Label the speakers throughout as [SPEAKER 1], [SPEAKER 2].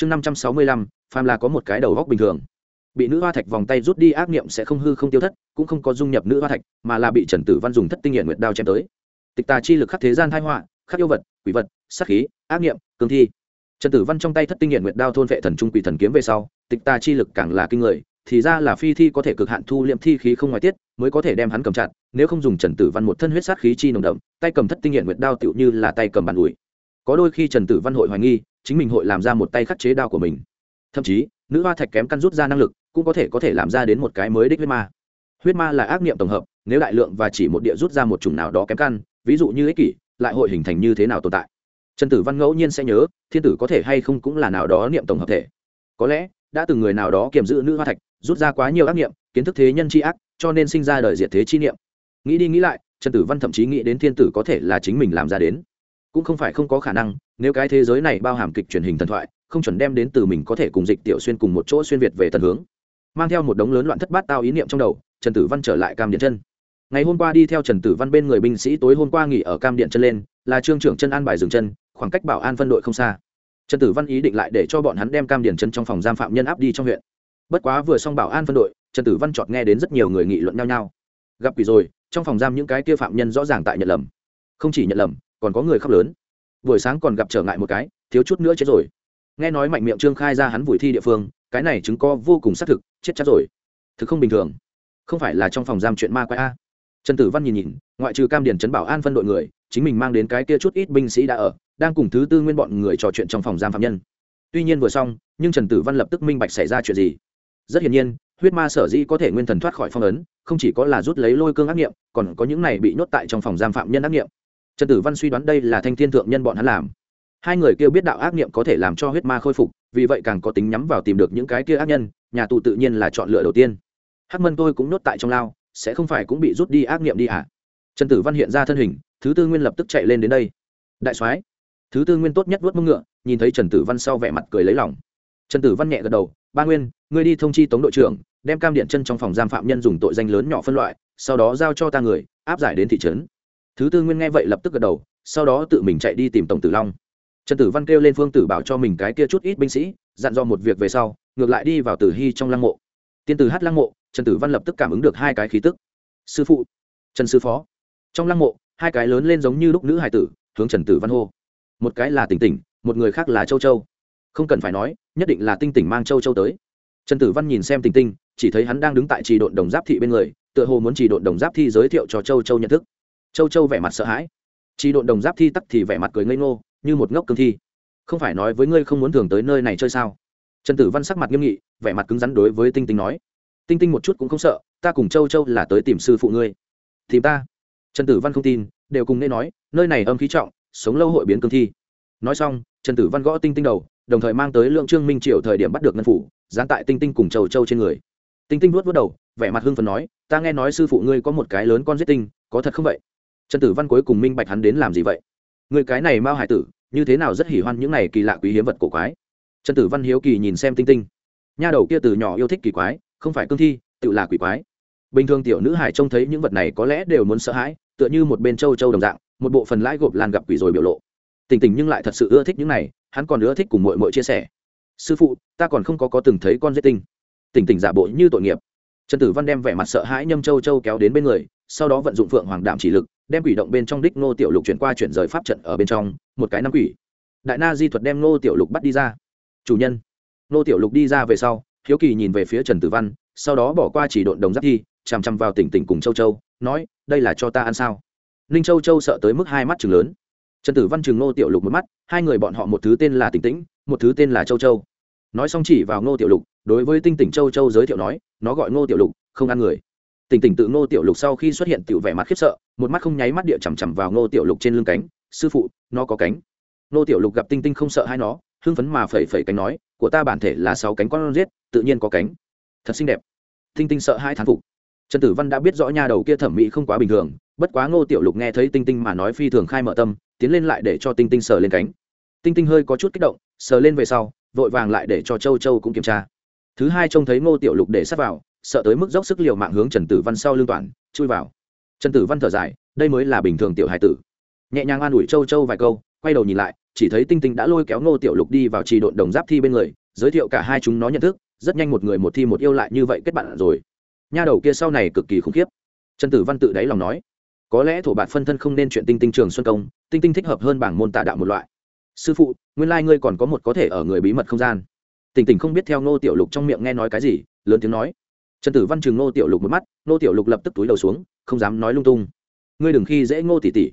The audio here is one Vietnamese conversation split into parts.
[SPEAKER 1] chương năm trăm sáu mươi lăm, phàm là có một cái đầu góc bình thường. Bị nữ hoa thạch vòng tay rút đi ác niệm sẽ không hư không tiêu thất, cũng không có dung nhập nữ hoa thạch, mà là bị trần tử văn dùng thất tinh hiện nguyệt đao chém tới. Tịch tà chi lực khắc thế gian thai họa, khắc yêu vật, quỷ vật sắc khí, ác niệm, cương thi. Trần tử văn trong tay thất tinh hiện nguyệt đao thôn vệ thần trung quỷ thần kiếm về sau, tịch tà chi lực càng là kinh người, thì ra là phi thi có thể cực hạn thu liệm thi khí không ngoài tiết, mới có thể đem hắn cầm chặt, nếu không dùng trần tử văn một thân huyết sát khí chi nồng đậm, tay cầm thất tinh hiện nguyệt đao tựu như là tay cầm bàn ủi. Có đôi khi trần tử văn hội hoài nghi chính mình hội làm ra một tay khắc chế đao của mình. Thậm chí, nữ hoa thạch kém căn rút ra năng lực, cũng có thể có thể làm ra đến một cái mới đích huyết ma. Huyết ma là ác niệm tổng hợp, nếu đại lượng và chỉ một địa rút ra một chủng nào đó kém căn, ví dụ như ích kỷ, lại hội hình thành như thế nào tồn tại? Trần tử văn ngẫu nhiên sẽ nhớ, thiên tử có thể hay không cũng là nào đó niệm tổng hợp thể. Có lẽ, đã từng người nào đó kiềm giữ nữ hoa thạch, rút ra quá nhiều ác niệm, kiến thức thế nhân c ác, cho nên sinh ra đời diệt thế chi niệm. Nghĩ đi nghĩ lại, trần tử văn thậm chí nghĩ đến thiên tử có thể là chính mình làm ra đến cũng không phải không có khả năng, nếu cái thế giới này bao hàm kịch truyền hình thần thoại, không chuẩn đem đến từ mình có thể cùng dịch tiểu xuyên cùng một chỗ xuyên việt về tần hướng. Mang theo một đống lớn loạn thất bát tao ý niệm trong đầu, trần tử văn trở lại cam điện chân. Ngày hôm qua đi theo trần tử văn bên người binh sĩ tối hôm qua nghỉ ở cam điện chân lên, là trương trưởng chân an bài dừng chân, khoảng cách bảo an phân đội không xa. Trần tử văn ý định lại để cho bọn hắn đem cam điện chân trong phòng giam phạm nhân áp đi trong huyện. Bất quá vừa xong bảo an phân đội, trần tử văn chọt nghe đến rất nhiều người nghị luận nhau nhau. Gặp quỷ rồi, trong phòng giam những cái kia phạm nhân rõ ràng tại nhận lầm. Không chỉ nhận lầm còn có người khóc lớn. Buổi sáng còn gặp trở ngại một cái, thiếu chút nữa chết rồi. Nghe nói mạnh miệng trương khai ra hắn vùi thi địa phương, cái này chứng co vô cùng xác thực, chết chắc rồi. Thực không bình thường. Không phải là trong phòng giam chuyện ma quái a. Trần tử văn nhìn nhìn, ngoại trừ cam điền trấn bảo an phân đội người, chính mình mang đến cái kia chút ít binh sĩ đã ở, đang cùng thứ tư nguyên bọn người trò chuyện trong phòng giam phạm nhân. Tuy nhiên vừa xong, nhưng trần tử văn lập tức minh bạch xảy ra chuyện gì. Rất hiển nhiên, huyết ma sở dĩ có thể nguyên thần thoát khỏi phong ấn, không chỉ có là rút lấy lôi cương ác nghiệm, còn có những này bị nhốt tại trong phòng giam phạm nhân ác nghiệm trần tử văn suy đoán đây là thanh thiên thượng nhân bọn hắn làm. Hai người kêu biết đạo ác nghiệm có thể làm cho huyết ma khôi phục, vì vậy càng có tính nhắm vào tìm được những cái kia ác nhân, nhà tù tự nhiên là chọn lựa đầu tiên. Hắc mân tôi cũng nhốt tại trong lao, sẽ không phải cũng bị rút đi ác nghiệm đi ạ à? trần tử văn hiện ra thân hình, thứ tư nguyên lập tức chạy lên đến đây. Đại soái, thứ tư nguyên tốt nhất vớt mông ngựa, nhìn thấy trần tử văn sau vẻ mặt cười lấy lòng. Trần tử văn nhẹ gật đầu, ba nguyên, ngươi đi thông chi tống đội trưởng, đem cam điện chân trong phòng giam phạm nhân dùng tội danh lớn nhỏ phân loại, sau đó giao cho ta người, áp giải đến thị trấn thứ tư nguyên nghe vậy lập tức gật đầu, sau đó tự mình chạy đi tìm tổng tử long. Trần tử văn kêu lên phương tử bảo cho mình cái kia chút ít binh sĩ, dặn dò một việc về sau, ngược lại đi vào tử hy trong lăng mộ. Tiên tử hát lăng mộ, trần tử văn lập tức cảm ứng được hai cái khí tức. Sư phụ, trần sư phó. Trong lăng mộ, hai cái lớn lên giống như lúc nữ hải tử, hướng trần tử văn hô. Một cái là tỉnh tỉnh, một người khác là châu châu. Không cần phải nói, nhất định là tinh tỉnh mang châu châu tới. Trần tử văn nhìn xem tình tinh, chỉ thấy hắn đang đứng tại trì độn đồng giáp thị bên người, tựa hồ muốn trì độn đồng giáp thi giới thiệu cho châu châu nhận thức châu châu vẻ mặt sợ hãi. Chị độn đồng giáp thi tắc thì vẻ mặt cười ngây ngô, như một ngốc cương thi. Không phải nói với ngươi không muốn thường tới nơi này chơi sao? Trần tử văn sắc mặt nghiêm nghị, vẻ mặt cứng rắn đối với tinh tinh nói. Tinh tinh một chút cũng không sợ, ta cùng châu châu là tới tìm sư phụ ngươi. Tìm ta? Trần tử văn không tin, đều cùng nên nói, nơi này âm khí trọng, sống lâu hội biến cương thi. Nói xong, trần tử văn gõ tinh tinh đầu, đồng thời mang tới lượng trương minh triều thời điểm bắt được ngân phủ gián tại tinh tinh cùng châu châu trên người. Tinh tinh vuốt vuốt đầu, vẻ mặt hưng phần nói, ta nghe nói sư phụ ngươi có một cái lớn con giết tinh, có thật không vậy? Trần tử văn cuối cùng minh bạch hắn đến làm gì vậy. Người cái này mao hải tử, như thế nào rất hỉ hoan những này kỳ lạ quý hiếm vật cổ quái. Trần tử văn hiếu kỳ nhìn xem tinh tinh. Nha đầu kia từ nhỏ yêu thích kỳ quái, không phải cương thi, tự là quỷ quái. Bình thường tiểu nữ hải trông thấy những vật này có lẽ đều muốn sợ hãi, tựa như một bên châu châu đồng dạng, một bộ phần lãi gộp lan gặp quỷ rồi biểu lộ. Tình tình nhưng lại thật sự ưa thích những này, hắn còn ưa thích cùng mội mội chia sẻ. Sư phụ, ta còn không có có từng thấy con giết tinh. Tình tình giả bộ như tội nghiệp. Trần tử văn đem vẻ mặt sợ hãi nhâm châu châu kéo đến bên người sau đó vận dụng phượng hoàng đạm chỉ lực, đem quỷ động bên trong đích nô tiểu lục chuyển qua chuyển rời pháp trận ở bên trong, một cái năm quỷ. Đại na di thuật đem nô tiểu lục bắt đi ra. Chủ nhân. Nô tiểu lục đi ra về sau, hiếu kỳ nhìn về phía trần tử văn, sau đó bỏ qua chỉ độn đồng giáp thi, chằm chằm vào tỉnh tỉnh cùng châu châu, nói, đây là cho ta ăn sao? Ninh châu châu sợ tới mức hai mắt chừng lớn. Trần tử văn chừng nô tiểu lục một mắt, hai người bọn họ một thứ tên là tỉnh tĩnh, một thứ tên là châu châu. Nói xong chỉ vào ngô tiểu lục, đối với tinh tỉnh châu châu giới thiệu nói, nó gọi ngô tiểu lục, không ăn người tỉnh tỉnh tự ngô tiểu lục sau khi xuất hiện tiểu vẻ mặt khiếp sợ, một mắt không nháy mắt địa chằm chằm vào ngô tiểu lục trên lưng cánh. Sư phụ, nó có cánh. Ngô tiểu lục gặp tinh tinh không sợ hai nó, hưng phấn mà phẩy phẩy cánh nói, của ta bản thể là sáu cánh con riết tự nhiên có cánh. Thật xinh đẹp. Tinh tinh sợ hai thán phục. Trần tử văn đã biết rõ nha đầu kia thẩm mỹ không quá bình thường, bất quá ngô tiểu lục nghe thấy tinh tinh mà nói phi thường khai mở tâm, tiến lên lại để cho tinh tinh sờ lên cánh. Tinh tinh hơi có chút kích động, sờ lên về sau, vội vàng lại để cho châu châu cũng kiểm tra. Thứ hai trông thấy ngô tiểu lục để sắp vào sợ tới mức dốc sức liều mạng hướng trần tử văn sau lưng toàn, chui vào. Trần tử văn thở dài, đây mới là bình thường tiểu hải tử. Nhẹ nhàng an ủi châu châu vài câu, quay đầu nhìn lại, chỉ thấy tinh tinh đã lôi kéo ngô tiểu lục đi vào trì độn đồng giáp thi bên người, giới thiệu cả hai chúng nó nhận thức, rất nhanh một người một thi một yêu lại như vậy kết bạn rồi. Nha đầu kia sau này cực kỳ khủng khiếp. Trần tử văn tự đáy lòng nói, có lẽ thổ bạt phân thân không nên chuyện tinh tinh trường xuân công, tinh tinh thích hợp hơn bảng môn tà đạo một loại. Sư phụ, nguyên lai ngươi còn có một có thể ở người bí mật không gian. Tình tình không biết theo ngô tiểu lục trong miệng nghe nói cái gì, lớn tiếng nói trần tử văn chừng ngô tiểu lục một mắt, ngô tiểu lục lập tức túi đầu xuống, không dám nói lung tung. Ngươi đừng khi dễ ngô tỷ tỷ.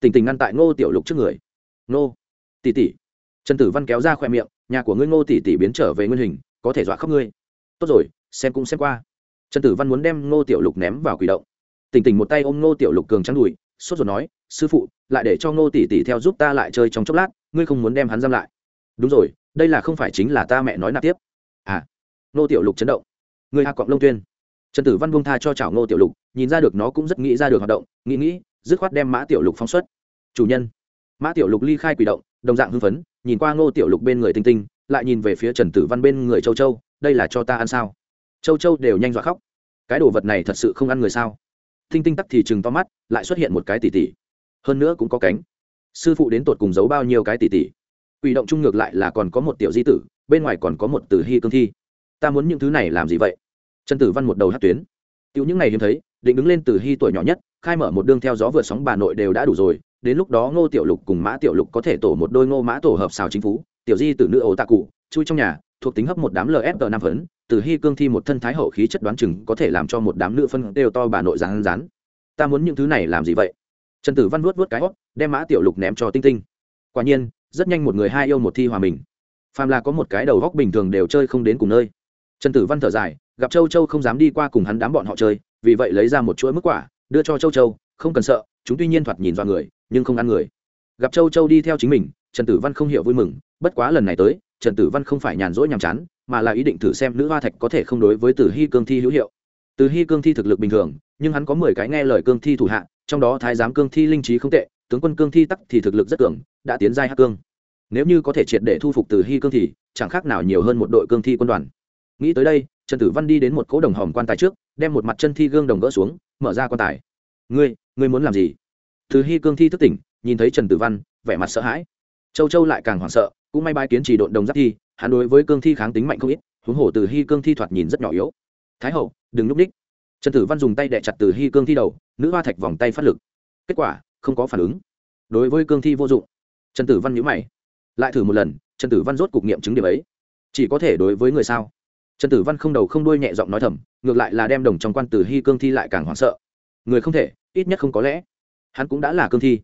[SPEAKER 1] Tình tình ngăn tại ngô tiểu lục trước người. Ngô tỷ tỷ. Trần tử văn kéo ra khoe miệng, nhà của ngươi ngô tỷ tỷ biến trở về nguyên hình, có thể dọa khóc ngươi. Tốt rồi, xem cũng xem qua. Trần tử văn muốn đem ngô tiểu lục ném vào quỷ động. Tình tình một tay ôm ngô tiểu lục cường trắng đùi, sốt rồi nói, sư phụ, lại để cho ngô tỷ tỷ theo giúp ta lại chơi trong chốc lát, ngươi không muốn đem hắn giam lại. Đúng rồi, đây là không phải chính là ta mẹ nói nạp tiếp. À ngô tiểu lục chấn động người a cọng lông tuyên. Trần tử văn buông tha cho chảo ngô tiểu lục, nhìn ra được nó cũng rất nghĩ ra được hoạt động, nghĩ nghĩ, dứt khoát đem mã tiểu lục phóng xuất. Chủ nhân. Mã tiểu lục ly khai quỷ động, đồng dạng hưng phấn, nhìn qua ngô tiểu lục bên người tinh tinh, lại nhìn về phía trần tử văn bên người châu châu, đây là cho ta ăn sao? Châu châu đều nhanh dọa khóc. Cái đồ vật này thật sự không ăn người sao? Tinh tinh tắc thì chừng to mắt, lại xuất hiện một cái tỉ tỉ. Hơn nữa cũng có cánh. Sư phụ đến tột cùng giấu bao nhiêu cái tỉ tỉ? Quỷ động chung ngược lại là còn có một tiểu di tử, bên ngoài còn có một tử hy cương thi. Ta muốn những thứ này làm gì vậy? Trần tử văn một đầu hát tuyến. Tiểu những ngày hiếm thấy, định đứng lên từ hy tuổi nhỏ nhất, khai mở một đương theo gió vượt sóng bà nội đều đã đủ rồi, đến lúc đó ngô tiểu lục cùng mã tiểu lục có thể tổ một đôi ngô mã tổ hợp xào chính phú, tiểu di từ nữ ấu tạ cụ, chui trong nhà, thuộc tính hấp một đám lf năm phấn, từ hy cương thi một thân thái hậu khí chất đoán chừng có thể làm cho một đám nữ phân đều to bà nội rán rán. Ta muốn những thứ này làm gì vậy? Trần tử văn vuốt vuốt cái hót, đem mã tiểu lục ném cho tinh tinh. Quả nhiên, rất nhanh một người hai yêu một thi hòa mình. Phàm là có một cái đầu góc bình thường đều chơi không đến cùng nơi trần tử văn thở dài, gặp châu châu không dám đi qua cùng hắn đám bọn họ chơi, vì vậy lấy ra một chuỗi mức quả, đưa cho châu châu, không cần sợ, chúng tuy nhiên thoạt nhìn vào người, nhưng không ăn người. Gặp châu châu đi theo chính mình, trần tử văn không hiểu vui mừng, bất quá lần này tới, trần tử văn không phải nhàn rỗi nhàm chán, mà là ý định thử xem nữ hoa thạch có thể không đối với tử hy cương thi hữu hiệu. Từ hy cương thi thực lực bình thường, nhưng hắn có mười cái nghe lời cương thi thủ hạ, trong đó thái giám cương thi linh trí không tệ, tướng quân cương thi tắc thì thực lực rất cường, đã tiến giai hắc cương. Nếu như có thể triệt để thu phục từ hy cương thì, chẳng khác nào nhiều hơn một đội cương thi quân đoàn nghĩ tới đây, trần tử văn đi đến một cỗ đồng hòm quan tài trước, đem một mặt chân thi gương đồng gỡ xuống, mở ra quan tài. Ngươi ngươi muốn làm gì? Từ hy cương thi thức tỉnh, nhìn thấy trần tử văn, vẻ mặt sợ hãi. Châu châu lại càng hoảng sợ, cũng may bai kiến chỉ độn đồng giáp thi, hắn đối với cương thi kháng tính mạnh không ít, huống hồ từ hy cương thi thoạt nhìn rất nhỏ yếu. Thái hậu, đừng núp ních. Trần tử văn dùng tay đẻ chặt từ hy cương thi đầu, nữ hoa thạch vòng tay phát lực. Kết quả, không có phản ứng. Đối với cương thi vô dụng, trần tử văn nhữ mày. Lại thử một lần, trần tử văn rốt cục nghiệm chứng điểm ấy. Chỉ có thể đối với người sao? Trần tử văn không đầu không đuôi nhẹ giọng nói thầm, ngược lại là đem đồng trong quan từ hy cương thi lại càng hoảng sợ. Người không thể, ít nhất không có lẽ. Hắn cũng đã là cương thi.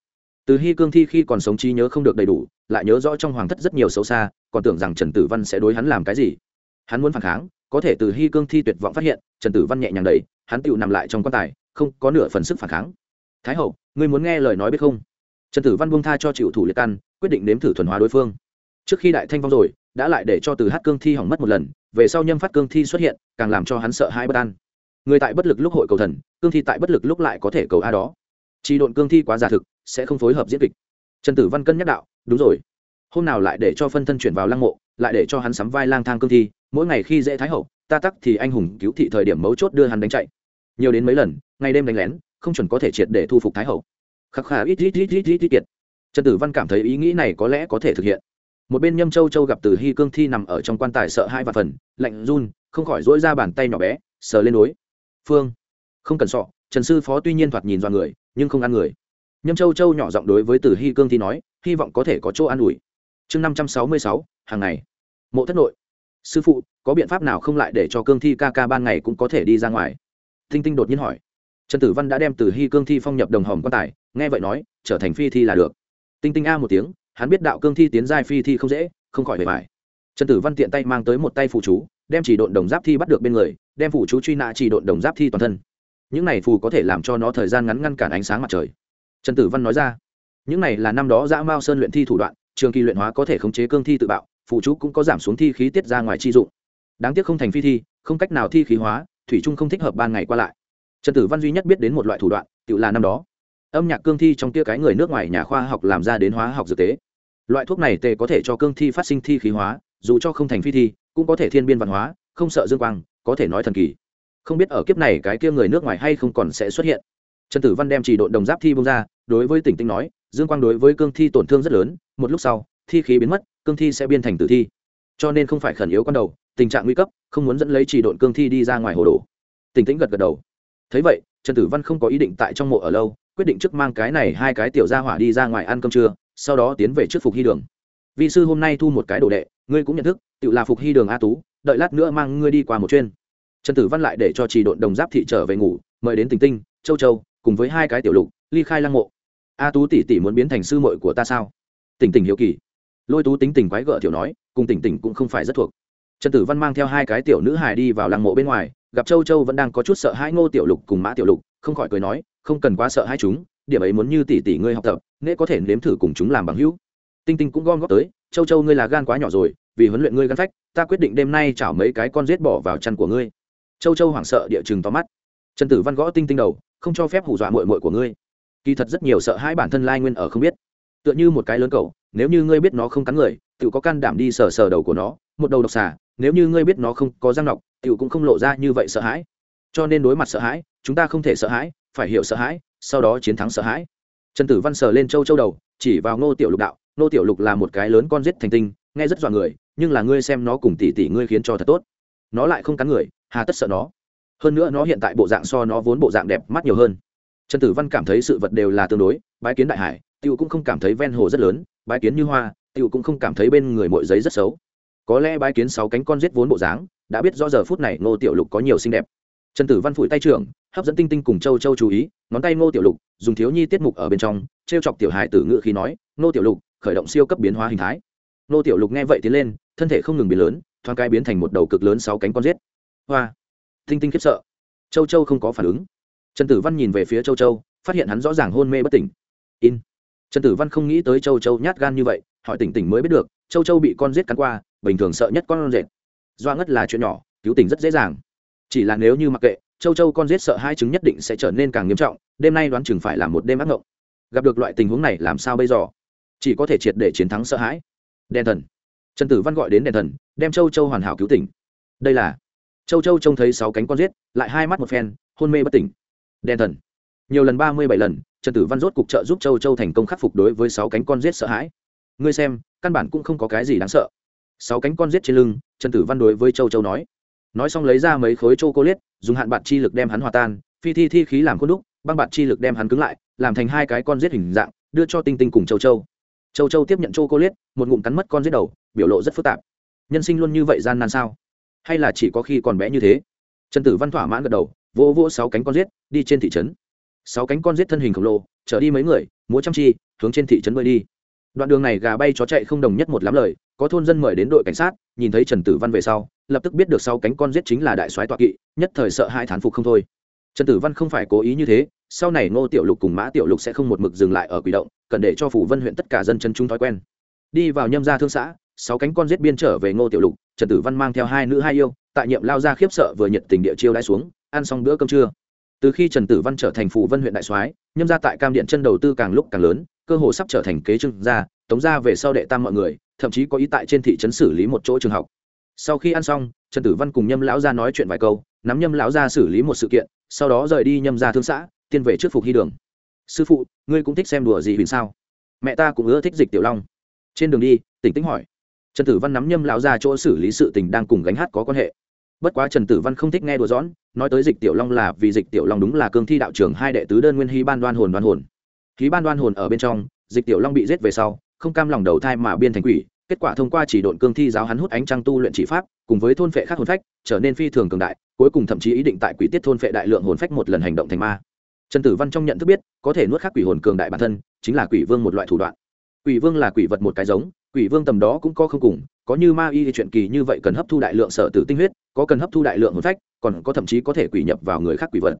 [SPEAKER 1] Từ hy cương thi khi còn sống trí nhớ không được đầy đủ, lại nhớ rõ trong hoàng thất rất nhiều xấu xa, còn tưởng rằng trần tử văn sẽ đối hắn làm cái gì. Hắn muốn phản kháng, có thể từ hy cương thi tuyệt vọng phát hiện, trần tử văn nhẹ nhàng đầy hắn tựu nằm lại trong quan tài, không có nửa phần sức phản kháng. Thái hậu, ngươi muốn nghe lời nói biết không? Trần tử văn buông tha cho chịu thủ liệt căn, quyết định nếm thử thuần hóa đối phương. Trước khi đại thanh vong rồi, đã lại để cho từ hát cương thi hỏng mất một lần về sau nhâm phát cương thi xuất hiện, càng làm cho hắn sợ hai bất an. Người tại bất lực lúc hội cầu thần, cương thi tại bất lực lúc lại có thể cầu a đó. Chỉ độn cương thi quá giả thực, sẽ không phối hợp diễn kịch. Trần tử văn cân nhắc đạo, đúng rồi. Hôm nào lại để cho phân thân chuyển vào lăng mộ, lại để cho hắn sắm vai lang thang cương thi, mỗi ngày khi dễ thái hậu, ta tắc thì anh hùng cứu thị thời điểm mấu chốt đưa hắn đánh chạy. Nhiều đến mấy lần, ngày đêm đánh lén, không chuẩn có thể triệt để thu phục thái hậu. Khắc khả ít ít ít ít ít ít kiệt. Trần tử văn cảm thấy ý nghĩ này có lẽ có thể thực hiện một bên nhâm châu châu gặp từ hy cương thi nằm ở trong quan tài sợ hai và phần, lạnh run, không khỏi dỗi ra bàn tay nhỏ bé, sờ lên núi phương, không cần sọ, trần sư phó tuy nhiên thoạt nhìn do người, nhưng không ăn người. Nhâm châu châu nhỏ giọng đối với từ hy cương thi nói, hy vọng có thể có chỗ an ủi. Chương năm trăm sáu mươi sáu, hàng ngày. Mộ thất nội. Sư phụ, có biện pháp nào không lại để cho cương thi ca ca ban ngày cũng có thể đi ra ngoài? Tinh tinh đột nhiên hỏi. Trần tử văn đã đem từ hy cương thi phong nhập đồng hồng quan tài, nghe vậy nói, trở thành phi thi là được. Tinh tinh a một tiếng hắn biết đạo cương thi tiến giai phi thi không dễ, không khỏi bề mải. trần tử văn tiện tay mang tới một tay phụ chú, đem chỉ độn đồng giáp thi bắt được bên người, đem phụ chú truy nã chỉ độn đồng giáp thi toàn thân. Những này phù có thể làm cho nó thời gian ngắn ngăn cản ánh sáng mặt trời. Trần tử văn nói ra, những này là năm đó dã mao sơn luyện thi thủ đoạn, trường kỳ luyện hóa có thể khống chế cương thi tự bạo phụ chú cũng có giảm xuống thi khí tiết ra ngoài chi dụng. Đáng tiếc không thành phi thi, không cách nào thi khí hóa, thủy trung không thích hợp ban ngày qua lại. Trần tử văn duy nhất biết đến một loại thủ đoạn, tự là năm đó. Âm nhạc cương thi trong tia cái người nước ngoài nhà khoa học làm ra đến hóa học dược tế loại thuốc này tề có thể cho cương thi phát sinh thi khí hóa, dù cho không thành phi thi, cũng có thể thiên biên văn hóa, không sợ dương quang, có thể nói thần kỳ. Không biết ở kiếp này cái kia người nước ngoài hay không còn sẽ xuất hiện. Trần tử văn đem chỉ độn đồng giáp thi bông ra, đối với tỉnh tinh nói, dương quang đối với cương thi tổn thương rất lớn, một lúc sau, thi khí biến mất, cương thi sẽ biên thành tử thi. Cho nên không phải khẩn yếu con đầu, tình trạng nguy cấp, không muốn dẫn lấy chỉ độn cương thi đi ra ngoài hồ đồ. Tỉnh tĩnh gật gật đầu. Thấy vậy, trần tử văn không có ý định tại trong mộ ở lâu, quyết định trước mang cái này hai cái tiểu gia hỏa đi ra ngoài ăn cơm trưa sau đó tiến về trước phục hy đường. Vị sư hôm nay thu một cái đồ đệ, ngươi cũng nhận thức, tự là phục hy đường a tú, đợi lát nữa mang ngươi đi qua một chuyên trần tử văn lại để cho chỉ đội đồng giáp thị trở về ngủ, mời đến tình tinh, châu châu, cùng với hai cái tiểu lục, ly khai lăng mộ. A tú tỷ tỷ muốn biến thành sư muội của ta sao? Tỉnh tỉnh hiếu kỳ. Lôi tú tính tình quái gở tiểu nói, cùng tỉnh tỉnh cũng không phải rất thuộc. Trần tử văn mang theo hai cái tiểu nữ hài đi vào lăng mộ bên ngoài, gặp châu châu vẫn đang có chút sợ hãi ngô tiểu lục cùng mã tiểu lục, không khỏi cười nói, không cần quá sợ hai chúng điểm ấy muốn như tỷ tỷ ngươi học tập nghệ có thể nếm thử cùng chúng làm bằng hữu. Tinh tinh cũng gom góp tới, châu châu ngươi là gan quá nhỏ rồi, vì huấn luyện ngươi gan phách, ta quyết định đêm nay chảo mấy cái con rết bỏ vào chăn của ngươi. Châu châu hoảng sợ địa chừng to mắt. Trần tử văn gõ tinh tinh đầu, không cho phép hù dọa mội mội của ngươi. Kỳ thật rất nhiều sợ hãi bản thân lai nguyên ở không biết. Tựa như một cái lớn cầu nếu như ngươi biết nó không cắn người tự có can đảm đi sờ sờ đầu của nó, một đầu độc xà, nếu như ngươi biết nó không có răng nọc tự cũng không lộ ra như vậy sợ hãi. Cho nên đối mặt sợ hãi, chúng ta không thể sợ hãi, phải hiểu sợ hãi sau đó chiến thắng sợ hãi. Trần tử văn sờ lên châu châu đầu, chỉ vào ngô tiểu lục đạo, ngô tiểu lục là một cái lớn con giết thành tinh, nghe rất dọa người, nhưng là ngươi xem nó cùng tỷ tỷ ngươi khiến cho thật tốt. Nó lại không cắn người, hà tất sợ nó. Hơn nữa nó hiện tại bộ dạng so nó vốn bộ dạng đẹp mắt nhiều hơn. Trần tử văn cảm thấy sự vật đều là tương đối, bái kiến đại hải, tiêu cũng không cảm thấy ven hồ rất lớn, bái kiến như hoa, tiêu cũng không cảm thấy bên người mội giấy rất xấu. Có lẽ bái kiến sáu cánh con giết vốn bộ dáng, đã biết rõ giờ phút này ngô tiểu lục có nhiều xinh đẹp trần tử văn phủi tay trưởng, hấp dẫn tinh tinh cùng châu châu chú ý, ngón tay ngô tiểu lục, dùng thiếu nhi tiết mục ở bên trong t r e o chọc tiểu hài tử ngự khi nói, ngô tiểu lục, khởi động siêu cấp biến hóa hình thái. Ngô tiểu lục nghe vậy tiến lên, thân thể không ngừng biến lớn, thoáng cái biến thành một đầu cực lớn sáu cánh con rết hoa! Tinh tinh khiếp sợ. Châu châu không có phản ứng. Trần tử văn nhìn về phía châu châu, phát hiện hắn rõ ràng hôn mê bất tỉnh. In. Trần tử văn không nghĩ tới châu châu nhát gan như vậy, hỏi tỉnh tỉnh mới biết được, châu châu bị con rết cắn qua, bình thường sợ nhất con rết. Doa ngất là chuyện nhỏ, cứu tỉnh rất dễ dàng chỉ là nếu như mặc kệ, châu châu con rết sợ hai chứng nhất định sẽ trở nên càng nghiêm trọng, đêm nay đoán chừng phải là một đêm ác ngộng. Gặp được loại tình huống này làm sao bây giờ? Chỉ có thể triệt để chiến thắng sợ hãi. Đèn thần. Trần tử văn gọi đến đèn thần, đem châu châu hoàn hảo cứu tỉnh. Đây là châu châu trông thấy sáu cánh con rết lại hai mắt một phen, hôn mê bất tỉnh. Đèn thần. Nhiều lần ba mươi bảy lần, trần tử văn rốt cục trợ giúp châu châu thành công khắc phục đối với sáu cánh con rết sợ hãi. Ngươi xem, căn bản cũng không có cái gì đáng sợ. Sáu cánh con rết trên lưng, trần tử văn đối với châu châu nói nói xong lấy ra mấy khối chô cô liết dùng hạn bạc chi lực đem hắn hòa tan, phi thi thi khí làm khuôn đúc, băng bạc chi lực đem hắn cứng lại, làm thành hai cái con rết hình dạng, đưa cho tinh tinh cùng châu châu. Châu châu tiếp nhận chô cô liết một ngụm cắn mất con rết đầu, biểu lộ rất phức tạp. Nhân sinh luôn như vậy gian nan sao? Hay là chỉ có khi còn bé như thế? Trần tử văn thỏa mãn gật đầu, vỗ vỗ sáu cánh con rết đi trên thị trấn. Sáu cánh con rết thân hình khổng lồ trở đi mấy người, múa chăm chi, hướng trên thị trấn bơi đi. Đoạn đường này gà bay chó chạy không đồng nhất một lắm lời, có thôn dân mời đến đội cảnh sát, nhìn thấy trần tử văn về sau lập tức biết được sau cánh con giết chính là đại soái tọa kỵ, nhất thời sợ hai thán phục không thôi. Trần tử văn không phải cố ý như thế, sau này ngô tiểu lục cùng mã tiểu lục sẽ không một mực dừng lại ở quỷ động, cần để cho phủ vân huyện tất cả dân chân chúng thói quen. Đi vào nhâm gia thương xã, sáu cánh con giết biên trở về ngô tiểu lục, trần tử văn mang theo hai nữ hai yêu, tại nhiệm lao ra khiếp sợ vừa nhiệt tình địa chiêu đãi xuống, ăn xong bữa cơm trưa. Từ khi trần tử văn trở thành phủ vân huyện đại soái, nhâm gia tại cam điện chân đầu tư càng lúc càng lớn, cơ hồ sắp trở thành kế trưng gia, tống gia về sau đệ tam mọi người, thậm chí có ý tại trên thị trấn xử lý một chỗ trường học sau khi ăn xong, trần tử văn cùng nhâm lão gia nói chuyện vài câu, nắm nhâm lão gia xử lý một sự kiện, sau đó rời đi nhâm ra thương xã, tiên về trước phục hy đường. Sư phụ, ngươi cũng thích xem đùa gì huỳnh sao? Mẹ ta cũng ưa thích dịch tiểu long. Trên đường đi, tỉnh tĩnh hỏi. Trần tử văn nắm nhâm lão gia chỗ xử lý sự tình đang cùng gánh hát có quan hệ. Bất quá trần tử văn không thích nghe đùa dõn nói tới dịch tiểu long là vì dịch tiểu long đúng là cương thi đạo trưởng hai đệ tứ đơn nguyên hy ban đoan hồn đoan hồn. Khí ban đoan hồn ở bên trong, dịch tiểu long bị giết về sau, không cam lòng đầu thai mà biên thành quỷ kết quả thông qua chỉ độn cương thi giáo hắn hút ánh trăng tu luyện chỉ pháp, cùng với thôn phệ khác hồn phách, trở nên phi thường cường đại, cuối cùng thậm chí ý định tại quỷ tiết thôn phệ đại lượng hồn phách một lần hành động thành ma. Trần tử văn trong nhận thức biết, có thể nuốt khác quỷ hồn cường đại bản thân, chính là quỷ vương một loại thủ đoạn. Quỷ vương là quỷ vật một cái giống, quỷ vương tầm đó cũng có không cùng, có như ma y chuyện kỳ như vậy cần hấp thu đại lượng sở tử tinh huyết, có cần hấp thu đại lượng hồn phách, còn có thậm chí có thể quỷ nhập vào người khác quỷ vật.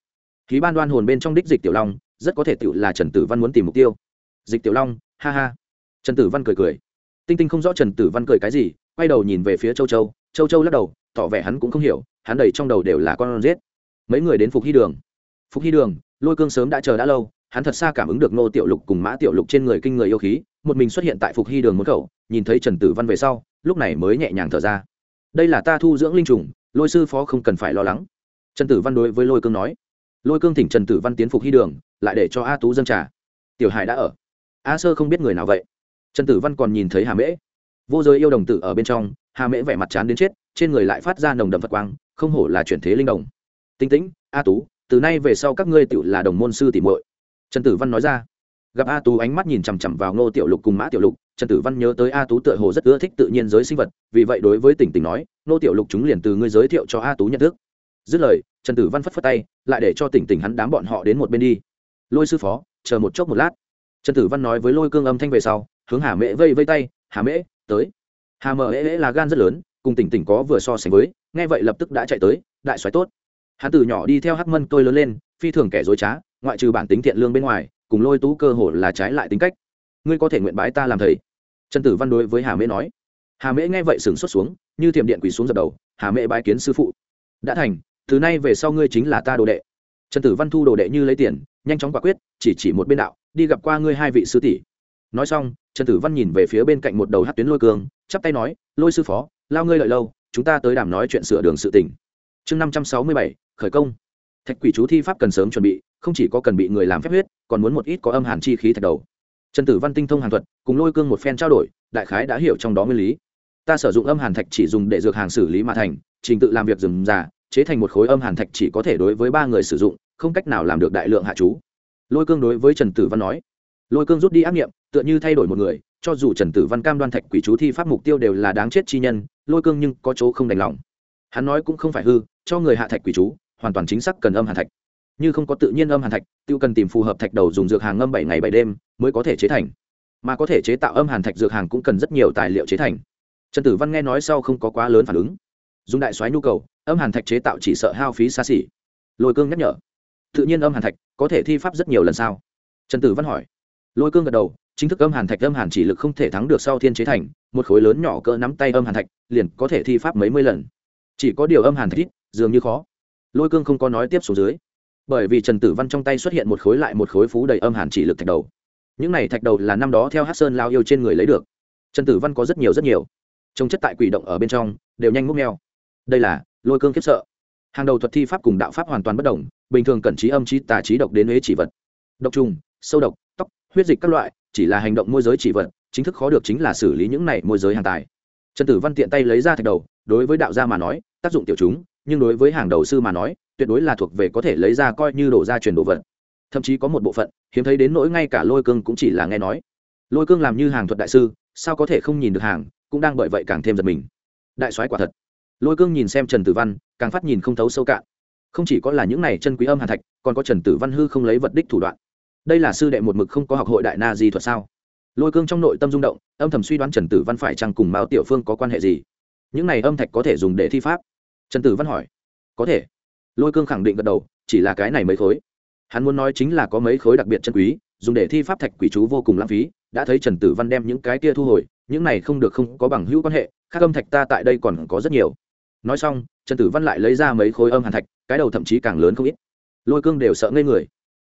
[SPEAKER 1] Khí ban đoan hồn bên trong đích dịch tiểu long, rất có thể tự là trần tử văn muốn tìm mục tiêu. Dịch tiểu long, ha ha. Trần tử văn cười cười tinh tinh không rõ trần tử văn cười cái gì, quay đầu nhìn về phía châu châu. Châu châu lắc đầu, tỏ vẻ hắn cũng không hiểu, hắn đầy trong đầu đều là con rết. Mấy người đến phục hy đường. Phục hy đường, lôi cương sớm đã chờ đã lâu, hắn thật xa cảm ứng được ngô tiểu lục cùng mã tiểu lục trên người kinh người yêu khí, một mình xuất hiện tại phục hy đường một khẩu, nhìn thấy trần tử văn về sau, lúc này mới nhẹ nhàng thở ra. Đây là ta thu dưỡng linh trùng, lôi sư phó không cần phải lo lắng. Trần tử văn đối với lôi cương nói. Lôi cương thỉnh trần tử văn tiến phục hy đường, lại để cho a tú dân trả tiểu hải đã ở. A sơ không biết người nào vậy trần tử văn còn nhìn thấy hà mễ. Vô giới yêu đồng tử ở bên trong, hà mễ vẻ mặt chán đến chết, trên người lại phát ra nồng đậm phật quang, không hổ là chuyển thế linh đồng. Tinh tĩnh, a tú, từ nay về sau các ngươi tự là đồng môn sư tỉ muội. Trần tử văn nói ra. Gặp a tú ánh mắt nhìn chằm chằm vào ngô tiểu lục cùng mã tiểu lục, trần tử văn nhớ tới a tú tựa hồ rất ưa thích tự nhiên giới sinh vật, vì vậy đối với tỉnh tỉnh nói, ngô tiểu lục chúng liền từ ngươi giới thiệu cho a tú nhận thức. Dứt lời, trần tử văn phất phất tay, lại để cho tỉnh tỉnh hắn đám bọn họ đến một bên đi. Lôi sư phó, chờ một chốc một lát. Trần tử văn nói với lôi cương âm thanh về sau hướng hà mễ vây vây tay, hà mễ, tới. Hà mờ ế là gan rất lớn, cùng tỉnh tỉnh có vừa so sánh với, nghe vậy lập tức đã chạy tới, đại soái tốt. Hắn từ nhỏ đi theo hắc mân tôi lớn lên, phi thường kẻ dối trá, ngoại trừ bản tính thiện lương bên ngoài, cùng lôi tú cơ hồ là trái lại tính cách. Ngươi có thể nguyện bái ta làm thầy. Trần tử văn đối với hà mễ nói. Hà mễ nghe vậy sừng xuất xuống, như thiểm điện quỳ xuống dập đầu, hà mễ bái kiến sư phụ. Đã thành, từ nay về sau ngươi chính là ta đồ đệ. Trần tử văn thu đồ đệ như lấy tiền, nhanh chóng quả quyết, chỉ chỉ một bên đạo, đi gặp qua ngươi hai vị sư tỷ nói xong, trần tử văn nhìn về phía bên cạnh một đầu hát tuyến lôi cường chắp tay nói, lôi sư phó, lao ngươi lợi lâu, chúng ta tới đàm nói chuyện sửa đường sự tỉnh chương năm trăm sáu mươi bảy, khởi công. Thạch quỷ chú thi pháp cần sớm chuẩn bị, không chỉ có cần bị người làm phép huyết, còn muốn một ít có âm hàn chi khí thạch đầu. Trần tử văn tinh thông hàn thuật, cùng lôi cương một phen trao đổi, đại khái đã hiểu trong đó nguyên lý. Ta sử dụng âm hàn thạch chỉ dùng để dược hàng xử lý mà thành, trình tự làm việc dừng giả chế thành một khối âm hàn thạch chỉ có thể đối với ba người sử dụng, không cách nào làm được đại lượng hạ chú. Lôi cương đối với trần tử văn nói, lôi cương rút đi ác nghiệm tựa như thay đổi một người, cho dù trần tử văn cam đoan thạch quỷ chú thi pháp mục tiêu đều là đáng chết chi nhân, lôi cương nhưng có chỗ không đành lòng. Hắn nói cũng không phải hư, cho người hạ thạch quỷ chú, hoàn toàn chính xác cần âm hàn thạch. Như không có tự nhiên âm hàn thạch, tiêu cần tìm phù hợp thạch đầu dùng dược hàng ngâm bảy ngày bảy đêm mới có thể chế thành. Mà có thể chế tạo âm hàn thạch dược hàng cũng cần rất nhiều tài liệu chế thành. Trần tử văn nghe nói sau không có quá lớn phản ứng. Dùng đại soái nhu cầu, âm hàn thạch chế tạo chỉ sợ hao phí xa xỉ. Lôi cương nhắc nhở, tự nhiên âm hàn thạch có thể thi pháp rất nhiều lần sao? Trần tử văn hỏi lôi cương gật đầu, chính thức âm hàn thạch âm hàn chỉ lực không thể thắng được sau thiên chế thành, một khối lớn nhỏ cỡ nắm tay âm hàn thạch, liền có thể thi pháp mấy mươi lần. Chỉ có điều âm hàn thạch ít, dường như khó. Lôi cương không có nói tiếp xuống dưới. Bởi vì trần tử văn trong tay xuất hiện một khối lại một khối phú đầy âm hàn chỉ lực thạch đầu. Những này thạch đầu là năm đó theo hát sơn lao yêu trên người lấy được. Trần tử văn có rất nhiều rất nhiều. Trông chất tại quỷ động ở bên trong, đều nhanh múc neo đây là, lôi cương khiếp sợ. Hàng đầu thuật thi pháp cùng đạo pháp hoàn toàn bất đồng, bình thường cẩn trí âm trí tà trí độc đến huế chỉ vật. Độc trùng, sâu độc, tóc huyết dịch các loại, chỉ là hành động môi giới chỉ vật, chính thức khó được chính là xử lý những này môi giới hàng tài. Trần tử văn tiện tay lấy ra thạch đầu, đối với đạo gia mà nói, tác dụng tiểu chúng, nhưng đối với hàng đầu sư mà nói, tuyệt đối là thuộc về có thể lấy ra coi như đổ ra truyền đồ vật. Thậm chí có một bộ phận, hiếm thấy đến nỗi ngay cả lôi cương cũng chỉ là nghe nói. Lôi cương làm như hàng thuật đại sư, sao có thể không nhìn được hàng, cũng đang bởi vậy càng thêm giật mình. Đại soái quả thật. Lôi cương nhìn xem trần tử văn, càng phát nhìn không thấu sâu cạn. Không chỉ có là những này chân quý âm hàn thạch, còn có trần tử văn hư không lấy vật đích thủ đoạn đây là sư đệ một mực không có học hội đại na di thuật sao? Lôi cương trong nội tâm rung động, âm thầm suy đoán trần tử văn phải chăng cùng mao tiểu phương có quan hệ gì? Những này âm thạch có thể dùng để thi pháp? Trần tử văn hỏi. Có thể. Lôi cương khẳng định gật đầu, chỉ là cái này mấy khối. Hắn muốn nói chính là có mấy khối đặc biệt chân quý, dùng để thi pháp thạch quỷ chú vô cùng lãng phí, đã thấy trần tử văn đem những cái kia thu hồi, những này không được không có bằng hữu quan hệ, khác âm thạch ta tại đây còn có rất nhiều. Nói xong, trần tử văn lại lấy ra mấy khối âm hàn thạch, cái đầu thậm chí càng lớn không ít. Lôi cương đều sợ ngây người.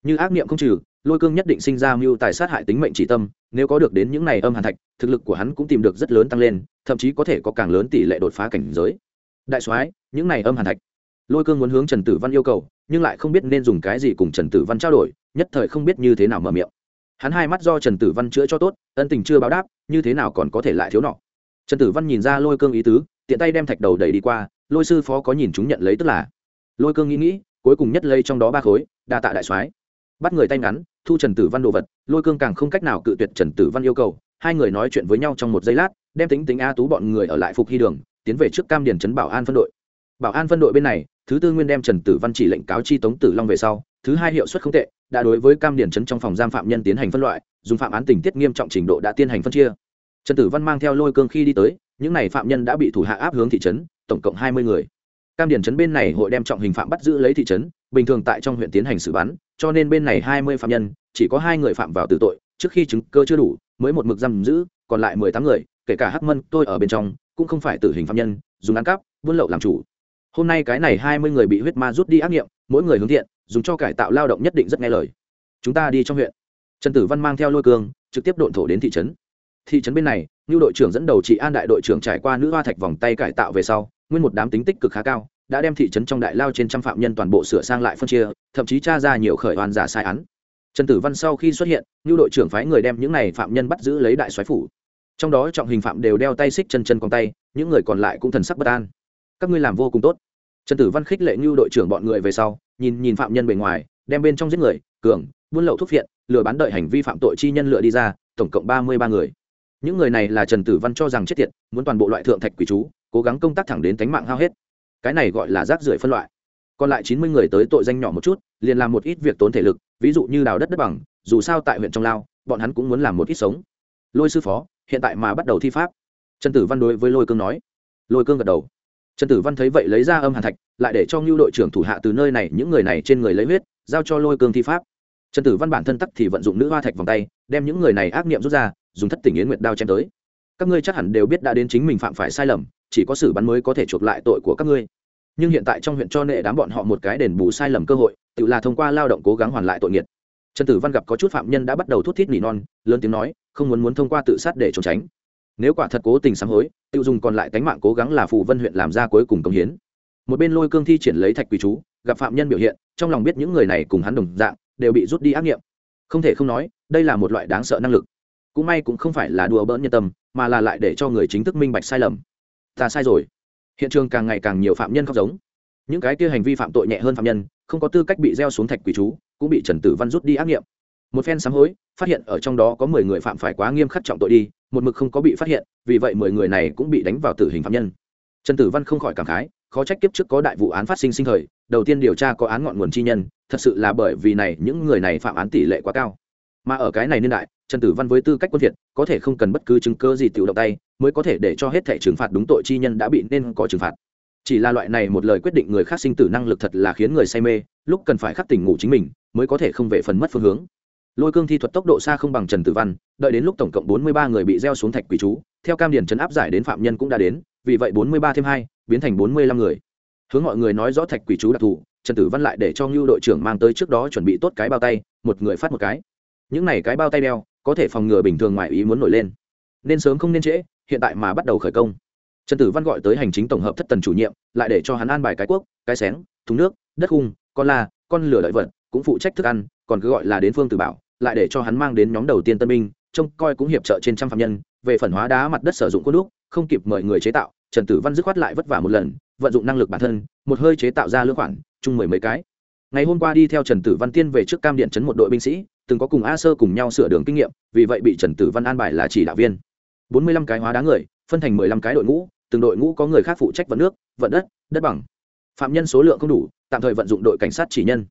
[SPEAKER 1] Như ác niệm không trừ lôi cương nhất định sinh ra mưu tài sát hại tính mệnh chỉ tâm, nếu có được đến những này âm hàn thạch, thực lực của hắn cũng tìm được rất lớn tăng lên, thậm chí có thể có càng lớn tỷ lệ đột phá cảnh giới. Đại soái, những này âm hàn thạch. Lôi cương muốn hướng trần tử văn yêu cầu, nhưng lại không biết nên dùng cái gì cùng trần tử văn trao đổi, nhất thời không biết như thế nào mở miệng. Hắn hai mắt do trần tử văn chữa cho tốt, ân tình chưa báo đáp, như thế nào còn có thể lại thiếu nọ. Trần tử văn nhìn ra lôi cương ý tứ, tiện tay đem thạch đầu đẩy đi qua, lôi sư phó có nhìn chúng nhận lấy tức là. Lôi cương nghĩ nghĩ, cuối cùng nhất lây trong đó ba khối, đa tạ đại soái. Bắt người tay ngắn thu trần tử văn đồ vật, lôi cương càng không cách nào cự tuyệt trần tử văn yêu cầu. Hai người nói chuyện với nhau trong một giây lát, đem tính tính a tú bọn người ở lại phục hy đường, tiến về trước cam điền trấn bảo an phân đội. Bảo an phân đội bên này, thứ tư nguyên đem trần tử văn chỉ lệnh cáo chi tống tử long về sau, thứ hai hiệu suất không tệ, đã đối với cam điền trấn trong phòng giam phạm nhân tiến hành phân loại, dùng phạm án tình tiết nghiêm trọng trình độ đã tiến hành phân chia. Trần tử văn mang theo lôi cương khi đi tới, những n à y phạm nhân đã bị thủ hạ áp hướng thị trấn, tổng cộng hai mươi người. Cam điền trấn bên này hội đem trọng hình phạm bắt giữ lấy thị trấn, bình thường tại trong huyện tiến hành xử bắn cho nên bên này hai mươi phạm nhân, chỉ có hai người phạm vào tử tội, trước khi chứng cơ chưa đủ, mới một mực giam giữ, còn lại mười tám người, kể cả hắc mân, tôi ở bên trong, cũng không phải tử hình phạm nhân, dùng ăn cắp, buôn lậu làm chủ. Hôm nay cái này hai mươi người bị huyết ma rút đi ác nghiệm, mỗi người hướng thiện, dùng cho cải tạo lao động nhất định rất nghe lời. Chúng ta đi trong huyện. Trần tử văn mang theo lôi cương, trực tiếp độn thổ đến thị trấn. Thị trấn bên này như đội trưởng dẫn đầu chị an đại đội trưởng trải qua nữ hoa thạch vòng tay cải tạo về sau, nguyên một đám tính tích cực khá cao đã đem thị trấn trong đại lao trên trăm phạm nhân toàn bộ sửa sang lại phân chia, thậm chí tra ra nhiều khởi oan giả sai án. Trần tử văn sau khi xuất hiện như đội trưởng phái người đem những này phạm nhân bắt giữ lấy đại soái phủ. Trong đó trọng hình phạm đều đeo tay xích chân chân còn tay, những người còn lại cũng thần sắc bất an. Các ngươi làm vô cùng tốt. Trần tử văn khích lệ như đội trưởng bọn người về sau, nhìn nhìn phạm nhân bề ngoài, đem bên trong giết người, cường, buôn lậu thuốc phiện, lừa bán đợi hành vi phạm tội chi nhân lựa đi ra, tổng cộng ba mươi ba người. Những người này là trần tử văn cho rằng chết tiệt, muốn toàn bộ loại thượng thạch quỷ chú, cố gắng công tác thẳng đến tánh mạng hao hết cái này gọi là rác rưởi phân loại. Còn lại chín mươi người tới tội danh nhỏ một chút, liền làm một ít việc tốn thể lực, ví dụ như đào đất đất bằng, dù sao tại huyện trong lao, bọn hắn cũng muốn làm một ít sống. Lôi sư phó, hiện tại mà bắt đầu thi pháp. Trần tử văn đối với lôi cương nói. Lôi cương gật đầu. Trần tử văn thấy vậy lấy ra âm hàn thạch, lại để cho ngưu đội trưởng thủ hạ từ nơi này những người này trên người lấy huyết, giao cho lôi cương thi pháp. Trần tử văn bản thân tắc thì vận dụng nữ hoa thạch vòng tay, đem những người này ác nghiệm rút ra, dùng thất tình yến nguyệt đao chém tới. Các ngươi chắc hẳn đều biết đã đến chính mình phạm phải sai lầm chỉ có xử bắn mới có thể chuộc lại tội của các ngươi. Nhưng hiện tại trong huyện cho nệ đám bọn họ một cái đền bù sai lầm cơ hội, tự là thông qua lao động cố gắng hoàn lại tội nghiệt. Trần tử văn gặp có chút phạm nhân đã bắt đầu thút thít nỉ non, lớn tiếng nói, không muốn muốn thông qua tự sát để trốn tránh. Nếu quả thật cố tình sám hối, tự dùng còn lại tánh mạng cố gắng là phù vân huyện làm ra cuối cùng công hiến. Một bên lôi cương thi triển lấy thạch quỳ chú, gặp phạm nhân biểu hiện, trong lòng biết những người này cùng hắn đồng dạng, đều bị rút đi ác nghiệm. Không thể không nói, đây là một loại đáng sợ năng lực. Cũng may cũng không phải là đùa bỡn nhân tâm, mà là lại để cho người chính thức minh bạch sai lầm ta sai rồi. Hiện trường càng ngày càng nhiều phạm nhân khóc giống. Những cái kia hành vi phạm tội nhẹ hơn phạm nhân, không có tư cách bị gieo xuống thạch quỷ chú, cũng bị trần tử văn rút đi ác nghiệm. Một phen sám hối, phát hiện ở trong đó có mười người phạm phải quá nghiêm khắc trọng tội đi, một mực không có bị phát hiện, vì vậy mười người này cũng bị đánh vào tử hình phạm nhân. Trần tử văn không khỏi cảm khái, khó trách kiếp trước có đại vụ án phát sinh sinh thời, đầu tiên điều tra có án ngọn nguồn chi nhân, thật sự là bởi vì này những người này phạm án tỷ lệ quá cao. Mà ở cái này niên đại, trần tử văn với tư cách quân việt, có thể không cần bất cứ chứng cơ gì tiểu động tay mới có thể để cho hết thể trừng phạt đúng tội chi nhân đã bị nên có trừng phạt. Chỉ là loại này một lời quyết định người khác sinh tử năng lực thật là khiến người say mê, lúc cần phải khắc tỉnh ngủ chính mình, mới có thể không về phần mất phương hướng. Lôi cương thi thuật tốc độ xa không bằng trần tử văn, đợi đến lúc tổng cộng bốn mươi ba người bị gieo xuống thạch quỷ chú, theo cam điển chấn áp giải đến phạm nhân cũng đã đến, vì vậy bốn mươi ba thêm hai, biến thành bốn mươi lăm người. Hướng mọi người nói rõ thạch quỷ chú đặc thù, trần tử văn lại để cho ngưu đội trưởng mang tới trước đó chuẩn bị tốt cái bao tay, một người phát một cái. Những này cái bao tay đeo, có thể phòng ngừa bình thường ngoài ý muốn nổi lên. Nên sớm không nên trễ hiện tại mà bắt đầu khởi công. Trần tử văn gọi tới hành chính tổng hợp thất tần chủ nhiệm, lại để cho hắn an bài cái cuốc, cái xén thúng nước, đất khung, con la, con lửa lợi vật, cũng phụ trách thức ăn, còn cứ gọi là đến phương tử bảo, lại để cho hắn mang đến nhóm đầu tiên tân binh, trông coi cũng hiệp trợ trên trăm phạm nhân, về phần hóa đá mặt đất sử dụng khuôn đúc, không kịp mời người chế tạo, trần tử văn dứt khoát lại vất vả một lần, vận dụng năng lực bản thân, một hơi chế tạo ra lưỡng khoản, chung mười mấy cái. Ngày hôm qua đi theo trần tử văn tiên về trước cam điện chấn một đội binh sĩ, từng có cùng a sơ cùng nhau sửa đường kinh nghiệm, vì vậy bị trần tử văn an bài là chỉ đạo viên bốn mươi lăm cái hóa đá người, phân thành mười lăm cái đội ngũ, từng đội ngũ có người khác phụ trách vận nước, vận đất đất bằng. Phạm nhân số lượng không đủ, tạm thời vận dụng đội cảnh sát chỉ nhân.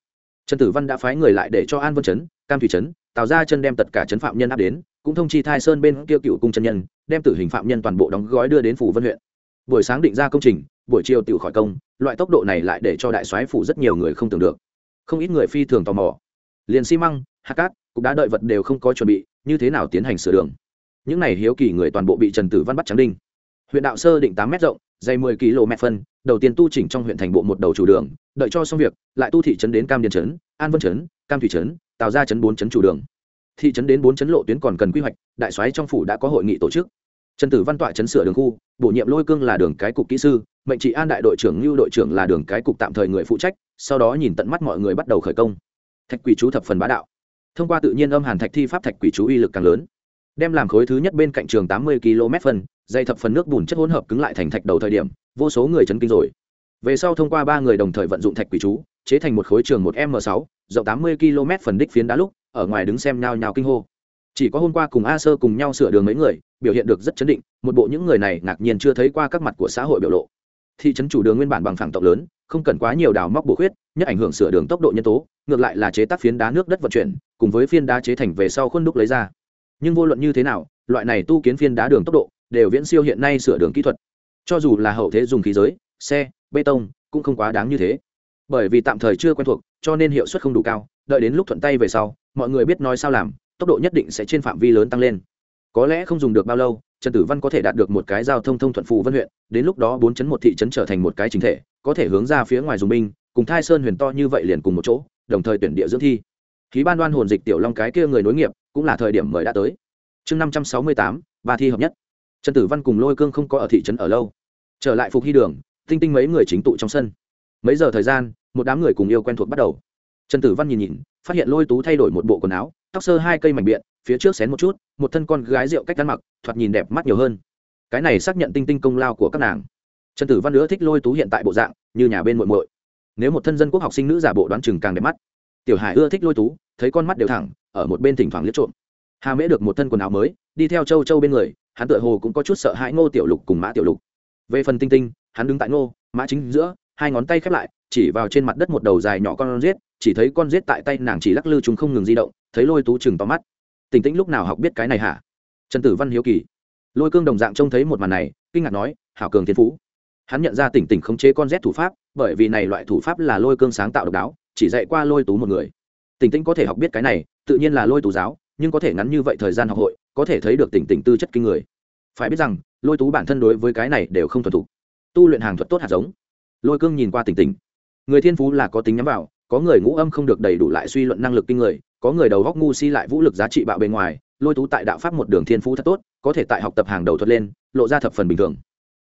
[SPEAKER 1] Trần tử văn đã phái người lại để cho an vân chấn, cam thủy chấn tạo ra chân đem tất cả chấn phạm nhân áp đến, cũng thông chi thai sơn bên kia cựu cung chân nhân, đem tử hình phạm nhân toàn bộ đóng gói đưa đến phủ vân huyện. Buổi sáng định ra công trình, buổi chiều tự khỏi công, loại tốc độ này lại để cho đại soái phủ rất nhiều người không tưởng được. Không ít người phi thường tò mò. Liền xi măng, hạt cát cũng đã đợi vật đều không có chuẩn bị, như thế nào tiến hành sửa đường? Những này hiếu kỳ người toàn bộ bị trần tử văn bắt trắng đinh. Huyện đạo sơ định tám m rộng, dày mười km phân, đầu tiên tu chỉnh trong huyện thành bộ một đầu chủ đường, đợi cho xong việc, lại tu thị trấn đến cam điền trấn, an vân trấn, cam thủy trấn tạo ra trấn bốn trấn chủ đường. Thị trấn đến bốn trấn lộ tuyến còn cần quy hoạch, đại soái trong phủ đã có hội nghị tổ chức. Trần tử văn tọa trấn sửa đường khu, bổ nhiệm lôi cương là đường cái cục kỹ sư, mệnh trị an đại đội trưởng lưu đội trưởng là đường cái cục tạm thời người phụ trách, sau đó nhìn tận mắt mọi người bắt đầu khởi công. Thạch quỷ chú thập phần bá đạo. Thông qua tự nhiên âm hàn thạch thi pháp thạch quỷ chú uy lực càng lớn đem làm khối thứ nhất bên cạnh trường tám mươi km phân, dây thập phần nước bùn chất hỗn hợp cứng lại thành thạch đầu thời điểm, vô số người chấn kinh rồi. Về sau thông qua ba người đồng thời vận dụng thạch quỷ chú, chế thành một khối trường một m sáu, rộng tám mươi km phần đích phiến đá lúc, ở ngoài đứng xem nhao nhao kinh hô. Chỉ có hôm qua cùng a sơ cùng nhau sửa đường mấy người, biểu hiện được rất chấn định, một bộ những người này ngạc nhiên chưa thấy qua các mặt của xã hội biểu lộ. Thị trấn chủ đường nguyên bản bằng phẳng tộc lớn, không cần quá nhiều đào móc bổ khuyết, nhất ảnh hưởng sửa đường tốc độ nhân tố, ngược lại là chế tác phiến đá nước đất vận chuyển, cùng với phiên đá chế thành về sau khuôn đúc lấy ra nhưng vô luận như thế nào, loại này tu kiến phiên đá đường tốc độ đều viễn siêu hiện nay sửa đường kỹ thuật. Cho dù là hậu thế dùng khí giới, xe, bê tông cũng không quá đáng như thế. Bởi vì tạm thời chưa quen thuộc, cho nên hiệu suất không đủ cao, đợi đến lúc thuận tay về sau, mọi người biết nói sao làm, tốc độ nhất định sẽ trên phạm vi lớn tăng lên. Có lẽ không dùng được bao lâu, trần tử văn có thể đạt được một cái giao thông thông thuận phù vân huyện, đến lúc đó bốn chấn một thị trấn trở thành một cái chính thể, có thể hướng ra phía ngoài dùng binh, cùng thai sơn huyền to như vậy liền cùng một chỗ, đồng thời tuyển địa dưỡng thi khí ban đoan hồn dịch tiểu long cái kia người nối nghiệp, cũng là thời điểm mời đã tới. Chương năm trăm sáu mươi tám, ba thi hợp nhất. Trần tử văn cùng lôi cương không có ở thị trấn ở lâu. Trở lại phục hy đường, tinh tinh mấy người chính tụ trong sân. Mấy giờ thời gian, một đám người cùng yêu quen thuộc bắt đầu. Trần tử văn nhìn nhìn, phát hiện lôi tú thay đổi một bộ quần áo, tóc sơ hai cây mảnh biện, phía trước xén một chút, một thân con gái rượu cách ăn mặc, thoạt nhìn đẹp mắt nhiều hơn. Cái này xác nhận tinh tinh công lao của các nàng. Trần tử văn nữa thích lôi tú hiện tại bộ dạng, như nhà bên muội muội. Nếu một thân dân quốc học sinh nữ giả bộ đoán chừng càng đẹp mắt tiểu hải ưa thích lôi tú thấy con mắt đều thẳng, ở một bên thỉnh thoảng liếc trộm. Hà mễ được một thân quần áo mới, đi theo châu châu bên người, hắn tựa hồ cũng có chút sợ hãi ngô tiểu lục cùng mã tiểu lục. Về phần tinh tinh, hắn đứng tại ngô, mã chính giữa, hai ngón tay khép lại, chỉ vào trên mặt đất một đầu dài nhỏ con rết chỉ thấy con rết tại tay nàng chỉ lắc lư chúng không ngừng di động, thấy lôi tú chừng to mắt. Tỉnh tĩnh lúc nào học biết cái này hả? Trần tử văn hiếu kỳ. Lôi cương đồng dạng trông thấy một màn này, kinh ngạc nói, hảo cường thiên phú. Hắn nhận ra tỉnh tỉnh khống chế con rết thủ pháp, bởi vì này loại thủ pháp là lôi cương sáng tạo độc đáo chỉ dạy qua lôi tú một người. Tỉnh tĩnh có thể học biết cái này, tự nhiên là lôi tú giáo, nhưng có thể ngắn như vậy thời gian học hội, có thể thấy được tỉnh tỉnh tư chất kinh người. Phải biết rằng, lôi tú bản thân đối với cái này đều không thuần thục. Tu luyện hàng thuật tốt hạt giống. Lôi cương nhìn qua tỉnh tỉnh người thiên phú là có tính nhắm vào, có người ngũ âm không được đầy đủ lại suy luận năng lực kinh người, có người đầu góc ngu si lại vũ lực giá trị bạo bề ngoài, lôi tú tại đạo pháp một đường thiên phú thật tốt, có thể tại học tập hàng đầu thuật lên, lộ ra thập phần bình thường.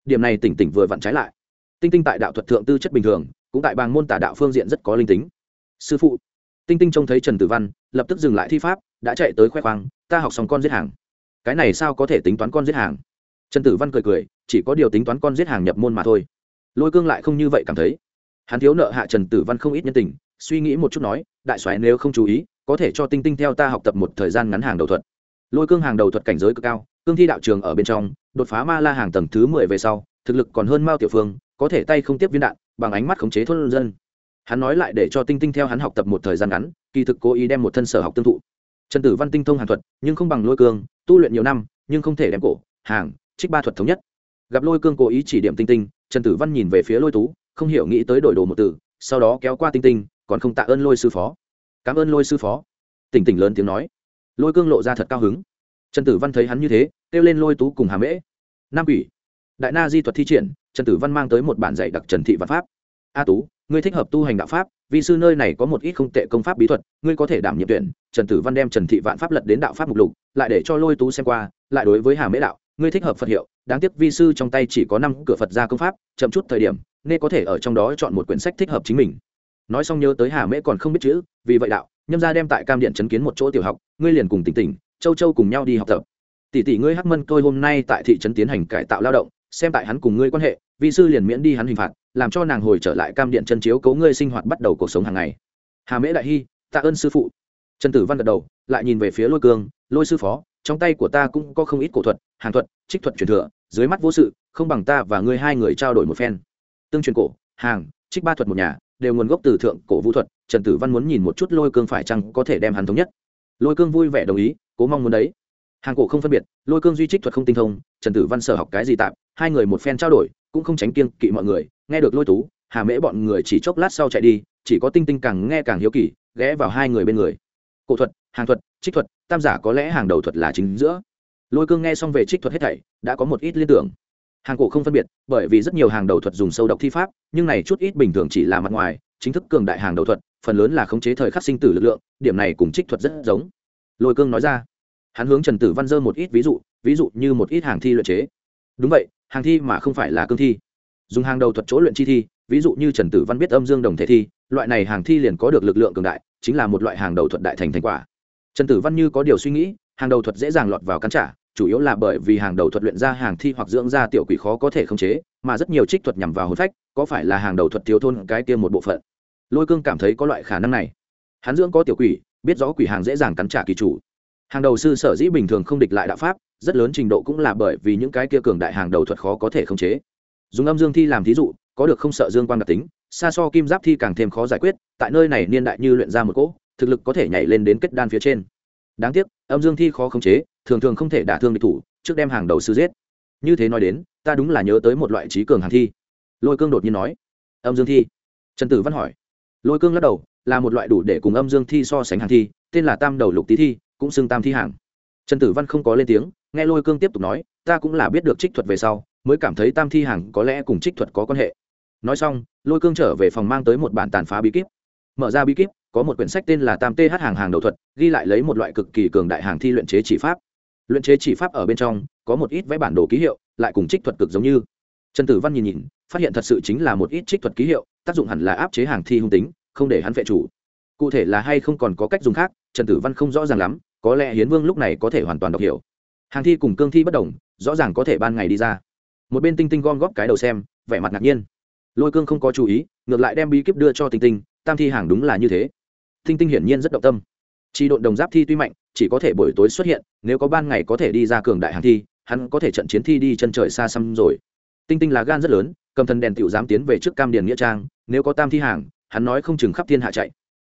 [SPEAKER 1] Điểm này tỉnh tỉnh vừa vặn trái lại. Tinh tinh tại đạo thuật thượng tư chất bình thường, cũng tại bang môn tả đạo phương diện rất có linh tính sư phụ. Tinh tinh trông thấy trần tử văn, lập tức dừng lại thi pháp, đã chạy tới khoe khoang, ta học xong con giết hàng. Cái này sao có thể tính toán con giết hàng? Trần tử văn cười cười, chỉ có điều tính toán con giết hàng nhập môn mà thôi. Lôi cương lại không như vậy cảm thấy. Hắn thiếu nợ hạ trần tử văn không ít nhân tình, suy nghĩ một chút nói, đại soái nếu không chú ý, có thể cho tinh tinh theo ta học tập một thời gian ngắn hàng đầu thuật. Lôi cương hàng đầu thuật cảnh giới cực cao, cương thi đạo trường ở bên trong, đột phá ma la hàng tầng thứ mười về sau, thực lực còn hơn mao tiểu phương, có thể tay không tiếp viên đạn, bằng ánh mắt khống chế thôn dân hắn nói lại để cho tinh tinh theo hắn học tập một thời gian ngắn, kỳ thực cố ý đem một thân sở học tương thụ. Trần tử văn tinh thông hàn thuật, nhưng không bằng lôi cương, tu luyện nhiều năm, nhưng không thể đem cổ, hàng, trích ba thuật thống nhất. Gặp lôi cương cố ý chỉ điểm tinh tinh, trần tử văn nhìn về phía lôi tú, không hiểu nghĩ tới đổi đồ một từ, sau đó kéo qua tinh tinh, còn không tạ ơn lôi sư phó. Cảm ơn lôi sư phó. Tỉnh tỉnh lớn tiếng nói. Lôi cương lộ ra thật cao hứng. Trần tử văn thấy hắn như thế, kêu lên lôi tú cùng hà mễ. Nam ủy đại na di thuật thi triển, trần tử văn mang tới một bản dạy đặc trần thị văn pháp. A tú ngươi thích hợp tu hành đạo pháp vì sư nơi này có một ít không tệ công pháp bí thuật, ngươi có thể đảm nhiệm tuyển, trần tử văn đem trần thị vạn pháp lật đến đạo pháp mục lục, lại để cho lôi tú xem qua, lại đối với hà mễ đạo, ngươi thích hợp phật hiệu, đáng tiếc vi sư trong tay chỉ có năm cửa phật gia công pháp, chậm chút thời điểm, nên có thể ở trong đó chọn một quyển sách thích hợp chính mình. Nói xong nhớ tới hà mễ còn không biết chữ, vì vậy đạo, nhâm ra đem tại cam điện chấn kiến một chỗ tiểu học, ngươi liền cùng tỉnh tỉnh, châu châu cùng nhau đi học tập. Tỷ tỷ ngươi hắc mân tôi hôm nay tại thị trấn tiến hành cải tạo lao động xem tại hắn cùng ngươi quan hệ vị sư liền miễn đi hắn hình phạt, làm cho nàng hồi trở lại cam điện chân chiếu cấu ngươi sinh hoạt bắt đầu cuộc sống hàng ngày. Hà mễ đại hy tạ ơn sư phụ. Trần tử văn gật đầu, lại nhìn về phía lôi cương, lôi sư phó, trong tay của ta cũng có không ít cổ thuật, hàng thuật, trích thuật truyền thừa, dưới mắt vô sự, không bằng ta và ngươi hai người trao đổi một phen. Tương truyền cổ, hàng, trích ba thuật một nhà, đều nguồn gốc từ thượng cổ vũ thuật, trần tử văn muốn nhìn một chút lôi cương phải chăng có thể đem hắn thống nhất. Lôi cương vui vẻ đồng ý, cố mong muốn đấy hàng cổ không phân biệt, lôi cương duy trích thuật không tinh thông, trần tử văn sở học cái gì tạm, hai người một phen trao đổi, cũng không tránh kiêng kỵ mọi người, nghe được lôi tú, hà mễ bọn người chỉ chốc lát sau chạy đi, chỉ có tinh tinh càng nghe càng hiếu kỳ, ghé vào hai người bên người. Cổ thuật, hàng thuật, trích thuật, tam giả có lẽ hàng đầu thuật là chính giữa. Lôi cương nghe xong về trích thuật hết thảy, đã có một ít liên tưởng. Hàng cổ không phân biệt, bởi vì rất nhiều hàng đầu thuật dùng sâu độc thi pháp, nhưng này chút ít bình thường chỉ là mặt ngoài, chính thức cường đại hàng đầu thuật, phần lớn là khống chế thời khắc sinh tử lực lượng, điểm này cùng trích thuật rất giống. Lôi cương nói ra hắn hướng trần tử văn dơ một ít ví dụ ví dụ như một ít hàng thi luyện chế. Đúng vậy, hàng thi mà không phải là cương thi. Dùng hàng đầu thuật chỗ luyện chi thi, ví dụ như trần tử văn biết âm dương đồng thể thi, loại này hàng thi liền có được lực lượng cường đại, chính là một loại hàng đầu thuật đại thành thành quả. Trần tử văn như có điều suy nghĩ, hàng đầu thuật dễ dàng lọt vào cắn trả, chủ yếu là bởi vì hàng đầu thuật luyện ra hàng thi hoặc dưỡng ra tiểu quỷ khó có thể khống chế, mà rất nhiều trích thuật nhằm vào hồn phách, có phải là hàng đầu thuật thiếu thôn cái tiêm một bộ phận. Lôi cương cảm thấy có loại khả năng này. Hắn dưỡng có tiểu quỷ, biết rõ quỷ hàng dễ dàng cắn trả kỳ chủ hàng đầu sư sở dĩ bình thường không địch lại đạo pháp, rất lớn trình độ cũng là bởi vì những cái kia cường đại hàng đầu thuật khó có thể khống chế. Dùng âm dương thi làm thí dụ, có được không sợ dương quan đặc tính, xa so kim giáp thi càng thêm khó giải quyết, tại nơi này niên đại như luyện ra một cỗ, thực lực có thể nhảy lên đến kết đan phía trên. Đáng tiếc, âm dương thi khó khống chế, thường thường không thể đả thương địch thủ, trước đem hàng đầu sư giết. Như thế nói đến, ta đúng là nhớ tới một loại trí cường hàng thi. Lôi cương đột nhiên nói. Âm dương thi. Trần tử văn hỏi. Lôi cương lắc đầu, là một loại đủ để cùng âm dương thi so sánh hàng thi, tên là tam đầu lục tý thi cũng xưng tam thi hàng. Trần tử văn không có lên tiếng, nghe lôi cương tiếp tục nói, ta cũng là biết được trích thuật về sau, mới cảm thấy tam thi hàng có lẽ cùng trích thuật có quan hệ. Nói xong, lôi cương trở về phòng mang tới một bản tàn phá bí kíp. Mở ra bí kíp, có một quyển sách tên là tam th hàng hàng đầu thuật, ghi lại lấy một loại cực kỳ cường đại hàng thi luyện chế chỉ pháp. Luyện chế chỉ pháp ở bên trong, có một ít vẽ bản đồ ký hiệu, lại cùng trích thuật cực giống như. Trần tử văn nhìn nhìn, phát hiện thật sự chính là một ít trích thuật ký hiệu, tác dụng hẳn là áp chế hàng thi hung tính, không để hắn vệ chủ. Cụ thể là hay không còn có cách dùng khác, trần tử văn không rõ ràng lắm có lẽ hiến vương lúc này có thể hoàn toàn đọc hiểu. Hàng thi cùng cương thi bất đồng, rõ ràng có thể ban ngày đi ra. Một bên tinh tinh gom góp cái đầu xem, vẻ mặt ngạc nhiên. Lôi cương không có chú ý, ngược lại đem bí kíp đưa cho tinh tinh, tam thi hàng đúng là như thế. Tinh tinh hiển nhiên rất động tâm. Chỉ độn đồng giáp thi tuy mạnh, chỉ có thể buổi tối xuất hiện, nếu có ban ngày có thể đi ra cường đại hàng thi, hắn có thể trận chiến thi đi chân trời xa xăm rồi. Tinh tinh là gan rất lớn, cầm thần đèn tiểu dám tiến về trước cam điền nghĩa trang, nếu có tam thi hàng, hắn nói không chừng khắp thiên hạ chạy.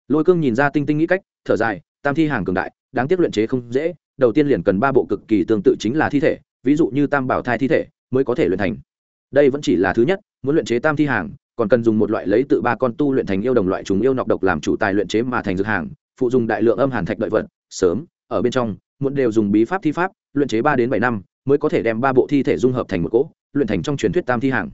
[SPEAKER 1] Lôi cương nhìn ra tinh tinh nghĩ cách, thở dài, tam thi hàng cường đại đáng tiếc luyện chế không dễ, đầu tiên liền cần ba bộ cực kỳ tương tự chính là thi thể, ví dụ như tam bảo thai thi thể mới có thể luyện thành. Đây vẫn chỉ là thứ nhất, muốn luyện chế tam thi hàng, còn cần dùng một loại lấy tự ba con tu luyện thành yêu đồng loại chúng yêu nọc độc làm chủ tài luyện chế mà thành dược hàng, phụ dùng đại lượng âm hàn thạch đợi vật, sớm, ở bên trong, muốn đều dùng bí pháp thi pháp, luyện chế ba đến bảy năm, mới có thể đem ba bộ thi thể dung hợp thành một cỗ, luyện thành trong truyền thuyết tam thi hàng.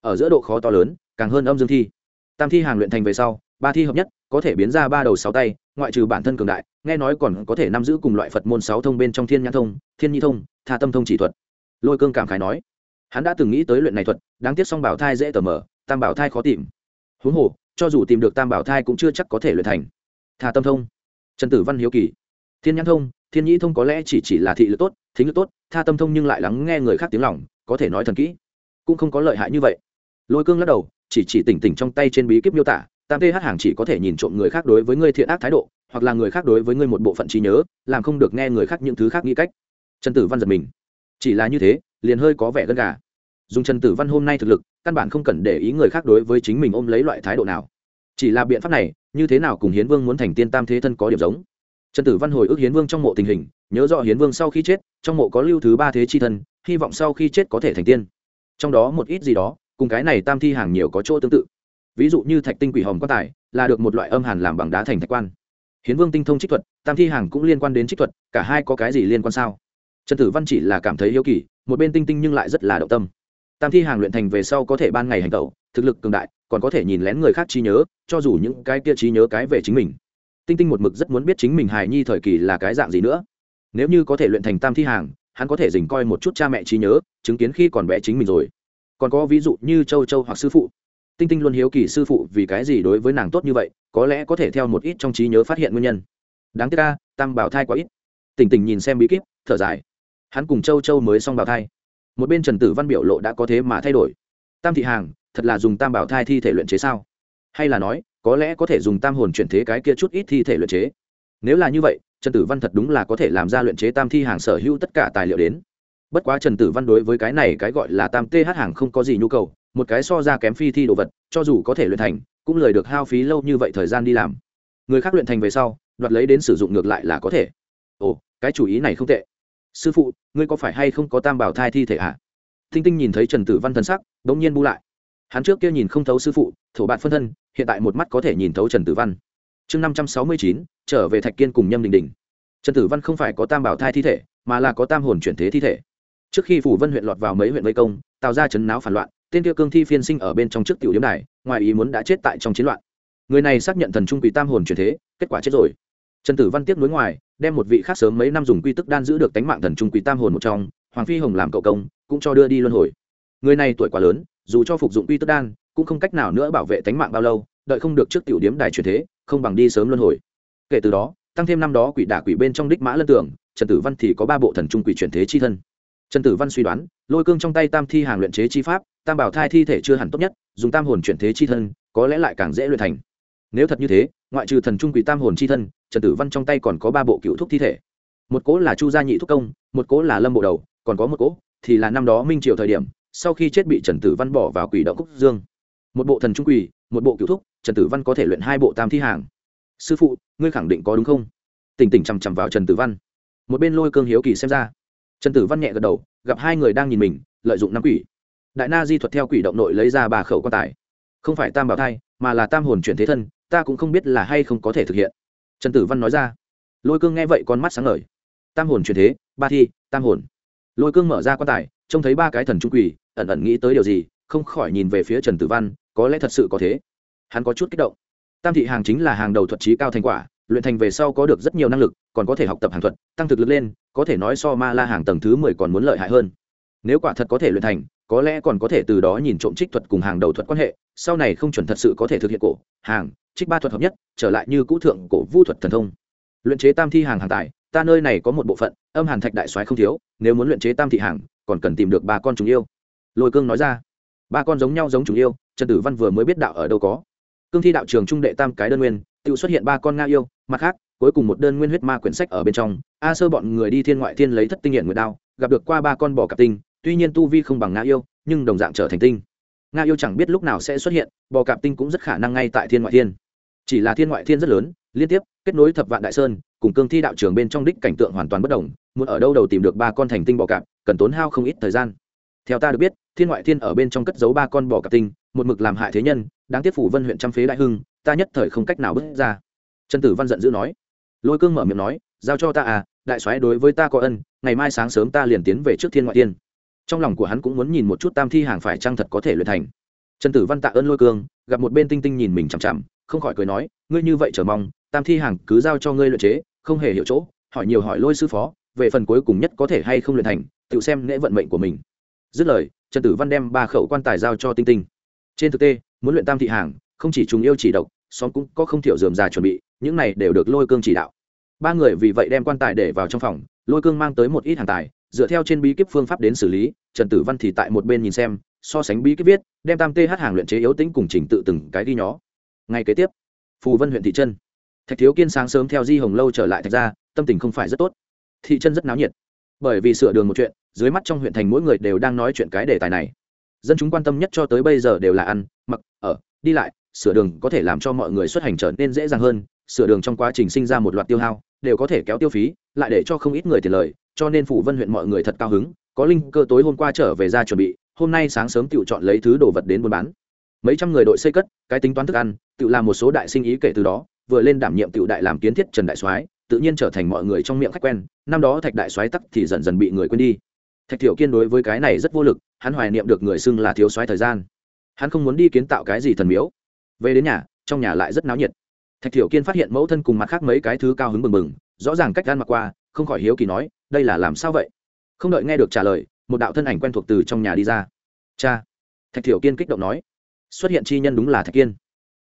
[SPEAKER 1] Ở giữa độ khó to lớn, càng hơn âm dương thi. Tam thi hàng luyện thành về sau, ba thi hợp nhất, có thể biến ra ba đầu sáu tay ngoại trừ bản thân cường đại, nghe nói còn có thể nắm giữ cùng loại phật môn sáu thông bên trong thiên nhãn thông, thiên nhi thông, tha tâm thông chỉ thuật. Lôi cương cảm khái nói, hắn đã từng nghĩ tới luyện này thuật, đáng tiếc song bảo thai dễ tờ mờ, tam bảo thai khó tìm. Huống hồ, cho dù tìm được tam bảo thai cũng chưa chắc có thể luyện thành. Tha tâm thông, trần tử văn hiếu kỳ. Thiên nhãn thông, thiên nhĩ thông có lẽ chỉ chỉ là thị lực tốt, thính lực tốt, tha tâm thông nhưng lại lắng nghe người khác tiếng lòng, có thể nói thần kỹ, cũng không có lợi hại như vậy. Lôi cương lắc đầu, chỉ chỉ tỉnh tỉnh trong tay trên bí kíp miêu tả tam th hàng chỉ có thể nhìn trộm người khác đối với ngươi thiện ác thái độ, hoặc là người khác đối với ngươi một bộ phận trí nhớ, làm không được nghe người khác những thứ khác nghĩ cách. Trần tử văn giật mình. Chỉ là như thế, liền hơi có vẻ gân gà. Dùng trần tử văn hôm nay thực lực, căn bản không cần để ý người khác đối với chính mình ôm lấy loại thái độ nào. Chỉ là biện pháp này, như thế nào cùng hiến vương muốn thành tiên tam thế thân có điểm giống. Trần tử văn hồi ức hiến vương trong mộ tình hình, nhớ rõ hiến vương sau khi chết, trong mộ có lưu thứ ba thế chi thân, hy vọng sau khi chết có thể thành tiên. Trong đó một ít gì đó, cùng cái này tam thi hàng nhiều có chỗ tương tự ví dụ như thạch tinh quỷ hồng quan tài, là được một loại âm hàn làm bằng đá thành thạch quan. Hiến vương tinh thông trích thuật, tam thi hàng cũng liên quan đến trích thuật, cả hai có cái gì liên quan sao? Trần tử văn chỉ là cảm thấy hiếu kỳ, một bên tinh tinh nhưng lại rất là động tâm. Tam thi hàng luyện thành về sau có thể ban ngày hành tẩu, thực lực cường đại, còn có thể nhìn lén người khác trí nhớ, cho dù những cái kia trí nhớ cái về chính mình. Tinh tinh một mực rất muốn biết chính mình hài nhi thời kỳ là cái dạng gì nữa. Nếu như có thể luyện thành tam thi hàng, hắn có thể dình coi một chút cha mẹ trí nhớ, chứng kiến khi còn bé chính mình rồi. Còn có ví dụ như châu châu hoặc sư phụ tinh tinh luôn hiếu kỳ sư phụ vì cái gì đối với nàng tốt như vậy, có lẽ có thể theo một ít trong trí nhớ phát hiện nguyên nhân. Đáng tiếc ca tam bảo thai quá ít. Tỉnh tỉnh nhìn xem bí kíp, thở dài. Hắn cùng châu châu mới xong bảo thai. Một bên trần tử văn biểu lộ đã có thế mà thay đổi. Tam thị hàng, thật là dùng tam bảo thai thi thể luyện chế sao? Hay là nói, có lẽ có thể dùng tam hồn chuyển thế cái kia chút ít thi thể luyện chế. Nếu là như vậy, trần tử văn thật đúng là có thể làm ra luyện chế tam thi hàng sở hữu tất cả tài liệu đến. Bất quá trần tử văn đối với cái này cái gọi là tam th hàng không có gì nhu cầu một cái so ra kém phi thi đồ vật, cho dù có thể luyện thành, cũng lời được hao phí lâu như vậy thời gian đi làm. Người khác luyện thành về sau, đoạt lấy đến sử dụng ngược lại là có thể. Ồ, cái chủ ý này không tệ. Sư phụ, ngươi có phải hay không có tam bảo thai thi thể ạ à? thinh tinh nhìn thấy trần tử văn thân sắc đ ỗ n g nhiên bu lại. Hắn trước kia nhìn không thấu sư phụ, thổ bạn phân thân, hiện tại một mắt có thể nhìn thấu trần tử văn. Chương năm trăm sáu mươi chín, trở về thạch kiên cùng nhâm đình đình. Trần tử văn không phải có tam bảo thai thi thể, mà là có tam hồn chuyển thế thi thể. Trước khi phủ vân huyện lọt vào mấy huyện vây công, tạo ra chấn náo phản loạn tên kia cương thi phiên sinh ở bên trong trước tiểu điểm đài, ngoài ý muốn đã chết tại trong chiến loạn. Người này xác nhận thần trung quỷ tam hồn chuyển thế, kết quả chết rồi. Trần tử văn tiếp nối ngoài, đem một vị khác sớm mấy năm dùng quy tức đan giữ được tánh mạng thần trung quỷ tam hồn một trong, hoàng phi hồng làm cậu công, cũng cho đưa đi luân hồi. Người này tuổi quá lớn, dù cho phục dụng quy tức đan, cũng không cách nào nữa bảo vệ tánh mạng bao lâu, đợi không được trước tiểu điểm đài chuyển thế, không bằng đi sớm luân hồi. Kể từ đó, tăng thêm năm đó quỷ đả quỷ bên trong đích mã lân tưởng, trần tử văn thì có ba bộ thần trung quỷ chuyển thế chi thân trần tử văn suy đoán, lôi cương trong tay tam thi hàng luyện chế chi pháp, tam bảo thai thi thể chưa hẳn tốt nhất, dùng tam hồn chuyển thế chi thân, có lẽ lại càng dễ luyện thành. Nếu thật như thế, ngoại trừ thần trung quỷ tam hồn chi thân, trần tử văn trong tay còn có ba bộ cựu thúc thi thể. Một cố là chu gia nhị thúc công, một cố là lâm bộ đầu, còn có một cố thì là năm đó minh triều thời điểm, sau khi chết bị trần tử văn bỏ vào quỷ động cúc dương. Một bộ thần trung quỷ, một bộ cựu thúc, trần tử văn có thể luyện hai bộ tam thi hàng. Sư phụ, ngươi khẳng định có đúng không? Tỉnh tỉnh chằm chằm vào trần tử văn. Một bên lôi cương hiếu kỳ xem ra trần tử văn nhẹ gật đầu, gặp hai người đang nhìn mình, lợi dụng năm quỷ. Đại na di thuật theo quỷ động nội lấy ra ba khẩu quan tài. Không phải tam bảo thai, mà là tam hồn chuyển thế thân, ta cũng không biết là hay không có thể thực hiện. Trần tử văn nói ra. Lôi cương nghe vậy con mắt sáng ngời. Tam hồn chuyển thế, ba thi, tam hồn. Lôi cương mở ra quan tài, trông thấy ba cái thần trung quỷ, ẩn ẩn nghĩ tới điều gì, không khỏi nhìn về phía trần tử văn, có lẽ thật sự có thế. Hắn có chút kích động. Tam thị hàng chính là hàng đầu thuật trí cao thành quả luyện thành về sau có được rất nhiều năng lực, còn có thể học tập hàng thuật, tăng thực lực lên, có thể nói so ma la hàng tầng thứ mười còn muốn lợi hại hơn. Nếu quả thật có thể luyện thành, có lẽ còn có thể từ đó nhìn trộm trích thuật cùng hàng đầu thuật quan hệ, sau này không chuẩn thật sự có thể thực hiện cổ, hàng, trích ba thuật hợp nhất, trở lại như cũ thượng cổ vu thuật thần thông. Luyện chế tam thi hàng hàng tài, ta nơi này có một bộ phận, âm hàn thạch đại soái không thiếu, nếu muốn luyện chế tam thị hàng, còn cần tìm được ba con chúng yêu. Lôi cương nói ra. Ba con giống nhau giống chúng yêu, trần tử văn vừa mới biết đạo ở đâu có. Cương thi đạo trường trung đệ tam cái đơn nguyên, tự xuất hiện ba con nga yêu mặt khác, cuối cùng một đơn nguyên huyết ma quyển sách ở bên trong, a sơ bọn người đi thiên ngoại thiên lấy thất tinh hiện nguyệt đao, gặp được qua ba con bò cạp tinh, tuy nhiên tu vi không bằng nga yêu, nhưng đồng dạng trở thành tinh. Nga yêu chẳng biết lúc nào sẽ xuất hiện, bò cạp tinh cũng rất khả năng ngay tại thiên ngoại thiên. Chỉ là thiên ngoại thiên rất lớn, liên tiếp, kết nối thập vạn đại sơn, cùng cương thi đạo trường bên trong đích cảnh tượng hoàn toàn bất đồng, muốn ở đâu đầu tìm được ba con thành tinh bò cạp, cần tốn hao không ít thời gian. Theo ta được biết, thiên ngoại thiên ở bên trong cất giấu ba con bò cạp tinh, một mực làm hại thế nhân, đáng tiếc phủ vân huyện trăm phế đại hưng, ta nhất thời không cách nào bước ra trần tử văn giận dữ nói. Lôi cương mở miệng nói, giao cho ta à đại soái đối với ta có ân, ngày mai sáng sớm ta liền tiến về trước thiên ngoại tiên. Trong lòng của hắn cũng muốn nhìn một chút tam thi hàng phải trăng thật có thể luyện thành. Trần tử văn tạ ơn lôi cương, gặp một bên tinh tinh nhìn mình chằm chằm, không khỏi cười nói, ngươi như vậy chờ mong, tam thi hàng cứ giao cho ngươi luyện chế, không hề hiểu chỗ, hỏi nhiều hỏi lôi sư phó, về phần cuối cùng nhất có thể hay không luyện thành, tự xem lễ vận mệnh của mình. Dứt lời, trần tử văn đem ba khẩu quan tài giao cho tinh tinh. Trên thực tế, muốn luyện tam thị hàng, không chỉ chúng yêu chỉ độc, xóm cũng có không thiểu dườm già chuẩn bị những này đều được lôi cương chỉ đạo. Ba người vì vậy đem quan tài để vào trong phòng, lôi cương mang tới một ít hàng tài, dựa theo trên bí kíp phương pháp đến xử lý, trần tử văn thì tại một bên nhìn xem, so sánh bí kíp viết, đem tam th hàng luyện chế yếu tính cùng trình tự từng cái ghi nhó. Ngay kế tiếp, phù vân huyện thị trân. Thạch thiếu kiên sáng sớm theo di hồng lâu trở lại thạch ra tâm tình không phải rất tốt. Thị trân rất náo nhiệt. Bởi vì sửa đường một chuyện, dưới mắt trong huyện thành mỗi người đều đang nói chuyện cái đề tài này. Dân chúng quan tâm nhất cho tới bây giờ đều là ăn, mặc, ở, đi lại, sửa đường có thể làm cho mọi người xuất hành trở nên dễ dàng hơn sửa đường trong quá trình sinh ra một loạt tiêu hao, đều có thể kéo tiêu phí, lại để cho không ít người tiền lời cho nên phủ vân huyện mọi người thật cao hứng, có linh cơ tối hôm qua trở về ra chuẩn bị, hôm nay sáng sớm tự chọn lấy thứ đồ vật đến buôn bán. Mấy trăm người đội xây cất, cái tính toán thức ăn, tự làm một số đại sinh ý kể từ đó, vừa lên đảm nhiệm tự đại làm kiến thiết trần đại soái, tự nhiên trở thành mọi người trong miệng khách quen, năm đó thạch đại soái tắc thì dần dần bị người quên đi. Thạch thiểu kiên đối với cái này rất vô lực, hắn hoài niệm được người xưng là thiếu soái thời gian. Hắn không muốn đi kiến tạo cái gì thần miếu. Về đến nhà, trong nhà lại rất náo nhiệt thạch thiểu kiên phát hiện mẫu thân cùng mặt khác mấy cái thứ cao hứng bừng bừng, rõ ràng cách gan mặc qua, không khỏi hiếu kỳ nói, đây là làm sao vậy? Không đợi nghe được trả lời, một đạo thân ảnh quen thuộc từ trong nhà đi ra. Cha. Thạch thiểu kiên kích động nói. Xuất hiện chi nhân đúng là thạch kiên.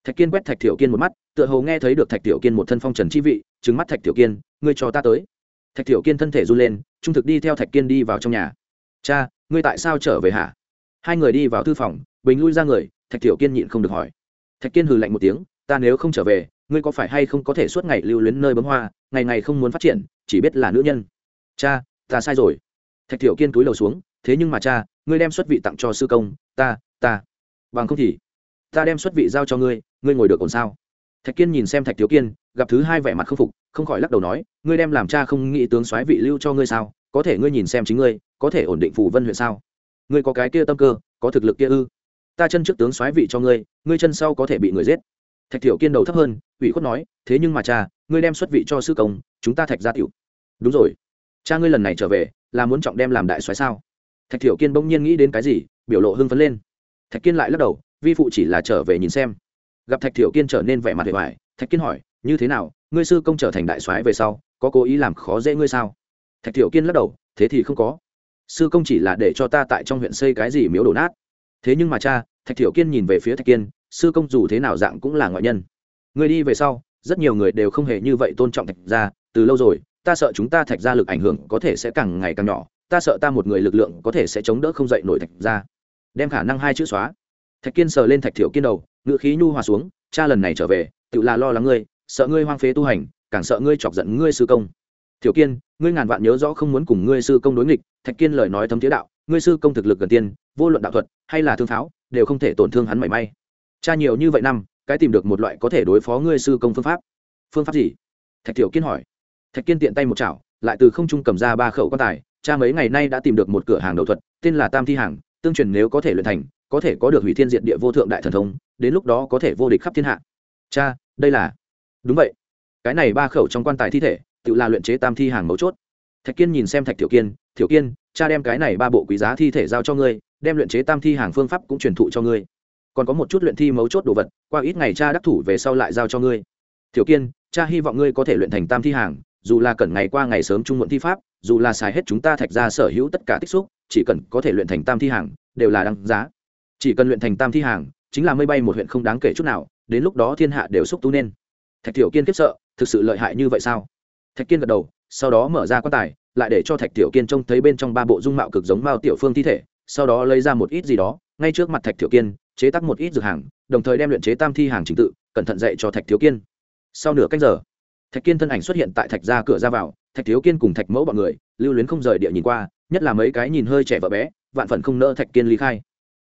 [SPEAKER 1] Thạch kiên quét thạch thiểu kiên một mắt, tựa hồ nghe thấy được thạch thiểu kiên một thân phong trần chi vị trứng mắt thạch thiểu kiên, ngươi cho ta tới. Thạch thiểu kiên thân thể run lên, trung thực đi theo thạch kiên đi vào trong nhà. Cha, ngươi tại sao trở về hả? Hai người đi vào thư phòng, bình lui ra người, thạch thiểu kiên nhịn không được hỏi. Thạch kiên hừ lạnh một tiếng, ta nếu không trở về ngươi có phải hay không có thể suốt ngày lưu luyến nơi bấm hoa, ngày ngày không muốn phát triển, chỉ biết là nữ nhân. Cha, ta sai rồi. Thạch thiểu kiên túi đầu xuống, thế nhưng mà cha, ngươi đem xuất vị tặng cho sư công, ta ta. Bằng không thì, ta đem xuất vị giao cho ngươi ngươi ngồi được còn sao? Thạch kiên nhìn xem thạch thiếu kiên, gặp thứ hai vẻ mặt khâm phục, không khỏi lắc đầu nói, ngươi đem làm cha không nghĩ tướng soái vị lưu cho ngươi sao? Có thể ngươi nhìn xem chính ngươi, có thể ổn định phủ vân huyện sao? Ngươi có cái kia tâm cơ, có thực lực kia ư? Ta chân trước tướng soái vị cho ngươi ngươi chân sau có thể bị người giết. Thạch thiểu kiên đầu thấp hơn ủy khuất nói, thế nhưng mà cha, ngươi đem xuất vị cho sư công, chúng ta thạch gia tiểu. Đúng rồi. Cha ngươi lần này trở về, là muốn trọng đem làm đại soái sao? Thạch thiểu kiên bỗng nhiên nghĩ đến cái gì, biểu lộ hưng phấn lên. Thạch kiên lại lắc đầu, vi phụ chỉ là trở về nhìn xem. Gặp thạch thiểu kiên trở nên vẻ mặt hề hoài, thạch kiên hỏi, như thế nào, ngươi sư công trở thành đại soái về sau, có cố ý làm khó dễ ngươi sao? Thạch thiểu kiên lắc đầu, thế thì không có. Sư công chỉ là để cho ta tại trong huyện xây cái gì miếu đổ nát. Thế nhưng mà cha, thạch thiểu kiên nhìn về phía thạch kiên, sư công dù thế nào dạng cũng là ngoại nhân người đi về sau, rất nhiều người đều không hề như vậy tôn trọng thạch gia, từ lâu rồi, ta sợ chúng ta thạch gia lực ảnh hưởng có thể sẽ càng ngày càng nhỏ, ta sợ ta một người lực lượng có thể sẽ chống đỡ không dậy nổi thạch gia. Đem khả năng hai chữ xóa. Thạch kiên sờ lên thạch thiểu kiên đầu ngự khí nhu hòa xuống, cha lần này trở về, tự là lo lắng ngươi, sợ ngươi hoang phế tu hành, càng sợ ngươi chọc giận ngươi sư công. Thiểu kiên, ngươi ngàn vạn nhớ rõ không muốn cùng ngươi sư công đối nghịch, thạch kiên lời nói thấm thiế đạo, ngươi sư công thực lực gần tiên, vô luận đạo thuật hay là thương pháo, đều không thể tổn thương hắn mảy may. Cha nhiều như vậy năm cái tìm được một loại có thể đối phó ngươi sư công phương pháp. Phương pháp gì? Thạch thiểu kiên hỏi. Thạch kiên tiện tay một chảo, lại từ không trung cầm ra ba khẩu quan tài, cha mấy ngày nay đã tìm được một cửa hàng đầu thuật, tên là tam thi hàng, tương truyền nếu có thể luyện thành, có thể có được hủy thiên diện địa vô thượng đại thần thông, đến lúc đó có thể vô địch khắp thiên hạ. Cha, đây là đúng vậy. Cái này ba khẩu trong quan tài thi thể, tự là luyện chế tam thi hàng mấu chốt. Thạch kiên nhìn xem thạch thiểu kiên thiểu kiên, cha đem cái này ba bộ quý giá thi thể giao cho ngươi, đem luyện chế tam thi hàng phương pháp cũng truyền thụ cho ngươi còn có một chút luyện thi mấu chốt đồ vật, qua ít ngày cha đắc thủ về sau lại giao cho ngươi. Thiểu kiên, cha hy vọng ngươi có thể luyện thành tam thi hàng, dù là cần ngày qua ngày sớm trung muộn thi pháp, dù là xài hết chúng ta thạch ra sở hữu tất cả tích xúc, chỉ cần có thể luyện thành tam thi hàng, đều là đáng giá. Chỉ cần luyện thành tam thi hàng, chính là mây bay một huyện không đáng kể chút nào, đến lúc đó thiên hạ đều xúc tú nên. Thạch tiểu kiên kiếp sợ, thực sự lợi hại như vậy sao? Thạch kiên gật đầu, sau đó mở ra quan tài, lại để cho thạch tiểu kiên trông thấy bên trong ba bộ dung mạo cực giống mao tiểu phương thi thể, sau đó lấy ra một ít gì đó, ngay trước mặt thạch tiểu kiên chế tác một ít dược hàng, đồng thời đem luyện chế tam thi hàng trình tự, cẩn thận dạy cho thạch thiếu kiên. Sau nửa canh giờ, thạch kiên thân ảnh xuất hiện tại thạch ra cửa ra vào, thạch thiếu kiên cùng thạch mẫu bọn người, lưu luyến không rời địa nhìn qua, nhất là mấy cái nhìn hơi trẻ vợ bé, vạn phận không nỡ thạch kiên ly khai.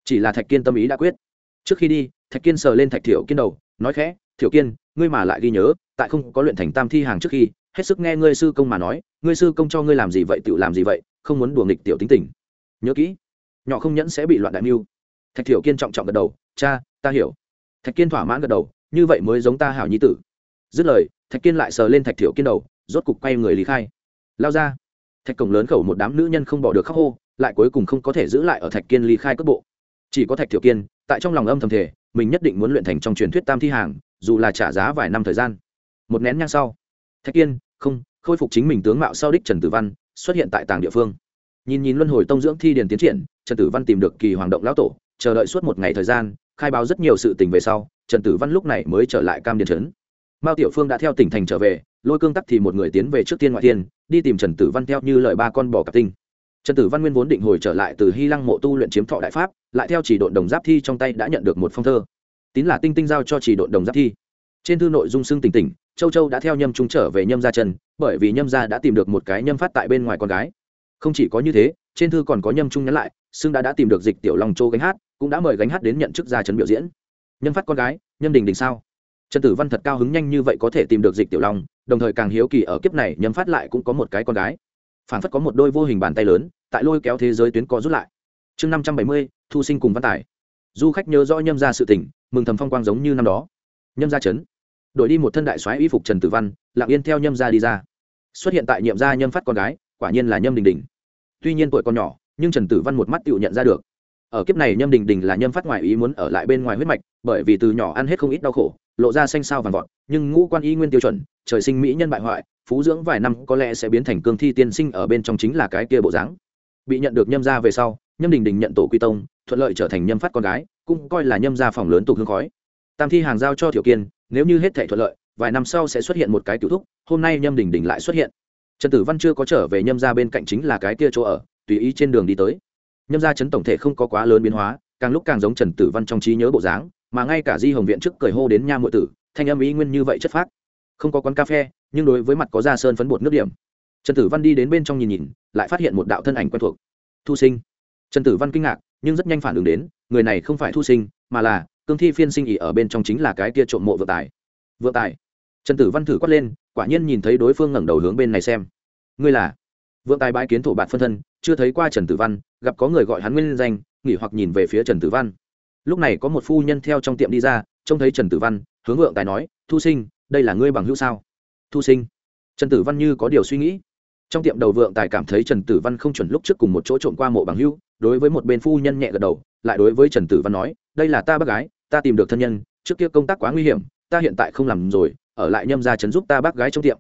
[SPEAKER 1] Chỉ là thạch kiên tâm ý đã quyết. Trước khi đi, thạch kiên sờ lên thạch thiểu kiên đầu, nói khẽ, thiểu kiên, ngươi mà lại ghi nhớ, tại không có luyện thành tam thi hàng trước khi, hết sức nghe ngươi sư công mà nói, ngươi sư công cho ngươi làm gì vậy tự làm gì vậy, không muốn đùa nghịch tiểu tính tình. Nhớ kỹ, nhỏ không nhẫn sẽ bị loạn đại mưu thạch thiểu kiên trọng trọng gật đầu, cha, ta hiểu. Thạch kiên thỏa mãn gật đầu, như vậy mới giống ta hảo nhi tử. Dứt lời, thạch kiên lại sờ lên thạch thiểu kiên đầu, rốt cục quay người lý khai. Lao ra. Thạch cổng lớn khẩu một đám nữ nhân không bỏ được khóc hô, lại cuối cùng không có thể giữ lại ở thạch kiên ly khai cước bộ. Chỉ có thạch thiểu kiên, tại trong lòng âm thầm thể mình nhất định muốn luyện thành trong truyền thuyết tam thi hàng, dù là trả giá vài năm thời gian. Một nén nhang sau, thạch kiên, không, khôi phục chính mình tướng mạo sau đích trần tử văn, xuất hiện tại tàng địa phương. Nhìn nhìn luân hồi tông dưỡng thi điền tiến triển, trần tử văn tìm được kỳ hoàng động lão tổ chờ đợi suốt một ngày thời gian khai báo rất nhiều sự tình về sau trần tử văn lúc này mới trở lại cam điền trấn. Mao tiểu phương đã theo tỉnh thành trở về lôi cương tắc thì một người tiến về trước tiên ngoại thiên, đi tìm trần tử văn theo như lời ba con bò cặp tinh. Trần tử văn nguyên vốn định hồi trở lại từ hy lăng mộ tu luyện chiếm thọ đại pháp lại theo chỉ đội đồng giáp thi trong tay đã nhận được một phong thơ. Tín là tinh tinh giao cho chỉ đội đồng giáp thi. Trên thư nội dung xưng tỉnh tỉnh châu châu đã theo nhâm trung trở về nhâm gia trần, bởi vì nhâm gia đã tìm được một cái nhâm phát tại bên ngoài con gái. Không chỉ có như thế trên thư còn có nhâm trung nhắn lại xưng đã đã tìm được dịch tiểu long châu gánh hát cũng đã mời gánh hát đến nhận chức gia trấn biểu diễn. Nhân phát con gái nhân đình đình sao? Trần tử văn thật cao hứng nhanh như vậy có thể tìm được dịch tiểu long, đồng thời càng hiếu kỳ ở kiếp này nhân phát lại cũng có một cái con gái. Phản phất có một đôi vô hình bàn tay lớn, tại lôi kéo thế giới tuyến co rút lại. Chương năm trăm bảy mươi, thu sinh cùng văn tài. Du khách nhớ rõ nhâm ra sự tỉnh mừng thầm phong quang giống như năm đó. Nhâm ra chấn đổi đi một thân đại soái y phục trần tử văn, lặng yên theo nhâm ra đi ra. Xuất hiện tại nhiệm gia nhâm phát con gái, quả nhiên là nhâm đình đình. Tuy nhiên tuổi còn nhỏ, nhưng trần tử văn một mắt tự nhận ra được ở kiếp này nhâm đình đình là nhâm phát ngoài ý muốn ở lại bên ngoài huyết mạch, bởi vì từ nhỏ ăn hết không ít đau khổ, lộ ra xanh sao vàng vọt, nhưng ngũ quan y nguyên tiêu chuẩn, trời sinh mỹ nhân bại hoại, phú dưỡng vài năm có lẽ sẽ biến thành cương thi tiên sinh ở bên trong chính là cái kia bộ dáng. Bị nhận được nhâm ra về sau, nhâm đình đình nhận tổ quy tông, thuận lợi trở thành nhâm phát con gái, cũng coi là nhâm gia phòng lớn tục hương khói. Tam thi hàng giao cho thiểu kiên, nếu như hết thể thuận lợi, vài năm sau sẽ xuất hiện một cái cựu thúc, hôm nay nhâm đình đình lại xuất hiện. Trần tử văn chưa có trở về nhâm gia bên cạnh chính là cái kia chỗ ở, tùy ý trên đường đi tới nhâm gia chấn tổng thể không có quá lớn biến hóa, càng lúc càng giống trần tử văn trong trí nhớ bộ dáng, mà ngay cả di hồng viện trước cười hô đến nha mượn tử, thanh âm ý nguyên như vậy chất phác. Không có quán cà phê, nhưng đối với mặt có da sơn phấn bột nước điểm. Trần tử văn đi đến bên trong nhìn nhìn, lại phát hiện một đạo thân ảnh quen thuộc. Thu sinh. Trần tử văn kinh ngạc, nhưng rất nhanh phản ứng đến, người này không phải thu sinh, mà là cương thi phiên sinh ỉ ở bên trong chính là cái kia trộm mộ vượng tài. Vượng tài. Trần tử văn thử quát lên, quả nhiên nhìn thấy đối phương ngẩng đầu hướng bên này xem. Ngươi là? Vượng tài bãi kiến thổ bạt phân thân chưa thấy qua trần tử văn, gặp có người gọi hắn nguyên danh, nghỉ hoặc nhìn về phía trần tử văn. Lúc này có một phu nhân theo trong tiệm đi ra, trông thấy trần tử văn, hướng vượng tài nói, thu sinh, đây là ngươi bằng hữu sao? Thu sinh. Trần tử văn như có điều suy nghĩ. Trong tiệm đầu vượng tài cảm thấy trần tử văn không chuẩn lúc trước cùng một chỗ trộm qua mộ bằng hữu, đối với một bên phu nhân nhẹ gật đầu, lại đối với trần tử văn nói, đây là ta bác gái, ta tìm được thân nhân, trước kia công tác quá nguy hiểm, ta hiện tại không làm rồi, ở lại nhâm ra trấn giúp ta bác gái trong tiệm.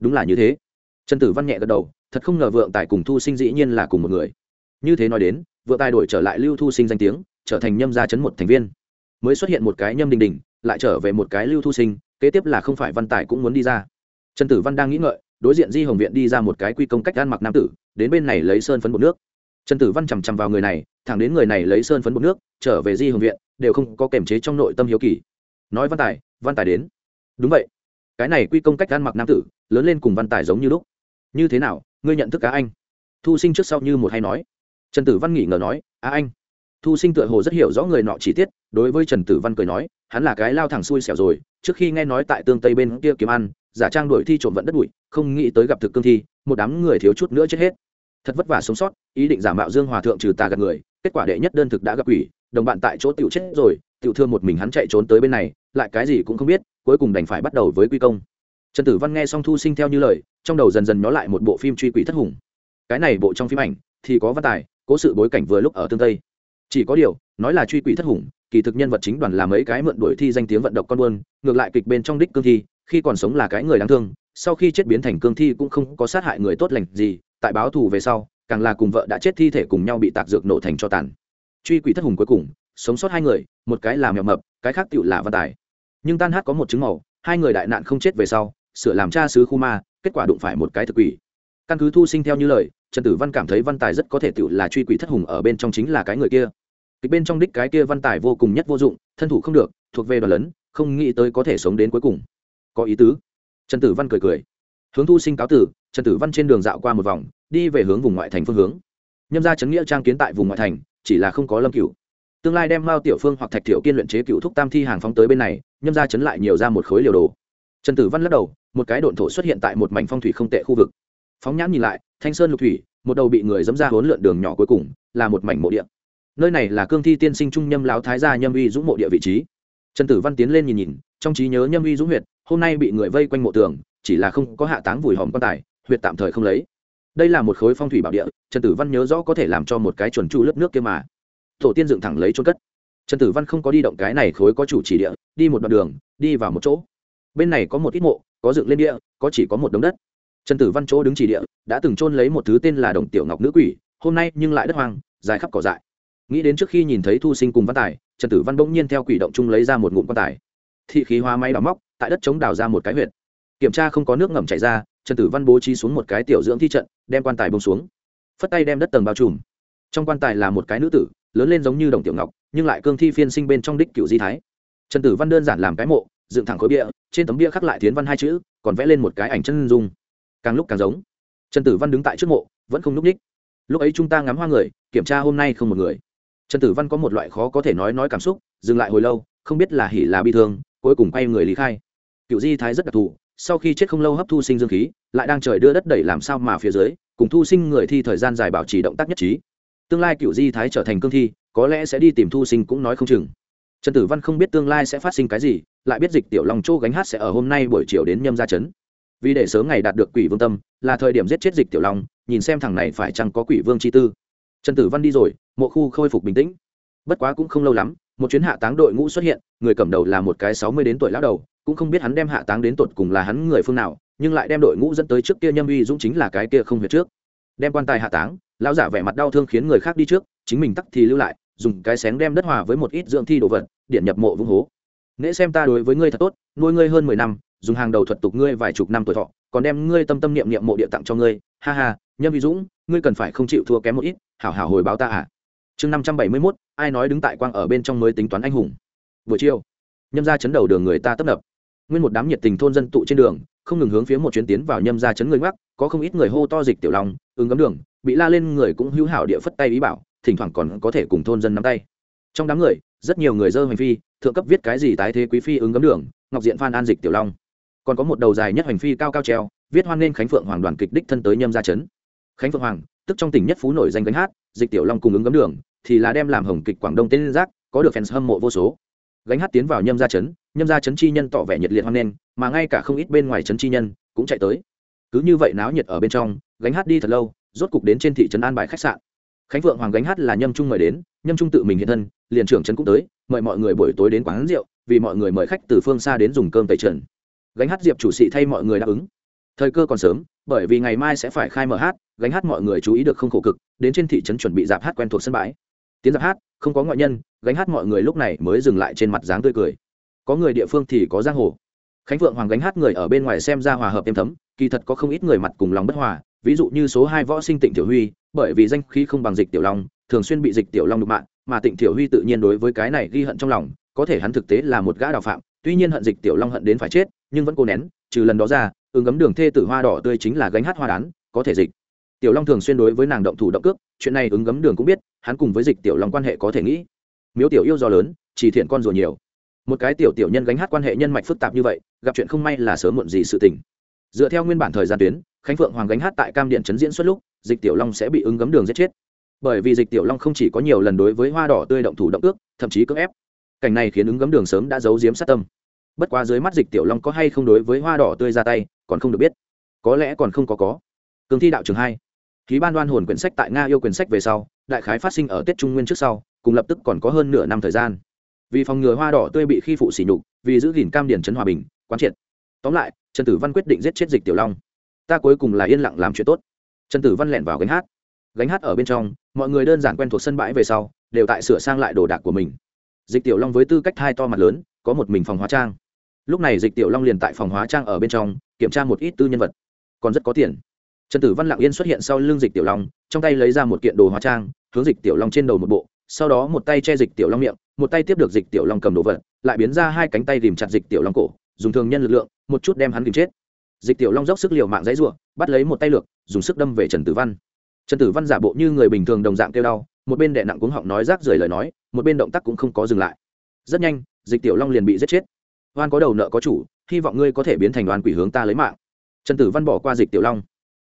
[SPEAKER 1] Đúng là như thế. Trần tử văn nhẹ gật đầu thật không ngờ vượng tài cùng thu sinh dĩ nhiên là cùng một người. Như thế nói đến, vượng tài đổi trở lại lưu thu sinh danh tiếng, trở thành nhâm gia chấn một thành viên. Mới xuất hiện một cái nhâm đình đình, lại trở về một cái lưu thu sinh, kế tiếp là không phải văn tài cũng muốn đi ra. Trần tử văn đang nghĩ ngợi, đối diện di hồng viện đi ra một cái quy công cách ăn mặc nam tử, đến bên này lấy sơn phấn bột nước. Trần tử văn chằm chằm vào người này, thẳng đến người này lấy sơn phấn bột nước, trở về di hồng viện, đều không có kềm chế trong nội tâm hiếu kỳ. Nói văn tài văn tài đến. Đúng vậy. Cái này quy công cách ăn mặc nam tử, lớn lên cùng văn tài giống như lúc. Như thế nào? Ngươi nhận thức cá anh. Thu sinh trước sau như một hay nói. Trần tử văn nghỉ ngờ nói, á anh? Thu sinh tựa hồ rất hiểu rõ người nọ chi tiết, đối với trần tử văn cười nói, hắn là cái lao thẳng xui xẻo rồi, trước khi nghe nói tại tương tây bên kia kiếm ăn, giả trang đổi thi trộm vận đất bụi, không nghĩ tới gặp thực cương thi, một đám người thiếu chút nữa chết hết. Thật vất vả sống sót, ý định giả mạo dương hòa thượng trừ tà gạt người, kết quả đệ nhất đơn thực đã gặp quỷ, đồng bạn tại chỗ tiểu chết rồi, tiểu thương một mình hắn chạy trốn tới bên này, lại cái gì cũng không biết, cuối cùng đành phải bắt đầu với quy công trần tử văn nghe xong thu sinh theo như lời, trong đầu dần dần nhó lại một bộ phim truy quỷ thất hùng. Cái này bộ trong phim ảnh thì có văn tài, cố sự bối cảnh vừa lúc ở tương tây. Chỉ có điều, nói là truy quỷ thất hùng, kỳ thực nhân vật chính đoàn là mấy cái mượn đuổi thi danh tiếng vận động con buôn, ngược lại kịch bên trong đích cương thi, khi còn sống là cái người đáng thương, sau khi chết biến thành cương thi cũng không có sát hại người tốt lành gì, tại báo thù về sau, càng là cùng vợ đã chết thi thể cùng nhau bị tạc dược nổ thành cho tàn. Truy quỷ thất hùng cuối cùng, sống sót hai người, một cái là mèo mập, cái khác tựu là văn tài. Nhưng tan hát có một chứng màu, hai người đại nạn không chết về sau sửa làm cha sứ khu ma, kết quả đụng phải một cái thực quỷ. Căn cứ thu sinh theo như lời, trần tử văn cảm thấy văn tài rất có thể tự là truy quỷ thất hùng ở bên trong chính là cái người kia. Kịch bên trong đích cái kia văn tài vô cùng nhất vô dụng, thân thủ không được, thuộc về đoàn lớn không nghĩ tới có thể sống đến cuối cùng. Có ý tứ. Trần tử văn cười cười. Hướng thu sinh cáo tử, trần tử văn trên đường dạo qua một vòng, đi về hướng vùng ngoại thành phương hướng. Nhâm ra chấn nghĩa trang kiến tại vùng ngoại thành, chỉ là không có lâm cửu. Tương lai đem mao tiểu phương hoặc thạch tiểu kiên luyện chế cựu thúc tam thi hàng phóng tới bên này, nhâm ra chấn lại nhiều ra một khối liều đồ trần tử văn lắc đầu, một cái độn thổ xuất hiện tại một mảnh phong thủy không tệ khu vực. Phóng nhãn nhìn lại, thanh sơn lục thủy, một đầu bị người dẫm ra hốn lượn đường nhỏ cuối cùng, là một mảnh mộ địa. Nơi này là cương thi tiên sinh trung nhâm lão thái gia nhâm uy dũng mộ địa vị trí. Trần tử văn tiến lên nhìn nhìn, trong trí nhớ nhâm uy dũng huyệt, hôm nay bị người vây quanh mộ tường, chỉ là không có hạ táng vùi hòm quan tài, huyệt tạm thời không lấy. Đây là một khối phong thủy bảo địa, trần tử văn nhớ rõ có thể làm cho một cái chuẩn chu lớp nước kia mà. Tổ tiên dựng thẳng lấy trôn cất. Trần tử văn không có đi động cái này khối có chủ chỉ địa, đi một đoạn đường, đi vào một chỗ bên này có một ít mộ, có dựng lên địa, có chỉ có một đống đất. Trần tử văn chỗ đứng chỉ địa, đã từng trôn lấy một thứ tên là đồng tiểu ngọc nữ quỷ, hôm nay nhưng lại đất hoang, dài khắp cỏ dại. Nghĩ đến trước khi nhìn thấy thu sinh cùng văn tài, trần tử văn bỗng nhiên theo quỷ động chung lấy ra một ngụm quan tài. Thị khí hoa máy đào móc, tại đất chống đào ra một cái huyệt. Kiểm tra không có nước ngầm chảy ra, trần tử văn bố trí xuống một cái tiểu dưỡng thi trận, đem quan tài bông xuống. Phất tay đem đất tầng bao trùm. Trong quan tài là một cái nữ tử, lớn lên giống như đồng tiểu ngọc, nhưng lại cương thi phiên sinh bên trong đích cựu di thái. Trần tử văn đơn giản làm cái mộ dựng thẳng khối bia, trên tấm bia khắc lại tiến văn hai chữ, còn vẽ lên một cái ảnh chân dung. Càng lúc càng giống. Trần tử văn đứng tại trước mộ, vẫn không n ú c ních. Lúc ấy chúng ta ngắm hoa người, kiểm tra hôm nay không một người. Trần tử văn có một loại khó có thể nói nói cảm xúc, dừng lại hồi lâu, không biết là hỉ là bi thương, cuối cùng quay người lý khai. Cựu di thái rất đặc thù, sau khi chết không lâu hấp thu sinh dương khí, lại đang trời đưa đất đẩy làm sao mà phía dưới, cùng thu sinh người thi thời gian dài bảo trì động tác nhất trí. Tương lai cựu di thái trở thành cương thi, có lẽ sẽ đi tìm thu sinh cũng nói không chừng trần tử văn không biết tương lai sẽ phát sinh cái gì, lại biết dịch tiểu long châu gánh hát sẽ ở hôm nay buổi chiều đến nhâm gia trấn. Vì để sớm ngày đạt được quỷ vương tâm, là thời điểm giết chết dịch tiểu long, nhìn xem thằng này phải chăng có quỷ vương chi tư. Trần tử văn đi rồi, mộ khu khôi phục bình tĩnh. Bất quá cũng không lâu lắm, một chuyến hạ táng đội ngũ xuất hiện, người cầm đầu là một cái sáu mươi đến tuổi lão đầu, cũng không biết hắn đem hạ táng đến tột cùng là hắn người phương nào, nhưng lại đem đội ngũ dẫn tới trước kia nhâm uy dũng chính là cái kia không huyệt trước. Đem quan tài hạ táng, lão giả vẻ mặt đau thương khiến người khác đi trước, chính mình tắc thì lưu lại dùng cái xén đem đất hòa với một ít dưỡng thi đồ vật, điện nhập mộ vung hố. Nễ xem ta đối với ngươi thật tốt, nuôi ngươi hơn mười năm, dùng hàng đầu thuật tục ngươi vài chục năm tuổi thọ, còn đem ngươi tâm tâm niệm niệm mộ địa tặng cho ngươi. Ha ha, nhâm vi dũng, ngươi cần phải không chịu thua kém một ít, hảo hảo hồi báo ta à. Chương năm trăm bảy mươi mốt, ai nói đứng tại quang ở bên trong mới tính toán anh hùng. Buổi chiều, nhâm ra chấn đầu đường người ta tấp nập. Nguyên một đám nhiệt tình thôn dân tụ trên đường, không ngừng hướng phía một chuyến tiến vào nhâm ra chấn người ngoắc, có không ít người hô to dịch tiểu lòng ứng cấm đường, bị la lên người cũng hữu hảo địa phất tay ý bảo thỉnh thoảng còn có thể cùng thôn dân nắm tay. Trong đám người rất nhiều người dơ hành phi thượng cấp viết cái gì tái thế quý phi ứng cấm đường ngọc diện phan an dịch tiểu long. Còn có một đầu dài nhất hành phi cao cao treo viết hoan nên khánh phượng hoàng đoàn kịch đích thân tới nhâm gia trấn khánh phượng hoàng tức trong tỉnh nhất phú nổi danh gánh hát dịch tiểu long cùng ứng cấm đường thì là đem làm hồng kịch quảng đông tên giác có được fans hâm mộ vô số. Gánh hát tiến vào nhâm gia trấn nhâm gia trấn chi nhân tỏ vẻ nhiệt liệt hoan nên, mà ngay cả không ít bên ngoài trấn chi nhân cũng chạy tới. Cứ như vậy náo nhiệt ở bên trong gánh hát đi thật lâu rốt cục đến trên thị trấn an bài khách sạn khánh Vượng hoàng gánh hát là nhâm trung mời đến, nhâm trung tự mình hiện thân, liền trưởng trấn cũng tới, mời mọi người buổi tối đến quán rượu, vì mọi người mời khách từ phương xa đến dùng cơm tẩy trần. Gánh hát diệp chủ sĩ thay mọi người đáp ứng. Thời cơ còn sớm, bởi vì ngày mai sẽ phải khai mở hát, gánh hát mọi người chú ý được không khổ cực, đến trên thị trấn chuẩn bị dạp hát quen thuộc sân bãi. Tiến dạp hát, không có ngoại nhân, gánh hát mọi người lúc này mới dừng lại trên mặt dáng tươi cười. Có người địa phương thì có giang hồ. Khánh phượng hoàng gánh hát người ở bên ngoài xem ra hòa hợp êm thấm, kỳ thật có không ít người mặt cùng lòng bất hòa, ví dụ như số hai võ sinh tịnh tiểu huy bởi vì danh khí không bằng dịch tiểu long, thường xuyên bị dịch tiểu long đục mạng, mà tịnh tiểu huy tự nhiên đối với cái này ghi hận trong lòng, có thể hắn thực tế là một gã đào phạm, tuy nhiên hận dịch tiểu long hận đến phải chết, nhưng vẫn cố nén, trừ lần đó ra ứng ấm đường thê tử hoa đỏ tươi chính là gánh hát hoa đán, có thể dịch. Tiểu long thường xuyên đối với nàng động thủ động cước, chuyện này ứng gấm đường cũng biết, hắn cùng với dịch tiểu long quan hệ có thể nghĩ. Miếu tiểu yêu do lớn, chỉ thiện con rùa nhiều. Một cái tiểu tiểu nhân gánh hát quan hệ nhân mạch phức tạp như vậy, gặp chuyện không may là sớm muộn gì sự tình. Dựa theo nguyên bản thời gian tuyến, khánh phượng hoàng gánh hát tại cam điện chấn diễn suốt lúc dịch tiểu long sẽ bị ứng gấm đường giết chết. Bởi vì dịch tiểu long không chỉ có nhiều lần đối với hoa đỏ tươi động thủ động ước, thậm chí cưỡng ép. Cảnh này khiến ứng gấm đường sớm đã giấu giếm sát tâm. Bất quá dưới mắt dịch tiểu long có hay không đối với hoa đỏ tươi ra tay, còn không được biết. Có lẽ còn không có có. Cường thi đạo trường hai. Ký ban đoan hồn quyển sách tại nga yêu quyển sách về sau, đại khái phát sinh ở tết trung nguyên trước sau, cùng lập tức còn có hơn nửa năm thời gian. Vì phòng ngừa hoa đỏ tươi bị khi phụ xỉ nhục, vì giữ gìn cam điển trấn hòa bình, quán triệt. Tóm lại, trần tử văn quyết định giết chết dịch tiểu long. Ta cuối cùng là yên lặng làm chuyện tốt trần tử văn lẹn vào gánh hát. Gánh hát ở bên trong, mọi người đơn giản quen thuộc sân bãi về sau, đều tại sửa sang lại đồ đạc của mình. Dịch tiểu long với tư cách hai to mặt lớn, có một mình phòng hóa trang. Lúc này dịch tiểu long liền tại phòng hóa trang ở bên trong, kiểm tra một ít tư nhân vật. Còn rất có tiền. Trần tử văn lặng yên xuất hiện sau lưng dịch tiểu long, trong tay lấy ra một kiện đồ hóa trang, hướng dịch tiểu long trên đầu một bộ, sau đó một tay che dịch tiểu long miệng, một tay tiếp được dịch tiểu long cầm đồ vật, lại biến ra hai cánh tay tìm chặt dịch tiểu long cổ, dùng thường nhân lực lượng, một chút đem hắn kìm chết dịch tiểu long dốc sức liều mạng dãy ruộng bắt lấy một tay lược, dùng sức đâm về trần tử văn. Trần tử văn giả bộ như người bình thường đồng dạng kêu đau, một bên đệ nặng cuống họng nói rác rời lời nói, một bên động tác cũng không có dừng lại. Rất nhanh, dịch tiểu long liền bị giết chết. Oan có đầu nợ có chủ, hy vọng ngươi có thể biến thành đoàn quỷ hướng ta lấy mạng. Trần tử văn bỏ qua dịch tiểu long.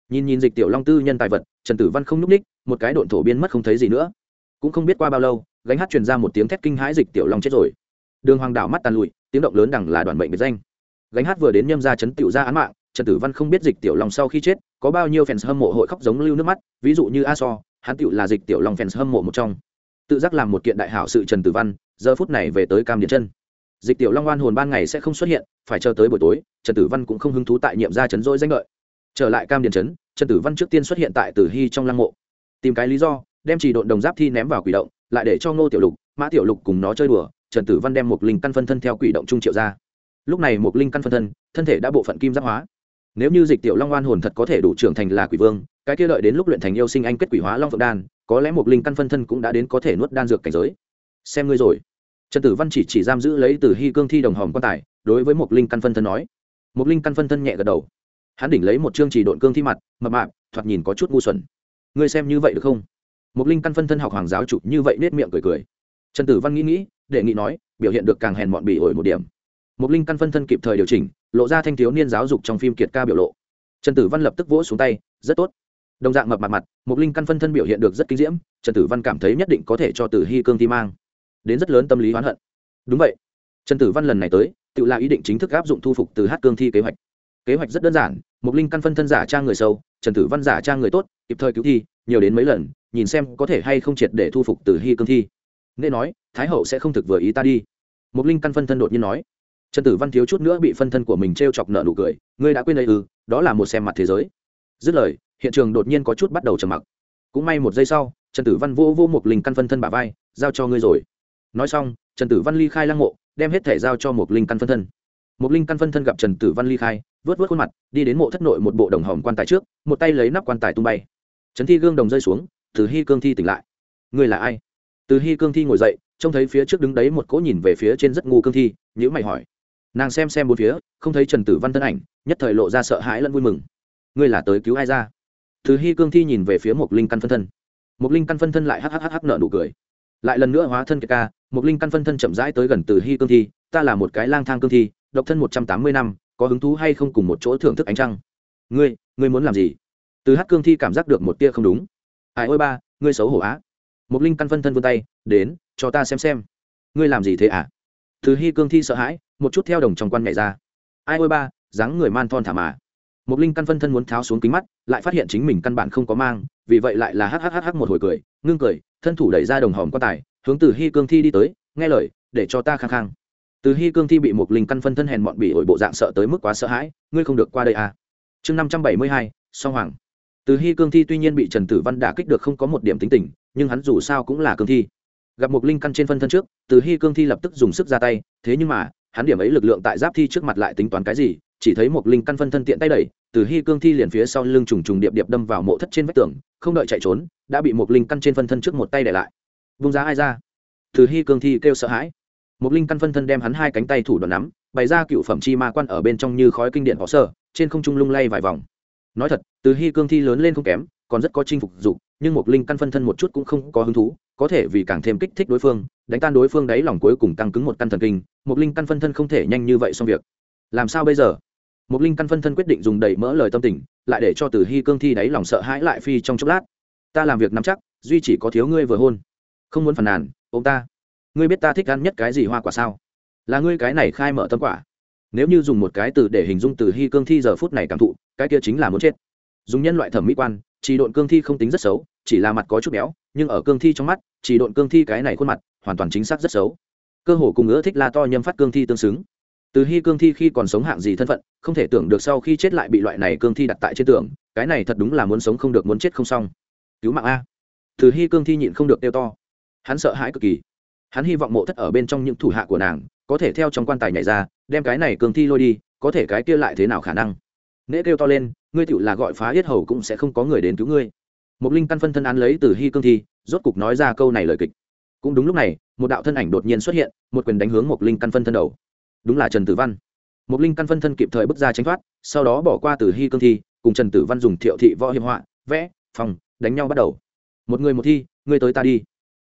[SPEAKER 1] Nhìn nhìn dịch tiểu long tư nhân tài vật, trần tử văn không nhúc ních, một cái độn thổ biến mất không thấy gì nữa. Cũng không biết qua bao lâu, gánh hát truyền ra một tiếng thét kinh hãi dịch tiểu long chết rồi. Đường hoàng đảo mắt tàn lụi, tiếng động lớn đằng là đoàn bệnh biệt danh. Gánh hát vừa đến nhâm ra chấn tiểu ra án mạng trần tử văn không biết dịch tiểu long sau khi chết, có bao nhiêu fans hâm mộ hội khóc giống lưu nước mắt, ví dụ như a so, hắn tiểu là dịch tiểu long fans hâm mộ một trong. Tự giác làm một kiện đại hảo sự trần tử văn, giờ phút này về tới cam điền chân dịch tiểu long oan hồn ban ngày sẽ không xuất hiện, phải chờ tới buổi tối, trần tử văn cũng không hứng thú tại nhiệm gia chấn dỗi danh lợi. Trở lại cam điền trấn, trần tử văn trước tiên xuất hiện tại tử hy trong lăng mộ. Tìm cái lý do, đem chỉ độn đồng giáp thi ném vào quỷ động, lại để cho ngô tiểu lục, mã tiểu lục cùng nó chơi đùa, trần tử văn đem một linh căn phân thân theo quỷ động trung triệu ra. Lúc này một linh căn phân thân thân thể đã bộ phận kim giáp hóa nếu như dịch tiểu long oan hồn thật có thể đủ trưởng thành là quỷ vương, cái kia đợi đến lúc luyện thành yêu sinh anh kết quỷ hóa long phượng đan, có lẽ một linh căn phân thân cũng đã đến có thể nuốt đan dược cảnh giới. Xem ngươi rồi. Trần tử văn chỉ chỉ giam giữ lấy từ hy cương thi đồng hòm quan tài, đối với một linh căn phân thân nói. Một linh căn phân thân nhẹ gật đầu. Hắn đỉnh lấy một chương chỉ độn cương thi mặt, mập mạp, thoạt nhìn có chút ngu xuẩn. Ngươi xem như vậy được không? Một linh căn phân thân học hoàng giáo chủ như vậy nết miệng cười cười. Trần tử văn nghĩ nghĩ đề nghị nói, biểu hiện được càng hèn mọn bỉ ổi một điểm một linh căn phân thân kịp thời điều chỉnh, lộ ra thanh thiếu niên giáo dục trong phim kiệt ca biểu lộ. Trần tử văn lập tức vỗ xuống tay, rất tốt. Đồng dạng mập mặt mặt một linh căn phân thân biểu hiện được rất kinh diễm, trần tử văn cảm thấy nhất định có thể cho tử hy cương thi mang. Đến rất lớn tâm lý oán hận. Đúng vậy. Trần tử văn lần này tới, tự là ý định chính thức áp dụng thu phục từ hát cương thi kế hoạch. Kế hoạch rất đơn giản một linh căn phân thân giả trang người sâu, trần tử văn giả trang người tốt, kịp thời cứu thi, nhiều đến mấy lần, nhìn xem có thể hay không triệt để thu phục từ hy cương thi. Nên nói, thái hậu sẽ không thực vừa ý ta đi. Một linh căn phân thân đột nhiên nói trần tử văn thiếu chút nữa bị phân thân của mình t r e o chọc nợ nụ cười, ngươi đã quên đây ư? Đó là một xem mặt thế giới. Dứt lời, hiện trường đột nhiên có chút bắt đầu trầm mặc. Cũng may một giây sau, trần tử văn vô vô một linh căn phân thân bà vai, giao cho ngươi rồi. Nói xong, trần tử văn ly khai lăng mộ, đem hết thẻ giao cho một linh căn phân thân. Một linh căn phân thân gặp trần tử văn ly khai, vớt vớt khuôn mặt, đi đến mộ thất nội một bộ đồng hòm quan tài trước, một tay lấy nắp quan tài tung bay. Trấn thi gương đồng rơi xuống, từ hy cương thi tỉnh lại. Ngươi là ai? Từ hy cương thi ngồi dậy, trông thấy phía trước đứng đấy một cỗ nhìn về phía trên rất ngu cương thi nhữ mày hỏi nàng xem xem bốn phía, không thấy trần tử văn thân ảnh, nhất thời lộ ra sợ hãi lẫn vui mừng. Ngươi là tới cứu ai ra? Từ hy cương thi nhìn về phía một linh căn phân thân. Một linh căn phân thân lại hhhh nợ nụ cười. Lại lần nữa hóa thân kiệt ca một linh căn phân thân chậm rãi tới gần từ hy cương thi, ta là một cái lang thang cương thi, độc thân một trăm tám mươi năm, có hứng thú hay không cùng một chỗ thưởng thức ánh trăng? Ngươi ngươi muốn làm gì? Từ hát cương thi cảm giác được một tia không đúng. Ai ôi ba, ngươi xấu hổ á. Một linh căn phân thân vươn tay, đến, cho ta xem xem. Ngươi làm gì thế ạ à? Từ hy cương thi sợ hãi, một chút theo đồng trong quan nhảy ra. Ai ôi ba, dáng người man thon thả mà. Một linh căn phân thân muốn tháo xuống kính mắt, lại phát hiện chính mình căn bản không có mang, vì vậy lại là hhhh một hồi cười, ngưng cười, thân thủ đẩy ra đồng hòm quan tài, hướng từ hy cương thi đi tới, nghe lời, để cho ta khang khang từ hy cương thi bị một linh căn phân thân hèn mọn bị ổi bộ dạng sợ tới mức quá sợ hãi, ngươi không được qua đây à. Chương năm trăm bảy mươi hai, song hoàng. Từ hy cương thi tuy nhiên bị trần tử văn đả kích được không có một điểm tính tình, nhưng hắn dù sao cũng là cương thi gặp một linh căn trên phân thân trước, từ hy cương thi lập tức dùng sức ra tay, thế nhưng mà, hắn điểm ấy lực lượng tại giáp thi trước mặt lại tính toán cái gì, chỉ thấy một linh căn phân thân tiện tay đẩy, từ hy cương thi liền phía sau lưng trùng trùng điệp điệp đâm vào mộ thất trên vách tường, không đợi chạy trốn, đã bị một linh căn trên phân thân trước một tay để lại. Vung giá ai ra? Từ hy cương thi kêu sợ hãi. Một linh căn phân thân đem hắn hai cánh tay thủ đoạn nắm, bày ra cựu phẩm chi ma quan ở bên trong như khói kinh điện họ sơ, trên không trung lung lay vài vòng. Nói thật, từ hy cương thi lớn lên không kém, còn rất có chinh phục dục, nhưng một linh căn phân thân một chút cũng không có hứng thú có thể vì càng thêm kích thích đối phương, đánh tan đối phương đáy lòng cuối cùng tăng cứng một căn thần kinh một linh căn phân thân không thể nhanh như vậy xong việc. Làm sao bây giờ? Một linh căn phân thân quyết định dùng đầy mỡ lời tâm tình, lại để cho từ hy cương thi đáy lòng sợ hãi lại phi trong chốc lát. Ta làm việc nắm chắc, duy chỉ có thiếu ngươi vừa hôn. Không muốn phản nàn, ông ta. Ngươi biết ta thích ăn nhất cái gì hoa quả sao? Là ngươi cái này khai mở tâm quả. Nếu như dùng một cái từ để hình dung từ hy cương thi giờ phút này cảm thụ, cái kia chính là muốn chết. Dùng nhân loại thẩm mỹ quan chỉ độn cương thi không tính rất xấu, chỉ là mặt có chút béo nhưng ở cương thi trong mắt, chỉ độn cương thi cái này khuôn mặt, hoàn toàn chính xác rất xấu. Cơ hồ cùng ngữ thích la to nhâm phát cương thi tương xứng. Từ hy cương thi khi còn sống hạng gì thân phận, không thể tưởng được sau khi chết lại bị loại này cương thi đặt tại trên tường, cái này thật đúng là muốn sống không được muốn chết không xong. Cứu mạng a. Từ hy cương thi nhịn không được đeo to. Hắn sợ hãi cực kỳ. Hắn hy vọng mộ thất ở bên trong những thủ hạ của nàng, có thể theo trong quan tài nhảy ra, đem cái này cương thi lôi đi, có thể cái kia lại thế nào khả năng? Nễ kêu to lên, ngươi tựu là gọi phá yết hầu cũng sẽ không có người đến cứu ngươi một linh căn phân thân án lấy từ hy cương thi, rốt cục nói ra câu này lời kịch. Cũng đúng lúc này, một đạo thân ảnh đột nhiên xuất hiện, một quyền đánh hướng một linh căn phân thân đầu. Đúng là trần tử văn. Một linh căn phân thân kịp thời bước ra tránh thoát, sau đó bỏ qua từ hy cương thi, cùng trần tử văn dùng thiệu thị võ hiệp họa, vẽ, phòng, đánh nhau bắt đầu. Một người một thi, ngươi tới ta đi.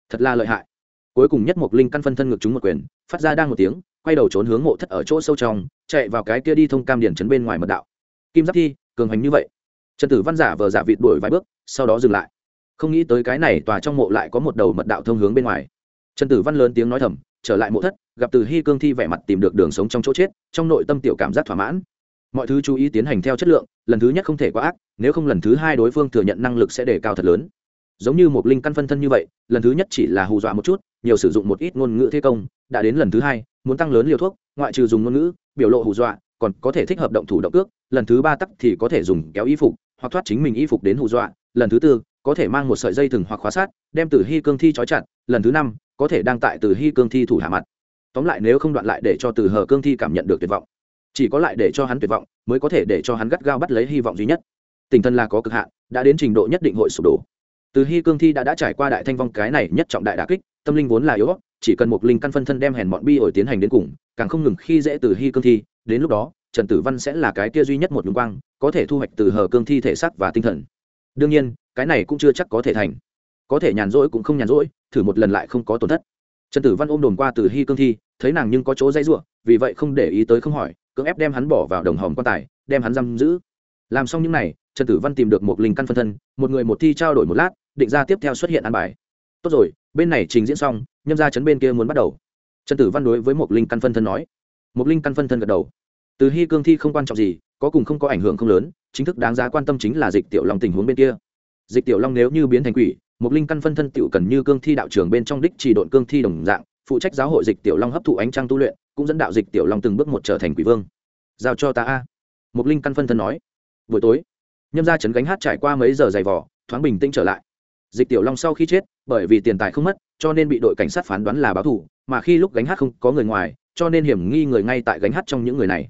[SPEAKER 1] Thật là lợi hại. Cuối cùng nhất một linh căn phân thân ngược chúng một quyền, phát ra đang một tiếng, quay đầu trốn hướng mộ thất ở chỗ sâu trong, chạy vào cái kia đi thông cam điển chấn bên ngoài mật đạo. Kim giáp thi, cường hành như vậy trần tử văn giả vờ giả vịt đuổi vài bước, sau đó dừng lại. Không nghĩ tới cái này tòa trong mộ lại có một đầu mật đạo thông hướng bên ngoài. Trần tử văn lớn tiếng nói thầm, trở lại mộ thất, gặp từ hy cương thi vẻ mặt tìm được đường sống trong chỗ chết, trong nội tâm tiểu cảm giác thỏa mãn. Mọi thứ chú ý tiến hành theo chất lượng, lần thứ nhất không thể quá ác, nếu không lần thứ hai đối phương thừa nhận năng lực sẽ đề cao thật lớn. Giống như một linh căn phân thân như vậy, lần thứ nhất chỉ là hù dọa một chút, nhiều sử dụng một ít ngôn ngữ thế công, đã đến lần thứ hai, muốn tăng lớn liều thuốc, ngoại trừ dùng ngôn ngữ, biểu lộ hù dọa, còn có thể thích hợp động thủ động ước lần thứ ba tắc thì có thể dùng kéo y phục hoặc thoát chính mình y phục đến hù dọa, lần thứ tư, có thể mang một sợi dây thừng hoặc khóa sát đem từ hy cương thi trói chặt, lần thứ năm, có thể đang tại từ hy cương thi thủ hạ mặt. Tóm lại nếu không đoạn lại để cho từ hờ cương thi cảm nhận được tuyệt vọng, chỉ có lại để cho hắn tuyệt vọng, mới có thể để cho hắn gắt gao bắt lấy hy vọng duy nhất. Tình thân là có cực hạn, đã đến trình độ nhất định hội sụp đổ. Từ hy cương thi đã đã trải qua đại thanh vong cái này nhất trọng đại đà kích, tâm linh vốn là yếu chỉ cần một linh căn phân thân đem hèn bọn bi ổi tiến hành đến cùng, càng không ngừng khi dễ từ hy cương thi, đến lúc đó trần tử văn sẽ là cái kia duy nhất một nhung quang, có thể thu hoạch từ hờ cương thi thể xác và tinh thần. Đương nhiên, cái này cũng chưa chắc có thể thành. Có thể nhàn rỗi cũng không nhàn rỗi, thử một lần lại không có tổn thất. Trần tử văn ôm đồn qua từ hy cương thi, thấy nàng nhưng có chỗ dây ruộng vì vậy không để ý tới không hỏi, cưỡng ép đem hắn bỏ vào đồng hòm quan tài, đem hắn giam giữ. Làm xong những n à y trần tử văn tìm được một linh căn phân thân, một người một thi trao đổi một lát, định ra tiếp theo xuất hiện ăn bài. Tốt rồi, bên này trình diễn xong, nhâm ra chấn bên kia muốn bắt đầu. Trần tử văn đối với một linh căn phân thân nói. Một linh căn phân thân gật đầu từ hy cương thi không quan trọng gì, có cùng không có ảnh hưởng không lớn, chính thức đáng giá quan tâm chính là dịch tiểu long tình huống bên kia. Dịch tiểu long nếu như biến thành quỷ một linh căn phân thân tiểu cần như cương thi đạo trường bên trong đích chỉ độn cương thi đồng dạng, phụ trách giáo hội dịch tiểu long hấp thụ ánh trăng tu luyện, cũng dẫn đạo dịch tiểu long từng bước một trở thành quỷ vương. Giao cho ta a. Một linh căn phân thân nói. Buổi tối, nhâm ra chấn gánh hát trải qua mấy giờ dày vỏ thoáng bình tĩnh trở lại. Dịch tiểu long sau khi chết, bởi vì tiền tài không mất, cho nên bị đội cảnh sát phán đoán là báo thủ mà khi lúc gánh hát không có người ngoài, cho nên hiểm nghi người ngay tại gánh hát trong những người này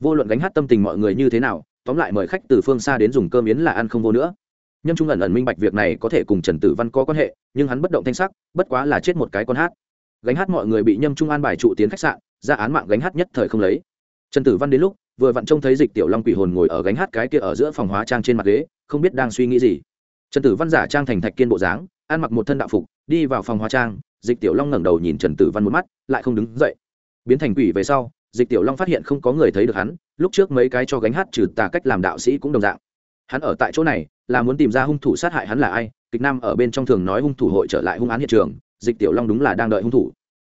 [SPEAKER 1] vô luận gánh hát tâm tình mọi người như thế nào, tóm lại mời khách từ phương xa đến dùng cơm yến là ăn không vô nữa. Nhâm trung ẩn ẩn minh bạch việc này có thể cùng trần tử văn có quan hệ, nhưng hắn bất động thanh sắc, bất quá là chết một cái con hát. Gánh hát mọi người bị nhâm trung an bài trụ tiến khách sạn, ra án mạng gánh hát nhất thời không lấy. Trần tử văn đến lúc, vừa vặn trông thấy dịch tiểu long quỷ hồn ngồi ở gánh hát cái kia ở giữa phòng hóa trang trên mặt ghế, không biết đang suy nghĩ gì. Trần tử văn giả trang thành thạch kiên bộ dáng, ăn mặc một thân đạo phục, đi vào phòng hóa trang, dịch tiểu long ngẩng đầu nhìn trần tử văn một mắt, lại không đứng dậy. Biến thành quỷ về sau dịch tiểu long phát hiện không có người thấy được hắn, lúc trước mấy cái cho gánh hát trừ tà cách làm đạo sĩ cũng đồng dạng. Hắn ở tại chỗ này, là muốn tìm ra hung thủ sát hại hắn là ai, kịch nam ở bên trong thường nói hung thủ hội trở lại hung án hiện trường, dịch tiểu long đúng là đang đợi hung thủ.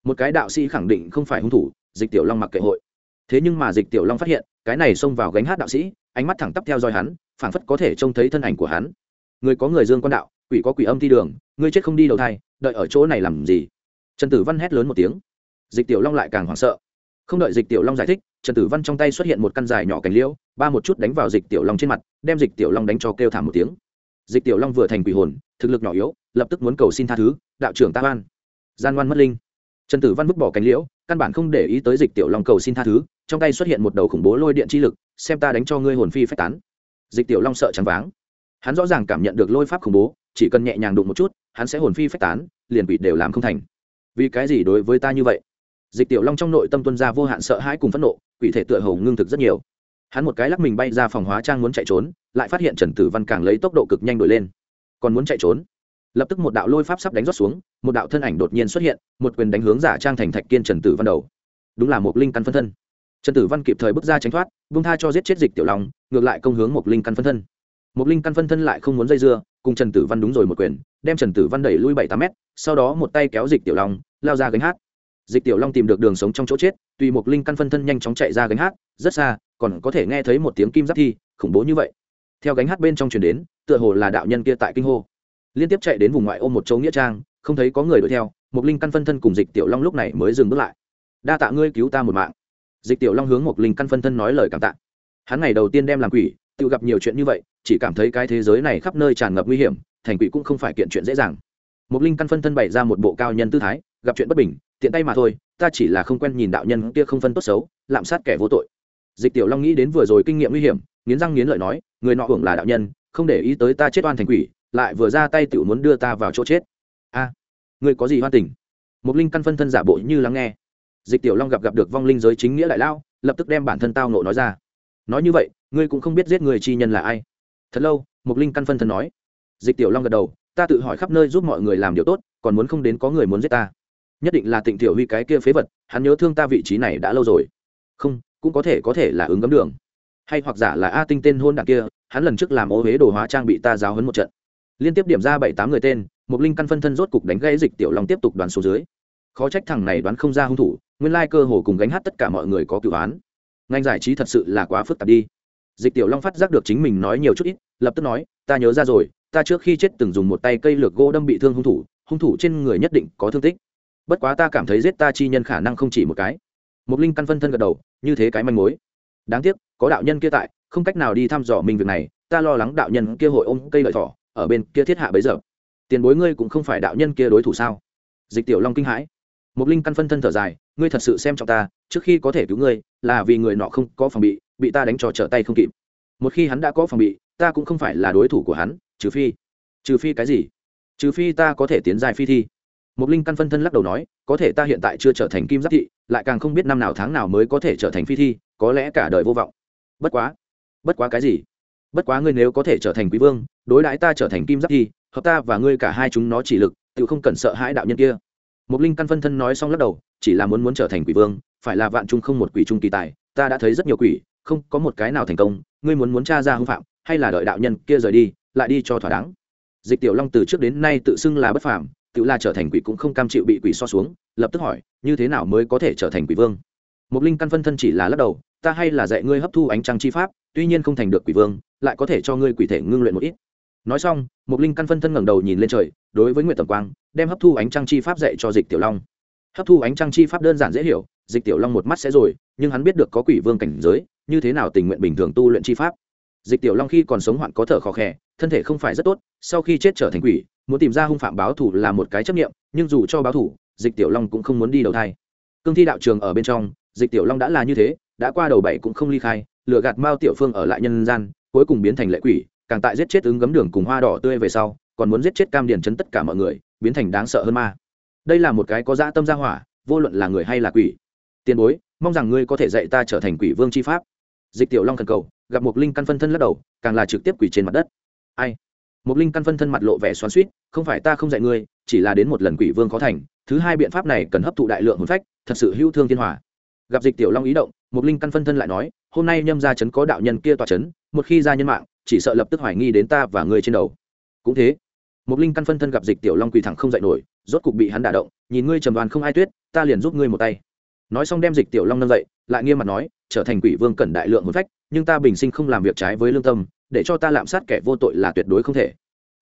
[SPEAKER 1] Một cái đạo sĩ khẳng định không phải hung thủ, dịch tiểu long mặc kệ hội. Thế nhưng mà dịch tiểu long phát hiện, cái này xông vào gánh hát đạo sĩ, ánh mắt thẳng tắp theo dõi hắn, phảng phất có thể trông thấy thân ảnh của hắn. Người có người dương quan đạo, quỷ có quỷ âm thi đường, ngươi chết không đi đầu thai, đợi ở chỗ này làm gì? Trần tử văn hét lớn một tiếng. Dịch tiểu long lại càng hoảng sợ không đợi dịch tiểu long giải thích, trần tử văn trong tay xuất hiện một căn dài nhỏ cành liễu, ba một chút đánh vào dịch tiểu long trên mặt, đem dịch tiểu long đánh cho kêu thảm một tiếng. Dịch tiểu long vừa thành quỷ hồn, thực lực nhỏ yếu, lập tức muốn cầu xin tha thứ, đạo trưởng ta oan gian ngoan mất linh. Trần tử văn vứt bỏ cành liễu, căn bản không để ý tới dịch tiểu long cầu xin tha thứ, trong tay xuất hiện một đầu khủng bố lôi điện chi lực, xem ta đánh cho ngươi hồn phi phách tán. Dịch tiểu long sợ trắng váng. Hắn rõ ràng cảm nhận được lôi pháp khủng bố, chỉ cần nhẹ nhàng đụng một chút, hắn sẽ hồn phi phách tán, liền bị đều làm không thành. Vì cái gì đối với ta như vậy? Dịch tiểu long trong nội tâm tuân ra vô hạn sợ hãi cùng phẫn nộ, quỷ thể tựa hầu ngưng thực rất nhiều. Hắn một cái lắc mình bay ra phòng hóa trang muốn chạy trốn, lại phát hiện trần tử văn càng lấy tốc độ cực nhanh đổi lên. Còn muốn chạy trốn? Lập tức một đạo lôi pháp sắp đánh rót xuống, một đạo thân ảnh đột nhiên xuất hiện, một quyền đánh hướng giả trang thành thạch kiên trần tử văn đầu. Đúng là một linh căn phân thân. Trần tử văn kịp thời bước ra tránh thoát vung tha cho giết chết dịch tiểu long, ngược lại công hướng một linh căn phân thân. Một linh căn phân thân lại không muốn dây dưa, cùng trần tử văn đúng rồi một quyền, đem trần tử văn đẩy lui bảy tám mét, sau đó một tay kéo dịch tiểu long, lao ra gánh hát dịch tiểu long tìm được đường sống trong chỗ chết, tùy một linh căn phân thân nhanh chóng chạy ra gánh hát, rất xa, còn có thể nghe thấy một tiếng kim giáp thi, khủng bố như vậy. Theo gánh hát bên trong chuyển đến, tựa hồ là đạo nhân kia tại kinh hô. Liên tiếp chạy đến vùng ngoại ô một chỗ nghĩa trang, không thấy có người đuổi theo một linh căn phân thân cùng dịch tiểu long lúc này mới dừng bước lại. Đa tạ ngươi cứu ta một mạng. Dịch tiểu long hướng một linh căn phân thân nói lời cảm tạ. Hắn ngày đầu tiên đem làm quỷ, tự gặp nhiều chuyện như vậy, chỉ cảm thấy cái thế giới này khắp nơi tràn ngập nguy hiểm, thành quỷ cũng không phải kiện chuyện dễ dàng. Một linh căn phân thân bày ra một bộ cao nhân tư thái gặp chuyện bất bình tiện tay mà thôi ta chỉ là không quen nhìn đạo nhân kia không phân tốt xấu lạm sát kẻ vô tội. Dịch tiểu long nghĩ đến vừa rồi kinh nghiệm nguy hiểm nghiến răng nghiến lợi nói người nọ hưởng là đạo nhân không để ý tới ta chết oan thành quỷ lại vừa ra tay tiểu muốn đưa ta vào chỗ chết. A à, người có gì hoan tình? Một linh căn phân thân giả bộ như lắng nghe. Dịch tiểu long gặp gặp được vong linh giới chính nghĩa đại lao lập tức đem bản thân tao nộ nói ra. Nói như vậy ngươi cũng không biết giết người chi nhân là ai. Thật lâu một linh căn phân thân nói. Dịch tiểu long gật đầu ta tự hỏi khắp nơi giúp mọi người làm điều tốt còn muốn không đến có người muốn giết ta nhất định là tịnh tiểu huy cái kia phế vật, hắn nhớ thương ta vị trí này đã lâu rồi. Không, cũng có thể có thể là ứng cấm đường. Hay hoặc giả là a tinh tên hôn đạn kia, hắn lần trước làm ô huế đồ hóa trang bị ta giáo hấn một trận. Liên tiếp điểm ra bảy tám người tên một linh căn phân thân rốt cục đánh gây dịch tiểu long tiếp tục đoàn số dưới. Khó trách thằng này đoán không ra hung thủ, nguyên lai cơ hồ cùng gánh hát tất cả mọi người có cựu án. Ngành giải trí thật sự là quá phức tạp đi. Dịch tiểu long phát giác được chính mình nói nhiều chút ít, lập tức nói, ta nhớ ra rồi, ta trước khi chết từng dùng một tay cây lược gỗ đâm bị thương hung thủ hung thủ trên người nhất định có thương tích bất quá ta cảm thấy giết ta chi nhân khả năng không chỉ một cái. Mục linh căn phân thân gật đầu, như thế cái manh mối. Đáng tiếc, có đạo nhân kia tại, không cách nào đi thăm dò mình việc này, ta lo lắng đạo nhân kia hội ôm cây lợi thỏ, ở bên kia thiết hạ bấy giờ. Tiền bối ngươi cũng không phải đạo nhân kia đối thủ sao? Dịch tiểu long kinh hãi. Mục linh căn phân thân thở dài, ngươi thật sự xem trọng ta, trước khi có thể cứu ngươi, là vì người nọ không có phòng bị bị ta đánh trò trở tay không kịp. Một khi hắn đã có phòng bị, ta cũng không phải là đối thủ của hắn, trừ phi trừ phi cái gì? Trừ phi ta có thể tiến dài phi thi một linh căn phân thân lắc đầu nói, có thể ta hiện tại chưa trở thành kim giáp thị, lại càng không biết năm nào tháng nào mới có thể trở thành phi thi, có lẽ cả đời vô vọng. Bất quá bất quá cái gì? Bất quá ngươi nếu có thể trở thành quý vương, đối đãi ta trở thành kim giáp thi hợp ta và ngươi cả hai chúng nó chỉ lực, tự không cần sợ hãi đạo nhân kia. Một linh căn phân thân nói xong lắc đầu, chỉ là muốn muốn trở thành quỷ vương, phải là vạn trung không một quỷ trung kỳ tài, ta đã thấy rất nhiều quỷ, không có một cái nào thành công, ngươi muốn muốn tra ra hưng phạm, hay là đợi đạo nhân kia rời đi, lại đi cho thỏa đáng. Dịch tiểu long từ trước đến nay tự xưng là bất phàm tự là trở thành quỷ cũng không cam chịu bị quỷ so xuống, lập tức hỏi, như thế nào mới có thể trở thành quỷ vương? Một linh căn phân thân chỉ là lắc đầu, ta hay là dạy ngươi hấp thu ánh trăng chi pháp, tuy nhiên không thành được quỷ vương, lại có thể cho ngươi quỷ thể ngưng luyện một ít. Nói xong một linh căn phân thân ngẩng đầu nhìn lên trời, đối với nguyện tầm quang, đem hấp thu ánh trăng chi pháp dạy cho dịch tiểu long. Hấp thu ánh trăng chi pháp đơn giản dễ hiểu, dịch tiểu long một mắt sẽ rồi, nhưng hắn biết được có quỷ vương cảnh giới, như thế nào tình nguyện bình thường tu luyện chi pháp. Dịch tiểu long khi còn sống hoạn có thở khó khè, thân thể không phải rất tốt, sau khi chết trở thành quỷ muốn tìm ra hung phạm báo thủ là một cái chấp nghiệm, nhưng dù cho báo thủ, dịch tiểu long cũng không muốn đi đầu thai. Cương thi đạo trường ở bên trong, dịch tiểu long đã là như thế, đã qua đầu bảy cũng không ly khai lựa gạt mao tiểu phương ở lại nhân gian, cuối cùng biến thành lệ quỷ, càng tại giết chết ứng gấm đường cùng hoa đỏ tươi về sau, còn muốn giết chết cam điền chấn tất cả mọi người, biến thành đáng sợ hơn ma. Đây là một cái có dã tâm gia hỏa, vô luận là người hay là quỷ. Tiền bối, mong rằng ngươi có thể dạy ta trở thành quỷ vương chi pháp. Dịch tiểu long thần cầu, gặp một linh căn phân thân lắc đầu, càng là trực tiếp quỷ trên mặt đất. Ai? Một linh căn phân thân mặt lộ vẻ xoắn suýt không phải ta không dạy ngươi, chỉ là đến một lần quỷ vương khó thành, thứ hai biện pháp này cần hấp thụ đại lượng hồn phách, thật sự hữu thương thiên hòa. Gặp dịch tiểu long ý động một linh căn phân thân lại nói, hôm nay nhâm gia chấn có đạo nhân kia tòa chấn, một khi ra nhân mạng, chỉ sợ lập tức hoài nghi đến ta và ngươi trên đầu. Cũng thế một linh căn phân thân gặp dịch tiểu long quỳ thẳng không dậy nổi, rốt cục bị hắn đả động, nhìn ngươi trầm đoàn không ai tuyết, ta liền giúp ngươi một tay. Nói xong đem dịch tiểu long nâng dậy, lại nghiêm mặt nói, trở thành quỷ vương cần đại lượng hồn phách, nhưng ta bình sinh không làm việc trái với lương tâm để cho ta lạm sát kẻ vô tội là tuyệt đối không thể.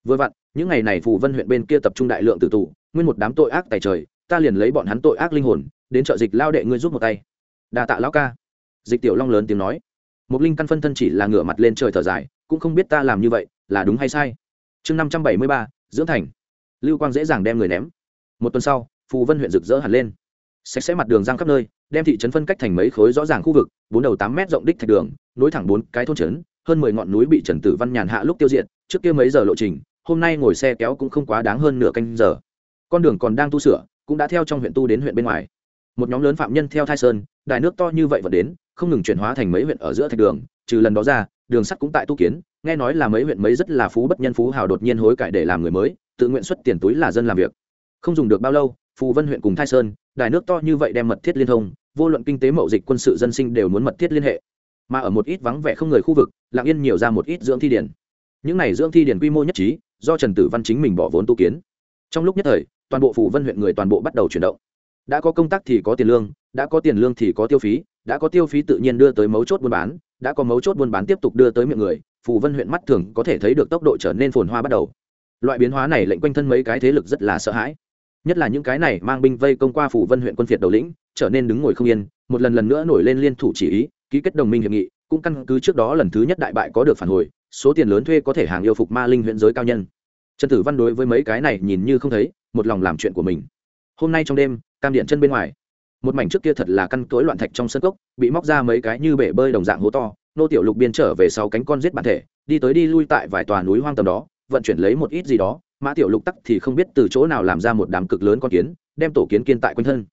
[SPEAKER 1] Vừa vặn, những ngày này phù vân huyện bên kia tập trung đại lượng tử tù, nguyên một đám tội ác tài trời, ta liền lấy bọn hắn tội ác linh hồn, đến chợ dịch lao đệ ngươi giúp một tay. Đa tạ lão ca. Dịch tiểu long lớn tiếng nói. Một linh căn phân thân chỉ là ngửa mặt lên trời thở dài, cũng không biết ta làm như vậy, là đúng hay sai. Chương năm trăm bảy mươi ba, dưỡng thành. Lưu quang dễ dàng đem người ném. Một tuần sau, phù vân huyện rực rỡ hẳn lên. Sạch sẽ mặt đường giang khắp nơi đem thị trấn phân cách thành mấy khối rõ ràng khu vực, bốn đầu tám mét rộng đích thạch đường, nối thẳng bốn cái thôn trấn, hơn mười ngọn núi bị trần tử văn nhàn hạ lúc tiêu diệt, trước kia mấy giờ lộ trình, hôm nay ngồi xe kéo cũng không quá đáng hơn nửa canh giờ. Con đường còn đang tu sửa, cũng đã theo trong huyện tu đến huyện bên ngoài. Một nhóm lớn phạm nhân theo thai sơn, đài nước to như vậy vẫn đến, không ngừng chuyển hóa thành mấy huyện ở giữa thạch đường, trừ lần đó ra, đường sắt cũng tại tu kiến, nghe nói là mấy huyện mấy rất là phú bất nhân phú hào đột nhiên hối cải để làm người mới, tự nguyện xuất tiền túi là dân làm việc. Không dùng được bao lâu, phù vân huyện cùng thai sơn đài nước to như vậy đem mật thiết liên thông, vô luận kinh tế mậu dịch quân sự dân sinh đều muốn mật thiết liên hệ. Mà ở một ít vắng vẻ không người khu vực, lạng yên nhiều ra một ít dưỡng thi điển. Những này dưỡng thi điển quy mô nhất trí, do trần tử văn chính mình bỏ vốn tu kiến. Trong lúc nhất thời, toàn bộ phủ vân huyện người toàn bộ bắt đầu chuyển động. Đã có công tác thì có tiền lương, đã có tiền lương thì có tiêu phí, đã có tiêu phí tự nhiên đưa tới mấu chốt buôn bán, đã có mấu chốt buôn bán tiếp tục đưa tới miệng người phù vân huyện mắt thường có thể thấy được tốc độ trở nên phồn hoa bắt đầu. Loại biến hóa này lệnh quanh thân mấy cái thế lực rất là sợ hãi nhất là những cái này mang binh vây công qua phủ vân huyện quân phiệt đầu lĩnh, trở nên đứng ngồi không yên, một lần lần nữa nổi lên liên thủ chỉ ý, ký kết đồng minh hiệp nghị, cũng căn cứ trước đó lần thứ nhất đại bại có được phản hồi, số tiền lớn thuê có thể hàng yêu phục ma linh huyện giới cao nhân. Trần tử văn đối với mấy cái này nhìn như không thấy, một lòng làm chuyện của mình. Hôm nay trong đêm, cam điện chân bên ngoài. Một mảnh trước kia thật là căn cối loạn thạch trong sân cốc, bị móc ra mấy cái như bể bơi đồng dạng hố to, nô tiểu lục biên trở về sau cánh con giết bản thể, đi tới đi lui tại vài tòa núi hoang tầm đó, vận chuyển lấy một ít gì đó mã tiểu lục tắc thì không biết từ chỗ nào làm ra một đám cực lớn con kiến, đem tổ kiến kiên tại quanh thân.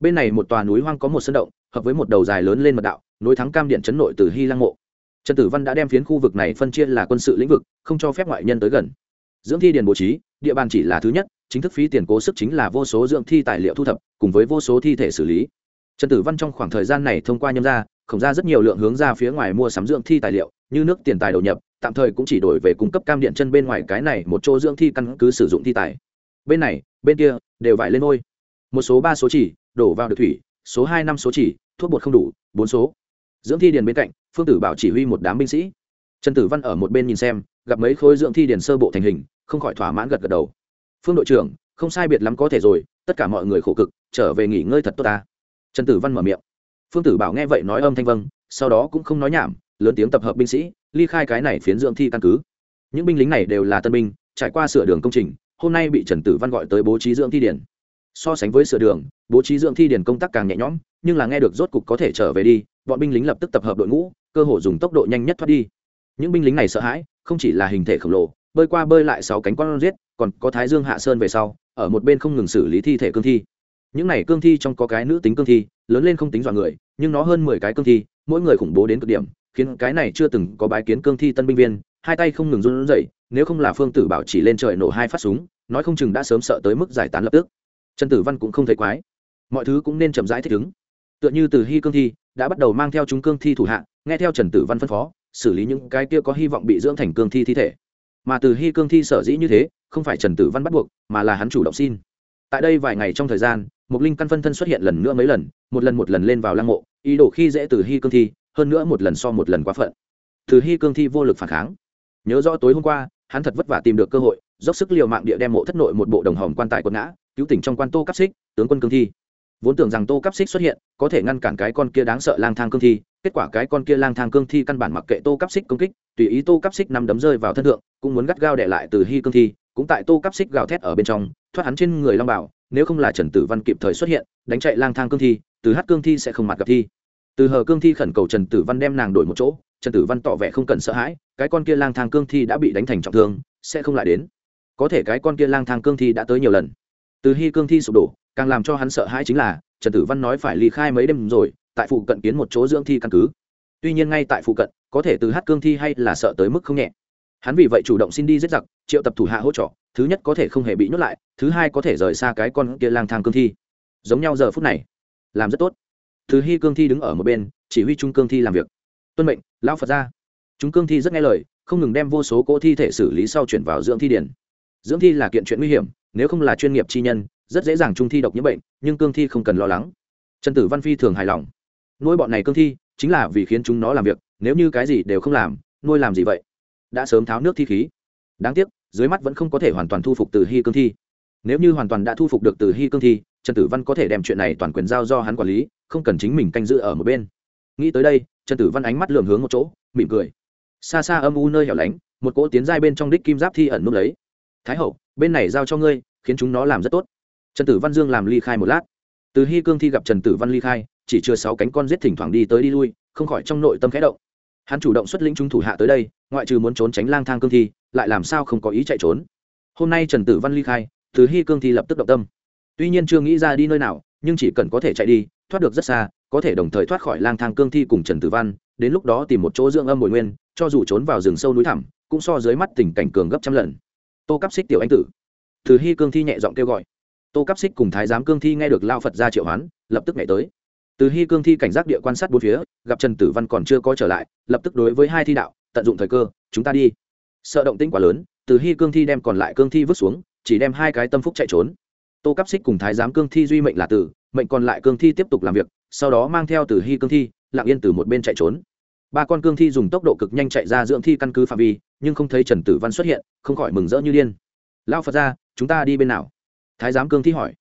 [SPEAKER 1] Bên này một tòa núi hoang có một sân động, hợp với một đầu dài lớn lên mật đạo nối thắng cam điện chấn nội từ hy lăng mộ. Trần tử văn đã đem phiến khu vực này phân chia là quân sự lĩnh vực, không cho phép ngoại nhân tới gần. Dưỡng thi điền bố trí, địa bàn chỉ là thứ nhất, chính thức phí tiền cố sức chính là vô số dưỡng thi tài liệu thu thập, cùng với vô số thi thể xử lý. Trần tử văn trong khoảng thời gian này thông qua nhâm ra khổng ra rất nhiều lượng hướng ra phía ngoài mua sắm dưỡng thi tài liệu, như nước tiền tài đầu nhập tạm thời cũng chỉ đổi về cung cấp cam điện chân bên ngoài cái này một chỗ dưỡng thi căn cứ sử dụng thi tài. Bên này, bên kia, đều vải lên ngôi. Một số ba số chỉ, đổ vào được thủy, số hai năm số chỉ, thuốc bột không đủ, bốn số. Dưỡng thi điền bên cạnh, phương tử bảo chỉ huy một đám binh sĩ. Trần tử văn ở một bên nhìn xem, gặp mấy khối dưỡng thi điền sơ bộ thành hình, không khỏi thỏa mãn gật gật đầu. Phương đội trưởng, không sai biệt lắm có thể rồi, tất cả mọi người khổ cực, trở về nghỉ ngơi thật tốt ta. Trần tử văn mở miệng. Phương tử bảo nghe vậy nói âm thanh vâng sau đó cũng không nói nhảm, lớn tiếng tập hợp binh sĩ ly khai cái này phiến dưỡng thi căn cứ. Những binh lính này đều là tân binh, trải qua sửa đường công trình, hôm nay bị trần tử văn gọi tới bố trí dưỡng thi điển. So sánh với sửa đường, bố trí dưỡng thi điển công tác càng nhẹ nhõm, nhưng là nghe được rốt cục có thể trở về đi, bọn binh lính lập tức tập hợp đội ngũ, cơ hội dùng tốc độ nhanh nhất thoát đi. Những binh lính này sợ hãi, không chỉ là hình thể khổng lồ, bơi qua bơi lại sáu cánh con giết, còn có thái dương hạ sơn về sau, ở một bên không ngừng xử lý thi thể cương thi. Những này cương thi trong có cái nữ tính cương thi, lớn lên không tính dọa người, nhưng nó hơn mười cái cương thi, mỗi người khủng bố đến cực điểm khiến cái này chưa từng có bái kiến cương thi tân binh viên, hai tay không ngừng run rẩy, nếu không là phương tử bảo chỉ lên trời nổ hai phát súng, nói không chừng đã sớm sợ tới mức giải tán lập tức. Trần tử văn cũng không thấy quái. Mọi thứ cũng nên chậm rãi thích ứng. Tựa như từ hy cương thi, đã bắt đầu mang theo chúng cương thi thủ hạ, nghe theo trần tử văn phân phó, xử lý những cái kia có hy vọng bị dưỡng thành cương thi thi thể. Mà từ hy cương thi sở dĩ như thế, không phải trần tử văn bắt buộc, mà là hắn chủ động xin. Tại đây vài ngày trong thời gian mục linh căn phân thân xuất hiện lần nữa mấy lần, một lần một lần lên vào lăng mộ, ý đồ khi dễ từ hy cương thi hơn nữa một lần so một lần quá phận. Từ hy cương thi vô lực phản kháng. Nhớ rõ tối hôm qua, hắn thật vất vả tìm được cơ hội, dốc sức liều mạng địa đem mộ thất nội một bộ đồng hồng quan tài quần ngã, cứu tỉnh trong quan tô cắp xích, tướng quân cương thi. Vốn tưởng rằng tô cắp xích xuất hiện, có thể ngăn cản cái con kia đáng sợ lang thang cương thi, kết quả cái con kia lang thang cương thi căn bản mặc kệ tô cắp xích công kích, tùy ý tô cắp xích nằm đấm rơi vào thân thượng, cũng muốn gắt gao để lại từ hy cương thi, cũng tại tô cắp xích gào thét ở bên trong, thoát hắn trên người long bảo, nếu không là trần tử văn kịp thời xuất hiện, đánh chạy lang thang cương thi, từ hát cương thi sẽ không mặt gặp thi từ hờ cương thi khẩn cầu trần tử văn đem nàng đổi một chỗ, trần tử văn tỏ vẻ không cần sợ hãi, cái con kia lang thang cương thi đã bị đánh thành trọng thương, sẽ không lại đến. Có thể cái con kia lang thang cương thi đã tới nhiều lần. Từ hy cương thi sụp đổ, càng làm cho hắn sợ hãi chính là, trần tử văn nói phải ly khai mấy đêm rồi, tại phụ cận kiến một chỗ dưỡng thi căn cứ. Tuy nhiên ngay tại phụ cận, có thể từ hát cương thi hay là sợ tới mức không nhẹ. Hắn vì vậy chủ động xin đi giết giặc, triệu tập thủ hạ hỗ trợ, thứ nhất có thể không hề bị nhốt lại, thứ hai có thể rời xa cái con kia lang thang cương thi. Giống nhau giờ phút này, làm rất tốt thứ hy cương thi đứng ở một bên, chỉ huy trung cương thi làm việc. Tuân mệnh, lão phật ra chúng cương thi rất nghe lời, không ngừng đem vô số cỗ thi thể xử lý sau chuyển vào dưỡng thi điển. Dưỡng thi là kiện chuyện nguy hiểm, nếu không là chuyên nghiệp chi nhân, rất dễ dàng trung thi độc nhiễm bệnh, nhưng cương thi không cần lo lắng. Trần tử văn phi thường hài lòng. Nuôi bọn này cương thi, chính là vì khiến chúng nó làm việc, nếu như cái gì đều không làm, nuôi làm gì vậy? Đã sớm tháo nước thi khí. Đáng tiếc, dưới mắt vẫn không có thể hoàn toàn thu phục từ hy cương thi. Nếu như hoàn toàn đã thu phục được từ hy cương thi trần tử văn có thể đem chuyện này toàn quyền giao do hắn quản lý, không cần chính mình canh giữ ở một bên. Nghĩ tới đây, trần tử văn ánh mắt lường hướng một chỗ, mỉm cười. Xa xa âm u nơi hẻo lánh, một cỗ tiến giai bên trong đích kim giáp thi ẩn núp lấy. Thái hậu, bên này giao cho ngươi, khiến chúng nó làm rất tốt. Trần tử văn dương làm ly khai một lát. Từ hy cương thi gặp trần tử văn ly khai, chỉ chưa sáu cánh con giết thỉnh thoảng đi tới đi lui, không khỏi trong nội tâm khẽ động. Hắn chủ động xuất lĩnh chúng thủ hạ tới đây, ngoại trừ muốn trốn tránh lang thang cương thi, lại làm sao không có ý chạy trốn. Hôm nay trần tử văn ly khai, từ hy cương thi lập tức động tâm tuy nhiên chưa nghĩ ra đi nơi nào, nhưng chỉ cần có thể chạy đi, thoát được rất xa, có thể đồng thời thoát khỏi lang thang cương thi cùng trần tử văn, đến lúc đó tìm một chỗ dưỡng âm bồi nguyên, cho dù trốn vào rừng sâu núi thẳm, cũng so dưới mắt tình cảnh cường gấp trăm lần. Tô cắp xích tiểu anh tử. Từ hy cương thi nhẹ giọng kêu gọi. Tô cắp xích cùng thái giám cương thi nghe được lao phật ra triệu hoán, lập tức nhảy tới. Từ hy cương thi cảnh giác địa quan sát bốn phía, gặp trần tử văn còn chưa có trở lại, lập tức đối với hai thi đạo, tận dụng thời cơ, chúng ta đi. Sợ động tĩnh quá lớn, từ hy cương thi đem còn lại cương thi vứt xuống, chỉ đem hai cái tâm phúc chạy trốn tô cắp xích cùng thái giám cương thi duy mệnh là tử, mệnh còn lại cương thi tiếp tục làm việc, sau đó mang theo từ hy cương thi lặng yên từ một bên chạy trốn. Ba con cương thi dùng tốc độ cực nhanh chạy ra dưỡng thi căn cứ phạm vi, nhưng không thấy trần tử văn xuất hiện, không khỏi mừng rỡ như điên. Lao phật ra chúng ta đi bên nào? Thái giám cương thi hỏi.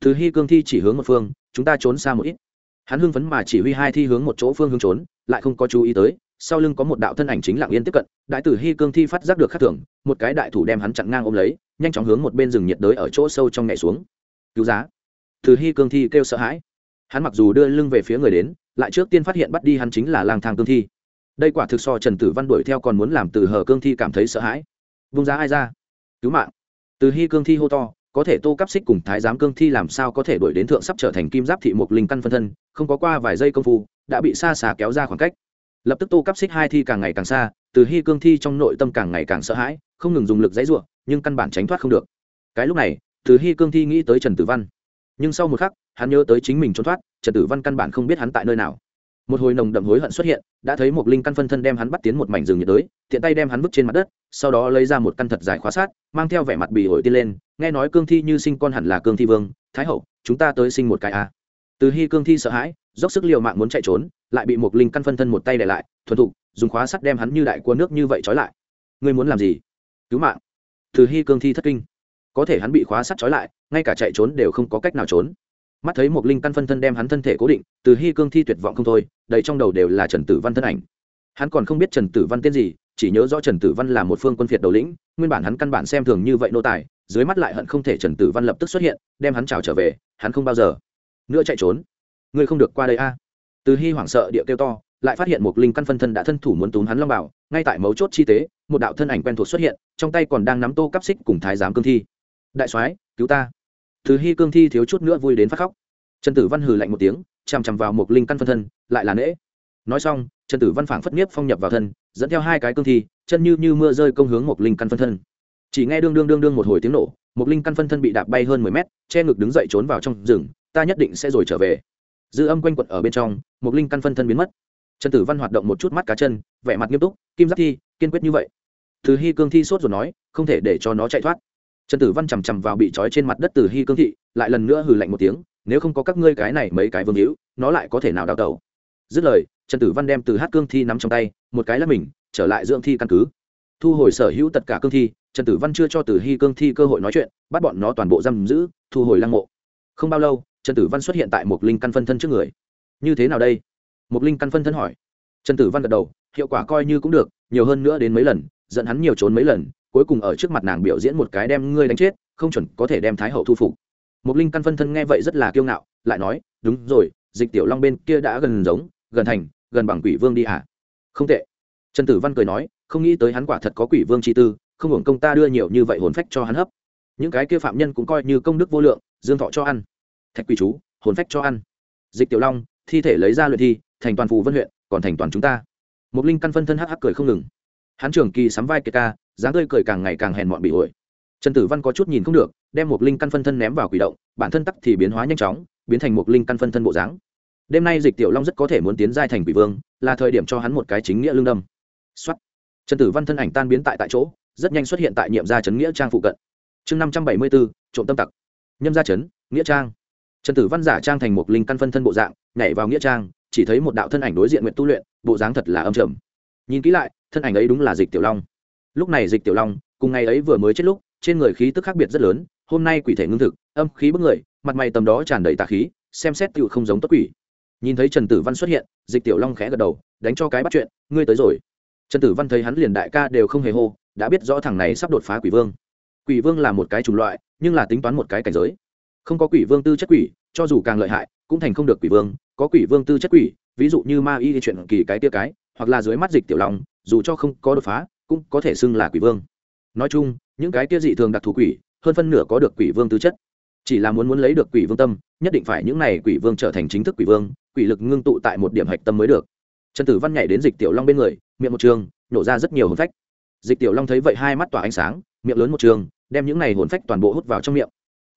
[SPEAKER 1] Từ hy cương thi chỉ hướng một phương, chúng ta trốn xa một ít. Hắn hưng phấn mà chỉ huy hai thi hướng một chỗ phương hướng trốn, lại không có chú ý tới, sau lưng có một đạo thân ảnh chính lặng yên tiếp cận, đại tử hy cương thi phát giác được khắc thường, một cái đại thủ đem hắn chặn ngang ôm lấy nhanh chóng hướng một bên rừng nhiệt đới ở chỗ sâu trong nhảy xuống. Cứu giá. Từ hy cương thi kêu sợ hãi. Hắn mặc dù đưa lưng về phía người đến, lại trước tiên phát hiện bắt đi hắn chính là lang thang cương thi. Đây quả thực so trần tử văn đuổi theo còn muốn làm từ hờ cương thi cảm thấy sợ hãi. Vung giá ai ra? Cứu mạng. Từ hy cương thi hô to, có thể tô cắp xích cùng thái giám cương thi làm sao có thể đuổi đến thượng sắp trở thành kim giáp thị một linh căn phân thân, không có qua vài giây công phu, đã bị xa xà kéo ra khoảng cách. Lập tức tô cắp xích hai thi càng ngày càng xa, từ hy cương thi trong nội tâm càng ngày càng sợ hãi không ngừng dùng lực dãy ruộng nhưng căn bản tránh thoát không được. Cái lúc này, từ hy cương thi nghĩ tới trần tử văn. Nhưng sau một khắc, hắn nhớ tới chính mình trốn thoát, trần tử văn căn bản không biết hắn tại nơi nào. Một hồi nồng đậm hối hận xuất hiện, đã thấy một linh căn phân thân đem hắn bắt tiến một mảnh rừng nhiệt đới, tiện tay đem hắn vứt trên mặt đất, sau đó lấy ra một căn thật dài khóa sát, mang theo vẻ mặt bì ổi tiên lên, nghe nói cương thi như sinh con hẳn là cương thi vương, thái hậu, chúng ta tới sinh một cái a à. từ hy cương thi sợ hãi, dốc sức l i ề u mạng muốn chạy trốn, lại bị một linh căn phân thân một tay để lại, thuần thục, dùng khóa sắt đem hắn như đại cua nước như vậy trói lại. Ngươi muốn làm gì? Cứu mạng. Từ hy cương thi thất kinh. Có thể hắn bị khóa sắt trói lại, ngay cả chạy trốn đều không có cách nào trốn. Mắt thấy một linh căn phân thân đem hắn thân thể cố định, từ hy cương thi tuyệt vọng không thôi, đầy trong đầu đều là trần tử văn thân ảnh. Hắn còn không biết trần tử văn tên gì, chỉ nhớ rõ trần tử văn là một phương quân phiệt đầu lĩnh, nguyên bản hắn căn bản xem thường như vậy nô tài, dưới mắt lại hận không thể trần tử văn lập tức xuất hiện, đem hắn trào trở về, hắn không bao giờ. Nữa chạy trốn. Ngươi không được qua đây a. Từ hy hoảng sợ địa kêu to lại phát hiện một linh căn phân thân đã thân thủ muốn túm hắn long bảo, ngay tại mấu chốt chi tế, một đạo thân ảnh quen thuộc xuất hiện, trong tay còn đang nắm tô cắp xích cùng thái giám cương thi. Đại soái, cứu ta. Thứ hy cương thi thiếu chút nữa vui đến phát khóc. Trần tử văn hừ lạnh một tiếng, chằm chằm vào một linh căn phân thân, lại là nễ. Nói xong, trần tử văn phảng phất nhiếp phong nhập vào thân, dẫn theo hai cái cương thi, chân như như mưa rơi công hướng một linh căn phân thân. Chỉ nghe đương đương đương đương một hồi tiếng nổ, một linh căn phân thân bị đạp bay hơn mười mét, che ngực đứng dậy trốn vào trong rừng, ta nhất định sẽ rồi trở về. Dư âm quanh quẩn ở bên trong, một linh căn phân thân biến mất trần tử văn hoạt động một chút mắt cá chân, vẻ mặt nghiêm túc, kim giáp thi, kiên quyết như vậy. Từ hy cương thi sốt rồi nói, không thể để cho nó chạy thoát. Trần tử văn chằm chằm vào bị trói trên mặt đất từ hy cương thị lại lần nữa hừ lạnh một tiếng, nếu không có các ngươi cái này mấy cái vương hữu, nó lại có thể nào đào tẩu? Dứt lời, trần tử văn đem từ hát cương thi nắm trong tay, một cái là mình, trở lại dưỡng thi căn cứ. Thu hồi sở hữu tất cả cương thi, trần tử văn chưa cho từ hy cương thi cơ hội nói chuyện, bắt bọn nó toàn bộ giam giữ, thu hồi lăng mộ. Không bao lâu, trần tử văn xuất hiện tại một linh căn phân thân trước người. Như thế nào đây? Mục linh căn phân thân hỏi. Trần tử văn gật đầu, hiệu quả coi như cũng được, nhiều hơn nữa đến mấy lần dẫn hắn nhiều trốn mấy lần, cuối cùng ở trước mặt nàng biểu diễn một cái đem ngươi đánh chết, không chuẩn có thể đem thái hậu thu phục. Mục linh căn phân thân nghe vậy rất là kiêu ngạo, lại nói, đúng rồi, dịch tiểu long bên kia đã gần giống, gần thành, gần bằng quỷ vương đi hả không tệ. Trần tử văn cười nói, không nghĩ tới hắn quả thật có quỷ vương chi tư, không hưởng công ta đưa nhiều như vậy hồn phách cho hắn hấp. Những cái kia phạm nhân cũng coi như công đức vô lượng, dương thọ cho ăn. Thạch quỷ chú, hồn phách cho ăn. Dịch tiểu long thi thể lấy ra luyện thi, thành toàn phù vân huyện, còn thành toàn chúng ta. Một linh căn phân thân hắc hắc cười không ngừng. Hắn trường kỳ sắm vai kiệt ca, dáng tươi cười càng ngày càng hèn mọn bị ổi. Trần tử văn có chút nhìn không được, đem một linh căn phân thân ném vào quỷ động, bản thân tắc thì biến hóa nhanh chóng, biến thành một linh căn phân thân bộ dáng. Đêm nay dịch tiểu long rất có thể muốn tiến giai thành quỷ vương, là thời điểm cho hắn một cái chính nghĩa lương đâm. Xuất trần tử văn thân ảnh tan biến tại tại chỗ, rất nhanh xuất hiện tại nhiệm gia trấn nghĩa trang phụ cận. Chương năm trăm bảy mươi bốn, trộm tâm tặc. Nhâm gia trấn, nghĩa trang trần tử văn giả trang thành một linh căn phân thân bộ dạng, nhảy vào nghĩa trang, chỉ thấy một đạo thân ảnh đối diện nguyện tu luyện, bộ dáng thật là âm trầm. Nhìn kỹ lại, thân ảnh ấy đúng là dịch tiểu long. Lúc này dịch tiểu long, cùng ngày ấy vừa mới chết lúc, trên người khí tức khác biệt rất lớn, hôm nay quỷ thể ngưng thực, âm khí bức người, mặt mày tầm đó tràn đầy tà khí, xem xét tựu không giống tốt quỷ. Nhìn thấy trần tử văn xuất hiện, dịch tiểu long khẽ gật đầu, đánh cho cái bắt chuyện, ngươi tới rồi. Trần tử văn thấy hắn liền đại ca đều không hề hô, đã biết rõ thằng này sắp đột phá quỷ vương. Quỷ vương là một cái chủng loại, nhưng là tính toán một cái cảnh giới không có quỷ vương tư chất quỷ, cho dù càng lợi hại, cũng thành không được quỷ vương. Có quỷ vương tư chất quỷ, ví dụ như ma y chuyện kỳ cái tia cái, hoặc là dưới mắt dịch tiểu long, dù cho không có đột phá, cũng có thể xưng là quỷ vương. Nói chung, những cái kia dị thường đặc thù quỷ, hơn phân nửa có được quỷ vương tư chất. Chỉ là muốn muốn lấy được quỷ vương tâm, nhất định phải những này quỷ vương trở thành chính thức quỷ vương, quỷ lực ngưng tụ tại một điểm hạch tâm mới được. Trần tử văn nhảy đến dịch tiểu long bên người, miệng một trường, nổ ra rất nhiều hồn phách. Dịch tiểu long thấy vậy hai mắt tỏa ánh sáng, miệng lớn một trường, đem những này hồn phách toàn bộ hút vào trong miệng.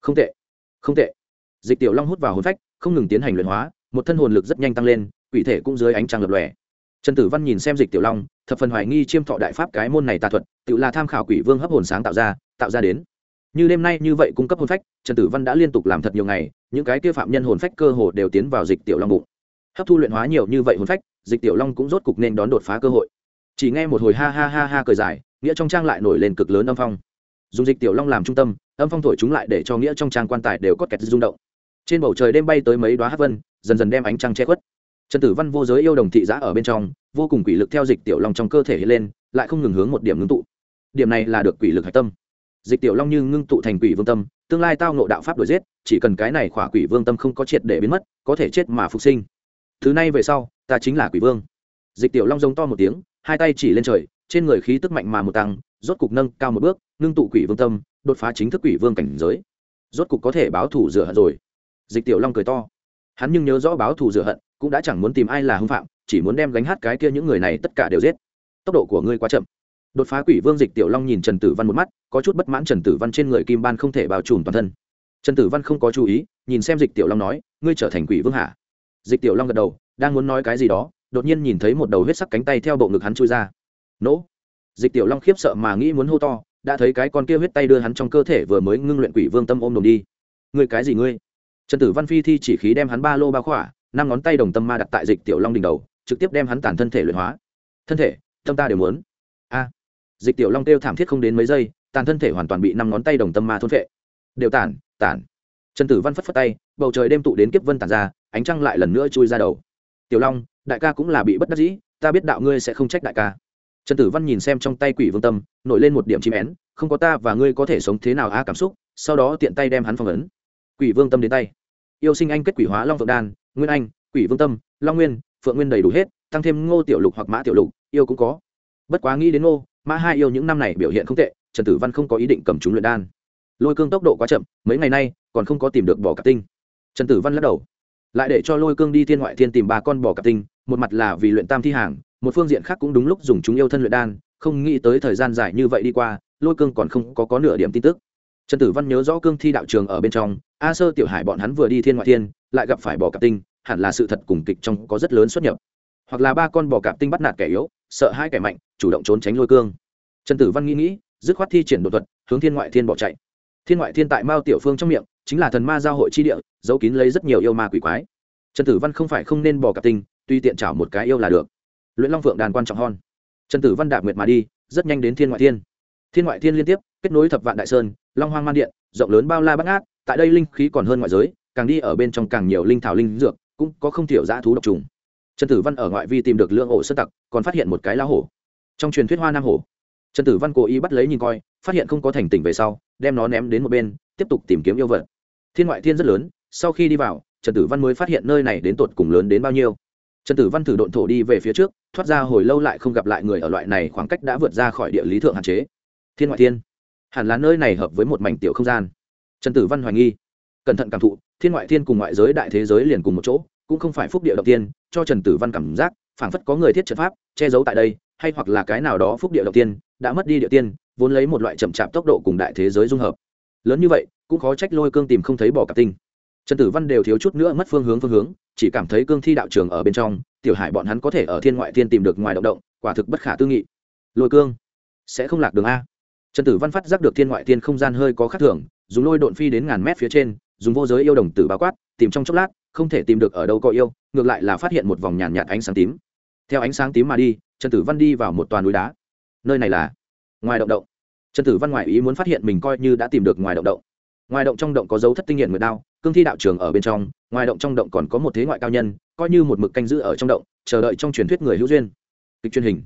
[SPEAKER 1] Không tệ không tệ. Dịch tiểu long hút vào hồn phách, không ngừng tiến hành luyện hóa, một thân hồn lực rất nhanh tăng lên, quỷ thể cũng dưới ánh trăng lập lòe. Trần tử văn nhìn xem dịch tiểu long, thập phần hoài nghi chiêm thọ đại pháp cái môn này tà thuật, tự là tham khảo quỷ vương hấp hồn sáng tạo ra tạo ra đến. Như đêm nay như vậy cung cấp hồn phách, trần tử văn đã liên tục làm thật nhiều ngày, những cái kia phạm nhân hồn phách cơ hồ đều tiến vào dịch tiểu long bụng. Hấp thu luyện hóa nhiều như vậy hồn phách, dịch tiểu long cũng rốt cục nên đón đột phá cơ hội. Chỉ nghe một hồi ha ha ha ha cười dài, nghĩa trong trang lại nổi lên cực lớn âm phong. Dùng dịch tiểu long làm trung tâm âm phong thổi chúng lại để cho nghĩa trong trang quan tài đều có kẹt rung động. Trên bầu trời đêm bay tới mấy đoá hát vân, dần dần đem ánh trăng che khuất. Trần tử văn vô giới yêu đồng thị giã ở bên trong, vô cùng quỷ lực theo dịch tiểu long trong cơ thể hiện lên, lại không ngừng hướng một điểm ngưng tụ. Điểm này là được quỷ lực hạch tâm. Dịch tiểu long như ngưng tụ thành quỷ vương tâm, tương lai tao nộ đạo pháp đuổi giết, chỉ cần cái này khỏa quỷ vương tâm không có triệt để biến mất, có thể chết mà phục sinh. Thứ này về sau, ta chính là quỷ vương. Dịch tiểu long giống to một tiếng, hai tay chỉ lên trời, trên người khí tức mạnh mà một tăng rốt cục nâng cao một bước, ngưng tụ quỷ vương tâm, đột phá chính thức quỷ vương cảnh giới. Rốt cục có thể báo thù rửa hận rồi. Dịch tiểu long cười to. Hắn nhưng nhớ rõ báo thù rửa hận, cũng đã chẳng muốn tìm ai là hung phạm, chỉ muốn đem gánh hát cái kia những người này tất cả đều giết. Tốc độ của ngươi quá chậm. Đột phá quỷ vương dịch tiểu long nhìn trần tử văn một mắt, có chút bất mãn trần tử văn trên người kim ban không thể bao trùm toàn thân. Trần tử văn không có chú ý, nhìn xem dịch tiểu long nói, ngươi trở thành quỷ vương hả? Dịch tiểu long gật đầu, đang muốn nói cái gì đó. Đột nhiên nhìn thấy một đầu huyết sắc cánh tay theo bộ ngực hắn chui ra. Nỗ! Dịch tiểu long khiếp sợ mà nghĩ muốn hô to, đã thấy cái con kia huyết tay đưa hắn trong cơ thể vừa mới ngưng luyện quỷ vương tâm ôm đồm đi. Ngươi cái gì ngươi? Trần tử văn phi thi chỉ khí đem hắn ba lô ba khỏa, năm ngón tay đồng tâm ma đặt tại dịch tiểu long đỉnh đầu, trực tiếp đem hắn tàn thân thể luyện hóa. Thân thể, tâm ta đều muốn. A. Dịch tiểu long kêu thảm thiết không đến mấy giây tàn thân thể hoàn toàn bị năm ngón tay đồng tâm ma thôn vệ đều tản tản. Trần tử văn phất phất tay, bầu trời đêm tụ đến kiếp vân tản ra, ánh trăng lại lần nữa chui ra đầu. Tiểu long, đại ca cũng là bị bất đắc dĩ, ta biết đạo ngươi sẽ không trách đại ca trần tử văn nhìn xem trong tay quỷ vương tâm, nổi lên một điểm chim én, không có ta và ngươi có thể sống thế nào a? cảm xúc, sau đó tiện tay đem hắn phong ấn. Quỷ vương tâm đến tay. Yêu sinh anh kết quỷ hóa long phượng đan, nguyên anh, quỷ vương tâm, long nguyên, phượng nguyên đầy đủ hết, tăng thêm ngô tiểu lục hoặc mã tiểu lục, yêu cũng có. Bất quá nghĩ đến ngô, mã hai yêu những năm này biểu hiện không tệ, trần tử văn không có ý định cầm chúng luyện đan. Lôi cương tốc độ quá chậm, mấy ngày nay còn không có tìm được bò cặp tinh. Trần tử văn lắc đầu. Lại để cho lôi cương đi thiên ngoại thiên tìm ba con bò cặp tinh, một mặt là vì luyện tam thi hàng một phương diện khác cũng đúng lúc dùng chúng yêu thân luyện đan, không nghĩ tới thời gian dài như vậy đi qua, lôi cương còn không có có nửa điểm tin tức. Trần tử văn nhớ rõ cương thi đạo trường ở bên trong, a sơ tiểu hải bọn hắn vừa đi thiên ngoại thiên, lại gặp phải bò cạp tinh, hẳn là sự thật cùng kịch trong có rất lớn xuất nhập. Hoặc là ba con bò cạp tinh bắt nạt kẻ yếu, sợ hai kẻ mạnh, chủ động trốn tránh lôi cương. Trần tử văn nghĩ nghĩ, dứt khoát thi triển đột thuật, hướng thiên ngoại thiên bỏ chạy. Thiên ngoại thiên tại mao tiểu phương trong miệng, chính là thần ma giao hội chi địa, giấu kín lấy rất nhiều yêu ma quỷ quái. Trần tử văn không phải không nên bò cạp tinh tuy tiện chảo một cái yêu là được luyện long phượng đàn quan trọng hon. Trần tử văn đạp nguyệt mà đi, rất nhanh đến thiên ngoại thiên. Thiên ngoại thiên liên tiếp, kết nối thập vạn đại sơn, long hoang man điện, rộng lớn bao la bắt ngát, tại đây linh khí còn hơn ngoại giới, càng đi ở bên trong càng nhiều linh thảo linh dược, cũng có không thiểu dã thú độc trùng. Trần tử văn ở ngoại vi tìm được lượng ổ sơn tặc, còn phát hiện một cái lá hổ. Trong truyền thuyết hoa nam hổ, trần tử văn cố ý bắt lấy nhìn coi, phát hiện không có thành tỉnh về sau, đem nó ném đến một bên, tiếp tục tìm kiếm yêu vật. Thiên ngoại thiên rất lớn, sau khi đi vào, trần tử văn mới phát hiện nơi này đến tột cùng lớn đến bao nhiêu trần tử văn thử độn thổ đi về phía trước, thoát ra hồi lâu lại không gặp lại người ở loại này khoảng cách đã vượt ra khỏi địa lý thượng hạn chế. Thiên ngoại thiên. Hẳn là nơi này hợp với một mảnh tiểu không gian. Trần tử văn hoài nghi. Cẩn thận cảm thụ, thiên ngoại thiên cùng ngoại giới đại thế giới liền cùng một chỗ, cũng không phải phúc địa đầu tiên, cho trần tử văn cảm giác, phảng phất có người thiết trận pháp, che giấu tại đây, hay hoặc là cái nào đó phúc địa đầu tiên, đã mất đi địa tiên, vốn lấy một loại chậm chạp tốc độ cùng đại thế giới dung hợp. Lớn như vậy, cũng khó trách lôi cương tìm không thấy bỏ cặp tinh trần tử văn đều thiếu chút nữa mất phương hướng phương hướng chỉ cảm thấy cương thi đạo trường ở bên trong tiểu hải bọn hắn có thể ở thiên ngoại thiên tìm được ngoài động động quả thực bất khả tư nghị. Lôi cương sẽ không lạc đường a. Trần tử văn phát giác được thiên ngoại thiên không gian hơi có khác thường dùng lôi độn phi đến ngàn mét phía trên dùng vô giới yêu đồng tử bao quát tìm trong chốc lát không thể tìm được ở đâu có yêu ngược lại là phát hiện một vòng nhàn nhạt, nhạt ánh sáng tím. Theo ánh sáng tím mà đi trần tử văn đi vào một toàn núi đá. Nơi này là ngoài động động. Trần tử văn ngoại ý muốn phát hiện mình coi như đã tìm được ngoài động động ngoài động trong động có dấu thất tinh hiện nguyệt đao, cương thi đạo trường ở bên trong, ngoài động trong động còn có một thế ngoại cao nhân, coi như một mực canh giữ ở trong động, chờ đợi trong truyền thuyết người hữu duyên. Kịch truyền hình.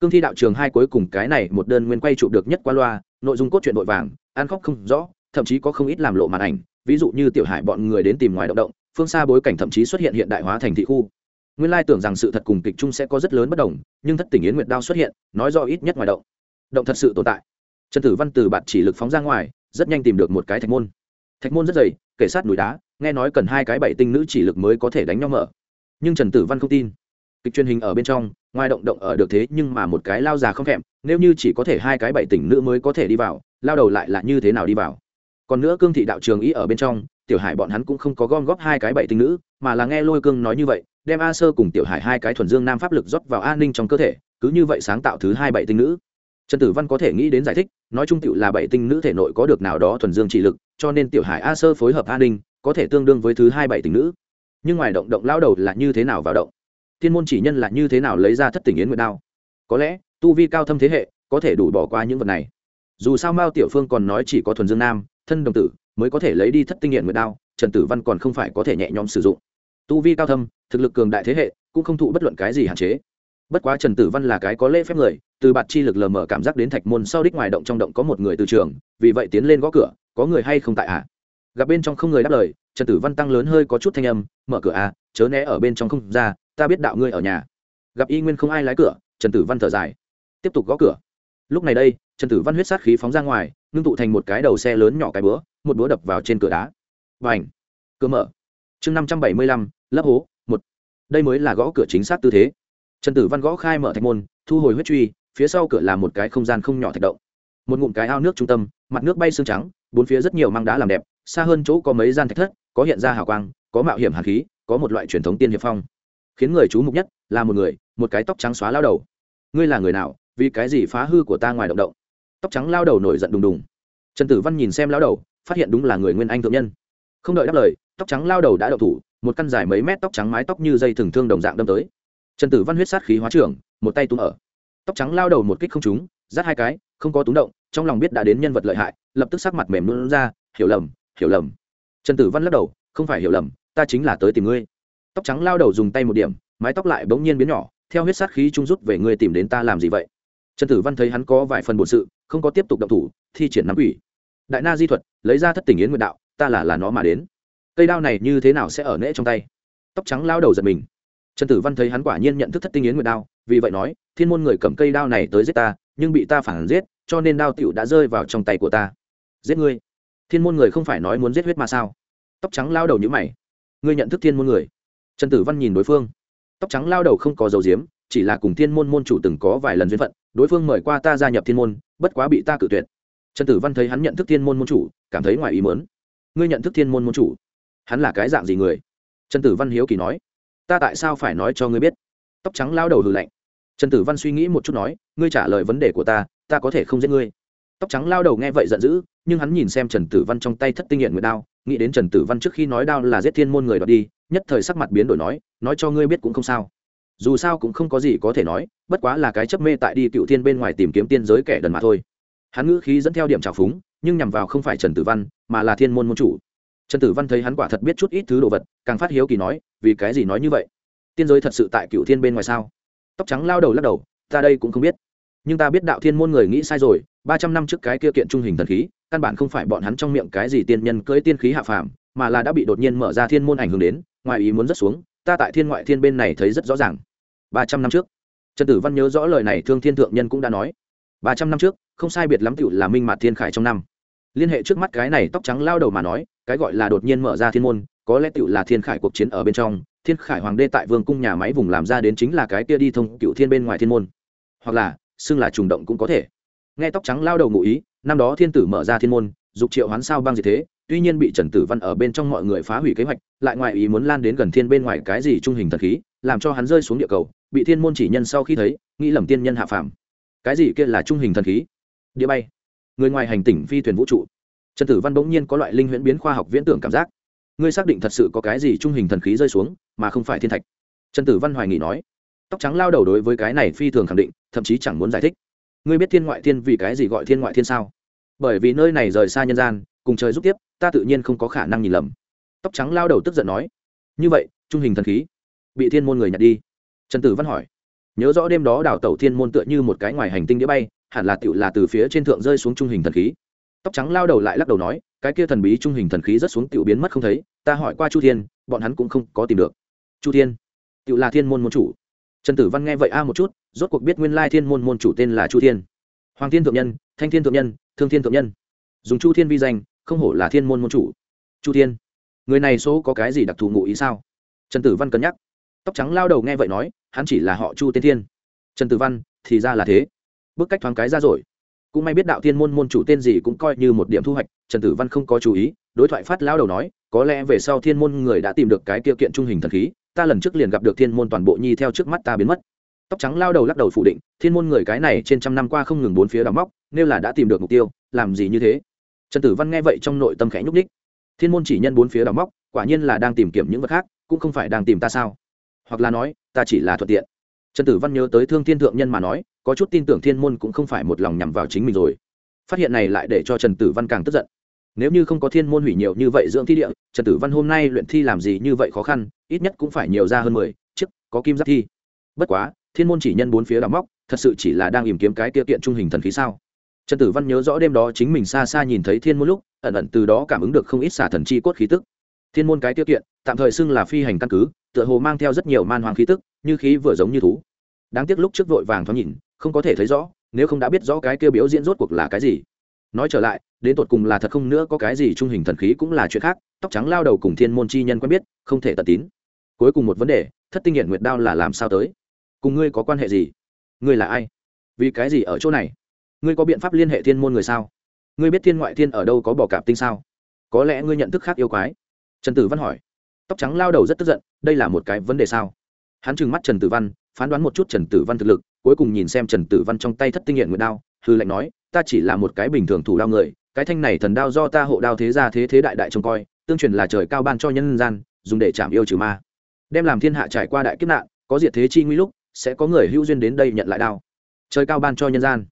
[SPEAKER 1] Cương thi đạo trường hai cuối cùng cái này một đơn nguyên quay chụp được nhất qua loa, nội dung cốt truyện vội vàng, ăn khóc không rõ, thậm chí có không ít làm lộ màn ảnh, ví dụ như tiểu hải bọn người đến tìm ngoài động động, phương xa bối cảnh thậm chí xuất hiện hiện đại hóa thành thị khu. Nguyên lai tưởng rằng sự thật cùng kịch chung sẽ có rất lớn bất đồng, nhưng thất tình yến nguyệt đao xuất hiện, nói do ít nhất ngoài động. Động thật sự tồn tại. Trần tử văn từ bạn chỉ lực phóng ra ngoài rất nhanh tìm được một cái thạch môn. Thạch môn rất dày, kể sát núi đá, nghe nói cần hai cái bảy tinh nữ chỉ lực mới có thể đánh nhau mở. Nhưng trần tử văn không tin. Kịch truyền hình ở bên trong, ngoài động động ở được thế nhưng mà một cái lao già không thèm, nếu như chỉ có thể hai cái bảy tỉnh nữ mới có thể đi vào, lao đầu lại là như thế nào đi vào? Còn nữa cương thị đạo trường ý ở bên trong, tiểu hải bọn hắn cũng không có gom góp hai cái bảy tinh nữ, mà là nghe lôi cương nói như vậy, đem a sơ cùng tiểu hải hai cái thuần dương nam pháp lực rót vào an ninh trong cơ thể, cứ như vậy sáng tạo thứ hai bảy tinh nữ trần tử văn có thể nghĩ đến giải thích, nói chung tiểu là bảy tinh nữ thể nội có được nào đó thuần dương trị lực, cho nên tiểu hải a sơ phối hợp an ninh, có thể tương đương với thứ hai bảy tinh nữ. Nhưng ngoài động động lao đầu là như thế nào vào động? Thiên môn chỉ nhân là như thế nào lấy ra thất tình yến nguyệt đao? Có lẽ, tu vi cao thâm thế hệ, có thể đủ bỏ qua những vật này. Dù sao mao tiểu phương còn nói chỉ có thuần dương nam, thân đồng tử, mới có thể lấy đi thất tinh hiện nguyệt đao, trần tử văn còn không phải có thể nhẹ nhõm sử dụng. Tu vi cao thâm, thực lực cường đại thế hệ, cũng không thụ bất luận cái gì hạn chế bất quá trần tử văn là cái có lễ phép người, từ bạt chi lực lờ mờ cảm giác đến thạch môn sau đích ngoài động trong động có một người từ trường, vì vậy tiến lên gõ cửa, có người hay không tại ạ? À? gặp bên trong không người đáp lời, trần tử văn tăng lớn hơi có chút thanh âm, mở cửa à chớ né ở bên trong không ra, ta biết đạo ngươi ở nhà. Gặp y nguyên không ai lái cửa, trần tử văn thở dài. Tiếp tục gõ cửa. Lúc này đây, trần tử văn huyết sát khí phóng ra ngoài, ngưng tụ thành một cái đầu xe lớn nhỏ cái búa, một búa đập vào trên cửa đá. Và ảnh cửa mở. Chương năm trăm bảy mươi lăm lấp hố, một. Đây mới là gõ cửa chính xác tư thế trần tử văn gõ khai mở thạch môn, thu hồi huyết truy, phía sau cửa là một cái không gian không nhỏ thạch động. Một ngụm cái ao nước trung tâm, mặt nước bay xương trắng, bốn phía rất nhiều măng đá làm đẹp, xa hơn chỗ có mấy gian thạch thất, có hiện ra hào quang, có mạo hiểm hàn khí, có một loại truyền thống tiên hiệp phong. Khiến người chú mục nhất là một người, một cái tóc trắng xóa lao đầu. Ngươi là người nào, vì cái gì phá hư của ta ngoài động động? Tóc trắng lao đầu nổi giận đùng đùng. Trần tử văn nhìn xem lao đầu, phát hiện đúng là người nguyên anh thượng nhân. Không đợi đáp lời, tóc trắng lao đầu đã đậu thủ, một căn dài mấy mét tóc trắng mái tóc như dây thừng thương đồng dạng đâm tới trần tử văn huyết sát khí hóa trưởng, một tay túm ở. Tóc trắng lao đầu một kích không trúng, rát hai cái, không có túng động, trong lòng biết đã đến nhân vật lợi hại, lập tức sắc mặt mềm luôn ra, hiểu lầm hiểu lầm. Trần tử văn lắc đầu, không phải hiểu lầm, ta chính là tới tìm ngươi. Tóc trắng lao đầu dùng tay một điểm, mái tóc lại bỗng nhiên biến nhỏ, theo huyết sát khí trung rút về ngươi tìm đến ta làm gì vậy? Trần tử văn thấy hắn có vài phần bổn sự, không có tiếp tục động thủ, thi triển nắm ủy đại na di thuật, lấy ra thất tình yến nguyện đạo, ta là là nó mà đến. Cây đao này như thế nào sẽ ở nễ trong tay? Tóc trắng lao đầu giật mình trần tử văn thấy hắn quả nhiên nhận thức thất tinh yến nguyệt đao, vì vậy nói, thiên môn người cầm cây đao này tới giết ta, nhưng bị ta phản giết, cho nên đao tựu đã rơi vào trong tay của ta. Giết ngươi? Thiên môn người không phải nói muốn giết huyết mà sao? Tóc trắng lao đầu nhữ mày. Ngươi nhận thức thiên môn người? Trần tử văn nhìn đối phương. Tóc trắng lao đầu không có dầu diếm, chỉ là cùng thiên môn môn chủ từng có vài lần duyên phận, đối phương mời qua ta gia nhập thiên môn, bất quá bị ta cự tuyệt. Trần tử văn thấy hắn nhận thức thiên môn môn chủ, cảm thấy ngoài ý mớn ngươi nhận thức thiên môn môn chủ? Hắn là cái dạng gì người? Trần tử văn hiếu kỳ nói ta tại sao phải nói cho ngươi biết? Tóc trắng lao đầu hừ lạnh. Trần tử văn suy nghĩ một chút nói, ngươi trả lời vấn đề của ta ta có thể không giết ngươi. Tóc trắng lao đầu nghe vậy giận dữ, nhưng hắn nhìn xem trần tử văn trong tay thất tinh hiện nguyệt đao, nghĩ đến trần tử văn trước khi nói đao là giết thiên môn người đoạt đi, nhất thời sắc mặt biến đổi nói nói cho ngươi biết cũng không sao. Dù sao cũng không có gì có thể nói, bất quá là cái chấp mê tại đi cựu thiên bên ngoài tìm kiếm tiên giới kẻ đần mà thôi. Hắn ngữ khí dẫn theo điểm trào phúng, nhưng nhằm vào không phải trần tử văn, mà là thiên môn môn chủ trần tử văn thấy hắn quả thật biết chút ít thứ đồ vật, càng phát hiếu kỳ nói, vì cái gì nói như vậy? Tiên giới thật sự tại cựu thiên bên ngoài sao? Tóc trắng lao đầu lắc đầu, ta đây cũng không biết. Nhưng ta biết đạo thiên môn người nghĩ sai rồi, ba trăm năm trước cái kia kiện trung hình thần khí, căn bản không phải bọn hắn trong miệng cái gì tiên nhân cưỡi tiên khí hạ phàm, mà là đã bị đột nhiên mở ra thiên môn ảnh hưởng đến, ngoài ý muốn rất xuống, ta tại thiên ngoại thiên bên này thấy rất rõ ràng. Ba trăm năm trước. Trần tử văn nhớ rõ lời này, thương thiên thượng nhân cũng đã nói. Ba trăm năm trước, không sai biệt lắm cựu là minh mạt thiên khải trong năm liên hệ trước mắt cái này tóc trắng lao đầu mà nói, cái gọi là đột nhiên mở ra thiên môn, có lẽ tựu là thiên khải cuộc chiến ở bên trong, thiên khải hoàng đê tại vương cung nhà máy vùng làm ra đến chính là cái kia đi thông cựu thiên bên ngoài thiên môn. Hoặc là, xưng là trùng động cũng có thể. Nghe tóc trắng lao đầu ngụ ý, năm đó thiên tử mở ra thiên môn, dục triệu hoán sao băng gì thế, tuy nhiên bị trần tử văn ở bên trong mọi người phá hủy kế hoạch, lại ngoại ý muốn lan đến gần thiên bên ngoài cái gì trung hình thần khí, làm cho hắn rơi xuống địa cầu, bị thiên môn chỉ nhân sau khi thấy, nghĩ lầm tiên nhân hạ phàm. Cái gì kia là trung hình thần khí? Địa bay người ngoài hành tinh phi thuyền vũ trụ. Trần tử văn bỗng nhiên có loại linh huyễn biến khoa học viễn tưởng cảm giác. Ngươi xác định thật sự có cái gì trung hình thần khí rơi xuống, mà không phải thiên thạch. Trần tử văn hoài nghị nói. Tóc trắng lao đầu đối với cái này phi thường khẳng định, thậm chí chẳng muốn giải thích. Ngươi biết thiên ngoại thiên vì cái gì gọi thiên ngoại thiên sao? Bởi vì nơi này rời xa nhân gian, cùng trời giúp tiếp, ta tự nhiên không có khả năng nhìn lầm. Tóc trắng lao đầu tức giận nói. Như vậy, trung hình thần khí bị thiên môn người nhặt đi. Trần tử văn hỏi. Nhớ rõ đêm đó đảo tàu thiên môn tựa như một cái ngoài hành tinh đĩa bay hẳn là tựu là từ phía trên thượng rơi xuống trung hình thần khí. Tóc trắng lao đầu lại lắc đầu nói, cái kia thần bí trung hình thần khí rất xuống tiểu biến mất không thấy, ta hỏi qua chu thiên, bọn hắn cũng không có tìm được. Chu thiên, tiểu là thiên môn môn chủ. Trần tử văn nghe vậy a một chút, rốt cuộc biết nguyên lai thiên môn môn chủ tên là chu thiên. Hoàng thiên thượng nhân, thanh thiên thượng nhân, thương thiên thượng nhân. Dùng chu thiên vi danh, không hổ là thiên môn môn chủ. Chu thiên, người này số có cái gì đặc thù ngụ ý sao? Trần tử văn cân nhắc. Tóc trắng lao đầu nghe vậy nói, hắn chỉ là họ chu Thiên thiên. Trần tử văn, thì ra là thế bức cách thoáng cái ra rồi. Cũng may biết đạo thiên môn môn chủ tên gì cũng coi như một điểm thu hoạch, trần tử văn không có chú ý, đối thoại phát lao đầu nói, có lẽ về sau thiên môn người đã tìm được cái kia kiện trung hình thần khí, ta lần trước liền gặp được thiên môn toàn bộ nhi theo trước mắt ta biến mất. Tóc trắng lao đầu lắc đầu phủ định, thiên môn người cái này trên trăm năm qua không ngừng bốn phía đóng móc, nếu là đã tìm được mục tiêu, làm gì như thế? Trần tử văn nghe vậy trong nội tâm khẽ nhúc ních thiên môn chỉ nhân bốn phía đóng móc, quả nhiên là đang tìm kiếm những vật khác, cũng không phải đang tìm ta sao? Hoặc là nói, ta chỉ là thuận tiện trần tử văn nhớ tới thương thiên thượng nhân mà nói, có chút tin tưởng thiên môn cũng không phải một lòng nhằm vào chính mình rồi. Phát hiện này lại để cho trần tử văn càng tức giận. Nếu như không có thiên môn hủy nhiều như vậy dưỡng thi địa, trần tử văn hôm nay luyện thi làm gì như vậy khó khăn, ít nhất cũng phải nhiều ra hơn mười, chiếc, có kim giáp thi. Bất quá, thiên môn chỉ nhân bốn phía đào móc, thật sự chỉ là đang tìm kiếm cái tiêu kiện trung hình thần khí sao? Trần tử văn nhớ rõ đêm đó chính mình xa xa nhìn thấy thiên môn lúc, ẩn ẩn từ đó cảm ứng được không ít xả thần chi cốt khí tức. Thiên môn cái tiêu kiện, tạm thời xưng là phi hành căn cứ, tựa hồ mang theo rất nhiều man hoàng khí tức, như khí vừa giống như thú đáng tiếc lúc trước vội vàng thoáng nhìn, không có thể thấy rõ, nếu không đã biết rõ cái kia biểu diễn rốt cuộc là cái gì. Nói trở lại, đến tột cùng là thật không nữa, có cái gì trung hình thần khí cũng là chuyện khác, tóc trắng lao đầu cùng thiên môn chi nhân quen biết, không thể tận tín. Cuối cùng một vấn đề, thất tinh nghiện nguyệt đao là làm sao tới? Cùng ngươi có quan hệ gì? Ngươi là ai? Vì cái gì ở chỗ này? Ngươi có biện pháp liên hệ thiên môn người sao? Ngươi biết thiên ngoại thiên ở đâu có bỏ cạp tinh sao? Có lẽ ngươi nhận thức khác yêu quái. Trần tử văn hỏi. Tóc trắng lao đầu rất tức giận, đây là một cái vấn đề sao? Hắn trừng mắt trần tử văn phán đoán một chút trần tử văn thực lực, cuối cùng nhìn xem trần tử văn trong tay thất tinh nghiện nguyệt đao, hư lệnh nói, ta chỉ là một cái bình thường thủ đao người, cái thanh này thần đao do ta hộ đao thế ra thế thế đại đại trông coi, tương truyền là trời cao ban cho nhân gian, dùng để chạm yêu trừ ma. Đem làm thiên hạ trải qua đại kiếp nạn, có diệt thế chi nguy lúc, sẽ có người hữu duyên đến đây nhận lại đao. Trời cao ban cho nhân gian.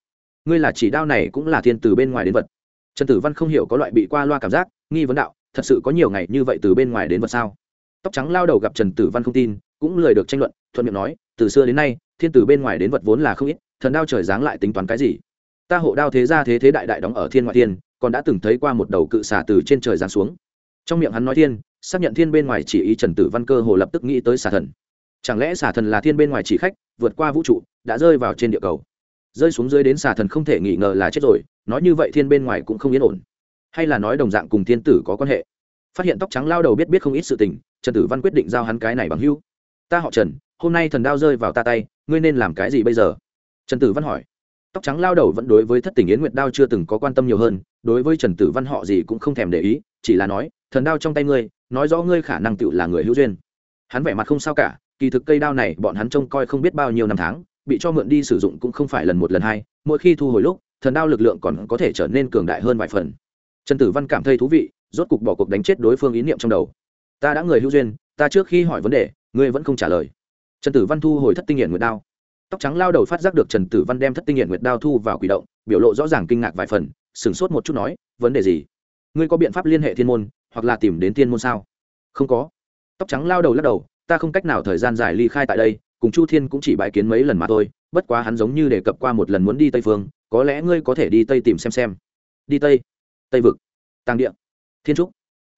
[SPEAKER 1] Ngươi là chỉ đao này cũng là thiên từ bên ngoài đến vật. Trần tử văn không hiểu có loại bị qua loa cảm giác, nghi vấn đạo, thật sự có nhiều ngày như vậy từ bên ngoài đến vật sao? Tóc trắng lao đầu gặp trần tử văn không tin, cũng lời được tranh luận, thuận miệng nói từ xưa đến nay, thiên tử bên ngoài đến vật vốn là không ít, thần đao trời giáng lại tính toán cái gì? Ta hộ đao thế ra thế thế đại đại đóng ở thiên ngoại thiên, còn đã từng thấy qua một đầu cự xả từ trên trời giáng xuống. Trong miệng hắn nói thiên, xác nhận thiên bên ngoài chỉ ý trần tử văn cơ hồ lập tức nghĩ tới xả thần. Chẳng lẽ xả thần là thiên bên ngoài chỉ khách, vượt qua vũ trụ, đã rơi vào trên địa cầu? Rơi xuống dưới đến xả thần không thể nghi ngờ là chết rồi, nói như vậy thiên bên ngoài cũng không yên ổn. Hay là nói đồng dạng cùng thiên tử có quan hệ? Phát hiện tóc trắng lao đầu biết biết không ít sự tình, trần tử văn quyết định giao hắn cái này bằng hưu ta họ trần, hôm nay thần đao rơi vào ta tay, ngươi nên làm cái gì bây giờ? Trần tử văn hỏi. Tóc trắng lao đầu vẫn đối với thất tình yến nguyệt đao chưa từng có quan tâm nhiều hơn, đối với trần tử văn họ gì cũng không thèm để ý, chỉ là nói, thần đao trong tay ngươi, nói rõ ngươi khả năng tự là người hữu duyên. Hắn vẻ mặt không sao cả, kỳ thực cây đao này bọn hắn trông coi không biết bao nhiêu năm tháng, bị cho mượn đi sử dụng cũng không phải lần một lần hai, mỗi khi thu hồi lúc, thần đao lực lượng còn có thể trở nên cường đại hơn vài phần. Trần tử văn cảm thấy thú vị, rốt cục bỏ cuộc đánh chết đối phương ý niệm trong đầu. Ta đã người hữu duyên, ta trước khi hỏi vấn đề ngươi vẫn không trả lời. Trần tử văn thu hồi thất tinh hiện nguyệt đao. Tóc trắng lao đầu phát giác được trần tử văn đem thất tinh hiện nguyệt đao thu vào quỷ động, biểu lộ rõ ràng kinh ngạc vài phần, sửng sốt một chút nói, vấn đề gì? Ngươi có biện pháp liên hệ thiên môn, hoặc là tìm đến thiên môn sao? Không có. Tóc trắng lao đầu lắc đầu, ta không cách nào thời gian dài ly khai tại đây, cùng chu thiên cũng chỉ bãi kiến mấy lần mà thôi, bất quá hắn giống như đề cập qua một lần muốn đi tây phương, có lẽ ngươi có thể đi tây tìm xem xem. Đi tây? Tây vực? Tàng địa? Thiên trúc?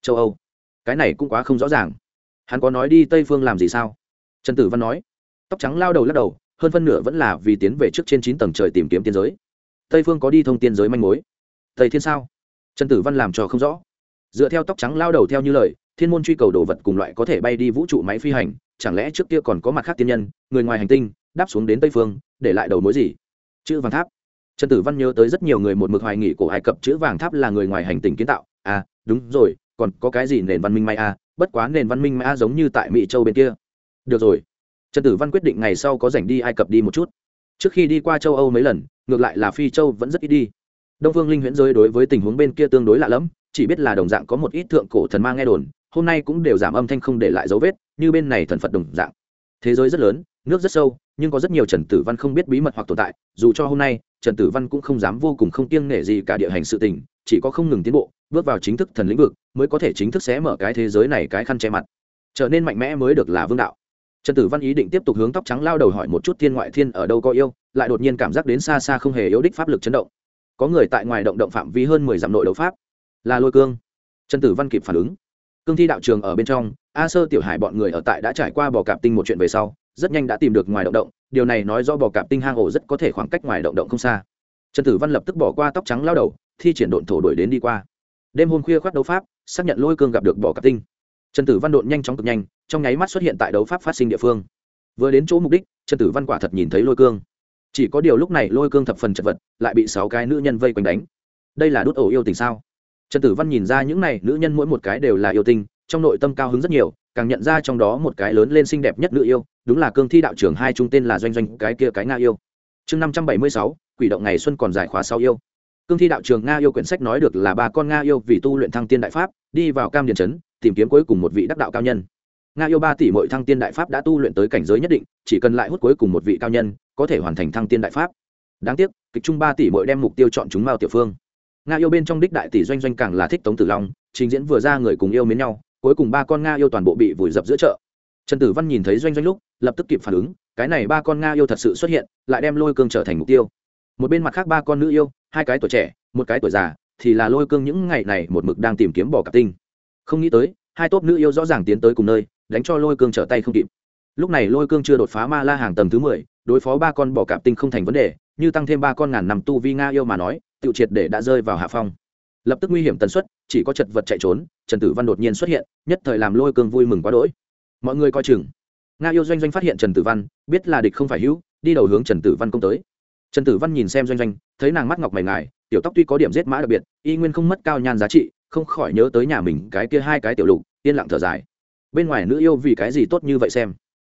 [SPEAKER 1] Châu âu? Cái này cũng quá không rõ ràng hắn có nói đi tây phương làm gì sao? Trần tử văn nói. Tóc trắng lao đầu lắc đầu, hơn phân nửa vẫn là vì tiến về trước trên chín tầng trời tìm kiếm tiên giới. Tây phương có đi thông tiên giới manh mối. Tây thiên sao? Trần tử văn làm cho không rõ. Dựa theo tóc trắng lao đầu theo như lời, thiên môn truy cầu đồ vật cùng loại có thể bay đi vũ trụ máy phi hành, chẳng lẽ trước kia còn có mặt khác tiên nhân, người ngoài hành tinh, đáp xuống đến tây phương, để lại đầu mối gì? Chữ vàng tháp. Trần tử văn nhớ tới rất nhiều người một mực hoài nghị cổ ai cập chữ vàng tháp là người ngoài hành tinh kiến tạo. À đúng rồi, còn có cái gì nền văn minh may à? Bất quá nền văn minh mã giống như tại mỹ châu bên kia. Được rồi. Trần tử văn quyết định ngày sau có dành đi ai cập đi một chút. Trước khi đi qua châu âu mấy lần, ngược lại là phi châu vẫn rất ít đi. Đông phương linh huyễn giới đối với tình huống bên kia tương đối lạ lẫm, chỉ biết là đồng dạng có một ít thượng cổ thần ma nghe đồn, hôm nay cũng đều giảm âm thanh không để lại dấu vết, như bên này thần phật đồng dạng. Thế giới rất lớn, nước rất sâu, nhưng có rất nhiều trần tử văn không biết bí mật hoặc tồn tại, dù cho hôm nay, trần tử văn cũng không dám vô cùng không kiêng nể gì cả địa hành sự tình chỉ có không ngừng tiến bộ, bước vào chính thức thần lĩnh vực, mới có thể chính thức xé mở cái thế giới này cái khăn che mặt. Trở nên mạnh mẽ mới được là vương đạo. Trần tử văn ý định tiếp tục hướng tóc trắng lao đầu hỏi một chút thiên ngoại thiên ở đâu có yêu, lại đột nhiên cảm giác đến xa xa không hề yếu đích pháp lực chấn động. Có người tại ngoài động động phạm vi hơn mười dặm nội đấu pháp. Là lôi cương. Trần tử văn kịp phản ứng. Cương thi đạo trường ở bên trong, a sơ, tiểu hải bọn người ở tại đã trải qua bò cạp tinh một chuyện về sau, rất nhanh đã tìm được ngoài động động, điều này nói do bò cạp tinh hang ổ rất có thể khoảng cách ngoài động động không xa. Trần tử văn lập tức bỏ qua tóc trắng lao đầu thi triển độn thổ đuổi đến đi qua. Đêm hôm khuya khoác đấu pháp, xác nhận lôi cương gặp được bỏ cặp tinh. Trần tử văn độn nhanh chóng cực nhanh, trong nháy mắt xuất hiện tại đấu pháp phát sinh địa phương. Vừa đến chỗ mục đích, trần tử văn quả thật nhìn thấy lôi cương. Chỉ có điều lúc này lôi cương thập phần chật vật, lại bị sáu cái nữ nhân vây quanh đánh. Đây là đốt ổ yêu tình sao? Trần tử văn nhìn ra những này nữ nhân mỗi một cái đều là yêu tình trong nội tâm cao hứng rất nhiều, càng nhận ra trong đó một cái lớn lên xinh đẹp nhất nữ yêu, đúng là cương thi đạo trưởng hai trung tên là doanh doanh, cái kia cái nga yêu. Chương năm trăm bảy mươi sáu, quỷ động ngày xuân còn dài khóa sau yêu cương thi đạo trường nga yêu quyển sách nói được là ba con nga yêu vì tu luyện thăng tiên đại pháp, đi vào cam điền trấn, tìm kiếm cuối cùng một vị đắc đạo cao nhân. Nga yêu ba tỷ mỗi thăng tiên đại pháp đã tu luyện tới cảnh giới nhất định, chỉ cần lại hút cuối cùng một vị cao nhân, có thể hoàn thành thăng tiên đại pháp. Đáng tiếc, kịch trung ba tỷ mỗi đem mục tiêu chọn chúng mao tiểu phương. Nga yêu bên trong đích đại tỷ doanh doanh càng là thích tống tử long, trình diễn vừa ra người cùng yêu mến nhau, cuối cùng ba con nga yêu toàn bộ bị vùi dập giữa chợ. Trần tử văn nhìn thấy doanh doanh lúc, lập tức kịp phản ứng, cái này ba con nga yêu thật sự xuất hiện, lại đem lôi cương trở thành mục tiêu. Một bên mặt khác ba con nữ yêu hai cái tuổi trẻ, một cái tuổi già, thì là lôi cương những ngày này một mực đang tìm kiếm bò cặp tinh. Không nghĩ tới, hai tốp nữ yêu rõ ràng tiến tới cùng nơi, đánh cho lôi cương trở tay không kịp. Lúc này lôi cương chưa đột phá ma la hàng tầng thứ mười, đối phó ba con bò cạp tinh không thành vấn đề, như tăng thêm ba con ngàn nằm tu vi nga yêu mà nói, tự triệt để đã rơi vào hạ phong. Lập tức nguy hiểm tần suất, chỉ có chật vật chạy trốn, trần tử văn đột nhiên xuất hiện, nhất thời làm lôi cương vui mừng quá đỗi. Mọi người coi chừng. Nga yêu doanh doanh phát hiện trần tử văn, biết là địch không phải hữu, đi đầu hướng trần tử văn công tới trần tử văn nhìn xem doanh doanh, thấy nàng mắt ngọc mày ngài, tiểu tóc tuy có điểm rết mã đặc biệt, y nguyên không mất cao nhan giá trị, không khỏi nhớ tới nhà mình cái kia hai cái tiểu lục, yên lặng thở dài. Bên ngoài nữ yêu vì cái gì tốt như vậy xem?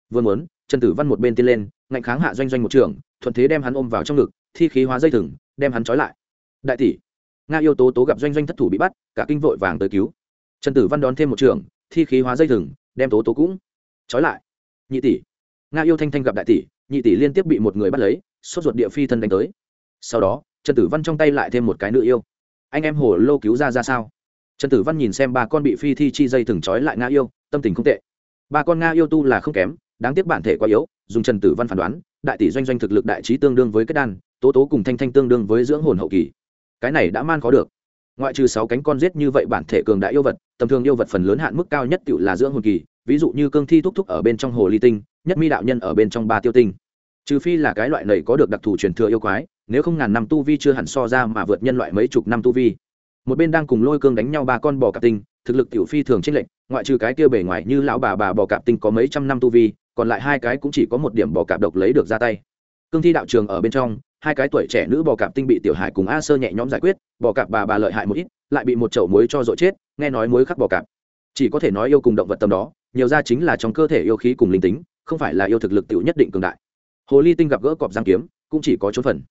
[SPEAKER 1] Vừa muốn, trần tử văn một bên tiên lên, ngạnh kháng hạ doanh doanh một trường, thuận thế đem hắn ôm vào trong ngực, thi khí hóa dây thừng, đem hắn trói lại. Đại tỷ, nga yêu tố tố gặp doanh doanh thất thủ bị bắt, cả kinh vội vàng tới cứu. Trần tử văn đón thêm một trường, thi khí hóa dây thừng, đem tố tố cũng trói lại. Nhị tỷ, nga yêu thanh thanh gặp đại tỷ, nhị tỷ liên tiếp bị một người bắt lấy sốt ruột địa phi thân đánh tới. Sau đó, trần tử văn trong tay lại thêm một cái nữ yêu. Anh em hồ lô cứu ra ra sao? Trần tử văn nhìn xem ba con bị phi thi chi dây thừng trói lại nga yêu, tâm tình không tệ. Ba con nga yêu tu là không kém, đáng tiếc bản thể quá yếu, dùng trần tử văn phán đoán, đại tỷ doanh doanh thực lực đại trí tương đương với kết đan, tố tố cùng thanh thanh tương đương với dưỡng hồn hậu kỳ. Cái này đã man khó được. Ngoại trừ sáu cánh con giết như vậy bản thể cường đại yêu vật, tầm thường yêu vật phần lớn hạn mức cao nhất tự là dưỡng hồn kỳ, ví dụ như cương thi thúc thúc ở bên trong hồ ly tinh, nhất mi đạo nhân ở bên trong ba tiêu tinh trừ phi là cái loại này có được đặc thù truyền thừa yêu quái, nếu không ngàn năm tu vi chưa hẳn so ra mà vượt nhân loại mấy chục năm tu vi. Một bên đang cùng lôi cương đánh nhau ba con bò cạp tinh, thực lực tiểu phi thường trinh lệnh ngoại trừ cái kia bề ngoài như lão bà bà bò cạp tinh có mấy trăm năm tu vi, còn lại hai cái cũng chỉ có một điểm bò cạp độc lấy được ra tay. Cương thi đạo trường ở bên trong, hai cái tuổi trẻ nữ bò cạp tinh bị tiểu hải cùng a sơ nhẹ nhõm giải quyết, bò cạp bà bà lợi hại một ít, lại bị một chậu muối cho dội chết, nghe nói muối khắc bò cạp. Chỉ có thể nói yêu cùng động vật tâm đó, nhiều ra chính là trong cơ thể yêu khí cùng linh tính, không phải là yêu thực lực tiểu nhất định cường đại hồ ly tinh gặp gỡ cọp giang kiếm, cũng chỉ có trốn phần.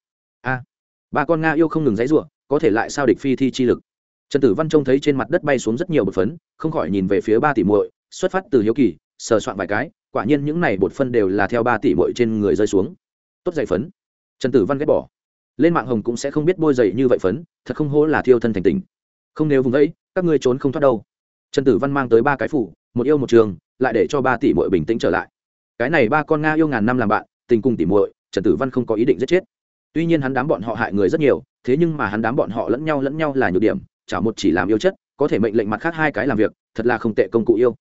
[SPEAKER 1] A, ba con nga yêu không ngừng dãy ruộng có thể lại sao địch phi thi chi lực? Trần tử văn trông thấy trên mặt đất bay xuống rất nhiều bột phấn, không khỏi nhìn về phía ba tỷ muội, xuất phát từ hiếu kỳ, sờ soạn vài cái, quả nhiên những này bột phân đều là theo ba tỷ muội trên người rơi xuống. Tốt dày phấn. Trần tử văn ghét bỏ. Lên mạng hồng cũng sẽ không biết bôi dày như vậy phấn, thật không hố là thiêu thân thành tình không nếu vùng ấy, các ngươi trốn không thoát đâu. Trần tử văn mang tới ba cái phủ, một yêu một trường, lại để cho ba tỷ muội bình tĩnh trở lại. Cái này ba con nga yêu ngàn năm làm bạn tình cùng tỷ muội, trần tử văn không có ý định giết chết. Tuy nhiên hắn đám bọn họ hại người rất nhiều, thế nhưng mà hắn đám bọn họ lẫn nhau lẫn nhau là nhược điểm, chả một chỉ làm yêu chất, có thể mệnh lệnh mặt khác hai cái làm việc, thật là không tệ công cụ yêu.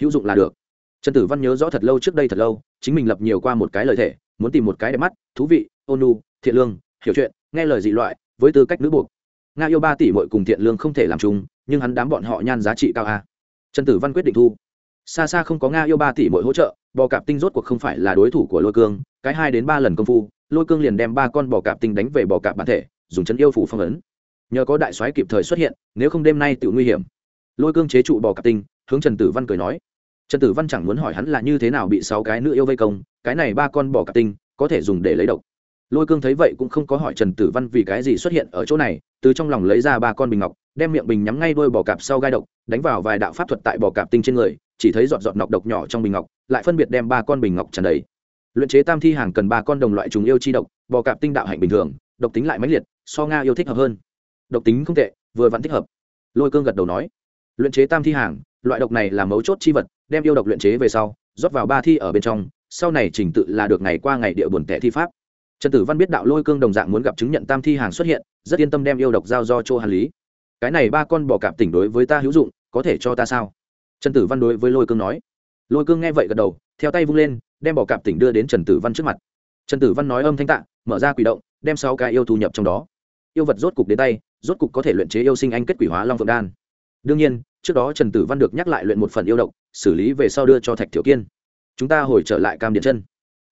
[SPEAKER 1] Hữu dụng là được. Trần tử văn nhớ rõ thật lâu trước đây thật lâu, chính mình lập nhiều qua một cái lời thể muốn tìm một cái đẹp mắt, thú vị, ôn nu thiện lương, hiểu chuyện, nghe lời dị loại, với tư cách nữ buộc. Nga yêu ba tỷ mội cùng thiện lương không thể làm chung, nhưng hắn đám bọn họ nhan giá trị cao a. Trần tử văn quyết định thu. Xa xa không có nga yêu ba tỷ muội hỗ trợ bò cạp tinh rốt cuộc không phải là đối thủ của lôi cương, cái hai đến ba lần công phu, lôi cương liền đem ba con bò cạp tinh đánh về bò cạp bản thể, dùng chân yêu phủ phong ấn. Nhờ có đại soái kịp thời xuất hiện, nếu không đêm nay tự nguy hiểm. Lôi cương chế trụ bò cạp tinh, hướng trần tử văn cười nói. Trần tử văn chẳng muốn hỏi hắn là như thế nào bị sáu cái nữ yêu vây công, cái này ba con bò cạp tinh, có thể dùng để lấy độc. Lôi cương thấy vậy cũng không có hỏi trần tử văn vì cái gì xuất hiện ở chỗ này, từ trong lòng lấy ra ba con bình ngọc, đem miệng bình nhắm ngay đôi bò cạp sau gai độc, đánh vào vài đạo pháp thuật tại bò cạp tinh trên người chỉ thấy giọt giọt nọc độc nhỏ trong bình ngọc, lại phân biệt đem ba con bình ngọc tràn đầy. Luyện chế tam thi hàng cần ba con đồng loại trùng yêu chi độc, bò cạp tinh đạo hạnh bình thường, độc tính lại mãnh liệt, so nga yêu thích hợp hơn. Độc tính không tệ, vừa vặn thích hợp. Lôi cương gật đầu nói, luyện chế tam thi hàng, loại độc này là mấu chốt chi vật, đem yêu độc luyện chế về sau, rót vào ba thi ở bên trong, sau này trình tự là được ngày qua ngày địa buồn tẻ thi pháp. Trần tử văn biết đạo lôi cương đồng dạng muốn gặp chứng nhận tam thi hàng xuất hiện, rất yên tâm đem yêu độc giao do chỗ hàn lý. Cái này ba con bò cạp tỉnh đối với ta hữu dụng, có thể cho ta sao? Trần tử văn đối với lôi cương nói. Lôi cương nghe vậy gật đầu, theo tay vung lên, đem bỏ cạp tỉnh đưa đến trần tử văn trước mặt. Trần tử văn nói âm thanh tạ, mở ra quỷ động, đem sáu cái yêu thu nhập trong đó. Yêu vật rốt cục đến tay, rốt cục có thể luyện chế yêu sinh anh kết quỷ hóa long phượng đan. Đương nhiên, trước đó trần tử văn được nhắc lại luyện một phần yêu độc, xử lý về sau đưa cho thạch thiểu kiên. Chúng ta hồi trở lại cam điện chân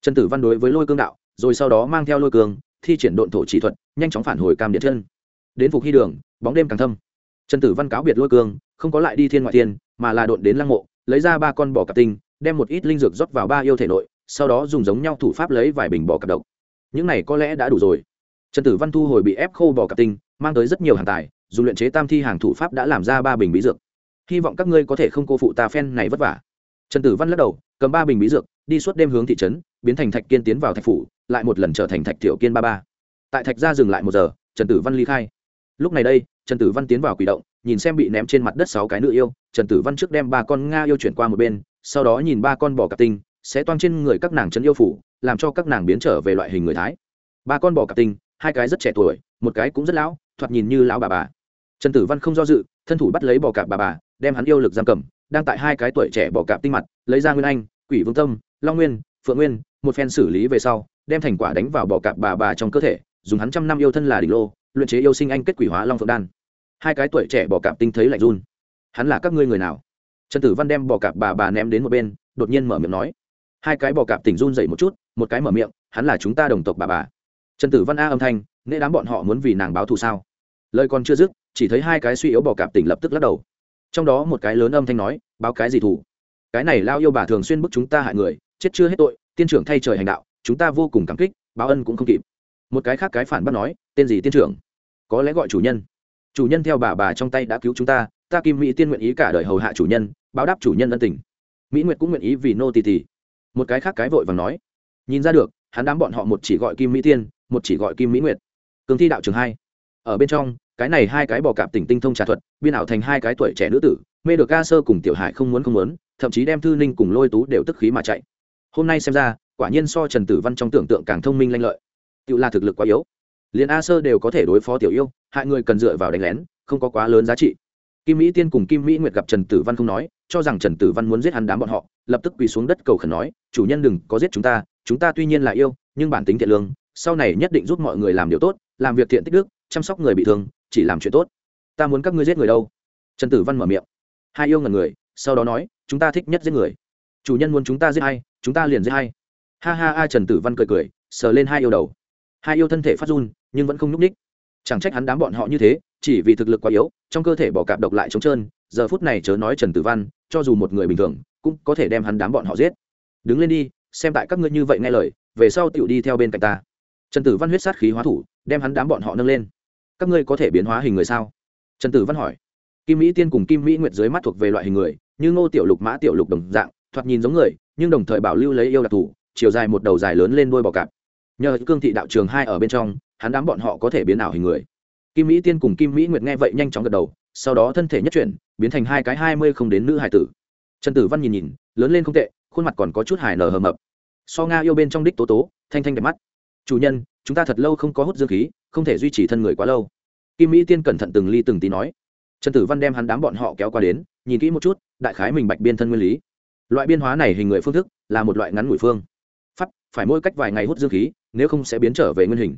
[SPEAKER 1] trần tử văn đối với lôi cương đạo, rồi sau đó mang theo lôi cương, thi triển độn thổ chỉ thuật, nhanh chóng phản hồi cam điện chân đến phục hy đường, bóng đêm càng thâm. Trần tử văn cáo biệt lôi cương, không có lại đi thiên ngoại thiên mà là đột đến lăng mộ, lấy ra ba con bò cặp tinh, đem một ít linh dược rót vào ba yêu thể nội, sau đó dùng giống nhau thủ pháp lấy vài bình bò cặp độc. Những này có lẽ đã đủ rồi. Trần tử văn thu hồi bị ép khô bò cặp tinh, mang tới rất nhiều hàng tài dùng luyện chế tam thi hàng thủ pháp đã làm ra ba bình bí dược. Hy vọng các ngươi có thể không cô phụ ta phen này vất vả. Trần tử văn lắc đầu, cầm ba bình bí dược, đi suốt đêm hướng thị trấn, biến thành thạch kiên tiến vào thạch phủ, lại một lần trở thành thạch tiểu kiên ba ba. Tại thạch gia dừng lại một giờ, trần tử văn ly khai. Lúc này đây, trần tử văn tiến vào quỷ động nhìn xem bị ném trên mặt đất sáu cái nữ yêu, trần tử văn trước đem ba con nga yêu chuyển qua một bên, sau đó nhìn ba con bò cạp tinh, sẽ toang trên người các nàng trấn yêu phủ, làm cho các nàng biến trở về loại hình người thái. Ba con bò cạp tinh, hai cái rất trẻ tuổi, một cái cũng rất lão, thoạt nhìn như lão bà bà. Trần tử văn không do dự, thân thủ bắt lấy bò cạp bà bà, đem hắn yêu lực giam cầm, đang tại hai cái tuổi trẻ bò cạp tinh mặt, lấy ra nguyên anh, quỷ vương tâm, long nguyên, phượng nguyên, một phen xử lý về sau, đem thành quả đánh vào bò cạp bà bà trong cơ thể, dùng hắn trăm năm yêu thân là đỉnh lô, luyện chế yêu sinh anh kết quỷ hóa long phượng đan hai cái tuổi trẻ bò cạp tinh thấy lạnh run. Hắn là các ngươi người nào? Trần tử văn đem bò cạp bà bà ném đến một bên, đột nhiên mở miệng nói. Hai cái bò cạp tỉnh run dậy một chút, một cái mở miệng, hắn là chúng ta đồng tộc bà bà. Trần tử văn a âm thanh nễ đám bọn họ muốn vì nàng báo thù sao? Lời còn chưa dứt, chỉ thấy hai cái suy yếu bò cạp tỉnh lập tức lắc đầu. Trong đó một cái lớn âm thanh nói, báo cái gì thủ cái này lao yêu bà thường xuyên bức chúng ta hại người, chết chưa hết tội, tiên trưởng thay trời hành đạo, chúng ta vô cùng cảm kích, báo ân cũng không kịp. Một cái khác cái phản bác nói, tên gì tiên trưởng? Có lẽ gọi chủ nhân chủ nhân theo bà bà trong tay đã cứu chúng ta ta kim mỹ tiên nguyện ý cả đời hầu hạ chủ nhân, báo đáp chủ nhân ân tình. Mỹ nguyệt cũng nguyện ý vì nô tì tì một cái khác cái vội vàng nói. Nhìn ra được, hắn đám bọn họ một chỉ gọi kim mỹ tiên, một chỉ gọi kim mỹ nguyệt. Cường thi đạo trường hai. Ở bên trong, cái này hai cái bò cạp tỉnh tinh thông trà thuật, biên ảo thành hai cái tuổi trẻ nữ tử, mê được ca sơ cùng tiểu hải không muốn không muốn, thậm chí đem thư ninh cùng lôi tú đều tức khí mà chạy. Hôm nay xem ra, quả nhiên so trần tử văn trong tưởng tượng càng thông minh lanh lợi. Tự là thực lực quá yếu liền a sơ đều có thể đối phó tiểu yêu, hại người cần dựa vào đánh lén, không có quá lớn giá trị. Kim mỹ tiên cùng kim mỹ nguyệt gặp trần tử văn không nói, cho rằng trần tử văn muốn giết hắn đám bọn họ, lập tức quỳ xuống đất cầu khẩn nói, chủ nhân đừng có giết chúng ta chúng ta tuy nhiên là yêu, nhưng bản tính thiện lương, sau này nhất định giúp mọi người làm điều tốt, làm việc thiện tích đức, chăm sóc người bị thương, chỉ làm chuyện tốt. Ta muốn các ngươi giết người đâu? Trần tử văn mở miệng. Hai yêu ngần người, sau đó nói, chúng ta thích nhất giết người. Chủ nhân muốn chúng ta giết hay chúng ta liền giết hay ha ha a trần tử văn cười cười, sờ lên hai yêu đầu. Hai yêu thân thể phát run nhưng vẫn không nhúc ních chẳng trách hắn đám bọn họ như thế, chỉ vì thực lực quá yếu, trong cơ thể bỏ cạp độc lại trống trơn, giờ phút này chớ nói trần tử văn, cho dù một người bình thường, cũng có thể đem hắn đám bọn họ giết. Đứng lên đi, xem tại các ngươi như vậy nghe lời, về sau tựu đi theo bên cạnh ta. Trần tử văn huyết sát khí hóa thủ, đem hắn đám bọn họ nâng lên. Các ngươi có thể biến hóa hình người sao? Trần tử văn hỏi. Kim mỹ tiên cùng kim mỹ nguyệt dưới mắt thuộc về loại hình người, như ngô tiểu lục, mã tiểu lục đồng dạng, thoạt nhìn giống người, nhưng đồng thời bảo lưu lấy yêu đặc thù chiều dài một đầu dài lớn lên đôi bò cạp. Nhờ cương thị đạo trường hai ở bên trong hắn đám bọn họ có thể biến ảo hình người. Kim mỹ tiên cùng kim mỹ nguyệt nghe vậy nhanh chóng gật đầu, sau đó thân thể nhất chuyển, biến thành hai cái hai mươi không đến nữ hải tử. Trần tử văn nhìn nhìn, lớn lên không tệ, khuôn mặt còn có chút hài nở hờ mập. So nga yêu bên trong đích tố tố, thanh thanh đẹp mắt. Chủ nhân, chúng ta thật lâu không có hút dương khí, không thể duy trì thân người quá lâu. Kim mỹ tiên cẩn thận từng ly từng tí nói. Trần tử văn đem hắn đám bọn họ kéo qua đến, nhìn kỹ một chút, đại khái mình bạch biên thân nguyên lý. Loại biên hóa này hình người phương thức là một loại ngắn ngủi phương. Pháp, phải mỗi cách vài ngày hút dương khí, nếu không sẽ biến trở về nguyên hình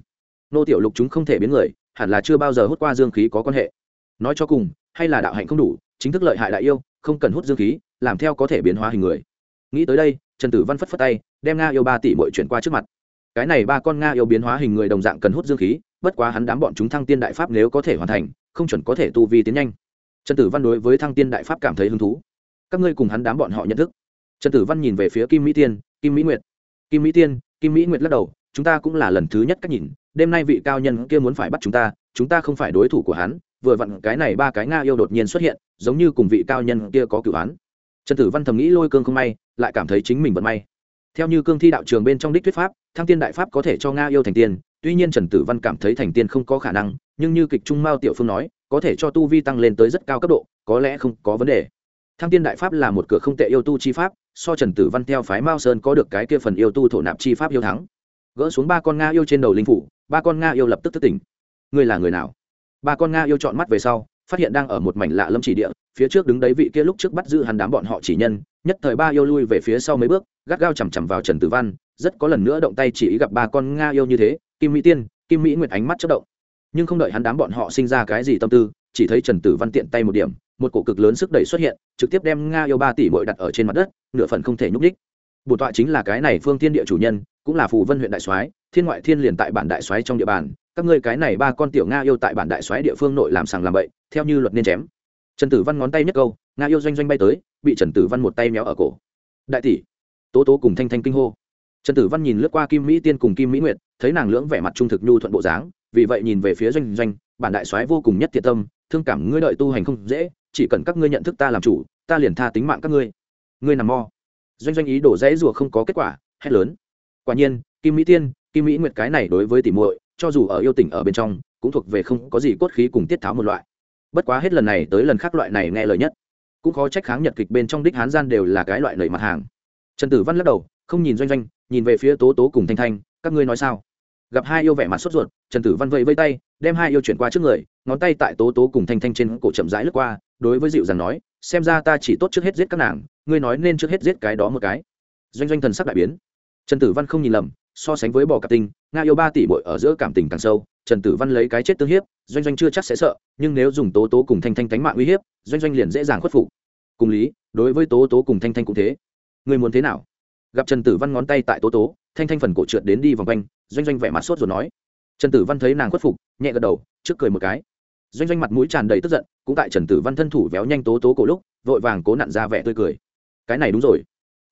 [SPEAKER 1] nô tiểu lục chúng không thể biến người, hẳn là chưa bao giờ hút qua dương khí có quan hệ. Nói cho cùng, hay là đạo hạnh không đủ, chính thức lợi hại đại yêu, không cần hút dương khí, làm theo có thể biến hóa hình người. Nghĩ tới đây, trần tử văn phất phất tay, đem nga yêu ba tỷ bội chuyển qua trước mặt. Cái này ba con nga yêu biến hóa hình người đồng dạng cần hút dương khí, bất quá hắn đám bọn chúng thăng tiên đại pháp nếu có thể hoàn thành, không chuẩn có thể tu vi tiến nhanh. Trần tử văn đối với thăng tiên đại pháp cảm thấy hứng thú. Các ngươi cùng hắn đám bọn họ nhận thức. Trần tử văn nhìn về phía kim mỹ tiên, kim mỹ nguyệt. Kim mỹ tiên, kim mỹ nguyệt lắc đầu, chúng ta cũng là lần thứ nhất cách nhìn đêm nay vị cao nhân kia muốn phải bắt chúng ta chúng ta không phải đối thủ của hắn, vừa vặn cái này ba cái nga yêu đột nhiên xuất hiện, giống như cùng vị cao nhân kia có cửu án. Trần tử văn thầm nghĩ lôi cương không may, lại cảm thấy chính mình vận may. Theo như cương thi đạo trường bên trong đích thuyết pháp, thăng tiên đại pháp có thể cho nga yêu thành tiên, tuy nhiên trần tử văn cảm thấy thành tiên không có khả năng, nhưng như kịch trung mao tiểu phương nói, có thể cho tu vi tăng lên tới rất cao cấp độ, có lẽ không có vấn đề. Thăng tiên đại pháp là một cửa không tệ yêu tu chi pháp, so trần tử văn theo phái mao sơn có được cái kia phần yêu tu thổ nạp chi pháp yêu thắng. Gỡ xuống ba con nga yêu trên đầu linh phủ ba con nga yêu lập tức thức tỉnh. Ngươi là người nào? Ba con nga yêu chọn mắt về sau, phát hiện đang ở một mảnh lạ lâm chỉ địa, phía trước đứng đấy vị kia lúc trước bắt giữ hắn đám bọn họ chỉ nhân, nhất thời ba yêu lui về phía sau mấy bước, gắt gao chằm chằm vào trần tử văn, rất có lần nữa động tay chỉ ý gặp ba con nga yêu như thế, kim mỹ tiên, kim mỹ nguyệt ánh mắt chất động. Nhưng không đợi hắn đám bọn họ sinh ra cái gì tâm tư, chỉ thấy trần tử văn tiện tay một điểm, một cổ cực lớn sức đẩy xuất hiện, trực tiếp đem nga yêu ba tỷ bội đặt ở trên mặt đất, nửa phần không thể nhúc ních bổn tọa chính là cái này phương tiên địa chủ nhân, cũng là phù vân huyện đại soái thiên ngoại thiên liền tại bản đại soái trong địa bàn, các ngươi cái này ba con tiểu nga yêu tại bản đại soái địa phương nội làm sàng làm bậy, theo như luật nên chém. Trần tử văn ngón tay nhất câu, nga yêu doanh doanh bay tới, bị trần tử văn một tay méo ở cổ. Đại tỷ, tố tố cùng thanh thanh kinh hô. Trần tử văn nhìn lướt qua kim mỹ tiên cùng kim mỹ nguyệt, thấy nàng lưỡng vẻ mặt trung thực nhu thuận bộ dáng, vì vậy nhìn về phía doanh doanh, bản đại soái vô cùng nhất thiệt tâm, thương cảm ngươi đợi tu hành không dễ, chỉ cần các ngươi nhận thức ta làm chủ, ta liền tha tính mạng các ngươi. Ngươi nằm mo doanh doanh ý đổ rẽ rùa không có kết quả, hét lớn. Quả nhiên, kim mỹ tiên kim mỹ nguyệt cái này đối với tỷ muội, cho dù ở yêu tỉnh ở bên trong, cũng thuộc về không có gì cốt khí cùng tiết tháo một loại. Bất quá hết lần này tới lần khác loại này nghe lời nhất, cũng khó trách kháng nhật kịch bên trong đích hán gian đều là cái loại lời mặt hàng. Trần tử văn lắc đầu, không nhìn doanh doanh, nhìn về phía tố tố cùng thanh thanh, các ngươi nói sao? Gặp hai yêu vẻ mặt sốt ruột, trần tử văn vẫy vây tay, đem hai yêu chuyển qua trước người, ngón tay tại tố tố cùng thanh thanh trên cổ chậm rãi lướt qua, đối với dịu dàng nói, xem ra ta chỉ tốt trước hết giết các nàng, ngươi nói nên trước hết giết cái đó một cái. Doanh doanh thần sắc đại biến. Trần tử văn không nhìn lầm so sánh với bò cặp tinh, nga yêu ba tỷ bội ở giữa cảm tình càng sâu, trần tử văn lấy cái chết tương hiếp, doanh doanh chưa chắc sẽ sợ, nhưng nếu dùng tố tố cùng thanh thanh tánh mạng uy hiếp, doanh doanh liền dễ dàng khuất phục. Cùng lý, đối với tố tố cùng thanh thanh cũng thế. Người muốn thế nào? Gặp trần tử văn ngón tay tại tố tố, thanh thanh phần cổ trượt đến đi vòng quanh, doanh doanh vẻ mặt sốt rồi nói. Trần tử văn thấy nàng khuất phục, nhẹ gật đầu, trước cười một cái. Doanh doanh mặt mũi tràn đầy tức giận, cũng tại trần tử văn thân thủ véo nhanh tố tố cổ lúc, vội vàng cố nặn ra vẻ tươi cười. Cái này đúng rồi.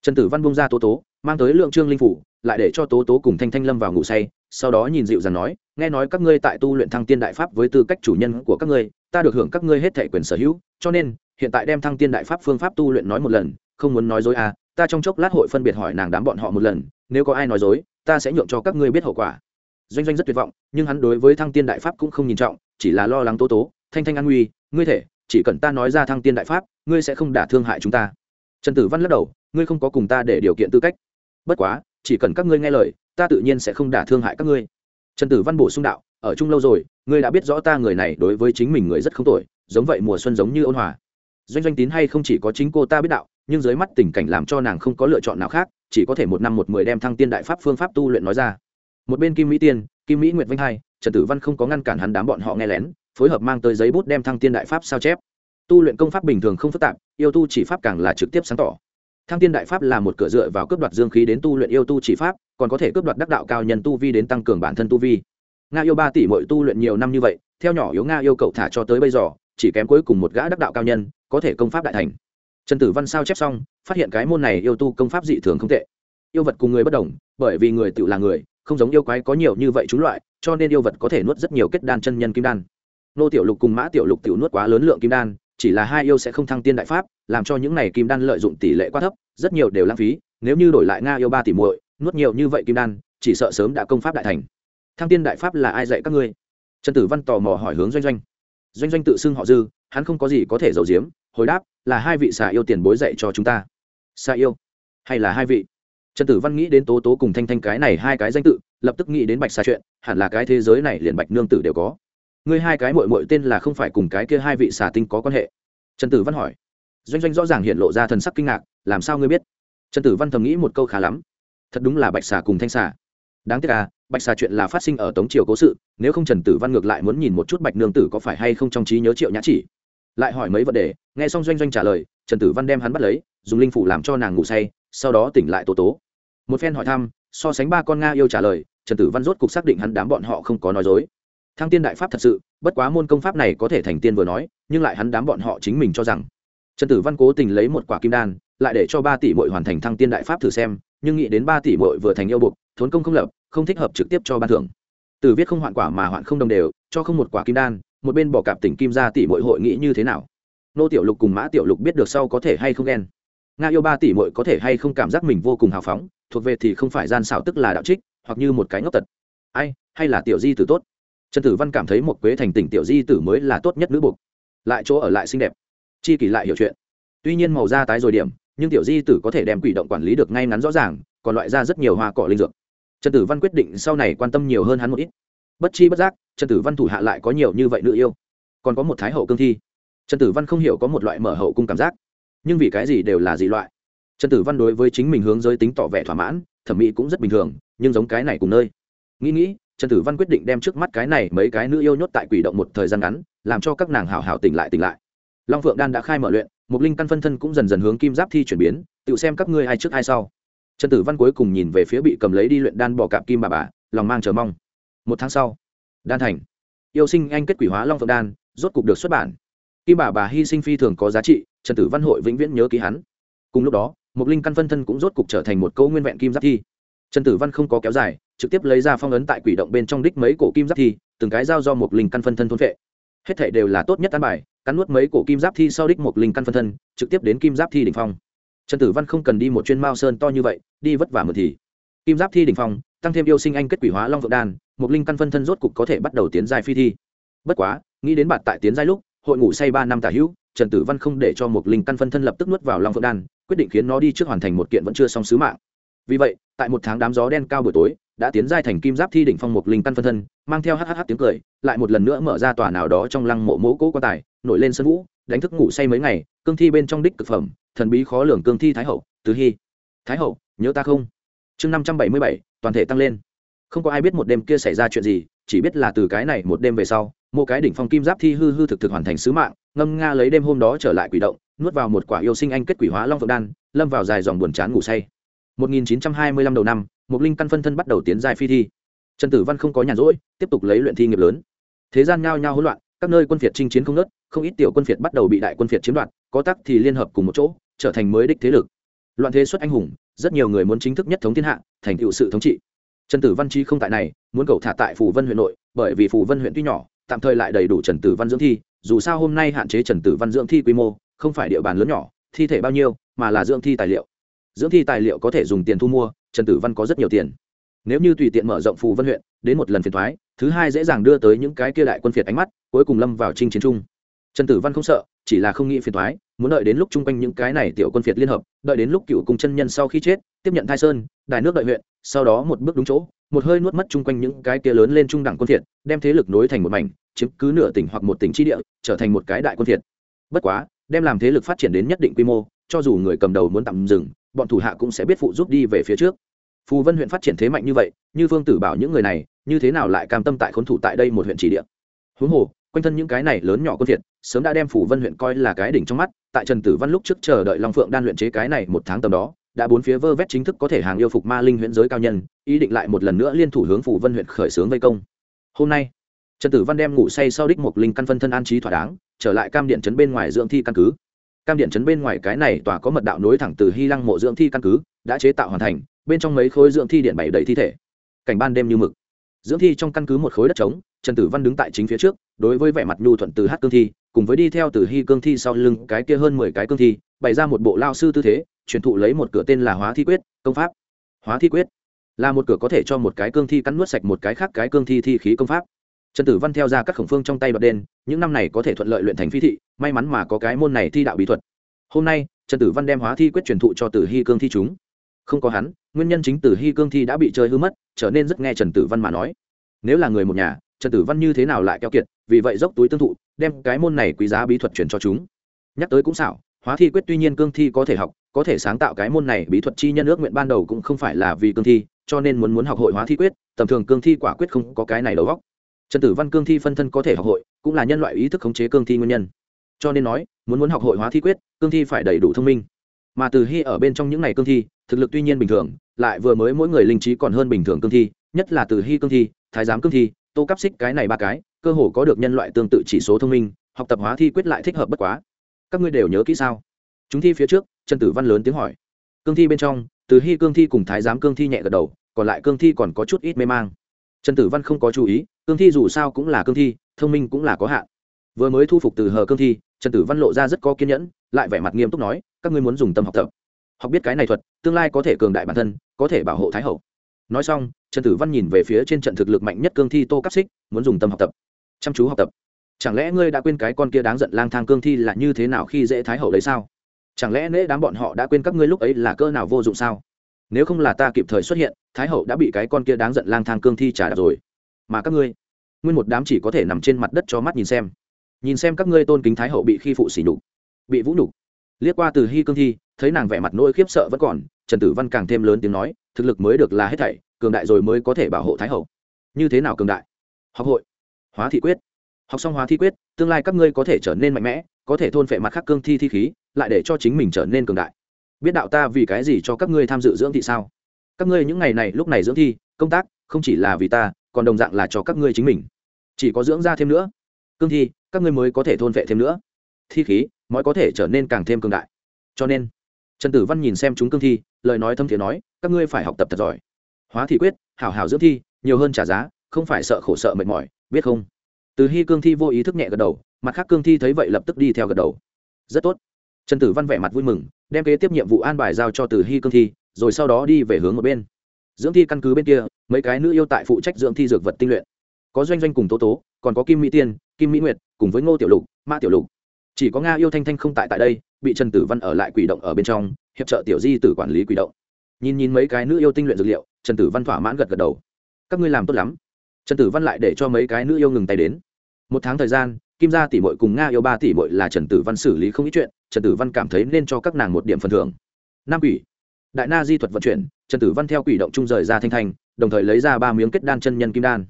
[SPEAKER 1] Trần tử văn bung ra tố tố mang tới lượng trương linh phủ, lại để cho tố tố cùng thanh thanh lâm vào ngủ say, sau đó nhìn dịu dàng nói, nghe nói các ngươi tại tu luyện thăng tiên đại pháp với tư cách chủ nhân của các ngươi, ta được hưởng các ngươi hết thể quyền sở hữu, cho nên, hiện tại đem thăng tiên đại pháp phương pháp tu luyện nói một lần, không muốn nói dối à ta trong chốc lát hội phân biệt hỏi nàng đám bọn họ một lần, nếu có ai nói dối, ta sẽ nhượng cho các ngươi biết hậu quả. Doanh doanh rất tuyệt vọng, nhưng hắn đối với thăng tiên đại pháp cũng không nhìn trọng, chỉ là lo lắng tố tố, thanh thanh an nguy, ngươi thể, chỉ cần ta nói ra thăng tiên đại pháp, ngươi sẽ không đả thương hại chúng ta. Trần tử văn lắc đầu, ngươi không có cùng ta để điều kiện tư cách bất quá, chỉ cần các ngươi nghe lời, ta tự nhiên sẽ không đả thương hại các ngươi. Trần tử văn bổ sung đạo, ở chung lâu rồi, ngươi đã biết rõ ta người này đối với chính mình người rất không tội giống vậy mùa xuân giống như ôn hòa. Doanh doanh tín hay không chỉ có chính cô ta biết đạo, nhưng dưới mắt tình cảnh làm cho nàng không có lựa chọn nào khác, chỉ có thể một năm một mười đem thăng tiên đại pháp phương pháp tu luyện nói ra. Một bên kim mỹ tiên, kim mỹ nguyệt vinh hai, trần tử văn không có ngăn cản hắn đám bọn họ nghe lén, phối hợp mang tới giấy bút đem thăng tiên đại pháp sao chép. Tu luyện công pháp bình thường không phức tạp, yêu tu chỉ pháp càng là trực tiếp sáng tỏ thăng tiên đại pháp là một cửa dựa vào cướp đoạt dương khí đến tu luyện yêu tu chỉ pháp, còn có thể cướp đoạt đắc đạo cao nhân tu vi đến tăng cường bản thân tu vi. Nga yêu ba tỷ mỗi tu luyện nhiều năm như vậy, theo nhỏ yếu nga yêu cậu thả cho tới bây giờ, chỉ kém cuối cùng một gã đắc đạo cao nhân, có thể công pháp đại thành. Trần tử văn sao chép xong, phát hiện cái môn này yêu tu công pháp dị thường không tệ. Yêu vật cùng người bất đồng, bởi vì người tự là người, không giống yêu quái có nhiều như vậy chúng loại, cho nên yêu vật có thể nuốt rất nhiều kết đan chân nhân kim đan. Nô tiểu lục cùng mã tiểu lục tiểu nuốt quá lớn lượng kim đan chỉ là hai yêu sẽ không thăng tiên đại pháp, làm cho những này kim đan lợi dụng tỷ lệ quá thấp, rất nhiều đều lãng phí, nếu như đổi lại nga yêu ba tỷ muội, nuốt nhiều như vậy kim đan, chỉ sợ sớm đã công pháp đại thành. Thăng tiên đại pháp là ai dạy các ngươi? Trần tử văn tò mò hỏi hướng doanh doanh. Doanh doanh tự xưng họ dư, hắn không có gì có thể giấu giếm, hồi đáp, là hai vị xà yêu tiền bối dạy cho chúng ta. Xà yêu? Hay là hai vị? Trần tử văn nghĩ đến tố tố cùng thanh thanh cái này hai cái danh tự, lập tức nghĩ đến bạch xà chuyện, hẳn là cái thế giới này liền bạch nương tử đều có ngươi hai cái mội mội tên là không phải cùng cái kia hai vị xà tinh có quan hệ. Trần tử văn hỏi. Doanh doanh rõ ràng hiện lộ ra thần sắc kinh ngạc, làm sao ngươi biết? Trần tử văn thầm nghĩ một câu khá lắm. Thật đúng là bạch xà cùng thanh xà. Đáng tiếc à bạch xà chuyện là phát sinh ở tống triều cố sự, nếu không trần tử văn ngược lại muốn nhìn một chút bạch nương tử có phải hay không trong trí nhớ triệu nhã chỉ. Lại hỏi mấy vấn đề, nghe xong doanh doanh trả lời, trần tử văn đem hắn bắt lấy, dùng linh phủ làm cho nàng ngủ say, sau đó tỉnh lại tố tố. Một phen hỏi thăm, so sánh ba con nga yêu trả lời, trần tử văn rốt cục xác định hắn đám bọn họ không có nói dối thăng tiên đại pháp thật sự, bất quá môn công pháp này có thể thành tiên vừa nói, nhưng lại hắn đám bọn họ chính mình cho rằng. Trần tử văn cố tình lấy một quả kim đan, lại để cho ba tỷ bội hoàn thành thăng tiên đại pháp thử xem, nhưng nghĩ đến ba tỷ bội vừa thành yêu buộc thốn công không lập, không thích hợp trực tiếp cho ban thưởng. Từ viết không hoạn quả mà hoạn không đồng đều, cho không một quả kim đan, một bên bỏ cạp tỉnh kim ra tỷ bội hội nghĩ như thế nào? Nô tiểu lục cùng mã tiểu lục biết được sau có thể hay không ghen. Nga yêu ba tỷ bội có thể hay không cảm giác mình vô cùng hào phóng, thuộc về thì không phải gian xảo tức là đạo trích, hoặc như một cái ngốc tật. Ai, hay là tiểu di tử tốt? Trần tử văn cảm thấy một quế thành tỉnh tiểu di tử mới là tốt nhất nữ buộc lại chỗ ở lại xinh đẹp. Chi kỷ lại hiểu chuyện. Tuy nhiên màu da tái rồi điểm, nhưng tiểu di tử có thể đem quỷ động quản lý được ngay ngắn rõ ràng, còn loại ra rất nhiều hoa cỏ linh dược. Trần tử văn quyết định sau này quan tâm nhiều hơn hắn một ít. Bất chi bất giác, trần tử văn thủ hạ lại có nhiều như vậy nữ yêu. Còn có một thái hậu cương thi. Trần tử văn không hiểu có một loại mở hậu cung cảm giác. Nhưng vì cái gì đều là gì loại. Trần tử văn đối với chính mình hướng giới tính tỏ vẻ thỏa mãn, thẩm mỹ cũng rất bình thường, nhưng giống cái này cùng nơi. Nghĩ nghĩ trần tử văn quyết định đem trước mắt cái này mấy cái nữ yêu nhốt tại quỷ động một thời gian ngắn, làm cho các nàng hào hào tỉnh lại tỉnh lại. Long phượng đan đã khai mở luyện, Mục linh căn phân thân cũng dần dần hướng kim giáp thi chuyển biến, tự xem các ngươi ai trước ai sau. Trần tử văn cuối cùng nhìn về phía bị cầm lấy đi luyện đan bỏ cạp kim bà bà, lòng mang chờ mong. Một tháng sau, đan thành. Yêu sinh anh kết quỷ hóa long phượng đan, rốt cục được xuất bản. Kim bà bà hy sinh phi thường có giá trị, trần tử văn hội vĩnh viễn nhớ ký hắn. Cùng lúc đó, Mục linh căn phân thân cũng rốt cục trở thành một câu nguyên vẹn kim giáp thi trần tử văn không có kéo dài, trực tiếp lấy ra phong ấn tại quỷ động bên trong đích mấy cổ kim giáp thi, từng cái giao do một linh căn phân thân thôn vệ hết thể đều là tốt nhất an bài, cắn nuốt mấy cổ kim giáp thi sau đích một linh căn phân thân, trực tiếp đến kim giáp thi đỉnh phong. Trần tử văn không cần đi một chuyên mao sơn to như vậy, đi vất vả một thì. Kim giáp thi đỉnh phong, tăng thêm yêu sinh anh kết quỷ hóa long vượng đan một linh căn phân thân rốt cục có thể bắt đầu tiến giai phi thi. Bất quá, nghĩ đến bạn tại tiến giai lúc, hội ngủ say ba năm tả hữu, trần tử văn không để cho một linh căn phân thân lập tức nuốt vào long Vượng đan, quyết định khiến nó đi trước hoàn thành một kiện vẫn chưa xong sứ mạng vì vậy, tại một tháng đám gió đen cao buổi tối, đã tiến giai thành kim giáp thi đỉnh phong một linh căn phân thân, mang theo hhh tiếng cười, lại một lần nữa mở ra tòa nào đó trong lăng mộ mỗ cỗ quan tài, nổi lên sân vũ, đánh thức ngủ say mấy ngày, cương thi bên trong đích thực phẩm, thần bí khó lường cương thi thái hậu, tứ hy. Thái hậu, nhớ ta không? Chương năm trăm bảy mươi bảy, toàn thể tăng lên. Không có ai biết một đêm kia xảy ra chuyện gì, chỉ biết là từ cái này một đêm về sau một cái đỉnh phong kim giáp thi hư hư thực thực hoàn thành sứ mạng, ngâm nga lấy đêm hôm đó trở lại quỷ động, nuốt vào một quả yêu sinh anh kết quỷ hóa long phượng đan, lâm vào dài dòng buồn chán ngủ say. 1925 đầu năm Mục linh căn phân thân bắt đầu tiến dài phi thi. Trần tử văn không có nhàn rỗi, tiếp tục lấy luyện thi nghiệp lớn. Thế gian nhao nhao hỗn loạn, các nơi quân phiệt chinh chiến không nớt không ít tiểu quân phiệt bắt đầu bị đại quân phiệt chiếm đoạt, có tắc thì liên hợp cùng một chỗ, trở thành mới đích thế lực. Loạn thế xuất anh hùng, rất nhiều người muốn chính thức nhất thống thiên hạ, thành tựu sự thống trị. Trần tử văn chi không tại này, muốn cầu thả tại phủ vân huyện nội, bởi vì phủ vân huyện tuy nhỏ, tạm thời lại đầy đủ trần tử văn dưỡng thi, dù sao hôm nay hạn chế trần tử văn dưỡng thi quy mô, không phải địa bàn lớn nhỏ, thi thể bao nhiêu, mà là dưỡng thi tài liệu dưỡng thi tài liệu có thể dùng tiền thu mua, trần tử văn có rất nhiều tiền. Nếu như tùy tiện mở rộng phù vân huyện, đến một lần phiền thoái, thứ hai dễ dàng đưa tới những cái kia đại quân phiệt ánh mắt, cuối cùng lâm vào trinh chiến trung trần tử văn không sợ, chỉ là không nghĩ phiền thoái, muốn đợi đến lúc chung quanh những cái này tiểu quân phiệt liên hợp, đợi đến lúc cựu cùng chân nhân sau khi chết, tiếp nhận thai sơn, đài nước đợi huyện, sau đó một bước đúng chỗ, một hơi nuốt mất chung quanh những cái kia lớn lên trung đẳng quân phiệt, đem thế lực nối thành một mảnh, chiếm cứ nửa tỉnh hoặc một tỉnh tri địa, trở thành một cái đại quân phiệt. Bất quá, đem làm thế lực phát triển đến nhất định quy mô, cho dù người cầm đầu muốn tạm dừng bọn thủ hạ cũng sẽ biết phụ giúp đi về phía trước. Phù vân huyện phát triển thế mạnh như vậy, như phương tử bảo những người này, như thế nào lại cam tâm tại khốn thủ tại đây một huyện chỉ địa? Huống hồ, quanh thân những cái này lớn nhỏ quân thiệt, sớm đã đem phủ vân huyện coi là cái đỉnh trong mắt, tại trần tử văn lúc trước chờ đợi long phượng đan luyện chế cái này một tháng tầm đó, đã bốn phía vơ vét chính thức có thể hàng yêu phục ma linh huyện giới cao nhân, ý định lại một lần nữa liên thủ hướng phủ vân huyện khởi xướng vây công. Hôm nay, trần tử văn đem ngủ say sau đích một linh căn phân thân an trí thỏa đáng, trở lại cam điện trấn bên ngoài dưỡng thi căn cứ cam điện trấn bên ngoài cái này tòa có mật đạo nối thẳng từ hy lăng mộ dưỡng thi căn cứ, đã chế tạo hoàn thành, bên trong mấy khối dưỡng thi điện bảy đầy thi thể. Cảnh ban đêm như mực. Dưỡng thi trong căn cứ một khối đất trống, trần tử văn đứng tại chính phía trước, đối với vẻ mặt nhu thuận từ hát cương thi, cùng với đi theo từ hy cương thi sau lưng cái kia hơn mười cái cương thi, bày ra một bộ lao sư tư thế, truyền thụ lấy một cửa tên là hóa thi quyết, công pháp. Hóa thi quyết là một cửa có thể cho một cái cương thi cắn nuốt sạch một cái khác cái cương thi thi khí công pháp. Trần tử văn theo ra các khổng phương trong tay bật đen những năm này có thể thuận lợi luyện thành phi thị may mắn mà có cái môn này thi đạo bí thuật. Hôm nay, trần tử văn đem hóa thi quyết truyền thụ cho tử hy cương thi chúng. Không có hắn, nguyên nhân chính tử hy cương thi đã bị chơi hư mất, trở nên rất nghe trần tử văn mà nói. Nếu là người một nhà, trần tử văn như thế nào lại keo kiệt, vì vậy dốc túi tương thụ, đem cái môn này quý giá bí thuật truyền cho chúng. Nhắc tới cũng xảo, hóa thi quyết tuy nhiên cương thi có thể học, có thể sáng tạo cái môn này bí thuật chi nhân ước nguyện ban đầu cũng không phải là vì cương thi, cho nên muốn muốn học hội hóa thi quyết, tầm thường cương thi quả quyết không có cái này đầu góc trần tử văn cương thi phân thân có thể học hội, cũng là nhân loại ý thức khống chế cương thi nguyên nhân cho nên nói, muốn muốn học hội hóa thi quyết, cương thi phải đầy đủ thông minh. Mà từ hy ở bên trong những ngày cương thi, thực lực tuy nhiên bình thường, lại vừa mới mỗi người linh trí còn hơn bình thường cương thi, nhất là từ hy cương thi, thái giám cương thi, tô cắp xích cái này ba cái, cơ hồ có được nhân loại tương tự chỉ số thông minh, học tập hóa thi quyết lại thích hợp bất quá. Các ngươi đều nhớ kỹ sao? Chúng thi phía trước, trần tử văn lớn tiếng hỏi. Cương thi bên trong, từ hy cương thi cùng thái giám cương thi nhẹ gật đầu, còn lại cương thi còn có chút ít mê mang. Trần tử văn không có chú ý, cương thi dù sao cũng là cương thi, thông minh cũng là có hạn vừa mới thu phục từ hờ cương thi, trần tử văn lộ ra rất có kiên nhẫn, lại vẻ mặt nghiêm túc nói, các ngươi muốn dùng tâm học tập. Học biết cái này thuật, tương lai có thể cường đại bản thân, có thể bảo hộ thái hậu. Nói xong, trần tử văn nhìn về phía trên trận thực lực mạnh nhất cương thi tô cắp xích, muốn dùng tâm học tập. Chăm chú học tập. Chẳng lẽ ngươi đã quên cái con kia đáng giận lang thang cương thi là như thế nào khi dễ thái hậu đấy sao? Chẳng lẽ nễ đám bọn họ đã quên các ngươi lúc ấy là cơ nào vô dụng sao? Nếu không là ta kịp thời xuất hiện, thái hậu đã bị cái con kia đáng giận lang thang cương thi trả đạp rồi. Mà các ngươi, nguyên một đám chỉ có thể nằm trên mặt đất cho mắt nhìn xem nhìn xem các ngươi tôn kính thái hậu bị khi phụ xỉ nhục, bị vũ nhục. Liếc qua từ hy cương thi, thấy nàng vẻ mặt nỗi khiếp sợ vẫn còn, trần tử văn càng thêm lớn tiếng nói, thực lực mới được là hết thảy, cường đại rồi mới có thể bảo hộ thái hậu. Như thế nào cường đại? Học hội. Hóa thị quyết. Học xong hóa thi quyết, tương lai các ngươi có thể trở nên mạnh mẽ, có thể thôn phệ mặt khác cương thi thi khí, lại để cho chính mình trở nên cường đại. Biết đạo ta vì cái gì cho các ngươi tham dự dưỡng thị sao? Các ngươi những ngày này lúc này dưỡng thi, công tác không chỉ là vì ta, còn đồng dạng là cho các ngươi chính mình. Chỉ có dưỡng ra thêm nữa. Cương thi các ngươi mới có thể thôn vệ thêm nữa. Thi khí, mới có thể trở nên càng thêm cường đại. Cho nên, trần tử văn nhìn xem chúng cương thi, lời nói thâm thiện nói, các ngươi phải học tập thật giỏi. Hóa thị quyết, hảo hảo dưỡng thi, nhiều hơn trả giá, không phải sợ khổ sợ mệt mỏi, biết không? Từ hy cương thi vô ý thức nhẹ gật đầu, mặt khác cương thi thấy vậy lập tức đi theo gật đầu. Rất tốt. Trần tử văn vẻ mặt vui mừng, đem kế tiếp nhiệm vụ an bài giao cho từ hy cương thi, rồi sau đó đi về hướng một bên. Dưỡng thi căn cứ bên kia, mấy cái nữ yêu tại phụ trách dưỡng thi dược vật tinh luyện có doanh doanh cùng tố tố, còn có kim mỹ tiên, kim mỹ nguyệt, cùng với ngô tiểu lục, ma tiểu lục. Chỉ có nga yêu thanh thanh không tại tại đây, bị trần tử văn ở lại quỷ động ở bên trong, hiệp trợ tiểu di tử quản lý quỷ động. Nhìn nhìn mấy cái nữ yêu tinh luyện dược liệu, trần tử văn thỏa mãn gật gật đầu. Các ngươi làm tốt lắm. Trần tử văn lại để cho mấy cái nữ yêu ngừng tay đến. Một tháng thời gian, kim gia tỷ mội cùng nga yêu ba tỷ mội là trần tử văn xử lý không ít chuyện, trần tử văn cảm thấy nên cho các nàng một điểm phần thưởng. Năm quỷ. Đại na di thuật vận chuyển, trần tử văn theo quỷ động trung rời ra thanh thanh, đồng thời lấy ra ba miếng kết đan chân nhân kim đan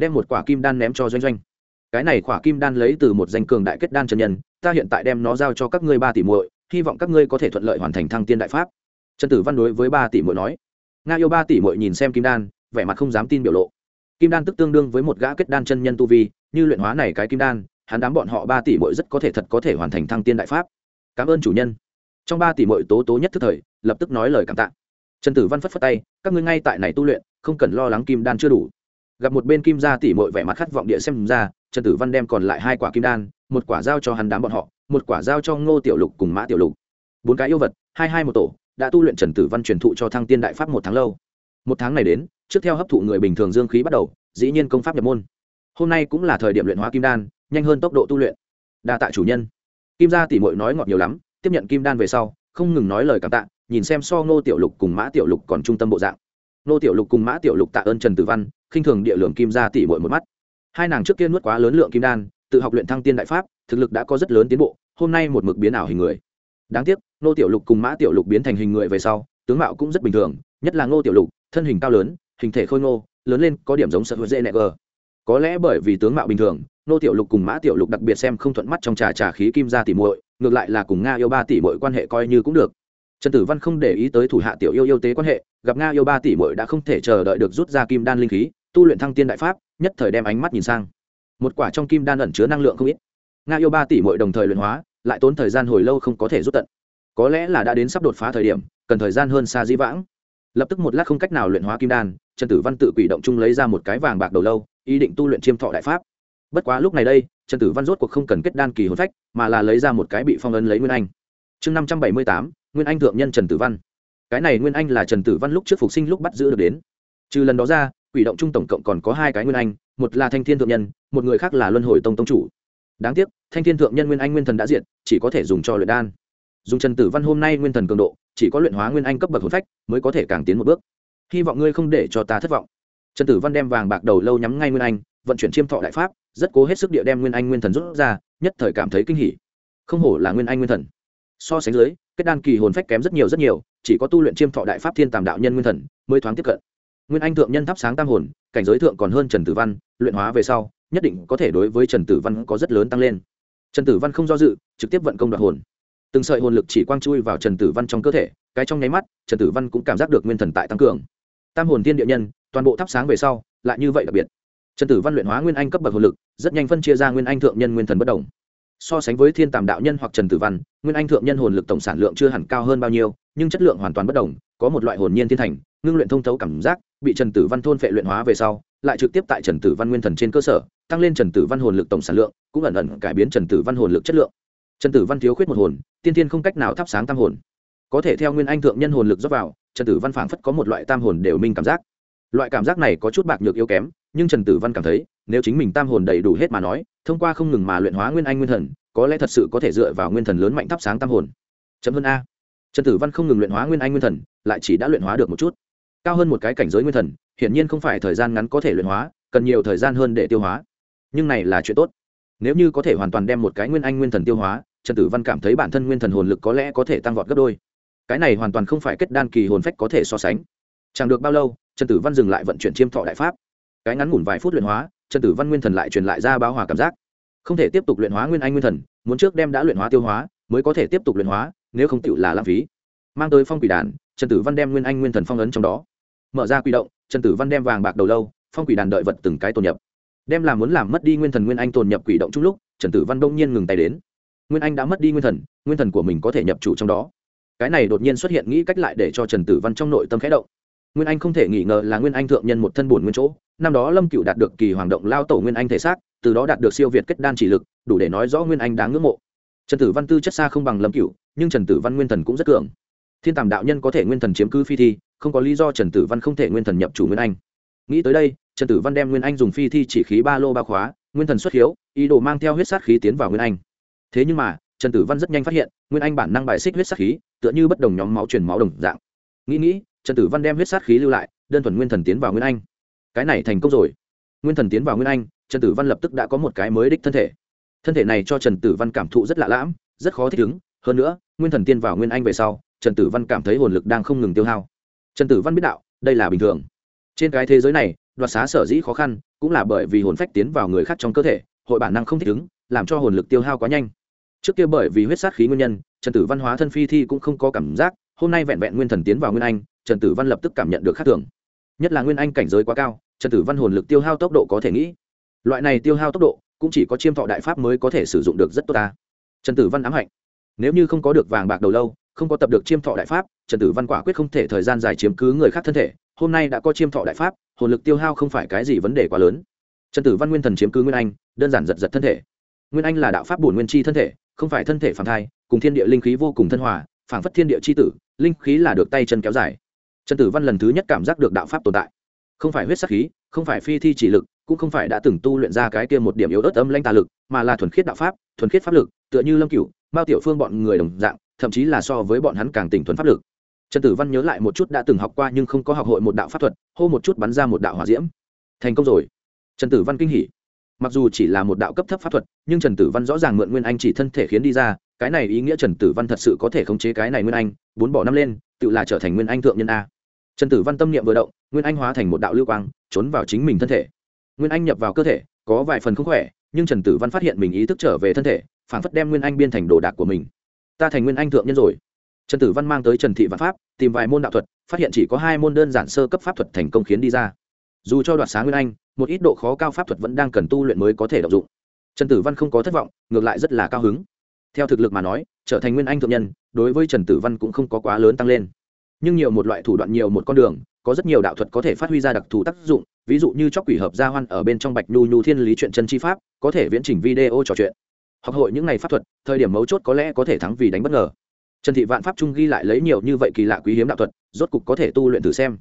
[SPEAKER 1] đem một quả kim đan ném cho doanh doanh. Cái này quả kim đan lấy từ một danh cường đại kết đan chân nhân, ta hiện tại đem nó giao cho các ngươi ba tỷ muội, hy vọng các ngươi có thể thuận lợi hoàn thành thăng tiên đại pháp. Trần tử văn đối với ba tỷ muội nói. Nga yêu ba tỷ muội nhìn xem kim đan, vẻ mặt không dám tin biểu lộ. Kim đan tức tương đương với một gã kết đan chân nhân tu vi, như luyện hóa này cái kim đan, hắn đám bọn họ ba tỷ muội rất có thể thật có thể hoàn thành thăng tiên đại pháp. Cảm ơn chủ nhân. Trong ba tỷ muội tố tố nhất thức thời, lập tức nói lời cảm tạ. Trần tử văn phất phất tay, các ngươi ngay tại này tu luyện, không cần lo lắng kim đan chưa đủ gặp một bên kim gia tỷ muội vẻ mặt khát vọng địa xem ra, trần tử văn đem còn lại hai quả kim đan, một quả giao cho hắn đám bọn họ, một quả giao cho ngô tiểu lục cùng mã tiểu lục. Bốn cái yêu vật, hai hai một tổ, đã tu luyện trần tử văn truyền thụ cho thăng tiên đại pháp một tháng lâu. Một tháng này đến, trước theo hấp thụ người bình thường dương khí bắt đầu, dĩ nhiên công pháp nhập môn. Hôm nay cũng là thời điểm luyện hóa kim đan, nhanh hơn tốc độ tu luyện. Đa tạ chủ nhân. Kim gia tỷ muội nói ngọt nhiều lắm, tiếp nhận kim đan về sau, không ngừng nói lời cảm tạ, nhìn xem so ngô tiểu lục cùng mã tiểu lục còn trung tâm bộ dạng. Ngô tiểu lục cùng mã tiểu lục tạ ơn trần tử văn khinh thường địa lượng kim gia tỷ muội một mắt. Hai nàng trước kia nuốt quá lớn lượng kim đan, tự học luyện thăng tiên đại pháp, thực lực đã có rất lớn tiến bộ, hôm nay một mực biến ảo hình người. Đáng tiếc, ngô tiểu lục cùng mã tiểu lục biến thành hình người về sau, tướng mạo cũng rất bình thường, nhất là ngô tiểu lục, thân hình cao lớn, hình thể khôi ngô, lớn lên có điểm giống sợ hữu dễ gờ. Có lẽ bởi vì tướng mạo bình thường nô tiểu lục cùng mã tiểu lục đặc biệt xem không thuận mắt trong trà trà khí kim gia tỷ muội, ngược lại là cùng nga yêu ba tỷ muội quan hệ coi như cũng được. Trần tử văn không để ý tới thủ hạ tiểu yêu yêu tế quan hệ, gặp nga yêu ba tỷ muội đã không thể chờ đợi được rút ra kim đan linh khí tu luyện thăng tiên đại pháp, nhất thời đem ánh mắt nhìn sang. Một quả trong kim đan ẩn chứa năng lượng không ít. Nga yêu ba tỷ mỗi đồng thời luyện hóa, lại tốn thời gian hồi lâu không có thể rút tận. Có lẽ là đã đến sắp đột phá thời điểm, cần thời gian hơn xa dĩ vãng. Lập tức một lát không cách nào luyện hóa kim đan, trần tử văn tự quỷ động chung lấy ra một cái vàng bạc đầu lâu, ý định tu luyện chiêm thọ đại pháp. Bất quá lúc này đây, trần tử văn rốt cuộc không cần kết đan kỳ hồn phách, mà là lấy ra một cái bị phong ấn lấy nguyên anh. Chương năm trăm bảy mươi tám, nguyên anh thượng nhân trần tử văn. Cái này nguyên anh là trần tử văn lúc trước phục sinh lúc bắt giữ được đến. Trừ lần đó ra quỷ động trung tổng cộng còn có hai cái nguyên anh, một là thanh thiên thượng nhân, một người khác là luân hồi tông tông chủ. Đáng tiếc, thanh thiên thượng nhân nguyên anh nguyên thần đã diệt, chỉ có thể dùng cho luyện đan. Dùng trần tử văn hôm nay nguyên thần cường độ, chỉ có luyện hóa nguyên anh cấp bậc hồn phách mới có thể càng tiến một bước. Hy vọng ngươi không để cho ta thất vọng. Trần tử văn đem vàng bạc đầu lâu nhắm ngay nguyên anh, vận chuyển chiêm thọ đại pháp, rất cố hết sức địa đem nguyên anh nguyên thần rút ra, nhất thời cảm thấy kinh hỉ. Không hổ là nguyên anh nguyên thần. So sánh dưới, kết đan kỳ hồn phách kém rất nhiều rất nhiều, chỉ có tu luyện chiêm thọ đại pháp thiên tàm đạo nhân nguyên thần mới thoáng tiếp cận nguyên anh thượng nhân thắp sáng tam hồn, cảnh giới thượng còn hơn trần tử văn, luyện hóa về sau, nhất định có thể đối với trần tử văn có rất lớn tăng lên. Trần tử văn không do dự, trực tiếp vận công đoạt hồn. Từng sợi hồn lực chỉ quang chui vào trần tử văn trong cơ thể, cái trong nháy mắt, trần tử văn cũng cảm giác được nguyên thần tại tăng cường. Tam hồn tiên địa nhân, toàn bộ thắp sáng về sau, lại như vậy đặc biệt. Trần tử văn luyện hóa nguyên anh cấp bậc hồn lực, rất nhanh phân chia ra nguyên anh thượng nhân nguyên thần bất đồng. So sánh với thiên tàm đạo nhân hoặc trần tử văn, nguyên anh thượng nhân hồn lực tổng sản lượng chưa hẳn cao hơn bao nhiêu, nhưng chất lượng hoàn toàn bất đồng, có một loại hồn nhiên thiên thành ngưng luyện thông thấu cảm giác, bị trần tử văn thôn phệ luyện hóa về sau, lại trực tiếp tại trần tử văn nguyên thần trên cơ sở, tăng lên trần tử văn hồn lực tổng sản lượng, cũng ẩn ẩn cải biến trần tử văn hồn lực chất lượng. Trần tử văn thiếu khuyết một hồn, tiên tiên không cách nào thắp sáng tam hồn. Có thể theo nguyên anh thượng nhân hồn lực dốc vào, trần tử văn phảng phất có một loại tam hồn đều minh cảm giác. Loại cảm giác này có chút bạc nhược yếu kém, nhưng trần tử văn cảm thấy, nếu chính mình tam hồn đầy đủ hết mà nói, thông qua không ngừng mà luyện hóa nguyên anh nguyên thần, có lẽ thật sự có thể dựa vào nguyên thần lớn mạnh thắp sáng tam hồn. Chấm hơn a. Trần tử văn không ngừng luyện hóa nguyên anh nguyên thần, lại chỉ đã luyện hóa được một chút cao hơn một cái cảnh giới nguyên thần, hiển nhiên không phải thời gian ngắn có thể luyện hóa, cần nhiều thời gian hơn để tiêu hóa. Nhưng này là chuyện tốt. Nếu như có thể hoàn toàn đem một cái nguyên anh nguyên thần tiêu hóa, trần tử văn cảm thấy bản thân nguyên thần hồn lực có lẽ có thể tăng vọt gấp đôi. Cái này hoàn toàn không phải kết đan kỳ hồn phách có thể so sánh. Chẳng được bao lâu, trần tử văn dừng lại vận chuyển chiêm thọ đại pháp. Cái ngắn ngủn vài phút luyện hóa, trần tử văn nguyên thần lại truyền lại ra báo hòa cảm giác. Không thể tiếp tục luyện hóa nguyên anh nguyên thần, muốn trước đem đã luyện hóa tiêu hóa, mới có thể tiếp tục luyện hóa, nếu không tự là lãng phí. Mang tới phong quỷ đàn, trần tử văn đem nguyên anh nguyên thần phong ấn trong đó mở ra quy động, trần tử văn đem vàng bạc đầu lâu, phong quỷ đàn đợi vật từng cái tồn nhập. Đem làm muốn làm mất đi nguyên thần nguyên anh tồn nhập quỷ động chung lúc, trần tử văn đông nhiên ngừng tay đến. Nguyên anh đã mất đi nguyên thần nguyên thần của mình có thể nhập chủ trong đó. Cái này đột nhiên xuất hiện nghĩ cách lại để cho trần tử văn trong nội tâm khẽ động. Nguyên anh không thể nghi ngờ là nguyên anh thượng nhân một thân bổn nguyên chỗ, năm đó lâm cựu đạt được kỳ hoàng động lao tổ nguyên anh thể xác, từ đó đạt được siêu việt kết đan chỉ lực, đủ để nói rõ nguyên anh đáng ngưỡng mộ. Trần tử văn tư chất xa không bằng lâm cựu nhưng trần tử văn nguyên thần cũng rất cường. Thiên tàm đạo nhân có thể nguyên thần chiếm cứ phi thi không có lý do trần tử văn không thể nguyên thần nhập chủ nguyên anh. Nghĩ tới đây, trần tử văn đem nguyên anh dùng phi thi chỉ khí ba lô ba khóa, nguyên thần xuất hiếu, ý đồ mang theo huyết sát khí tiến vào nguyên anh. Thế nhưng mà, trần tử văn rất nhanh phát hiện, nguyên anh bản năng bài xích huyết sát khí, tựa như bất đồng nhóm máu truyền máu đồng dạng. Nghĩ nghĩ, trần tử văn đem huyết sát khí lưu lại, đơn thuần nguyên thần tiến vào nguyên anh. Cái này thành công rồi. Nguyên thần tiến vào nguyên anh, trần tử văn lập tức đã có một cái mới đích thân thể. Thân thể này cho trần tử văn cảm thụ rất lạ lãm, rất khó thích ứng. Hơn nữa, nguyên thần tiên vào nguyên anh về sau, trần tử văn cảm thấy hồn lực đang không ngừng tiêu hao trần tử văn biết đạo, đây là bình thường. Trên cái thế giới này, đoạt xá sở dĩ khó khăn, cũng là bởi vì hồn phách tiến vào người khác trong cơ thể, hội bản năng không thích ứng, làm cho hồn lực tiêu hao quá nhanh. Trước kia bởi vì huyết sát khí nguyên nhân, trần tử văn hóa thân phi thi cũng không có cảm giác, hôm nay vẹn vẹn nguyên thần tiến vào nguyên anh, trần tử văn lập tức cảm nhận được khác thường. Nhất là nguyên anh cảnh giới quá cao, trần tử văn hồn lực tiêu hao tốc độ có thể nghĩ. Loại này tiêu hao tốc độ, cũng chỉ có chiêm thọ đại pháp mới có thể sử dụng được rất tốt ta. Trần tử văn ám hạnh. Nếu như không có được vàng bạc đầu lâu không có tập được chiêm thọ đại pháp, trần tử văn quả quyết không thể thời gian dài chiếm cứ người khác thân thể, hôm nay đã có chiêm thọ đại pháp, hồn lực tiêu hao không phải cái gì vấn đề quá lớn. Trần tử văn nguyên thần chiếm cứ nguyên anh, đơn giản giật giật thân thể. Nguyên anh là đạo pháp bổn nguyên chi thân thể, không phải thân thể phản thai, cùng thiên địa linh khí vô cùng thân hòa, phảng phất thiên địa chi tử, linh khí là được tay chân kéo dài. Trần tử văn lần thứ nhất cảm giác được đạo pháp tồn tại. Không phải huyết sắc khí, không phải phi thi chỉ lực, cũng không phải đã từng tu luyện ra cái kia một điểm yếu ớt âm lanh tà lực, mà là thuần khiết đạo pháp, thuần khiết pháp lực, tựa như lâm cửu, mao tiểu phương bọn người đồng dạng thậm chí là so với bọn hắn càng tỉnh thuần pháp lực. Trần tử văn nhớ lại một chút đã từng học qua nhưng không có học hội một đạo pháp thuật, hô một chút bắn ra một đạo hỏa diễm. Thành công rồi. Trần tử văn kinh hỉ. Mặc dù chỉ là một đạo cấp thấp pháp thuật, nhưng trần tử văn rõ ràng mượn nguyên anh chỉ thân thể khiến đi ra, cái này ý nghĩa trần tử văn thật sự có thể khống chế cái này nguyên anh, bốn bỏ năm lên, tự là trở thành nguyên anh thượng nhân a. Trần tử văn tâm niệm vừa động, nguyên anh hóa thành một đạo lưu quang, trốn vào chính mình thân thể. Nguyên anh nhập vào cơ thể, có vài phần không khỏe, nhưng trần tử văn phát hiện mình ý thức trở về thân thể, phản phất đem nguyên anh biên thành đồ đạc của mình ta thành nguyên anh thượng nhân rồi. Trần tử văn mang tới trần thị văn pháp, tìm vài môn đạo thuật, phát hiện chỉ có hai môn đơn giản sơ cấp pháp thuật thành công khiến đi ra. Dù cho đoạt sáng nguyên anh, một ít độ khó cao pháp thuật vẫn đang cần tu luyện mới có thể đọc dụng. Trần tử văn không có thất vọng, ngược lại rất là cao hứng. Theo thực lực mà nói, trở thành nguyên anh thượng nhân, đối với trần tử văn cũng không có quá lớn tăng lên. Nhưng nhiều một loại thủ đoạn nhiều một con đường, có rất nhiều đạo thuật có thể phát huy ra đặc thù tác dụng, ví dụ như chóc quỷ hợp gia hoan ở bên trong bạch nhu nhu thiên lý chuyện chân chi pháp, có thể viễn trình video trò chuyện học hội những ngày pháp thuật, thời điểm mấu chốt có lẽ có thể thắng vì đánh bất ngờ. Trần thị vạn pháp trung ghi lại lấy nhiều như vậy kỳ lạ quý hiếm đạo thuật, rốt cục có thể tu luyện thử xem.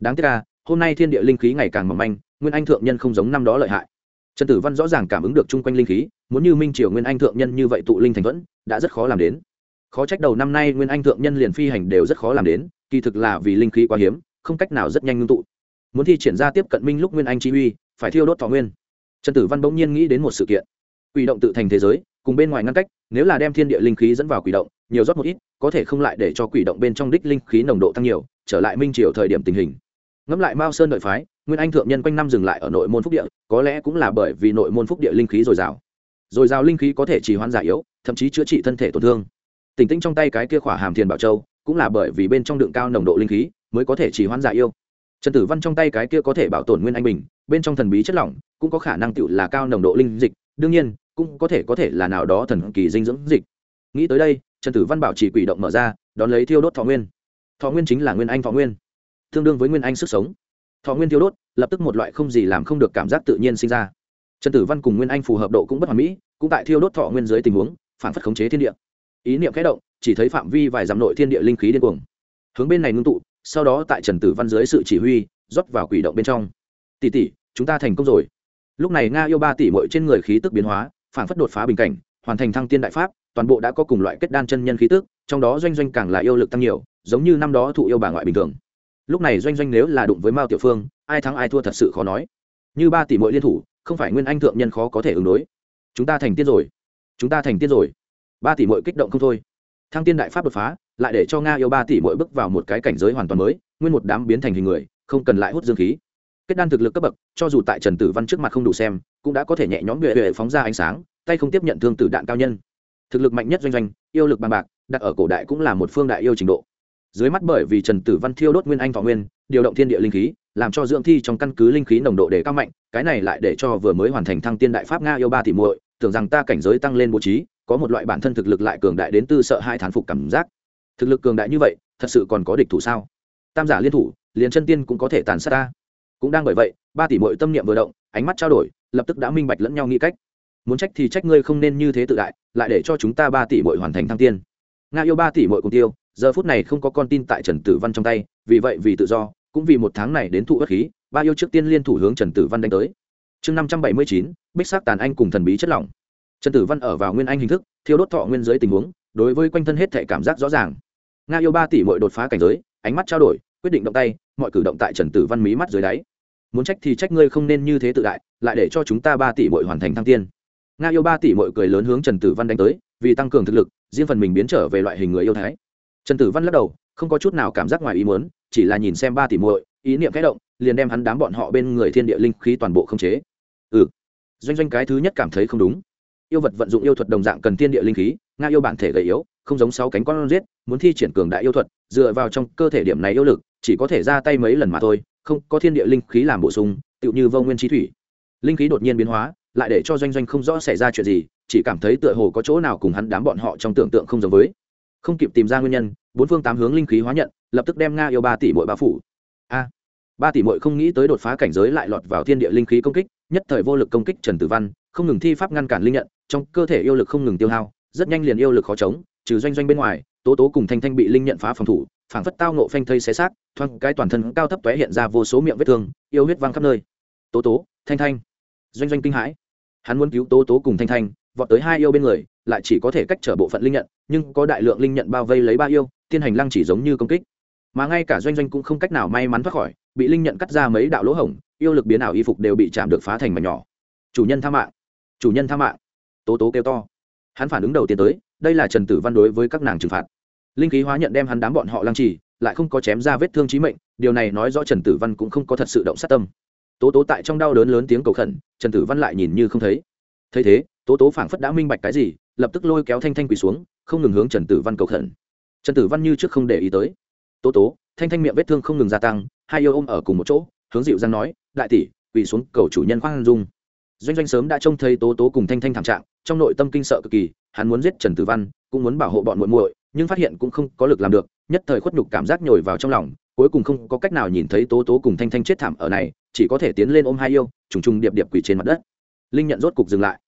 [SPEAKER 1] Đáng tiếc là hôm nay thiên địa linh khí ngày càng mỏng manh, nguyên anh thượng nhân không giống năm đó lợi hại. Trần tử văn rõ ràng cảm ứng được chung quanh linh khí, muốn như minh triều nguyên anh thượng nhân như vậy tụ linh thành thuẫn, đã rất khó làm đến. Khó trách đầu năm nay nguyên anh thượng nhân liền phi hành đều rất khó làm đến, kỳ thực là vì linh khí quá hiếm, không cách nào rất nhanh ngưng tụ. Muốn thi triển ra tiếp cận minh lúc nguyên anh chi uy, phải thiêu đốt thọ nguyên. Trần tử văn bỗng nhiên nghĩ đến một sự kiện quỷ động tự thành thế giới, cùng bên ngoài ngăn cách, nếu là đem thiên địa linh khí dẫn vào quỷ động, nhiều rót một ít, có thể không lại để cho quỷ động bên trong đích linh khí nồng độ tăng nhiều, trở lại minh triều thời điểm tình hình. Ngẫm lại mao sơn nội phái, nguyên anh thượng nhân quanh năm dừng lại ở nội môn phúc địa, có lẽ cũng là bởi vì nội môn phúc địa linh khí dồi dào. Dồi dào linh khí có thể chỉ hoãn giả yếu, thậm chí chữa trị thân thể tổn thương. Tỉnh tĩnh trong tay cái kia khỏa hàm thiền bảo châu, cũng là bởi vì bên trong đựng cao nồng độ linh khí, mới có thể chỉ hoãn giả yêu trần tử văn trong tay cái kia có thể bảo tồn nguyên anh bình, bên trong thần bí chất lỏng, cũng có khả năng tựu là cao nồng độ linh dịch đương nhiên, cũng có thể có thể là nào đó thần kỳ dinh dưỡng dịch. Nghĩ tới đây, trần tử văn bảo chỉ quỷ động mở ra, đón lấy thiêu đốt thọ nguyên. Thọ nguyên chính là nguyên anh thọ nguyên. Tương đương với nguyên anh sức sống. Thọ nguyên thiêu đốt, lập tức một loại không gì làm không được cảm giác tự nhiên sinh ra. Trần tử văn cùng nguyên anh phù hợp độ cũng bất hoàn mỹ, cũng tại thiêu đốt thọ nguyên dưới tình huống, phản phất khống chế thiên địa. Ý niệm kẽ động, chỉ thấy phạm vi vài dặm nội thiên địa linh khí điên cuồng. Hướng bên này ngưng tụ, sau đó tại trần tử văn dưới sự chỉ huy, rót vào quỷ động bên trong. Tỷ tỷ, chúng ta thành công rồi lúc này nga yêu ba tỷ mội trên người khí tức biến hóa phản phất đột phá bình cảnh, hoàn thành thăng tiên đại pháp, toàn bộ đã có cùng loại kết đan chân nhân khí tức, trong đó doanh doanh càng là yêu lực tăng nhiều, giống như năm đó thụ yêu bà ngoại bình thường. Lúc này doanh doanh nếu là đụng với mao tiểu phương, ai thắng ai thua thật sự khó nói. Như ba tỷ mội liên thủ, không phải nguyên anh thượng nhân khó có thể ứng đối. Chúng ta thành tiên rồi. Chúng ta thành tiên rồi. Ba tỷ mội kích động không thôi. Thăng tiên đại pháp đột phá, lại để cho nga yêu ba tỷ mội bước vào một cái cảnh giới hoàn toàn mới, nguyên một đám biến thành hình người, không cần lại hút dương khí kết đan thực lực cấp bậc, cho dù tại trần tử văn trước mặt không đủ xem, cũng đã có thể nhẹ nhõm bệ huệ phóng ra ánh sáng, tay không tiếp nhận thương tử đạn cao nhân. Thực lực mạnh nhất doanh doanh, yêu lực bằng bạc, đặt ở cổ đại cũng là một phương đại yêu trình độ. Dưới mắt bởi vì trần tử văn thiêu đốt nguyên anh thọ nguyên, điều động thiên địa linh khí, làm cho dưỡng thi trong căn cứ linh khí nồng độ để cao mạnh, cái này lại để cho vừa mới hoàn thành thăng tiên đại pháp nga yêu ba tỷ muội, tưởng rằng ta cảnh giới tăng lên bố trí, có một loại bản thân thực lực lại cường đại đến tư sợ hai thán phục cảm giác. Thực lực cường đại như vậy, thật sự còn có địch thủ sao? Tam giả liên thủ, liền chân tiên cũng có thể tàn sát ta cũng đang bởi vậy, ba tỷ muội tâm niệm vừa động, ánh mắt trao đổi, lập tức đã minh bạch lẫn nhau nghĩ cách. Muốn trách thì trách ngươi không nên như thế tự đại, lại để cho chúng ta ba tỷ muội hoàn thành thăng tiên. Nga yêu ba tỷ muội cùng tiêu, giờ phút này không có con tin tại trần tử văn trong tay, vì vậy vì tự do, cũng vì một tháng này đến thụ bất khí, ba yêu trước tiên liên thủ hướng trần tử văn đánh tới. Chương năm trăm bảy mươi chín, bích sắc tàn anh cùng thần bí chất lỏng. Trần tử văn ở vào nguyên anh hình thức, thiêu đốt thọ nguyên giới tình huống, đối với quanh thân hết thể cảm giác rõ ràng. Nga yêu ba tỷ mội đột phá cảnh giới, ánh mắt trao đổi, quyết định động tay, mọi cử động tại trần tử văn mí mắt dưới đáy muốn trách thì trách ngươi không nên như thế tự đại, lại để cho chúng ta ba tỷ mội hoàn thành thăng tiên. Nga yêu ba tỷ mội cười lớn hướng trần tử văn đánh tới, vì tăng cường thực lực, riêng phần mình biến trở về loại hình người yêu thái. Trần tử văn lắc đầu, không có chút nào cảm giác ngoài ý muốn, chỉ là nhìn xem ba tỷ muội, ý niệm kẽ động, liền đem hắn đám bọn họ bên người thiên địa linh khí toàn bộ không chế. Ừ. Doanh doanh cái thứ nhất cảm thấy không đúng. Yêu vật vận dụng yêu thuật đồng dạng cần thiên địa linh khí, nga yêu bản thể gầy yếu, không giống sáu cánh con giết, muốn thi triển cường đại yêu thuật, dựa vào trong cơ thể điểm này yêu lực, chỉ có thể ra tay mấy lần mà thôi không có thiên địa linh khí làm bổ sung, tựu như vô nguyên trí thủy. Linh khí đột nhiên biến hóa, lại để cho doanh doanh không rõ xảy ra chuyện gì, chỉ cảm thấy tựa hồ có chỗ nào cùng hắn đám bọn họ trong tưởng tượng không giống với. Không kịp tìm ra nguyên nhân, bốn phương tám hướng linh khí hóa nhận, lập tức đem nga yêu ba tỷ mỗi bao phủ. A, ba tỷ mỗi không nghĩ tới đột phá cảnh giới lại lọt vào thiên địa linh khí công kích, nhất thời vô lực công kích trần tử văn, không ngừng thi pháp ngăn cản linh nhận, trong cơ thể yêu lực không ngừng tiêu hao, rất nhanh liền yêu lực khó chống, trừ doanh doanh bên ngoài, tố tố cùng thanh thanh bị linh nhận phá phòng thủ phảng phất tao nộ phanh thây xé xác, thoáng cái toàn thân cao thấp tóe hiện ra vô số miệng vết thương, yêu huyết văng khắp nơi. Tố tố, thanh thanh. Doanh doanh kinh hãi. Hắn muốn cứu tố tố cùng thanh thanh, vọt tới hai yêu bên người, lại chỉ có thể cách trở bộ phận linh nhận, nhưng có đại lượng linh nhận bao vây lấy ba yêu, tiên hành lăng chỉ giống như công kích. Mà ngay cả doanh doanh cũng không cách nào may mắn thoát khỏi, bị linh nhận cắt ra mấy đạo lỗ hổng, yêu lực biến ảo y phục đều bị chạm được phá thành mảnh nhỏ. Chủ nhân tha mạng. Chủ nhân tha mạng. Tố tố kêu to. Hắn phản ứng đầu tiên tới, đây là trần tử văn đối với các nàng trừng phạt linh khí hóa nhận đem hắn đám bọn họ lăng trì, lại không có chém ra vết thương trí mệnh, điều này nói rõ trần tử văn cũng không có thật sự động sát tâm. Tố tố tại trong đau đớn lớn tiếng cầu khẩn, trần tử văn lại nhìn như không thấy. Thấy thế, tố tố phảng phất đã minh bạch cái gì, lập tức lôi kéo thanh thanh quỳ xuống, không ngừng hướng trần tử văn cầu khẩn. Trần tử văn như trước không để ý tới. Tố tố, thanh thanh miệng vết thương không ngừng gia tăng, hai yêu ôm ở cùng một chỗ, hướng dịu giang nói, đại tỷ, quỳ xuống, cầu chủ nhân khoan dung. Doanh doanh sớm đã trông thấy tố tố cùng thanh thanh thảm trạng, trong nội tâm kinh sợ cực kỳ, hắn muốn giết trần tử văn, cũng muốn bảo hộ bọn muội muội nhưng phát hiện cũng không có lực làm được, nhất thời khuất nhục cảm giác nhồi vào trong lòng, cuối cùng không có cách nào nhìn thấy tố tố cùng thanh thanh chết thảm ở này, chỉ có thể tiến lên ôm hai yêu, trùng trùng điệp điệp quỳ trên mặt đất. Linh nhận rốt cục dừng lại.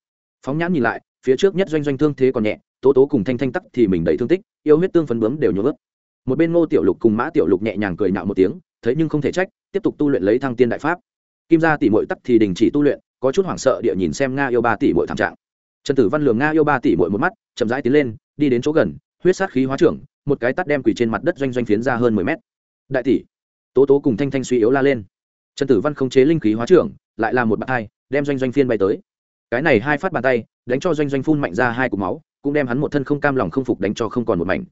[SPEAKER 1] Phóng nhãn nhìn lại, phía trước nhất doanh doanh thương thế còn nhẹ, tố tố cùng thanh thanh tắc thì mình đầy thương tích, yêu huyết tương phấn bướm đều nhớ ướt. Một bên ngô tiểu lục cùng mã tiểu lục nhẹ nhàng cười nạo một tiếng, thấy nhưng không thể trách, tiếp tục tu luyện lấy thăng tiên đại pháp. Kim gia tỷ mội tắc thì đình chỉ tu luyện, có chút hoảng sợ địa nhìn xem nga yêu ba tỷ mội thảm trạng. Trần tử văn lường nga yêu ba tỷ mội một mắt, chậm rãi tiến lên, đi đến chỗ gần huyết sát khí hóa trưởng, một cái tắt đem quỷ trên mặt đất doanh doanh phiến ra hơn mười mét. Đại tỷ, tố tố cùng thanh thanh suy yếu la lên. Trần tử văn không chế linh khí hóa trưởng, lại là một bàn tay, đem doanh doanh phiên bay tới. Cái này hai phát bàn tay, đánh cho doanh doanh phun mạnh ra hai cục máu, cũng đem hắn một thân không cam lòng không phục đánh cho không còn một mảnh.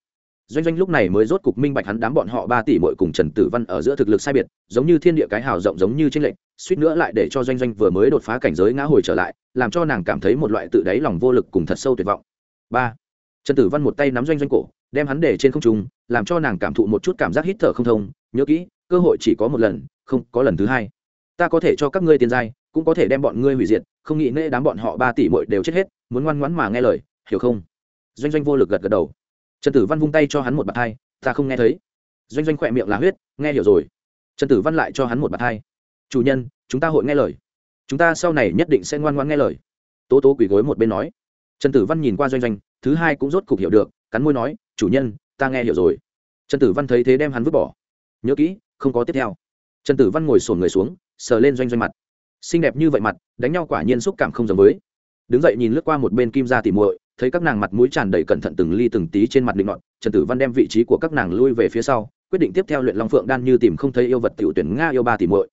[SPEAKER 1] Doanh doanh lúc này mới rốt cục minh bạch hắn đám bọn họ ba tỷ mội cùng trần tử văn ở giữa thực lực sai biệt, giống như thiên địa cái hào rộng giống như tranh lệch, suýt nữa lại để cho doanh doanh vừa mới đột phá cảnh giới ngã hồi trở lại, làm cho nàng cảm thấy một loại tự đáy lòng vô lực cùng thật sâu tuyệt vọng. Ba trần tử văn một tay nắm doanh doanh cổ, đem hắn để trên không trung, làm cho nàng cảm thụ một chút cảm giác hít thở không thông, nhớ kỹ, cơ hội chỉ có một lần, không có lần thứ hai. Ta có thể cho các ngươi tiền giai, cũng có thể đem bọn ngươi hủy diệt, không nghĩ nễ đám bọn họ ba tỷ mội đều chết hết, muốn ngoan ngoãn mà nghe lời, hiểu không? Doanh doanh vô lực gật gật đầu. Trần tử văn vung tay cho hắn một bạt hai, ta không nghe thấy. Doanh doanh khỏe miệng là huyết, nghe hiểu rồi. Trần tử văn lại cho hắn một bạt hai. Chủ nhân, chúng ta hội nghe lời. Chúng ta sau này nhất định sẽ ngoan ngoan nghe lời. Tố tố quỳ gối một bên nói. Trần tử văn nhìn qua doanh doanh thứ hai cũng rốt cục hiểu được, cắn môi nói, chủ nhân, ta nghe hiểu rồi. Trần tử văn thấy thế đem hắn vứt bỏ. Nhớ kỹ, không có tiếp theo. Trần tử văn ngồi sổn người xuống, sờ lên doanh doanh mặt. Xinh đẹp như vậy mặt, đánh nhau quả nhiên xúc cảm không giống với. Đứng dậy nhìn lướt qua một bên kim ra tỉ muội, thấy các nàng mặt mũi tràn đầy cẩn thận từng ly từng tí trên mặt định ngọn trần tử văn đem vị trí của các nàng lui về phía sau, quyết định tiếp theo luyện long phượng đan như tìm không thấy yêu vật tiểu tuyển nga yêu ba tỉ muội.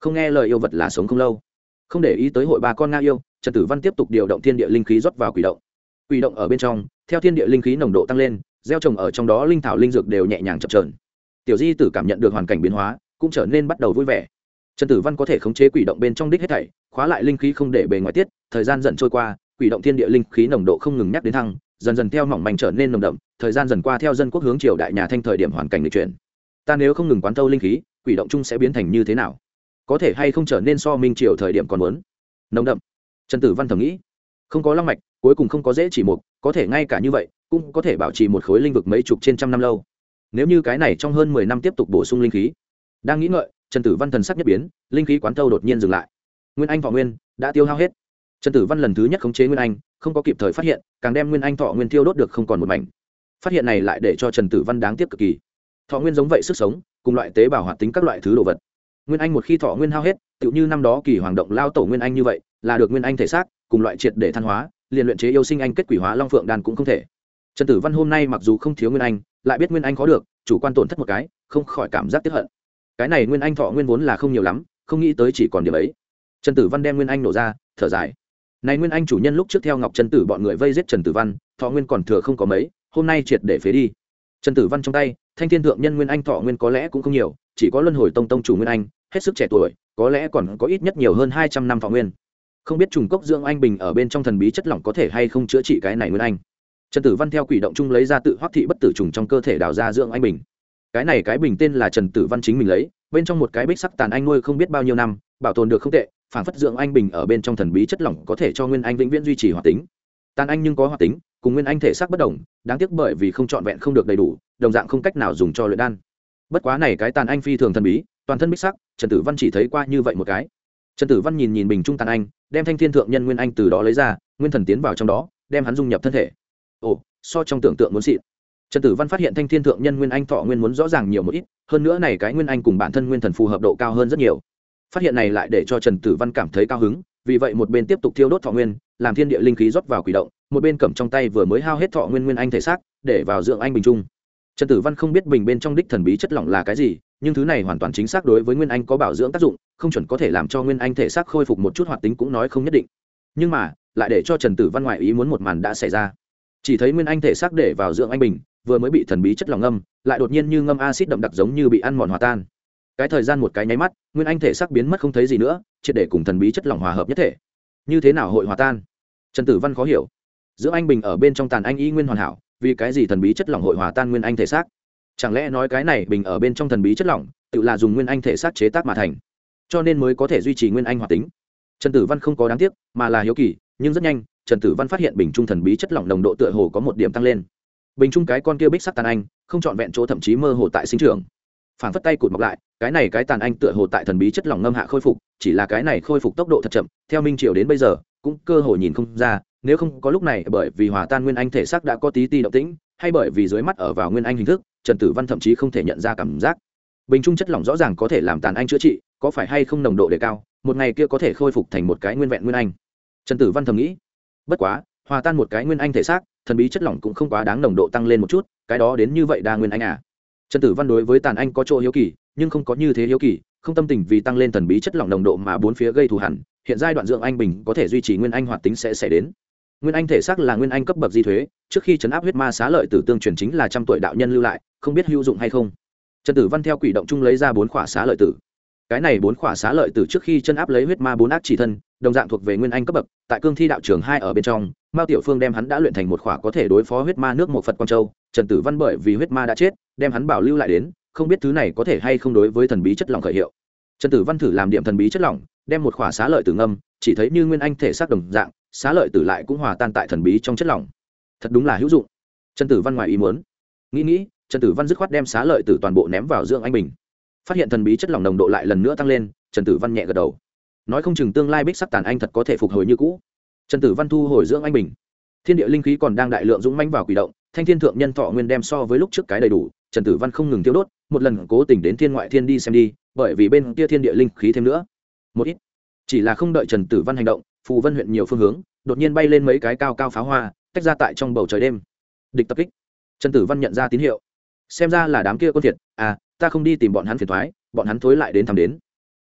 [SPEAKER 1] Không nghe lời yêu vật là sống không lâu. Không để ý tới hội ba con nga yêu, trần tử văn tiếp tục điều động thiên địa linh khí rót vào quỷ động quỷ động ở bên trong, theo thiên địa linh khí nồng độ tăng lên, gieo trồng ở trong đó linh thảo linh dược đều nhẹ nhàng chập trờn tiểu di tử cảm nhận được hoàn cảnh biến hóa, cũng trở nên bắt đầu vui vẻ. Trần tử văn có thể khống chế quỷ động bên trong đích hết thảy, khóa lại linh khí không để bề ngoài tiết, thời gian dần trôi qua, quỷ động thiên địa linh khí nồng độ không ngừng nhắc đến thăng, dần dần theo mỏng manh trở nên nồng đậm, thời gian dần qua theo dân quốc hướng triều đại nhà thanh thời điểm hoàn cảnh lịch chuyển. Ta nếu không ngừng quán thâu linh khí, quỷ động chung sẽ biến thành như thế nào? Có thể hay không trở nên so minh triều thời điểm còn muốn? Nồng đậm. Trần tử văn thầm nghĩ. Không có long mạch cuối cùng không có dễ chỉ một có thể ngay cả như vậy, cũng có thể bảo trì một khối linh vực mấy chục trên trăm năm lâu. Nếu như cái này trong hơn mười năm tiếp tục bổ sung linh khí, đang nghĩ ngợi, trần tử văn thần sắc nhất biến, linh khí quán thâu đột nhiên dừng lại. Nguyên anh thọ nguyên đã tiêu hao hết. Trần tử văn lần thứ nhất khống chế nguyên anh, không có kịp thời phát hiện, càng đem nguyên anh thọ nguyên tiêu đốt được không còn một mảnh. Phát hiện này lại để cho trần tử văn đáng tiếc cực kỳ. Thọ nguyên giống vậy sức sống, cùng loại tế bào hoạt tính các loại thứ đồ vật. Nguyên anh một khi thọ nguyên hao hết, tựu như năm đó kỳ hoàng động lao tổ nguyên anh như vậy, là được nguyên anh thể xác, cùng loại triệt để than hóa liền luyện chế yêu sinh anh kết quỷ hóa long phượng đan cũng không thể. Trần tử văn hôm nay mặc dù không thiếu nguyên anh, lại biết nguyên anh khó được, chủ quan tổn thất một cái, không khỏi cảm giác tiếp hận. Cái này nguyên anh thọ nguyên vốn là không nhiều lắm, không nghĩ tới chỉ còn điểm ấy. Trần tử văn đem nguyên anh nổ ra, thở dài. Này nguyên anh chủ nhân lúc trước theo ngọc trần tử bọn người vây giết trần tử văn, thọ nguyên còn thừa không có mấy, hôm nay triệt để phế đi. Trần tử văn trong tay, thanh thiên thượng nhân nguyên anh thọ nguyên có lẽ cũng không nhiều, chỉ có luân hồi tông tông chủ nguyên anh, hết sức trẻ tuổi, có lẽ còn có ít nhất nhiều hơn hai trăm năm thọ nguyên không biết trùng cốc dưỡng anh bình ở bên trong thần bí chất lỏng có thể hay không chữa trị cái này nguyên anh. Trần tử văn theo quỷ động chung lấy ra tự hoắc thị bất tử trùng trong cơ thể đào ra dưỡng anh bình. Cái này cái bình tên là trần tử văn chính mình lấy, bên trong một cái bích sắc tàn anh nuôi không biết bao nhiêu năm, bảo tồn được không tệ, phản phất dưỡng anh bình ở bên trong thần bí chất lỏng có thể cho nguyên anh vĩnh viễn duy trì hoạt tính. Tàn anh nhưng có hoạt tính, cùng nguyên anh thể xác bất đồng, đáng tiếc bởi vì không trọn vẹn không được đầy đủ, đồng dạng không cách nào dùng cho luyện đan. Bất quá này cái tàn anh phi thường thần bí, toàn thân bích sắc, trần tử văn chỉ thấy qua như vậy một cái trần tử văn nhìn nhìn bình trung tàn anh, đem thanh thiên thượng nhân nguyên anh từ đó lấy ra, nguyên thần tiến vào trong đó, đem hắn dung nhập thân thể. Ồ, so trong tưởng tượng muốn xịn. Trần tử văn phát hiện thanh thiên thượng nhân nguyên anh thọ nguyên muốn rõ ràng nhiều một ít, hơn nữa này cái nguyên anh cùng bản thân nguyên thần phù hợp độ cao hơn rất nhiều. Phát hiện này lại để cho trần tử văn cảm thấy cao hứng, vì vậy một bên tiếp tục thiêu đốt thọ nguyên, làm thiên địa linh khí rót vào quỷ động, một bên cầm trong tay vừa mới hao hết thọ nguyên nguyên anh thể xác, để vào dưỡng anh bình trung trần tử văn không biết bình bên trong đích thần bí chất lỏng là cái gì, nhưng thứ này hoàn toàn chính xác đối với nguyên anh có bảo dưỡng tác dụng, không chuẩn có thể làm cho nguyên anh thể xác khôi phục một chút hoạt tính cũng nói không nhất định. Nhưng mà, lại để cho trần tử văn ngoại ý muốn một màn đã xảy ra. Chỉ thấy nguyên anh thể xác để vào dưỡng anh bình, vừa mới bị thần bí chất lỏng ngâm, lại đột nhiên như ngâm acid đậm đặc giống như bị ăn mòn hòa tan. Cái thời gian một cái nháy mắt, nguyên anh thể xác biến mất không thấy gì nữa, triệt để cùng thần bí chất lỏng hòa hợp nhất thể. Như thế nào hội hòa tan? Trần tử văn khó hiểu. Dưỡng anh bình ở bên trong tàn anh y nguyên hoàn hảo vì cái gì thần bí chất lỏng hội hòa tan nguyên anh thể xác? Chẳng lẽ nói cái này bình ở bên trong thần bí chất lỏng, tự là dùng nguyên anh thể xác chế tác mà thành, cho nên mới có thể duy trì nguyên anh hoạt tính? Trần tử văn không có đáng tiếc, mà là hiếu kỳ, nhưng rất nhanh, trần tử văn phát hiện bình trung thần bí chất lỏng nồng độ tựa hồ có một điểm tăng lên. Bình trung cái con kia bích sắc tàn anh, không trọn vẹn chỗ thậm chí mơ hồ tại sinh trường phản phất tay cụt mọc lại, cái này cái tàn anh tựa hồ tại thần bí chất lỏng ngâm hạ khôi phục, chỉ là cái này khôi phục tốc độ thật chậm, theo minh triều đến bây giờ, cũng cơ hồ nhìn không ra nếu không có lúc này, bởi vì hòa tan nguyên anh thể xác đã có tí ti động tĩnh, hay bởi vì dưới mắt ở vào nguyên anh hình thức, trần tử văn thậm chí không thể nhận ra cảm giác. Bình trung chất lỏng rõ ràng có thể làm tàn anh chữa trị, có phải hay không nồng độ đề cao, một ngày kia có thể khôi phục thành một cái nguyên vẹn nguyên anh. Trần tử văn thầm nghĩ. Bất quá, hòa tan một cái nguyên anh thể xác, thần bí chất lỏng cũng không quá đáng nồng độ tăng lên một chút, cái đó đến như vậy đa nguyên anh à. Trần tử văn đối với tàn anh có chỗ hiếu kỳ, nhưng không có như thế hiếu kỳ, không tâm tình vì tăng lên thần bí chất lỏng nồng độ mà bốn phía gây thù hẳn hiện giai đoạn dưỡng anh bình có thể duy trì nguyên anh hoạt tính sẽ xảy đến nguyên anh thể xác là nguyên anh cấp bậc di thuế, trước khi chấn áp huyết ma xá lợi tử tương truyền chính là trăm tuổi đạo nhân lưu lại, không biết hữu dụng hay không. Trần tử văn theo quỷ động chung lấy ra bốn khỏa xá lợi tử. Cái này bốn khỏa xá lợi tử trước khi chân áp lấy huyết ma bốn ác chỉ thân, đồng dạng thuộc về nguyên anh cấp bậc, tại cương thi đạo trường hai ở bên trong, mao tiểu phương đem hắn đã luyện thành một khỏa có thể đối phó huyết ma nước một phật quang châu. Trần tử văn bởi vì huyết ma đã chết, đem hắn bảo lưu lại đến, không biết thứ này có thể hay không đối với thần bí chất lỏng khởi hiệu. Trần tử văn thử làm điểm thần bí chất lỏng, đem một khỏa xá lợi tử ngâm, chỉ thấy như nguyên anh thể xác đồng dạng xá lợi tử lại cũng hòa tan tại thần bí trong chất lỏng. Thật đúng là hữu dụng. Trần tử văn ngoài ý muốn. Nghĩ nghĩ, trần tử văn dứt khoát đem xá lợi tử toàn bộ ném vào dưỡng anh bình. Phát hiện thần bí chất lỏng nồng độ lại lần nữa tăng lên, trần tử văn nhẹ gật đầu. Nói không chừng tương lai bích sắc tàn anh thật có thể phục hồi như cũ. Trần tử văn thu hồi dưỡng anh bình. Thiên địa linh khí còn đang đại lượng dũng manh vào quỷ động, thanh thiên thượng nhân thọ nguyên đem so với lúc trước cái đầy đủ, trần tử văn không ngừng tiêu đốt, một lần cố tình đến thiên ngoại thiên đi xem đi, bởi vì bên kia thiên địa linh khí thêm nữa. Một ít. Chỉ là không đợi trần tử văn hành động phù vân huyện nhiều phương hướng, đột nhiên bay lên mấy cái cao cao pháo hoa, tách ra tại trong bầu trời đêm. Địch tập kích. Trần tử văn nhận ra tín hiệu. Xem ra là đám kia quân thiệt à ta không đi tìm bọn hắn phiền thoái, bọn hắn thối lại đến thăm đến.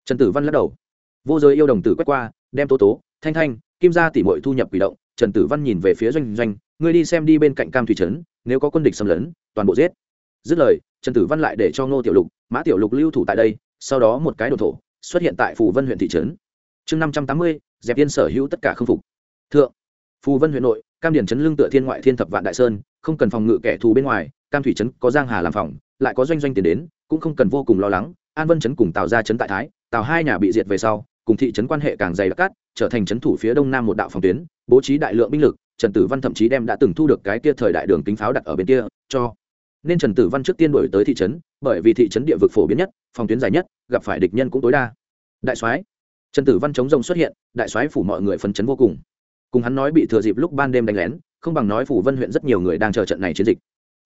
[SPEAKER 1] Trần tử văn lắc đầu. Vô giới yêu đồng tử quét qua, đem tố tố, thanh thanh, kim ra tỉ mội thu nhập quỷ động. Trần tử văn nhìn về phía doanh doanh, ngươi đi xem đi bên cạnh cam thủy trấn, nếu có quân địch xâm lấn, toàn bộ giết. Dứt lời, trần tử văn lại để cho ngô tiểu lục, mã tiểu lục lưu thủ tại đây, sau đó một cái đồ thổ, xuất hiện tại phù vân huyện thị trấn. Chương năm trăm tám mươi dẹp yên sở hữu tất cả không phục. Thượng, phù vân huyện nội, cam điển trấn lương tựa thiên ngoại thiên thập vạn đại sơn, không cần phòng ngự kẻ thù bên ngoài, cam thủy trấn có giang hà làm phòng, lại có doanh doanh tiền đến, cũng không cần vô cùng lo lắng, an vân trấn cùng tào ra trấn tại thái, tào hai nhà bị diệt về sau, cùng thị trấn quan hệ càng dày đặc cát, trở thành trấn thủ phía đông nam một đạo phòng tuyến, bố trí đại lượng binh lực, trần tử văn thậm chí đem đã từng thu được cái kia thời đại đường kính pháo đặt ở bên kia, cho nên trần tử văn trước tiên đổi tới thị trấn, bởi vì thị trấn địa vực phổ biến nhất, phòng tuyến dài nhất, gặp phải địch nhân cũng tối đa. Đại soái trần tử văn chống rồng xuất hiện, đại soái phủ mọi người phấn chấn vô cùng. Cùng hắn nói bị thừa dịp lúc ban đêm đánh lén, không bằng nói phủ vân huyện rất nhiều người đang chờ trận này chiến dịch.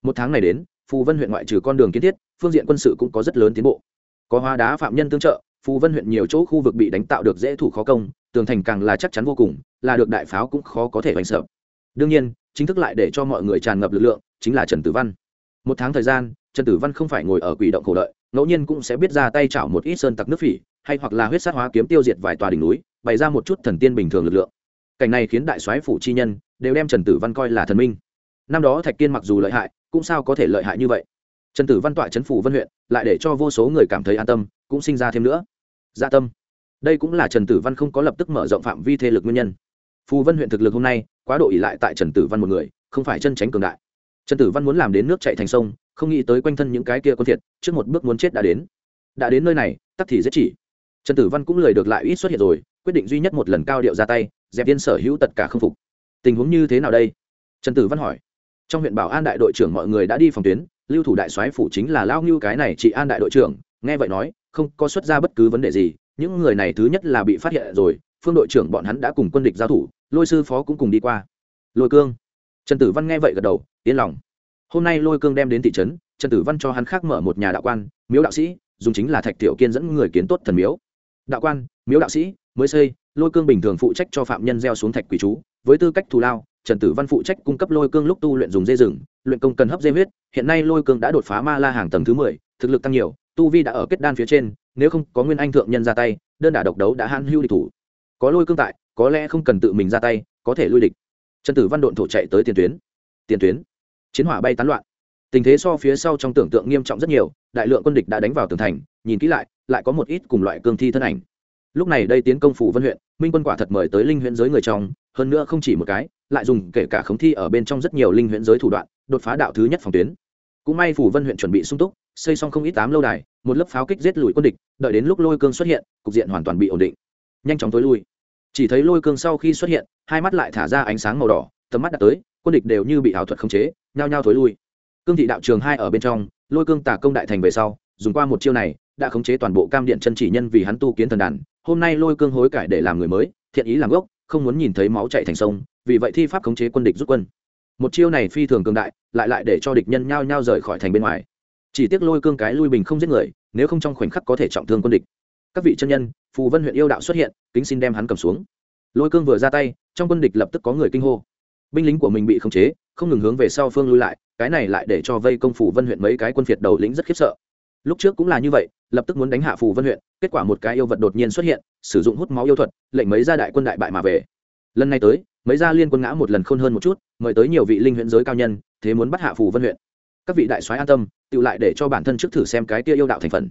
[SPEAKER 1] Một tháng này đến phù vân huyện ngoại trừ con đường kiến thiết, phương diện quân sự cũng có rất lớn tiến bộ. Có hóa đá phạm nhân tương trợ phù vân huyện nhiều chỗ khu vực bị đánh tạo được dễ thủ khó công, tường thành càng là chắc chắn vô cùng, là được đại pháo cũng khó có thể đánh sợ. Đương nhiên, chính thức lại để cho mọi người tràn ngập lực lượng, chính là trần tử văn. Một tháng thời gian, trần tử văn không phải ngồi ở quỷ động khổ đợi, ngẫu nhiên cũng sẽ biết ra tay chảo một ít sơn tặc nước phỉ hay hoặc là huyết sát hóa kiếm tiêu diệt vài tòa đỉnh núi, bày ra một chút thần tiên bình thường lực lượng. Cảnh này khiến đại soái phủ chi nhân đều đem trần tử văn coi là thần minh. Năm đó thạch kiên mặc dù lợi hại, cũng sao có thể lợi hại như vậy? Trần tử văn tọa trấn phủ vân huyện, lại để cho vô số người cảm thấy an tâm, cũng sinh ra thêm nữa. Gia dạ tâm. Đây cũng là trần tử văn không có lập tức mở rộng phạm vi thế lực nguyên nhân. Phù vân huyện thực lực hôm nay, quá độ ỉ lại tại trần tử văn một người, không phải chân tránh cường đại. Trần tử văn muốn làm đến nước chạy thành sông, không nghĩ tới quanh thân những cái kia quân thiệt, trước một bước muốn chết đã đến. Đã đến nơi này, tắc thì giết chỉ trần tử văn cũng lời được lại ít xuất hiện rồi, quyết định duy nhất một lần cao điệu ra tay, dẹp viên sở hữu tất cả không phục. Tình huống như thế nào đây? Trần tử văn hỏi. Trong huyện bảo an đại đội trưởng mọi người đã đi phòng tuyến, lưu thủ đại soái phủ chính là lao ngưu cái này chị an đại đội trưởng, nghe vậy nói, không có xuất ra bất cứ vấn đề gì, những người này thứ nhất là bị phát hiện rồi, phương đội trưởng bọn hắn đã cùng quân địch giao thủ, lôi sư phó cũng cùng đi qua. Lôi cương. Trần tử văn nghe vậy gật đầu, yên lòng. Hôm nay lôi cương đem đến thị trấn, trần tử văn cho hắn khác mở một nhà đạo quan, miếu đạo sĩ, dùng chính là thạch tiểu kiên dẫn người kiến tốt thần miếu đạo quan, miếu đạo sĩ, mới xây, lôi cương bình thường phụ trách cho phạm nhân gieo xuống thạch quỷ chú. Với tư cách thù lao, trần tử văn phụ trách cung cấp lôi cương lúc tu luyện dùng dây rừng, luyện công cần hấp dây huyết. Hiện nay lôi cương đã đột phá ma la hàng tầng thứ mười, thực lực tăng nhiều, tu vi đã ở kết đan phía trên, nếu không có nguyên anh thượng nhân ra tay, đơn đả độc đấu đã han hưu địch thủ. Có lôi cương tại, có lẽ không cần tự mình ra tay, có thể lui địch. Trần tử văn độn thổ chạy tới tiền tuyến. Tiền tuyến. Chiến hỏa bay tán loạn. Tình thế so phía sau trong tưởng tượng nghiêm trọng rất nhiều, đại lượng quân địch đã đánh vào tường thành, nhìn kỹ lại lại có một ít cùng loại cương thi thân ảnh. Lúc này đây tiến công phủ vân huyện, minh quân quả thật mời tới linh huyện giới người trong, hơn nữa không chỉ một cái, lại dùng kể cả khống thi ở bên trong rất nhiều linh huyện giới thủ đoạn, đột phá đạo thứ nhất phòng tuyến. Cũng may phủ vân huyện chuẩn bị sung túc, xây xong không ít tám lâu đài, một lớp pháo kích giết lùi quân địch, đợi đến lúc lôi cương xuất hiện, cục diện hoàn toàn bị ổn định. Nhanh chóng tối lui. Chỉ thấy lôi cương sau khi xuất hiện, hai mắt lại thả ra ánh sáng màu đỏ, tầm mắt đã tới, quân địch đều như bị ảo thuật khống chế, nhao nhao thối lui. Cương thị đạo trường hai ở bên trong, lôi cương tả công đại thành về sau dùng qua một chiêu này, đã khống chế toàn bộ cam điện chân chỉ nhân vì hắn tu kiến thần đàn, hôm nay lôi cương hối cải để làm người mới, thiện ý làm gốc, không muốn nhìn thấy máu chạy thành sông, vì vậy thi pháp khống chế quân địch rút quân. Một chiêu này phi thường cường đại, lại lại để cho địch nhân nhao nhao rời khỏi thành bên ngoài. Chỉ tiếc lôi cương cái lui bình không giết người, nếu không trong khoảnh khắc có thể trọng thương quân địch. Các vị chân nhân, phù vân huyện yêu đạo xuất hiện, kính xin đem hắn cầm xuống. Lôi cương vừa ra tay, trong quân địch lập tức có người kinh hô. Binh lính của mình bị khống chế, không ngừng hướng về sau phương lui lại, cái này lại để cho vây công phủ vân huyện mấy cái quân phiệt đầu lĩnh rất khiếp sợ lúc trước cũng là như vậy, lập tức muốn đánh hạ phù vân huyện, kết quả một cái yêu vật đột nhiên xuất hiện, sử dụng hút máu yêu thuật, lệnh mấy gia đại quân đại bại mà về. Lần này tới, mấy gia liên quân ngã một lần khôn hơn một chút, mời tới nhiều vị linh huyện giới cao nhân, thế muốn bắt hạ phù vân huyện. Các vị đại soái an tâm tự lại để cho bản thân trước thử xem cái kia yêu đạo thành phần.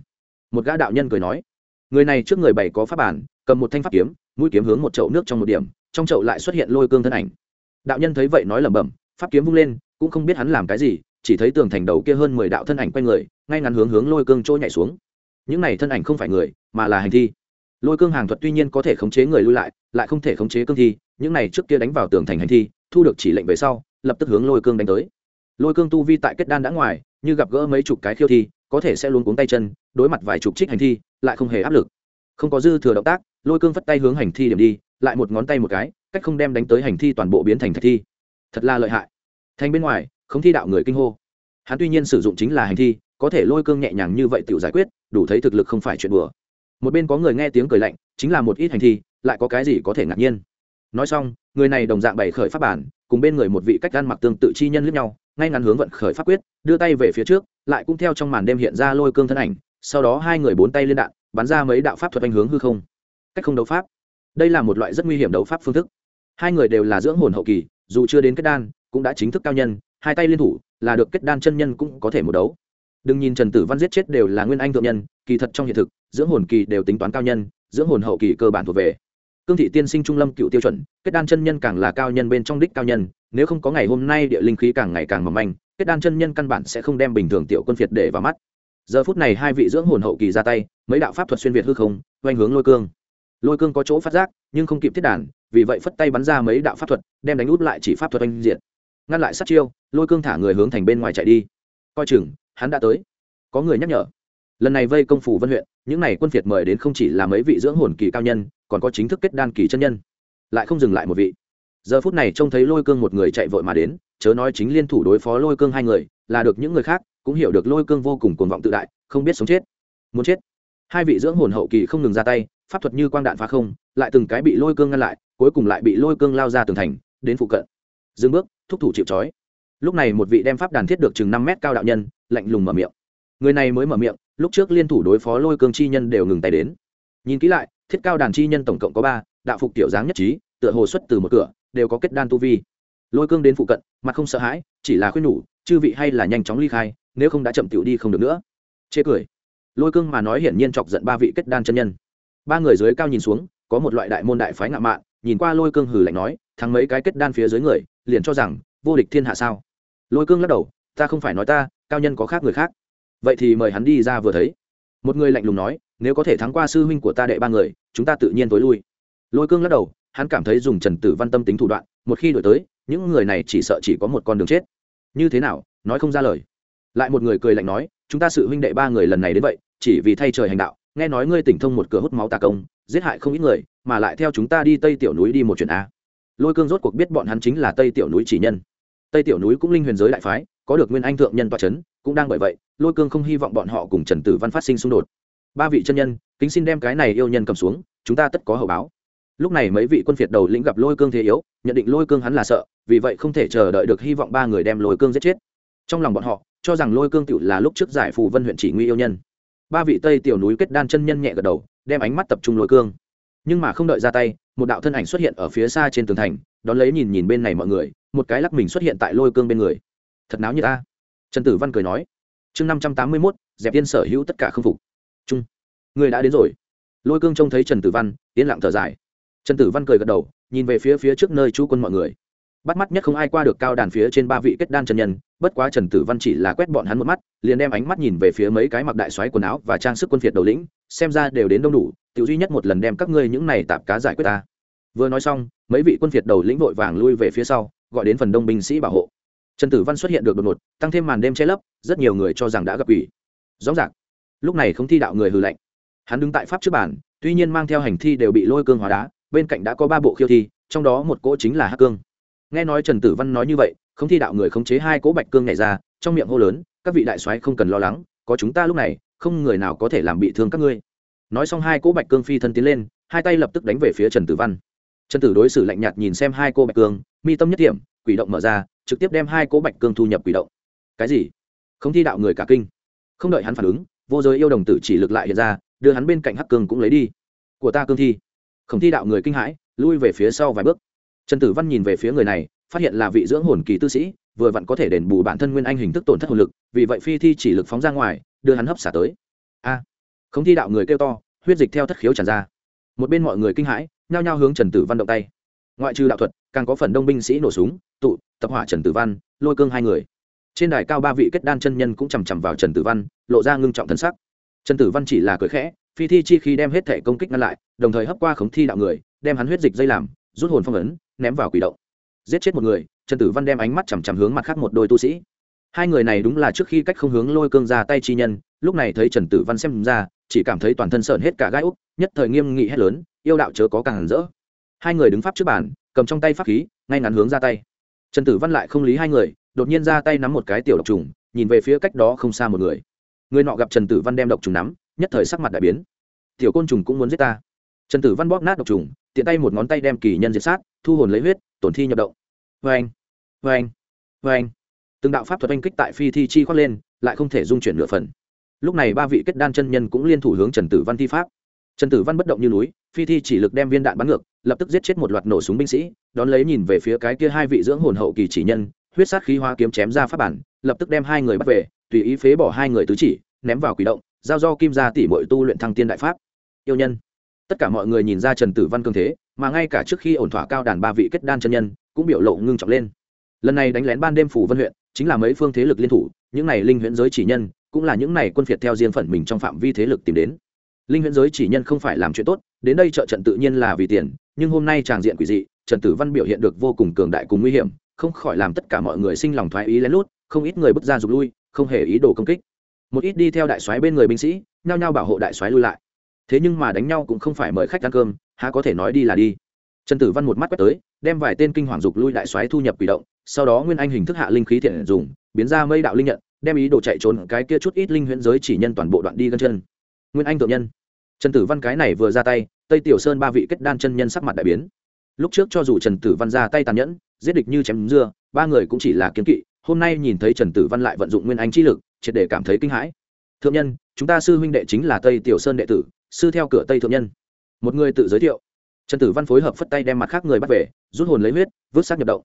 [SPEAKER 1] Một gã đạo nhân cười nói, người này trước người bày có pháp bản, cầm một thanh pháp kiếm, mũi kiếm hướng một chậu nước trong một điểm, trong chậu lại xuất hiện lôi cương thân ảnh. Đạo nhân thấy vậy nói lẩm bẩm, pháp kiếm vung lên, cũng không biết hắn làm cái gì chỉ thấy tường thành đầu kia hơn mười đạo thân ảnh quanh người, ngay ngắn hướng hướng lôi cương trôi nhảy xuống. Những này thân ảnh không phải người, mà là hành thi. Lôi cương hàng thuật tuy nhiên có thể khống chế người lui lại lại không thể khống chế cương thi, những này trước kia đánh vào tường thành hành thi, thu được chỉ lệnh về sau, lập tức hướng lôi cương đánh tới. Lôi cương tu vi tại kết đan đã ngoài, như gặp gỡ mấy chục cái khiêu thi, có thể sẽ luôn cuống tay chân, đối mặt vài chục trích hành thi, lại không hề áp lực. Không có dư thừa động tác, lôi cương phất tay hướng hành thi điểm đi, lại một ngón tay một cái, cách không đem đánh tới hành thi toàn bộ biến thành thạch thi. Thật là lợi hại. Thành bên ngoài không thi đạo người kinh hô. Hắn tuy nhiên sử dụng chính là hành thi, có thể lôi cương nhẹ nhàng như vậy tự giải quyết, đủ thấy thực lực không phải chuyện bừa một bên có người nghe tiếng cười lạnh, chính là một ít hành thi, lại có cái gì có thể ngạc nhiên. Nói xong, người này đồng dạng bày khởi pháp bản, cùng bên người một vị cách gan mặc tương tự chi nhân lướt nhau, ngay ngắn hướng vận khởi pháp quyết, đưa tay về phía trước, lại cũng theo trong màn đêm hiện ra lôi cương thân ảnh, sau đó hai người bốn tay lên đạn, bắn ra mấy đạo pháp thuật anh hướng hư không. Cách không đấu pháp. Đây là một loại rất nguy hiểm đấu pháp phương thức. Hai người đều là dưỡng hồn hậu kỳ, dù chưa đến kết đan, cũng đã chính thức cao nhân hai tay liên thủ, là được kết đan chân nhân cũng có thể một đấu. Đừng nhìn trần tử văn giết chết đều là nguyên anh thượng nhân, kỳ thật trong hiện thực, dưỡng hồn kỳ đều tính toán cao nhân, dưỡng hồn hậu kỳ cơ bản thuộc về. Cương thị tiên sinh trung lâm cựu tiêu chuẩn, kết đan chân nhân càng là cao nhân bên trong đích cao nhân, nếu không có ngày hôm nay địa linh khí càng ngày càng mỏng manh, kết đan chân nhân căn bản sẽ không đem bình thường tiểu quân phiệt để vào mắt. Giờ phút này hai vị dưỡng hồn hậu kỳ ra tay, mấy đạo pháp thuật xuyên việt hư không, oanh hướng lôi cương. Lôi cương có chỗ phát giác, nhưng không kịp thiết đàn, vì vậy phất tay bắn ra mấy đạo pháp thuật, đem đánh út lại chỉ pháp thuật oanh diện ngăn lại sát chiêu, lôi cương thả người hướng thành bên ngoài chạy đi. Coi chừng, hắn đã tới. Có người nhắc nhở. Lần này vây công phủ vân huyện, những n à y quân phiệt mời đến không chỉ là mấy vị dưỡng hồn kỳ cao nhân, còn có chính thức kết đan kỳ chân nhân. Lại không dừng lại một vị. Giờ phút này trông thấy lôi cương một người chạy vội mà đến, chớ nói chính liên thủ đối phó lôi cương hai người, là được những người khác, cũng hiểu được lôi cương vô cùng cuồng vọng tự đại, không biết sống chết. Muốn chết. Hai vị dưỡng hồn hậu kỳ không ngừng ra tay, pháp thuật như quang đạn phá không, lại từng cái bị lôi cương ngăn lại, cuối cùng lại bị lôi cương lao ra tường thành, đến phụ cận. Dừng bước thúc thủ chịu trói. Lúc này một vị đem pháp đàn thiết được chừng năm mét cao đạo nhân, lạnh lùng mở miệng. Người này mới mở miệng, lúc trước liên thủ đối phó lôi cương chi nhân đều ngừng tay đến. Nhìn kỹ lại, thiết cao đàn chi nhân tổng cộng có ba, đạo phục tiểu dáng nhất trí, tựa hồ xuất từ một cửa, đều có kết đan tu vi. Lôi cương đến phụ cận, mặt không sợ hãi, chỉ là khuyên nhủ, chư vị hay là nhanh chóng ly khai, nếu không đã chậm tiểu đi không được nữa. Chê cười. Lôi cương mà nói hiển nhiên chọc giận ba vị kết đan chân nhân. Ba người dưới cao nhìn xuống, có một loại đại môn đại phái ngạo mạn, nhìn qua lôi cương hừ lạnh nói thắng mấy cái kết đan phía dưới người, liền cho rằng, vô địch thiên hạ sao? Lôi cương lắc đầu, ta không phải nói ta, cao nhân có khác người khác. Vậy thì mời hắn đi ra vừa thấy. Một người lạnh lùng nói, nếu có thể thắng qua sư huynh của ta đệ ba người, chúng ta tự nhiên tối lui. Lôi cương lắc đầu, hắn cảm thấy dùng trần tử văn tâm tính thủ đoạn, một khi đổi tới, những người này chỉ sợ chỉ có một con đường chết. Như thế nào? Nói không ra lời. Lại một người cười lạnh nói, chúng ta sự huynh đệ ba người lần này đến vậy, chỉ vì thay trời hành đạo, nghe nói ngươi tỉnh thông một cửa hút máu tà công, giết hại không ít người, mà lại theo chúng ta đi tây tiểu núi đi một chuyện a lôi cương rốt cuộc biết bọn hắn chính là tây tiểu núi chỉ nhân. Tây tiểu núi cũng linh huyền giới đại phái, có được nguyên anh thượng nhân toa c h ấ n cũng đang bởi vậy, lôi cương không hy vọng bọn họ cùng trần tử văn phát sinh xung đột. Ba vị chân nhân, kính xin đem cái này yêu nhân cầm xuống, chúng ta tất có hậu báo. Lúc này mấy vị quân phiệt đầu lĩnh gặp lôi cương thế yếu, nhận định lôi cương hắn là sợ, vì vậy không thể chờ đợi được hy vọng ba người đem lôi cương giết chết. Trong lòng bọn họ, cho rằng lôi cương tự là lúc trước giải phù vân huyện chỉ nguy yêu nhân. Ba vị tây tiểu núi kết đan chân nhân nhẹ gật đầu, đem ánh mắt tập trung lôi cương nhưng mà không đợi ra tay, một đạo thân ảnh xuất hiện ở phía xa trên tường thành, đón lấy nhìn nhìn bên này mọi người, một cái lắc mình xuất hiện tại lôi cương bên người. Thật náo như ta. Trần tử văn cười nói, chương năm trăm tám mươi mốt, dẹp tiên sở hữu tất cả không phục. Trung, người đã đến rồi. Lôi cương trông thấy trần tử văn, yên lặng thở dài. Trần tử văn cười gật đầu, nhìn về phía phía trước nơi chú quân mọi người bắt mắt nhất không ai qua được cao đàn phía trên ba vị kết đan chân nhân, bất quá trần tử văn chỉ là quét bọn hắn một mắt, liền đem ánh mắt nhìn về phía mấy cái mặc đại xoáy quần áo và trang sức quân phiệt đầu lĩnh, xem ra đều đến đông đủ tự duy nhất một lần đem các ngươi những này tạp cá giải quyết ta. Vừa nói xong, mấy vị quân phiệt đầu lĩnh vội vàng lui về phía sau, gọi đến phần đông binh sĩ bảo hộ. Trần tử văn xuất hiện được đột ngột, tăng thêm màn đêm che lấp, rất nhiều người cho rằng đã gặp ủy rõ ràng, lúc này không thi đạo người hư lệnh hắn đứng tại pháp trước bản tuy nhiên mang theo hành thi đều bị lôi cương hóa đá, bên cạnh đã có ba bộ khiêu thi, trong đó một cỗ chính là hắc cương nghe nói trần tử văn nói như vậy, không thi đạo người khống chế hai cỗ bạch cương nhảy ra, trong miệng hô lớn, các vị đại soái không cần lo lắng, có chúng ta lúc này, không người nào có thể làm bị thương các ngươi. Nói xong hai cỗ bạch cương phi thân tiến lên, hai tay lập tức đánh về phía trần tử văn. Trần tử đối xử lạnh nhạt nhìn xem hai cô bạch cương, mi tâm nhất điểm, quỷ động mở ra, trực tiếp đem hai cỗ bạch cương thu nhập quỷ động. Cái gì? Không thi đạo người cả kinh. Không đợi hắn phản ứng, vô giới yêu đồng tử chỉ lực lại hiện ra, đưa hắn bên cạnh hắc cương cũng lấy đi. Của ta cương thi. Không thi đạo người kinh hãi, lui về phía sau vài bước trần tử văn nhìn về phía người này, phát hiện là vị dưỡng hồn kỳ tư sĩ, vừa vặn có thể đền bù bản thân nguyên anh hình thức tổn thất hồn lực, vì vậy phi thi chỉ lực phóng ra ngoài, đưa hắn hấp xả tới. A! Không thi đạo người kêu to, huyết dịch theo thất khiếu tràn ra. Một bên mọi người kinh hãi, nhao nhao hướng trần tử văn động tay. Ngoại trừ đạo thuật, càng có phần đông binh sĩ nổ súng, tụ, tập hỏa trần tử văn, lôi cương hai người. Trên đài cao ba vị kết đan chân nhân cũng chằm chằm vào trần tử văn, lộ ra ngưng trọng thân sắc. Trần tử văn chỉ là cười khẽ, phi thi chi khi đem hết thể công kích ngăn lại, đồng thời hấp qua khống thi đạo người, đem hắn huyết dịch dây làm, rút hồn phong ấn ném vào quỷ động. Giết chết một người, trần tử văn đem ánh mắt chằm chằm hướng mặt khác một đôi tu sĩ. Hai người này đúng là trước khi cách không hướng lôi cương ra tay chi nhân, lúc này thấy trần tử văn xem ra, chỉ cảm thấy toàn thân sợn hết cả gai úc, nhất thời nghiêm nghị hét lớn, yêu đạo chớ có càng rỡ. Hai người đứng pháp trước bàn, cầm trong tay pháp khí, ngay ngắn hướng ra tay. Trần tử văn lại không lý hai người, đột nhiên ra tay nắm một cái tiểu độc trùng, nhìn về phía cách đó không xa một người. Người nọ gặp trần tử văn đem độc trùng nắm, nhất thời sắc mặt đại biến. Tiểu côn trùng cũng muốn giết ta. Trần tử văn bóp nát độc trùng, tiện tay một ngón tay đem kỳ nhân diệt sát thu hồn lấy huyết, tổn thi nhập động. Vê anh vê anh vê anh từng đạo pháp thuật oanh kích tại phi thi chi khoác lên, lại không thể dung chuyển nửa phần. Lúc này ba vị kết đan chân nhân cũng liên thủ hướng trần tử văn thi pháp. Trần tử văn bất động như núi, phi thi chỉ lực đem viên đạn bắn ngược, lập tức giết chết một loạt nổ súng binh sĩ, đón lấy nhìn về phía cái kia hai vị dưỡng hồn hậu kỳ chỉ nhân, huyết sát khí hoa kiếm chém ra pháp bản, lập tức đem hai người bắt về, tùy ý phế bỏ hai người tứ chỉ, ném vào quỷ động, giao do kim gia tỷ bội tu luyện thăng tiên đại pháp. Yêu nhân. Tất cả mọi người nhìn ra trần tử văn cương thế mà ngay cả trước khi ổn thỏa cao đàn ba vị kết đan chân nhân cũng biểu lộ ngưng trọng lên. Lần này đánh lén ban đêm phủ vân huyện, chính là mấy phương thế lực liên thủ, những này linh huyễn giới chỉ nhân cũng là những này quân phiệt theo riêng phận mình trong phạm vi thế lực tìm đến. Linh huyễn giới chỉ nhân không phải làm chuyện tốt, đến đây trợ trận tự nhiên là vì tiền, nhưng hôm nay tràng diện quỷ dị, trần tử văn biểu hiện được vô cùng cường đại cùng nguy hiểm, không khỏi làm tất cả mọi người sinh lòng thoái ý lén lút, không ít người bước ra rụt lui, không hề ý đồ công kích. Một ít đi theo đại soái bên người binh sĩ, nhao nhao bảo hộ đại soái lui lại thế nhưng mà đánh nhau cũng không phải mời khách ăn cơm, há có thể nói đi là đi. Trần tử văn một mắt quét tới, đem vài tên kinh hoàng dục lui đại xoáy thu nhập quỷ động, sau đó nguyên anh hình thức hạ linh khí thiện dùng, biến ra mây đạo linh nhận, đem ý đồ chạy trốn cái kia chút ít linh huyễn giới chỉ nhân toàn bộ đoạn đi gân chân. Nguyên anh thượng nhân. Trần tử văn cái này vừa ra tay, tây tiểu sơn ba vị kết đan chân nhân sắc mặt đại biến. Lúc trước cho dù trần tử văn ra tay tàn nhẫn, giết địch như chém dưa, ba người cũng chỉ là kiếm kỵ, hôm nay nhìn thấy trần tử văn lại vận dụng nguyên anh chi lực, triệt để cảm thấy kinh hãi. Thượng nhân, chúng ta sư huynh đệ chính là tây tiểu sơn đệ tử sư theo cửa tây thượng nhân. Một người tự giới thiệu. Trần tử văn phối hợp phất tay đem mặt khác người bắt về, rút hồn lấy huyết, vứt xác nhập động.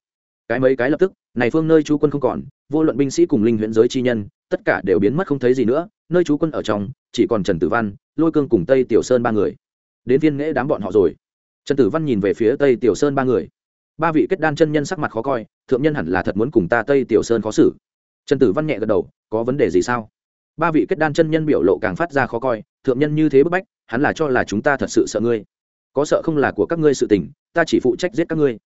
[SPEAKER 1] Cái mấy cái lập tức, này phương nơi chú quân không còn, vô luận binh sĩ cùng linh huyễn giới chi nhân, tất cả đều biến mất không thấy gì nữa, nơi chú quân ở trong, chỉ còn trần tử văn, lôi cương cùng tây tiểu sơn ba người. Đến viên nghễ đám bọn họ rồi. Trần tử văn nhìn về phía tây tiểu sơn ba người. Ba vị kết đan chân nhân sắc mặt khó coi, thượng nhân hẳn là thật muốn cùng ta tây tiểu sơn khó xử. Trần tử văn nhẹ gật đầu, có vấn đề gì sao? Ba vị kết đan chân nhân biểu lộ càng phát ra khó coi, thượng nhân như thế bức bách hắn là cho là chúng ta thật sự sợ ngươi. Có sợ không là của các ngươi sự tình, ta chỉ phụ trách giết các ngươi.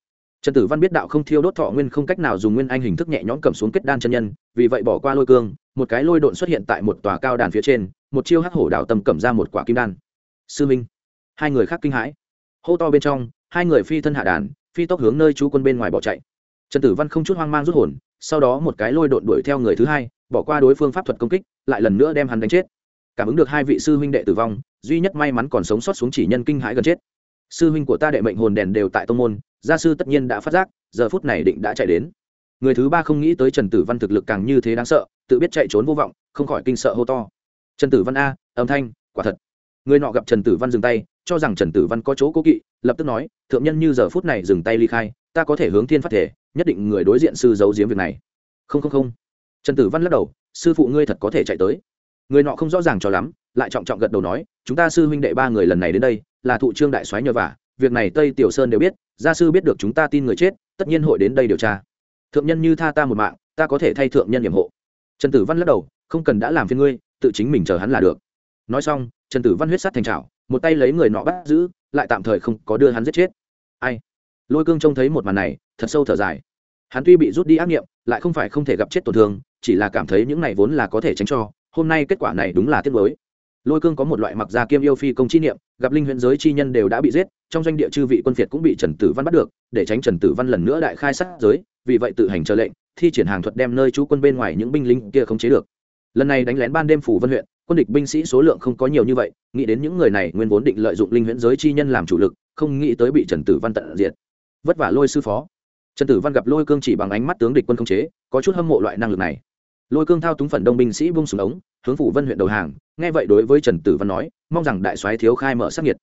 [SPEAKER 1] Trần tử văn biết đạo không thiêu đốt thọ nguyên không cách nào dùng nguyên anh hình thức nhẹ nhõm cầm xuống kết đan chân nhân, vì vậy bỏ qua lôi cương, một cái lôi độn xuất hiện tại một tòa cao đàn phía trên, một chiêu hắc hổ đảo tâm cầm ra một quả kim đan. Sư minh, hai người khác kinh hãi. Hô to bên trong, hai người phi thân hạ đàn, phi tốc hướng nơi chú quân bên ngoài bỏ chạy. Trần tử văn không chút hoang mang rút hồn, sau đó một cái lôi độn đuổi theo người thứ hai, bỏ qua đối phương pháp thuật công kích, lại lần nữa đem hắn đánh chết cảm ứng được hai vị sư huynh đệ tử vong, duy nhất may mắn còn sống sót xuống chỉ nhân kinh hãi gần chết. Sư huynh của ta đệ mệnh hồn đèn đều tại tông môn, gia sư tất nhiên đã phát giác, giờ phút này định đã chạy đến. Người thứ ba không nghĩ tới trần tử văn thực lực càng như thế đáng sợ, tự biết chạy trốn vô vọng, không khỏi kinh sợ hô to. Trần tử văn a, âm thanh, quả thật. Người nọ gặp trần tử văn dừng tay, cho rằng trần tử văn có chỗ cố kỵ, lập tức nói, thượng nhân như giờ phút này dừng tay ly khai, ta có thể hướng thiên phát thể, nhất định người đối diện sư giấu giếm việc này. Không không không. Trần tử văn lắc đầu, sư phụ ngươi thật có thể chạy tới người nọ không rõ ràng cho lắm, lại trọng trọng gật đầu nói, chúng ta sư huynh đệ ba người lần này đến đây, là thụ trương đại soái nhờ vả. Việc này tây tiểu sơn đều biết, gia sư biết được chúng ta tin người chết, tất nhiên hội đến đây điều tra. Thượng nhân như tha ta một mạng, ta có thể thay thượng nhân nhiệm hộ. Trần tử văn lắc đầu, không cần đã làm phiên ngươi, tự chính mình chờ hắn là được. Nói xong, trần tử văn huyết sát thành trào một tay lấy người nọ bắt giữ, lại tạm thời không có đưa hắn giết chết. Ai? Lôi cương trông thấy một màn này, thật sâu thở dài. Hắn tuy bị rút đi ác nghiệm, lại không phải không thể gặp chết tổn thương, chỉ là cảm thấy những này vốn là có thể tránh cho hôm nay kết quả này đúng là tiếc mới lôi cương có một loại mặc gia kiêm yêu phi công chi niệm, gặp linh huyện giới chi nhân đều đã bị giết, trong doanh địa chư vị quân phiệt cũng bị trần tử văn bắt được, để tránh trần tử văn lần nữa đại khai sát giới, vì vậy tự hành chờ lệnh, thi triển hàng thuật đem nơi trú quân bên ngoài những binh lính kia không chế được. Lần này đánh lén ban đêm phủ vân huyện, quân địch binh sĩ số lượng không có nhiều như vậy, nghĩ đến những người này nguyên vốn định lợi dụng linh huyễn giới chi nhân làm chủ lực, không nghĩ tới bị trần tử văn tận diệt. Vất vả lôi sư phó. Trần tử văn gặp lôi cương chỉ bằng ánh mắt tướng địch quân không chế, có chút hâm mộ loại năng lực này lôi cương thao túng phần đông binh sĩ bung xuống ống, hướng phủ vân huyện đầu hàng. Nghe vậy đối với trần tử văn nói, mong rằng đại soái thiếu khai mở sắc nhiệt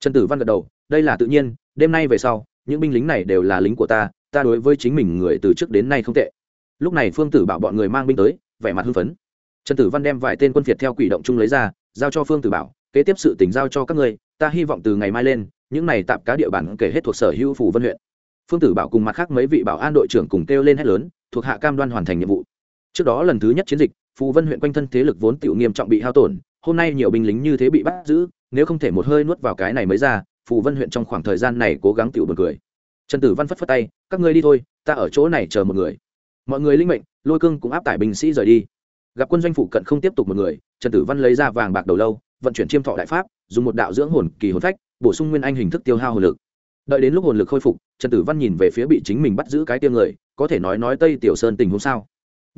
[SPEAKER 1] trần tử văn gật đầu, đây là tự nhiên, đêm nay về sau, những binh lính này đều là lính của ta ta đối với chính mình người từ trước đến nay không tệ. Lúc này phương tử bảo bọn người mang binh tới, vẻ mặt hưng phấn. Trần tử văn đem vài tên quân phiệt theo quỷ động chung lấy ra, giao cho phương tử bảo, kế tiếp sự tỉnh giao cho các ngươi, ta hy vọng từ ngày mai lên, những này tạm cá địa bản kể hết thuộc sở hữu phủ vân huyện. Phương tử bảo cùng mặt khác mấy vị bảo an đội trưởng cùng kêu lên hết lớn, thuộc hạ cam đoan hoàn thành nhiệm vụ trước đó lần thứ nhất chiến dịch, phù vân huyện quanh thân thế lực vốn tiểu nghiêm trọng bị hao tổn, hôm nay nhiều binh lính như thế bị bắt giữ, nếu không thể một hơi nuốt vào cái này mới ra, phù vân huyện trong khoảng thời gian này cố gắng tiểu bật cười. Trần tử văn phất phất tay, các ngươi đi thôi, ta ở chỗ này chờ một người. Mọi người linh mệnh, lôi cương cũng áp tải binh sĩ rời đi. Gặp quân doanh phụ cận không tiếp tục một người, trần tử văn lấy ra vàng bạc đầu lâu, vận chuyển chiêm thọ đại pháp, dùng một đạo dưỡng hồn kỳ hồn phách, bổ sung nguyên anh hình thức tiêu hao hồn lực. Đợi đến lúc hồn lực khôi phục, trần tử văn nhìn về phía bị chính mình bắt giữ cái tiêu người, có thể nói nói tây tiểu sơn tình huống sao?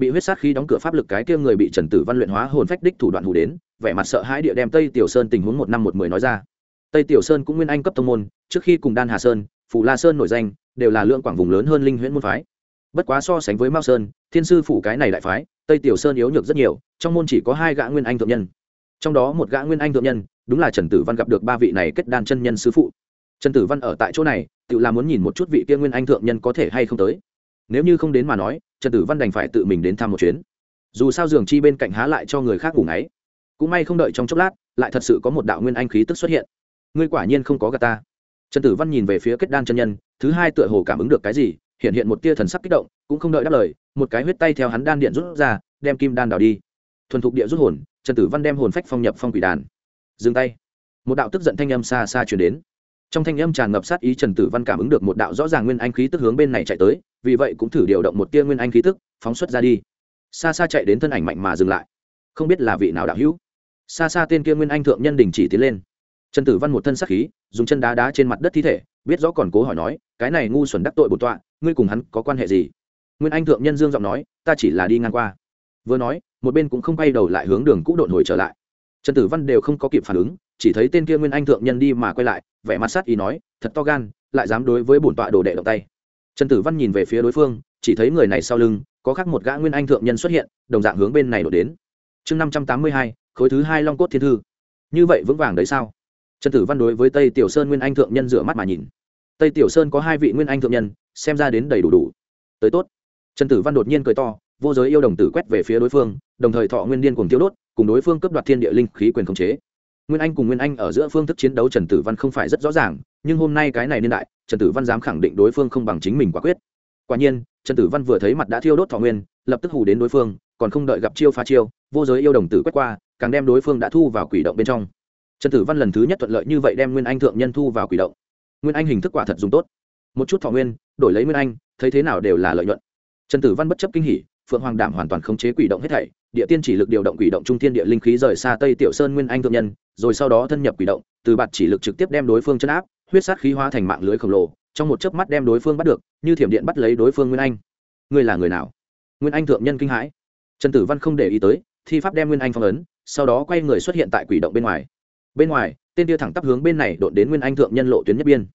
[SPEAKER 1] Bị huyết sát khí đóng cửa pháp lực cái kia người bị trần tử văn luyện hóa hồn phách đích thủ đoạn hủ đến, vẻ mặt sợ hãi địa đem tây tiểu sơn tình huống một năm một mười nói ra. Tây tiểu sơn cũng nguyên anh cấp tông môn, trước khi cùng đan hà sơn, phù la sơn nổi danh, đều là lượng quảng vùng lớn hơn linh huyễn môn phái. Bất quá so sánh với mao sơn, thiên sư phủ cái này đại phái, tây tiểu sơn yếu nhược rất nhiều, trong môn chỉ có hai gã nguyên anh thượng nhân. Trong đó một gã nguyên anh thượng nhân, đúng là trần tử văn gặp được ba vị này kết đan chân nhân sư phụ. Trần tử văn ở tại chỗ này, tự làm muốn nhìn một chút vị kia nguyên anh thượng nhân có thể hay không tới. Nếu như không đến mà nói trần tử văn đành phải tự mình đến thăm một chuyến. Dù sao giường chi bên cạnh há lại cho người khác ngủ ngáy. Cũng may không đợi trong chốc lát, lại thật sự có một đạo nguyên anh khí tức xuất hiện. Ngươi quả nhiên không có gà ta. Trần tử văn nhìn về phía kết đan chân nhân, thứ hai tựa hồ cảm ứng được cái gì, hiện hiện một tia thần sắc kích động, cũng không đợi đáp lời, một cái huyết tay theo hắn đan điện rút ra, đem kim đan đào đi. Thuần thục địa rút hồn, trần tử văn đem hồn phách phong nhập phong quỷ đàn. Dừng tay. Một đạo tức giận thanh âm xa xa chuyển đến trong thanh âm tràn ngập sát ý trần tử văn cảm ứng được một đạo rõ ràng nguyên anh khí tức hướng bên này chạy tới, vì vậy cũng thử điều động một tia nguyên anh khí tức, phóng xuất ra đi. Xa xa chạy đến thân ảnh mạnh mà dừng lại. Không biết là vị nào đạo hữu. Xa xa tên kia nguyên anh thượng nhân đình chỉ tiến lên. Trần tử văn một thân sắc khí, dùng chân đá đá trên mặt đất thi thể, biết rõ còn cố hỏi nói, cái này ngu xuẩn đắc tội bổn tọa, ngươi cùng hắn có quan hệ gì? Nguyên anh thượng nhân dương giọng nói, ta chỉ là đi ngang qua. Vừa nói, một bên cũng không quay đầu lại hướng đường cũ độn hồi trở lại. Trần tử văn đều không có kịp phản ứng chỉ thấy tên kia nguyên anh thượng nhân đi mà quay lại, vẻ mặt sát ý nói, thật to gan, lại dám đối với bổn tọa đồ đệ động tay. Trần tử văn nhìn về phía đối phương, chỉ thấy người này sau lưng, có khác một gã nguyên anh thượng nhân xuất hiện, đồng dạng hướng bên này đổ đến. Chương năm trăm tám mươi hai, khối thứ hai long cốt thiên thư. Như vậy vững vàng đấy sao? Trần tử văn đối với tây tiểu sơn nguyên anh thượng nhân rửa mắt mà nhìn. Tây tiểu sơn có hai vị nguyên anh thượng nhân, xem ra đến đầy đủ đủ. Tới tốt. Trần tử văn đột nhiên cười to, vô giới yêu đồng tử quét về phía đối phương, đồng thời thọ nguyên điên cùng tiêu đốt, cùng đối phương cướp đoạt thiên địa linh khí quyền khống chế nguyên anh cùng nguyên anh ở giữa phương thức chiến đấu trần tử văn không phải rất rõ ràng, nhưng hôm nay cái này niên đại, trần tử văn dám khẳng định đối phương không bằng chính mình quả quyết. Quả nhiên, trần tử văn vừa thấy mặt đã thiêu đốt thọ nguyên, lập tức hù đến đối phương, còn không đợi gặp chiêu phá chiêu, vô giới yêu đồng tử quét qua, càng đem đối phương đã thu vào quỷ động bên trong. Trần tử văn lần thứ nhất thuận lợi như vậy đem nguyên anh thượng nhân thu vào quỷ động. Nguyên anh hình thức quả thật dùng tốt. Một chút thọ nguyên, đổi lấy nguyên anh, thấy thế nào đều là lợi nhuận. Trần tử văn bất chấp kinh hỉ, phượng hoàng đảm hoàn toàn khống chế quỷ động hết thảy địa tiên chỉ lực điều động quỷ động trung thiên địa linh khí rời xa tây tiểu sơn nguyên anh thượng nhân, rồi sau đó thân nhập quỷ động, từ bạt chỉ lực trực tiếp đem đối phương chân áp, huyết sát khí hóa thành mạng lưới khổng lồ, trong một chớp mắt đem đối phương bắt được, như thiểm điện bắt lấy đối phương nguyên anh. Ngươi là người nào? Nguyên anh thượng nhân kinh hãi. Trần tử văn không để ý tới, thi pháp đem nguyên anh phong ấn, sau đó quay người xuất hiện tại quỷ động bên ngoài. Bên ngoài, tên tia thẳng tắp hướng bên này đột đến nguyên anh thượng nhân lộ tuyến nhất biên.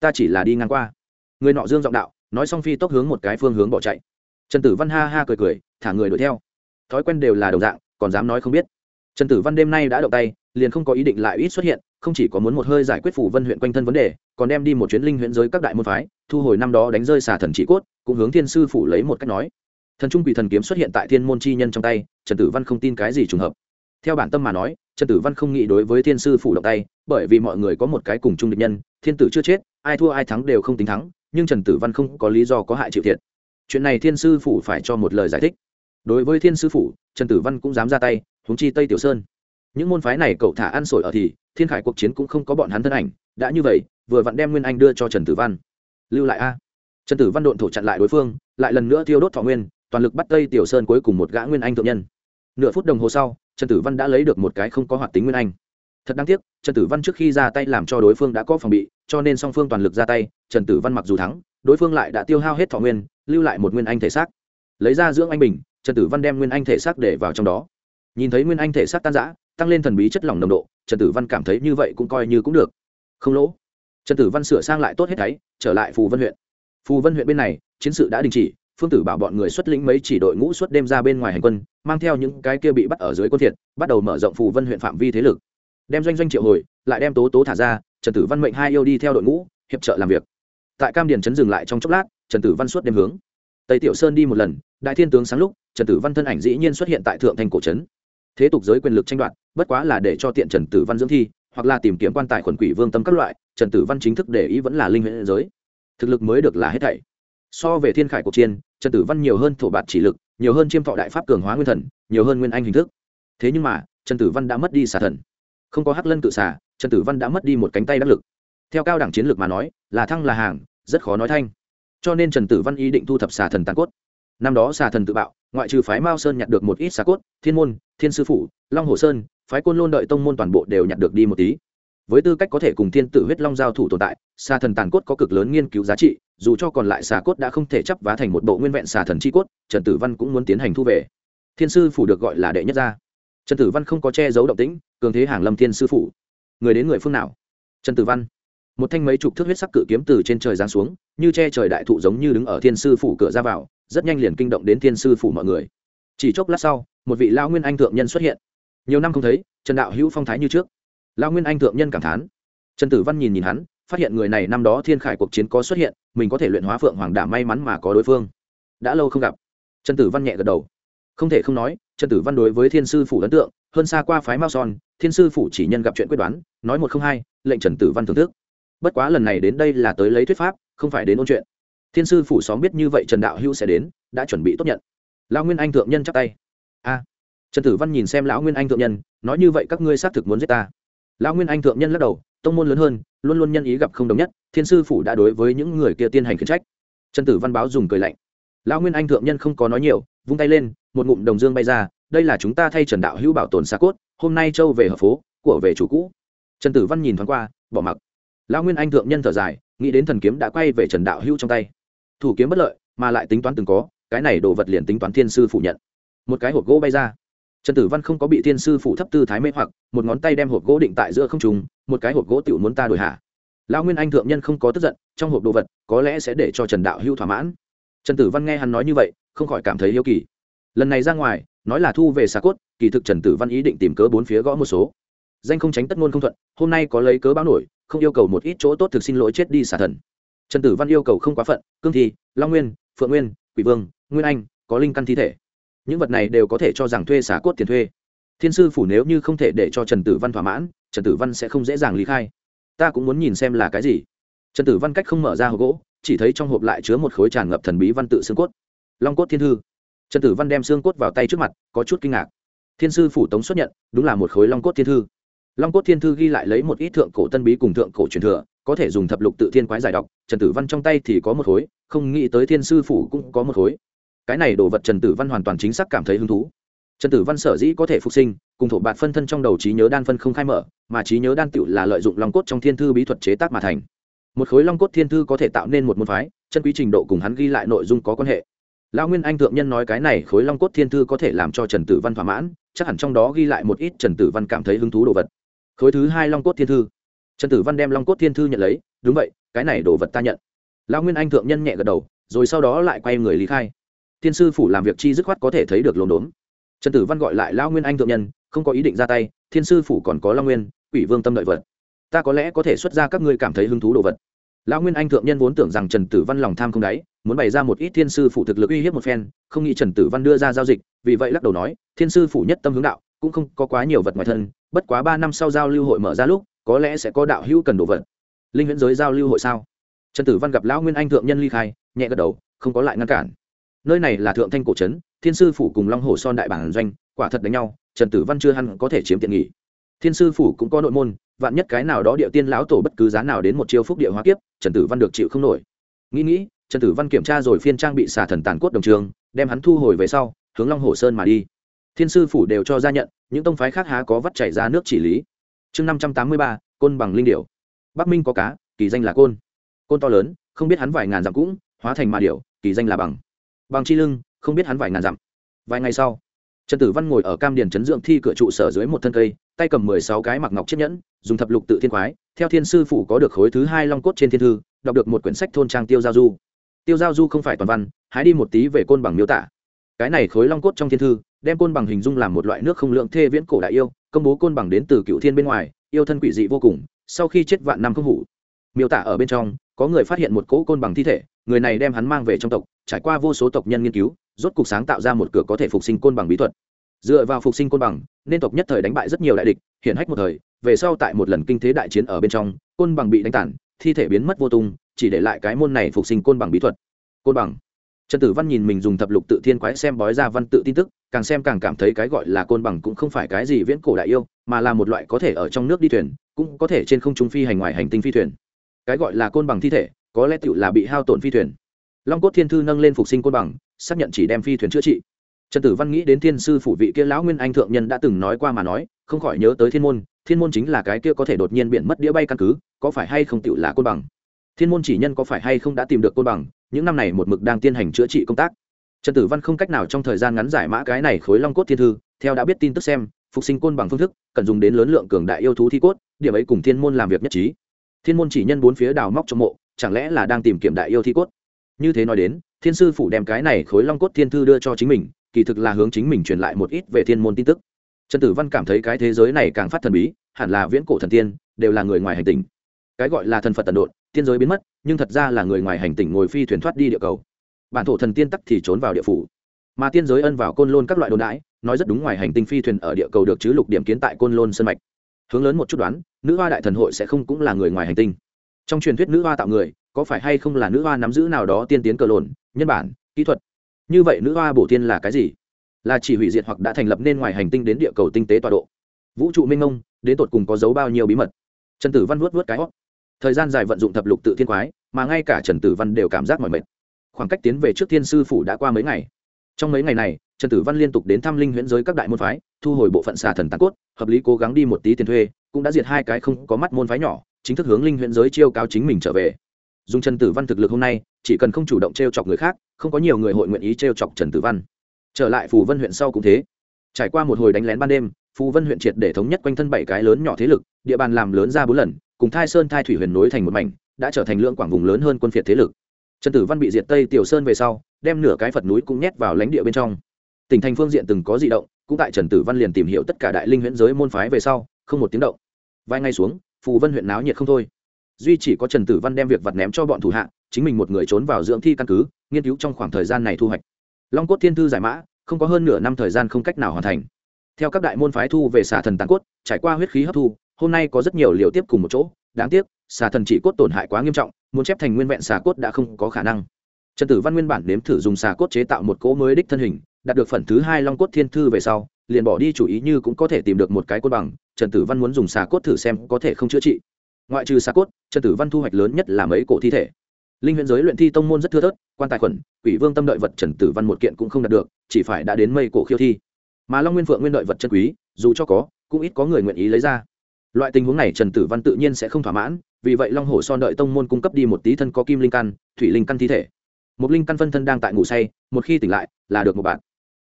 [SPEAKER 1] Ta chỉ là đi ngang qua. Người nọ dương giọng đạo, nói xong phi tốc hướng một cái phương hướng bỏ chạy. Trần tử văn ha ha cười cười, thả người đuổi theo thói quen đều là đồng dạng, còn dám nói không biết. Trần tử văn đêm nay đã động tay, liền không có ý định lại ít xuất hiện, không chỉ có muốn một hơi giải quyết phủ vân huyện quanh thân vấn đề, còn đem đi một chuyến linh huyện giới các đại môn phái, thu hồi năm đó đánh rơi xả thần trị cốt, cũng hướng thiên sư phủ lấy một cách nói. Thần trung quỷ thần kiếm xuất hiện tại thiên môn chi nhân trong tay, trần tử văn không tin cái gì trùng hợp. Theo bản tâm mà nói, trần tử văn không nghĩ đối với thiên sư phủ động tay, bởi vì mọi người có một cái cùng chung địch nhân, thiên tử chưa chết, ai thua ai thắng đều không tính thắng, nhưng trần tử văn không có lý do có hại chịu thiệt. Chuyện này thiên sư phủ phải cho một lời giải thích đối với thiên sư phủ, trần tử văn cũng dám ra tay, huống chi tây tiểu sơn. Những môn phái này cậu thả ăn sổi ở thì, thiên khải cuộc chiến cũng không có bọn hắn thân ảnh. Đã như vậy, vừa vặn đem nguyên anh đưa cho trần tử văn. Lưu lại a. Trần tử văn độn thổ chặn lại đối phương, lại lần nữa thiêu đốt thọ nguyên, toàn lực bắt tây tiểu sơn cuối cùng một gã nguyên anh thượng nhân. Nửa phút đồng hồ sau, trần tử văn đã lấy được một cái không có hoạt tính nguyên anh. Thật đáng tiếc, trần tử văn trước khi ra tay làm cho đối phương đã có phòng bị, cho nên song phương toàn lực ra tay, trần tử văn mặc dù thắng, đối phương lại đã tiêu hao hết thọ nguyên, lưu lại một nguyên anh thể xác. Lấy ra dưỡng anh bình trần tử văn đem nguyên anh thể xác để vào trong đó. Nhìn thấy nguyên anh thể xác tan giã tăng lên thần bí chất lỏng nồng độ, trần tử văn cảm thấy như vậy cũng coi như cũng được. Không lỗ. Trần tử văn sửa sang lại tốt hết thấy trở lại phù vân huyện. Phù vân huyện bên này, chiến sự đã đình chỉ, phương tử bảo bọn người xuất lĩnh mấy chỉ đội ngũ suốt đêm ra bên ngoài hành quân, mang theo những cái kia bị bắt ở dưới quân thiệt, bắt đầu mở rộng phù vân huyện phạm vi thế lực. Đem doanh doanh triệu hồi, lại đem tố tố thả ra, trần tử văn mệnh hai yêu đi theo đội ngũ, hiệp trợ làm việc. Tại cam điền trấn dừng lại trong chốc lát, trần tử văn suốt đêm hướng tây tiểu sơn đi một lần, đại thiên tướng sáng lúc, trần tử văn thân ảnh dĩ nhiên xuất hiện tại thượng thành cổ trấn. Thế tục giới quyền lực tranh đoạt, bất quá là để cho tiện trần tử văn dưỡng thi, hoặc là tìm kiếm quan tài khuẩn quỷ vương tâm các loại, trần tử văn chính thức để ý vẫn là linh huyện giới. Thực lực mới được là hết thảy. So về thiên khải cuộc chiến, trần tử văn nhiều hơn thổ bạt chỉ lực, nhiều hơn chiêm thọ đại pháp cường hóa nguyên thần, nhiều hơn nguyên anh hình thức. Thế nhưng mà, trần tử văn đã mất đi xà thần. Không có hắc lân tự xà, trần tử văn đã mất đi một cánh tay đắc lực. Theo cao đẳng chiến lược mà nói, là thăng là hàng, rất khó nói thanh cho nên trần tử văn ý định thu thập xà thần tàn cốt. Năm đó xà thần tự bạo, ngoại trừ phái mao sơn nhặt được một ít xà cốt, thiên môn, thiên sư phủ, long hồ sơn, phái côn lôn đợi tông môn toàn bộ đều nhặt được đi một tí. Với tư cách có thể cùng thiên Tử huyết long giao thủ tồn tại, xà thần tàn cốt có cực lớn nghiên cứu giá trị, dù cho còn lại xà cốt đã không thể chấp vá thành một bộ nguyên vẹn xà thần chi cốt, trần tử văn cũng muốn tiến hành thu về. Thiên sư phủ được gọi là đệ nhất gia. Trần tử văn không có che giấu động tĩnh, cường thế hàng lâm thiên sư phủ. Người đến người phương nào? Trần tử văn một thanh mấy chục thước huyết sắc cự kiếm từ trên trời giáng xuống, như che trời đại thụ giống như đứng ở thiên sư phủ cửa ra vào, rất nhanh liền kinh động đến thiên sư phủ mọi người. Chỉ chốc lát sau, một vị lao nguyên anh thượng nhân xuất hiện. Nhiều năm không thấy, trần đạo hữu phong thái như trước. Lao nguyên anh thượng nhân cảm thán. Trần tử văn nhìn nhìn hắn, phát hiện người này năm đó thiên khải cuộc chiến có xuất hiện, mình có thể luyện hóa phượng hoàng đả may mắn mà có đối phương. Đã lâu không gặp. Trần tử văn nhẹ gật đầu. Không thể không nói, trần tử văn đối với thiên sư phủ ấn tượng, hơn xa qua phái mao son, thiên sư phủ chỉ nhân gặp chuyện quyết đoán, nói một không hai, lệnh trần tử văn thưởng thức bất quá lần này đến đây là tới lấy thuyết pháp, không phải đến ôn chuyện. Thiên sư phủ xóm biết như vậy trần đạo hữu sẽ đến, đã chuẩn bị tốt nhận. Lão nguyên anh thượng nhân chắp tay. A. Trần tử văn nhìn xem lão nguyên anh thượng nhân, nói như vậy các ngươi xác thực muốn giết ta. Lão nguyên anh thượng nhân lắc đầu, tông môn lớn hơn, luôn luôn nhân ý gặp không đồng nhất, thiên sư phủ đã đối với những người kia tiên hành khiển trách. Trần tử văn báo dùng cười lạnh. Lão nguyên anh thượng nhân không có nói nhiều, vung tay lên, một ngụm đồng dương bay ra, đây là chúng ta thay trần đạo hữu bảo tồn xa cốt, hôm nay châu về hợp phố, của về chủ cũ. Trần tử văn nhìn thoáng qua, bỏ mặc lão nguyên anh thượng nhân thở dài, nghĩ đến thần kiếm đã quay về trần đạo hữu trong tay. Thủ kiếm bất lợi, mà lại tính toán từng có, cái này đồ vật liền tính toán thiên sư phủ nhận. Một cái hộp gỗ bay ra. Trần tử văn không có bị thiên sư phủ thấp tư thái mê hoặc, một ngón tay đem hộp gỗ định tại giữa không trùng một cái hộp gỗ tiểu muốn ta đổi hạ. Lão nguyên anh thượng nhân không có tức giận, trong hộp đồ vật, có lẽ sẽ để cho trần đạo hưu thỏa mãn. Trần tử văn nghe hắn nói như vậy, không khỏi cảm thấy yêu kỳ. Lần này ra ngoài, nói là thu về xà cốt, kỳ thực trần tử văn ý định tìm cớ bốn phía gõ một số danh không tránh tất ngôn không thuận, hôm nay có lấy cớ báo nổi, không yêu cầu một ít chỗ tốt thực xin lỗi chết đi xả thần. Trần tử văn yêu cầu không quá phận, cương thi, long nguyên, phượng nguyên, quỷ vương, nguyên anh, có linh căn thi thể. Những vật này đều có thể cho rằng thuê xả cốt tiền thuê. Thiên sư phủ nếu như không thể để cho trần tử văn thỏa mãn, trần tử văn sẽ không dễ dàng lý khai. Ta cũng muốn nhìn xem là cái gì. Trần tử văn cách không mở ra hộp gỗ, chỉ thấy trong hộp lại chứa một khối tràn ngập thần bí văn tự xương cốt. Long cốt thiên thư. Trần tử văn đem xương cốt vào tay trước mặt, có chút kinh ngạc. Thiên sư phủ tống xuất nhận, đúng là một khối long cốt thiên thư long cốt thiên thư ghi lại lấy một ít thượng cổ tân bí cùng thượng cổ truyền thừa, có thể dùng thập lục tự thiên quái giải đọc trần tử văn trong tay thì có một khối, không nghĩ tới thiên sư phủ cũng có một khối. Cái này đồ vật trần tử văn hoàn toàn chính xác cảm thấy hứng thú. Trần tử văn sở dĩ có thể phục sinh, cùng thổ bạt phân thân trong đầu trí nhớ đan phân không khai mở, mà trí nhớ đan tựu là lợi dụng long cốt trong thiên thư bí thuật chế tác mà thành. Một khối long cốt thiên thư có thể tạo nên một môn phái, chân quý trình độ cùng hắn ghi lại nội dung có quan hệ. Lão nguyên anh thượng nhân nói cái này khối long cốt thiên thư có thể làm cho trần tử văn thỏa mãn, chắc hẳn trong đó ghi lại một ít trần tử văn cảm thấy hứng thú đồ vật khối thứ hai long cốt thiên thư. Trần tử văn đem long cốt thiên thư nhận lấy, đúng vậy, cái này đồ vật ta nhận. Lao nguyên anh thượng nhân nhẹ gật đầu, rồi sau đó lại quay người lý khai. Thiên sư phủ làm việc chi dứt khoát có thể thấy được lồn đốn. Trần tử văn gọi lại lao nguyên anh thượng nhân, không có ý định ra tay, thiên sư phủ còn có long nguyên, quỷ vương tâm đợi vật. Ta có lẽ có thể xuất ra các ngươi cảm thấy hứng thú đồ vật. Lão nguyên anh thượng nhân vốn tưởng rằng trần tử văn lòng tham không đáy, muốn bày ra một ít thiên sư phủ thực lực uy hiếp một phen, không nghĩ trần tử văn đưa ra giao dịch, vì vậy lắc đầu nói, thiên sư phủ nhất tâm hướng đạo cũng không có quá nhiều vật ngoài thân, bất quá ba năm sau giao lưu hội mở ra lúc, có lẽ sẽ có đạo hữu cần đồ vật. Linh huyễn giới giao lưu hội sao? Trần tử văn gặp lão nguyên anh thượng nhân ly khai, nhẹ gật đầu, không có lại ngăn cản. Nơi này là thượng thanh cổ trấn, thiên sư phủ cùng long hồ son đại bản doanh, quả thật đánh nhau, trần tử văn chưa hẳn có thể chiếm tiện nghỉ thiên sư phủ cũng có nội môn, vạn nhất cái nào đó địa tiên lão tổ bất cứ giá nào đến một chiêu phúc địa hóa kiếp, trần tử văn được chịu không nổi. Nghĩ nghĩ, trần tử văn kiểm tra rồi phiên trang bị xà thần tàn cốt đồng trường, đem hắn thu hồi về sau, hướng long hồ sơn mà đi thiên sư phủ đều cho ra nhận, những tông phái khác há có vắt chảy ra nước chỉ lý. Chương năm trăm tám mươi ba, côn bằng linh điểu. Bắc minh có cá, kỳ danh là côn. Côn to lớn, không biết hắn vài ngàn dặm cũng, hóa thành mà điểu, kỳ danh là bằng. Bằng chi lưng, không biết hắn vài ngàn dặm. Vài ngày sau, trần tử văn ngồi ở cam điền chấn dưỡng thi cửa trụ sở dưới một thân cây, tay cầm mười sáu cái mặc ngọc chiếc nhẫn, dùng thập lục tự thiên quái, theo thiên sư phủ có được khối thứ hai long cốt trên thiên thư, đọc được một quyển sách thôn trang tiêu giao du. Tiêu giao du không phải toàn văn, hái đi một tí về côn bằng miêu tả. Cái này khối long cốt trong thiên thư đem côn bằng hình dung làm một loại nước không lượng thê viễn cổ đại yêu, công bố côn bằng đến từ cựu thiên bên ngoài, yêu thân quỷ dị vô cùng, sau khi chết vạn năm không hủ. Miêu tả ở bên trong, có người phát hiện một cỗ côn bằng thi thể, người này đem hắn mang về trong tộc, trải qua vô số tộc nhân nghiên cứu, rốt cuộc sáng tạo ra một cửa có thể phục sinh côn bằng bí thuật. Dựa vào phục sinh côn bằng, nên tộc nhất thời đánh bại rất nhiều đại địch hiện hách một thời, về sau tại một lần kinh thế đại chiến ở bên trong, côn bằng bị đánh tản, thi thể biến mất vô tung, chỉ để lại cái môn này phục sinh côn bằng bí thuật. Côn bằng trần tử văn nhìn mình dùng thập lục tự thiên quái xem bói ra văn tự tin tức, càng xem càng cảm thấy cái gọi là côn bằng cũng không phải cái gì viễn cổ đại yêu, mà là một loại có thể ở trong nước đi thuyền, cũng có thể trên không trung phi hành ngoài hành tinh phi thuyền. Cái gọi là côn bằng thi thể, có lẽ tựu là bị hao tổn phi thuyền. Long cốt thiên thư nâng lên phục sinh côn bằng, xác nhận chỉ đem phi thuyền chữa trị. Trần tử văn nghĩ đến thiên sư phủ vị kia lão nguyên anh thượng nhân đã từng nói qua mà nói, không khỏi nhớ tới thiên môn thiên môn chính là cái kia có thể đột nhiên biển mất đĩa bay căn cứ, có phải hay không tựu là côn bằng? Thiên môn chỉ nhân có phải hay không đã tìm được côn bằng những năm này một mực đang tiến hành chữa trị công tác. Trần tử văn không cách nào trong thời gian ngắn giải mã cái này khối long cốt thiên thư, theo đã biết tin tức xem, phục sinh côn bằng phương thức, cần dùng đến lớn lượng cường đại yêu thú thi cốt, điểm ấy cùng thiên môn làm việc nhất trí. Thiên môn chỉ nhân bốn phía đào móc trong mộ, chẳng lẽ là đang tìm kiếm đại yêu thi cốt? Như thế nói đến, thiên sư phủ đem cái này khối long cốt thiên thư đưa cho chính mình, kỳ thực là hướng chính mình truyền lại một ít về thiên môn tin tức. Trần tử văn cảm thấy cái thế giới này càng phát thần bí, hẳn là viễn cổ thần tiên, đều là người ngoài hành tinh cái gọi là thần phật tần độn, tiên giới biến mất, nhưng thật ra là người ngoài hành tinh ngồi phi thuyền thoát đi địa cầu. Bản thổ thần tiên tắc thì trốn vào địa phủ. Mà tiên giới ân vào côn lôn các loại đồn đãi, nói rất đúng ngoài hành tinh phi thuyền ở địa cầu được chứ lục điểm kiến tại côn lôn sân mạch. Hướng lớn một chút đoán, nữ hoa đại thần hội sẽ không cũng là người ngoài hành tinh. Trong truyền thuyết nữ hoa tạo người, có phải hay không là nữ hoa nắm giữ nào đó tiên tiến cờ lồn nhân bản, kỹ thuật? Như vậy nữ hoa bổ tiên là cái gì? Là chỉ hủy diệt hoặc đã thành lập nên ngoài hành tinh đến địa cầu tinh tế tọa độ. Vũ trụ minh ông đến tột cùng có dấu bao nhiêu bí mật? Trần tử văn vuốt vuốt cái hót thời gian dài vận dụng thập lục tự thiên quái, mà ngay cả trần tử văn đều cảm giác mỏi mệt. Khoảng cách tiến về trước thiên sư phủ đã qua mấy ngày. Trong mấy ngày này, trần tử văn liên tục đến thăm linh huyễn giới các đại môn phái, thu hồi bộ phận xà thần tàn cốt, hợp lý cố gắng đi một tí tiền thuê, cũng đã diệt hai cái không có mắt môn phái nhỏ, chính thức hướng linh huyễn giới chiêu cao chính mình trở về. Dùng trần tử văn thực lực hôm nay, chỉ cần không chủ động t r e o chọc người khác, không có nhiều người hội nguyện ý t r e o chọc trần tử văn. Trở lại Phù vân huyện sau cũng thế. Trải qua một hồi đánh lén ban đêm, phù vân huyện triệt để thống nhất quanh thân bảy cái lớn nhỏ thế lực, địa bàn làm lớn ra bốn lần cùng thai sơn thai thủy huyền nối thành một mảnh, đã trở thành lượng quảng vùng lớn hơn quân phiệt thế lực. Trần tử văn bị diệt tây tiểu sơn về sau, đem nửa cái phật núi cũng nhét vào lãnh địa bên trong. Tỉnh thành phương diện từng có di động, cũng tại trần tử văn liền tìm hiểu tất cả đại linh huyễn giới môn phái về sau, không một tiếng động. Vài ngày xuống, phù vân huyện náo nhiệt không thôi. Duy chỉ có trần tử văn đem việc vặt ném cho bọn thủ hạ, chính mình một người trốn vào dưỡng thi căn cứ, nghiên cứu trong khoảng thời gian này thu hoạch. Long cốt thiên thư giải mã, không có hơn nửa năm thời gian không cách nào hoàn thành. Theo các đại môn phái thu về xả thần tàn cốt, trải qua huyết khí hấp thu hôm nay có rất nhiều liều tiếp cùng một chỗ, đáng tiếc, xà thần chỉ cốt tổn hại quá nghiêm trọng, muốn chép thành nguyên vẹn xà cốt đã không có khả năng. Trần tử văn nguyên bản nếm thử dùng xà cốt chế tạo một cỗ mới đích thân hình, đạt được phần thứ hai long cốt thiên thư về sau, liền bỏ đi chủ ý như cũng có thể tìm được một cái cốt bằng, trần tử văn muốn dùng xà cốt thử xem có thể không chữa trị. Ngoại trừ xà cốt, trần tử văn thu hoạch lớn nhất là mấy cổ thi thể. Linh huyện giới luyện thi tông môn rất thưa thớt, quan tài khuẩn, quỷ vương tâm đợi vật trần tử văn một kiện cũng không đạt được, chỉ phải đã đến mây cổ khiêu thi. Mà long nguyên phượng nguyên đợi vật chân quý, dù cho có, cũng ít có người nguyện ý lấy ra loại tình huống này trần tử văn tự nhiên sẽ không thỏa mãn, vì vậy long hồ son đợi tông môn cung cấp đi một tí thân có kim linh căn, thủy linh căn thi thể. Một linh căn phân thân đang tại ngủ say, một khi tỉnh lại, là được một bạn.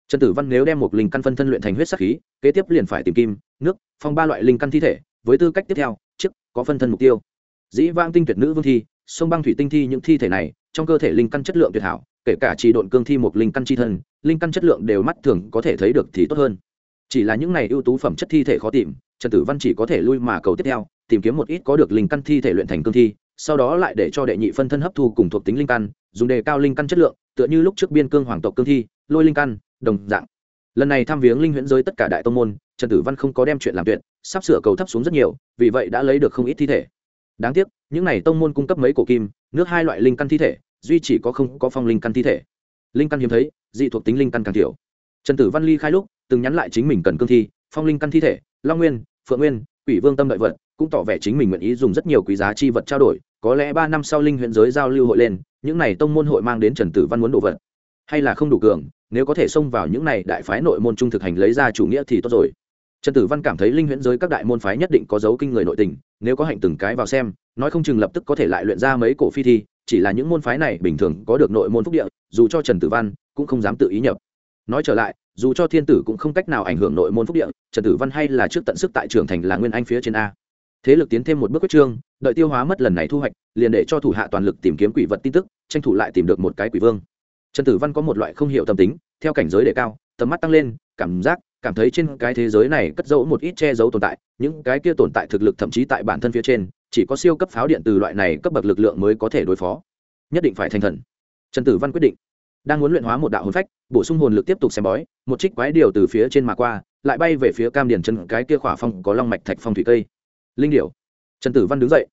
[SPEAKER 1] Trần tử văn nếu đem một linh căn phân thân luyện thành huyết sắc khí, kế tiếp liền phải tìm kim, nước, phong ba loại linh căn thi thể, với tư cách tiếp theo trước có phân thân mục tiêu. Dĩ vang tinh tuyệt nữ vương thi, sông băng thủy tinh thi những thi thể này, trong cơ thể linh căn chất lượng tuyệt hảo, kể cả trì độn cương thi một linh căn chi thân, linh căn chất lượng đều mắt thường có thể thấy được thì tốt hơn chỉ là những này ưu tú phẩm chất thi thể khó tìm, trần tử văn chỉ có thể lui mà cầu tiếp theo, tìm kiếm một ít có được linh căn thi thể luyện thành cương thi, sau đó lại để cho đệ nhị phân thân hấp thu cùng thuộc tính linh căn, dùng đề cao linh căn chất lượng, tựa như lúc trước biên cương hoàng tộc cương thi, lôi linh căn, đồng dạng. Lần này thăm viếng linh huyễn giới tất cả đại tông môn, trần tử văn không có đem chuyện làm tuyệt, sắp sửa cầu thấp xuống rất nhiều, vì vậy đã lấy được không ít thi thể. Đáng tiếc, những n à y tông môn cung cấp mấy cổ kim, nước hai loại linh căn thi thể, duy chỉ có không có phong linh căn thi thể. Linh căn hiếm thấy, dị thuộc tính linh căn càng thiểu trần tử văn ly khai lúc, từng nhắn lại chính mình cần cương thi, phong linh căn thi thể, long nguyên, phượng nguyên, quỷ vương tâm đợi vật, cũng tỏ vẻ chính mình nguyện ý dùng rất nhiều quý giá chi vật trao đổi, có lẽ ba năm sau linh huyện giới giao lưu hội lên, những n à y tông môn hội mang đến trần tử văn muốn đồ vật. Hay là không đủ cường, nếu có thể xông vào những n à y đại phái nội môn trung thực hành lấy ra chủ nghĩa thì tốt rồi. Trần tử văn cảm thấy linh huyễn giới các đại môn phái nhất định có dấu kinh người nội tình, nếu có hạnh từng cái vào xem, nói không chừng lập tức có thể lại luyện ra mấy cổ phi thi, chỉ là những môn phái này bình thường có được nội môn phúc địa, dù cho trần tử văn cũng không dám tự ý nhập nói trở lại, dù cho thiên tử cũng không cách nào ảnh hưởng nội môn phúc địa, trần tử văn hay là trước tận sức tại trường thành là nguyên anh phía trên a. Thế lực tiến thêm một bước quyết trương, đợi tiêu hóa mất lần này thu hoạch, liền để cho thủ hạ toàn lực tìm kiếm quỷ vật tin tức, tranh thủ lại tìm được một cái quỷ vương. Trần tử văn có một loại không hiểu tâm tính, theo cảnh giới đề cao, tầm mắt tăng lên, cảm giác, cảm thấy trên cái thế giới này cất giấu một ít che giấu tồn tại, những cái kia tồn tại thực lực thậm chí tại bản thân phía trên, chỉ có siêu cấp pháo điện từ loại này cấp bậc lực lượng mới có thể đối phó. Nhất định phải thành thần. Trần tử văn quyết định đang muốn luyện hóa một đạo hồn phách bổ sung hồn lực tiếp tục xem bói một trích quái điều từ phía trên mà qua lại bay về phía cam điền chân cái kia khỏa phong có long mạch thạch phong thủy cây. Linh điểu, trần tử văn đứng dậy.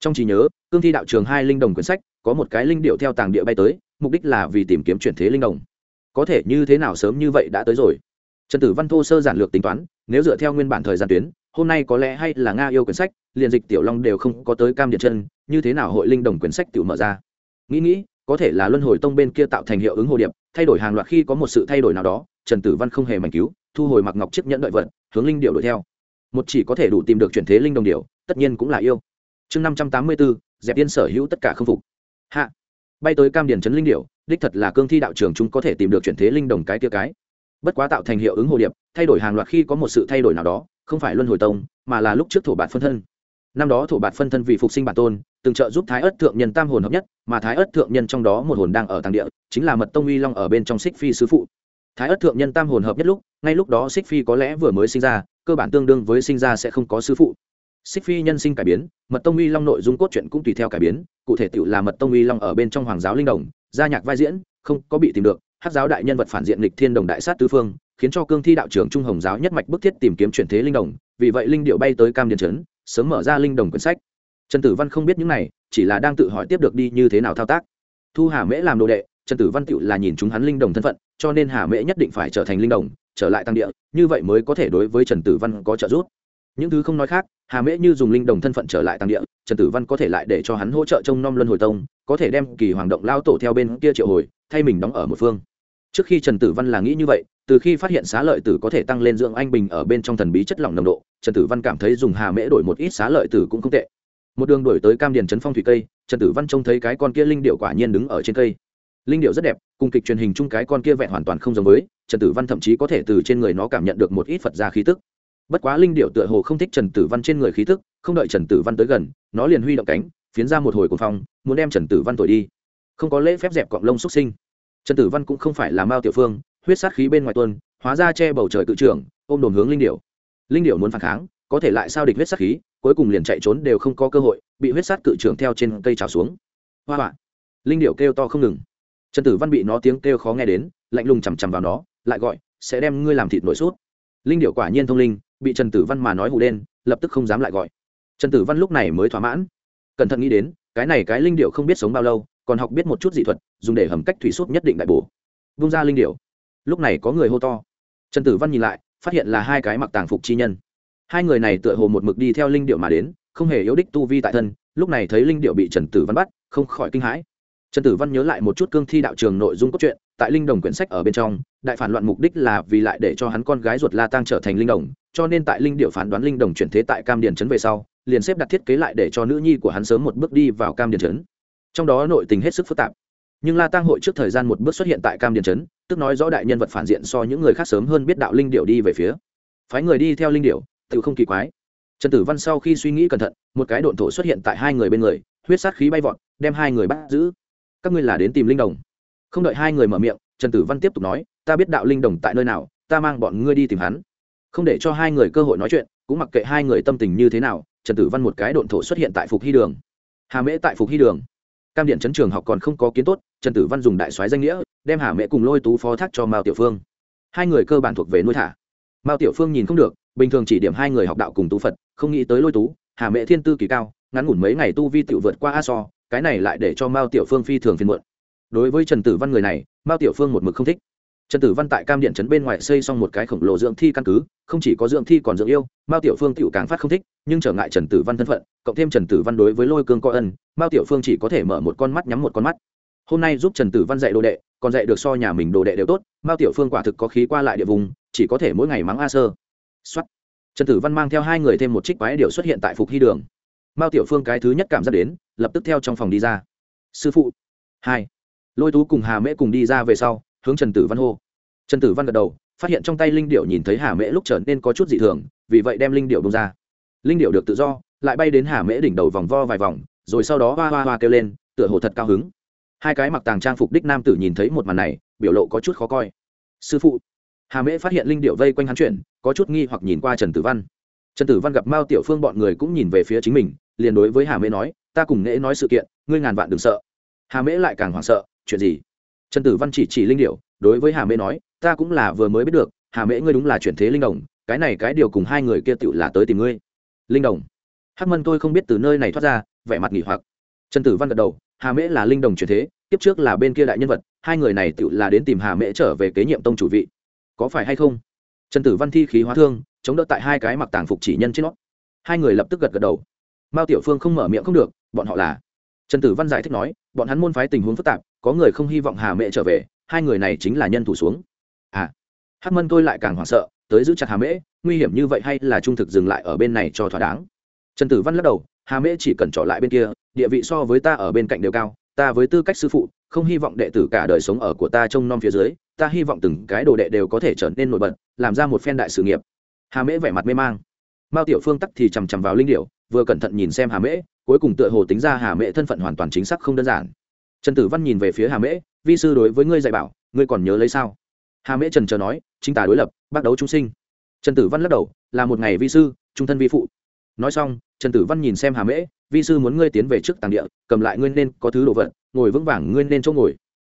[SPEAKER 1] Trong trí nhớ cương thi đạo trường hai linh đồng quyển sách có một cái linh điệu theo tàng địa bay tới mục đích là vì tìm kiếm chuyển thế linh đồng. Có thể như thế nào sớm như vậy đã tới rồi? Trần tử văn thô sơ giản lược tính toán nếu dựa theo nguyên bản thời gian tuyến hôm nay có lẽ hay là nga yêu quyển sách liền dịch tiểu long đều không có tới cam điện chân như thế nào hội linh đồng quyển sách tự mở ra? Nghĩ nghĩ có thể là luân hồi tông bên kia tạo thành hiệu ứng hồ điệp, thay đổi hàng loạt khi có một sự thay đổi nào đó, trần tử văn không hề mảnh cứu, thu hồi mặc ngọc chiếc nhẫn đợi vận, hướng linh điệu đuổi theo. Một chỉ có thể đủ tìm được chuyển thế linh đồng điệu tất nhiên cũng là yêu. Chương năm trăm tám mươi bốn, dẹp yên sở hữu tất cả không phục. Hạ. Bay tới cam điển trấn linh điệu đích thật là cương thi đạo trường chúng có thể tìm được chuyển thế linh đồng cái tia cái. Bất quá tạo thành hiệu ứng hồ điệp, thay đổi hàng loạt khi có một sự thay đổi nào đó, không phải luân hồi tông, mà là lúc trước thổ bạt phân thân. Năm đó thổ bạt phân thân vì phục sinh bản tôn từng trợ giúp thái ất thượng nhân tam hồn hợp nhất, mà thái ất thượng nhân trong đó một hồn đang ở tàng địa, chính là mật tông uy long ở bên trong xích phi sứ phụ. Thái ất thượng nhân tam hồn hợp nhất lúc, ngay lúc đó xích phi có lẽ vừa mới sinh ra, cơ bản tương đương với sinh ra sẽ không có sứ phụ. Xích phi nhân sinh cải biến, mật tông uy long nội dung cốt truyện cũng tùy theo cải biến, cụ thể tự là mật tông uy long ở bên trong hoàng giáo linh đồng, gia nhạc vai diễn, không có bị tìm được hát giáo đại nhân vật phản diện lịch thiên đồng đại sát tứ phương, khiến cho cương thi đạo trưởng trung hồng giáo nhất mạch bức thiết tìm kiếm chuyển thế linh đồng, vì vậy linh điệu bay tới cam điền trấn, sớm mở ra linh đồng quyển sách trần tử văn không biết những này, chỉ là đang tự hỏi tiếp được đi như thế nào thao tác. Thu hà mễ làm đồ đệ, trần tử văn tựu là nhìn chúng hắn linh đồng thân phận, cho nên hà mễ nhất định phải trở thành linh đồng, trở lại tăng địa, như vậy mới có thể đối với trần tử văn có trợ giúp. Những thứ không nói khác, hà mễ như dùng linh đồng thân phận trở lại tăng địa, trần tử văn có thể lại để cho hắn hỗ trợ trông nom luân hồi tông, có thể đem kỳ hoàng động lao tổ theo bên kia triệu hồi, thay mình đóng ở một phương. Trước khi trần tử văn là nghĩ như vậy, từ khi phát hiện xá lợi tử có thể tăng lên dưỡng anh bình ở bên trong thần bí chất lỏng nồng độ, trần tử văn cảm thấy dùng hà mễ đổi một ít xá lợi tử cũng không tệ một đường đổi tới cam điền trấn phong thủy cây, trần tử văn trông thấy cái con kia linh điệu quả nhiên đứng ở trên cây. Linh điệu rất đẹp, cùng kịch truyền hình chung cái con kia vẹn hoàn toàn không giống với, trần tử văn thậm chí có thể từ trên người nó cảm nhận được một ít phật gia khí tức. Bất quá linh điệu tựa hồ không thích trần tử văn trên người khí tức, không đợi trần tử văn tới gần, nó liền huy động cánh, phiến ra một hồi cuồng phong, muốn đem trần tử văn thổi đi. Không có lễ phép dẹp cọng lông xuất sinh. Trần tử văn cũng không phải là mao tiểu phương, huyết sát khí bên ngoài tuân hóa ra che bầu trời cự trưởng, ôm đồn hướng linh điệu linh điệu muốn phản kháng, có thể lại sao địch huyết sát khí cuối cùng liền chạy trốn đều không có cơ hội, bị huyết sát cự trưởng theo trên cây trào xuống. Hoa hoa linh điệu kêu to không ngừng. Trần tử văn bị nó tiếng kêu khó nghe đến, lạnh lùng chằm chằm vào nó, lại gọi, sẽ đem ngươi làm thịt nổi sút linh điệu quả nhiên thông linh, bị trần tử văn mà nói hù đen, lập tức không dám lại gọi. Trần tử văn lúc này mới thỏa mãn. Cẩn thận nghĩ đến, cái này cái linh điệu không biết sống bao lâu, còn học biết một chút dị thuật, dùng để hầm cách thủy sút nhất định đại bổ. Vung ra linh điệu lúc này có người hô to. Trần tử văn nhìn lại, phát hiện là hai cái mặc tàng phục chi nhân hai người này tựa hồ một mực đi theo linh điệu mà đến, không hề yếu đích tu vi tại thân, lúc này thấy linh điệu bị trần tử văn bắt, không khỏi kinh hãi. Trần tử văn nhớ lại một chút cương thi đạo trường nội dung cốt truyện, tại linh đồng quyển sách ở bên trong, đại phản loạn mục đích là vì lại để cho hắn con gái ruột la tăng trở thành linh đồng, cho nên tại linh điệu phán đoán linh đồng chuyển thế tại cam điền trấn về sau, liền xếp đặt thiết kế lại để cho nữ nhi của hắn sớm một bước đi vào cam điền trấn. Trong đó nội tình hết sức phức tạp. Nhưng la tăng hội trước thời gian một bước xuất hiện tại cam điền trấn, tức nói rõ đại nhân vật phản diện so những người khác sớm hơn biết đạo linh điệu đi về phía. Phái người đi theo linh điệu tự không kỳ quái. Trần tử văn sau khi suy nghĩ cẩn thận, một cái độn thổ xuất hiện tại hai người bên người, huyết sát khí bay vọt, đem hai người bắt giữ. Các ngươi là đến tìm linh đồng. Không đợi hai người mở miệng, trần tử văn tiếp tục nói, ta biết đạo linh đồng tại nơi nào, ta mang bọn ngươi đi tìm hắn. Không để cho hai người cơ hội nói chuyện, cũng mặc kệ hai người tâm tình như thế nào, trần tử văn một cái độn thổ xuất hiện tại phục hy đường. Hà mễ tại phục hy đường. Cam điện chấn trường học còn không có kiến tốt, trần tử văn dùng đại soái danh nghĩa, đem hà mễ cùng lôi tú phó thác cho mao tiểu phương. Hai người cơ bản thuộc về nuôi thả. Mao tiểu phương nhìn không được bình thường chỉ điểm hai người học đạo cùng tu phật, không nghĩ tới lôi tú, hà mễ thiên tư kỳ cao, ngắn ngủn mấy ngày tu vi tự vượt qua a so, cái này lại để cho mao tiểu phương phi thường phiên muộn. Đối với trần tử văn người này, mao tiểu phương một mực không thích. Trần tử văn tại cam điện trấn bên ngoài xây xong một cái khổng lồ dưỡng thi căn cứ, không chỉ có dưỡng thi còn dưỡng yêu, mao tiểu phương tựu càng phát không thích, nhưng trở ngại trần tử văn thân phận, cộng thêm trần tử văn đối với lôi cương coi ân, mao tiểu phương chỉ có thể mở một con mắt nhắm một con mắt. Hôm nay giúp trần tử văn dạy đồ đệ, còn dạy được so nhà mình đồ đệ đều tốt, mao tiểu phương quả thực có khí qua lại địa vùng, chỉ có thể mỗi ngày mắng a sơ xuất trần tử văn mang theo hai người thêm một trích quái điệu xuất hiện tại phục hy đường. Mao tiểu phương cái thứ nhất cảm giác đến, lập tức theo trong phòng đi ra. Sư phụ. Hai. Lôi tú cùng hà mễ cùng đi ra về sau, hướng trần tử văn hô. Trần tử văn gật đầu, phát hiện trong tay linh điệu nhìn thấy hà mễ lúc trở nên có chút dị thường, vì vậy đem linh điệu bông ra. Linh điệu được tự do, lại bay đến hà mễ đỉnh đầu vòng vo vài vòng, rồi sau đó hoa hoa hoa kêu lên, tựa hồ thật cao hứng. Hai cái mặc tàng trang phục đích nam tử nhìn thấy một màn này, biểu lộ có chút khó coi. Sư phụ hà mễ phát hiện linh điệu vây quanh hắn chuyển, có chút nghi hoặc nhìn qua trần tử văn. Trần tử văn gặp mao tiểu phương bọn người cũng nhìn về phía chính mình, liền đối với hà mễ nói, ta cùng nghễ nói sự kiện, ngươi ngàn vạn đừng sợ. Hà mễ lại càng hoảng sợ, chuyện gì? Trần tử văn chỉ chỉ linh điệu đối với hà mễ nói, ta cũng là vừa mới biết được, hà mễ ngươi đúng là chuyển thế linh đồng, cái này cái điều cùng hai người kia tựu là tới tìm ngươi. Linh đồng? Hắc mân tôi không biết từ nơi này thoát ra, vẻ mặt nghỉ hoặc. Trần tử văn gật đầu, hà mễ là linh đồng chuyển thế tiếp trước là bên kia đại nhân vật, hai người này tựu là đến tìm hà mễ trở về kế nhiệm tông chủ vị có phải hay không? Trần tử văn thi khí hóa thương, chống đỡ tại hai cái mặc tàng phục chỉ nhân trên nó. Hai người lập tức gật gật đầu. Mao tiểu phương không mở miệng không được, bọn họ là? Trần tử văn giải thích nói, bọn hắn môn phái tình huống phức tạp, có người không hy vọng hà mễ trở về, hai người này chính là nhân thủ xuống. À Hát mân tôi lại càng hoảng sợ, tới giữ chặt hà mễ, nguy hiểm như vậy hay là trung thực dừng lại ở bên này cho thỏa đáng? Trần tử văn lắc đầu, hà mễ chỉ cần trỏ lại bên kia, địa vị so với ta ở bên cạnh đều cao, ta với tư cách sư phụ không hy vọng đệ tử cả đời sống ở của ta trông nom phía dưới, ta hy vọng từng cái đồ đệ đều có thể trở nên nổi bật, làm ra một phen đại sự nghiệp. Hà mễ vẻ mặt mê mang. Mao tiểu phương tắc thì chằm chằm vào linh điệu vừa cẩn thận nhìn xem hà mễ, cuối cùng tựa hồ tính ra hà mễ thân phận hoàn toàn chính xác không đơn giản. Trần tử văn nhìn về phía hà mễ, vi sư đối với ngươi dạy bảo, ngươi còn nhớ lấy sao? Hà mễ trần chờ nói, chính tả đối lập, bắt đấu chúng sinh. Trần tử văn lắc đầu, là một ngày vi sư, trung thân vi phụ. Nói xong, trần tử văn nhìn xem hà mễ, vi sư muốn ngươi tiến về trước tàng địa, cầm lại ngươi nên có thứ đồ vật ngồi vững vàng ngươi nên chỗ ngồi.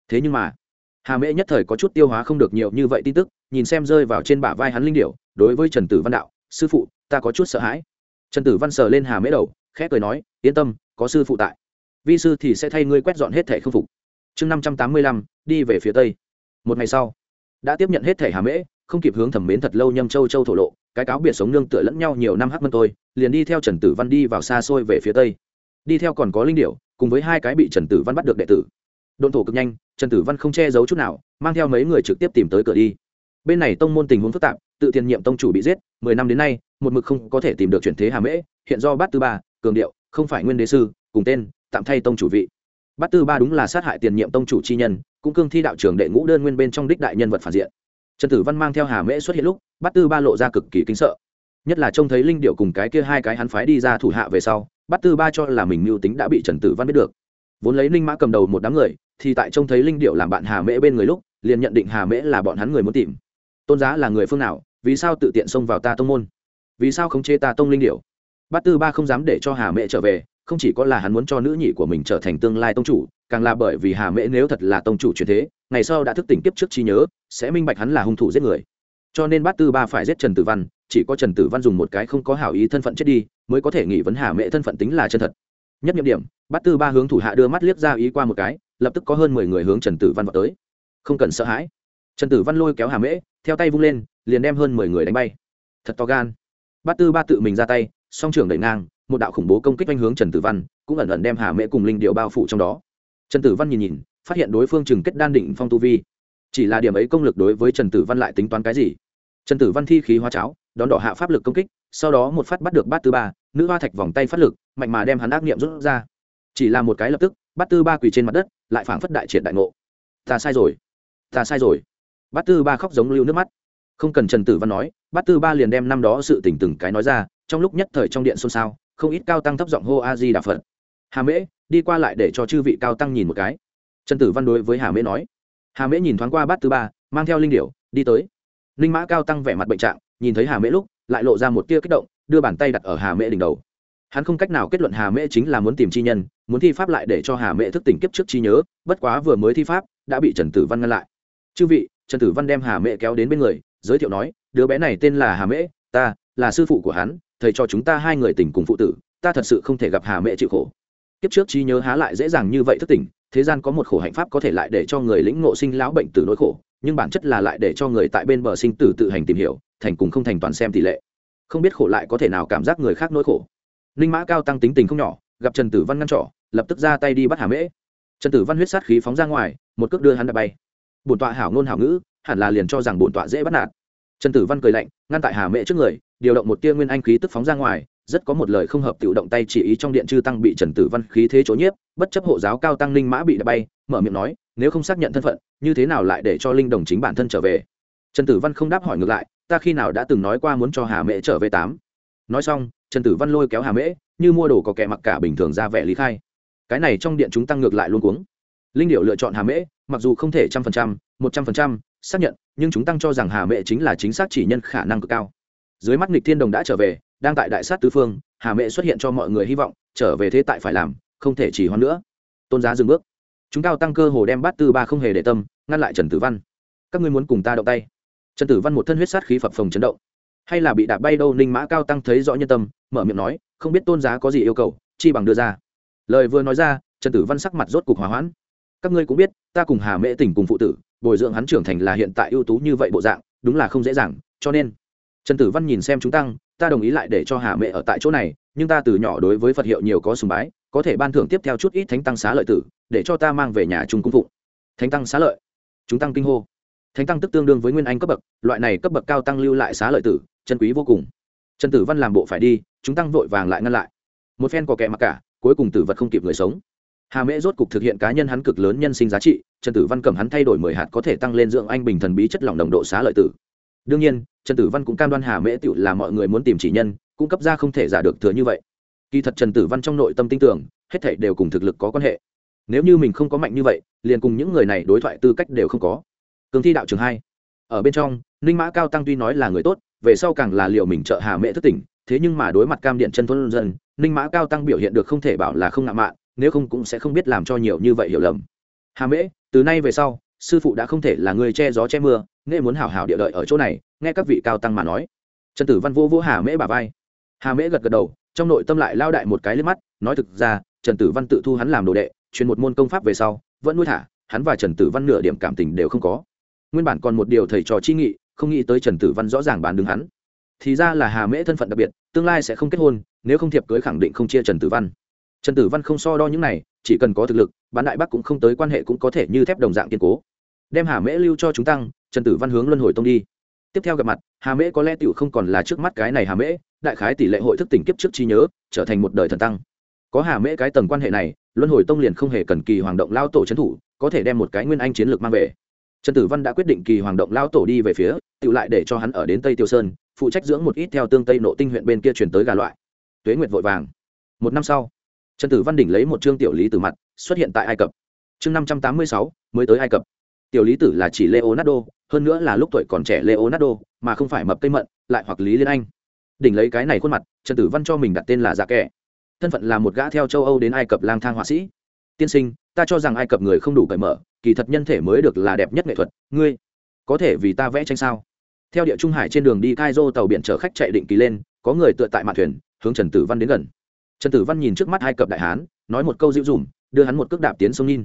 [SPEAKER 1] Thế nhưng mà, hà mễ nhất thời có chút tiêu hóa không được nhiều như vậy tin tức, nhìn xem rơi vào trên bả vai hắn linh điệu đối với trần tử văn đạo, sư phụ, ta có chút sợ hãi. Trần tử văn sờ lên hà mễ đầu, khẽ cười nói, yên tâm, có sư phụ tại. Vi sư thì sẽ thay ngươi quét dọn hết thẻ không phục. Chương năm trăm tám mươi lăm, đi về phía tây. Một ngày sau, đã tiếp nhận hết thẻ hà mễ, không kịp hướng thẩm mến thật lâu nhâm châu châu thổ lộ, cái cáo biệt sống nương tựa lẫn nhau nhiều năm hắc mân tôi, liền đi theo trần tử văn đi vào xa xôi về phía tây. Đi theo còn có linh điệu cùng với hai cái bị trần tử văn bắt được đệ tử. Đồn thổ cực nhanh, trần tử văn không che giấu chút nào, mang theo mấy người trực tiếp tìm tới cửa đi. Bên này tông môn tình huống phức tạp, tự tiền nhiệm tông chủ bị giết, mười năm đến nay, một mực không có thể tìm được chuyển thế hà mễ, hiện do bát tư ba, cường điệu, không phải nguyên đế sư, cùng tên, tạm thay tông chủ vị. Bát tư ba đúng là sát hại tiền nhiệm tông chủ chi nhân, cũng cương thi đạo trưởng đệ ngũ đơn nguyên bên trong đích đại nhân vật phản diện. Trần tử văn mang theo hà mễ xuất hiện lúc, bát tư ba lộ ra cực kỳ kính sợ. Nhất là trông thấy linh điệu cùng cái kia hai cái hắn phái đi ra thủ hạ về sau bát tư ba cho là mình mưu tính đã bị trần tử văn biết được. Vốn lấy linh mã cầm đầu một đám người, thì tại trông thấy linh điệu làm bạn hà mễ bên người lúc, liền nhận định hà mễ là bọn hắn người muốn tìm. Tôn giá là người phương nào, vì sao tự tiện xông vào ta tông môn? Vì sao không chê ta tông linh điệu? Bát tư ba không dám để cho hà mễ trở về, không chỉ có là hắn muốn cho nữ nhị của mình trở thành tương lai tông chủ, càng là bởi vì hà mễ nếu thật là tông chủ truyền thế, ngày sau đã thức tỉnh kiếp trước trí nhớ, sẽ minh bạch hắn là hung thủ giết người cho nên bát tư ba phải giết trần tử văn, chỉ có trần tử văn dùng một cái không có hảo ý thân phận chết đi, mới có thể nghĩ vấn hà mễ thân phận tính là chân thật. Nhất nhiệm điểm, bát tư ba hướng thủ hạ đưa mắt liếc ra ý qua một cái, lập tức có hơn mười người hướng trần tử văn vào tới. Không cần sợ hãi. Trần tử văn lôi kéo hà mễ, theo tay vung lên, liền đem hơn mười người đánh bay. Thật to gan. Bát tư ba tự mình ra tay, song trưởng đẩy ngang, một đạo khủng bố công kích quanh hướng trần tử văn, cũng ẩn ẩn đem hà mễ cùng linh điệu bao phủ trong đó. Trần tử văn nhìn nhìn, phát hiện đối phương chừng kết đan định phong tu vi. Chỉ là điểm ấy công lực đối với trần tử văn lại tính toán cái gì? Trần tử văn thi khí hoa cháo, đón đỏ hạ pháp lực công kích, sau đó một phát bắt được bát tư ba, nữ hoa thạch vòng tay phát lực, mạnh mà đem hắn ác nghiệm rút ra. Chỉ là một cái lập tức, bát tư ba quỳ trên mặt đất, lại phảng phất đại triệt đại ngộ. Ta sai rồi, ta sai rồi. Bát tư ba khóc giống lưu nước mắt. Không cần trần tử văn nói, bát tư ba liền đem năm đó sự tỉnh từng cái nói ra, trong lúc nhất thời trong điện xôn xao, không ít cao tăng thấp giọng hô a di đà phật. Hà mễ, đi qua lại để cho chư vị cao tăng nhìn một cái. Trần tử văn đối với hà mễ nói. Hà mễ nhìn thoáng qua bát tư ba, mang theo linh điểu, đi tới linh mã cao tăng vẻ mặt bệnh trạng, nhìn thấy hà mễ lúc, lại lộ ra một tia kích động, đưa bàn tay đặt ở hà mễ đỉnh đầu. Hắn không cách nào kết luận hà mễ chính là muốn tìm chi nhân, muốn thi pháp lại để cho hà mễ thức tỉnh kiếp trước chi nhớ, bất quá vừa mới thi pháp, đã bị trần tử văn ngăn lại. Chư vị, trần tử văn đem hà mễ kéo đến bên người, giới thiệu nói, đứa bé này tên là hà mễ, ta là sư phụ của hắn, thầy cho chúng ta hai người tình cùng phụ tử, ta thật sự không thể gặp hà mễ chịu khổ. Kiếp trước trí nhớ há lại dễ dàng như vậy thức tỉnh thế gian có một khổ hạnh pháp có thể lại để cho người lĩnh ngộ sinh lão bệnh tử nỗi khổ, nhưng bản chất là lại để cho người tại bên bờ sinh tử tự hành tìm hiểu, thành cùng không thành toàn xem tỷ lệ. Không biết khổ lại có thể nào cảm giác người khác nỗi khổ. Ninh mã cao tăng tính tình không nhỏ, gặp trần tử văn ngăn trỏ lập tức ra tay đi bắt hà mễ. Trần tử văn huyết sát khí phóng ra ngoài, một cước đưa hắn đã bay. Bổn tọa hảo ngôn hảo ngữ, hẳn là liền cho rằng bổn tọa dễ bắt nạt. Trần tử văn cười lạnh, ngăn tại hà mễ trước người, điều động một tia nguyên anh khí tức phóng ra ngoài rất có một lời không hợp tự động tay chỉ ý trong điện chư tăng bị trần tử văn khí thế chỗ nhiếp, bất chấp hộ giáo cao tăng linh mã bị đập bay, mở miệng nói, nếu không xác nhận thân phận, như thế nào lại để cho linh đồng chính bản thân trở về? Trần tử văn không đáp hỏi ngược lại, ta khi nào đã từng nói qua muốn cho hà mễ trở về tám? Nói xong, trần tử văn lôi kéo hà mễ, như mua đồ có kẻ mặc cả bình thường ra vẻ lý khai. Cái này trong điện chúng tăng ngược lại luôn cuống. Linh điệu lựa chọn hà mễ, mặc dù không thể trăm phần trăm, một trăm phần trăm xác nhận, nhưng chúng tăng cho rằng hà mễ chính là chính xác chỉ nhân khả năng cực cao. Dưới mắt nghịch thiên đồng đã trở về đang tại đại sát tứ phương, hà mẹ xuất hiện cho mọi người hy vọng, trở về thế tại phải làm, không thể chỉ hoãn nữa. Tôn giá dừng bước. Chúng cao tăng cơ hồ đem bát tư ba không hề để tâm, ngăn lại trần tử văn. Các ngươi muốn cùng ta động tay. Trần tử văn một thân huyết sát khí phập phồng chấn động. Hay là bị đạp bay đâu, ninh mã cao tăng thấy rõ nhân tâm, mở miệng nói, không biết tôn giá có gì yêu cầu, chi bằng đưa ra. Lời vừa nói ra, trần tử văn sắc mặt rốt cục hòa hoãn. Các ngươi cũng biết, ta cùng hà mễ tỉnh cùng phụ tử, bồi dưỡng hắn trưởng thành là hiện tại ưu tú như vậy bộ dạng, đúng là không dễ dàng, cho nên trần tử văn nhìn xem chúng tăng, ta đồng ý lại để cho hà mẹ ở tại chỗ này, nhưng ta từ nhỏ đối với phật hiệu nhiều có sùng bái, có thể ban thưởng tiếp theo chút ít thánh tăng xá lợi tử, để cho ta mang về nhà trung cung phụng. Thánh tăng xá lợi? Chúng tăng kinh hô. Thánh tăng tức tương đương với nguyên anh cấp bậc, loại này cấp bậc cao tăng lưu lại xá lợi tử, chân quý vô cùng. Trần tử văn làm bộ phải đi, chúng tăng vội vàng lại ngăn lại. Một phen có kẻ mặc cả, cuối cùng tử vật không kịp người sống. Hà mễ rốt cục thực hiện cá nhân hắn cực lớn nhân sinh giá trị, trần tử văn cầm hắn thay đổi mười hạt có thể tăng lên dưỡng anh bình thần bí chất lỏng đồng độ xá lợi tử đương nhiên, trần tử văn cũng cam đoan hà mễ tựu là mọi người muốn tìm chỉ nhân, cung cấp ra không thể giả được thừa như vậy. Kỳ thật trần tử văn trong nội tâm tin tưởng, hết thảy đều cùng thực lực có quan hệ. Nếu như mình không có mạnh như vậy, liền cùng những người này đối thoại tư cách đều không có. Cường thi đạo trường hai. Ở bên trong, ninh mã cao tăng tuy nói là người tốt, về sau càng là liệu mình trợ hà mễ thất tỉnh, thế nhưng mà đối mặt cam điện chân thôn dân, ninh mã cao tăng biểu hiện được không thể bảo là không ngạo mạn, nếu không cũng sẽ không biết làm cho nhiều như vậy hiểu lầm. Hà mễ, từ nay về sau sư phụ đã không thể là người che gió che mưa, nghe muốn hảo hảo địa đợi ở chỗ này, nghe các vị cao tăng mà nói. Trần tử văn vô vô hà mễ bà vai. Hà mễ gật gật đầu, trong nội tâm lại lao đại một cái lên mắt, nói thực ra, trần tử văn tự thu hắn làm đồ đệ, truyền một môn công pháp về sau, vẫn nuôi thả, hắn và trần tử văn nửa điểm cảm tình đều không có. Nguyên bản còn một điều thầy trò chi nghị, không nghĩ tới trần tử văn rõ ràng bán đứng hắn. Thì ra là hà mễ thân phận đặc biệt, tương lai sẽ không kết hôn, nếu không thiệp cưới khẳng định không chia trần tử văn. Trần tử văn không so đo những này, chỉ cần có thực lực bán đại bắc cũng không tới quan hệ cũng có thể như thép đồng dạng kiên cố. Đem hà mễ lưu cho chúng tăng, trần tử văn hướng luân hồi tông đi. Tiếp theo gặp mặt, hà mễ có lẽ t không còn là trước mắt cái này hà mễ, đại khái tỷ lệ hội thức tỉnh kiếp trước trí nhớ, trở thành một đời thần tăng. Có hà mễ cái tầng quan hệ này, luân hồi tông liền không hề cần kỳ hoàng động lao tổ trấn thủ, có thể đem một cái nguyên anh chiến lược mang về. Trần tử văn đã quyết định kỳ hoàng động lao tổ đi về phía, tự lại để cho hắn ở đến tây tiêu sơn, phụ trách dưỡng một ít theo tương tây nộ tinh huyện bên kia chuyển tới gà loại. Tuế nguyệt vội vàng. Một năm sau, trần tử văn đỉnh lấy một chương tiểu lý từ mặt xuất hiện tại ai cập. Chương năm trăm tám mươi sáu, mới tới ai cập. Tiểu lý tử là chỉ leonardo, hơn nữa là lúc tuổi còn trẻ leonardo, mà không phải mập cây mận, lại hoặc lý liên anh. Đỉnh lấy cái này khuôn mặt, trần tử văn cho mình đặt tên là dạ kẻ. Thân phận là một gã theo châu âu đến ai cập lang thang họa sĩ. Tiên sinh, ta cho rằng ai cập người không đủ cởi mở, kỳ thật nhân thể mới được là đẹp nhất nghệ thuật, ngươi có thể vì ta vẽ tranh sao? Theo địa trung hải trên đường đi Cairo tàu biển chở khách chạy định kỳ lên, có người tựa tại mạn thuyền, hướng trần tử văn đến gần. Trần tử văn nhìn trước mắt hai cập đại hán, nói một câu dịu dùm đưa hắn một cước đạp tiến sông Nin.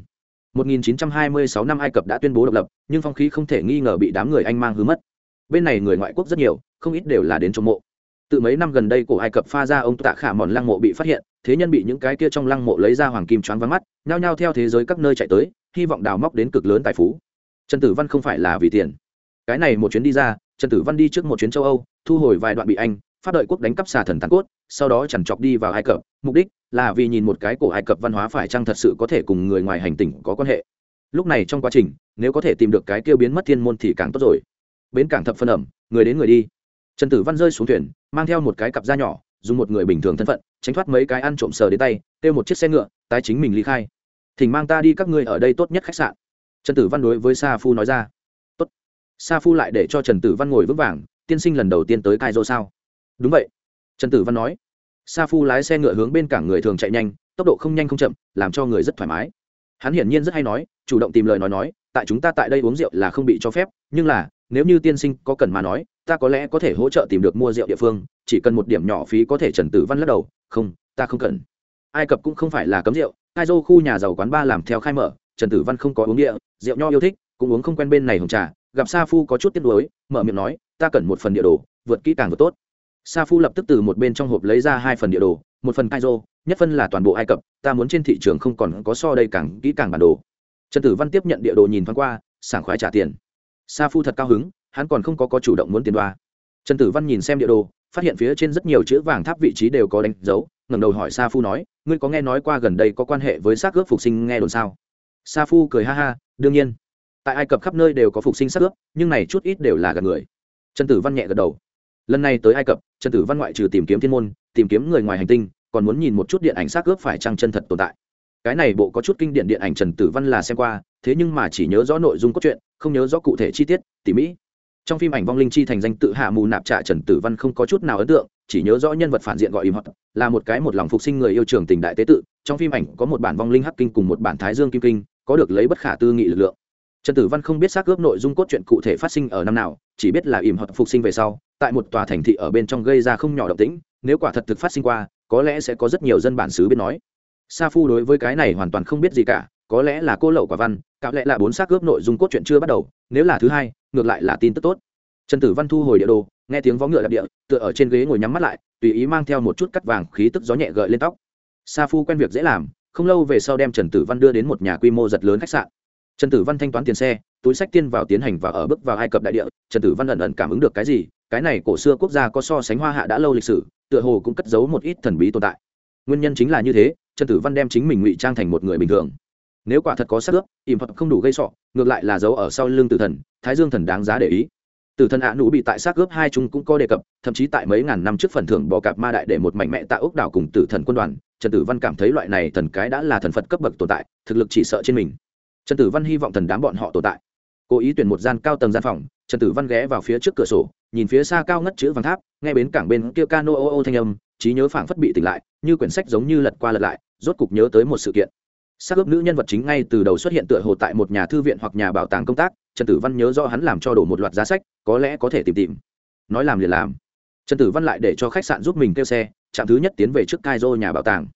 [SPEAKER 1] 1926 năm Ai Cập đã tuyên bố độc lập, nhưng phong khí không thể nghi ngờ bị đám người Anh mang hư mất. Bên này người ngoại quốc rất nhiều, không ít đều là đến trong mộ. Từ mấy năm gần đây cổ Ai Cập pha ra ông Tạ Khả Mòn lăng mộ bị phát hiện, thế nhân bị những cái kia trong lăng mộ lấy ra hoàng kim choáng váng mắt, nhao nhao theo thế giới các nơi chạy tới, hy vọng đào móc đến cực lớn tài phú. Trần Tử Văn không phải là vì tiền. Cái này một chuyến đi ra, Trần Tử Văn đi trước một chuyến châu Âu, thu hồi vài đoạn bị Anh, phát đợi quốc đánh cắp xà thần tàn cốt, sau đó chẳng chọc đi vào Ai Cập, mục đích là vì nhìn một cái cổ Ai Cập văn hóa phải chăng thật sự có thể cùng người ngoài hành tinh có quan hệ. Lúc này trong quá trình, nếu có thể tìm được cái tiêu biến mất thiên môn thì càng tốt rồi. Bến cảng thập phân ẩm, người đến người đi. Trần tử văn rơi xuống thuyền, mang theo một cái cặp da nhỏ, dùng một người bình thường thân phận, tránh thoát mấy cái ăn trộm sờ đến tay, kêu một chiếc xe ngựa, tái chính mình ly khai. Thỉnh mang ta đi các ngươi ở đây tốt nhất khách sạn. Trần tử văn đối với sa phu nói ra. Tốt. Sa phu lại để cho trần tử văn ngồi vững vàng, tiên sinh lần đầu tiên tới cai dô sao? Đúng vậy. Trần tử văn nói sa phu lái xe ngựa hướng bên cảng người thường chạy nhanh, tốc độ không nhanh không chậm, làm cho người rất thoải mái. Hắn hiển nhiên rất hay nói, chủ động tìm lời nói nói, tại chúng ta tại đây uống rượu là không bị cho phép, nhưng là, nếu như tiên sinh có cần mà nói, ta có lẽ có thể hỗ trợ tìm được mua rượu địa phương, chỉ cần một điểm nhỏ phí có thể trần tử văn lắc đầu, không, ta không cần. Ai cập cũng không phải là cấm rượu hai dô khu nhà giàu quán ba làm theo khai mở, trần tử văn không có uống địa, rượu nho yêu thích, cũng uống không quen bên này hồng trà, gặp sa phu có chút tiếc nuối, mở miệng nói, ta cần một phần địa đồ, vượt kỹ càng vượt tốt sa phu lập tức từ một bên trong hộp lấy ra hai phần địa đồ một phần Cairo, nhất phân là toàn bộ ai cập ta muốn trên thị trường không còn có so đây càng kỹ càng bản đồ. Trần tử văn tiếp nhận địa đồ nhìn thoáng qua sảng khoái trả tiền. Sa phu thật cao hứng hắn còn không có có chủ động muốn tiền đoa. Trần tử văn nhìn xem địa đồ phát hiện phía trên rất nhiều chữ vàng tháp vị trí đều có đánh dấu ngẩng đầu hỏi sa phu nói ngươi có nghe nói qua gần đây có quan hệ với xác ướp phục sinh nghe đồn sao? Sa phu cười ha ha đương nhiên. Tại ai cập khắp nơi đều có phục sinh xác ướp nhưng này chút ít đều là gần người. Trần tử văn nhẹ gật đầu lần này tới ai cập, trần tử văn ngoại trừ tìm kiếm thiên môn, tìm kiếm người ngoài hành tinh, còn muốn nhìn một chút điện ảnh xác ướp phải trăng chân thật tồn tại. Cái này bộ có chút kinh điển điện ảnh trần tử văn là xem qua, thế nhưng mà chỉ nhớ rõ nội dung cốt truyện, không nhớ rõ cụ thể chi tiết, tỉ mỹ trong phim ảnh vong linh chi thành danh tự hạ mù nạp trạ trần tử văn không có chút nào ấn tượng, chỉ nhớ rõ nhân vật phản diện gọi im hoặc là một cái một lòng phục sinh người yêu trường tình đại tế tự. Trong phim ảnh có một bản vong linh hắc kinh cùng một bản thái dương kim kinh, có được lấy bất khả tư nghị lực lượng. Trần tử văn không biết xác ướp nội dung cốt truyện cụ thể phát sinh ở năm nào, chỉ biết là im hoặc phục sinh về sau tại một tòa thành thị ở bên trong gây ra không nhỏ động tĩnh, nếu quả thật thực phát sinh qua, có lẽ sẽ có rất nhiều dân bản xứ biết nói. Sa phu đối với cái này hoàn toàn không biết gì cả, có lẽ là cô lậu quả văn, cạo lẽ là bốn xác cướp nội dung cốt truyện chưa bắt đầu, nếu là thứ hai, ngược lại là tin tức tốt. Trần tử văn thu hồi địa đồ, nghe tiếng vó ngựa đạp địa, tựa ở trên ghế ngồi nhắm mắt lại, tùy ý mang theo một chút cắt vàng khí tức gió nhẹ gợi lên tóc. Sa phu quen việc dễ làm, không lâu về sau đem trần tử văn đưa đến một nhà quy mô giật lớn khách sạn. Trần tử văn thanh toán tiền xe, túi sách tiên vào tiến hành và ở bước vào ai cập đại địa, trần tử văn ẩn ẩn cảm ứng được cái gì cái này cổ xưa quốc gia có so sánh hoa hạ đã lâu lịch sử, tựa hồ cũng cất giấu một ít thần bí tồn tại. Nguyên nhân chính là như thế, trần tử văn đem chính mình ngụy trang thành một người bình thường. Nếu quả thật có sắc ướp ìm hoặc không đủ gây sọ, ngược lại là giấu ở sau lưng tử thần, thái dương thần đáng giá để ý. Tử thần ạ à nụ bị tại xác ướp hai chúng cũng có đề cập, thậm chí tại mấy ngàn năm trước phần thưởng bò cạp ma đại để một mạnh mẽ tạ ốc đảo cùng tử thần quân đoàn, trần tử văn cảm thấy loại này thần cái đã là thần phật cấp bậc tồn tại, thực lực chỉ sợ trên mình. Trần tử văn hy vọng thần đám bọn họ tồn tại. Cố ý tuyển một gian cao tầng gian phòng, trần tử văn ghé vào phía trước cửa sổ nhìn phía xa cao ngất chữ vàng tháp, nghe bến cảng bên kia cano ô ô thanh âm, trí nhớ phảng phất bị tỉnh lại, như quyển sách giống như lật qua lật lại, rốt cục nhớ tới một sự kiện. Xác ướp nữ nhân vật chính ngay từ đầu xuất hiện tựa hồ tại một nhà thư viện hoặc nhà bảo tàng công tác, trần tử văn nhớ do hắn làm cho đổ một loạt giá sách, có lẽ có thể tìm tìm. Nói làm liền làm. Trần tử văn lại để cho khách sạn giúp mình kêu xe, trạm thứ nhất tiến về trước kaizo nhà bảo tàng.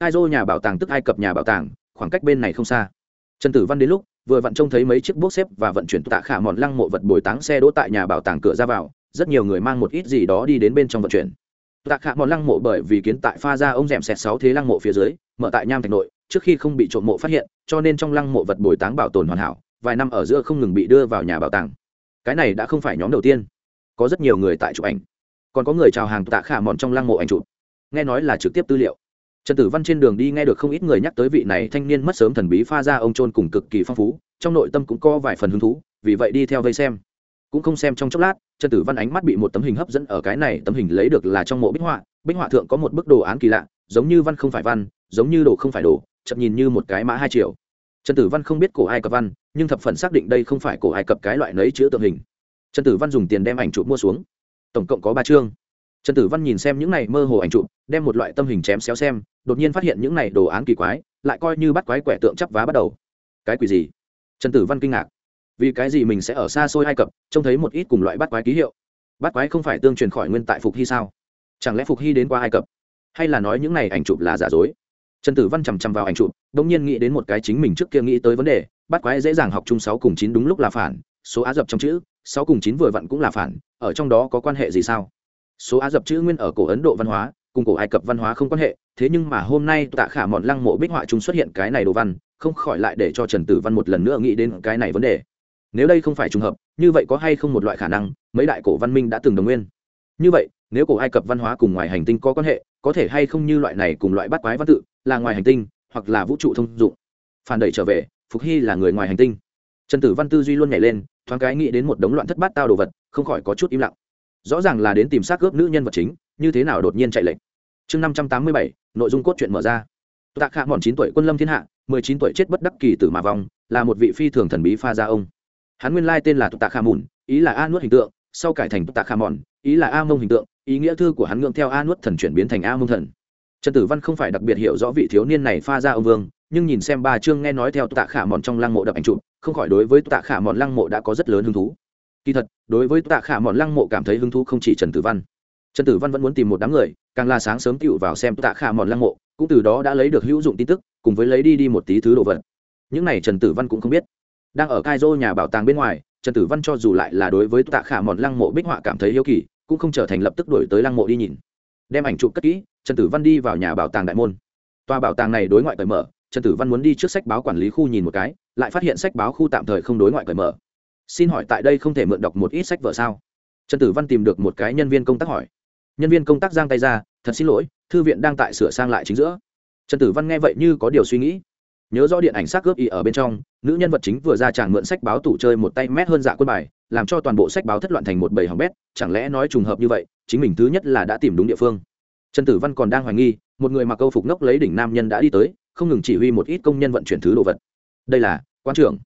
[SPEAKER 1] Kaizo nhà bảo tàng tức ai cập nhà bảo tàng, khoảng cách bên này không xa. Trần tử văn đến lúc, vừa vặn trông thấy mấy chiếc bốc xếp và vận chuyển tạ khả mòn lăng mộ vật bồi táng xe đỗ tại nhà bảo tàng cửa ra vào rất nhiều người mang một ít gì đó đi đến bên trong vận chuyển. Tạ khả mòn lăng mộ bởi vì kiến tại pha ra ông rèm xẹt sáu thế lăng mộ phía dưới, mở tại nham thạch nội, trước khi không bị trộm mộ phát hiện, cho nên trong lăng mộ vật bồi táng bảo tồn hoàn hảo, vài năm ở giữa không ngừng bị đưa vào nhà bảo tàng. Cái này đã không phải nhóm đầu tiên. Có rất nhiều người tại chụp ảnh. Còn có người chào hàng tạ khả mòn trong lăng mộ ảnh chụp. Nghe nói là trực tiếp tư liệu. Trần tử văn trên đường đi nghe được không ít người nhắc tới vị này thanh niên mất sớm thần bí pha ra ông trôn cùng cực kỳ phong phú, trong nội tâm cũng có vài phần hứng thú, vì vậy đi theo vây xem cũng không xem trong chốc lát, trần tử văn ánh mắt bị một tấm hình hấp dẫn ở cái này tấm hình lấy được là trong mộ bích họa bích họa thượng có một bức đồ án kỳ lạ, giống như văn không phải văn, giống như đồ không phải đồ, chậm nhìn như một cái mã hai triệu. Trần tử văn không biết cổ ai cập văn, nhưng thập phần xác định đây không phải cổ ai cập cái loại nấy chữ tượng hình. Trần tử văn dùng tiền đem ảnh chụp mua xuống. Tổng cộng có ba chương. Trần tử văn nhìn xem những này mơ hồ ảnh chụp, đem một loại tâm hình chém xéo xem, đột nhiên phát hiện những này đồ án kỳ quái, lại coi như bắt quái quẻ tượng chắp vá bắt đầu. Cái quỷ gì? Trần tử văn kinh ngạc vì cái gì mình sẽ ở xa xôi ai cập, trông thấy một ít cùng loại bắt quái ký hiệu? Bắt quái không phải tương truyền khỏi nguyên tại phục hy sao? Chẳng lẽ phục hy đến qua ai cập? Hay là nói những này ảnh chụp là giả dối? Trần tử văn chằm chằm vào ảnh chụp đ ỗ n g nhiên nghĩ đến một cái chính mình trước kia nghĩ tới vấn đề, bắt quái dễ dàng học chung sáu cùng chín đúng lúc là phản, số á dập trong chữ, sáu cùng chín vừa vặn cũng là phản, ở trong đó có quan hệ gì sao? Số á dập chữ nguyên ở cổ ấn độ văn hóa, cùng cổ ai cập văn hóa không quan hệ, thế nhưng mà hôm nay tạ khả mọn lăng mộ bích họa chúng xuất hiện cái này đồ văn, không khỏi lại để cho trần tử văn một lần nữa nghĩ đến cái này vấn đề nếu đây không phải trùng hợp, như vậy có hay không một loại khả năng, mấy đại cổ văn minh đã từng đồng nguyên? Như vậy, nếu cổ ai cập văn hóa cùng ngoài hành tinh có quan hệ, có thể hay không như loại này cùng loại bắt quái văn tự, là ngoài hành tinh, hoặc là vũ trụ thông dụng? Phản đẩy trở về, phục hy là người ngoài hành tinh. Trần tử văn tư duy luôn nhảy lên, thoáng cái nghĩ đến một đống loạn thất bát tao đồ vật, không khỏi có chút im lặng. Rõ ràng là đến tìm xác gớp nữ nhân vật chính, như thế nào đột nhiên chạy lệnh chương năm trăm tám mươi bảy, nội dung cốt truyện mở ra. Tạ khạ mòn chín tuổi, quân lâm thiên hạ, mười chín tuổi chết bất đắc kỳ tử mà vong, là một vị phi thường thần bí pha gia ông hắn nguyên lai tên là tạ kha mùn, ý là a nuốt hình tượng, sau cải thành tạ kha mòn, ý là a mông hình tượng, ý nghĩa thư của hắn ngưỡng theo a nuốt thần chuyển biến thành a mông thần. Trần tử văn không phải đặc biệt hiểu rõ vị thiếu niên này pha ra ông vương, nhưng nhìn xem ba chương nghe nói theo tạ khả mòn trong lăng mộ đập ảnh chụp, không khỏi đối với tạ khả mòn lăng mộ đã có rất lớn hứng thú. Kỳ thật, đối với tạ khả mòn lăng mộ cảm thấy hứng thú không chỉ trần tử văn. Trần tử văn vẫn muốn tìm một đám người, càng là sáng sớm tựu vào xem tạ khả mòn lăng mộ, cũng từ đó đã lấy được hữu dụng tin tức, cùng với lấy đi đi một tí thứ đồ vật. Những này trần tử văn cũng không biết đang ở cai dô nhà bảo tàng bên ngoài, trần tử văn cho dù lại là đối với tạ khả mòn lăng mộ bích họa cảm thấy yêu kỳ, cũng không trở thành lập tức đổi tới lăng mộ đi nhìn. Đem ảnh chụp cất kỹ, trần tử văn đi vào nhà bảo tàng đại môn. Tòa bảo tàng này đối ngoại cởi mở, trần tử văn muốn đi trước sách báo quản lý khu nhìn một cái, lại phát hiện sách báo khu tạm thời không đối ngoại cởi mở. Xin hỏi tại đây không thể mượn đọc một ít sách vở sao? Trần tử văn tìm được một cái nhân viên công tác hỏi. Nhân viên công tác giang tay ra, thật xin lỗi, thư viện đang tại sửa sang lại chính giữa. Trần tử văn nghe vậy như có điều suy nghĩ nhớ rõ điện ảnh xác cướp y ở bên trong, nữ nhân vật chính vừa ra chàng mượn sách báo tủ chơi một tay mét hơn dạ quân bài, làm cho toàn bộ sách báo thất loạn thành một bầy hỏng bét, chẳng lẽ nói trùng hợp như vậy, chính mình thứ nhất là đã tìm đúng địa phương. Trần tử văn còn đang hoài nghi, một người mặc câu phục nốc lấy đỉnh nam nhân đã đi tới, không ngừng chỉ huy một ít công nhân vận chuyển thứ đồ vật. Đây là quan trưởng.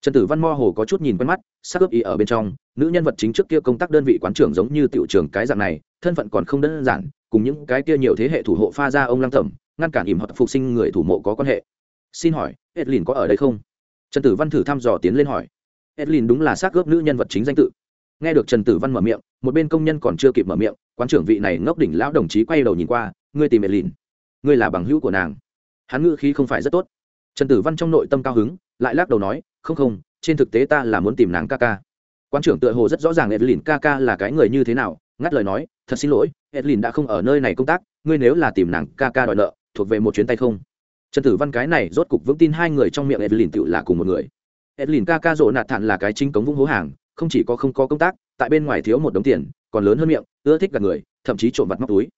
[SPEAKER 1] Trần tử văn mo hồ có chút nhìn quen mắt sắc ướp y ở bên trong, nữ nhân vật chính trước kia công tác đơn vị quán trưởng giống như tiểu trường cái dạng này, thân phận còn không đơn giản, cùng những cái kia nhiều thế hệ thủ hộ pha ra ông lăng thẩm, ngăn cản ỉm hoặc phục sinh người thủ mộ có quan hệ xin hỏi, edlin có ở đây không? Trần tử văn thử thăm dò tiến lên hỏi. Edlin đúng là xác ướp nữ nhân vật chính danh tự. Nghe được trần tử văn mở miệng, một bên công nhân còn chưa kịp mở miệng, quán trưởng vị này ngốc đỉnh lão đồng chí quay đầu nhìn qua, ngươi tìm edlin? Ngươi là bằng hữu của nàng. Hắn ngữ khí không phải rất tốt. Trần tử văn trong nội tâm cao hứng, lại lắc đầu nói, không không, trên thực tế ta là muốn tìm nàng ca ca. Quan trưởng tựa hồ rất rõ ràng edlin ca ca là cái người như thế nào, ngắt lời nói, thật xin lỗi, edlin đã không ở nơi này công tác, ngươi nếu là tìm nàng ca ca đòi nợ, thuộc về một chuyến tay không? Trần tử văn cái này rốt cục vững tin hai người trong miệng edlin tự là cùng một người. Edlin ca ca rộ nạt thản là cái chính cống vung hố hàng, không chỉ có không có công tác, tại bên ngoài thiếu một đống tiền, còn lớn hơn miệng, ưa thích gặp người, thậm chí trộm vật móc túi.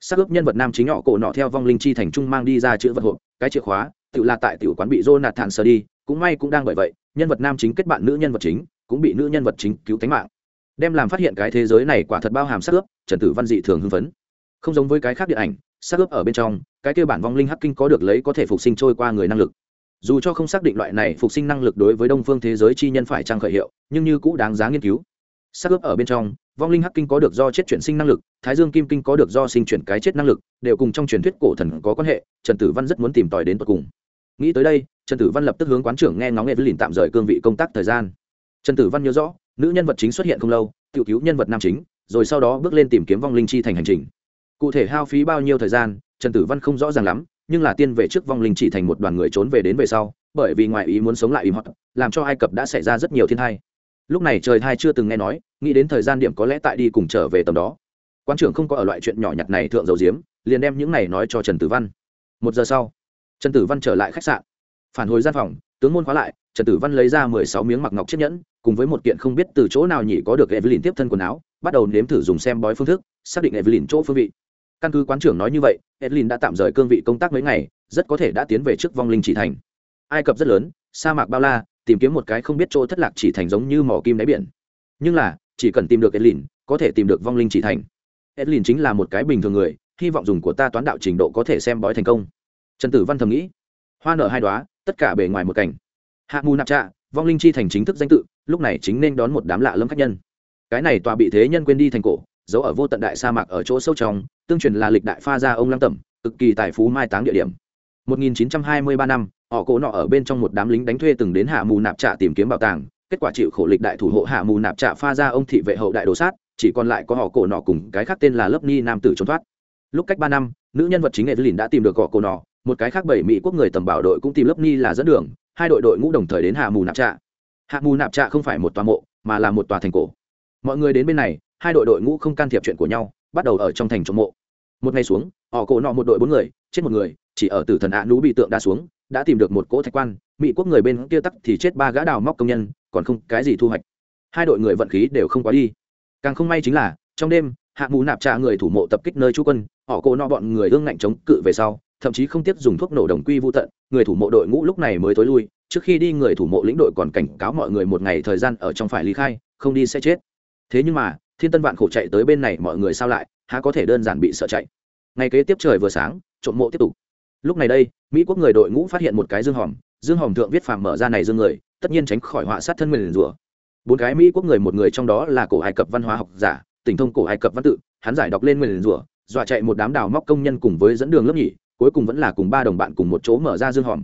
[SPEAKER 1] Xác ướp nhân vật nam chính nhỏ cổ nọ theo vong linh chi thành trung mang đi ra chữ vật hộp, cái chìa khóa tự là tại tiểu quán bị rô nạt thản sờ đi, cũng may cũng đang bởi vậy, nhân vật nam chính kết bạn nữ nhân vật chính, cũng bị nữ nhân vật chính cứu tánh mạng. Đem làm phát hiện cái thế giới này quả thật bao hàm xác ướp, trần tử văn dị thường hưng phấn. Không giống với cái khác điện ảnh xác ướp ở bên trong cái kia bản vong linh hắc kinh có được lấy có thể phục sinh trôi qua người năng lực. Dù cho không xác định loại này phục sinh năng lực đối với đông phương thế giới chi nhân phải trang khởi hiệu, nhưng như cũ đáng giá nghiên cứu. Xác ướp ở bên trong, vong linh hắc kinh có được do chết chuyển sinh năng lực, thái dương kim kinh có được do sinh chuyển cái chết năng lực, đều cùng trong truyền thuyết cổ thần có quan hệ, trần tử văn rất muốn tìm tòi đến tột cùng. Nghĩ tới đây, trần tử văn lập tức hướng quán trưởng nghe ngóng nghe với lìn tạm rời cương vị công tác thời gian. Trần tử văn nhớ rõ, nữ nhân vật chính xuất hiện không lâu tự cứu nhân vật nam chính, rồi sau đó bước lên tìm kiếm vong linh chi thành hành trình cụ thể hao phí bao nhiêu thời gian, trần tử văn không rõ ràng lắm, nhưng là tiên về trước vong linh chỉ thành một đoàn người trốn về đến về sau, bởi vì ngoại ý muốn sống lại im hoặc làm cho ai cập đã xảy ra rất nhiều thiên thai lúc này trời thai chưa từng nghe nói, nghĩ đến thời gian điểm có lẽ tại đi cùng trở về tầm đó. Quan trưởng không có ở loại chuyện nhỏ nhặt này thượng dầu diếm, liền đem những này nói cho trần tử văn. Một giờ sau, trần tử văn trở lại khách sạn. Phản hồi gian phòng, tướng môn khóa lại, trần tử văn lấy ra mười sáu miếng mặc ngọc chiếc nhẫn, cùng với một kiện không biết từ chỗ nào nhỉ có được evelyn tiếp thân quần áo, bắt đầu nếm thử dùng xem bói phương thức, xác định evelyn chỗ phương vị căn cứ quán trưởng nói như vậy, edlin đã tạm rời cương vị công tác mấy ngày, rất có thể đã tiến về trước vong linh chỉ thành. Ai cập rất lớn, sa mạc bao la, tìm kiếm một cái không biết chỗ thất lạc chỉ thành giống như mỏ kim đáy biển. Nhưng là, chỉ cần tìm được edlin, có thể tìm được vong linh chỉ thành. Edlin chính là một cái bình thường người, hy vọng dùng của ta toán đạo trình độ có thể xem bói thành công. Trần tử văn thầm nghĩ. Hoa nở hai đoá tất cả bề ngoài một cảnh. Hạ mù nạp trạ, vong linh chi thành chính thức danh tự, lúc này chính nên đón một đám lạ lâm khách nhân. Cái này tòa bị thế nhân quên đi thành cổ, giấu ở vô tận đại sa mạc ở chỗ sâu trong tương truyền là lịch đại pha gia ông lăng tẩm, cực kỳ tài phú mai táng địa điểm. 1923 năm, họ cổ nọ ở bên trong một đám lính đánh thuê từng đến hạ mù nạp trạ tìm kiếm bảo tàng, kết quả chịu khổ lịch đại thủ hộ hạ mù nạp trạ pha gia ông thị vệ hậu đại đồ sát, chỉ còn lại có họ cổ nọ cùng cái khác tên là lớp ni nam tử trốn thoát. Lúc cách ba năm, nữ nhân vật chính nghệ lìn đã tìm được họ cổ nọ, một cái khác bảy mỹ quốc người tầm bảo đội cũng tìm lớp ni là dẫn đường, hai đội đội ngũ đồng thời đến hạ mù nạp trạ. Hạ mù nạp trạ không phải một tòa mộ, mà là một tòa thành cổ. Mọi người đến bên này, hai đội đội ngũ không can thiệp chuyện của nhau bắt đầu ở trong thành trộm mộ. Một ngày xuống, họ cổ nọ một đội bốn người, chết một người, chỉ ở tử thần ạ nú bị tượng đa xuống, đã tìm được một cỗ thạch quan, mỹ quốc người bên kia tắc thì chết ba gã đào móc công nhân, còn không cái gì thu hoạch. Hai đội người vận khí đều không quá đi. Càng không may chính là, trong đêm, hạ mù nạp trà người thủ mộ tập kích nơi chú quân, họ cổ nọ bọn người hương ngạnh chống cự về sau, thậm chí không tiếp dùng thuốc nổ đồng quy vô tận, người thủ mộ đội ngũ lúc này mới tối lui, trước khi đi người thủ mộ lĩnh đội còn cảnh cáo mọi người một ngày thời gian ở trong phải ly khai, không đi sẽ chết. Thế nhưng mà thiên tân vạn khổ chạy tới bên này mọi người sao lại, há có thể đơn giản bị sợ chạy. Ngày kế tiếp trời vừa sáng, trộm mộ tiếp tục. Lúc này đây, mỹ quốc người đội ngũ phát hiện một cái dương hòm dương hòm thượng viết phàm mở ra này dương người, tất nhiên tránh khỏi họa sát thân nguyền rủa. Bốn cái mỹ quốc người một người trong đó là cổ ai cập văn hóa học giả, tỉnh thông cổ ai cập văn tự, hắn giải đọc lên nguyền rủa, dọa chạy một đám đào móc công nhân cùng với dẫn đường lớp nhỉ, cuối cùng vẫn là cùng ba đồng bạn cùng một chỗ mở ra dương hòm.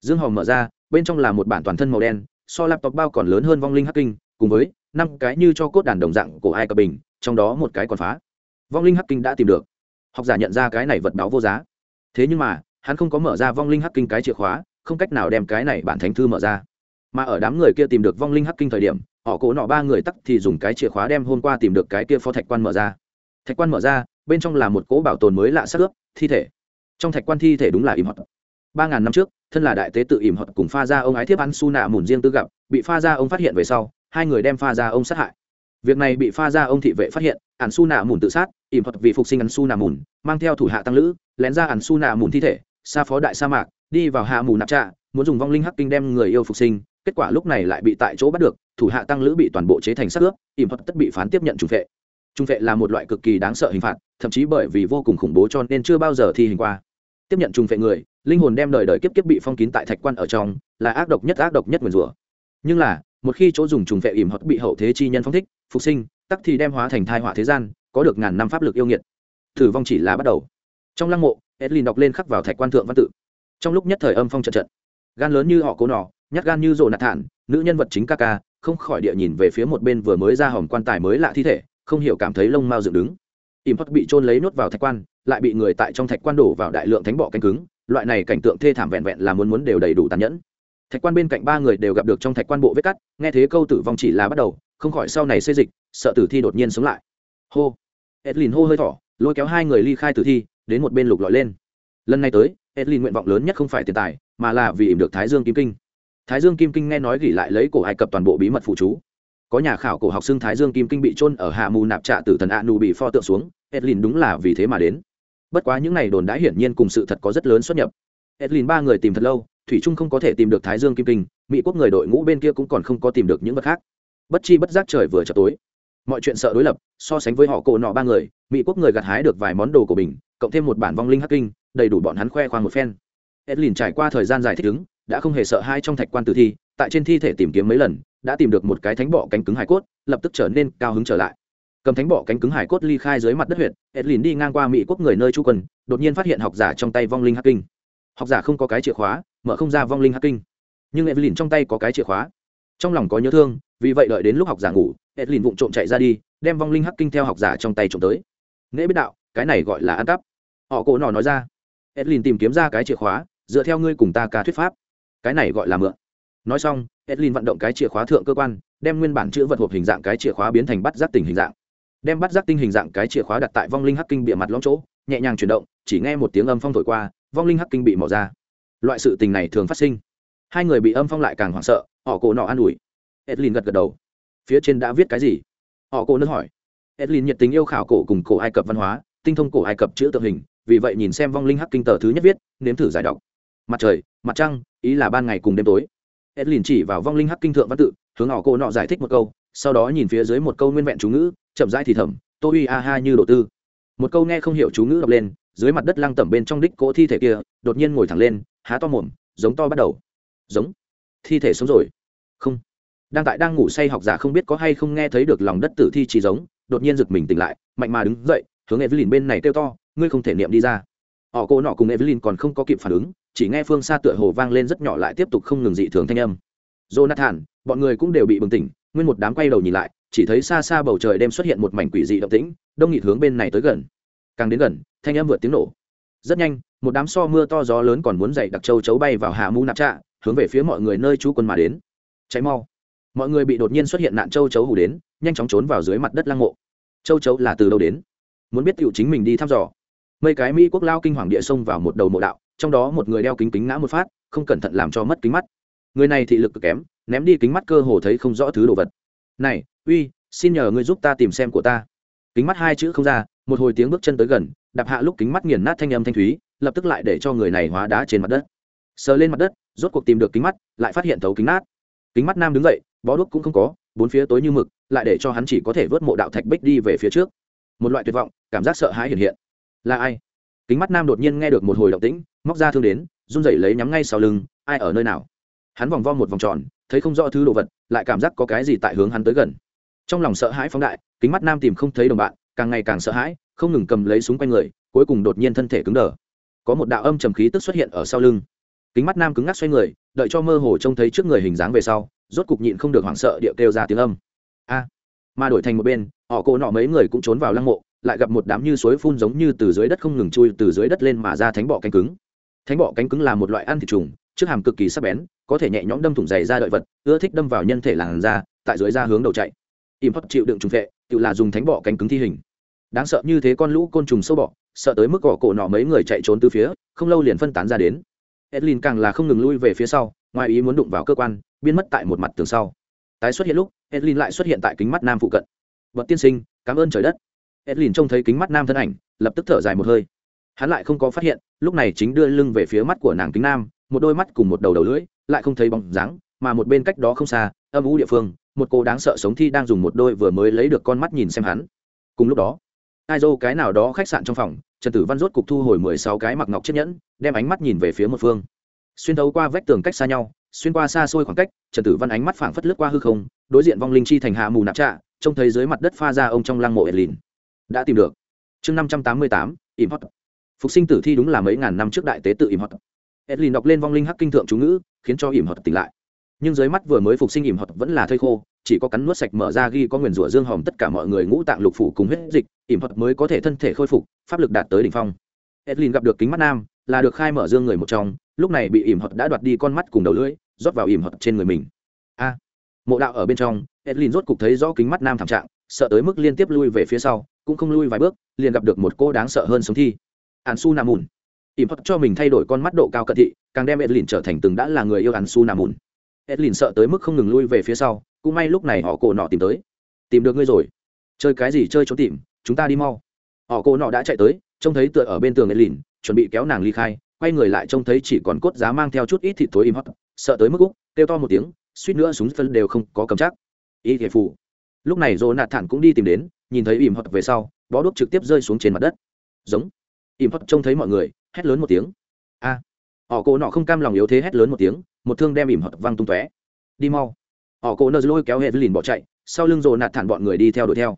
[SPEAKER 1] Dương hòm mở ra, bên trong là một bản toàn thân màu đen, so laptop bao còn lớn hơn vong linh hacking cùng với năm cái như cho cốt đàn đồng dạng của ai cập bình, trong đó một cái còn phá. Vong linh hắc kinh đã tìm được. Học giả nhận ra cái này vật báo vô giá. Thế nhưng mà, hắn không có mở ra vong linh hắc kinh cái chìa khóa, không cách nào đem cái này bản thánh thư mở ra. Mà ở đám người kia tìm được vong linh hắc kinh thời điểm, họ cố nọ ba người tắt thì dùng cái chìa khóa đem hôm qua tìm được cái kia phó thạch quan mở ra. Thạch quan mở ra, bên trong là một cỗ bảo tồn mới lạ sắc ướp, thi thể. Trong thạch quan thi thể đúng là im hợp ba ngàn năm trước, thân là đại tế tự ỉm hợp cùng pha ra ông ái thiếp ăn su nạ mùn riêng tư gặp, bị pha ra ông phát hiện về sau hai người đem pha ra ông sát hại. Việc này bị pha ra ông thị vệ phát hiện ản su nạ mùn tự sát, ỉm thuật vì phục sinh ản su nạ mùn, mang theo thủ hạ tăng lữ, lén ra ản su nạ mùn thi thể, xa phó đại sa mạc, đi vào hạ mù nạp trạ, muốn dùng vong linh hắc kinh đem người yêu phục sinh, kết quả lúc này lại bị tại chỗ bắt được, thủ hạ tăng lữ bị toàn bộ chế thành sát ướp, ỉm thuật tất bị phán tiếp nhận trùng vệ trung vệ là một loại cực kỳ đáng sợ hình phạt, thậm chí bởi vì vô cùng khủng bố cho nên chưa bao giờ thi hình qua. Tiếp nhận trùng vệ người, linh hồn đem đời đời kiếp kiếp bị phong kín tại thạch quan ở trong, là ác độc nhất ác độc nhất nguyền rủa. Nhưng là một khi chỗ dùng trùng vệ ỉm hoặc bị hậu thế chi nhân phong thích, phục sinh, tắc thì đem hóa thành thai họa thế gian, có được ngàn năm pháp lực yêu nghiệt. Thử vong chỉ là bắt đầu. Trong lăng mộ, edlin đọc lên khắc vào thạch quan thượng văn tự. Trong lúc nhất thời âm phong trận trận, gan lớn như họ cố nỏ, nhát gan như rồ nạt thản, nữ nhân vật chính ca ca, không khỏi địa nhìn về phía một bên vừa mới ra hòm quan tài mới lạ thi thể, không hiểu cảm thấy lông mao dựng đứng. Ỉm hoặc bị trôn lấy nuốt vào thạch quan, lại bị người tại trong thạch quan đổ vào đại lượng thánh bọ canh cứng, loại này cảnh tượng thê thảm vẹn vẹn là muốn muốn đều đầy đủ tàn nhẫn thạch quan bên cạnh ba người đều gặp được trong thạch quan bộ vết cắt, nghe thế câu tử vong chỉ là bắt đầu, không khỏi sau này xê dịch, sợ tử thi đột nhiên sống lại. Hô. Edlin hô hơi thỏ, lôi kéo hai người ly khai tử thi, đến một bên lục lọi lên. Lần này tới, edlin nguyện vọng lớn nhất không phải tiền tài, mà là vì ỉm được thái dương kim kinh. Thái dương kim kinh nghe nói gỉ lại lấy cổ ai cập toàn bộ bí mật phụ chú. Có nhà khảo cổ học xưng thái dương kim kinh bị trôn ở hạ mù nạp trạ tử thần a nù bị pho tượng xuống, edlin đúng là vì thế mà đến. Bất quá những n à y đồn đã hiển nhiên cùng sự thật có rất lớn xuất nhập. Edlin ba người tìm thật lâu thủy trung không có thể tìm được thái dương kim kinh, mỹ quốc người đội ngũ bên kia cũng còn không có tìm được những vật khác. Bất chi bất giác trời vừa chập tối. Mọi chuyện sợ đối lập, so sánh với họ cổ nọ ba người, mỹ quốc người gặt hái được vài món đồ của mình, cộng thêm một bản vong linh hắc kinh, đầy đủ bọn hắn khoe khoang một phen. Edlin trải qua thời gian dài thích ứng, đã không hề sợ hai trong thạch quan tử thi, tại trên thi thể tìm kiếm mấy lần, đã tìm được một cái thánh bọ cánh cứng hải cốt, lập tức trở nên cao hứng trở lại. Cầm thánh bọ cánh cứng hải cốt ly khai dưới mặt đất huyện edlin đi ngang qua mỹ quốc người nơi chu quân, đột nhiên phát hiện học giả trong tay vong linh hắc kinh. Học giả không có cái chìa khóa mở không ra vong linh hắc kinh. Nhưng edlin trong tay có cái chìa khóa. Trong lòng có nhớ thương, vì vậy đợi đến lúc học giả ngủ edlin vụng trộm chạy ra đi, đem vong linh hắc kinh theo học giả trong tay trộm tới. Nễ biết đạo, cái này gọi là ăn cắp. Họ cổ nọ nói ra. Edlin tìm kiếm ra cái chìa khóa, dựa theo ngươi cùng ta ca thuyết pháp. Cái này gọi là mượn. Nói xong edlin vận động cái chìa khóa thượng cơ quan, đem nguyên bản chữ vật hộp hình dạng cái chìa khóa biến thành bắt giác tình hình dạng. Đem bắt giác tinh hình dạng cái chìa khóa đặt tại vong linh hắc kinh bịa mặt lõm chỗ, nhẹ nhàng chuyển động, chỉ nghe một tiếng âm phong thổi qua, vong linh hắc kinh bị mỏ ra loại sự tình này thường phát sinh. Hai người bị âm phong lại càng hoảng sợ, họ cổ nọ an ủi. Edlin gật gật đầu. Phía trên đã viết cái gì? Họ cổ nương hỏi. Edlin nhiệt tình yêu khảo cổ cùng cổ ai cập văn hóa, tinh thông cổ ai cập chữ tượng hình, vì vậy nhìn xem vong linh hắc kinh tờ thứ nhất viết, nếm thử giải đọc. Mặt trời, mặt trăng, ý là ban ngày cùng đêm tối. Edlin chỉ vào vong linh hắc kinh thượng văn tự, hướng họ cô nọ giải thích một câu, sau đó nhìn phía dưới một câu nguyên vẹn chú ngữ, chậm rãi thì thầm tô uy a ha, như độ tư. Một câu nghe không hiểu chú ngữ đọc lên, dưới mặt đất lăng tẩm bên trong đích cỗ thi thể kia, đột nhiên ngồi thẳng lên há to mồm, giống to bắt đầu. Giống. Thi thể sống rồi. Không. Đang tại đang ngủ say học giả không biết có hay không nghe thấy được lòng đất tử thi chỉ giống, đột nhiên giật mình tỉnh lại, mạnh mà đứng dậy, hướng evelyn bên này kêu to, ngươi không thể niệm đi ra. Họ cô nọ cùng evelyn còn không có kịp phản ứng, chỉ nghe phương xa tựa hồ vang lên rất nhỏ lại tiếp tục không ngừng dị thường thanh âm. Jonathan, bọn người cũng đều bị bừng tỉnh. Nguyên một đám quay đầu nhìn lại, chỉ thấy xa xa bầu trời đêm xuất hiện một mảnh quỷ dị động tĩnh, đông nghịt hướng bên này tới gần. Càng đến gần, thanh âm vượt tiếng nổ. Rất nhanh một đám so mưa to gió lớn còn muốn dậy đặc châu chấu bay vào hạ mu nạp trạ, hướng về phía mọi người nơi chú quân mà đến. Cháy mau. Mọi người bị đột nhiên xuất hiện nạn châu chấu hủ đến, nhanh chóng trốn vào dưới mặt đất lăng mộ. Châu chấu là từ đâu đến? Muốn biết tựu chính mình đi thăm dò. Mấy cái mỹ quốc lao kinh hoàng địa xông vào một đầu mộ đạo, trong đó một người đeo kính kính ngã một phát, không cẩn thận làm cho mất kính mắt. Người này thị lực cực kém, ném đi kính mắt cơ hồ thấy không rõ thứ đồ vật. Này, uy, xin nhờ ngươi giúp ta tìm xem của ta. Kính mắt hai chữ không ra một hồi tiếng bước chân tới gần, đạp hạ lúc kính mắt nghiền nát thanh âm thanh thúy, lập tức lại để cho người này hóa đá trên mặt đất. Sờ lên mặt đất, rốt cuộc tìm được kính mắt, lại phát hiện thấu kính nát. Kính mắt nam đứng dậy, bó đuốc cũng không có, bốn phía tối như mực, lại để cho hắn chỉ có thể vớt mộ đạo thạch bích đi về phía trước. Một loại tuyệt vọng, cảm giác sợ hãi hiện hiện. Là ai? Kính mắt nam đột nhiên nghe được một hồi động tĩnh, móc ra thương đến, run rẩy lấy nhắm ngay sau lưng, ai ở nơi nào? Hắn vòng vo một vòng tròn, thấy không rõ thứ đồ vật, lại cảm giác có cái gì tại hướng hắn tới gần. Trong lòng sợ hãi phóng đại, kính mắt nam tìm không thấy đồng bạn càng ngày càng sợ hãi, không ngừng cầm lấy súng quanh người, cuối cùng đột nhiên thân thể cứng đờ. Có một đạo âm trầm khí tức xuất hiện ở sau lưng. Kính mắt nam cứng ngắc xoay người, đợi cho mơ hồ trông thấy trước người hình dáng về sau, rốt cục nhịn không được hoảng sợ điệu kêu ra tiếng âm. A! Mà đổi thành một bên, họ cô nọ mấy người cũng trốn vào lăng mộ, lại gặp một đám như suối phun giống như từ dưới đất không ngừng chui từ dưới đất lên mà ra thánh bọ cánh cứng. Thánh bọ cánh cứng là một loại ăn thịt trùng, trước hàm cực kỳ sắc bén, có thể nhẹ nhõm đâm thủng dày ra đợi vật, ưa thích đâm vào nhân thể làn da, tại dưới da hướng đầu chạy im hấp chịu đựng trùng vệ, tự là dùng thánh bọ cánh cứng thi hình. Đáng sợ như thế con lũ côn trùng sâu bọ, sợ tới mức cỏ cổ nọ mấy người chạy trốn từ phía, không lâu liền phân tán ra đến. Edlin càng là không ngừng lui về phía sau, ngoài ý muốn đụng vào cơ quan, biến mất tại một mặt tường sau. Tái xuất hiện lúc, edlin lại xuất hiện tại kính mắt nam phụ cận. Vật tiên sinh, cảm ơn trời đất. Edlin trông thấy kính mắt nam thân ảnh, lập tức thở dài một hơi. Hắn lại không có phát hiện, lúc này chính đưa lưng về phía mắt của nàng kính nam, một đôi mắt cùng một đầu đầu lưỡi, lại không thấy bóng dáng, mà một bên cách đó không xa, âm u địa phương một cô đáng sợ sống thi đang dùng một đôi vừa mới lấy được con mắt nhìn xem hắn. Cùng lúc đó ai dô cái nào đó khách sạn trong phòng, trần tử văn rốt cục thu hồi mười sáu cái mặc ngọc chiếc nhẫn, đem ánh mắt nhìn về phía một phương. Xuyên thấu qua vách tường cách xa nhau, xuyên qua xa xôi khoảng cách, trần tử văn ánh mắt phảng phất lướt qua hư không, đối diện vong linh chi thành hạ mù nạp trạ, trông thấy dưới mặt đất pha ra ông trong lăng mộ edlin đã tìm được. Chương năm trăm tám mươi tám im hot phục sinh tử thi đúng là mấy ngàn năm trước đại tế tự im hot edlin đọc lên vong linh hắc kinh thượng chú ngữ, khiến cho im hot tỉnh lại nhưng dưới mắt vừa mới phục sinh ỉm hoặc vẫn là thây khô, chỉ có cắn nuốt sạch mở ra ghi có nguyền rủa dương hòm tất cả mọi người ngũ tạng lục phủ cùng huyết dịch, ỉm hoặc mới có thể thân thể khôi phục, pháp lực đạt tới đỉnh phong. Edlin gặp được kính mắt nam, là được khai mở dương người một trong, lúc này bị ỉm hoặc đã đoạt đi con mắt cùng đầu lưỡi, rót vào ỉm hoặc trên người mình. A, mộ đạo ở bên trong, edlin rốt cục thấy rõ kính mắt nam thảm trạng, sợ tới mức liên tiếp lui về phía sau, cũng không lui vài bước, liền gặp được một cô đáng sợ hơn sống thi. An su nam mùn ỉm hoặc cho mình thay đổi con mắt độ cao cận thị, càng đem edlin trở thành từng đã là người yêu an su nam mùn edlin sợ tới mức không ngừng lui về phía sau, cũng may lúc này họ cổ nọ tìm tới. Tìm được ngươi rồi. Chơi cái gì chơi trốn tìm, chúng ta đi mau. Họ cổ nọ đã chạy tới, trông thấy tựa ở bên tường edlin, chuẩn bị kéo nàng ly khai, quay người lại trông thấy chỉ còn cốt giá mang theo chút ít thịt tối im hót sợ tới mức úc, kêu to một tiếng, suýt nữa súng phân đều không có cầm chắc. Y thể phù. Lúc này dồ nạt thản cũng đi tìm đến, nhìn thấy im hót về sau, bó đuốc trực tiếp rơi xuống trên mặt đất. Giống. Im hót trông thấy mọi người, hét lớn một tiếng. A họ cô nọ không cam lòng yếu thế hét lớn một tiếng một thương đem ỉm hót văng tung tóe. Đi mau. Họ cổ nơ lôi kéo hệ lìn bỏ chạy, sau lưng rồ nạt thản bọn người đi theo đuổi theo.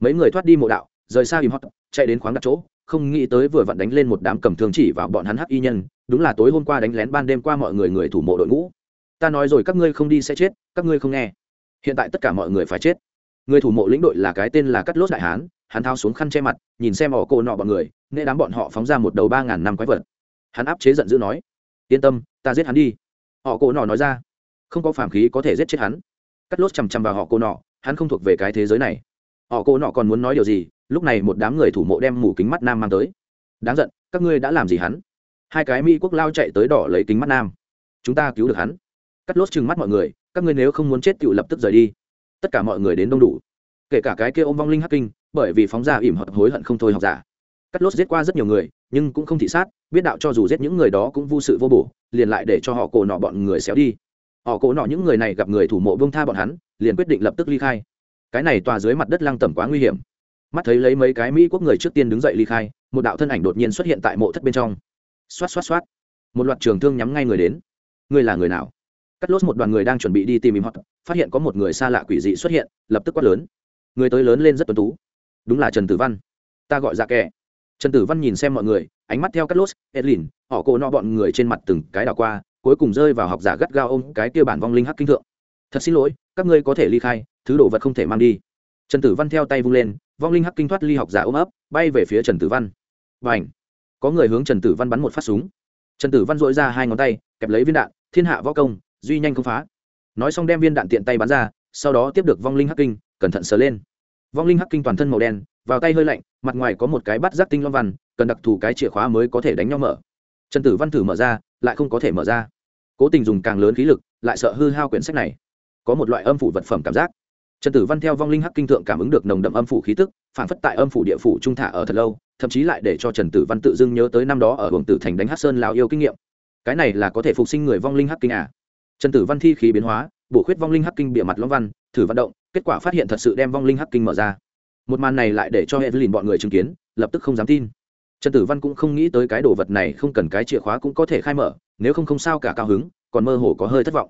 [SPEAKER 1] Mấy người thoát đi mộ đạo, rời xa ỉm hót chạy đến khoáng đặt chỗ, không nghĩ tới vừa vặn đánh lên một đám cầm thương chỉ vào bọn hắn hắc y nhân, đúng là tối hôm qua đánh lén ban đêm qua mọi người người thủ mộ đội ngũ. Ta nói rồi các ngươi không đi sẽ chết, các ngươi không nghe. Hiện tại tất cả mọi người phải chết. Người thủ mộ lĩnh đội là cái tên là cắt lốt đại hán, hắn thao xuống khăn che mặt, nhìn xem họ cô nọ bọn người nên đám bọn họ phóng ra một đầu ba ngàn năm quái vật. Hắn áp chế giận dữ nói, yên tâm, ta giết hắn đi họ cô nọ nói ra, không có phàm khí có thể giết chết hắn. Cắt lốt chằm chằm vào họ cô nọ, hắn không thuộc về cái thế giới này. Họ cô nọ còn muốn nói điều gì? Lúc này một đám người thủ mộ đem mủ kính mắt nam mang tới. Đáng giận, các ngươi đã làm gì hắn? Hai cái mỹ quốc lao chạy tới đỏ lấy kính mắt nam. Chúng ta cứu được hắn. Cắt lốt chừng mắt mọi người, các ngươi nếu không muốn chết tự lập tức rời đi. Tất cả mọi người đến đông đủ. Kể cả cái kia ôm vong linh hắc kinh, bởi vì phóng ra ỉm hợp hối hận không thôi học giả cắt lốt giết qua rất nhiều người, nhưng cũng không thị sát, biết đạo cho dù giết những người đó cũng vô sự vô bổ, liền lại để cho họ cổ nọ bọn người xéo đi. Họ cổ nọ những người này gặp người thủ mộ bông tha bọn hắn, liền quyết định lập tức ly khai. Cái này tòa dưới mặt đất lăng tẩm quá nguy hiểm. Mắt thấy lấy mấy cái mỹ quốc người trước tiên đứng dậy ly khai, một đạo thân ảnh đột nhiên xuất hiện tại mộ thất bên trong. Xoát xoát xoát. Một loạt trường thương nhắm ngay người đến. Người là người nào? Cắt lốt một đoàn người đang chuẩn bị đi tìm im hot phát hiện có một người xa lạ quỷ dị xuất hiện, lập tức quát lớn. Người tới lớn lên rất tuấn tú. Đúng là trần tử văn. Ta gọi ra kẻ trần tử văn nhìn xem mọi người, ánh mắt theo cắt lốt edlin họ cổ nọ bọn người trên mặt từng cái đảo qua, cuối cùng rơi vào học giả gắt gao ôm cái kia bản vong linh hắc kinh thượng. Thật xin lỗi, các ngươi có thể ly khai, thứ đồ vật không thể mang đi. Trần tử văn theo tay vung lên, vong linh hắc kinh thoát ly học giả ôm ấp, bay về phía trần tử văn. Và ảnh có người hướng trần tử văn bắn một phát súng. Trần tử văn dội ra hai ngón tay, kẹp lấy viên đạn, thiên hạ võ công, duy nhanh không phá. Nói xong đem viên đạn tiện tay bắn ra, sau đó tiếp được vong linh hắc kinh, cẩn thận sờ lên. Vong linh hắc kinh toàn thân màu đen vào tay hơi lạnh, mặt ngoài có một cái bắt giác tinh long văn, cần đặc thù cái chìa khóa mới có thể đánh nhau mở. Trần tử văn thử mở ra, lại không có thể mở ra. Cố tình dùng càng lớn khí lực, lại sợ hư hao quyển sách này. Có một loại âm phủ vật phẩm cảm giác. Trần tử văn theo vong linh hắc kinh thượng cảm ứng được nồng đậm âm phủ khí tức, phản phất tại âm phủ địa phủ trung thả ở thật lâu, thậm chí lại để cho trần tử văn tự dưng nhớ tới năm đó ở hưởng tử thành đánh hát sơn lào yêu kinh nghiệm. Cái này là có thể phục sinh người vong linh hắc kinh à? Trần tử văn thi khí biến hóa, bổ khuyết vong linh hắc kinh bịa mặt long văn, thử vận động, kết quả phát hiện thật sự đem vong linh hắc kinh mở ra một màn này lại để cho evelyn bọn người chứng kiến, lập tức không dám tin. Trần tử văn cũng không nghĩ tới cái đồ vật này không cần cái chìa khóa cũng có thể khai mở, nếu không không sao cả cao hứng, còn mơ hồ có hơi thất vọng.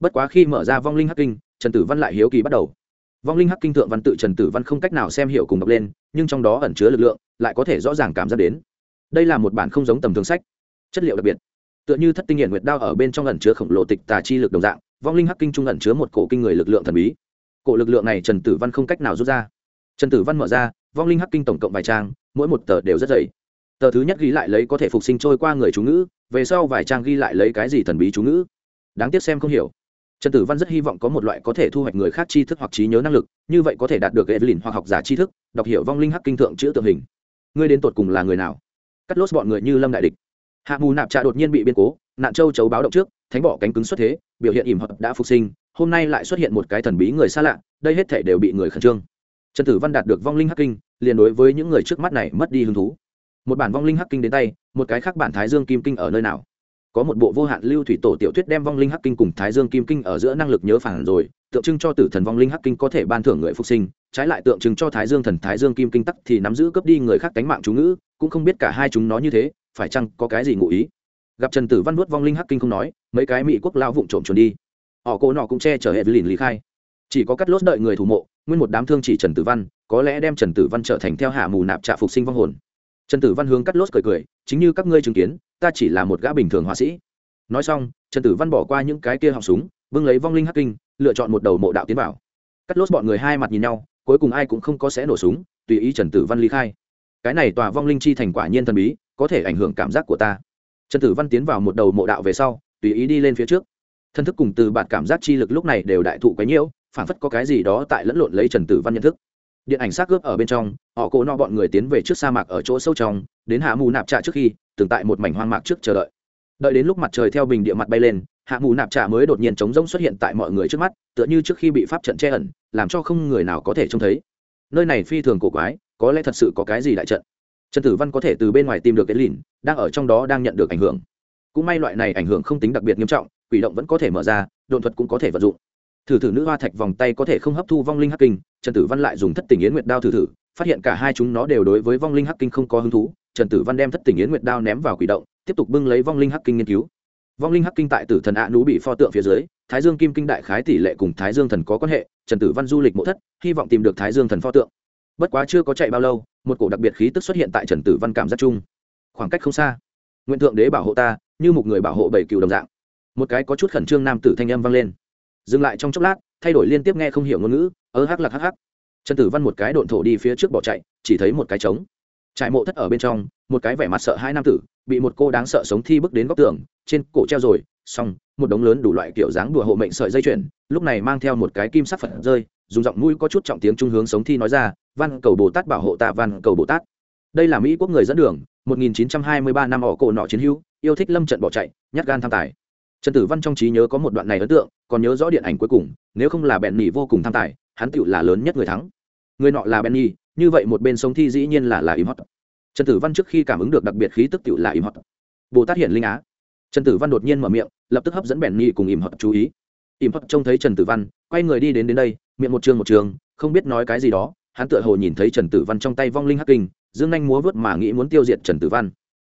[SPEAKER 1] Bất quá khi mở ra vong linh hắc kinh, trần tử văn lại hiếu kỳ bắt đầu. Vong linh hắc kinh thượng văn tự trần tử văn không cách nào xem hiểu cùng đọc lên, nhưng trong đó ẩn chứa lực lượng, lại có thể rõ ràng cảm giác đến. Đây là một bản không giống tầm thường sách. Chất liệu đặc biệt. Tựa như thất tinh nghiện nguyệt đao ở bên trong ẩn chứa khổng lồ tịch tà chi lực đồng dạng, vong linh hắc kinh trung ẩn chứa một cổ kinh người lực lượng thần bí. Cổ lực lượng này trần tử văn không cách nào rút ra trần tử văn mở ra, vong linh hắc kinh tổng cộng vài trang, mỗi một tờ đều rất dày. Tờ thứ nhất ghi lại lấy có thể phục sinh trôi qua người chú ngữ, về sau vài trang ghi lại lấy cái gì thần bí chú ngữ. Đáng tiếc xem không hiểu. Trần tử văn rất hy vọng có một loại có thể thu hoạch người khác tri thức hoặc trí nhớ năng lực, như vậy có thể đạt được evelyn hoặc học giả tri thức, đọc hiểu vong linh hắc kinh thượng chữ tượng hình. Ngươi đến tột cùng là người nào? Cắt lốt bọn người như lâm đại địch. Hạ mù nạp trà đột nhiên bị biên cố, nạn châu chấu báo động trước, thánh bỏ cánh cứng xuất thế, biểu hiện ỉm hợp đã phục sinh, hôm nay lại xuất hiện một cái thần bí người xa lạ, đây hết thể đều bị người khẩn trương trần tử văn đạt được vong linh hắc kinh, liền đối với những người trước mắt này mất đi hứng thú. Một bản vong linh hắc kinh đến tay, một cái khác bản thái dương kim kinh ở nơi nào? Có một bộ vô hạn lưu thủy tổ tiểu thuyết đem vong linh hắc kinh cùng thái dương kim kinh ở giữa năng lực nhớ phản rồi, tượng trưng cho tử thần vong linh hắc kinh có thể ban thưởng người phục sinh, trái lại tượng trưng cho thái dương thần thái dương kim kinh tắc thì nắm giữ cướp đi người khác tánh mạng chú ngữ, cũng không biết cả hai chúng nó như thế, phải chăng có cái gì ngụ ý? Gặp trần tử văn nuốt vong linh hắc kinh không nói, mấy cái mỹ quốc lao vụng trộm trốn đi. Họ cô nọ cũng che chở hệ với lìn lý khai. Chỉ có cắt lốt đợi người thủ mộ nguyên một đám thương chỉ trần tử văn, có lẽ đem trần tử văn trở thành theo hạ mù nạp trạ phục sinh vong hồn. Trần tử văn hướng cắt lốt cười cười, chính như các ngươi chứng kiến, ta chỉ là một gã bình thường họa sĩ. Nói xong, trần tử văn bỏ qua những cái kia họng súng, bưng lấy vong linh hắc kinh, lựa chọn một đầu mộ đạo tiến vào. Cắt lốt bọn người hai mặt nhìn nhau, cuối cùng ai cũng không có sẽ nổ súng, tùy ý trần tử văn ly khai. Cái này tòa vong linh chi thành quả nhiên thần bí, có thể ảnh hưởng cảm giác của ta. Trần tử văn tiến vào một đầu mộ đạo về sau, tùy ý đi lên phía trước. Thân thức cùng từ bạn cảm giác chi lực lúc này đều đại thụ quấy nhiễu phản phất có cái gì đó tại lẫn lộn lấy trần tử văn nhận thức. Điện ảnh xác cướp ở bên trong, họ cố no bọn người tiến về trước sa mạc ở chỗ sâu trong, đến hạ mù nạp trạ trước khi, từng tại một mảnh hoang mạc trước chờ đợi. Đợi đến lúc mặt trời theo bình địa mặt bay lên, hạ mù nạp trạ mới đột nhiên trống rỗng xuất hiện tại mọi người trước mắt, tựa như trước khi bị pháp trận che ẩn, làm cho không người nào có thể trông thấy. Nơi này phi thường cổ quái, có lẽ thật sự có cái gì đại trận. Trần tử văn có thể từ bên ngoài tìm được cái lìn, đang ở trong đó đang nhận được ảnh hưởng. Cũng may loại này ảnh hưởng không tính đặc biệt nghiêm trọng, quỷ động vẫn có thể mở ra đồn thuật cũng có thể vận dụng thử thử nữ hoa thạch vòng tay có thể không hấp thu vong linh hắc kinh, trần tử văn lại dùng thất tình yến nguyệt đao thử thử, phát hiện cả hai chúng nó đều đối với vong linh hắc kinh không có hứng thú. Trần tử văn đem thất tình yến nguyệt đao ném vào quỷ động, tiếp tục bưng lấy vong linh hắc kinh nghiên cứu. Vong linh hắc kinh tại tử thần ạ nú bị pho tượng phía dưới, thái dương kim kinh đại khái tỷ lệ cùng thái dương thần có quan hệ, trần tử văn du lịch mộ thất, hy vọng tìm được thái dương thần pho tượng. Bất quá chưa có chạy bao lâu, một cổ đặc biệt khí tức xuất hiện tại trần tử văn cảm giác chung. Khoảng cách không xa. Nguyện thượng đế bảo hộ ta, như một người bảo hộ bảy cựu đồng dạng. Một cái có chút khẩn trương nam tử thanh âm vang lên dừng lại trong chốc lát, thay đổi liên tiếp nghe không hiểu ngôn ngữ, ơ hắc lạc hắc hắc. Trần tử văn một cái độn thổ đi phía trước bỏ chạy, chỉ thấy một cái trống. Trại mộ thất ở bên trong, một cái vẻ mặt sợ hai nam tử, bị một cô đáng sợ sống thi bước đến góc tường, trên cổ treo rồi, xong, một đống lớn đủ loại kiểu dáng đùa hộ mệnh sợi dây chuyền, lúc này mang theo một cái kim sắc phật rơi, dùng giọng mũi có chút trọng tiếng trung hướng sống thi nói ra, văn cầu bồ tát bảo hộ ta, văn cầu bồ tát. Đây là mỹ quốc người dẫn đường 1923 năm ỏ cổ nọ chiến hữu, yêu thích lâm trận bỏ chạy, nhát gan tham tài trần tử văn trong trí nhớ có một đoạn này ấn tượng, còn nhớ rõ điện ảnh cuối cùng, nếu không là bèn nhì vô cùng tham tài, hắn tựu là lớn nhất người thắng. Người nọ là bèn nhì như vậy một bên sống thi dĩ nhiên là là im hót trần tử văn trước khi cảm ứng được đặc biệt khí tức tựu là im hót. bồ tát hiện linh á. Trần tử văn đột nhiên mở miệng, lập tức hấp dẫn bèn nhi cùng im hót chú ý. Im hót trông thấy trần tử văn, quay người đi đến đến đây, miệng một trường một trường, không biết nói cái gì đó, hắn tựa hồ nhìn thấy trần tử văn trong tay vong linh hắc kinh, dương anh múa vớt mà nghĩ muốn tiêu diệt trần tử văn.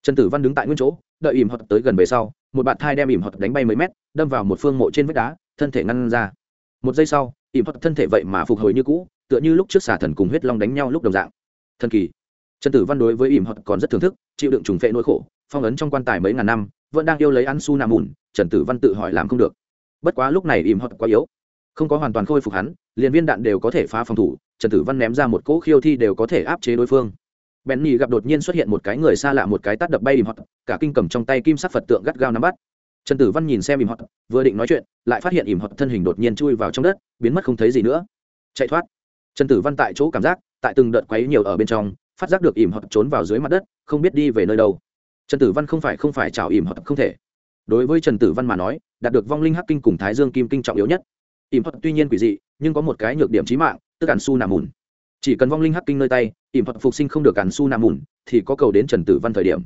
[SPEAKER 1] Trần tử văn đứng tại nguyên chỗ đợi ỉm hoặc tới gần về sau, một bạn thai đem ỉm hoặc đánh bay mấy mét, đâm vào một phương mộ trên vách đá, thân thể ngăn ra. Một giây sau ỉm hoặc thân thể vậy mà phục hồi như cũ, tựa như lúc trước xả thần cùng huyết long đánh nhau lúc đồng dạng. Thần kỳ. Trần tử văn đối với ỉm hoặc còn rất thưởng thức, chịu đựng trùng phệ nỗi khổ, phong ấn trong quan tài mấy ngàn năm, vẫn đang yêu lấy ăn su nam mùn, trần tử văn tự hỏi làm không được. Bất quá lúc này ỉm hoặc quá yếu. Không có hoàn toàn khôi phục hắn, liền viên đạn đều có thể phá phòng thủ, trần tử văn ném ra một cỗ khiêu thi đều có thể áp chế đối phương bèn nhì gặp đột nhiên xuất hiện một cái người xa lạ một cái tát đập bay ìm hót cả kinh cầm trong tay kim sắc phật tượng gắt gao nắm bắt. Trần tử văn nhìn xem ìm hót vừa định nói chuyện, lại phát hiện ìm hót thân hình đột nhiên chui vào trong đất, biến mất không thấy gì nữa. Chạy thoát. Trần tử văn tại chỗ cảm giác, tại từng đợt quấy nhiều ở bên trong, phát giác được ìm hót trốn vào dưới mặt đất, không biết đi về nơi đâu. Trần tử văn không phải không phải chào ìm hót không thể. Đối với trần tử văn mà nói, đạt được vong linh hắc kinh cùng thái dương kim kinh trọng yếu nhất. Im hót tuy nhiên quỷ dị, nhưng có một cái nhược điểm chí mạng, tức ản su nà mùn chỉ cần vong linh hắc kinh nơi tay, ỉm thuật phục sinh không được cản su nam mùn, thì có cầu đến trần tử văn thời điểm.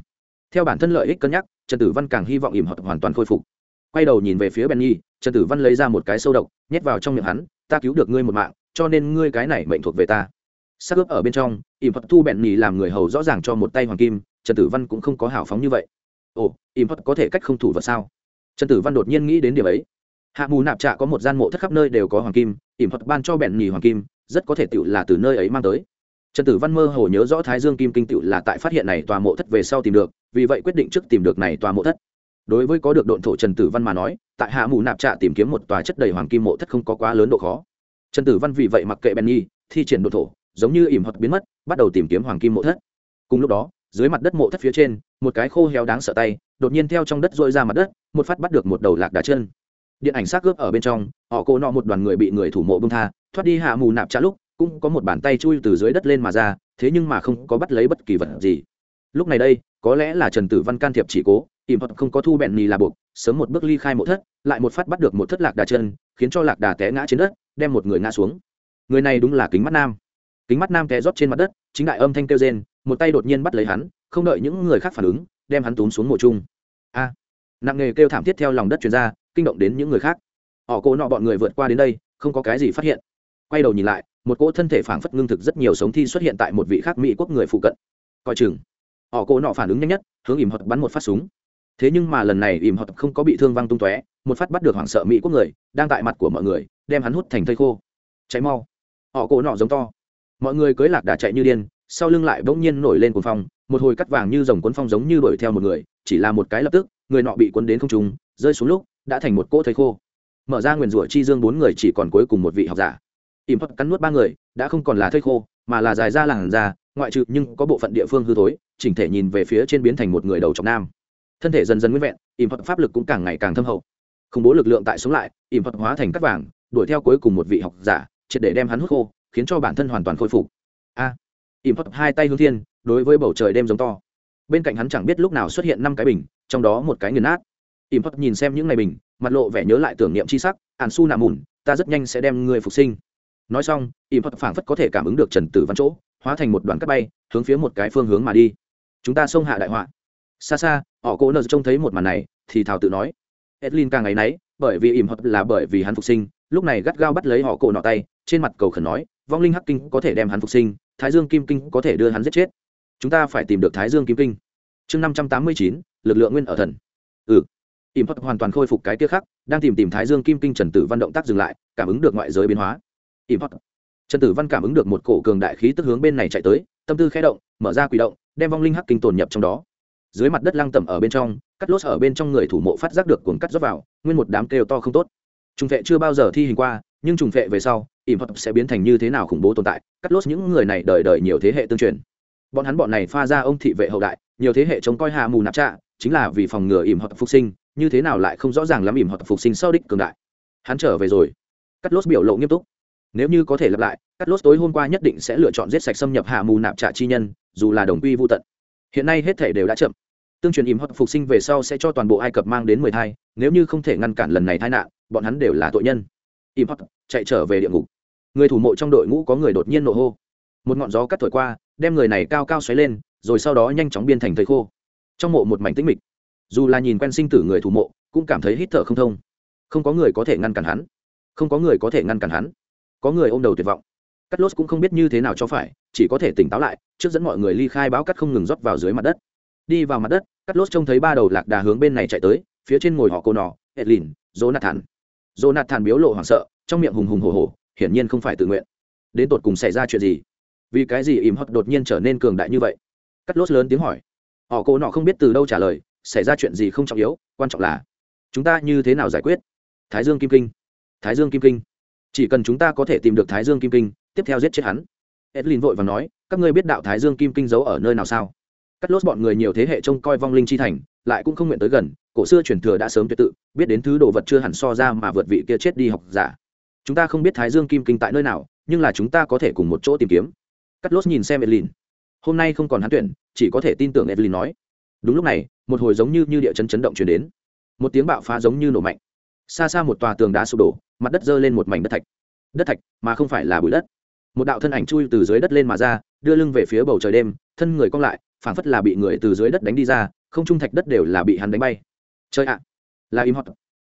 [SPEAKER 1] Theo bản thân lợi ích cân nhắc, trần tử văn càng hy vọng ỉm thuật hoàn toàn khôi phục. Quay đầu nhìn về phía bèn nhi trần tử văn lấy ra một cái sâu độc, nhét vào trong miệng hắn, ta cứu được ngươi một mạng, cho nên ngươi cái này mệnh thuộc về ta. Xác ướp ở bên trong, ỉm thuật thu bèn nhi làm người hầu rõ ràng cho một tay hoàng kim, trần tử văn cũng không có hào phóng như vậy. Ồ, ỉm thuật có thể cách không thủ vật sao? Trần tử văn đột nhiên nghĩ đến điểm ấy hạ mù nạp trạ có một gian mộ thất khắp nơi đều có hoàng kim, ỉm thuật ban cho bẹn nhì hoàng kim, rất có thể tựu là từ nơi ấy mang tới. Trần tử văn mơ hồ nhớ rõ thái dương kim kinh tựu là tại phát hiện này tòa mộ thất về sau tìm được, vì vậy quyết định trước tìm được này tòa mộ thất. Đối với có được độn thổ trần tử văn mà nói, tại hạ mù nạp trạ tìm kiếm một tòa chất đầy hoàng kim mộ thất không có quá lớn độ khó. Trần tử văn vì vậy mặc kệ benny thi triển độn thổ, giống như ỉm hoặc biến mất, bắt đầu tìm kiếm hoàng kim mộ thất. Cùng lúc đó, dưới mặt đất mộ thất phía trên, một cái khô héo đáng sợ tay, đột nhiên theo trong đất dội ra mặt đất, một phát bắt được một đầu lạc đá chân điện ảnh xác cướp ở bên trong, họ cô nọ một đoàn người bị người thủ mộ bông tha, thoát đi hạ mù nạp trả lúc, cũng có một bàn tay chui từ dưới đất lên mà ra, thế nhưng mà không có bắt lấy bất kỳ vật gì. Lúc này đây, có lẽ là trần tử văn can thiệp chỉ cố, ỉm thuật không có thu bẹn nhì là buộc, sớm một bước ly khai một thất, lại một phát bắt được một thất lạc đà chân, khiến cho lạc đà té ngã trên đất, đem một người ngã xuống. Người này đúng là kính mắt nam. Kính mắt nam té rót trên mặt đất, chính đại âm thanh kêu rên, một tay đột nhiên bắt lấy hắn, không đợi những người khác phản ứng, đem hắn túm xuống mộ chung. A! Nặng nghề kêu thảm thiết theo lòng đất chuyển ra kinh động đến những người khác. Họ cố nọ bọn người vượt qua đến đây, không có cái gì phát hiện. Quay đầu nhìn lại, một cỗ thân thể phảng phất ngưng thực rất nhiều sống thi xuất hiện tại một vị khác mỹ quốc người phụ cận. Coi chừng, họ cố nọ phản ứng nhanh nhất, hướng ìm hoặc bắn một phát súng. Thế nhưng mà lần này ìm hoặc không có bị thương văng tung tóe, một phát bắt được hoảng sợ mỹ quốc người, đang tại mặt của mọi người, đem hắn hút thành thây khô. Cháy mau. Họ cố nọ giống to. Mọi người cưới lạc đà chạy như điên, sau lưng lại bỗng nhiên nổi lên cuồng phong, một hồi cắt vàng như dòng cuốn phong giống như đuổi theo một người, chỉ là một cái lập tức, người nọ bị cuốn đến không trung, rơi xuống lúc đã thành một cỗ thây khô. Mở ra nguyền rủa chi dương bốn người chỉ còn cuối cùng một vị học giả. Ỉm hấp cắn nuốt ba người đã không còn là thây khô mà là dài ra làn da ngoại trừ nhưng có bộ phận địa phương hư thối chỉnh thể nhìn về phía trên biến thành một người đầu trọc nam. Thân thể dần dần nguyên vẹn ỉm hấp pháp lực cũng càng ngày càng thâm hậu. Khủng bố lực lượng tại sống lại ỉm hấp hóa thành cắt vàng đuổi theo cuối cùng một vị học giả triệt để đem hắn hút khô khiến cho bản thân hoàn toàn khôi phục. A! À, ỉm hấp hai tay hướng thiên đối với bầu trời đêm giống to. Bên cạnh hắn chẳng biết lúc nào xuất hiện năm cái bình trong đó một cái nghiền nát ỉm hấp nhìn xem những ngày bình, mặt lộ vẻ nhớ lại tưởng niệm c h i sắc ạn su nà mùn, ta rất nhanh sẽ đem người phục sinh. Nói xong, ỉm hấp phảng phất có thể cảm ứng được trần tử văn chỗ, hóa thành một đoàn cắt bay, hướng phía một cái phương hướng mà đi. Chúng ta xông hạ đại họa. Xa xa, họ cố nợ trông thấy một màn này, thì thảo tự nói, edlin càng ngày náy bởi vì ỉm hấp là bởi vì hắn phục sinh, lúc này gắt gao bắt lấy họ cổ nọ tay, trên mặt cầu khẩn nói, vong linh hắc kinh có thể đem hắn phục sinh, thái dương kim kinh có thể đưa hắn giết chết. Chúng ta phải tìm được thái dương kim kinh. Chương năm trăm tám mươi chín, lực lượng nguyên ở thần. Ừ ỉm thuật hoàn toàn khôi phục cái kia khác đang tìm tìm thái dương kim kinh trần tử văn động tác dừng lại, cảm ứng được ngoại giới biến hóa. Ỉm thuật trần tử văn cảm ứng được một cổ cường đại khí tức hướng bên này chạy tới, tâm tư khé động, mở ra quỷ động, đem vong linh hắc kinh tồn nhập trong đó. Dưới mặt đất lăng tẩm ở bên trong, cắt lốt ở bên trong người thủ mộ phát giác được cuồng cắt rót vào, nguyên một đám kêu to không tốt. Trùng vệ chưa bao giờ thi hình qua, nhưng trùng vệ về sau, ỉm thuật sẽ biến thành như thế nào khủng bố tồn tại, cắt lốt những người này đời đời nhiều thế hệ tương truyền. Bọn hắn bọn này pha ra ông thị vệ hậu đại, nhiều thế hệ chống coi hạ mù nạp trạ, chính là vì phòng ngừa ỉm thuật phục sinh như thế nào lại không rõ ràng lắm ỉm hoặc phục sinh sau đích cường đại. Hắn trở về rồi. Cắt lốt biểu lộ nghiêm túc. Nếu như có thể lặp lại cắt lốt tối hôm qua nhất định sẽ lựa chọn giết sạch xâm nhập hạ mù nạp trả chi nhân, dù là đồng quy vô tận. Hiện nay hết thể đều đã chậm. Tương truyền ỉm hoặc phục sinh về sau sẽ cho toàn bộ ai cập mang đến mười thai nếu như không thể ngăn cản lần này tai nạn, bọn hắn đều là tội nhân. Ỉm hoặc chạy trở về địa ngục. Người thủ mộ trong đội ngũ có người đột nhiên nổ hô. Một ngọn gió cắt thổi qua, đem người này cao cao xoáy lên, rồi sau đó nhanh chóng biên thành thầy khô. Trong mộ một mảnh tĩnh mịch dù là nhìn quen sinh tử người thủ mộ, cũng cảm thấy hít thở không thông. Không có người có thể ngăn cản hắn. Không có người có thể ngăn cản hắn. Có người ôm đầu tuyệt vọng. Cắt lốt cũng không biết như thế nào cho phải, chỉ có thể tỉnh táo lại, trước dẫn mọi người ly khai báo cắt không ngừng rót vào dưới mặt đất. Đi vào mặt đất, cắt lốt trông thấy ba đầu lạc đà hướng bên này chạy tới, phía trên ngồi họ cô nọ, edlin, jonathan. Jonathan biếu lộ hoảng sợ, trong miệng hùng hùng hồ hồ hiển nhiên không phải tự nguyện. Đến tột cùng xảy ra chuyện gì? Vì cái gì im hót đột nhiên trở nên cường đại như vậy? Cắt lốt lớn tiếng hỏi. Họ cô nọ không biết từ đâu trả lời xảy ra chuyện gì không trọng yếu, quan trọng là chúng ta như thế nào giải quyết? Thái dương kim kinh. Thái dương kim kinh. Chỉ cần chúng ta có thể tìm được thái dương kim kinh, tiếp theo giết chết hắn. Edlin vội và nói, các ngươi biết đạo thái dương kim kinh giấu ở nơi nào sao? Cắt lốt bọn người nhiều thế hệ trông coi vong linh chi thành, lại cũng không nguyện tới gần, cổ xưa truyền thừa đã sớm tuyệt tự, biết đến thứ đồ vật chưa hẳn so ra mà vượt vị kia chết đi học giả. Chúng ta không biết thái dương kim kinh tại nơi nào, nhưng là chúng ta có thể cùng một chỗ tìm kiếm. Cắt lốt nhìn xem edlin. Hôm nay không còn hắn tuyển, chỉ có thể tin tưởng edlin nói. Đúng lúc này một hồi giống như như địa chấn chấn động chuyển đến. Một tiếng bạo phá giống như nổ mạnh. Xa xa một tòa tường đá sụp đổ mặt đất dơ lên một mảnh đất thạch. Đất thạch mà không phải là bụi đất. Một đạo thân ảnh chui từ dưới đất lên mà ra đưa lưng về phía bầu trời đêm thân người cong lại phảng phất là bị người từ dưới đất đánh đi ra không trung thạch đất đều là bị hắn đánh bay. Chơi ạ là im hot,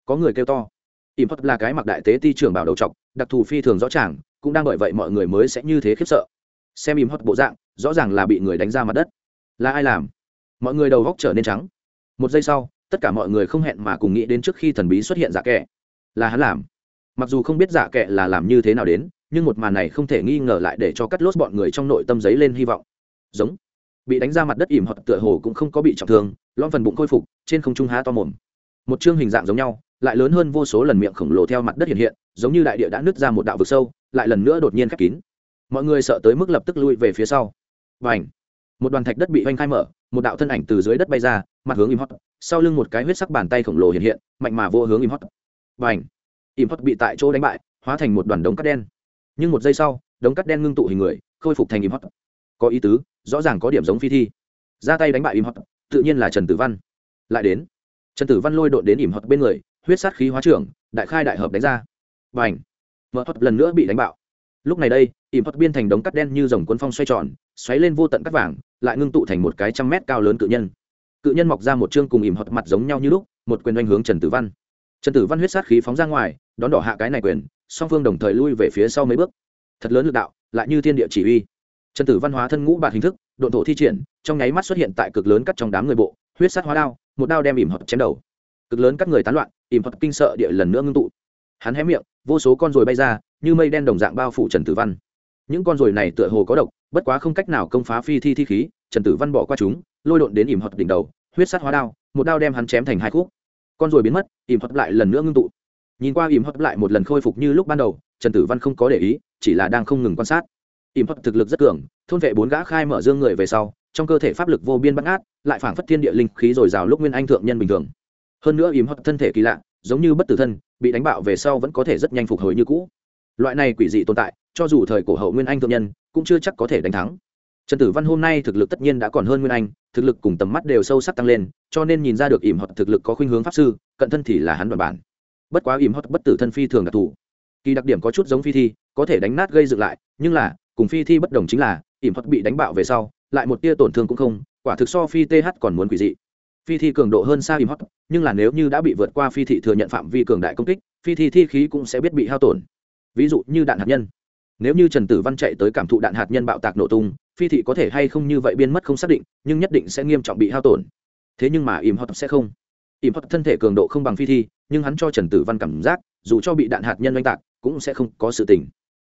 [SPEAKER 1] có người kêu to. Im hot là cái mặc đại tế ti trưởng bảo đầu trọc đặc thù phi thường rõ ràng cũng đang bởi vậy mọi người mới sẽ như thế khiếp sợ. Xem im hot bộ dạng rõ ràng là bị người đánh ra mặt đất. Là ai làm? Mọi người đầu góc trở nên trắng. Một giây sau, tất cả mọi người không hẹn mà cùng nghĩ đến trước khi thần bí xuất hiện giả kẻ. Là hắn làm. Mặc dù không biết giả kệ là làm như thế nào đến, nhưng một màn này không thể nghi ngờ lại để cho cắt lốt bọn người trong nội tâm giấy lên hy vọng. Giống. Bị đánh ra mặt đất ỉm hoặc tựa hồ cũng không có bị trọng thương lon phần bụng khôi phục, trên không trung há to mồm. Một chương hình dạng giống nhau, lại lớn hơn vô số lần miệng khổng lồ theo mặt đất hiện hiện, giống như đại địa đã nứt ra một đạo vực sâu, lại lần nữa đột nhiên khép kín. Mọi người sợ tới mức lập tức lui về phía sau. Và ảnh một đoàn thạch đất bị oanh khai mở, một đạo thân ảnh từ dưới đất bay ra, mặt hướng im hót sau lưng một cái huyết sắc bàn tay khổng lồ hiện hiện, mạnh mà vô hướng im hót và ảnh im hót bị tại chỗ đánh bại, hóa thành một đoàn đống cắt đen. Nhưng một giây sau, đống cắt đen ngưng tụ hình người, khôi phục thành im hót có ý tứ, rõ ràng có điểm giống phi thi. Ra tay đánh bại im hót tự nhiên là trần tử văn. Lại đến, trần tử văn lôi đội đến im hót bên người, huyết sát khí hóa trưởng, đại khai đại hợp đánh ra. Và ảnh vợ hót lần nữa bị đánh bạo. Lúc này đây, im hót biên thành đống cắt đen như dòng cuốn phong xoay tròn, xoáy lên vô tận cắt vàng lại ngưng tụ thành một cái trăm mét cao lớn cự nhân. Cự nhân mọc ra một chương cùng ìm hoặc mặt giống nhau như lúc, một quyền oanh hướng trần tử văn. Trần tử văn huyết sát khí phóng ra ngoài, đón đỏ hạ cái này quyền, song phương đồng thời lui về phía sau mấy bước. Thật lớn l ự c đạo, lại như thiên địa chỉ uy. Trần tử văn hóa thân ngũ bạt hình thức, độn thổ thi triển, trong nháy mắt xuất hiện tại cực lớn cắt trong đám người bộ, huyết sát hóa đao, một đao đem ìm hoặc chém đầu. Cực lớn các người tán loạn ìm hoặc kinh sợ địa lần nữa ngưng tụ. Hắn hé miệng, vô số con ruồi bay ra, như mây đen đồng dạng bao phủ trần tử văn những con ruồi này tựa hồ có độc, bất quá không cách nào công phá phi thi thi khí, trần tử văn bỏ qua chúng, lôi đột đến ỉm hoặc đỉnh đầu, huyết sắt hóa đao, một đao đem hắn chém thành hai khúc. Con ruồi biến mất, ỉm hoặc lại lần nữa ngưng tụ. Nhìn qua ỉm hoặc lại một lần khôi phục như lúc ban đầu, trần tử văn không có để ý, chỉ là đang không ngừng quan sát. Ỉm hoặc thực lực rất cường, thôn vệ bốn gã khai mở dương người về sau, trong cơ thể pháp lực vô biên bắt ngát, lại phảng phất thiên địa linh khí dồi dào lúc nguyên anh thượng nhân bình thường. Hơn nữa ỉm hoặc thân thể kỳ lạ, giống như bất tử thân, bị đánh bạo về sau vẫn có thể rất nhanh phục hồi như cũ. Loại này quỷ dị tồn tại cho dù thời cổ hậu nguyên anh thượng nhân, cũng chưa chắc có thể đánh thắng. Trần tử văn hôm nay thực lực tất nhiên đã còn hơn nguyên anh, thực lực cùng tầm mắt đều sâu sắc tăng lên, cho nên nhìn ra được ỉm hoặc thực lực có khuynh hướng pháp sư, cận thân thì là hắn đoàn bản. Bất quá ỉm hoặc bất tử thân phi thường đặc thù. Kỳ đặc điểm có chút giống phi thi, có thể đánh nát gây dựng lại, nhưng là, cùng phi thi bất đồng chính là, ỉm hoặc bị đánh bạo về sau, lại một tia tổn thương cũng không, quả thực so phi th còn muốn quỷ dị. Phi thi cường độ hơn xa ỉm hoặc nhưng là nếu như đã bị vượt qua phi thị thừa nhận phạm vi cường đại công kích, phi thi thi khí cũng sẽ biết bị hao tổn. Ví dụ như đạn hạt nhân nếu như trần tử văn chạy tới cảm thụ đạn hạt nhân bạo tạc nổ tung, phi thị có thể hay không như vậy biên mất không xác định, nhưng nhất định sẽ nghiêm trọng bị hao tổn. Thế nhưng mà im hot sẽ không. Im hot thân thể cường độ không bằng phi thi, nhưng hắn cho trần tử văn cảm giác, dù cho bị đạn hạt nhân oanh tạc, cũng sẽ không có sự tình.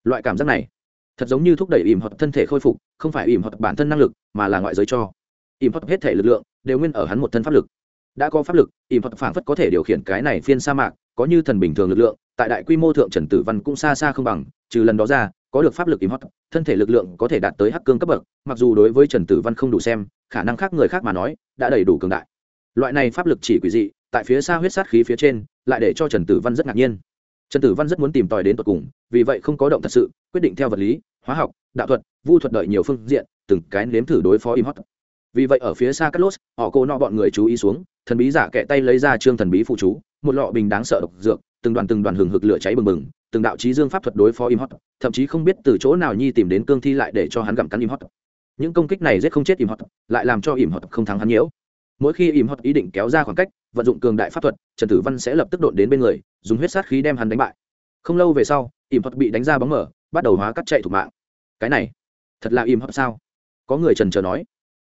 [SPEAKER 1] Loại cảm giác này, thật giống như thúc đẩy im hot thân thể khôi phục, không phải im hot bản thân năng lực, mà là ngoại giới cho. Im hot hết thể lực lượng đều nguyên ở hắn một thân pháp lực. Đã có pháp lực, im hot phảng phất có thể điều khiển cái này phiên sa mạc có như thần bình thường lực lượng, tại đại quy mô thượng trần tử văn cũng xa xa không bằng, trừ lần đó ra, có được pháp lực im hót thân thể lực lượng có thể đạt tới hắc cương cấp bậc, mặc dù đối với trần tử văn không đủ xem, khả năng khác người khác mà nói, đã đầy đủ cường đại. Loại này pháp lực chỉ quỷ dị, tại phía xa huyết sát khí phía trên, lại để cho trần tử văn rất ngạc nhiên. Trần tử văn rất muốn tìm tòi đến tột cùng, vì vậy không có động thật sự, quyết định theo vật lý, hóa học, đạo thuật, vu thuật đợi nhiều phương diện, từng cái nếm thử đối phó im hót vì vậy ở phía xa cát lốt họ cô nọ bọn người chú ý xuống, thần bí giả kẹ tay lấy ra trương thần bí phụ chú một lọ bình đáng sợ độc dược từng đoàn từng đoàn hừng hực lửa cháy bừng bừng từng đạo trí dương pháp thuật đối phó im hot, thậm chí không biết từ chỗ nào nhi tìm đến cương thi lại để cho hắn gặm cắn im hot. những công kích này giết không chết im hot, lại làm cho im hot không thắng hắn nhiễu. Mỗi khi im hot ý định kéo ra khoảng cách vận dụng cường đại pháp thuật trần tử văn sẽ lập tức đột đến bên người dùng huyết sát khí đem hắn đánh bại. Không lâu về sau im hot bị đánh ra bóng mở bắt đầu hóa cắt chạy thủ mạng. Cái này thật là im hot sao? Có người trần chờ nói.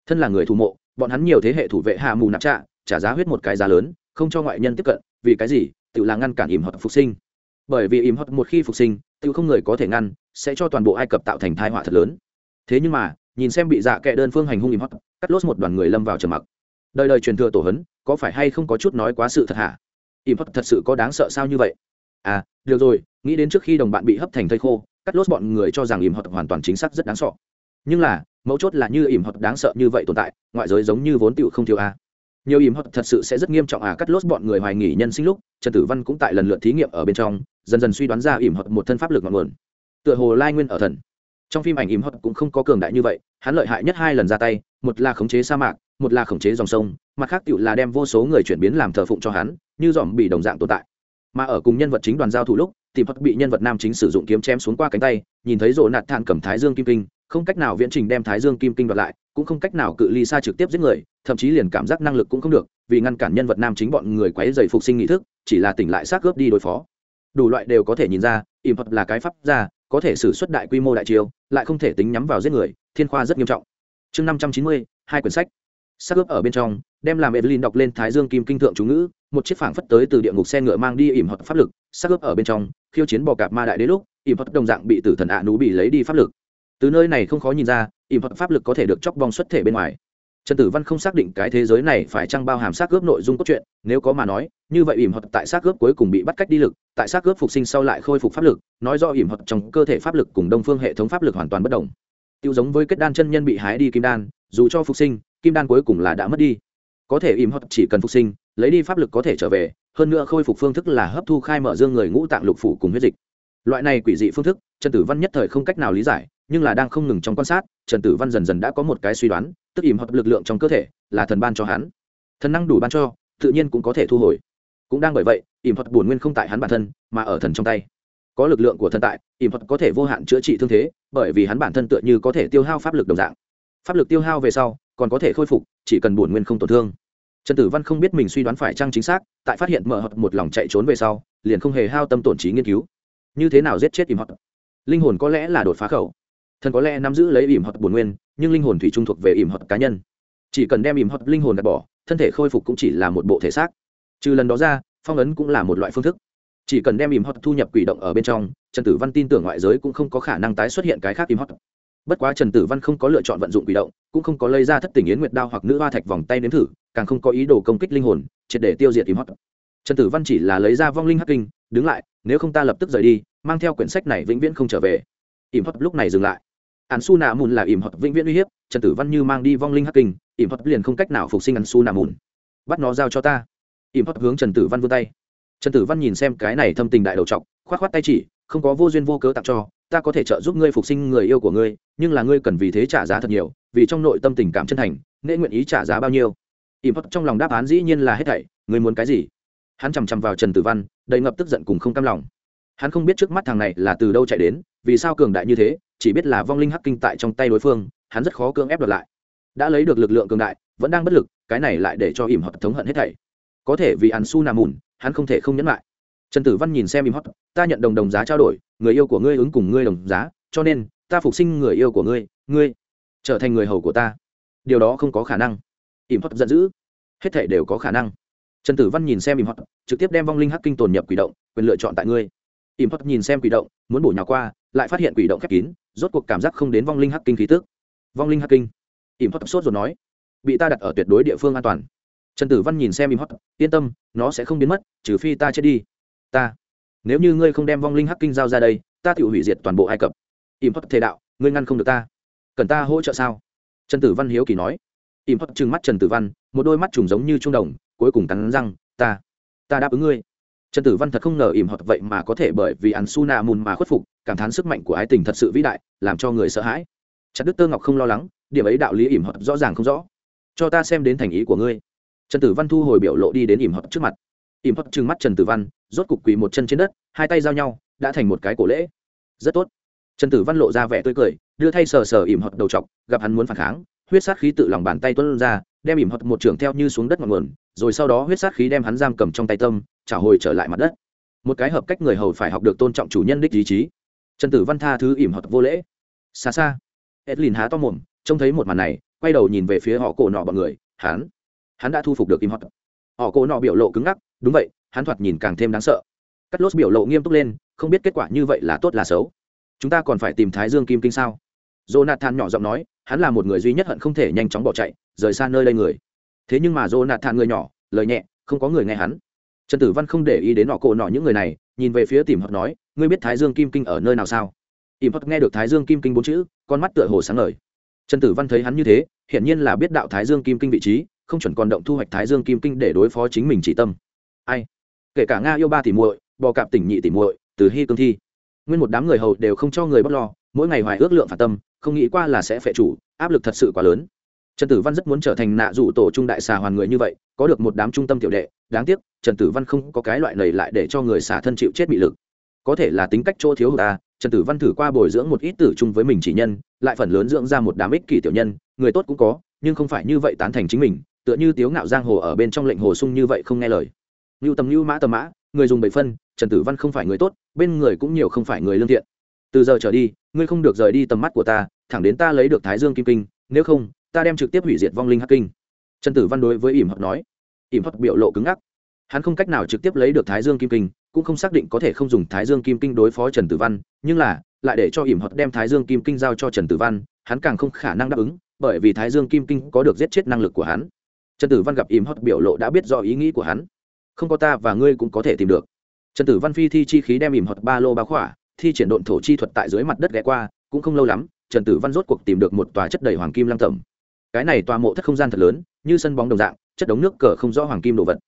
[SPEAKER 1] Thân là người thủ mộ bọn hắn nhiều thế hệ thủ vệ hạ mù nạp trạ trả giá huyết một cái giá lớn không cho ngoại nhân tiếp cận vì cái gì? Tự là ngăn cản ỉm hoặc phục sinh. Bởi vì ỉm hoặc một khi phục sinh tự không người có thể ngăn sẽ cho toàn bộ ai cập tạo thành thai họa thật lớn. Thế nhưng mà nhìn xem bị dạ kệ đơn phương hành hung im hoặc, cắt lốt một đoàn người lâm vào trầm mặc. Đời đời truyền thừa tổ hấn có phải hay không có chút nói quá sự thật hả? Im hoặc thật sự có đáng sợ sao như vậy? À được rồi nghĩ đến trước khi đồng bạn bị hấp thành thây khô cắt lốt bọn người cho rằng im hoặc hoàn toàn chính xác rất đáng sợ. Nhưng là mấu chốt là như im hoặc đáng sợ như vậy tồn tại ngoại giới giống như vốn tựu không thiếu a. à nhiều ìm hót thật sự sẽ rất nghiêm trọng à cắt lốt bọn người hoài nghỉ nhân sinh lúc, trần tử văn cũng tại lần lượt thí nghiệm ở bên trong, dần dần suy đoán ra ìm hót một thân pháp lực ngọn nguồn. Tựa hồ lai nguyên ở thần. Trong phim ảnh ìm hot cũng không có cường đại như vậy, hắn lợi hại nhất hai lần ra tay, một là khống chế sa mạc, một là khống chế dòng sông, mặt khác tựu là đem vô số người chuyển biến làm thờ phụng cho hắn, như dòm bị đồng dạng tồn tại. Mà ở cùng nhân vật chính đoàn giao thủ lúc tìm hot bị nhân vật nam chính sử dụng kiếm chém xuống qua cánh tay, nhìn thấy rộ nạt thản cầm thái dương kim kinh không cách nào viễn trình đem thái dương kim kinh đoạt lại, cũng không cách nào cự ly xa trực tiếp giết người, thậm chí liền cảm giác năng lực cũng không được, vì ngăn cản nhân vật nam chính bọn người quấy dày phục sinh nghị thức, chỉ là tỉnh lại xác cướp đi đối phó. Đủ loại đều có thể nhìn ra im hot là cái pháp ra có thể xử suất đại quy mô đại chiêu, lại không thể tính nhắm vào giết người, thiên khoa rất nghiêm trọng. Chương năm trăm chín mươi, hai quyển sách. Xác ướp ở bên trong, đem làm evelyn đọc lên thái dương kim kinh thượng chú ngữ, một chiếc phảng phất tới từ địa ngục xe ngựa mang đi ỉm hoặc pháp lực, xác ướp ở bên trong, khiêu chiến bò cạp ma đại đế lúc, ỉm hoặc đồng dạng bị tử thần ạ nú bị lấy đi pháp lực từ nơi này không khó nhìn ra, ỉm thuật pháp lực có thể được chóc bong xuất thể bên ngoài. Trần tử văn không xác định cái thế giới này phải chăng bao hàm xác ướp nội dung cốt truyện, nếu có mà nói, như vậy ỉm thuật tại xác ướp cuối cùng bị bắt cách đi lực, tại xác ướp phục sinh sau lại khôi phục pháp lực, nói do ỉm thuật trong cơ thể pháp lực cùng đông phương hệ thống pháp lực hoàn toàn bất đồng. Tiêu giống với kết đan chân nhân bị hái đi kim đan, dù cho phục sinh, kim đan cuối cùng là đã mất đi. Có thể ỉm thuật chỉ cần phục sinh, lấy đi pháp lực có thể trở về, hơn nữa khôi phục phương thức là hấp thu khai mở dương người ngũ tạng lục phủ cùng huyết dịch. Loại này quỷ dị phương thức, trần tử văn nhất thời không cách nào lý giải nhưng là đang không ngừng trong quan sát, trần tử văn dần dần đã có một cái suy đoán, tức ìm hợp lực lượng trong cơ thể là thần ban cho hắn. Thần năng đủ ban cho, tự nhiên cũng có thể thu hồi. Cũng đang bởi vậy ìm hợp bổn nguyên không tại hắn bản thân, mà ở thần trong tay. Có lực lượng của thần tại ìm hợp có thể vô hạn chữa trị thương thế, bởi vì hắn bản thân tựa như có thể tiêu hao pháp lực đồng dạng. Pháp lực tiêu hao về sau, còn có thể khôi phục, chỉ cần bổn nguyên không tổn thương. Trần tử văn không biết mình suy đoán phải chăng chính xác, tại phát hiện mở hợp một lòng chạy trốn về sau, liền không hề hao tâm tổn trí nghiên cứu. Như thế nào giết chết ìm hợp? Linh hồn có lẽ là đột phá khẩu thần có lẽ nắm giữ lấy ỉm hoặc bổn nguyên, nhưng linh hồn thủy trung thuộc về ỉm hoặc cá nhân. Chỉ cần đem ỉm hoặc linh hồn đặt bỏ, thân thể khôi phục cũng chỉ là một bộ thể xác. Trừ lần đó ra, phong ấn cũng là một loại phương thức. Chỉ cần đem ỉm hoặc thu nhập quỷ động ở bên trong, trần tử văn tin tưởng ngoại giới cũng không có khả năng tái xuất hiện cái khác ỉm hoặc bất quá trần tử văn không có lựa chọn vận dụng quỷ động, cũng không có lấy ra thất tình yến nguyệt đao hoặc nữ hoa thạch vòng tay nếm thử, càng không có ý đồ công kích linh hồn, triệt để tiêu diệt ỉm hoặc trần tử văn chỉ là lấy ra vong linh hắc kinh, đứng lại, nếu không ta lập tức rời đi, mang theo quyển sách này vĩnh viễn không trở về. Ỉm hoặc lúc này dừng lại ạn su nạ mùn là ỉm hợp vĩnh viễn uy hiếp trần tử văn như mang đi vong linh hắc kinh ỉm hợp liền không cách nào phục sinh ạn su nạ mùn bắt nó giao cho ta. Ỉm hợp hướng trần tử văn vươn tay. Trần tử văn nhìn xem cái này thâm tình đại đầu trọng, khoát khoát tay chỉ không có vô duyên vô cớ tặng cho ta có thể trợ giúp ngươi phục sinh người yêu của ngươi nhưng là ngươi cần vì thế trả giá thật nhiều vì trong nội tâm tình cảm chân thành nên nguyện ý trả giá bao nhiêu? Ỉm hợp trong lòng đáp án dĩ nhiên là hết thảy ngươi muốn cái gì? Hắn chằm chằm vào trần tử văn đầy ngập tức giận cùng không cam lòng. Hắn không biết trước mắt thằng này là từ đâu chạy đến vì sao cường đại như thế chỉ biết là vong linh hắc kinh tại trong tay đối phương hắn rất khó cưỡng ép đoạt lại. Đã lấy được lực lượng cường đại vẫn đang bất lực cái này lại để cho ỉm hợp thống hận hết thảy. Có thể vì ăn su nà mùn hắn không thể không nhẫn lại. Trần tử văn nhìn xem im hot, ta nhận đồng đồng giá trao đổi người yêu của ngươi ứng cùng ngươi đồng giá cho nên ta phục sinh người yêu của ngươi ngươi trở thành người hầu của ta. Điều đó không có khả năng. Im hot giận dữ. Hết thể đều có khả năng. Trần tử văn nhìn xem im hot, trực tiếp đem vong linh hắc kinh tồn nhập quỷ động quyền lựa chọn tại ngươi. Im hot nhìn xem quỷ động muốn bổ nhào qua lại phát hiện quỷ động khép kín rốt cuộc cảm giác không đến vong linh hắc kinh khí tức. Vong linh hắc kinh? Im hót sốt rồi nói. Bị ta đặt ở tuyệt đối địa phương an toàn. Trần tử văn nhìn xem im hót yên tâm, nó sẽ không biến mất, trừ phi ta chết đi. Ta. Nếu như ngươi không đem vong linh hắc kinh giao ra đây, ta tự hủy diệt toàn bộ ai cập. Im hót thề đạo, ngươi ngăn không được ta. Cần ta hỗ trợ sao? Trần tử văn hiếu kỳ nói. Im hót trừng mắt trần tử văn, một đôi mắt trùng giống như trung đồng, cuối cùng cắn răng, ta. Ta đáp ứng ngươi trần tử văn thật không ngờ ỉm hoặc vậy mà có thể bởi vì ăn su nạ mùn mà khuất phục, cảm thán sức mạnh của ái tình thật sự vĩ đại, làm cho người sợ hãi. Chặt đức tơ ngọc không lo lắng, điểm ấy đạo lý ỉm hoặc rõ ràng không rõ. Cho ta xem đến thành ý của ngươi. Trần tử văn thu hồi biểu lộ đi đến ỉm hoặc trước mặt. Ỉm hoặc trừng mắt trần tử văn, rốt cục quỳ một chân trên đất, hai tay giao nhau, đã thành một cái cổ lễ. Rất tốt. Trần tử văn lộ ra vẻ tươi cười, đưa thay sờ sờ ỉm hoặc đầu chọc, gặp hắn muốn phản kháng, huyết sát khí tự lòng bàn tay tuân ra, đem ỉm hoặc một trưởng theo như xuống đất ngọn nguồn, rồi sau đó huyết sát khí đem hắn giam cầm trong tay tâm trả hồi trở lại mặt đất. Một cái hợp cách người hầu phải học được tôn trọng chủ nhân đích ý chí. Trần tử văn tha thứ ỉm hoặc vô lễ. Xa xa, edlin há to mồm, trông thấy một màn này, quay đầu nhìn về phía họ cổ nọ bọn người, hắn hắn đã thu phục được im hot họ cổ nọ biểu lộ cứng ngắc, đúng vậy, hắn thoạt nhìn càng thêm đáng sợ. Cắt lốt biểu lộ nghiêm túc lên, không biết kết quả như vậy là tốt là xấu. Chúng ta còn phải tìm thái dương kim kinh sao? Jonathan nhỏ giọng nói, hắn là một người duy nhất hận không thể nhanh chóng bỏ chạy, rời xa nơi đây người. Thế nhưng mà jonathan người nhỏ, lời nhẹ, không có người nghe hắn trần tử văn không để ý đến họ cổ nọ những người này, nhìn về phía tìm Hợp nói, ngươi biết thái dương kim kinh ở nơi nào sao? Ỉm hợp nghe được thái dương kim kinh bốn chữ, con mắt tựa hồ sáng ngời. Trần tử văn thấy hắn như thế, hiển nhiên là biết đạo thái dương kim kinh vị trí, không chuẩn còn động thu hoạch thái dương kim kinh để đối phó chính mình chỉ tâm. Ai? Kể cả nga yêu ba tỷ muội, bò cạp tỉnh nhị tỷ muội, từ hy cương thi. Nguyên một đám người hầu đều không cho người bất lo, mỗi ngày hoài ước lượng phản tâm, không nghĩ qua là sẽ phệ chủ, áp lực thật sự quá lớn trần tử văn rất muốn trở thành nạ dụ tổ trung đại xà hoàn người như vậy, có được một đám trung tâm tiểu đệ, đáng tiếc, trần tử văn không có cái loại này lại để cho người xả thân chịu chết bị lực. Có thể là tính cách chỗ thiếu hụt ta, trần tử văn thử qua bồi dưỡng một ít tử chung với mình chỉ nhân, lại phần lớn dưỡng ra một đám ích kỷ tiểu nhân, người tốt cũng có, nhưng không phải như vậy tán thành chính mình, tựa như tiếu ngạo giang hồ ở bên trong lệnh hồ sung như vậy không nghe lời. Ngưu tầm ngưu mã tầm mã, người dùng bảy phân, trần tử văn không phải người tốt, bên người cũng nhiều không phải người lương thiện. Từ giờ trở đi, ngươi không được rời đi tầm mắt của ta, thẳng đến ta lấy được thái dương kim kinh, nếu không ta đem trực tiếp hủy diệt vong linh hắc kinh. Trần tử văn đối với ỉm hợp nói. Ỉm hợp biểu lộ cứng ngắc. Hắn không cách nào trực tiếp lấy được thái dương kim kinh, cũng không xác định có thể không dùng thái dương kim kinh đối phó trần tử văn, nhưng là, lại để cho ỉm hợp đem thái dương kim kinh giao cho trần tử văn, hắn càng không khả năng đáp ứng, bởi vì thái dương kim kinh có được giết chết năng lực của hắn. Trần tử văn gặp ỉm hợp biểu lộ đã biết do ý nghĩ của hắn. Không có ta và ngươi cũng có thể tìm được. Trần tử văn phi thi chi khí đem ỉm hợp ba lô ba khỏa, thi triển độn thổ chi thuật tại dưới mặt đất ghé qua, cũng không lâu lắm, trần tử văn rốt cuộc tìm được một tòa chất đầy hoàng kim lăng tẩm cái này tòa mộ thất không gian thật lớn như sân bóng đồng dạng chất đống nước cờ không rõ hoàng kim đồ vật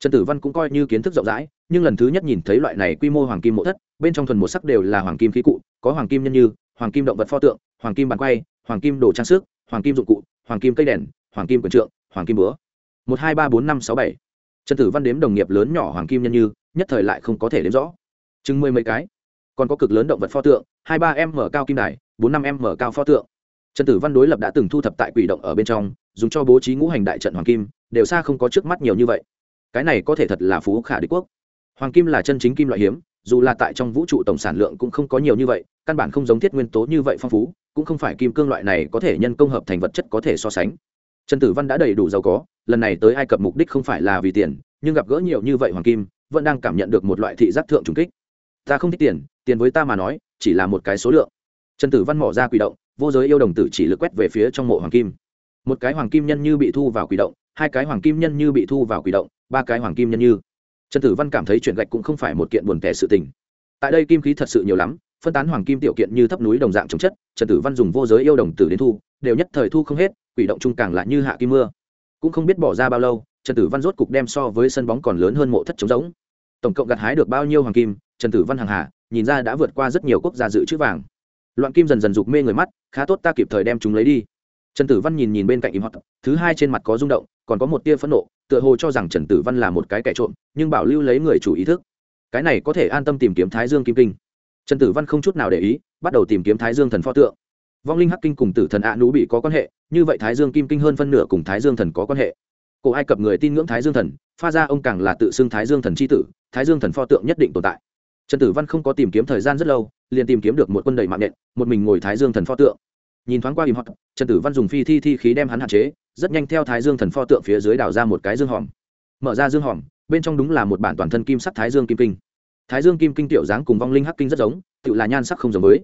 [SPEAKER 1] trần tử văn cũng coi như kiến thức rộng rãi nhưng lần thứ nhất nhìn thấy loại này quy mô hoàng kim mộ thất bên trong thuần một sắc đều là hoàng kim khí cụ có hoàng kim nhân như hoàng kim động vật pho tượng hoàng kim bàn quay hoàng kim đồ trang sức hoàng kim dụng cụ hoàng kim cây đèn hoàng kim quần trượng hoàng kim búa một hai ba bốn năm sáu bảy trần tử văn đếm đồng nghiệp lớn nhỏ hoàng kim nhân như nhất thời lại không có thể đếm rõ chừng mười mấy cái còn có cực lớn động vật pho tượng hai ba m cao kim đài bốn năm m cao pho tượng trần tử văn đối lập đã từng thu thập tại quỷ động ở bên trong, dùng cho bố trí ngũ hành đại trận hoàng kim, đều xa không có trước mắt nhiều như vậy. Cái này có thể thật là phú khả đế quốc. Hoàng kim là chân chính kim loại hiếm, dù là tại trong vũ trụ tổng sản lượng cũng không có nhiều như vậy, căn bản không giống thiết nguyên tố như vậy phong phú, cũng không phải kim cương loại này có thể nhân công hợp thành vật chất có thể so sánh. Trần tử văn đã đầy đủ giàu có, lần này tới ai cập mục đích không phải là vì tiền, nhưng gặp gỡ nhiều như vậy hoàng kim, vẫn đang cảm nhận được một loại thị giác thượng trùng kích. Ta không thích tiền tiền với ta mà nói, chỉ là một cái số lượng. Trần tử văn mỏ ra quỷ động vô giới yêu đồng tử chỉ lực quét về phía trong mộ hoàng kim. Một cái hoàng kim nhân như bị thu vào quỷ động, hai cái hoàng kim nhân như bị thu vào quỷ động, ba cái hoàng kim nhân như. Trần tử văn cảm thấy chuyện gạch cũng không phải một kiện buồn tẻ sự tình. Tại đây kim khí thật sự nhiều lắm, phân tán hoàng kim tiểu kiện như thấp núi đồng dạng chống chất, trần tử văn dùng vô giới yêu đồng tử đến thu, đều nhất thời thu không hết, quỷ động chung càng lại như hạ kim mưa. Cũng không biết bỏ ra bao lâu, trần tử văn rốt cục đem so với sân bóng còn lớn hơn mộ thất trống giống tổng cộng gặt hái được bao nhiêu hoàng kim, trần tử văn hàng hà, nhìn ra đã vượt qua rất nhiều quốc gia dự trữ vàng loạn kim dần dần dục mê người mắt, khá tốt ta kịp thời đem chúng lấy đi. Trần tử văn nhìn nhìn bên cạnh im hót thứ hai trên mặt có rung động, còn có một tia phẫn nộ, tựa hồ cho rằng trần tử văn là một cái kẻ trộm, nhưng bảo lưu lấy người chủ ý thức. Cái này có thể an tâm tìm kiếm thái dương kim kinh. Trần tử văn không chút nào để ý, bắt đầu tìm kiếm thái dương thần pho tượng. Vong linh hắc kinh cùng tử thần ạ nú bị có quan hệ, như vậy thái dương kim kinh hơn phân nửa cùng thái dương thần có quan hệ. Cổ ai cập người tin ngưỡng thái dương thần, pha ra ông càng là tự xưng thái dương thần c h i tử, thái dương thần pho tượng nhất định tồn tại. Trần tử văn không có tìm kiếm thời gian rất lâu liền tìm kiếm được một quân đầy mạng nện một mình ngồi thái dương thần pho tượng. Nhìn thoáng qua im hot trần tử văn dùng phi thi thi khí đem hắn hạn chế, rất nhanh theo thái dương thần pho tượng phía dưới đào ra một cái dương hòm. Mở ra dương hòm, bên trong đúng là một bản toàn thân kim sắc thái dương kim kinh. Thái dương kim kinh tiểu dáng cùng vong linh hắc kinh rất giống tự là nhan sắc không giống với.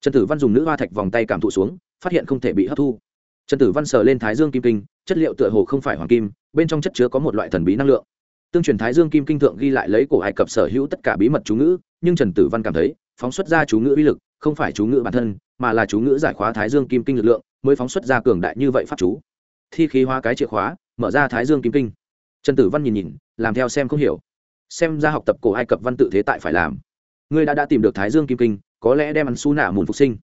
[SPEAKER 1] Trần tử văn dùng nữ hoa thạch vòng tay cảm thụ xuống, phát hiện không thể bị hấp thu. Trần tử văn sờ lên thái dương kim kinh, chất liệu tựa hồ không phải hoàng kim, bên trong chất chứa có một loại thần bí năng lượng. Tương truyền thái dương kim kinh thượng ghi lại lấy cổ ai cập sở hữu tất cả bí mật chú ngữ, nhưng trần tử văn cảm thấy phóng xuất ra chú ngữ uy lực, không phải chú ngữ bản thân, mà là chú ngữ giải khóa thái dương kim kinh lực lượng, mới phóng xuất ra cường đại như vậy pháp chú. Thi khí hóa cái chìa khóa, mở ra thái dương kim kinh. Trần tử văn nhìn nhìn, làm theo xem không hiểu. Xem ra học tập cổ ai cập văn tự thế tại phải làm. Ngươi đã đã tìm được thái dương kim kinh, có lẽ đem ăn su nạ mùn phục sinh.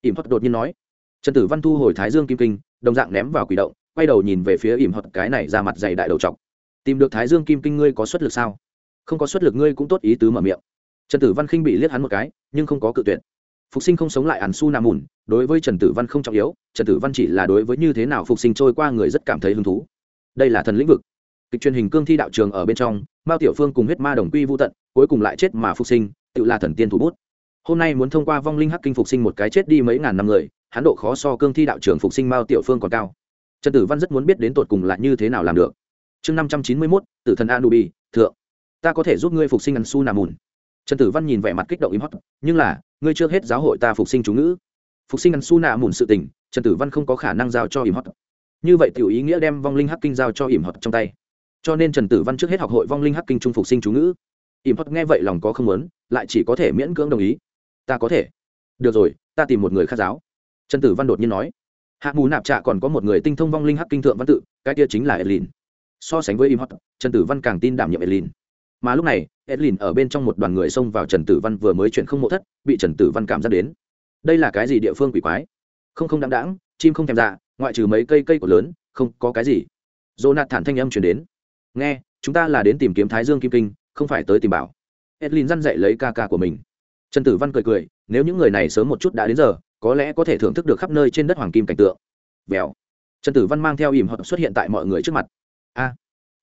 [SPEAKER 1] Ỉm thuật đột nhiên nói. Trần tử văn thu hồi thái dương kim kinh, đồng dạng ném vào quỷ động, quay đầu nhìn về phía ỉm thuật cái này ra mặt dày đại đầu t tìm được thái dương kim kinh ngươi có xuất lực sao? Không có xuất lực ngươi cũng tốt ý tứ mở miệng trần tử văn khinh bị liếc hắn một cái, nhưng không có cự tuyệt. Phục sinh không sống lại ản su nà mùn, đối với trần tử văn không trọng yếu, trần tử văn chỉ là đối với như thế nào phục sinh trôi qua người rất cảm thấy hứng thú. Đây là thần lĩnh vực. Kịch truyền hình cương thi đạo trường ở bên trong, mao tiểu phương cùng huyết ma đồng quy vô tận, cuối cùng lại chết mà phục sinh, tự là thần tiên thủ bút. Hôm nay muốn thông qua vong linh hắc kinh phục sinh một cái chết đi mấy ngàn năm người, hắn độ khó so cương thi đạo trường phục sinh mao tiểu phương còn cao. Trần tử văn rất muốn biết đến tột cùng là như thế nào làm được. Chương năm trăm chín mươi mốt, tử thần anubi, thượng. Ta có thể giúp ngươi phục sinh ăn su nà mùn trần tử văn nhìn vẻ mặt kích động im hót nhưng là, ngươi chưa hết giáo hội ta phục sinh chú ngữ. Phục sinh ăn su nà mùn sự tình, trần tử văn không có khả năng giao cho im hót như vậy tiểu ý nghĩa đem vong linh hắc kinh giao cho im hót trong tay. Cho nên trần tử văn trước hết học hội vong linh hắc kinh trung phục sinh chú ngữ. Im hót nghe vậy lòng có không muốn, lại chỉ có thể miễn cưỡng đồng ý. Ta có thể. Được rồi, ta tìm một người khác giáo. Trần tử văn đột nhiên nói. Hạ mù nạp trạ còn có một người tinh thông vong linh hắc kinh thượng văn tự, cái kia chính là edlin so sánh với im hót trần tử văn càng tin đảm nhiệm edlin mà lúc này edlin ở bên trong một đoàn người xông vào trần tử văn vừa mới chuyển không mộ thất bị trần tử văn cảm giác đến. Đây là cái gì địa phương quỷ quái? Không không đáng đáng chim không thèm dạ ngoại trừ mấy cây cây của lớn không có cái gì. Dỗ nạt thản thanh âm chuyển đến. Nghe chúng ta là đến tìm kiếm thái dương kim kinh không phải tới tìm bảo. Edlin răn dậy lấy ca ca của mình. Trần tử văn cười cười nếu những người này sớm một chút đã đến giờ có lẽ có thể thưởng thức được khắp nơi trên đất hoàng kim cảnh tượng. Vèo. Trần tử văn mang theo ìm họ xuất hiện tại mọi người trước mặt. A. à,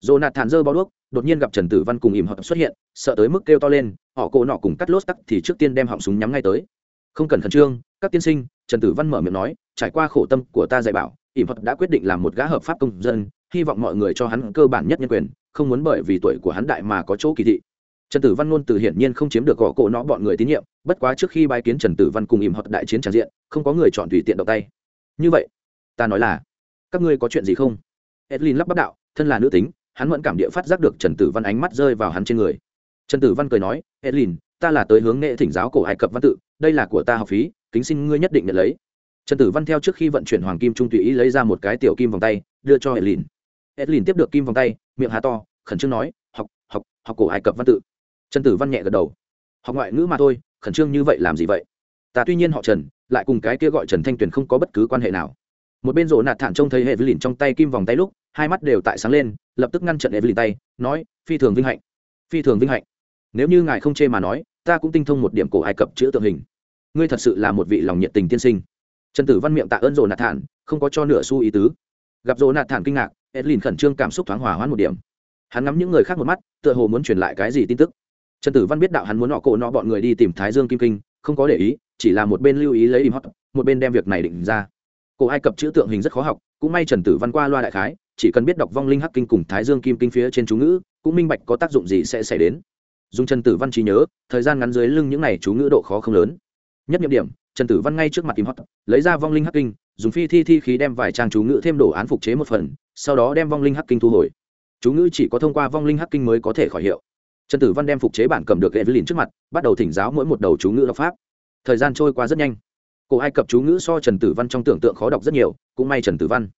[SPEAKER 1] Jonathan giơ thản bao đuốc, đột nhiên gặp trần tử văn cùng ỉm hợp xuất hiện, sợ tới mức kêu to lên, họ cô nọ cùng cắt lốt tắc thì trước tiên đem họng súng nhắm ngay tới. Không cần khẩn trương, các tiên sinh, trần tử văn mở miệng nói, trải qua khổ tâm của ta dạy bảo ỉm hợp đã quyết định làm một gã hợp pháp công dân, hy vọng mọi người cho hắn cơ bản nhất nhân quyền, không muốn bởi vì tuổi của hắn đại mà có chỗ kỳ thị. Trần tử văn luôn từ hiển nhiên không chiếm được gõ cổ nó bọn người tín nhiệm, bất quá trước khi bái kiến trần tử văn cùng ỉm hợp đại chiến tràn diện, không có người chọn tùy tiện động tay. Như vậy, ta nói là, các ngươi có chuyện gì không? Edlin lắp bắp đạo, thân là nữ tính hắn vẫn cảm địa phát giác được trần tử văn ánh mắt rơi vào hắn trên người. Trần tử văn cười nói, edlin, ta là tới hướng nghệ thỉnh giáo cổ ai cập văn tự, đây là của ta học phí, kính xin ngươi nhất định nhận lấy. Trần tử văn theo trước khi vận chuyển hoàng kim trung tùy ý lấy ra một cái tiểu kim vòng tay, đưa cho edlin. Edlin tiếp được kim vòng tay, miệng hà to, khẩn trương nói, học học học cổ ai cập văn tự. Trần tử văn nhẹ gật đầu. Học ngoại ngữ mà thôi, khẩn trương như vậy làm gì vậy? Ta tuy nhiên họ trần, lại cùng cái kia gọi trần thanh tuyền không có bất cứ quan hệ nào. Một bên rộ nạt thản trông thấy hệ với lìn trong tay kim vòng tay lúc, hai mắt đều tại sáng lên lập tức ngăn trận Evelyn tay, nói, phi thường vinh hạnh, phi thường vinh hạnh. Nếu như ngài không chê mà nói, ta cũng tinh thông một điểm cổ ai cập chữ tượng hình. Ngươi thật sự là một vị lòng nhiệt tình tiên sinh. Trần tử văn miệng tạ ơn rồ nạt thản không có cho nửa xu ý tứ. Gặp rồ nạt thản kinh ngạc edlin khẩn trương cảm xúc thoáng hòa hoãn một điểm. Hắn ngắm những người khác một mắt, tựa hồ muốn truyền lại cái gì tin tức. Trần tử văn biết đạo hắn muốn nọ cổ nọ bọn người đi tìm thái dương kim kinh, không có để ý, chỉ là một bên lưu ý lấy im hót một bên đem việc này định ra. Cổ ai cập chữ tượng hình rất khó học, cũng may trần tử văn qua loa đại khái chỉ cần biết đọc vong linh hắc kinh cùng thái dương kim kinh phía trên chú ngữ, cũng minh bạch có tác dụng gì sẽ xảy đến. Dùng trần tử văn trí nhớ, thời gian ngắn dưới lưng những này chú ngữ độ khó không lớn. Nhất nhiệm điểm, trần tử văn ngay trước mặt im hót lấy ra vong linh hắc kinh, dùng phi thi thi khí đem vài trang chú ngữ thêm đồ án phục chế một phần, sau đó đem vong linh hắc kinh thu hồi. Chú ngữ chỉ có thông qua vong linh hắc kinh mới có thể khỏi hiệu. Trần tử văn đem phục chế bản cầm được evelyn trước mặt, bắt đầu thỉnh giáo mỗi một đầu chú ngữ đọc pháp. Thời gian trôi qua rất nhanh. Cổ ai cập chú ngữ so trần tử văn trong tưởng tượng khó đọc rất nhiều, cũng may trần tử văn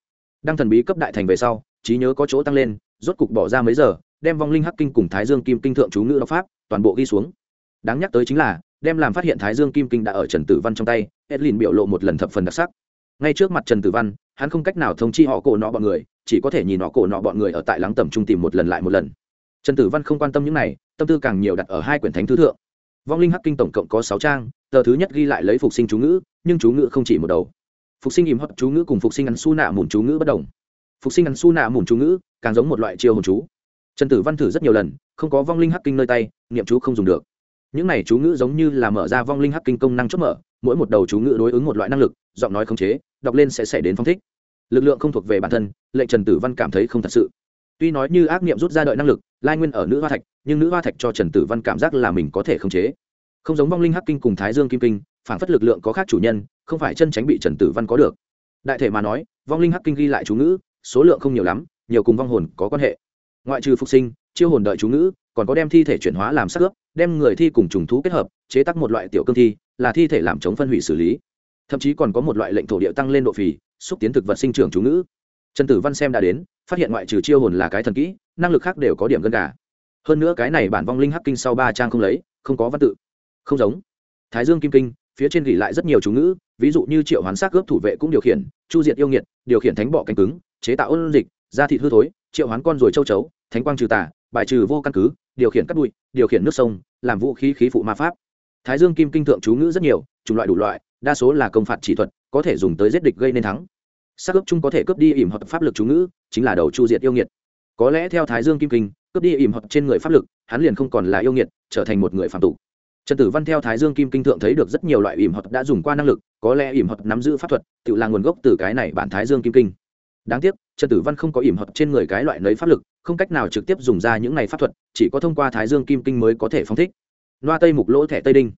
[SPEAKER 1] đang thần bí cấp đại thành về sau, trí nhớ có chỗ tăng lên, rốt cục bỏ ra mấy giờ, đem vong linh hắc kinh cùng thái dương kim kinh thượng chú ngữ đọc pháp, toàn bộ ghi xuống. Đáng nhắc tới chính là, đem làm phát hiện thái dương kim kinh đã ở trần tử văn trong tay, edlin biểu lộ một lần thập phần đặc sắc. Ngay trước mặt trần tử văn, hắn không cách nào thông chi họ cổ nọ bọn người, chỉ có thể nhìn họ cổ nọ bọn người ở tại lắng tầm trung tìm một lần lại một lần. Trần tử văn không quan tâm những này, tâm tư càng nhiều đặt ở hai quyển thánh thứ thượng. Vong linh hắc kinh tổng cộng có sáu trang, tờ thứ nhất ghi lại lấy phục sinh chú ngữ, nhưng chú ngữ không chỉ một đầu phục sinh im hót chú ngữ cùng phục sinh ăn su nạ mùn chú ngữ bất đồng. Phục sinh ăn su nạ mùn chú ngữ càng giống một loại chiêu hồn chú. Trần tử văn thử rất nhiều lần, không có vong linh hắc kinh nơi tay, niệm chú không dùng được. Những này chú ngữ giống như là mở ra vong linh hắc kinh công năng chốt mở, mỗi một đầu chú ngữ đối ứng một loại năng lực, giọng nói khống chế, đọc lên sẽ xảy đến phong thích. Lực lượng không thuộc về bản thân, lệnh trần tử văn cảm thấy không thật sự. Tuy nói như ác niệm rút ra đợi năng lực, lai nguyên ở nữ hoa thạch, nhưng nữ hoa thạch cho trần tử văn cảm giác là mình có thể khống chế. Không giống vong linh hắc kinh cùng thái dương kim kinh phản phất lực lượng có khác chủ nhân, không phải chân tránh bị trần tử văn có được. Đại thể mà nói, vong linh hắc kinh ghi lại chú ngữ, số lượng không nhiều lắm, nhiều cùng vong hồn có quan hệ. Ngoại trừ phục sinh, chiêu hồn đợi chú ngữ, còn có đem thi thể chuyển hóa làm sắc ướp, đem người thi cùng trùng thú kết hợp, chế tác một loại tiểu cương thi, là thi thể làm chống phân hủy xử lý. Thậm chí còn có một loại lệnh thổ địa tăng lên độ phì, xúc tiến thực vật sinh trưởng chú ngữ. Trần tử văn xem đã đến, phát hiện ngoại trừ chiêu hồn là cái thần kỹ, năng lực khác đều có điểm gần cả. Hơn nữa cái này bản vong linh hắc kinh sau ba trang không lấy, không có văn tự. Không giống. Thái dương kim kinh phía trên ghi lại rất nhiều chú ngữ, ví dụ như triệu hoán xác cướp thủ vệ cũng điều khiển, chu diệt yêu nghiệt, điều khiển thánh bọ cánh cứng, chế tạo ôn dịch, da thịt hư thối, triệu hoán con ruồi châu chấu, thánh quang trừ tà, bài trừ vô căn cứ, điều khiển cắt bụi, điều khiển nước sông, làm vũ khí khí phụ ma pháp. Thái dương kim kinh thượng chú ngữ rất nhiều, chủng loại đủ loại, đa số là công phạt chỉ thuật, có thể dùng tới giết địch gây nên thắng. Xác ướp chung có thể cướp đi ỉm hoặc pháp lực chú ngữ, chính là đầu chu diệt yêu nghiệt. Có lẽ theo thái dương kim kinh, cướp đi ỉm hoặc trên người pháp lực, hắn liền không còn là yêu nghiệt, trở thành một người phạm tục trần tử văn theo thái dương kim kinh thượng thấy được rất nhiều loại ỉm hoặc đã dùng qua năng lực, có lẽ ỉm hoặc nắm giữ pháp thuật, tự là nguồn gốc từ cái này bản thái dương kim kinh. Đáng tiếc, trần tử văn không có ỉm hoặc trên người cái loại nấy pháp lực, không cách nào trực tiếp dùng ra những này pháp thuật, chỉ có thông qua thái dương kim kinh mới có thể phong thích. Loa tây mục lỗ thẻ tây đinh.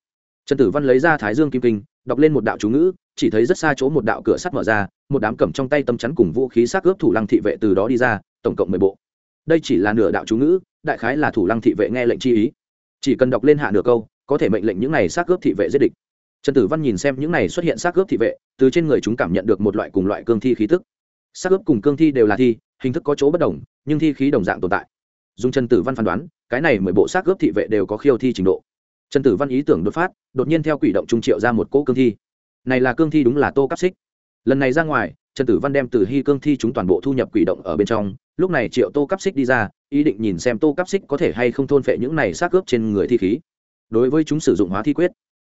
[SPEAKER 1] Trần tử văn lấy ra thái dương kim kinh, đọc lên một đạo chú ngữ, chỉ thấy rất xa chỗ một đạo cửa sắt mở ra, một đám cầm trong tay tấm chắn cùng vũ khí xác ướp thủ lăng thị vệ từ đó đi ra, tổng cộng mười bộ. Đây chỉ là nửa đạo chú ngữ, đại khái là thủ lăng thị vệ nghe lệnh chi ý. Chỉ cần đọc lên hạ nửa câu có thể mệnh lệnh những này xác cướp thị vệ giết địch. Trần tử văn nhìn xem những này xuất hiện xác cướp thị vệ, từ trên người chúng cảm nhận được một loại cùng loại cương thi khí tức. Xác cướp cùng cương thi đều là thi, hình thức có chỗ bất đồng, nhưng thi khí đồng dạng tồn tại. Dùng trần tử văn phán đoán, cái này mười bộ xác cướp thị vệ đều có khiêu thi trình độ. Trần tử văn ý tưởng đột phát, đột nhiên theo quỷ động trung triệu ra một cỗ cương thi. Này là cương thi đúng là tô cắp xích. Lần này ra ngoài, trần tử văn đem từ hy cương thi chúng toàn bộ thu nhập quỷ động ở bên trong, lúc này triệu tô cắp xích đi ra, ý định nhìn xem tô cắp xích có thể hay không thôn phệ những này xác cướp trên người thi khí đối với chúng sử dụng hóa thi quyết.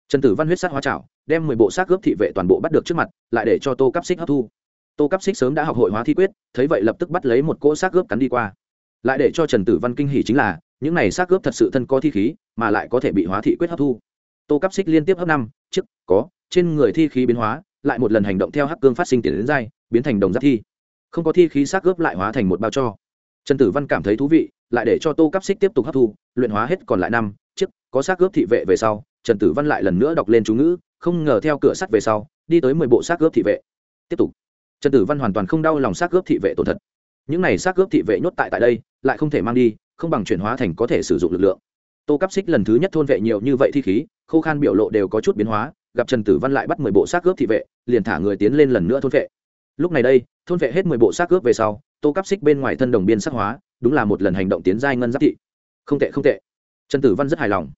[SPEAKER 1] Trần tử văn huyết sát hóa trảo, đem mười bộ xác gớp thị vệ toàn bộ bắt được trước mặt, lại để cho tô cắp xích hấp thu. Tô cắp xích sớm đã học hội hóa thi quyết, thấy vậy lập tức bắt lấy một cỗ xác gớp cắn đi qua. Lại để cho trần tử văn kinh hỉ chính là, những này xác gớp thật sự thân có thi khí, mà lại có thể bị hóa thị quyết hấp thu. Tô cắp xích liên tiếp hấp năm chức có, trên người thi khí biến hóa, lại một lần hành động theo hắc cương phát sinh tiền đến dai biến thành đồng giáp thi. Không có thi khí xác gớp lại hóa thành một bao cho. Trần tử văn cảm thấy thú vị, lại để cho tô cắp xích tiếp tục hấp thu, luyện hóa hết còn lại năm có xác ướp thị vệ về sau, trần tử văn lại lần nữa đọc lên chú ngữ, không ngờ theo cửa sắt về sau, đi tới mười bộ xác ướp thị vệ. Tiếp tục. Trần tử văn hoàn toàn không đau lòng xác ướp thị vệ tổn thật những này xác ướp thị vệ nhốt tại tại đây, lại không thể mang đi, không bằng chuyển hóa thành có thể sử dụng lực lượng. Tô cắp xích lần thứ nhất thôn vệ nhiều như vậy thi khí, khô khan biểu lộ đều có chút biến hóa, gặp trần tử văn lại bắt mười bộ xác ướp thị vệ, liền thả người tiến lên lần nữa thôn vệ. Lúc này đây, thôn vệ hết mười bộ xác ướp về sau, tô cắp xích bên ngoài thân đồng biên sắc hóa, đúng là một lần hành động tiến giai ngân giáp thị. Không tệ không tệ trần tử văn rất hài lòng.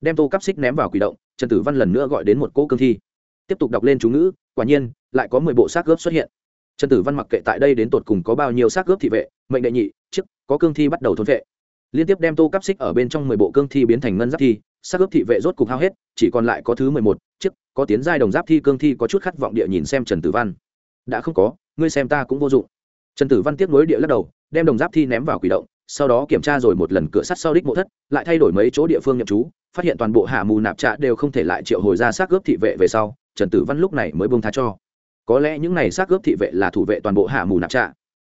[SPEAKER 1] Đem tô cắp xích ném vào quỷ động, trần tử văn lần nữa gọi đến một cỗ cương thi. Tiếp tục đọc lên chú ngữ, quả nhiên, lại có mười bộ xác ướp xuất hiện. Trần tử văn mặc kệ tại đây đến tột cùng có bao nhiêu xác ướp thị vệ, mệnh đệ nhị, chức, có cương thi bắt đầu thôn vệ. Liên tiếp đem tô cắp xích ở bên trong mười bộ cương thi biến thành ngân giáp thi, xác ướp thị vệ rốt cục hao hết, chỉ còn lại có thứ mười một, chức, có tiến giai đồng giáp thi cương thi có chút khát vọng địa nhìn xem trần tử văn. Đã không có, ngươi xem ta cũng vô dụng. Trần tử văn tiếp nối địa lắc đầu, đem đồng giáp thi ném vào quỷ động sau đó kiểm tra rồi một lần cửa sắt sau đích mộ thất, lại thay đổi mấy chỗ địa phương nhậm chú, phát hiện toàn bộ hạ mù nạp trạ đều không thể lại triệu hồi ra xác ướp thị vệ về sau, trần tử văn lúc này mới bông tha cho. Có lẽ những này xác ướp thị vệ là thủ vệ toàn bộ hạ mù nạp trạ.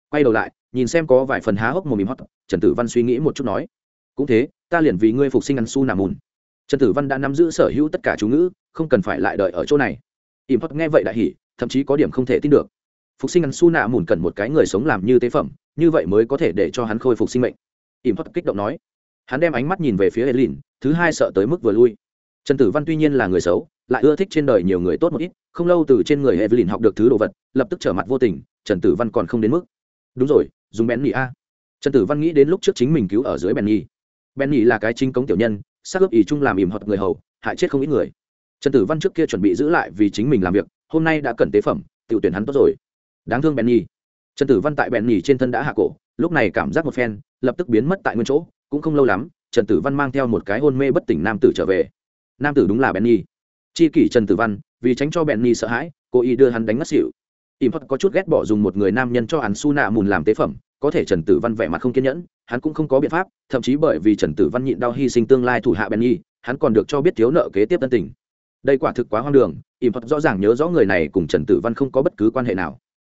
[SPEAKER 1] Quay đầu lại, nhìn xem có vài phần há hốc mồm mìm hót, trần tử văn suy nghĩ một chút nói, cũng thế, ta liền vì ngươi phục sinh ăn su nà mùn. Trần tử văn đã nắm giữ sở hữu tất cả chú ngữ, không cần phải lại đợi ở chỗ này. Im hót nghe vậy đại hỉ, thậm chí có điểm không thể tin được. Phục sinh ăn su nà mùn cần một cái người sống làm như tế phẩm như vậy mới có thể để cho hắn khôi phục sinh mệnh im hót kích động nói hắn đem ánh mắt nhìn về phía Elin, thứ hai sợ tới mức vừa lui. Trần Tử Văn tuy nhiên là người xấu, lại ưa thích trên đời nhiều người tốt một ít, không lâu từ trên người Evelyn học được thứ đồ vật, lập tức trở mặt vô tình, Trần Tử Văn còn không đến mức. Đúng rồi, dùng bén nhỉ a. Trần Tử Văn nghĩ đến lúc trước chính mình cứu ở dưới bén nhỉ. Bén nhỉ là cái chính cống tiểu nhân, xác ướp ý chung làm ìm hợp người hầu, hại chết không ít người. Trần Tử Văn trước kia chuẩn bị giữ lại vì chính mình làm việc, hôm nay đã cần tế phẩm, tiểu tuyển hắn tốt rồi. Đáng thương bén nhỉ. Trần Tử Văn tại bèn nhì trên thân đã hạ cổ, lúc này cảm giác một phen, lập tức biến mất tại nguyên chỗ, cũng không lâu lắm trần tử văn mang theo một cái hôn mê bất tỉnh nam tử trở về. Nam tử đúng là benny chi kỷ trần tử văn vì tránh cho benny sợ hãi cố ý đưa hắn đánh ngất xỉu. Im có chút ghét bỏ dùng một người nam nhân cho hắn su nạ mùn làm tế phẩm có thể trần tử văn vẻ mặt không kiên nhẫn hắn cũng không có biện pháp thậm chí bởi vì trần tử văn nhịn đau hy sinh tương lai thủ hạ benny hắn còn được cho biết thiếu nợ kế tiếp tân tình. Đây quả thực quá hoang đường im rõ ràng nhớ rõ người này cùng trần tử văn không có bất cứ quan hệ nào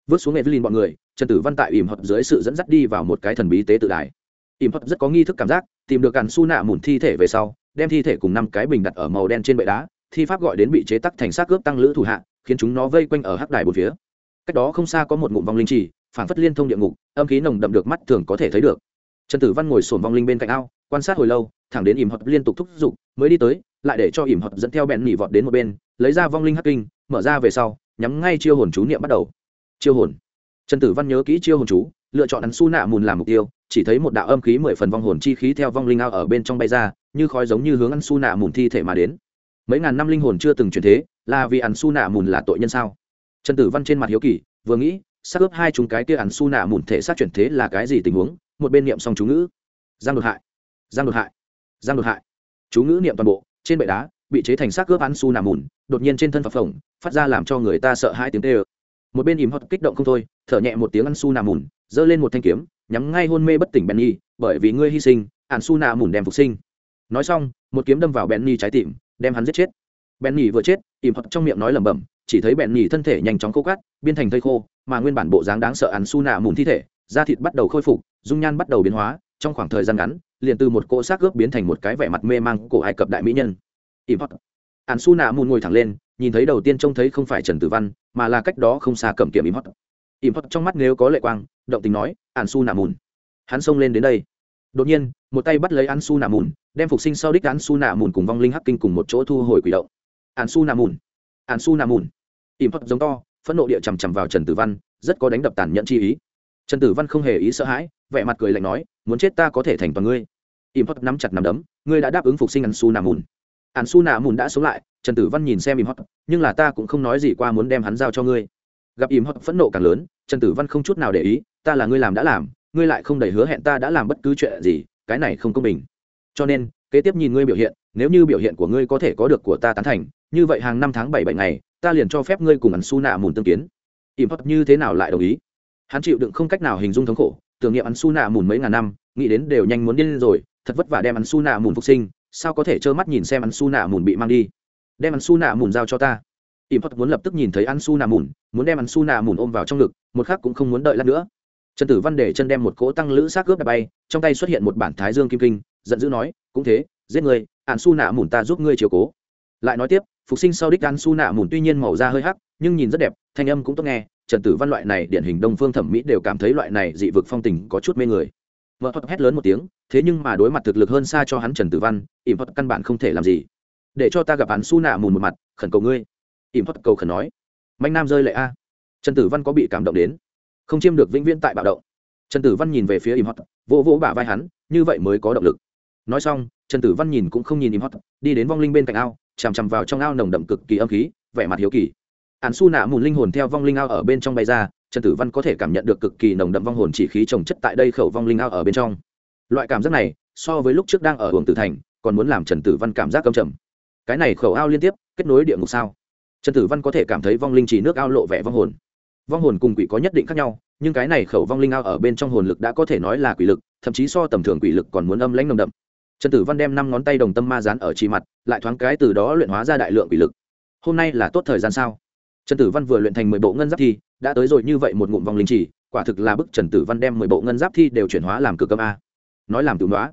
[SPEAKER 1] vớt xuống evelyn bọn người, trần tử văn tại im dưới sự dẫn dắt đi vào một cái thần bí tế tự đài. Im hấp rất có nghi thức cảm giác, tìm được cản su nạ mùn thi thể về sau, đem thi thể cùng năm cái bình đặt ở màu đen trên bệ đá, thi pháp gọi đến bị chế tắc thành xác cướp tăng lữ thủ hạ, khiến chúng nó vây quanh ở hắc đài bốn phía. Cách đó không xa có một ngụm vong linh trì phản phất liên thông địa ngục, âm khí nồng đậm được mắt thường có thể thấy được. Trần tử văn ngồi sổn vong linh bên cạnh ao, quan sát hồi lâu, thẳng đến ỉm hợp liên tục thúc giục, mới đi tới, lại để cho ỉm hợp dẫn theo bẹn nỉ vọt đến một bên, lấy ra vong linh hắc kinh, mở ra về sau, nhắm ngay chiêu hồn chú niệm bắt đầu chiêu hồn. Trần tử văn nhớ kỹ chiêu hồn chú, lựa chọn ăn su nạ mùn làm mục tiêu, chỉ thấy một đạo âm khí mười phần vong hồn chi khí theo vong linh ao ở bên trong bay ra, như khói giống như hướng ăn su nạ mùn thi thể mà đến. Mấy ngàn năm linh hồn chưa từng chuyển thế, là vì ăn su nạ mùn là tội nhân sao? Trần tử văn trên mặt hiếu kỳ, vừa nghĩ xác ướp hai chúng cái kia ăn su nạ mùn thể xác chuyển thế là cái gì tình huống? Một bên niệm xong chú ngữ. Giang đột hại. Giang đột hại. Giang đột hại. Chú ngữ niệm toàn bộ, trên bệ đá, bị chế thành xác ướp ăn su nà mùn, đột nhiên trên thân phập phồng, phát ra làm cho người ta sợ hai tiếng tê ơ một bên im hót kích động không thôi, thở nhẹ một tiếng ăn su nà mùn, giơ lên một thanh kiếm, nhắm ngay hôn mê bất tỉnh benny, bởi vì ngươi hy sinh ạn su nà mùn đem phục sinh. Nói xong, một kiếm đâm vào benny trái tim, đem hắn giết chết. Benny vừa chết, im hót trong miệng nói lẩm bẩm, chỉ thấy benny thân thể nhanh chóng khô cát biên thành thây khô, mà nguyên bản bộ dáng đáng sợ ạn su nà mùn thi thể, da thịt bắt đầu khôi phục, dung nhan bắt đầu biến hóa, trong khoảng thời gian ngắn, liền từ một cỗ xác ướp biến thành một cái vẻ mặt mê mang cổ ai cập đại mỹ nhân. Im hót ạn su Na mùn ngồi thẳng lên, nhìn thấy đầu tiên trông thấy không phải trần tử văn, mà là cách đó không xa cầm kiểm im hót im hót trong mắt nếu có lệ quang, động tình nói ạn su Na mùn. Hắn xông lên đến đây. Đột nhiên, một tay bắt lấy an su Na mùn, đem phục sinh sau đích an su Na mùn cùng vong linh hắc kinh cùng một chỗ thu hồi quỷ động. An su Na mùn an su Na mùn. Im hót giống to, phẫn nộ địa chằm chằm vào trần tử văn, rất có đánh đập tàn nhẫn chi ý. Trần tử văn không hề ý sợ hãi, vẻ mặt cười lạnh nói, muốn chết ta có thể thành toàn ngươi. Im hót nắm chặt nắm đấm, ngươi đã đáp ứng phục sinh an su Na mùn ạn su nà mùn đã sống lại, trần tử văn nhìn xem im hót nhưng là ta cũng không nói gì qua muốn đem hắn giao cho ngươi. Gặp im hót phẫn nộ càng lớn, trần tử văn không chút nào để ý, ta là ngươi làm đã làm, ngươi lại không đầy hứa hẹn ta đã làm bất cứ chuyện gì, cái này không công bình. Cho nên, kế tiếp nhìn ngươi biểu hiện, nếu như biểu hiện của ngươi có thể có được của ta tán thành, như vậy hàng năm tháng bảy bảy ngày, ta liền cho phép ngươi cùng ăn su nạ mùn tương kiến. Im hót như thế nào lại đồng ý? Hắn chịu đựng không cách nào hình dung thống khổ, tưởng niệm ăn su nạ mùn mấy ngàn năm, nghĩ đến đều nhanh muốn điên rồi, thật vất vả đem ăn su nạ mùn phục sinh sao có thể trơ mắt nhìn xem ăn su nạ mùn bị mang đi? Đem ăn su nạ mùn giao cho ta. Im hót muốn lập tức nhìn thấy ăn su nạ mùn muốn đem ăn su nạ mùn ôm vào trong ngực, một khắc cũng không muốn đợi lát nữa. Trần tử văn để chân đem một cỗ tăng lữ xác cướp đạp bay, trong tay xuất hiện một bản thái dương kim kinh, giận dữ nói, cũng thế, giết người ạn su nạ mùn ta giúp ngươi chiều cố. Lại nói tiếp, phục sinh sau đích ăn su nạ mùn tuy nhiên màu da hơi hắc, nhưng nhìn rất đẹp, thanh âm cũng tốt nghe, trần tử văn loại này điển hình đông phương thẩm mỹ đều cảm thấy loại này dị vực phong tình có chút mê người mở thuật hét lớn một tiếng, thế nhưng mà đối mặt thực lực hơn xa cho hắn trần tử văn, ỉm thuật căn bản không thể làm gì. Để cho ta gặp hắn su nạ mùn một mặt, khẩn cầu ngươi. Ỉm thuật cầu khẩn nói. Mạnh nam rơi lệ a. Trần tử văn có bị cảm động đến. Không chiêm được vĩnh viễn tại bạo động. Trần tử văn nhìn về phía ỉm thuật, vỗ vỗ bả vai hắn, như vậy mới có động lực. Nói xong, trần tử văn nhìn cũng không nhìn ỉm thuật, đi đến vong linh bên cạnh ao, chằm chằm vào trong ao nồng đậm cực kỳ âm khí, vẻ mặt hiếu kỳ. Ạn su nạ mùn linh hồn theo vong linh ao ở bên trong bay ra trần tử văn có thể cảm nhận được cực kỳ nồng đậm vong hồn chỉ khí trồng chất tại đây khẩu vong linh ao ở bên trong. Loại cảm giác này, so với lúc trước đang ở hưởng tử thành, còn muốn làm trần tử văn cảm giác cầm trầm. Cái này khẩu ao liên tiếp, kết nối địa ngục sao? Trần tử văn có thể cảm thấy vong linh chỉ nước ao lộ vẻ vong hồn. Vong hồn cùng quỷ có nhất định khác nhau, nhưng cái này khẩu vong linh ao ở bên trong hồn lực đã có thể nói là quỷ lực, thậm chí so tầm thường quỷ lực còn muốn âm lãnh nồng đậm. Trần tử văn đem năm ngón tay đồng tâm ma dán ở chi mặt, lại thoáng cái từ đó luyện hóa ra đại lượng quỷ lực. Hôm nay là tốt thời gian sao? Trần tử văn vừa luyện thành mười bộ ngân giáp thi đã tới rồi như vậy một ngụm vong linh chỉ quả thực là bức trần tử văn đem mười bộ ngân giáp thi đều chuyển hóa làm cực cơm a. Nói làm tự đoá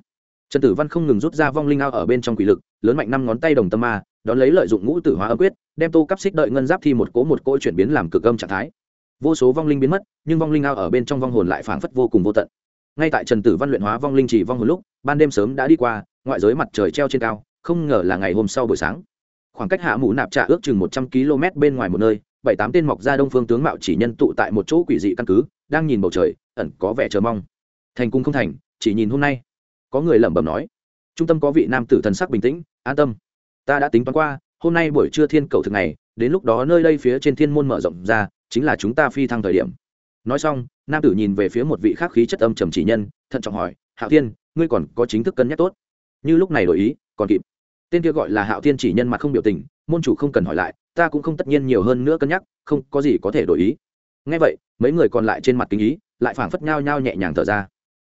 [SPEAKER 1] trần tử văn không ngừng rút ra vong linh ao ở bên trong quỷ lực lớn mạnh năm ngón tay đồng tâm a, đón lấy lợi dụng ngũ tử hóa âm quyết đem tô cắp xích đợi ngân giáp thi một cỗ một cỗ chuyển biến làm cực cơm trạng thái. Vô số vong linh biến mất nhưng vong linh ao ở bên trong vong hồn lại phảng phất vô cùng vô tận. Ngay tại trần tử văn luyện hóa vong linh chỉ vong hồn lúc ban đêm sớm đã đi qua ngoại giới mặt trời treo trên cao không ngờ là ngày hôm sau buổi sáng khoảng cách hạ mũ nạp trạ ước chừng một trăm km bên ngoài một nơi, bảy tám tên mọc ra đông phương tướng mạo chỉ nhân tụ tại một chỗ quỷ dị căn cứ, đang nhìn bầu trời, ẩn có vẻ chờ mong. Thành cung không thành, chỉ nhìn hôm nay. Có người lẩm bẩm nói, trung tâm có vị nam tử thần sắc bình tĩnh, an tâm. Ta đã tính toán qua, hôm nay buổi trưa thiên cầu thực này đến lúc đó nơi đây phía trên thiên môn mở rộng ra, chính là chúng ta phi thăng thời điểm. Nói xong, nam tử nhìn về phía một vị khác khí chất âm trầm chỉ nhân, thận trọng hỏi hạ thiên, ngươi còn có chính thức cân nhắc tốt? Như lúc này đổi ý, còn kịp tên kia gọi là hạo thiên chỉ nhân mặt không biểu tình, môn chủ không cần hỏi lại, ta cũng không tất nhiên nhiều hơn nữa cân nhắc, không có gì có thể đổi ý. Ngay vậy, mấy người còn lại trên mặt kính ý, lại phảng phất nhao nhao nhẹ nhàng thở ra.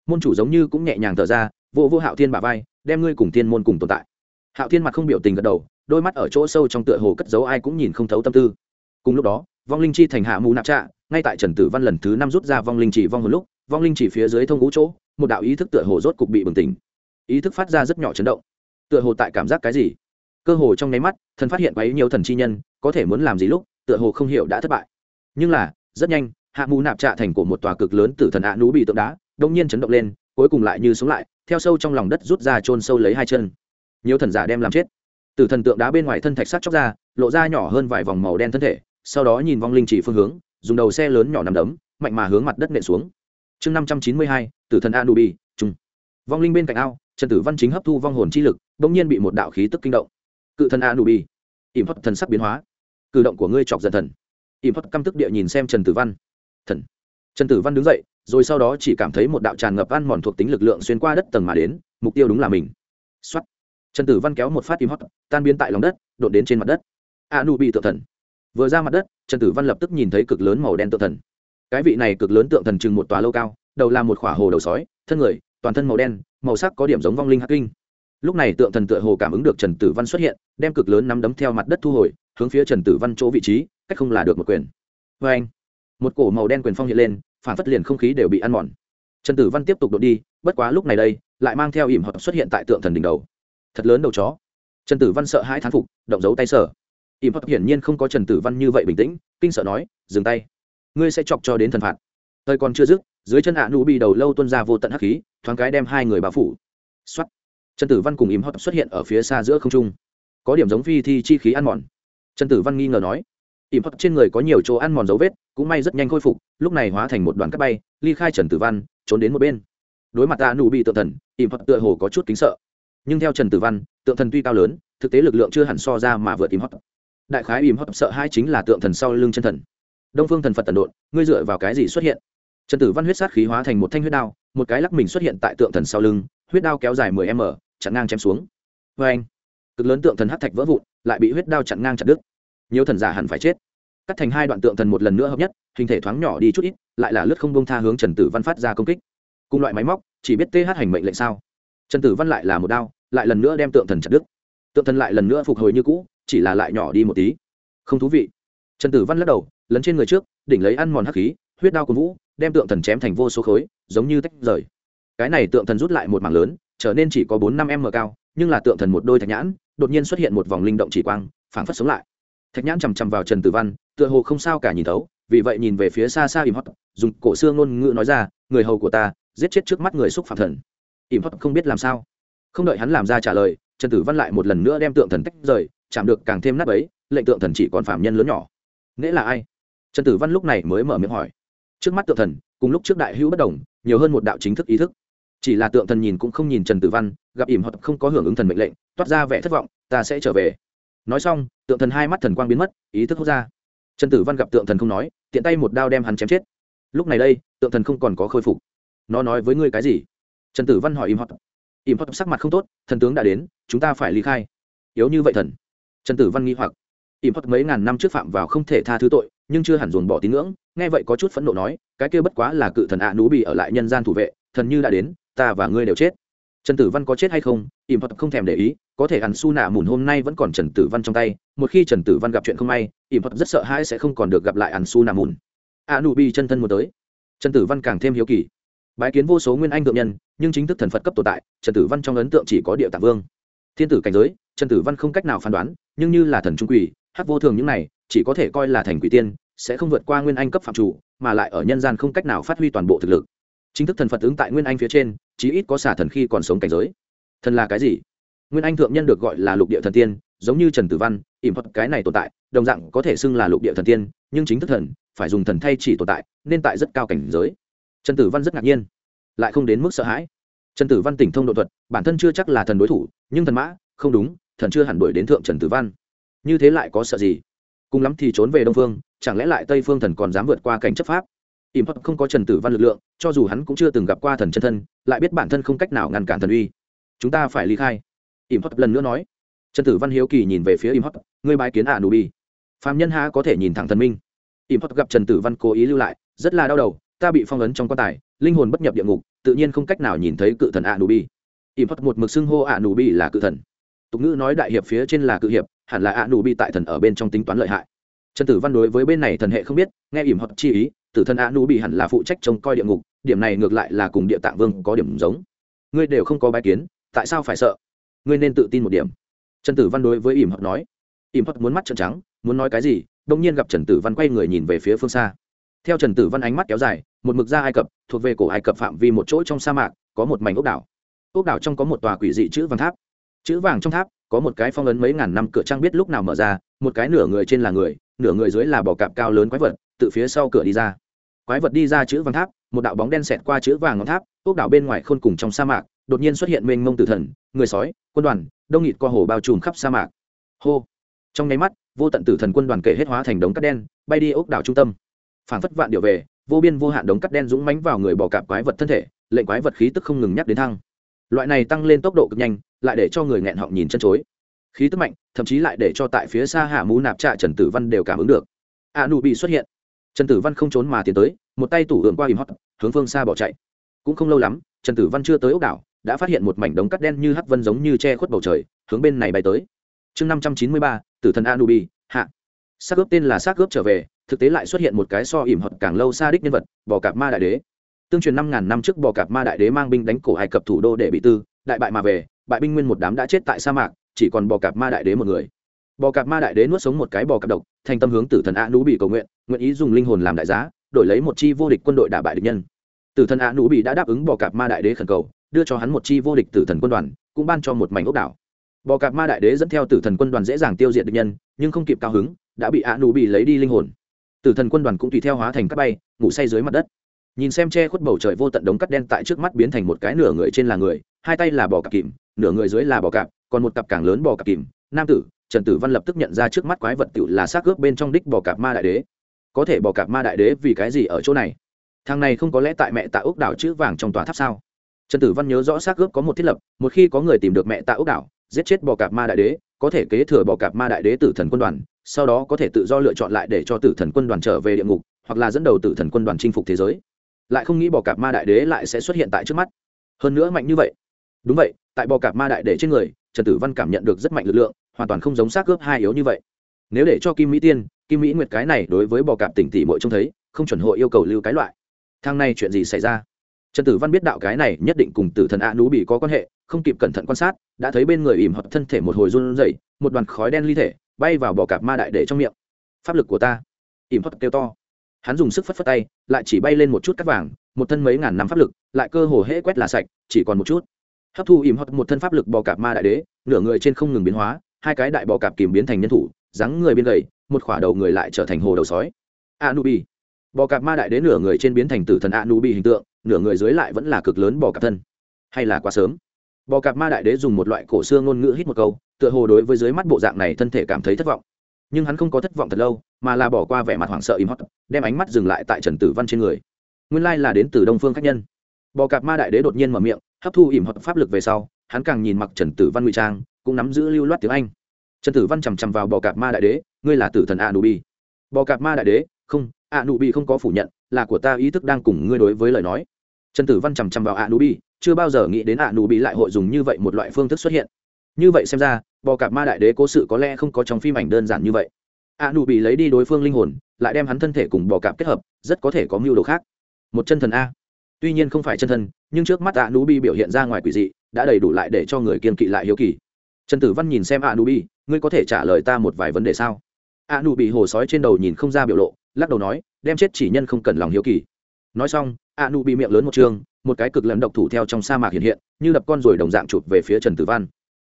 [SPEAKER 1] Môn chủ giống như cũng nhẹ nhàng thở ra, vô vô hạo thiên bà vai, đem ngươi cùng thiên môn cùng tồn tại. Hạo thiên mặt không biểu tình gật đầu, đôi mắt ở chỗ sâu trong tựa hồ cất giấu ai cũng nhìn không thấu tâm tư. Cùng lúc đó, vong linh chi thành hạ mù nạp trạ, ngay tại trần tử văn lần thứ năm rút ra vong linh chỉ vong hồn lúc, vong linh chỉ phía dưới thông ngũ chỗ, một đạo ý thức tựa hồ rốt cục bị bừng tỉnh. Ý thức phát ra rất nhỏ chấn động tựa hồ tại cảm giác cái gì. Cơ hồ trong nháy mắt, thần phát hiện quấy nhiều thần chi nhân, có thể muốn làm gì lúc, tựa hồ không hiểu đã thất bại. Nhưng là, rất nhanh, hạ mù nạp trạ thành của một tòa cực lớn tử thần ạ nú bị tượng đá đông nhiên chấn động lên, cuối cùng lại như sống lại, theo sâu trong lòng đất rút ra chôn sâu lấy hai chân. Nhiều thần giả đem làm chết. Tử thần tượng đá bên ngoài thân thạch sắt chóc ra, lộ ra nhỏ hơn vài vòng màu đen thân thể, sau đó nhìn vong linh chỉ phương hướng, dùng đầu xe lớn nhỏ nằm đấm, mạnh mà hướng mặt đất nện xuống. Chương năm trăm chín mươi hai, tử thần anubi trung vong linh bên cạnh ao, trần tử văn chính hấp thu vong hồn chi lực bỗng nhiên bị một đạo khí tức kinh động. Cự thần anubi, ỉm thoát thần sắc biến hóa. Cử động của ngươi chọc giận thần. Ỉm thoát căm tức địa nhìn xem trần tử văn. Thần. Trần tử văn đứng dậy, rồi sau đó chỉ cảm thấy một đạo tràn ngập ăn mòn thuộc tính lực lượng xuyên qua đất tầng mà đến, mục tiêu đúng là mình. Xuất trần tử văn kéo một phát ỉm hót tan biến tại lòng đất, đột đến trên mặt đất. A nu tượng thần. Vừa ra mặt đất, trần tử văn lập tức nhìn thấy cực lớn màu đen tượng thần. Cái vị này cực lớn tượng thần chừng một tòa lâu cao, đầu là một khỏa hồ đầu sói, thân người, toàn thân màu đen, màu sắc có điểm giống vong linh hắc kinh lúc này tượng thần tựa hồ cảm ứng được trần tử văn xuất hiện, đem cực lớn nắm đấm theo mặt đất thu hồi, hướng phía trần tử văn chỗ vị trí, cách không là được một quyền. Vê anh, một cổ màu đen quyền phong hiện lên, phản phất liền không khí đều bị ăn mòn. Trần tử văn tiếp tục đột đi, bất quá lúc này đây, lại mang theo ỉm hợp xuất hiện tại tượng thần đỉnh đầu. Thật lớn đầu chó. Trần tử văn sợ hãi thán phục, động dấu tay sở ỉm hợp hiển nhiên không có trần tử văn như vậy bình tĩnh, kinh sợ nói, dừng tay. Ngươi sẽ chọc cho đến thần phạt. Thời còn chưa dứt, dưới chân ạ nụ bị đầu lâu tuân ra vô tận hắc khí, thoáng cái đem hai người bao phủ. Xuất trần tử văn cùng im hot xuất hiện ở phía xa giữa không trung. Có điểm giống phi thi chi khí ăn mòn. Trần tử văn nghi ngờ nói im hot trên người có nhiều chỗ ăn mòn dấu vết, cũng may rất nhanh khôi phục, lúc này hóa thành một đoàn cắt bay, ly khai trần tử văn, trốn đến một bên. Đối mặt ta nụ bị tượng thần im hot tựa hồ có chút kính sợ. Nhưng theo trần tử văn, tượng thần tuy cao lớn, thực tế lực lượng chưa hẳn so ra mà vượt ỉm hot. đại khái im hot sợ hai chính là tượng thần sau lưng chân thần. Đông phương thần phật tần độn, ngươi dựa vào cái gì xuất hiện? Trần tử văn huyết sát khí hóa thành một thanh huyết đao, một cái lắc mình xuất hiện tại tượng thần sau lưng, huyết đao kéo dài mười m chặn ngang chém xuống. Vê anh, cực lớn tượng thần hát thạch vỡ vụn, lại bị huyết đao chặn ngang chặt đứt. Nhiều thần giả hẳn phải chết. Cắt thành hai đoạn tượng thần một lần nữa hợp nhất, hình thể thoáng nhỏ đi chút ít, lại là lướt không bông tha hướng trần tử văn phát ra công kích. Cùng loại máy móc, chỉ biết th hành mệnh lệnh sao? Trần tử văn lại là một đao, lại lần nữa đem tượng thần chặt đứt. Tượng thần lại lần nữa phục hồi như cũ, chỉ là lại nhỏ đi một tí. Không thú vị. Trần tử văn lắc đầu, lấn trên người trước, đỉnh lấy ăn mòn hắc khí, huyết đao của vũ, đem tượng thần chém thành vô số khối, giống như tách rời. Cái này tượng thần rút lại một mảng lớn trở nên chỉ có bốn năm m cao, nhưng là tượng thần một đôi thạch nhãn, đột nhiên xuất hiện một vòng linh động chỉ quang, phảng phất sống lại. Thạch nhãn chằm chằm vào trần tử văn, tựa hồ không sao cả nhìn thấu, vì vậy nhìn về phía xa xa im hót dùng cổ xương ngôn ngữ nói ra, người hầu của ta, giết chết trước mắt người xúc phạm thần. Im hót không biết làm sao. Không đợi hắn làm ra trả lời, trần tử văn lại một lần nữa đem tượng thần tách rời, chạm được càng thêm nát ấy lệnh tượng thần chỉ còn phạm nhân lớn nhỏ. Nghĩa là ai? Trần tử văn lúc này mới mở miệng hỏi. Trước mắt tượng thần, cùng lúc trước đại hữu bất đồng, nhiều hơn một đạo chính thức ý thức chỉ là tượng thần nhìn cũng không nhìn trần tử văn, gặp ỉm hoặc không có hưởng ứng thần mệnh lệnh, toát ra vẻ thất vọng, ta sẽ trở về. Nói xong, tượng thần hai mắt thần quang biến mất, ý thức hút ra. Trần tử văn gặp tượng thần không nói, tiện tay một đao đem hắn chém chết. Lúc này đây, tượng thần không còn có khôi phục. Nó nói với ngươi cái gì? Trần tử văn hỏi im hót im hót sắc mặt không tốt, thần tướng đã đến, chúng ta phải ly khai. Yếu như vậy thần? Trần tử văn nghi hoặc. Im hót mấy ngàn năm trước phạm vào không thể tha thứ tội, nhưng chưa hẳn dồn bỏ tín ngưỡng, nghe vậy có chút phẫn nộ nói, cái kia bất quá là cự thần ạ nú bị ở lại nhân gian thủ vệ, thần như đã đến ta và ngươi đều chết. Trần tử văn có chết hay không im hoặc không thèm để ý, có thể hắn su nạ mùn hôm nay vẫn còn trần tử văn trong tay, một khi trần tử văn gặp chuyện không may im hoặc rất sợ hãi sẽ không còn được gặp lại hắn su nạ mùn. A nụ bi chân thân một tới. Trần tử văn càng thêm hiếu kỳ. Bái kiến vô số nguyên anh thượng nhân, nhưng chính thức thần phật cấp tồn tại, trần tử văn trong ấn tượng chỉ có địa tạng vương. Thiên tử cảnh giới, trần tử văn không cách nào phán đoán, nhưng như là thần trung quỷ hát vô thường những này, chỉ có thể coi là thành quỷ tiên, sẽ không vượt qua nguyên anh cấp phạm chủ, mà lại ở nhân gian không cách nào phát huy toàn bộ thực lực. Chính thức thần phật ứng tại nguyên anh phía trên chí ít có xả thần khi còn sống cảnh giới. Thần là cái gì? Nguyên anh thượng nhân được gọi là lục địa thần tiên, giống như trần tử văn, ỉm thuật cái này tồn tại, đồng dạng có thể xưng là lục địa thần tiên, nhưng chính thức thần, phải dùng thần thay chỉ tồn tại, nên tại rất cao cảnh giới. Trần tử văn rất ngạc nhiên, lại không đến mức sợ hãi. Trần tử văn tỉnh thông độ thuật, bản thân chưa chắc là thần đối thủ, nhưng thần mã, không đúng, thần chưa hẳn đuổi đến thượng trần tử văn. Như thế lại có sợ gì? Cùng lắm thì trốn về đông phương, chẳng lẽ lại tây phương thần còn dám vượt qua cảnh chấp pháp? Ỉm thuật không có trần tử văn lực lượng, cho dù hắn cũng chưa từng gặp qua thần chân thân, lại biết bản thân không cách nào ngăn cản thần uy. Chúng ta phải ly khai. Ỉm thuật lần nữa nói. Trần tử văn hiếu kỳ nhìn về phía ỉm thuật ngươi bái kiến ả nụ bi phạm nhân ha có thể nhìn thẳng thần minh. Ỉm thuật gặp trần tử văn cố ý lưu lại, rất là đau đầu, ta bị phong ấn trong quan tài, linh hồn bất nhập địa ngục, tự nhiên không cách nào nhìn thấy cự thần ả nụ bi ỉm thuật một mực xưng hô ả nụ bi là cự thần. Tục ngữ nói đại hiệp phía trên là cự hiệp, hẳn là ả nụ bi tại thần ở bên trong tính toán lợi hại. Trần tử văn đối với bên này thần hệ không biết, nghe ỉm hoặc chi ý tử thần a nu bị hẳn là phụ trách trông coi địa ngục, điểm này ngược lại là cùng địa tạng vương có điểm giống. Ngươi đều không có bài kiến, tại sao phải sợ? Ngươi nên tự tin một điểm. Trần tử văn đối với ỉm hoặc nói. Ỉm hoặc muốn mắt trợn trắng, muốn nói cái gì đông nhiên gặp trần tử văn quay người nhìn về phía phương xa. Theo trần tử văn ánh mắt kéo dài, một mực ra ai cập, thuộc về cổ ai cập phạm vi một chỗ trong sa mạc, có một mảnh ốc đảo. Ốc đảo trong có một tòa quỷ dị chữ vàng tháp. Chữ vàng trong tháp, có một cái phong ấn mấy ngàn năm cửa trang biết lúc nào mở ra, một cái nửa người trên là người, nửa người dưới là bò cạp cao lớn quái vật từ phía sau cửa đi ra. Quái vật đi ra chữ vàng tháp, một đạo bóng đen xẹt qua chữ vàng ngọn tháp ốc đảo bên ngoài khôn cùng trong sa mạc, đột nhiên xuất hiện mênh mông tử thần, người sói, quân đoàn, đông nghịt co hồ bao trùm khắp sa mạc. Hô! Trong nháy mắt, vô tận tử thần quân đoàn kể hết hóa thành đống cắt đen, bay đi ốc đảo trung tâm. Phản phất vạn điệu về, vô biên vô hạn đống cắt đen dũng mánh vào người bò cạp quái vật thân thể, lệnh quái vật khí tức không ngừng nhắc đến thăng. Loại này tăng lên tốc độ cực nhanh, lại để cho người nghẹn họng nhìn chân chối. Khí tức mạnh, thậm chí lại để cho tại phía xa hạ mũ nạp trạ trần tử văn đều cảm ứng được. A nụ bị xuất hiện trần tử văn không trốn mà tiến tới, một tay tủ hưởng qua im hót, hướng phương xa bỏ chạy. Cũng không lâu lắm, trần tử văn chưa tới ốc đảo, đã phát hiện một mảnh đống cắt đen như hắc vân giống như che khuất bầu trời, hướng bên này bay tới. Chương năm trăm chín mươi ba, tử thần anubi, hạ. Xác ướp tên là xác ướp trở về, thực tế lại xuất hiện một cái so ỉm hận càng lâu xa đích nhân vật, bò cạp ma đại đế. Tương truyền năm ngàn năm trước, bò cạp ma đại đế mang binh đánh cổ ai cập thủ đô để bị tư, đại bại mà về, bại binh nguyên một đám đã chết tại sa mạc, chỉ còn bò cạp ma đại đế một người. Bò cạp ma đại đế nuốt sống một cái bò cạp độc, thành tâm hướng tử thần a nú bị cầu nguyện nguyện ý dùng linh hồn làm đại giá, đổi lấy một chi vô địch quân đội đả bại địch nhân. Tử thần a nú bị đã đáp ứng bò cạp ma đại đế khẩn cầu, đưa cho hắn một chi vô địch tử thần quân đoàn, cũng ban cho một mảnh ốc đảo. Bò cạp ma đại đế dẫn theo tử thần quân đoàn dễ dàng tiêu diệt địch nhân, nhưng không kịp cao hứng, đã bị a nú bị lấy đi linh hồn. Tử thần quân đoàn cũng tùy theo hóa thành các bay, ngủ say dưới mặt đất. Nhìn xem che khuất bầu trời vô tận đống cắt đen tại trước mắt biến thành một cái nửa người trên là người, hai tay là bò cạp kìm, nửa người dưới là bò cạp, còn một cặp càng lớn bò cạp kìm. Nam tử, trần tử văn lập tức nhận ra trước mắt quái vật tự là xác ướp bên trong đích bò cạp ma đại đế có thể bỏ cạp ma đại đế vì cái gì ở chỗ này? Thằng này không có lẽ tại mẹ tạ ốc đảo chữ vàng trong tòa tháp sao? Trần tử văn nhớ rõ xác ướp có một thiết lập, một khi có người tìm được mẹ tạ ốc đảo, giết chết bò cạp ma đại đế, có thể kế thừa bò cạp ma đại đế tử thần quân đoàn, sau đó có thể tự do lựa chọn lại để cho tử thần quân đoàn trở về địa ngục, hoặc là dẫn đầu tử thần quân đoàn chinh phục thế giới. Lại không nghĩ bò cạp ma đại đế lại sẽ xuất hiện tại trước mắt. Hơn nữa mạnh như vậy. Đúng vậy, tại bò cạp ma đại đế trên người, trần tử văn cảm nhận được rất mạnh lực lượng, hoàn toàn không giống xác cướp hai yếu như vậy. Nếu để cho kim mỹ tiên kim mỹ nguyệt cái này đối với bò cạp tỉnh tỷ mội trông thấy, không chuẩn hội yêu cầu lưu cái loại. Thang này chuyện gì xảy ra? Trần tử văn biết đạo cái này nhất định cùng tử thần a nú bị có quan hệ, không kịp cẩn thận quan sát, đã thấy bên người ìm hoặc thân thể một hồi run rẩy, một đoàn khói đen ly thể, bay vào bò cạp ma đại để trong miệng. Pháp lực của ta. Ìm hoặc kêu to. Hắn dùng sức phất phất tay, lại chỉ bay lên một chút cắt vàng, một thân mấy ngàn năm pháp lực, lại cơ hồ hễ quét là sạch, chỉ còn một chút. Hấp thu ìm hoặc một thân pháp lực bò cạp ma đại đế, nửa người trên không ngừng biến hóa, hai cái đại bò cạp kìm biến thành nhân thủ dáng người biên gầy, một khỏa đầu người lại trở thành hồ đầu sói. Anubi. Bò cạp ma đại đế nửa người trên biến thành tử thần anubi hình tượng, nửa người dưới lại vẫn là cực lớn bò cạp thân. Hay là quá sớm. Bò cạp ma đại đế dùng một loại cổ xương ngôn ngữ hít một câu, tựa hồ đối với dưới mắt bộ dạng này thân thể cảm thấy thất vọng. Nhưng hắn không có thất vọng thật lâu, mà là bỏ qua vẻ mặt hoảng sợ im hót đem ánh mắt dừng lại tại trần tử văn trên người. Nguyên lai là đến từ đông phương khách nhân. Bò cạp ma đại đế đột nhiên mở miệng, hấp thu ỉm hoặc pháp lực về sau, hắn càng nhìn mặc trần tử văn ngụy trang, cũng nắm giữ lưu loát tiếng anh trần tử văn chằm chằm vào bò cạp ma đại đế, ngươi là tử thần a nụ bi bò cạp ma đại đế? Không a nụ bi không có phủ nhận, là của ta ý thức đang cùng ngươi đối với lời nói. Trần tử văn chằm chằm vào a nụ bi chưa bao giờ nghĩ đến a nụ bi lại hội dùng như vậy một loại phương thức xuất hiện. Như vậy xem ra, bò cạp ma đại đế cố sự có lẽ không có trong phim ảnh đơn giản như vậy. A nụ bị lấy đi đối phương linh hồn, lại đem hắn thân thể cùng bò cạp kết hợp, rất có thể có mưu đồ khác. Một chân thần a. Tuy nhiên không phải chân thần, nhưng trước mắt a nụ bị biểu hiện ra ngoài quỷ dị, đã đầy đủ lại để cho người kiên kỵ lại hiếu kỳ. Trần tử văn nhìn xem a nụ bị ngươi có thể trả lời ta một vài vấn đề sao? A nụ bị hồ sói trên đầu nhìn không ra biểu lộ, lắc đầu nói, đem chết chỉ nhân không cần lòng hiếu kỳ. Nói xong, a nụ bị miệng lớn một chương một cái cực lần độc thủ theo trong sa mạc hiện hiện, như đập con rồi đồng dạng chụp về phía trần tử văn.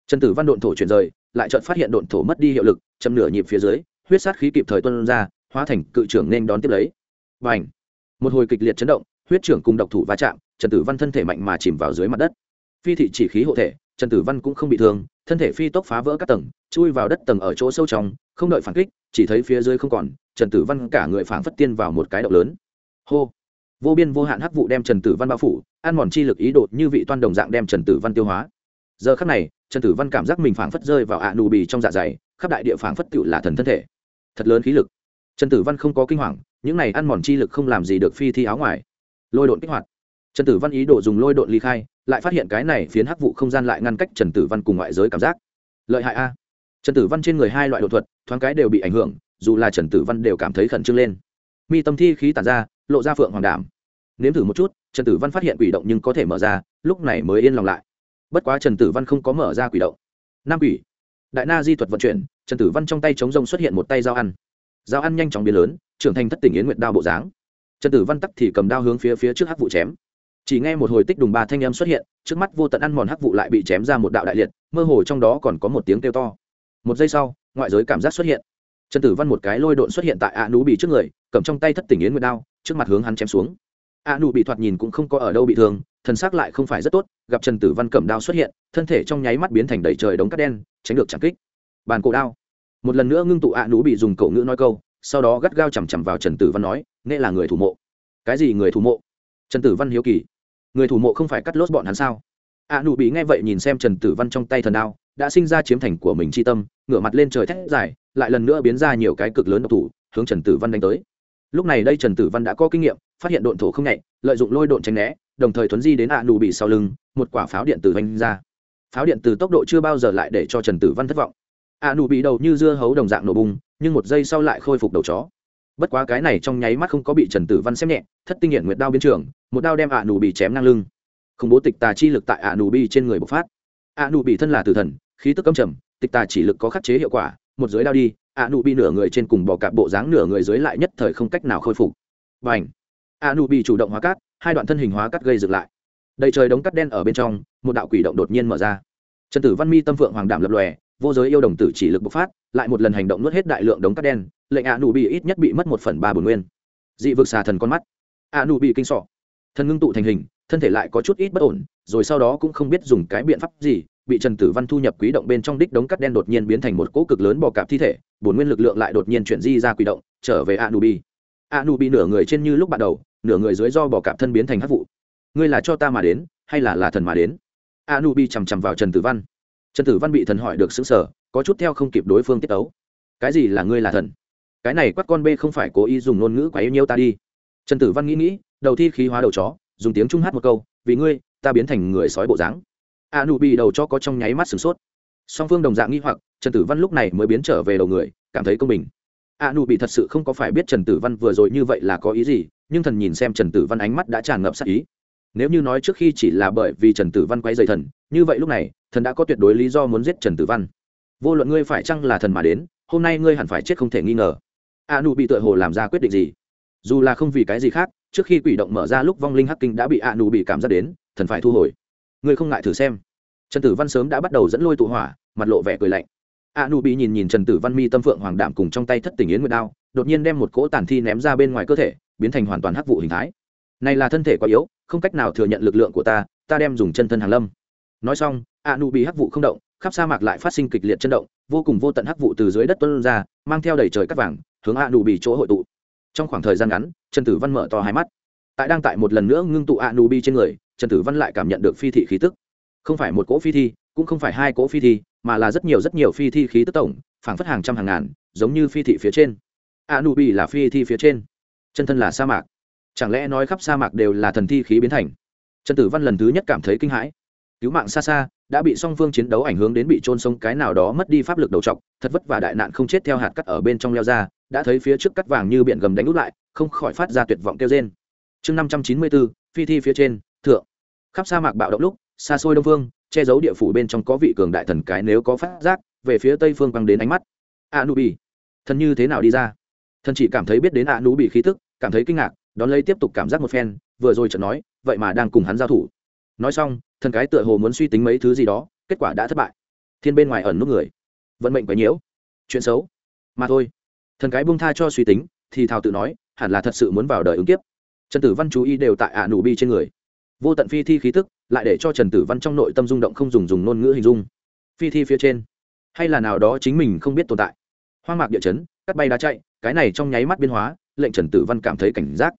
[SPEAKER 1] Trần tử văn độn thổ chuyển rời, lại chợt phát hiện độn thổ mất đi hiệu lực, châm nửa nhịp phía dưới, huyết sát khí kịp thời tuân ra, hóa thành cự trưởng nên đón tiếp lấy. Và ảnh một hồi kịch liệt chấn động, huyết trưởng cùng độc thủ va chạm, trần tử văn thân thể mạnh mà chìm vào dưới mặt đất. Phi thị chỉ khí hộ thể, trần tử văn cũng không bị thương thân thể phi tốc phá vỡ các tầng, chui vào đất tầng ở chỗ sâu trong, không đợi phản kích, chỉ thấy phía dưới không còn, trần tử văn cả người phảng phất tiên vào một cái động lớn. Hô! Vô biên vô hạn hắc vụ đem trần tử văn bao phủ, ăn mòn chi lực ý đột như vị toan đồng dạng đem trần tử văn tiêu hóa. Giờ khắc này, trần tử văn cảm giác mình phảng phất rơi vào ạ nù bì trong dạ dày, khắp đại địa phảng phất tựu là thần thân thể. Thật lớn khí lực. Trần tử văn không có kinh hoàng, những này ăn mòn chi lực không làm gì được phi thi áo ngoài. Lôi độn kích hoạt trần tử văn ý đồ dùng lôi độn ly khai, lại phát hiện cái này phiến hắc vụ không gian lại ngăn cách trần tử văn cùng ngoại giới cảm giác. Lợi hại a. Trần tử văn trên người hai loại đột thuật, thoáng cái đều bị ảnh hưởng, dù là trần tử văn đều cảm thấy khẩn trương lên. Mi tâm thi khí tản ra, lộ ra phượng hoàng đảm. Nếm thử một chút, trần tử văn phát hiện quỷ động nhưng có thể mở ra, lúc này mới yên lòng lại. Bất quá trần tử văn không có mở ra quỷ động. Nam quỷ. Đại na di thuật vận chuyển, trần tử văn trong tay chống rông xuất hiện một tay dao ăn. Dao ăn nhanh chóng biến lớn, trưởng thành thất tình yến nguyệt đao bộ dáng. Trần tử văn tắc thì cầm đao hướng phía phía trước hắc vụ chém chỉ nghe một hồi tích đùng ba thanh âm xuất hiện, trước mắt vô tận ăn mòn hắc vụ lại bị chém ra một đạo đại liệt, mơ hồ trong đó còn có một tiếng kêu to. Một giây sau, ngoại giới cảm giác xuất hiện. Trần tử văn một cái lôi độn xuất hiện tại ạ nú bị trước người, cầm trong tay thất tình yến nguyệt đao, trước mặt hướng hắn chém xuống. Ạ nú bị thoạt nhìn cũng không có ở đâu bị thương, thân xác lại không phải rất tốt, gặp trần tử văn cầm đao xuất hiện, thân thể trong nháy mắt biến thành đầy trời đống cát đen, tránh được chẳng kích. Bàn cổ đao. Một lần nữa ngưng tụ ạ nú bị dùng cổ ngữ nói câu, sau đó gắt gao chằm chằm vào trần tử văn nói, nghệ là người thủ mộ. Cái gì người thủ mộ? Trần tử văn hiếu kỳ người thủ mộ không phải cắt lốt bọn hắn sao? A nụ bị nghe vậy nhìn xem trần tử văn trong tay thần đao, đã sinh ra chiếm thành của mình chi tâm, ngửa mặt lên trời thét dài, lại lần nữa biến ra nhiều cái cực lớn độc thủ, hướng trần tử văn đánh tới. Lúc này đây trần tử văn đã có kinh nghiệm, phát hiện độn thổ không nhạy, lợi dụng lôi độn tránh né, đồng thời thuấn di đến ạ nụ bị sau lưng, một quả pháo điện tử vanh ra. Pháo điện từ tốc độ chưa bao giờ lại để cho trần tử văn thất vọng. Ạ nụ bị đầu như dưa hấu đồng dạng nổ bung nhưng một giây sau lại khôi phục đầu chó bất quá cái này trong nháy mắt không có bị trần tử văn xem nhẹ, thất tinh hiện nguyệt đao biến trường, một đao đem ạ nụ bị chém ngang lưng. Không bố tịch tà chi lực tại ạ nụ bị trên người bộc phát. Ạ nụ bị thân là tử thần, khí tức cấm trầm, tịch tà chỉ lực có khắc chế hiệu quả, một dưới đao đi ạ nụ bị nửa người trên cùng bỏ cạp bộ dáng nửa người dưới lại nhất thời không cách nào khôi phục. Và ảnh ạ nụ bị chủ động hóa cát hai đoạn thân hình hóa cát gây dựng lại. Đầy trời đống cắt đen ở bên trong, một đạo quỷ động đột nhiên mở ra. Trần tử văn mi tâm phượng hoàng đảm lập lòe, vô giới yêu đồng tử chỉ lực bộc phát, lại một lần hành động nuốt hết đại lượng đống cắt đen lệnh ạ nụ bị ít nhất bị mất một phần ba bồn nguyên. Dị vực xà thần con mắt. Ạ nụ bị kinh sọ. Thân ngưng tụ thành hình, thân thể lại có chút ít bất ổn, rồi sau đó cũng không biết dùng cái biện pháp gì, bị trần tử văn thu nhập quý động bên trong đích đống cắt đen đột nhiên biến thành một cỗ cực lớn bò cạp thi thể, bổn nguyên lực lượng lại đột nhiên chuyển di ra quý động, trở về a nu bi a nu bi nửa người trên như lúc ban đầu, nửa người dưới do bò cạp thân biến thành hắc vụ. Ngươi là cho ta mà đến, hay là là thần mà đến? A nu bi chằm chằm vào trần tử văn. Trần tử văn bị thần hỏi được xứng sở có chút theo không kịp đối phương tiết ấu. Cái gì là ngươi là thần? Cái này quát con b không phải cố ý dùng ngôn ngữ quá yêu nhiêu ta đi. Trần tử văn nghĩ nghĩ, đầu thi khí hóa đầu chó, dùng tiếng trung hát một câu, vì ngươi, ta biến thành người sói bộ dáng. A nụ bị đầu cho có trong nháy mắt sửng sốt. Song phương đồng dạng nghi hoặc, trần tử văn lúc này mới biến trở về đầu người, cảm thấy công bình. A nụ bị thật sự không có phải biết trần tử văn vừa rồi như vậy là có ý gì, nhưng thần nhìn xem trần tử văn ánh mắt đã tràn ngập sắc ý. Nếu như nói trước khi chỉ là bởi vì trần tử văn quay dày thần, như vậy lúc này, thần đã có tuyệt đối lý do muốn giết trần tử văn. Vô luận ngươi phải chăng là thần mà đến, hôm nay ngươi hẳn phải chết không thể nghi ngờ a nụ bị tựa hồ làm ra quyết định gì? Dù là không vì cái gì khác, trước khi quỷ động mở ra lúc vong linh hắc kinh đã bị a nụ bị cảm giác đến, thần phải thu hồi. Ngươi không ngại thử xem. Trần tử văn sớm đã bắt đầu dẫn lôi tụ hỏa, mặt lộ vẻ cười lạnh. A nu bị nhìn nhìn trần tử văn mi tâm phượng hoàng đảm cùng trong tay thất tình yến nguyệt đao, đột nhiên đem một cỗ tàn thi ném ra bên ngoài cơ thể, biến thành hoàn toàn hắc vụ hình thái. Này là thân thể quá yếu, không cách nào thừa nhận lực lượng của ta ta đem dùng chân thân hàng lâm. Nói xong, a nu bị hắc vụ không động, khắp sa mạc lại phát sinh kịch liệt chân động, vô cùng vô tận hắc vụ từ dưới đất tuôn ra, mang theo đầy trời cắt vàng hướng a nụ bị chỗ hội tụ. Trong khoảng thời gian ngắn, trần tử văn mở to hai mắt. Tại đang tại một lần nữa ngưng tụ a nụ bị trên người, trần tử văn lại cảm nhận được phi thị khí tức. Không phải một cỗ phi thi, cũng không phải hai cỗ phi thi, mà là rất nhiều rất nhiều phi thi khí tức tổng, phảng phất hàng trăm hàng ngàn, giống như phi thị phía trên. A nụ bi là phi thi phía trên. Chân thân là sa mạc. Chẳng lẽ nói khắp sa mạc đều là thần thi khí biến thành? Trần tử văn lần thứ nhất cảm thấy kinh hãi. Cứu mạng xa xa, đã bị song phương chiến đấu ảnh hưởng đến bị trôn sống cái nào đó mất đi pháp lực đầu trọc, thật vất và đại nạn không chết theo hạt cắt ở bên trong leo ra đã thấy phía trước cắt vàng như biển gầm đánh út lại, không khỏi phát ra tuyệt vọng kêu trên chương năm trăm chín mươi bốn phi thi phía trên, thượng. Khắp sa mạc bạo động lúc, xa xôi đông phương, che giấu địa phủ bên trong có vị cường đại thần cái nếu có phát giác, về phía tây phương băng đến ánh mắt. A nu bị thần như thế nào đi ra? Thần chỉ cảm thấy biết đến a nu bị khí tức, cảm thấy kinh ngạc, đón lấy tiếp tục cảm giác một phen, vừa rồi chợt nói, vậy mà đang cùng hắn giao thủ. Nói xong, thần cái tựa hồ muốn suy tính mấy thứ gì đó, kết quả đã thất bại. Thiên bên ngoài ẩn nút người. Vận mệnh quấy nhiễu. Chuyện xấu. Mà thôi thần cái buông tha cho suy tính, thì thào tự nói, hẳn là thật sự muốn vào đời ứng kiếp. Trần tử văn chú ý đều tại ạ nụ bi trên người. Vô tận phi thi khí tức, lại để cho trần tử văn trong nội tâm rung động không dùng dùng ngôn ngữ hình dung. Phi thi phía trên, hay là nào đó chính mình không biết tồn tại. Hoang mạc địa chấn, cắt bay đá chạy, cái này trong nháy mắt biên hóa, lệnh trần tử văn cảm thấy cảnh giác.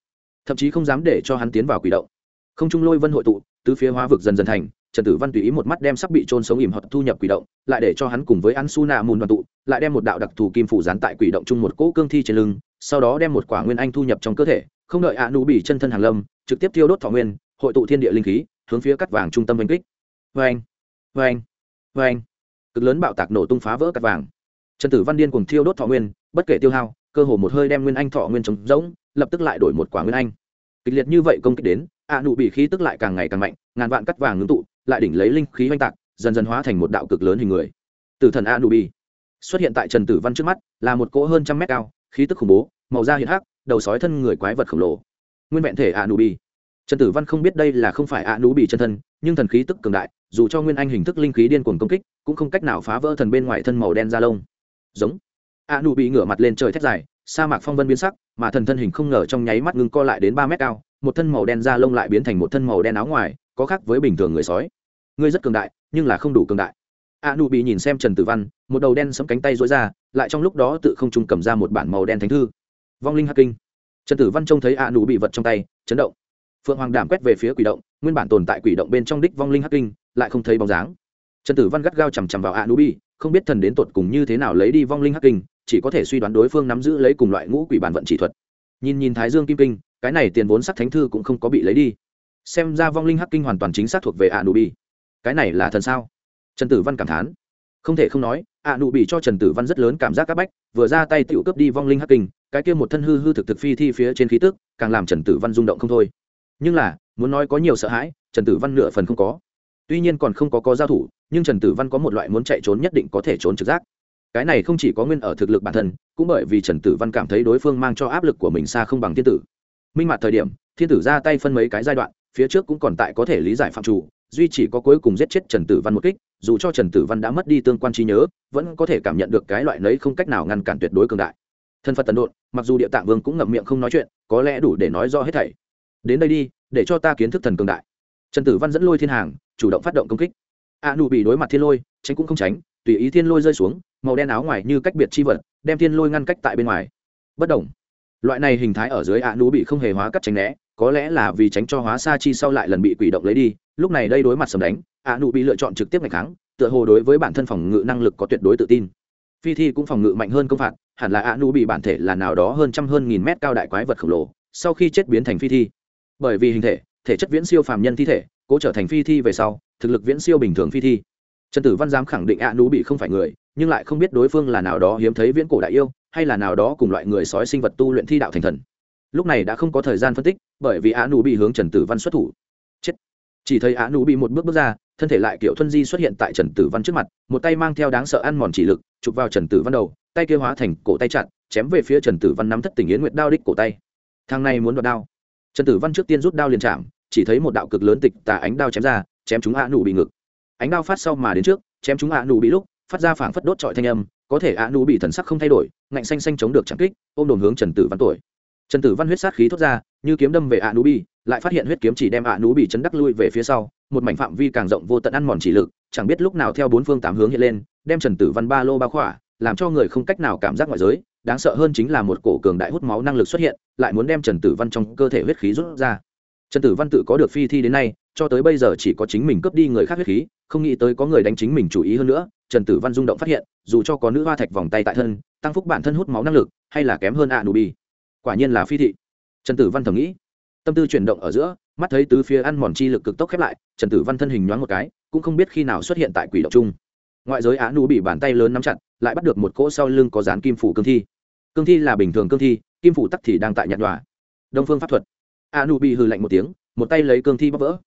[SPEAKER 1] Thậm chí không dám để cho hắn tiến vào quỷ động. Không trung lôi vân hội tụ, tứ phía hóa vực dần dần thành trần tử văn tùy ý một mắt đem sắp bị trôn sống ìm hoặc thu nhập quỷ động, lại để cho hắn cùng với ăn su nạ mùn đoàn tụ, lại đem một đạo đặc thù kim phủ dán tại quỷ động chung một cỗ cương thi trên lưng, sau đó đem một quả nguyên anh thu nhập trong cơ thể, không đợi ạ à nụ bị chân thân hàng lâm, trực tiếp tiêu đốt thọ nguyên, hội tụ thiên địa linh khí, hướng phía cắt vàng trung tâm oanh kích. Vê anh vê anh vê anh cực lớn bạo tạc nổ tung phá vỡ cắt vàng. Trần tử văn điên cùng thiêu đốt thọ nguyên, bất kể tiêu hao, cơ hồ một hơi đem nguyên anh thọ nguyên trống rỗng, lập tức lại đổi một quả nguyên anh. Kịch liệt như vậy công kích đến ạ nụ bị khí tức lại càng ngày càng mạnh, ngàn vạn cắt vàng ngưng tụ lại đỉnh lấy linh khí oanh tạc, dần dần hóa thành một đạo cực lớn hình người. Tử thần a nụ xuất hiện tại trần tử văn trước mắt, là một cỗ hơn trăm mét cao, khí tức khủng bố, màu da hiện hắc, đầu sói thân người quái vật khổng lồ. Nguyên vẹn thể a nụ trần tử văn không biết đây là không phải a nú chân thân, nhưng thần khí tức cường đại, dù cho nguyên anh hình thức linh khí điên cuồng công kích, cũng không cách nào phá vỡ thần bên ngoài thân màu đen da lông. Giống. A nú ngửa mặt lên trời thét dài, sa mạc phong vân biến sắc, mà thần thân hình không ngờ trong nháy mắt ngưng co lại đến ba mét cao, một thân màu đen da lông lại biến thành một thân màu đen áo ngoài, có khác với bình thường người sói ngươi rất cường đại nhưng là không đủ cường đại. A nu bị nhìn xem trần tử văn một đầu đen sấm cánh tay dối ra lại trong lúc đó tự không trung cầm ra một bản màu đen thánh thư. Vong linh hắc kinh. Trần tử văn trông thấy a nu bị vật trong tay chấn động. Phượng hoàng đảm quét về phía quỷ động nguyên bản tồn tại quỷ động bên trong đích vong linh hắc kinh lại không thấy bóng dáng. Trần tử văn gắt gao chằm chằm vào a nu Bị, không biết thần đến tột cùng như thế nào lấy đi vong linh hắc kinh chỉ có thể suy đoán đối phương nắm giữ lấy cùng loại ngũ quỷ bản vận chỉ thuật. Nhìn nhìn thái dương kim kinh cái này tiền vốn sắc thánh thư cũng không có bị lấy đi. Xem ra vong linh hắc kinh hoàn toàn chính xác thuộc về a nu bi cái này là thần sao? Trần tử văn cảm thán. Không thể không nói, ạ nụ bị cho trần tử văn rất lớn cảm giác c áp bách, vừa ra tay tựu cướp đi vong linh hắc kinh cái kia một thân hư hư thực thực phi thi phía trên khí tức, càng làm trần tử văn rung động không thôi. Nhưng là, muốn nói có nhiều sợ hãi, trần tử văn nửa phần không có. Tuy nhiên còn không có có giao thủ, nhưng trần tử văn có một loại muốn chạy trốn nhất định có thể trốn trực giác. Cái này không chỉ có nguyên ở thực lực bản thân, cũng bởi vì trần tử văn cảm thấy đối phương mang cho áp lực của mình xa không bằng thiên tử. Minh mặt thời điểm, thiên tử ra tay phân mấy cái giai đoạn, phía trước cũng còn tại có thể lý giải phạm chủ duy chỉ có cuối cùng giết chết trần tử văn một kích, dù cho trần tử văn đã mất đi tương quan trí nhớ, vẫn có thể cảm nhận được cái loại nấy không cách nào ngăn cản tuyệt đối cường đại. Thân phật tần độn, mặc dù địa tạng vương cũng ngậm miệng không nói chuyện, có lẽ đủ để nói do hết thảy. Đến đây đi, để cho ta kiến thức thần cường đại. Trần tử văn dẫn lôi thiên hàng, chủ động phát động công kích. A nụ bị đối mặt thiên lôi, tránh cũng không tránh, tùy ý thiên lôi rơi xuống, màu đen áo ngoài như cách biệt chi vật, đem thiên lôi ngăn cách tại bên ngoài. Bất đồng loại này hình thái ở dưới a nụ bị không hề hóa cắt tránh né có lẽ là vì tránh cho hóa sa chi sau lại lần bị quỷ động lấy đi, lúc này đây đối mặt sầm đánh a nụ bị lựa chọn trực tiếp ngày kháng, tựa hồ đối với bản thân phòng ngự năng lực có tuyệt đối tự tin. Phi thi cũng phòng ngự mạnh hơn công phạt, hẳn là a nụ bị bản thể là nào đó hơn trăm hơn nghìn mét cao đại quái vật khổng lồ, sau khi chết biến thành phi thi. Bởi vì hình thể thể chất viễn siêu phàm nhân thi thể, cố trở thành phi thi về sau, thực lực viễn siêu bình thường phi thi. Trần tử văn giám khẳng định a nụ bị không phải người, nhưng lại không biết đối phương là nào đó hiếm thấy viễn cổ đại yêu, hay là nào đó cùng loại người sói sinh vật tu luyện thi đạo thành thần lúc này đã không có thời gian phân tích, bởi vì a nụ bị hướng trần tử văn xuất thủ. Chết. Chỉ thấy a nụ bị một bước bước ra, thân thể lại kiểu thuân di xuất hiện tại trần tử văn trước mặt, một tay mang theo đáng sợ ăn mòn chỉ lực, chụp vào trần tử văn đầu, tay kia hóa thành cổ tay chặn chém về phía trần tử văn nắm thất tình yến nguyệt đao đích cổ tay. Thang này muốn đoạt đao. Trần tử văn trước tiên rút đao liền chạm, chỉ thấy một đạo cực lớn tịch tà ánh đao chém ra, chém chúng a nụ bị ngực. Ánh đao phát sau mà đến trước, chém chúng a nụ bị lúc, phát ra phảng phất đốt trọi thanh âm, có thể a nụ bị thần sắc không thay đổi, ngạnh xanh xanh chống được chẳng kích, ôm đồn hướng trần tử văn tuổi trần tử văn huyết sát khí thốt ra như kiếm đâm về ạ nú bi, lại phát hiện huyết kiếm chỉ đem ạ nú bị chấn đắc lui về phía sau một mảnh phạm vi càng rộng vô tận ăn mòn chỉ lực chẳng biết lúc nào theo bốn phương tám hướng hiện lên đem trần tử văn ba lô ba khỏa làm cho người không cách nào cảm giác ngoại giới đáng sợ hơn chính là một cổ cường đại hút máu năng lực xuất hiện lại muốn đem trần tử văn trong cơ thể huyết khí rút ra. Trần tử văn tự có được phi thi đến nay cho tới bây giờ chỉ có chính mình cướp đi người khác huyết khí không nghĩ tới có người đánh chính mình chủ ý hơn nữa trần tử văn rung động phát hiện dù cho có nữ hoa thạch vòng tay tại thân tăng phúc bản thân hút máu năng lực hay là kém hơn ạ nụ bi quả nhiên là phi thị. Trần tử văn thầm nghĩ. Tâm tư chuyển động ở giữa, mắt thấy tứ phía ăn mòn chi lực cực tốc khép lại, trần tử văn thân hình nhoáng một cái, cũng không biết khi nào xuất hiện tại quỷ động chung ngoại giới á nu bị bàn tay lớn nắm chặt, lại bắt được một cỗ sau lưng có dán kim phủ cương thi. Cương thi là bình thường cương thi, kim phủ tắc thì đang tại nhặt đòa đông phương pháp thuật. A nu bị hư lạnh một tiếng, một tay lấy cương thi bóc vỡ.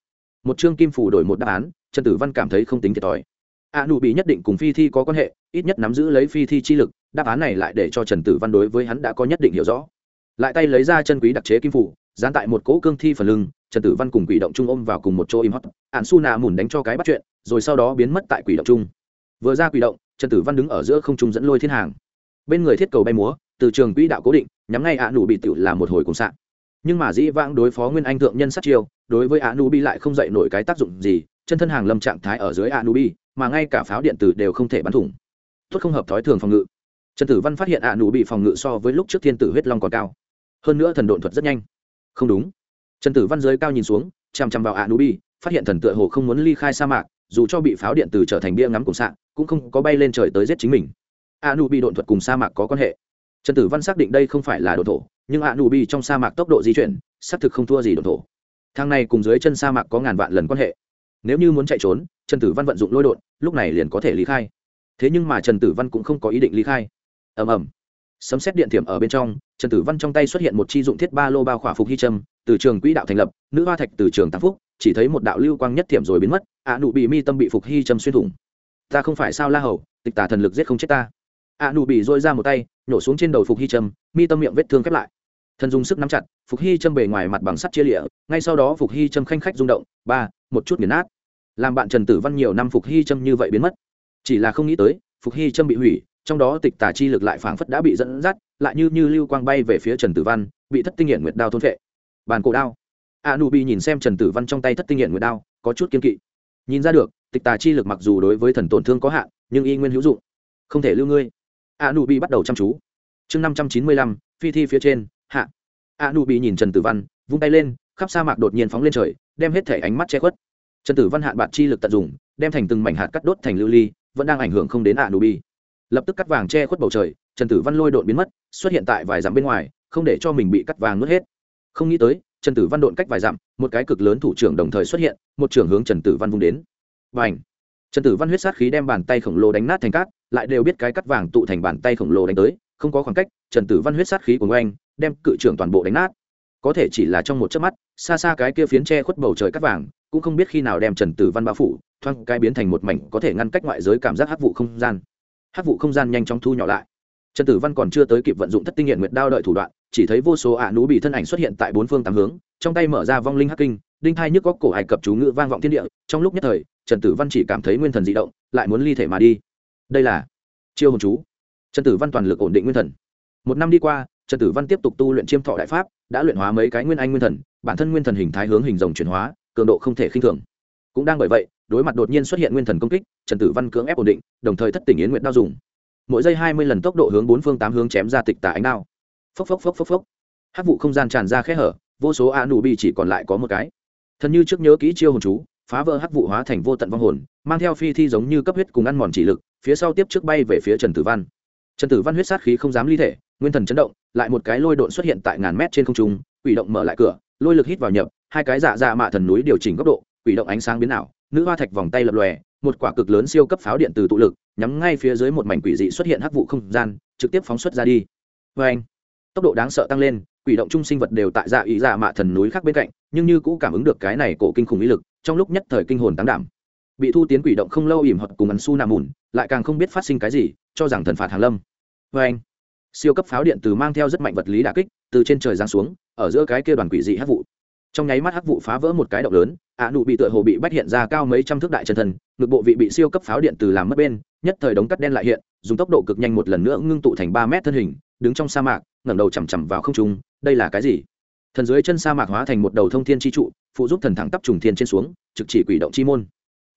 [SPEAKER 1] Một chương kim phủ đổi một đáp án, trần tử văn cảm thấy không tính thiệt thòi. A nu bị nhất định cùng phi thi có quan hệ, ít nhất nắm giữ lấy phi thi chi lực, đáp án này lại để cho trần tử văn đối với hắn đã có nhất định hiểu rõ lại tay lấy ra chân quý đặc chế kim phủ, dán tại một cỗ cương thi phần lưng, trần tử văn cùng quỷ động trung ôm vào cùng một chỗ im hót ạn su nà mùn đánh cho cái bắt chuyện, rồi sau đó biến mất tại quỷ động trung. Vừa ra quỷ động, trần tử văn đứng ở giữa không trung dẫn lôi thiên hàng. Bên người thiết cầu bay múa, từ trường quỹ đạo cố định, nhắm ngay ạ nụ bị tựu là một hồi cùng sạn. Nhưng mà dĩ vãng đối phó nguyên anh thượng nhân sát chiêu, đối với ạ nụ bị lại không dạy nổi cái tác dụng gì, chân thân hàng lâm trạng thái ở dưới ạ nụ bị, mà ngay cả pháo điện tử đều không thể bắn thủng. Tốt không hợp thói thường phòng ngự. Trần tử văn phát hiện ạ nụ bị phòng ngự so với lúc trước thiên tử huyết long còn cao hơn nữa thần độn thuật rất nhanh. Không đúng. Trần tử văn giới cao nhìn xuống, chằm chằm vào ạ nụ bị phát hiện thần tựa hồ không muốn ly khai sa mạc, dù cho bị pháo điện tử trở thành bia ngắm cùng sạn cũng không có bay lên trời tới giết chính mình. A nu bị độn thuật cùng sa mạc có quan hệ. Trần tử văn xác định đây không phải là đồn thổ, nhưng a nu bị trong sa mạc tốc độ di chuyển, xác thực không thua gì đồn thổ. Thang này cùng dưới chân sa mạc có ngàn vạn lần quan hệ. Nếu như muốn chạy trốn, trần tử văn vận dụng lôi độn, lúc này liền có thể lý khai. Thế nhưng mà trần tử văn cũng không có ý định lý khai. Ầm ầm sấm xét điện thiểm ở bên trong, trần tử văn trong tay xuất hiện một chi dụng thiết ba lô bao khỏa phục hy trâm từ trường quỹ đạo thành lập, nữ hoa thạch từ trường tam phúc, chỉ thấy một đạo lưu quang nhất thiểm rồi biến mất, ạ nụ bị mi tâm bị phục hy trâm xuyên thủng. Ta không phải sao la hầu, tịch tả thần lực giết không chết ta. ạ nụ bị dôi ra một tay, nhổ xuống trên đầu phục hy trâm mi tâm miệng vết thương khép lại. Thần dùng sức nắm chặt, phục hy châm bề ngoài mặt bằng sắt chia lịa, ngay sau đó phục hy châm khanh khách rung động, ba, một chút nghiền nát. Làm bạn trần tử văn nhiều năm phục hy châm như vậy biến mất. Chỉ là không nghĩ tới, phục hy châm bị hủy trong đó tịch tà chi lực lại phảng phất đã bị dẫn dắt, lại như như lưu quang bay về phía trần tử văn, bị thất tinh hiển nguyệt đao thôn vệ bàn cổ đao. A nu bị nhìn xem trần tử văn trong tay thất tinh hiển nguyệt đao, có chút kiên kỵ. Nhìn ra được, tịch tà chi lực mặc dù đối với thần tổn thương có hạn, nhưng y nguyên hữu dụng. Không thể lưu ngươi. A nu bị bắt đầu chăm chú. Chương năm trăm chín mươi lăm, phi thi phía trên, hạ. A nu bị nhìn trần tử văn, vung tay lên, khắp sa mạc đột nhiên phóng lên trời, đem hết thể ánh mắt che khuất. Trần tử văn hạn bạt chi lực tận dụng, đem thành từng mảnh hạt cắt đốt thành lưu ly, vẫn đang ảnh hưởng không đến a nụ bi lập tức cắt vàng che khuất bầu trời, trần tử văn lôi đột biến mất, xuất hiện tại vài dặm bên ngoài, không để cho mình bị cắt vàng nuốt hết. Không nghĩ tới, trần tử văn đột cách vài dặm, một cái cực lớn thủ trưởng đồng thời xuất hiện, một trưởng hướng trần tử văn vung đến. Và ảnh trần tử văn huyết sát khí đem bàn tay khổng lồ đánh nát thành cát, lại đều biết cái cắt vàng tụ thành bàn tay khổng lồ đánh tới, không có khoảng cách, trần tử văn huyết sát khí của anh đem cự trưởng toàn bộ đánh nát. Có thể chỉ là trong một chớp mắt, xa xa cái kia phiến che khuất bầu trời cắt vàng, cũng không biết khi nào đem trần tử văn bao phủ thoang cái biến thành một mảnh có thể ngăn cách ngoại giới cảm giác hắc vụ không gian hắc vụ không gian nhanh chóng thu nhỏ lại. Trần tử văn còn chưa tới kịp vận dụng thất tinh hiện nguyệt đao đợi thủ đoạn, chỉ thấy vô số ạ nú bị thân ảnh xuất hiện tại bốn phương tám hướng, trong tay mở ra vong linh hắc kinh, đinh thai nhức góc cổ hải cập chú ngữ vang vọng thiên địa, trong lúc nhất thời, trần tử văn chỉ cảm thấy nguyên thần dị động, lại muốn ly thể mà đi. Đây là chiêu hồn chú. Trần tử văn toàn lực ổn định nguyên thần. Một năm đi qua, trần tử văn tiếp tục tu luyện chiêm thọ đại pháp, đã luyện hóa mấy cái nguyên anh nguyên thần, bản thân nguyên thần hình thái hướng hình rồng chuyển hóa, cường độ không thể khinh thường. Cũng đang bởi vậy, đối mặt đột nhiên xuất hiện nguyên thần công kích trần tử văn cưỡng ép ổn định, đồng thời thất tình yến nguyện đao dùng. Mỗi giây hai mươi lần tốc độ hướng bốn phương tám hướng chém ra tịch tả ánh đao. Phốc phốc phốc phốc phốc. Hát vụ không gian tràn ra khẽ hở, vô số a nụ bị chỉ còn lại có một cái. Thần như trước nhớ kỹ chiêu hồn chú, phá vỡ hát vụ hóa thành vô tận vong hồn, mang theo phi thi giống như cấp huyết cùng ăn mòn chỉ lực, phía sau tiếp trước bay về phía trần tử văn. Trần tử văn huyết sát khí không dám ly thể, nguyên thần chấn động, lại một cái lôi độn xuất hiện tại ngàn mét trên không trung, quỷ động mở lại cửa, lôi lực hít vào nhập, hai cái dạ dạ mạ thần núi điều chỉnh góc độ, quỷ động ánh sáng biến ảo, nữ hoa thạch vòng tay lập lòe một quả cực lớn siêu cấp pháo điện từ tụ lực, nhắm ngay phía dưới một mảnh quỷ dị xuất hiện hắc vụ không gian, trực tiếp phóng xuất ra đi. Vê anh, tốc độ đáng sợ tăng lên, quỷ động chung sinh vật đều tại dạ ý dạ mạ thần núi khác bên cạnh, nhưng như cũ cảm ứng được cái này cổ kinh khủng ý lực, trong lúc nhất thời kinh hồn tán đảm. Bị thu tiến quỷ động không lâu ỉm hoặc cùng ăn su nằm mùn, lại càng không biết phát sinh cái gì, cho rằng thần phạt hàng lâm. Vê anh, siêu cấp pháo điện từ mang theo rất mạnh vật lý đà kích, từ trên trời giáng xuống, ở giữa cái kia đoàn quỷ dị hắc vụ. Trong nháy mắt hắc vụ phá vỡ một cái động lớn ạ nụ bị tựa hồ bị bách hiện ra cao mấy trăm thước đại chân thần, ngực bộ vị bị siêu cấp pháo điện từ làm mất bên, nhất thời đống cắt đen lại hiện, dùng tốc độ cực nhanh một lần nữa ngưng tụ thành ba mét thân hình, đứng trong sa mạc, ngẩng đầu chằm chằm vào không trung, đây là cái gì? Thần dưới chân sa mạc hóa thành một đầu thông thiên chi trụ, phụ giúp thần thẳng tắp trùng thiên trên xuống, trực chỉ quỷ động chi môn.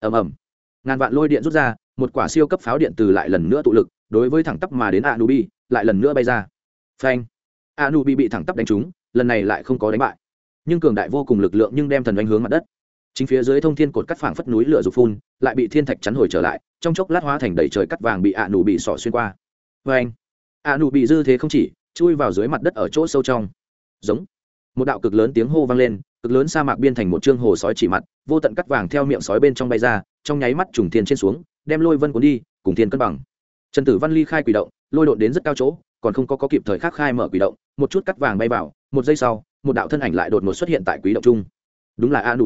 [SPEAKER 1] Ầm ầm. Ngàn vạn lôi điện rút ra, một quả siêu cấp pháo điện từ lại lần nữa tụ lực, đối với thẳng tắp mà đến anubi lại lần nữa bay ra. Phanh. Anubi bị thẳng tắp đánh trúng, lần này lại không có đánh bại. Nhưng cường đại vô cùng lực lượng nhưng đem thần đánh hướng mặt đất chính phía dưới thông thiên cột cắt phảng phất núi lửa rụt phun lại bị thiên thạch chắn hồi trở lại trong chốc lát hóa thành đầy trời cắt vàng bị ạ nụ bị sỏ xuyên qua. Vê anh ạ nụ bị dư thế không chỉ chui vào dưới mặt đất ở chỗ sâu trong. Giống. Một đạo cực lớn tiếng hô vang lên cực lớn sa mạc biên thành một chương hồ sói chỉ mặt vô tận cắt vàng theo miệng sói bên trong bay ra trong nháy mắt trùng thiên trên xuống đem lôi vân cuốn đi cùng thiên cân bằng. Trần tử văn ly khai quỷ động lôi đột đến rất cao chỗ còn không có, có kịp thời khắc khai mở quỷ động một chút cắt vàng bay vào một giây sau một đạo thân ảnh lại đột ngột xuất hiện tại quỷ động chung. Đúng là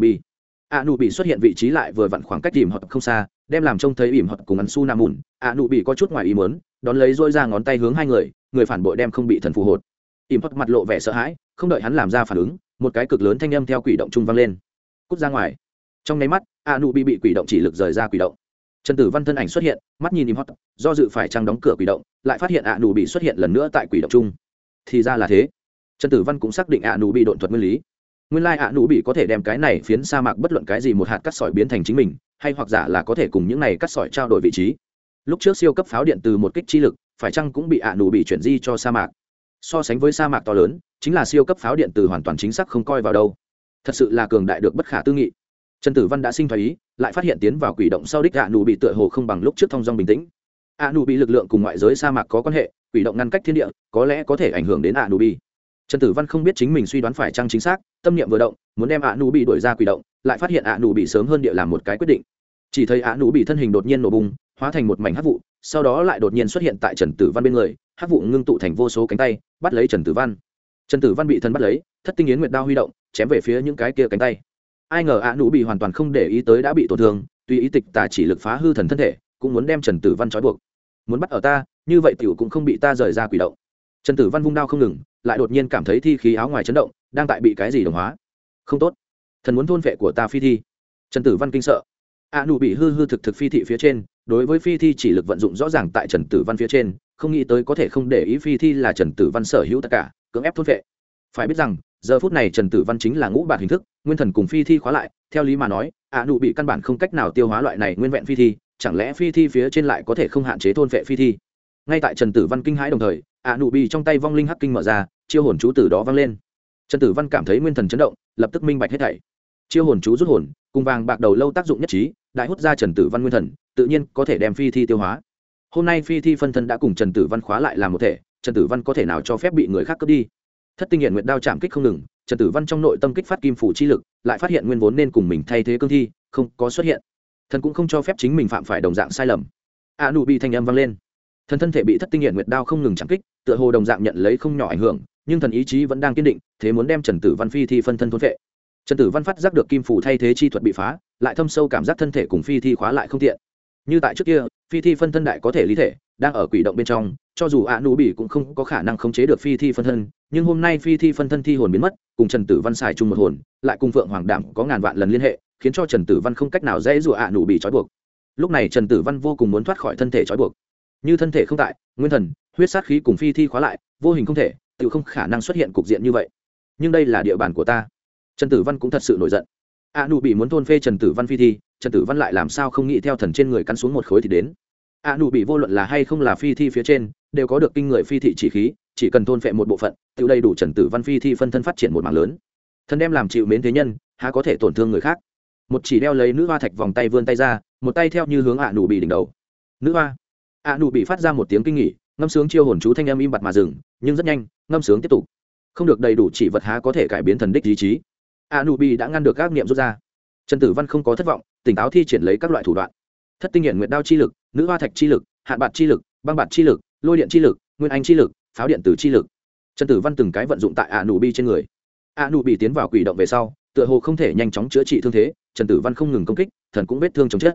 [SPEAKER 1] a nụ bị xuất hiện vị trí lại vừa vặn khoảng cách ỉm hoặc không xa, đem làm trông thấy ỉm hoặc cùng ăn su nam mùn. A Nu bị có chút ngoài ý mớn đón lấy dôi ra ngón tay hướng hai người người phản bội đem không bị thần phù hột. Ỉm hoặc mặt lộ vẻ sợ hãi, không đợi hắn làm ra phản ứng, một cái cực lớn thanh âm theo quỷ động trung vang lên. Cút ra ngoài. Trong nháy mắt a nụ bị bị quỷ động chỉ lực rời ra quỷ động. Trần tử văn thân ảnh xuất hiện, mắt nhìn im hót do dự phải trăng đóng cửa quỷ động, lại phát hiện ạ nụ bị xuất hiện lần nữa tại quỷ động chung thì ra là thế. Trần tử văn cũng xác định ạ nụ bị độn thuật nguyên lý nguyên lai ạ nụ bị có thể đem cái này phiến sa mạc bất luận cái gì một hạt cắt sỏi biến thành chính mình, hay hoặc giả là có thể cùng những này cắt sỏi trao đổi vị trí. Lúc trước siêu cấp pháo điện từ một kích chi lực, phải chăng cũng bị ạ nụ bị chuyển di cho sa mạc? So sánh với sa mạc to lớn, chính là siêu cấp pháo điện từ hoàn toàn chính xác không coi vào đâu. Thật sự là cường đại được bất khả tư nghị. Trần tử văn đã sinh thái ý, lại phát hiện tiến vào quỷ động sau đích ạ nụ bị tựa hồ không bằng lúc trước thong dong bình tĩnh. ạ nụ bị lực lượng cùng ngoại giới sa mạc có quan hệ, quỷ động ngăn cách thiên địa, có lẽ có thể ảnh hưởng đến ạ nụ bị trần tử văn không biết chính mình suy đoán phải chăng chính xác, tâm niệm vừa động, muốn đem ạ nụ bị đuổi ra quỷ động, lại phát hiện ạ nụ bị sớm hơn địa làm một cái quyết định. Chỉ thấy ạ nụ bị thân hình đột nhiên nổ bùng, hóa thành một mảnh hắc vụ, sau đó lại đột nhiên xuất hiện tại trần tử văn bên người, hắc vụ ngưng tụ thành vô số cánh tay, bắt lấy trần tử văn. Trần tử văn bị thân bắt lấy, thất tinh yến nguyệt đao huy động, chém về phía những cái kia cánh tay. Ai ngờ ạ nụ bị hoàn toàn không để ý tới đã bị tổn thương, tuy ý tịch tà chỉ lực phá hư thần thân thể, cũng muốn đem trần tử văn trói buộc. Muốn bắt ở ta, như vậy tiểu cũng không bị ta rời ra quỷ động. Trần tử văn vung đao không ngừng lại đột nhiên cảm thấy thi khí áo ngoài chấn động, đang tại bị cái gì đồng hóa. Không tốt. Thần muốn thôn vệ của ta phi thi. Trần tử văn kinh sợ. A nụ bị hư hư thực thực phi thị phía trên, đối với phi thi chỉ lực vận dụng rõ ràng tại trần tử văn phía trên, không nghĩ tới có thể không để ý phi thi là trần tử văn sở hữu tất cả, cưỡng ép thôn vệ. Phải biết rằng, giờ phút này trần tử văn chính là ngũ bản hình thức, nguyên thần cùng phi thi khóa lại, theo lý mà nói, a nụ bị căn bản không cách nào tiêu hóa loại này nguyên vẹn phi thi, chẳng lẽ phi thi phía trên lại có thể không hạn chế thôn vệ phi thi? Ngay tại trần tử văn kinh hãi đồng thời, ạ nụ bị trong tay vong linh hắc kinh mở ra, chiêu hồn chú từ đó vang lên. Trần tử văn cảm thấy nguyên thần chấn động, lập tức minh bạch hết thảy. Chiêu hồn chú rút hồn, cùng vàng bạc đầu lâu tác dụng nhất trí, đại hút ra trần tử văn nguyên thần, tự nhiên có thể đem phi thi tiêu hóa. Hôm nay phi thi phân thân đã cùng trần tử văn khóa lại làm một thể, trần tử văn có thể nào cho phép bị người khác cướp đi? Thất tinh hiện nguyện đao chạm kích không ngừng, trần tử văn trong nội tâm kích phát kim phủ chi lực, lại phát hiện nguyên vốn nên cùng mình thay thế cương thi, không có xuất hiện. Thần cũng không cho phép chính mình phạm phải đồng dạng sai lầm. A nụ bị thanh âm vang lên thần thân thể bị thất tinh hiện nguyệt đao không ngừng chẳng kích, tựa hồ đồng dạng nhận lấy không nhỏ ảnh hưởng, nhưng thần ý chí vẫn đang kiên định, thế muốn đem trần tử văn phi thi phân thân thôn vệ. Trần tử văn phát giác được kim phủ thay thế chi thuật bị phá, lại thâm sâu cảm giác thân thể cùng phi thi khóa lại không tiện. Như tại trước kia, phi thi phân thân đại có thể lý thể, đang ở quỷ động bên trong, cho dù ạ nụ bỉ cũng không có khả năng khống chế được phi thi phân thân, nhưng hôm nay phi thi phân thân thi hồn biến mất, cùng trần tử văn xài chung một hồn, lại cùng phượng hoàng đảm có ngàn vạn lần liên hệ, khiến cho trần tử văn không cách nào dễ dụ ạ nụ bỉ trói buộc. Lúc này trần tử văn vô cùng muốn thoát khỏi thân thể trói buộc như thân thể không tại, nguyên thần, huyết sát khí cùng phi thi khóa lại, vô hình không thể, tự không khả năng xuất hiện cục diện như vậy. Nhưng đây là địa bàn của ta. Trần tử văn cũng thật sự nổi giận. A nụ bị muốn thôn phê trần tử văn phi thi, trần tử văn lại làm sao không nghĩ theo thần trên người cắn xuống một khối thì đến. A nụ bị vô luận là hay không là phi thi phía trên, đều có được kinh người phi thị chỉ khí, chỉ cần thôn phệ một bộ phận, tự đầy đủ trần tử văn phi thi phân thân phát triển một mạng lớn. Thần đem làm chịu mến thế nhân, há có thể tổn thương người khác? Một chỉ đeo lấy nữ hoa thạch vòng tay vươn tay ra, một tay theo như hướng ạ nụ bị đỉnh đầu. Nữ hoa. A nụ bị phát ra một tiếng kinh nghỉ ngâm sướng chiêu hồn chú thanh âm im bặt mà dừng, nhưng rất nhanh, ngâm sướng tiếp tục. Không được đầy đủ chỉ vật há có thể cải biến thần đích ý chí. A nụ bị đã ngăn được các niệm rút ra. Trần tử văn không có thất vọng, tỉnh táo thi triển lấy các loại thủ đoạn. Thất tinh hiện nguyện đao chi lực, nữ hoa thạch chi lực, hạn bạt chi lực, băng bạt chi lực, lôi điện chi lực, nguyên anh chi lực, pháo điện tử chi lực. Trần tử văn từng cái vận dụng tại a nụ bi trên người. A nụ bị tiến vào quỷ động về sau, tựa hồ không thể nhanh chóng chữa trị thương thế, trần tử văn không ngừng công kích, thần cũng vết thương chống chết.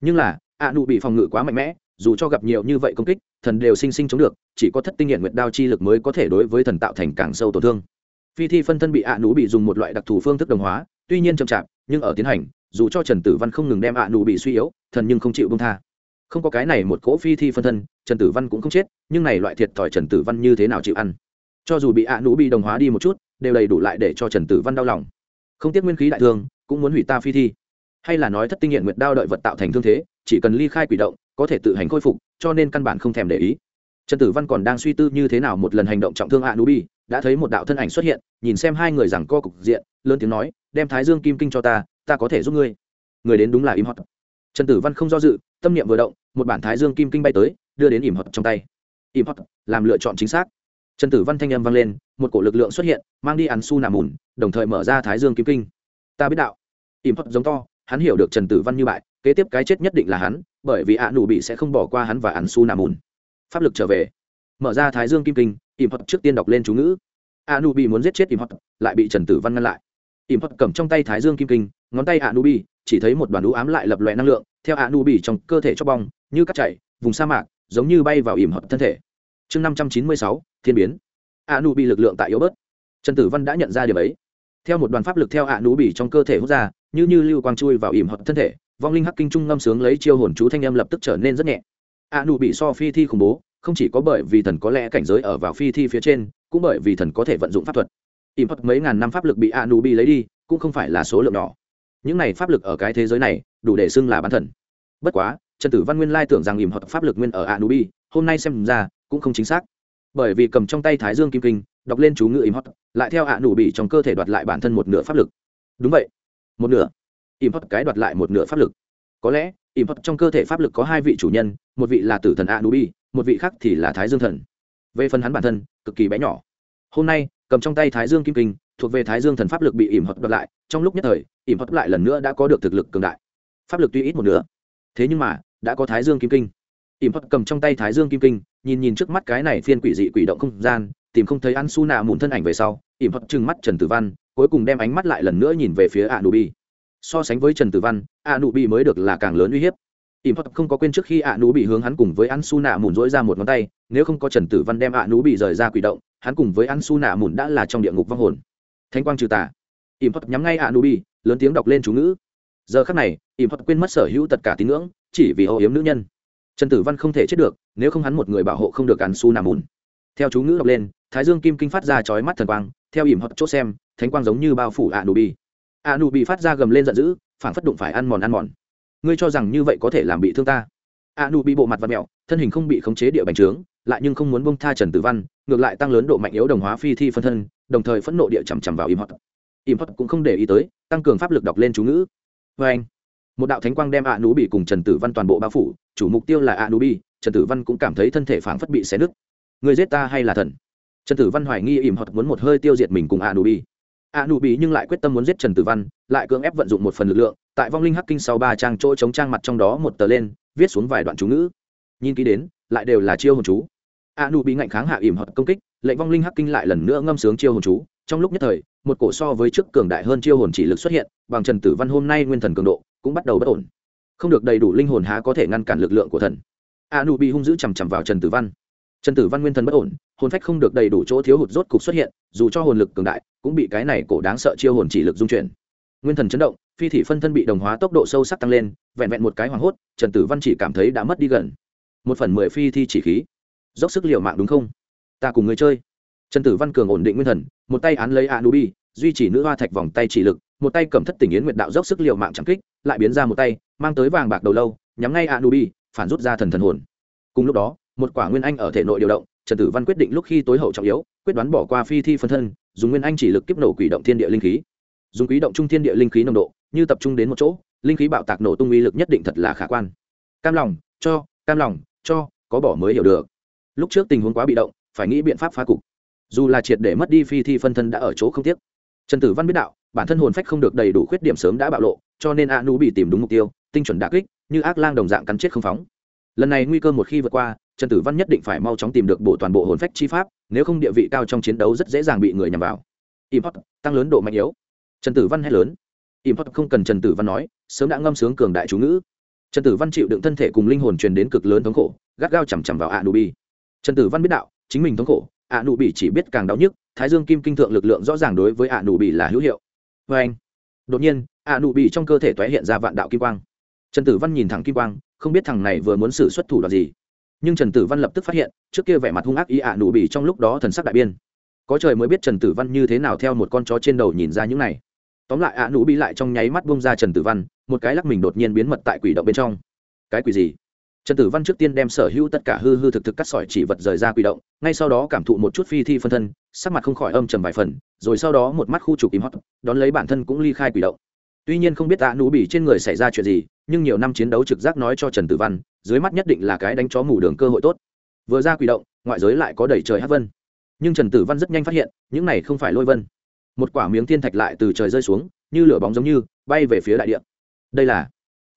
[SPEAKER 1] Nhưng là, a nụ bị phòng ngự quá mạnh mẽ dù cho gặp nhiều như vậy công kích, thần đều sinh sinh chống được, chỉ có thất tinh hiện nguyệt đao chi lực mới có thể đối với thần tạo thành càng sâu tổn thương. Phi thi phân thân bị ạ nú bị dùng một loại đặc thù phương thức đồng hóa, tuy nhiên chậm chạp, nhưng ở tiến hành, dù cho trần tử văn không ngừng đem ạ nú bị suy yếu, thần nhưng không chịu bông tha. Không có cái này một cỗ phi thi phân thân, trần tử văn cũng không chết, nhưng này loại thiệt thòi trần tử văn như thế nào chịu ăn? Cho dù bị ạ nú bị đồng hóa đi một chút, đều đầy đủ lại để cho trần tử văn đau lòng. Không tiếc nguyên khí đại thương, cũng muốn hủy ta phi thi. Hay là nói thất tinh hiện nguyệt đao đợi vật tạo thành thương thế, chỉ cần ly khai quỷ động có thể tự hành khôi phục, cho nên căn bản không thèm để ý. Trần tử văn còn đang suy tư như thế nào một lần hành động trọng thương hạ nú bi đã thấy một đạo thân ảnh xuất hiện, nhìn xem hai người rằng co cục diện, lớn tiếng nói, đem thái dương kim kinh cho ta ta có thể giúp ngươi. Người đến đúng là im hót trần tử văn không do dự, tâm niệm vừa động, một bản thái dương kim kinh bay tới, đưa đến im hót trong tay. Im hót làm lựa chọn chính xác. Trần tử văn thanh âm vang lên, một cổ lực lượng xuất hiện, mang đi ăn su nà mùn, đồng thời mở ra thái dương kim kinh. Ta biết đạo. Im hót giống to hắn hiểu được trần tử văn như bại, kế tiếp cái chết nhất định là hắn, bởi vì ạ nụ bị sẽ không bỏ qua hắn và ăn su nà mùn. Pháp lực trở về. Mở ra thái dương kim kinh im hot trước tiên đọc lên chú ngữ. a nu bị muốn giết chết im hot lại bị trần tử văn ngăn lại. Im hot cầm trong tay thái dương kim kinh, ngón tay a nu bị, chỉ thấy một đoàn đũ ám lại lập loại năng lượng, theo a nu bị trong cơ thể cho bong, như cắt chảy, vùng sa mạc, giống như bay vào im hot thân thể. Chương năm trăm chín mươi sáu, thiên biến. a nu bị lực lượng tại yếu bớt. Trần tử văn đã nhận ra điều ấy theo một đoàn pháp lực theo a nu bỉ trong cơ thể hút ra, như như lưu quang chui vào ỉm hoặc thân thể, vong linh hắc kinh trung ngâm sướng lấy chiêu hồn chú thanh âm lập tức trở nên rất nhẹ. A nu bỉ so phi thi khủng bố, không chỉ có bởi vì thần có lẽ cảnh giới ở vào phi thi phía trên, cũng bởi vì thần có thể vận dụng pháp thuật. Ỉm hoặc mấy ngàn năm pháp lực bị a nu bỉ lấy đi, cũng không phải là số lượng nhỏ. Những này pháp lực ở cái thế giới này, đủ để xưng là bán thần. Bất quá, trần tử văn nguyên lai tưởng rằng ỉm hoặc pháp lực nguyên ở a nu bỉ, hôm nay xem ra, cũng không chính xác. Bởi vì cầm trong tay thái dương kim kinh đọc lên chú ngữ im hot, lại theo a nụ bị trong cơ thể đoạt lại bản thân một nửa pháp lực. Đúng vậy. Một nửa. Im hot cái đoạt lại một nửa pháp lực. Có lẽ, im hot trong cơ thể pháp lực có hai vị chủ nhân, một vị là tử thần a nụ bị, một vị khác thì là thái dương thần. Về phần hắn bản thân, cực kỳ bé nhỏ. Hôm nay, cầm trong tay thái dương kim kinh, thuộc về thái dương thần pháp lực bị ỉm hợp đoạt lại, trong lúc nhất thời ỉm hợp lại lần nữa đã có được thực lực cường đại. Pháp lực tuy ít một nửa, thế nhưng mà, đã có thái dương kim kinh. Ỉm hợp cầm trong tay thái dương kim kinh, nhìn nhìn trước mắt cái này phiên quỷ dị quỷ động không gian tìm không thấy ăn su nạ mùn thân ảnh về sau, ỉm hợp trừng mắt trần tử văn, cuối cùng đem ánh mắt lại lần nữa nhìn về phía a nubi so sánh với trần tử văn a nubi mới được là càng lớn uy hiếp. Ỉm hot không có quên trước khi A nú bị hướng hắn cùng với ăn su nạ mùn dỗi ra một ngón tay, nếu không có trần tử văn đem A nú bị rời ra quỷ động, hắn cùng với ăn su nạ mùn đã là trong địa ngục vong hồn. Thanh quang trừ tà. Ỉm hot nhắm ngay A nú Bi lớn tiếng đọc lên chú ngữ. Giờ khắc này, ỉm hot quên mất sở hữu tất cả tín ngưỡng, chỉ vì âu yếm nữ nhân. Trần tử văn không thể chết được, nếu không hắn một người bảo hộ không được ăn su nạ mùn theo chú ngữ đọc lên, thái dương kim kinh phát ra chói mắt thần quang, theo ỉm hot chốt xem, thánh quang giống như bao phủ ạ nụ bi ạ nụ bị phát ra gầm lên giận dữ, phảng phất đụng phải ăn mòn ăn mòn. Ngươi cho rằng như vậy có thể làm bị thương ta? A nu bị bộ mặt và mẹo thân hình không bị khống chế địa bành trướng, lại nhưng không muốn bông tha trần tử văn, ngược lại tăng lớn độ mạnh yếu đồng hóa phi thi phân thân, đồng thời phẫn nộ địa chằm chằm vào im hót im hót cũng không để ý tới, tăng cường pháp lực đọc lên chú ngữ. Vê anh một đạo thánh quang đem ạ nú bị cùng trần tử văn toàn bộ bao phủ, chủ mục tiêu là ạ nú bị trần tử văn cũng cảm thấy thân thể phảng phất bị xé nứt người giết ta hay là thần? Trần tử văn hoài nghi ìm hoặc muốn một hơi tiêu diệt mình cùng A Nu Bi. A Nu Bi nhưng lại quyết tâm muốn giết trần tử văn, lại cưỡng ép vận dụng một phần lực lượng, tại vong linh hắc kinh sau ba trang chỗ chống trang mặt trong đó một tờ lên, viết xuống vài đoạn chú ngữ. Nhìn ký đến, lại đều là chiêu hồn chú. A nu bị ngạnh kháng hạ ỉm hoặc công kích, lệnh vong linh hắc kinh lại lần nữa ngâm sướng chiêu hồn chú. Trong lúc nhất thời, một cổ so với trước cường đại hơn chiêu hồn chỉ lực xuất hiện, bằng trần tử văn hôm nay nguyên thần cường độ, cũng bắt đầu bất ổn. Không được đầy đủ linh hồn há có thể ngăn cản lực lượng của thần. A nu bị hung dữ chằm chằm vào trần tử văn trần tử văn nguyên thần bất ổn, hồn phách không được đầy đủ chỗ thiếu hụt rốt cục xuất hiện, dù cho hồn lực cường đại, cũng bị cái này cổ đáng sợ chiêu hồn chỉ lực dung chuyển. Nguyên thần chấn động, phi thị phân thân bị đồng hóa tốc độ sâu sắc tăng lên, vẹn vẹn một cái hoảng hốt, trần tử văn chỉ cảm thấy đã mất đi gần. Một phần mười phi thi chỉ khí. Dốc sức liều mạng đúng không? Ta cùng người chơi. Trần tử văn cường ổn định nguyên thần, một tay án lấy a nubi duy trì nữ hoa thạch vòng tay chỉ lực, một tay cầm thất tình yến nguyệt đạo dốc sức liều mạng chẳng kích, lại biến ra một tay, mang tới vàng bạc đầu lâu, nhắm ngay a nubi phản rút ra thần thần hồn. Cùng lúc đó một quả nguyên anh ở thể nội điều động, trần tử văn quyết định lúc khi tối hậu trọng yếu, quyết đoán bỏ qua phi thi phân thân, dùng nguyên anh chỉ lực kiếp nổ quỷ động thiên địa linh khí. Dùng quý động trung thiên địa linh khí nồng độ, như tập trung đến một chỗ, linh khí bạo tạc nổ tung uy lực nhất định thật là khả quan. Cam lòng, cho, cam lòng, cho, có bỏ mới hiểu được. Lúc trước tình huống quá bị động, phải nghĩ biện pháp phá cục. Dù là triệt để mất đi phi thi phân thân đã ở chỗ không tiếc. Trần tử văn biết đạo, bản thân hồn phách không được đầy đủ khuyết điểm sớm đã bạo lộ, cho nên a nu bị tìm đúng mục tiêu, tinh chuẩn đà kích, như ác lang đồng dạng cắn chết không phóng. Lần này nguy cơ một khi vượt qua trần tử văn nhất định phải mau chóng tìm được bộ toàn bộ hồn phách chi pháp, nếu không địa vị cao trong chiến đấu rất dễ dàng bị người nhằm vào. Import tăng lớn độ mạnh yếu. Trần tử văn hét lớn. Import không cần trần tử văn nói, sớm đã ngâm sướng cường đại chú ngữ. Trần tử văn chịu đựng thân thể cùng linh hồn truyền đến cực lớn thống khổ, gắt gao chằm chằm vào a nu bi trần tử văn biết đạo, chính mình thống khổ a nu bi chỉ biết càng đau nhức, thái dương kim kinh thượng lực lượng rõ ràng đối với a nu bi là hữu hiệu. Vê anh, đột nhiên a nu bi trong cơ thể toé hiện ra vạn đạo kim quang. Trần tử văn nhìn thẳng kim quang, không biết thằng này vừa muốn xử xuất thủ đoạn gì nhưng trần tử văn lập tức phát hiện trước kia vẻ mặt hung ác ý ạ nụ bị trong lúc đó thần sắc đại biên có trời mới biết trần tử văn như thế nào theo một con chó trên đầu nhìn ra những này tóm lại ạ nụ bị lại trong nháy mắt bông ra trần tử văn một cái lắc mình đột nhiên biến mật tại quỷ động bên trong cái quỷ gì trần tử văn trước tiên đem sở hữu tất cả hư hư thực thực cắt sỏi chỉ vật rời ra quỷ động ngay sau đó cảm thụ một chút phi thi phân thân sắc mặt không khỏi âm trầm vài phần rồi sau đó một mắt khu trục im hót đón lấy bản thân cũng ly khai quỷ động tuy nhiên không biết ạ nụ bỉ trên người xảy ra chuyện gì nhưng nhiều năm chiến đấu trực giác nói cho trần tử văn dưới mắt nhất định là cái đánh chó mù đường cơ hội tốt. Vừa ra quỷ động, ngoại giới lại có đầy trời hát vân. Nhưng trần tử văn rất nhanh phát hiện, những này không phải lôi vân. Một quả miếng thiên thạch lại từ trời rơi xuống, như lửa bóng giống như, bay về phía đại địa. Đây là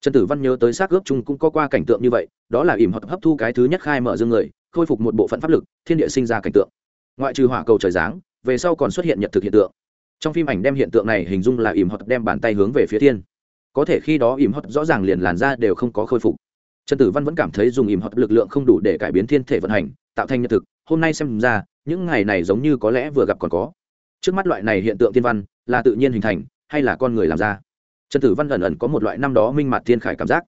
[SPEAKER 1] trần tử văn nhớ tới xác ướp chung cũng có qua cảnh tượng như vậy, đó là ỉm hoặc hấp thu cái thứ nhất khai mở dương người, khôi phục một bộ phận pháp lực, thiên địa sinh ra cảnh tượng. Ngoại trừ hỏa cầu trời giáng, về sau còn xuất hiện nhật thực hiện tượng. Trong phim ảnh đem hiện tượng này hình dung là ỉm hoặc đem bàn tay hướng về phía thiên. Có thể khi đó ỉm hoặc rõ ràng liền làn ra đều không có khôi phục trần tử văn vẫn cảm thấy dùng ìm hoặc lực lượng không đủ để cải biến thiên thể vận hành, tạo thành nhật thực. Hôm nay xem ra, những ngày này giống như có lẽ vừa gặp còn có. Trước mắt loại này hiện tượng thiên văn, là tự nhiên hình thành, hay là con người làm ra? Trần tử văn ẩn ẩn có một loại năm đó minh mặt thiên khải cảm giác.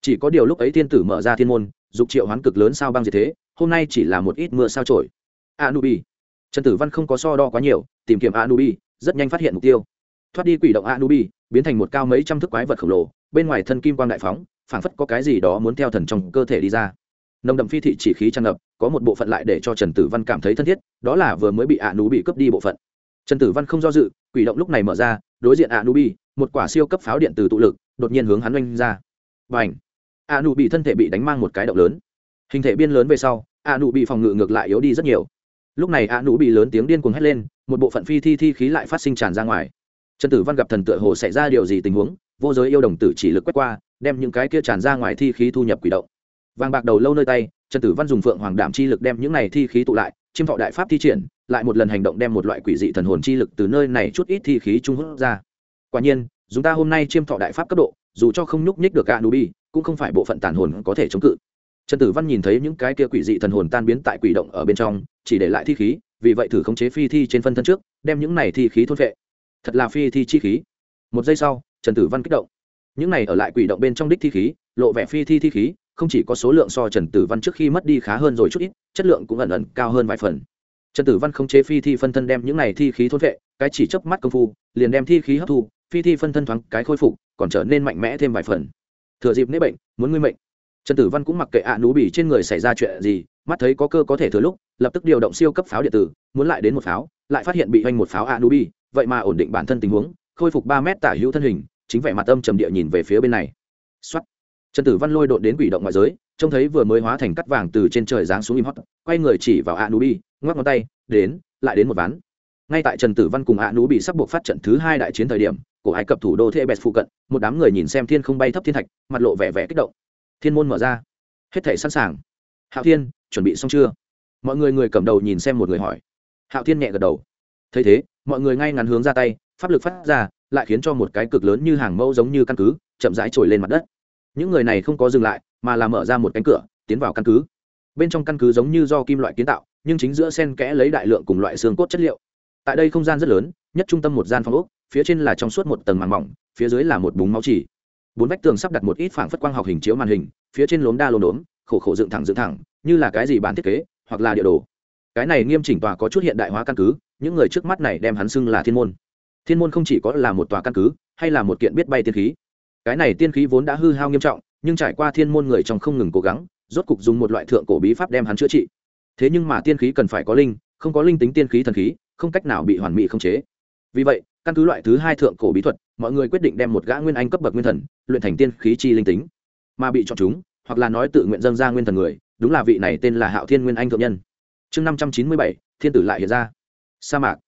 [SPEAKER 1] Chỉ có điều lúc ấy thiên tử mở ra thiên môn, dục triệu hoán cực lớn sao băng diệt thế, hôm nay chỉ là một ít mưa sao trổi. Anubi. Trần tử văn không có so đo quá nhiều, tìm kiếm anubi, rất nhanh phát hiện mục tiêu. Thoát đi quỷ động anubi, biến thành một cao mấy trăm thước quái vật khổng lồ, bên ngoài thân kim quang đại phóng phảng phất có cái gì đó muốn theo thần trong cơ thể đi ra. Nồng đậm phi thị chỉ khí tràn ngập, có một bộ phận lại để cho trần tử văn cảm thấy thân thiết, đó là vừa mới bị ạ nú bị cướp đi bộ phận. Trần tử văn không do dự, quỷ động lúc này mở ra, đối diện ạ nú bị, một quả siêu cấp pháo điện từ tụ lực, đột nhiên hướng hắn oanh ra. Và ảnh a nụ bị thân thể bị đánh mang một cái động lớn. Hình thể biên lớn về sau, ạ nụ bị phòng ngự ngược lại yếu đi rất nhiều. Lúc này ạ nụ bị lớn tiếng điên cuồng hét lên, một bộ phận phi thi thi khí lại phát sinh tràn ra ngoài. Trần tử văn gặp thần tựa hồ xảy ra điều gì tình huống vô giới yêu đồng tử chỉ lực quét qua, đem những cái kia tràn ra ngoài thi khí thu nhập quỷ động. Vàng bạc đầu lâu nơi tay, trần tử văn dùng phượng hoàng đảm chi lực đem những này thi khí tụ lại, chiêm thọ đại pháp thi triển, lại một lần hành động đem một loại quỷ dị thần hồn chi lực từ nơi này chút ít thi khí trung hút ra. Quả nhiên, chúng ta hôm nay chiêm thọ đại pháp cấp độ, dù cho không nhúc nhích được a nubi cũng không phải bộ phận tàn hồn có thể chống cự. Trần tử văn nhìn thấy những cái kia quỷ dị thần hồn tan biến tại quỷ động ở bên trong, chỉ để lại thi khí, vì vậy thử khống chế phi thi trên phân thân trước, đem những này thi khí thôn vệ thật là phi thi chi khí. Một giây sau trần tử văn kích động. Những này ở lại quỷ động bên trong đích thi khí, lộ vẻ phi thi thi khí, không chỉ có số lượng so trần tử văn trước khi mất đi khá hơn rồi chút ít, chất lượng cũng ẩn ẩn cao hơn vài phần. Trần tử văn không chế phi thi phân thân đem những này thi khí thốt vệ, cái chỉ chớp mắt công phu, liền đem thi khí hấp thu, phi thi phân thân thoáng cái khôi phục, còn trở nên mạnh mẽ thêm vài phần. Thừa dịp nế bệnh, muốn nguy mệnh. Trần tử văn cũng mặc kệ ạ nú bỉ trên người xảy ra chuyện gì, mắt thấy có cơ có thể thừa lúc, lập tức điều động siêu cấp pháo điện tử, muốn lại đến một pháo, lại phát hiện bị hoành một pháo ạ nú bỉ, vậy mà ổn định bản thân tình huống, khôi phục ba mét tả hữu thân hình chính vẻ mặt âm trầm địa nhìn về phía bên này. Xuất trần tử văn lôi đột đến quỷ động ngoại giới, trông thấy vừa mới hóa thành cắt vàng từ trên trời giáng xuống im hót quay người chỉ vào a nú bi ngoắc ngón tay, đến, lại đến một ván. Ngay tại trần tử văn cùng a nú bị sắp buộc phát trận thứ hai đại chiến thời điểm, cổ ai cập thủ đô thebes phụ cận, một đám người nhìn xem thiên không bay thấp thiên thạch, mặt lộ vẻ vẻ kích động. Thiên môn mở ra. Hết thể sẵn sàng. Hạo thiên, chuẩn bị xong chưa? Mọi người người cầm đầu nhìn xem một người hỏi. Hạo thiên nhẹ gật đầu. Thấy thế, mọi người ngay ngắn hướng ra tay, pháp lực phát ra lại khiến cho một cái cực lớn như hàng mẫu giống như căn cứ, chậm rãi trồi lên mặt đất. Những người này không có dừng lại, mà là mở ra một cánh cửa, tiến vào căn cứ. Bên trong căn cứ giống như do kim loại kiến tạo, nhưng chính giữa sen kẽ lấy đại lượng cùng loại xương cốt chất liệu. Tại đây không gian rất lớn, nhất trung tâm một gian phòng ốc, phía trên là trong suốt một tầng màng mỏng, phía dưới là một búng máu chỉ. Bốn vách tường sắp đặt một ít phảng phất quang học hình chiếu màn hình, phía trên lốm đa lốm đốm, khổ khổ dựng thẳng dựng thẳng, như là cái gì bản thiết kế, hoặc là địa đồ. Cái này nghiêm chỉnh tòa có chút hiện đại hóa căn cứ, những người trước mắt này đem hắn xưng là thiên môn thiên môn không chỉ có là một tòa căn cứ, hay là một kiện biết bay tiên khí. Cái này tiên khí vốn đã hư hao nghiêm trọng, nhưng trải qua thiên môn người trong không ngừng cố gắng, rốt cục dùng một loại thượng cổ bí pháp đem hắn chữa trị. Thế nhưng mà tiên khí cần phải có linh, không có linh tính tiên khí thần khí, không cách nào bị hoàn mỹ khống chế. Vì vậy, căn cứ loại thứ hai thượng cổ bí thuật, mọi người quyết định đem một gã nguyên anh cấp bậc nguyên thần, luyện thành tiên khí chi linh tính. Mà bị chọn chúng, hoặc là nói tự nguyện dâng ra nguyên thần người, đúng là vị này tên là hạo thiên nguyên anh thượng nhân. Chương năm trăm chín mươi bảy, thiên tử lại hiện ra. Sa mạc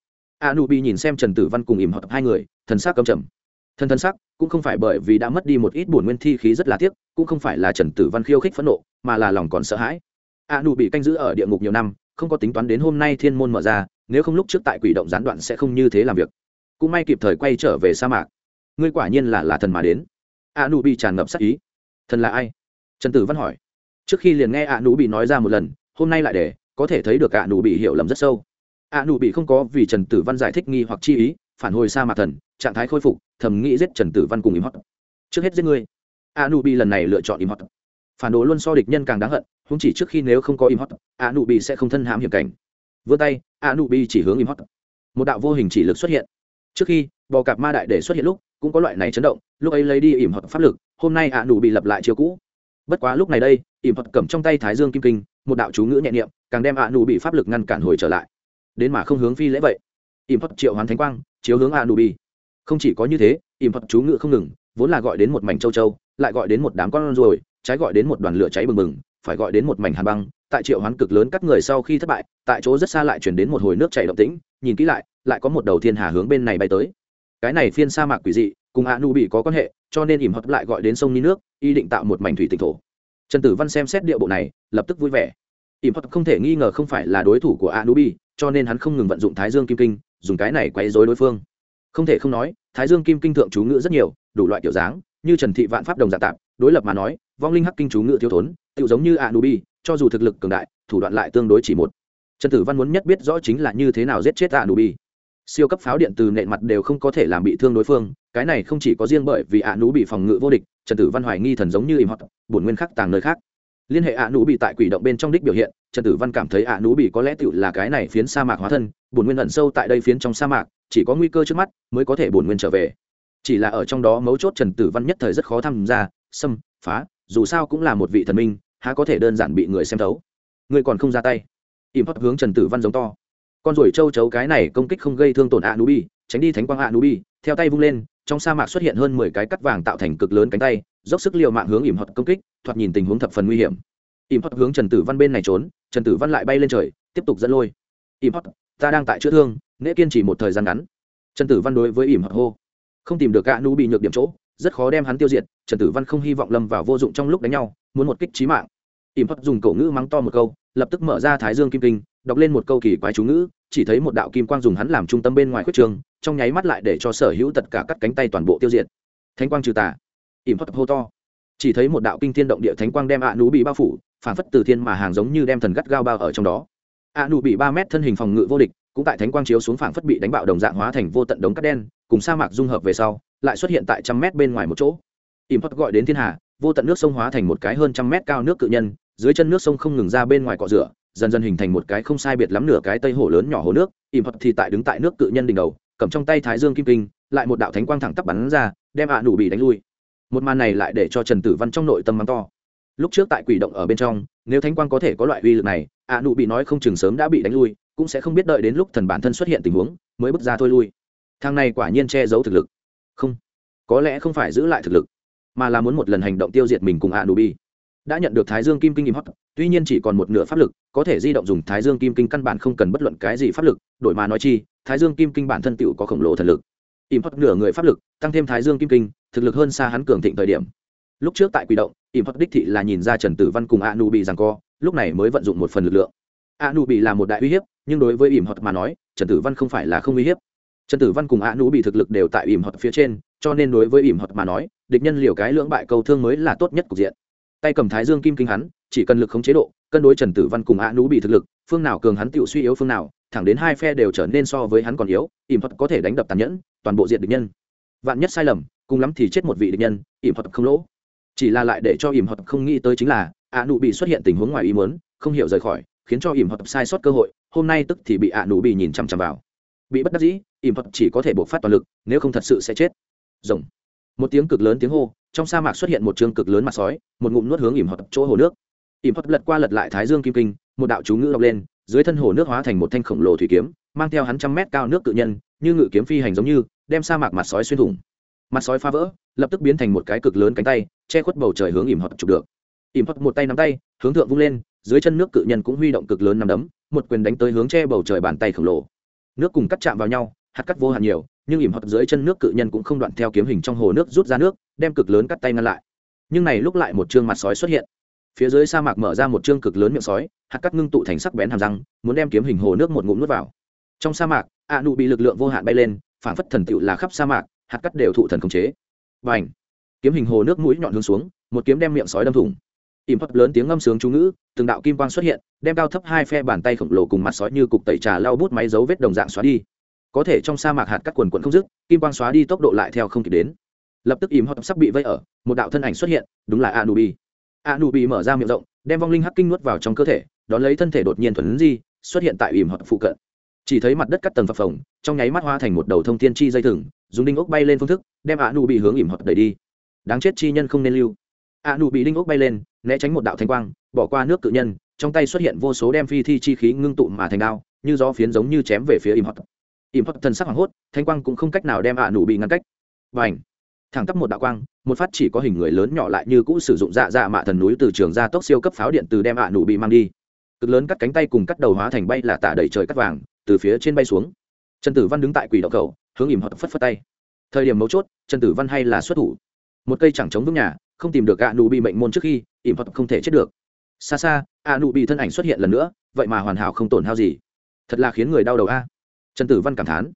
[SPEAKER 1] a Nu Bi nhìn xem trần tử văn cùng ìm hợp hai người, thần sắc cầm trầm. Thần thần sắc cũng không phải bởi vì đã mất đi một ít bổn nguyên thi khí rất là tiếc, cũng không phải là trần tử văn khiêu khích phẫn nộ, mà là lòng còn sợ hãi. A Nu bị canh giữ ở địa ngục nhiều năm, không có tính toán đến hôm nay thiên môn mở ra, nếu không lúc trước tại quỷ động gián đoạn sẽ không như thế làm việc. Cũng may kịp thời quay trở về sa mạc. Ngươi quả nhiên là là thần mà đến. A Nu bị tràn ngập sắc ý. Thần là ai? Trần tử văn hỏi. Trước khi liền nghe a Nu bị nói ra một lần, hôm nay lại để, có thể thấy được a Nu bị hiểu lầm rất sâu a nụ bị không có vì trần tử văn giải thích nghi hoặc chi ý, phản hồi sa mạc thần, trạng thái khôi phục, thầm nghĩ giết trần tử văn cùng im hót trước hết giết ngươi. a nụ bị lần này lựa chọn im hót phản đồ luôn so địch nhân càng đáng hận không chỉ trước khi nếu không có im hót a nụ bị sẽ không thân hãm hiểm cảnh. Vươn tay a nụ bị chỉ hướng im hót một đạo vô hình chỉ lực xuất hiện. Trước khi, bò cạp ma đại để xuất hiện lúc, cũng có loại này chấn động, lúc ấy lấy đi ỉm hoặc pháp lực, hôm nay a nụ bị lập lại chiều cũ. Bất quá lúc này đây ỉm hoặc cầm trong tay thái dương kim kinh, một đạo chú ngữ nhẹ niệm, càng đem a nụ bị pháp lực ngăn cản hồi trở lại đến mà không hướng phi lễ vậy. Ỉm phật triệu hoán thánh quang, chiếu hướng a nụ bi không chỉ có như thế ỉm phật chú ngự không ngừng, vốn là gọi đến một mảnh châu châu, lại gọi đến một đám con rồi trái gọi đến một đoàn lửa cháy bừng bừng, phải gọi đến một mảnh hàn băng. Tại triệu hoán cực lớn các người sau khi thất bại, tại chỗ rất xa lại chuyển đến một hồi nước chảy động tĩnh, nhìn kỹ lại lại có một đầu thiên hà hướng bên này bay tới. Cái này phiên sa mạc quỷ dị, cùng a nu bị có quan hệ, cho nên ỉm hợp lại gọi đến sông ni nước y định tạo một mảnh thủy tịch thổ. Trần tử văn xem xét địa bộ này, lập tức vui vẻ ỉm hợp không thể nghi ngờ không phải là đối thủ của a cho nên hắn không ngừng vận dụng thái dương kim kinh, dùng cái này quấy dối đối phương. Không thể không nói, thái dương kim kinh thượng chú ngữ rất nhiều, đủ loại kiểu dáng, như trần thị vạn pháp đồng giả tạp đối lập mà nói, vong linh hắc kinh chú ngữ thiếu thốn tự giống như a cho dù thực lực cường đại, thủ đoạn lại tương đối chỉ một. Trần tử văn muốn nhất biết rõ chính là như thế nào giết chết a siêu cấp pháo điện từ nện mặt đều không có thể làm bị thương đối phương, cái này không chỉ có riêng bởi vì ạ nú bị phòng ngự vô địch, trần tử văn hoài nghi thần giống như im hoặc bổn nguyên khắc tàng nơi khác liên hệ ạ nú bị tại quỷ động bên trong đích biểu hiện, trần tử văn cảm thấy ạ nú bị có lẽ tự là cái này phiến sa mạc hóa thân bổn nguyên ẩn sâu tại đây phiến trong sa mạc, chỉ có nguy cơ trước mắt mới có thể bổn nguyên trở về. Chỉ là ở trong đó mấu chốt trần tử văn nhất thời rất khó tham gia, xâm, phá, dù sao cũng là một vị thần minh, há có thể đơn giản bị người xem thấu. Người còn không ra tay. Im hấp hướng trần tử văn giống to. Con ruồi châu chấu cái này công kích không gây thương tổn ạ nú bi tránh đi thánh quang ạ nú bi theo tay vung lên trong sa mạc xuất hiện hơn mười cái cắt vàng tạo thành cực lớn cánh tay, dốc sức l i ề u mạng hướng ỉm hoặc công kích, thoạt nhìn tình huống thập phần nguy hiểm. Ỉm hoặc hướng trần tử văn bên này trốn, trần tử văn lại bay lên trời, tiếp tục dẫn lôi. Ỉm hoặc ta đang tại chữa thương, nễ kiên trì một thời gian ngắn. Trần tử văn đối với ỉm hoặc hô. Không tìm được gã nu bị nhược điểm chỗ, rất khó đem hắn tiêu diệt, trần tử văn không hy vọng lâm vào vô dụng trong lúc đánh nhau, muốn một kích trí mạng. Ỉm hoặc dùng cổ ngữ mắng to một câu, lập tức mở ra thái dương kim kinh, đọc lên một câu kỳ quái chú ngữ chỉ thấy một đạo kim quang dùng hắn làm trung tâm bên ngoài khuyết trường, trong nháy mắt lại để cho sở hữu tất cả các cánh tay toàn bộ tiêu diệt. Thánh quang trừ tà, ỉm hấp hô to. Chỉ thấy một đạo kinh thiên động địa thánh quang đem ạ nú bị bao phủ, phản phất từ thiên mà hàng giống như đem thần gắt gao bao ở trong đó. Ạ nú bị ba mét thân hình phòng ngự vô địch, cũng tại thánh quang chiếu xuống phản phất bị đánh bạo đồng dạng hóa thành vô tận đống cát đen, cùng sa mạc dung hợp về sau, lại xuất hiện tại trăm mét bên ngoài một chỗ. Ỉm hấp gọi đến thiên hà, vô tận nước sông hóa thành một cái hơn trăm mét cao nước cự nhân, dưới chân nước sông không ngừng ra bên ngoài cọ rửa dần dần hình thành một cái không sai biệt lắm nửa cái tây hồ lớn nhỏ hồ nước ìm hoặc thì tại đứng tại nước cự nhân đỉnh đầu, cầm trong tay thái dương kim kinh, lại một đạo thánh quang thẳng tắp bắn ra, đem ạ à nụ bị đánh lui. Một màn này lại để cho trần tử văn trong nội tâm mắng to. Lúc trước tại quỷ động ở bên trong, nếu thánh quang có thể có loại uy lực này, ạ à nụ bị nói không chừng sớm đã bị đánh lui, cũng sẽ không biết đợi đến lúc thần bản thân xuất hiện tình huống, mới bước ra thôi lui. Thang này quả nhiên che giấu thực lực. Không, có lẽ không phải giữ lại thực lực, mà là muốn một lần hành động tiêu diệt mình cùng a nụ bị đã nhận được thái dương kim kinh im hot, tuy nhiên chỉ còn một nửa pháp lực, có thể di động dùng thái dương kim kinh căn bản không cần bất luận cái gì pháp lực, đổi mà nói chi, thái dương kim kinh bản thân tựu có khổng lồ thần lực. Im hot nửa người pháp lực, tăng thêm thái dương kim kinh, thực lực hơn xa hắn cường thịnh thời điểm. Lúc trước tại quỷ động, im hot đích thị là nhìn ra trần tử văn cùng a nu bị rằng co, lúc này mới vận dụng một phần lực lượng. A nu bị là một đại uy hiếp, nhưng đối với im hot mà nói, trần tử văn không phải là không uy hiếp. Trần tử văn cùng a nu bị thực lực đều tại im hot phía trên, cho nên đối với im hot mà nói, địch nhân liều cái lưỡng bại câu thương mới là tốt nhất cục diện tay cầm thái dương kim kinh hắn, chỉ cần lực khống chế độ, cân đối trần tử văn cùng a nú bị thực lực, phương nào cường hắn tự suy yếu phương nào, thẳng đến hai phe đều trở nên so với hắn còn yếu, ỉm thuật có thể đánh đập tàn nhẫn, toàn bộ diện địch nhân. Vạn nhất sai lầm, cùng lắm thì chết một vị địch nhân, ỉm thuật không lỗ. Chỉ là lại để cho ỉm thuật không nghĩ tới chính là, a nú bị xuất hiện tình huống ngoài ý muốn, không hiểu rời khỏi, khiến cho ỉm thuật sai sót cơ hội, hôm nay tức thì bị a nú bị nhìn chằm chằm vào. Bị bất đắc dĩ, ỉm thuật chỉ có thể buộc phát toàn lực, nếu không thật sự sẽ chết. Rồng. Một tiếng cực lớn tiếng hô trong sa mạc xuất hiện một trường cực lớn mặt sói, một ngụm nuốt hướng ỉm hoặc chỗ hồ nước. Ỉm hoặc lật qua lật lại thái dương kim kinh, một đạo chú ngữ đọc lên, dưới thân hồ nước hóa thành một thanh khổng lồ thủy kiếm, mang theo hắn trăm mét cao nước tự nhân, như ngự kiếm phi hành giống như, đem sa mạc mặt sói xuyên thủng. Mặt sói phá vỡ, lập tức biến thành một cái cực lớn cánh tay, che khuất bầu trời hướng ỉm hoặc chụp được. Ỉm hoặc một tay nắm tay, hướng thượng vung lên, dưới chân nước cự nhân cũng huy động cực lớn nằm đấm, một quyền đánh tới hướng che bầu trời bàn tay khổng lồ. Nước cùng cắt chạm vào nhau, hạt cắt vô hạn nhiều nhưng ỉm hoặc dưới chân nước cự nhân cũng không đoạn theo kiếm hình trong hồ nước rút ra nước, đem cực lớn cắt tay ngăn lại. Nhưng này lúc lại một chương mặt sói xuất hiện. Phía dưới sa mạc mở ra một chương cực lớn miệng sói, hạt cắt ngưng tụ thành sắc bén hàm răng, muốn đem kiếm hình hồ nước một ngụm nuốt vào. Trong sa mạc, a nụ bị lực lượng vô hạn bay lên, phản phất thần tựu là khắp sa mạc, hạt cắt đều thụ thần khống chế. Và ảnh kiếm hình hồ nước mũi nhọn hướng xuống, một kiếm đem miệng sói đâm thủng. Ỉm hấp lớn tiếng ngâm sướng chú ngữ, từng đạo kim quang xuất hiện, đem cao thấp hai phe bàn tay khổng lồ cùng mặt sói như cục tẩy trà lau bút máy dấu vết đồng dạng xóa đi có thể trong sa mạc hạt cắt quần quần không dứt, kim quang xóa đi tốc độ lại theo không kịp đến. Lập tức ìm hót sắp bị vây ở, một đạo thân ảnh xuất hiện, đúng là anubi. Anubi mở ra miệng rộng, đem vong linh hắc kinh nuốt vào trong cơ thể, đón lấy thân thể đột nhiên thuần di, xuất hiện tại ìm hót phụ cận. Chỉ thấy mặt đất cắt tầng phập phồng, trong nháy mắt hoa thành một đầu thông thiên chi dây thừng, dùng đinh ốc bay lên phương thức, đem anubi hướng ìm hót đẩy đi. Đáng chết chi nhân không nên lưu. Anubi đinh ốc bay lên, né tránh một đạo thanh quang, bỏ qua nước cự nhân, trong tay xuất hiện vô số đem phi thi chi khí ngưng tụ mà thành đao, như gió phiến giống như chém về phía im hót ỉm hót thần sắc hoảng hốt, thanh quang cũng không cách nào đem ạ nụ bị ngăn cách. Và ảnh thẳng tắp một đạo quang, một phát chỉ có hình người lớn nhỏ lại như cũ sử dụng dạ dạ mạ thần núi từ trường ra tốc siêu cấp pháo điện từ đem ạ nụ bị mang đi. Cực lớn cắt cánh tay cùng cắt đầu hóa thành bay là tả đầy trời cắt vàng, từ phía trên bay xuống. Trần tử văn đứng tại quỷ đạo cầu hướng ỉm hoặc phất phất tay. Thời điểm mấu chốt, trần tử văn hay là xuất thủ. Một cây chẳng chống vững nhà, không tìm được ạ nụ bị mệnh môn trước khi, ỉm hoặc không thể chết được. Xa xa, ạ nụ bị thân ảnh xuất hiện lần nữa, vậy mà hoàn hảo không tổn hao gì. Thật là khiến người đau đầu a trần tử văn cảm thán,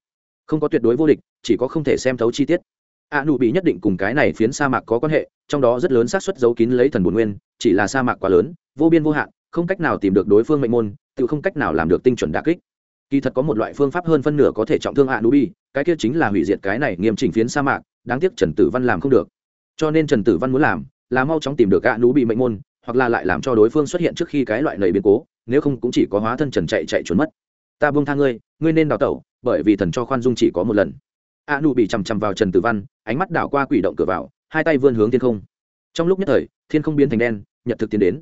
[SPEAKER 1] không có tuyệt đối vô địch, chỉ có không thể xem thấu chi tiết. A nụ bị nhất định cùng cái này phiến sa mạc có quan hệ, trong đó rất lớn xác suất giấu kín lấy thần bồn nguyên, chỉ là sa mạc quá lớn, vô biên vô hạn, không cách nào tìm được đối phương mệnh môn, tự không cách nào làm được tinh chuẩn đà kích. Kỳ thật có một loại phương pháp hơn phân nửa có thể trọng thương a nụ bị, cái kia chính là hủy diệt cái này nghiêm chỉnh phiến sa mạc, đáng tiếc trần tử văn làm không được. Cho nên trần tử văn muốn làm là mau chóng tìm được a nụ bị mệnh môn, hoặc là lại làm cho đối phương xuất hiện trước khi cái loại lầy biến cố, nếu không cũng chỉ có hóa thân trần chạy chạy trốn mất ta buông tha ngươi ngươi nên đào tẩu, bởi vì thần cho khoan dung chỉ có một lần. A nụ bị chằm chằm vào trần tử văn, ánh mắt đảo qua quỷ động cửa vào, hai tay vươn hướng thiên không. Trong lúc nhất thời, thiên không biến thành đen, nhật thực tiến đến.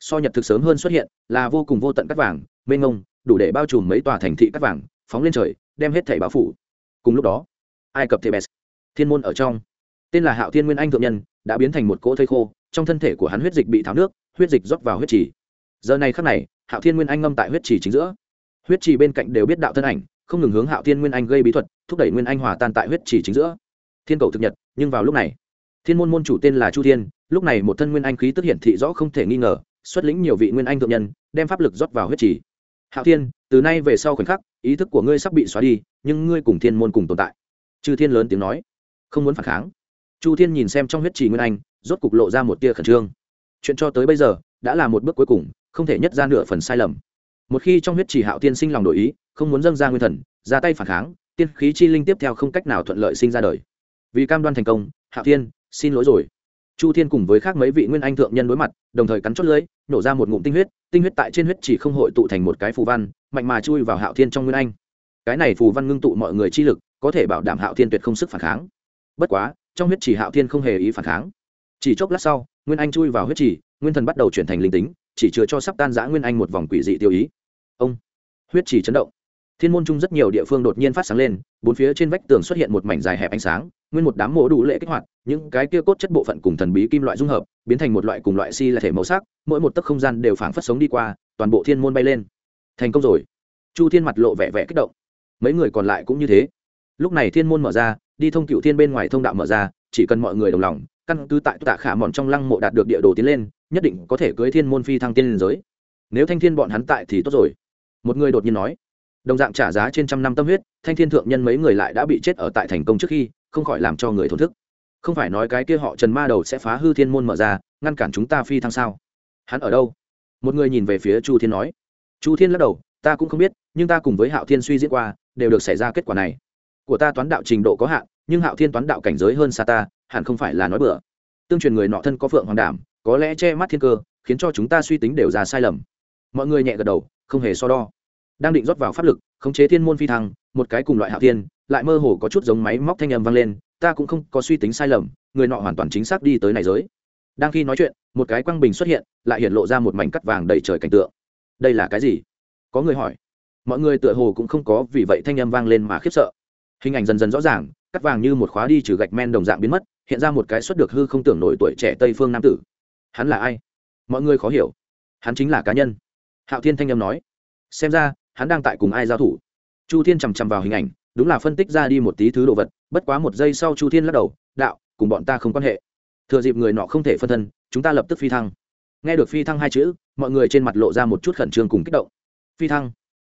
[SPEAKER 1] So nhật thực sớm hơn xuất hiện, là vô cùng vô tận cắt vàng, mênh ngông đủ để bao trùm mấy tòa thành thị cắt vàng, phóng lên trời, đem hết thảy báo phủ. Cùng lúc đó, ai cập thebes thiên môn ở trong. Tên là hạo thiên nguyên anh thượng nhân, đã biến thành một cỗ thây khô, trong thân thể của hắn huyết dịch bị tháo nước, huyết dịch rót vào huyết trì. Giờ này khắc này, hạo thiên nguyên anh ngâm tại huyết trì chính giữa huyết trì bên cạnh đều biết đạo thân ảnh, không ngừng hướng hạo thiên nguyên anh gây bí thuật, thúc đẩy nguyên anh hòa tan tại huyết trì chính giữa. Thiên cầu thực nhật, nhưng vào lúc này, thiên môn môn chủ tên là chu thiên, lúc này một thân nguyên anh khí tức hiển thị rõ không thể nghi ngờ, xuất lĩnh nhiều vị nguyên anh thượng nhân, đem pháp lực rót vào huyết trì. hạo thiên, từ nay về sau khoảnh khắc, ý thức của ngươi sắp bị xóa đi, nhưng ngươi cùng thiên môn cùng tồn tại. Chư thiên lớn tiếng nói, không muốn phản kháng. Chu thiên nhìn xem trong huyết trì nguyên anh, rốt cục lộ ra một tia khẩn trương. Chuyện cho tới bây giờ, đã là một bước cuối cùng, không thể nhất ra nửa phần sai lầm một khi trong huyết chỉ hạo thiên sinh lòng đổi ý, không muốn dâng ra nguyên thần, ra tay phản kháng, tiên khí chi linh tiếp theo không cách nào thuận lợi sinh ra đời. Vì cam đoan thành công, hạo thiên, xin lỗi rồi. Chu thiên cùng với khác mấy vị nguyên anh thượng nhân đối mặt, đồng thời cắn chót lưỡi, nổ ra một ngụm tinh huyết tinh huyết tại trên huyết chỉ không hội tụ thành một cái phù văn, mạnh mà chui vào hạo thiên trong nguyên anh. Cái này phù văn ngưng tụ mọi người chi lực, có thể bảo đảm hạo thiên tuyệt không sức phản kháng. Bất quá, trong huyết chỉ hạo thiên không hề ý phản kháng. Chỉ chốc lát sau, nguyên anh chui vào huyết chỉ, nguyên thần bắt đầu chuyển thành linh tính, chỉ chứa cho sắp tan giã nguyên anh một vòng quỷ dị tiêu ý ông. Huyết chỉ chấn động. Thiên môn chung rất nhiều địa phương đột nhiên phát sáng lên, bốn phía trên vách tường xuất hiện một mảnh dài hẹp ánh sáng, nguyên một đám mổ đủ lệ kích hoạt, những cái kia cốt chất bộ phận cùng thần bí kim loại dung hợp, biến thành một loại cùng loại si là thể màu sắc, mỗi một tấc không gian đều phảng phất sống đi qua, toàn bộ thiên môn bay lên. Thành công rồi. Chu thiên mặt lộ vẻ vẻ kích động. Mấy người còn lại cũng như thế. Lúc này thiên môn mở ra, đi thông cựu thiên bên ngoài thông đạo mở ra, chỉ cần mọi người đồng lòng, căn cứ tại tạ khả mòn trong lăng mộ đạt được địa đồ tiến lên, nhất định có thể cưới thiên môn phi thăng tiên liên giới. Nếu thanh thiên bọn hắn tại thì tốt rồi một người đột nhiên nói, đồng dạng trả giá trên trăm năm tâm huyết, thanh thiên thượng nhân mấy người lại đã bị chết ở tại thành công trước khi, không khỏi làm cho người thổn thức. Không phải nói cái kia họ trần ma đầu sẽ phá hư thiên môn mở ra, ngăn cản chúng ta phi thăng sao? Hắn ở đâu? Một người nhìn về phía chu thiên nói. Chu thiên lắc đầu, ta cũng không biết, nhưng ta cùng với hạo thiên suy diễn qua, đều được xảy ra kết quả này. Của ta toán đạo trình độ có hạn, nhưng hạo thiên toán đạo cảnh giới hơn xa ta, hẳn không phải là nói bừa. Tương truyền người nọ thân có phượng hoàng đảm, có lẽ che mắt thiên cơ, khiến cho chúng ta suy tính đều ra sai lầm. Mọi người nhẹ gật đầu, không hề so đo đang định rót vào pháp lực, khống chế thiên môn phi thăng, một cái cùng loại hạo thiên, lại mơ hồ có chút giống máy móc thanh âm vang lên, ta cũng không có suy tính sai lầm, người nọ hoàn toàn chính xác đi tới này giới. Đang khi nói chuyện, một cái quang bình xuất hiện, lại hiện lộ ra một mảnh cắt vàng đầy trời cảnh tượng. Đây là cái gì? Có người hỏi. Mọi người tựa hồ cũng không có vì vậy thanh âm vang lên mà khiếp sợ. Hình ảnh dần dần rõ ràng, cắt vàng như một khóa đi trừ gạch men đồng dạng biến mất, hiện ra một cái xuất được hư không tưởng nổi tuổi trẻ tây phương nam tử. Hắn là ai? Mọi người khó hiểu. Hắn chính là cá nhân. Hạo thiên thanh âm nói. Xem ra hắn đang tại cùng ai giao thủ. Chu thiên chằm chằm vào hình ảnh, đúng là phân tích ra đi một tí thứ đồ vật, bất quá một giây sau chu thiên lắc đầu, đạo, cùng bọn ta không quan hệ. Thừa dịp người nọ không thể phân thân, chúng ta lập tức phi thăng. Nghe được phi thăng hai chữ, mọi người trên mặt lộ ra một chút khẩn trương cùng kích động. Phi thăng?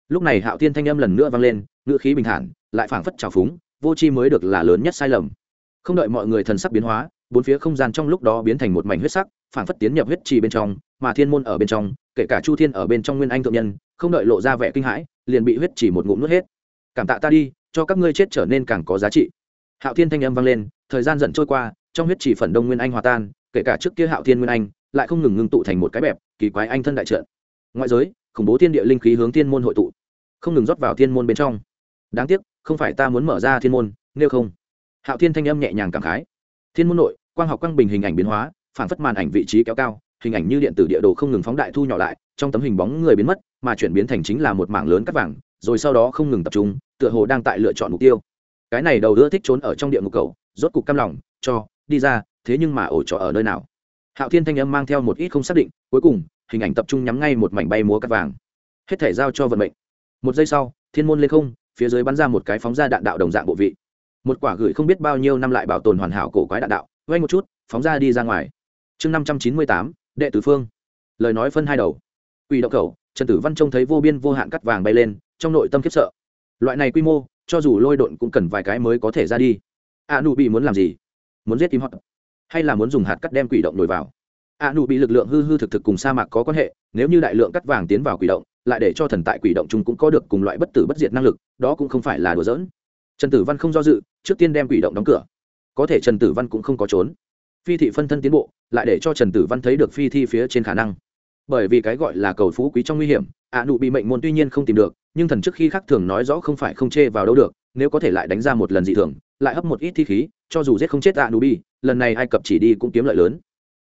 [SPEAKER 1] Lúc này hạo thiên thanh âm lần nữa vang lên, ngữ khí bình thản, lại phảng phất trào phúng, vô chi mới được là lớn nhất sai lầm. Không đợi mọi người thần sắc biến hóa, bốn phía không gian trong lúc đó biến thành một mảnh huyết sắc, phảng phất tiến nhập huyết trì bên trong, mà thiên môn ở bên trong, kể cả chu thiên ở bên trong nguyên anh thượng nhân không đợi lộ ra vẻ kinh hãi, liền bị huyết chỉ một ngụm nuốt hết. Cảm tạ ta đi, cho các ngươi chết trở nên càng có giá trị. Hạo thiên thanh âm vang lên, thời gian dần trôi qua, trong huyết chỉ phần đông nguyên anh hòa tan, kể cả trước kia hạo thiên nguyên anh, lại không ngừng ngưng tụ thành một cái bẹp, kỳ quái anh thân đại trận ngoại giới, khủng bố thiên địa linh khí hướng thiên môn hội tụ, không ngừng rót vào thiên môn bên trong. Đáng tiếc, không phải ta muốn mở ra thiên môn, nếu không. Hạo thiên thanh âm nhẹ nhàng cảm khái. Thiên môn nội, quang học quang bình hình ảnh biến hóa phản phất màn ảnh vị trí kéo cao, hình ảnh như điện tử địa đồ không ngừng phóng đại thu nhỏ lại, trong tấm hình bóng người biến mất mà chuyển biến thành chính là một mảng lớn cắt vàng, rồi sau đó không ngừng tập trung, tựa hồ đang tại lựa chọn mục tiêu. Cái này đầu ưa thích trốn ở trong địa ngục cầu rốt cục căm lòng, cho, đi ra, thế nhưng mà ổ trọ ở nơi nào? Hạo thiên thanh âm mang theo một ít không xác định, cuối cùng, hình ảnh tập trung nhắm ngay một mảnh bay múa cắt vàng. Hết thể giao cho vận mệnh. Một giây sau, thiên môn lên không, phía dưới bắn ra một cái phóng ra đạn đạo đồng dạng bộ vị. Một quả gửi không biết bao nhiêu năm lại bảo tồn hoàn hảo cổ quái đạn đạo vay một chút, phóng ra đi ra ngoài. Chương năm trăm chín mươi tám, đệ tử phương. Lời nói phân hai đầu. Quỷ động cầu trần tử văn trông thấy vô biên vô hạn cắt vàng bay lên, trong nội tâm khiếp sợ. Loại này quy mô, cho dù lôi độn cũng cần vài cái mới có thể ra đi. A nụ bị muốn làm gì? Muốn giết im hot hay là muốn dùng hạt cắt đem quỷ động nổi vào? A nụ bị lực lượng hư hư thực thực cùng sa mạc có quan hệ, nếu như đại lượng cắt vàng tiến vào quỷ động, lại để cho thần tại quỷ động chúng cũng có được cùng loại bất tử bất diệt năng lực, đó cũng không phải là đùa giỡn. Trần tử văn không do dự, trước tiên đem quỷ động đóng cửa. Có thể trần tử văn cũng không có trốn. Phi thị phân thân tiến bộ, lại để cho trần tử văn thấy được phi thi phía trên khả năng bởi vì cái gọi là cầu phú quý trong nguy hiểm, ạ nụ bị mệnh môn tuy nhiên không tìm được, nhưng thần trước khi khác thường nói rõ không phải không chê vào đâu được, nếu có thể lại đánh ra một lần dị thường, lại hấp một ít thi khí, cho dù giết không chết ạ nụ bị, lần này ai cập chỉ đi cũng kiếm lợi lớn.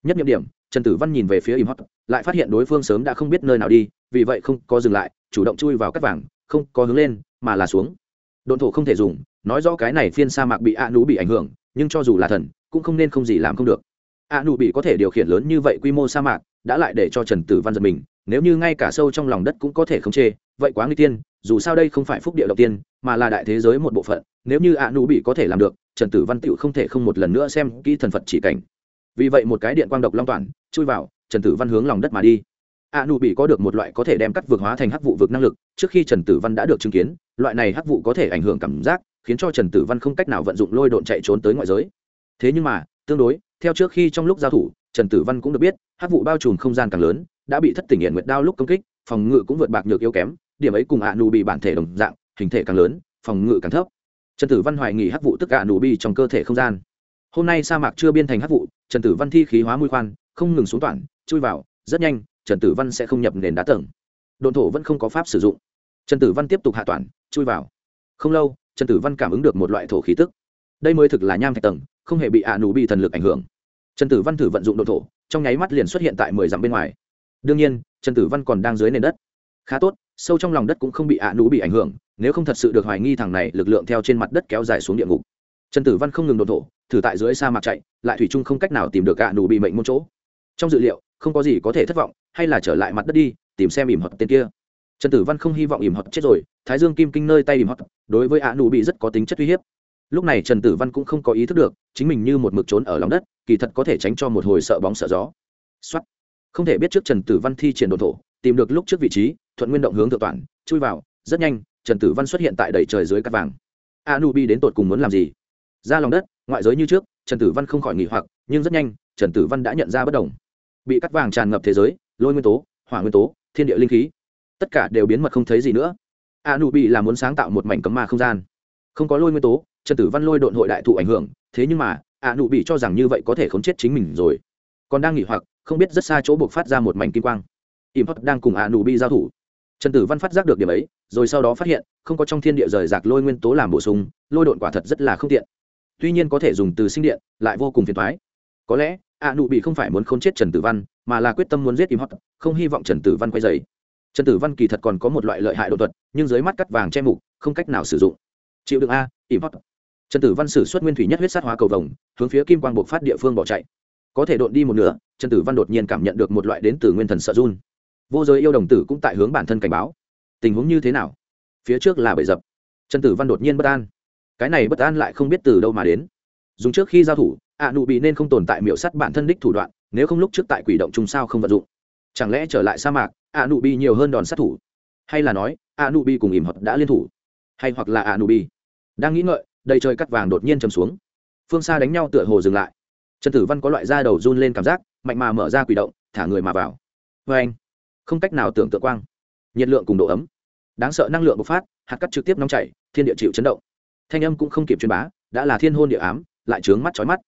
[SPEAKER 1] Nhất nhiệm điểm, trần tử văn nhìn về phía im hót lại phát hiện đối phương sớm đã không biết nơi nào đi, vì vậy không có dừng lại, chủ động chui vào cắt vàng, không có hướng lên, mà là xuống. Độn thổ không thể dùng, nói rõ cái này phiên sa mạc bị ạ nụ bị ảnh hưởng, nhưng cho dù là thần, cũng không nên không gì làm không được. ạ nụ bị có thể điều khiển lớn như vậy quy mô sa mạc đã lại để cho trần tử văn giật mình, nếu như ngay cả sâu trong lòng đất cũng có thể khống chê, vậy quá nguy tiên, dù sao đây không phải phúc địa đầu tiên, mà là đại thế giới một bộ phận, nếu như ạ nụ bị có thể làm được, trần tử văn tựu không thể không một lần nữa xem kỹ thần phật chỉ cảnh. Vì vậy một cái điện quang độc long toàn, chui vào, trần tử văn hướng lòng đất mà đi. a nụ bị có được một loại có thể đem cắt vượt hóa thành hắc vụ vực năng lực, trước khi trần tử văn đã được chứng kiến, loại này hắc vụ có thể ảnh hưởng cảm giác, khiến cho trần tử văn không cách nào vận dụng lôi độn chạy trốn tới ngoại giới. Thế nhưng mà, tương đối theo trước khi trong lúc giao thủ, trần tử văn cũng được biết hắc vụ bao trùm không gian càng lớn, đã bị thất tỉnh hiện nguyệt đao lúc công kích, phòng ngự cũng vượt bạc nhược yếu kém, điểm ấy cùng ạ nụ bị bản thể đồng dạng, hình thể càng lớn, phòng ngự càng thấp. Trần tử văn hoài nghỉ hắc vụ tức a nụ bị trong cơ thể không gian. Hôm nay sa mạc chưa biên thành hắc vụ, trần tử văn thi khí hóa mũi khoan, không ngừng xuống toàn, chui vào, rất nhanh, trần tử văn sẽ không nhập nền đá tầng. Đồn thổ vẫn không có pháp sử dụng. Trần tử văn tiếp tục hạ toàn, chui vào. Không lâu, trần tử văn cảm ứng được một loại thổ khí tức. Đây mới thực là nham thạch tầng không hề bị ạ nụ bị thần lực ảnh hưởng. Trần tử văn thử vận dụng đồn thổ, trong nháy mắt liền xuất hiện tại mười dặm bên ngoài. Đương nhiên, trần tử văn còn đang dưới nền đất. Khá tốt, sâu trong lòng đất cũng không bị ạ nụ bị ảnh hưởng, nếu không thật sự được hoài nghi thằng này lực lượng theo trên mặt đất kéo dài xuống địa ngục. Trần tử văn không ngừng đột thổ, thử tại dưới sa mạc chạy, lại thủy chung không cách nào tìm được ạ nụ bị mệnh môn chỗ. Trong dự liệu, không có gì có thể thất vọng, hay là trở lại mặt đất đi, tìm xem ỉm hoặc tên kia. Trần tử văn không hy vọng ỉm hoặc chết rồi, thái dương kim kinh nơi tay ỉm hoặc đối với ạ nụ bị rất có tính chất uy hiếp lúc này trần tử văn cũng không có ý thức được, chính mình như một mực trốn ở lòng đất, kỳ thật có thể tránh cho một hồi sợ bóng sợ gió. Xuất không thể biết trước trần tử văn thi triển đồn thổ, tìm được lúc trước vị trí, thuận nguyên động hướng thượng toàn, chui vào, rất nhanh, trần tử văn xuất hiện tại đầy trời dưới cắt vàng. A nu bi đến tột cùng muốn làm gì? Ra lòng đất, ngoại giới như trước, trần tử văn không khỏi nghỉ hoặc, nhưng rất nhanh, trần tử văn đã nhận ra bất đồng. Bị cắt vàng tràn ngập thế giới, lôi nguyên tố, hỏa nguyên tố, thiên địa linh khí, tất cả đều biến mật không thấy gì nữa. A nu bi là muốn sáng tạo một mảnh cấm ma không gian. Không có lôi nguyên tố trần tử văn lôi độn hội đại thụ ảnh hưởng, thế nhưng mà, ạ Nụ bị cho rằng như vậy có thể khống chết chính mình rồi. Còn đang nghỉ hoặc, không biết rất xa chỗ buộc phát ra một mảnh kim quang. Im hot đang cùng ạ Nụ bị giao thủ. Trần tử văn phát giác được điểm ấy, rồi sau đó phát hiện, không có trong thiên địa rời rạc lôi nguyên tố làm bổ sung, lôi độn quả thật rất là không tiện. Tuy nhiên có thể dùng từ sinh điện, lại vô cùng phiền thoái có lẽ, ạ nụ bị không phải muốn khống chết trần tử văn, mà là quyết tâm muốn giết im hot, không hy vọng trần tử văn quay dày trần tử văn kỳ thật còn có một loại lợi hại đột thuật, nhưng dưới mắt cắt vàng che mục, không cách nào sử dụng. Chịu đựng a, im hot trần tử văn sử xuất nguyên thủy nhất huyết sát hóa cầu vồng, hướng phía kim quang buộc phát địa phương bỏ chạy. Có thể đột đi một nửa, trần tử văn đột nhiên cảm nhận được một loại đến từ nguyên thần sợ run. Vô giới yêu đồng tử cũng tại hướng bản thân cảnh báo. Tình huống như thế nào? Phía trước là bậy dập. Trần tử văn đột nhiên bất an. Cái này bất an lại không biết từ đâu mà đến. Dùng trước khi giao thủ, ạ nụ bị nên không tồn tại miểu sắt bản thân đích thủ đoạn, nếu không lúc trước tại quỷ động chung sao không vận dụng. Chẳng lẽ trở lại sa mạc, ạ nụ bị nhiều hơn đòn sát thủ? Hay là nói, ạ nụ bị cùng ìm hợp đã liên thủ? Hay hoặc là ạ nụ bị đang nghĩ ngợi đầy trời cắt vàng đột nhiên chầm xuống. Phương xa đánh nhau tựa hồ dừng lại. Trần tử văn có loại da đầu run lên cảm giác, mạnh mà mở ra quỷ động, thả người mà vào. Vê anh, không cách nào tưởng tượng quang. Nhiệt lượng cùng độ ấm. Đáng sợ năng lượng bộc phát, hạt cắt trực tiếp nóng chảy, thiên địa chịu chấn động. Thanh âm cũng không kịp truyền bá, đã là thiên hôn địa ám, lại trướng mắt chói mắt.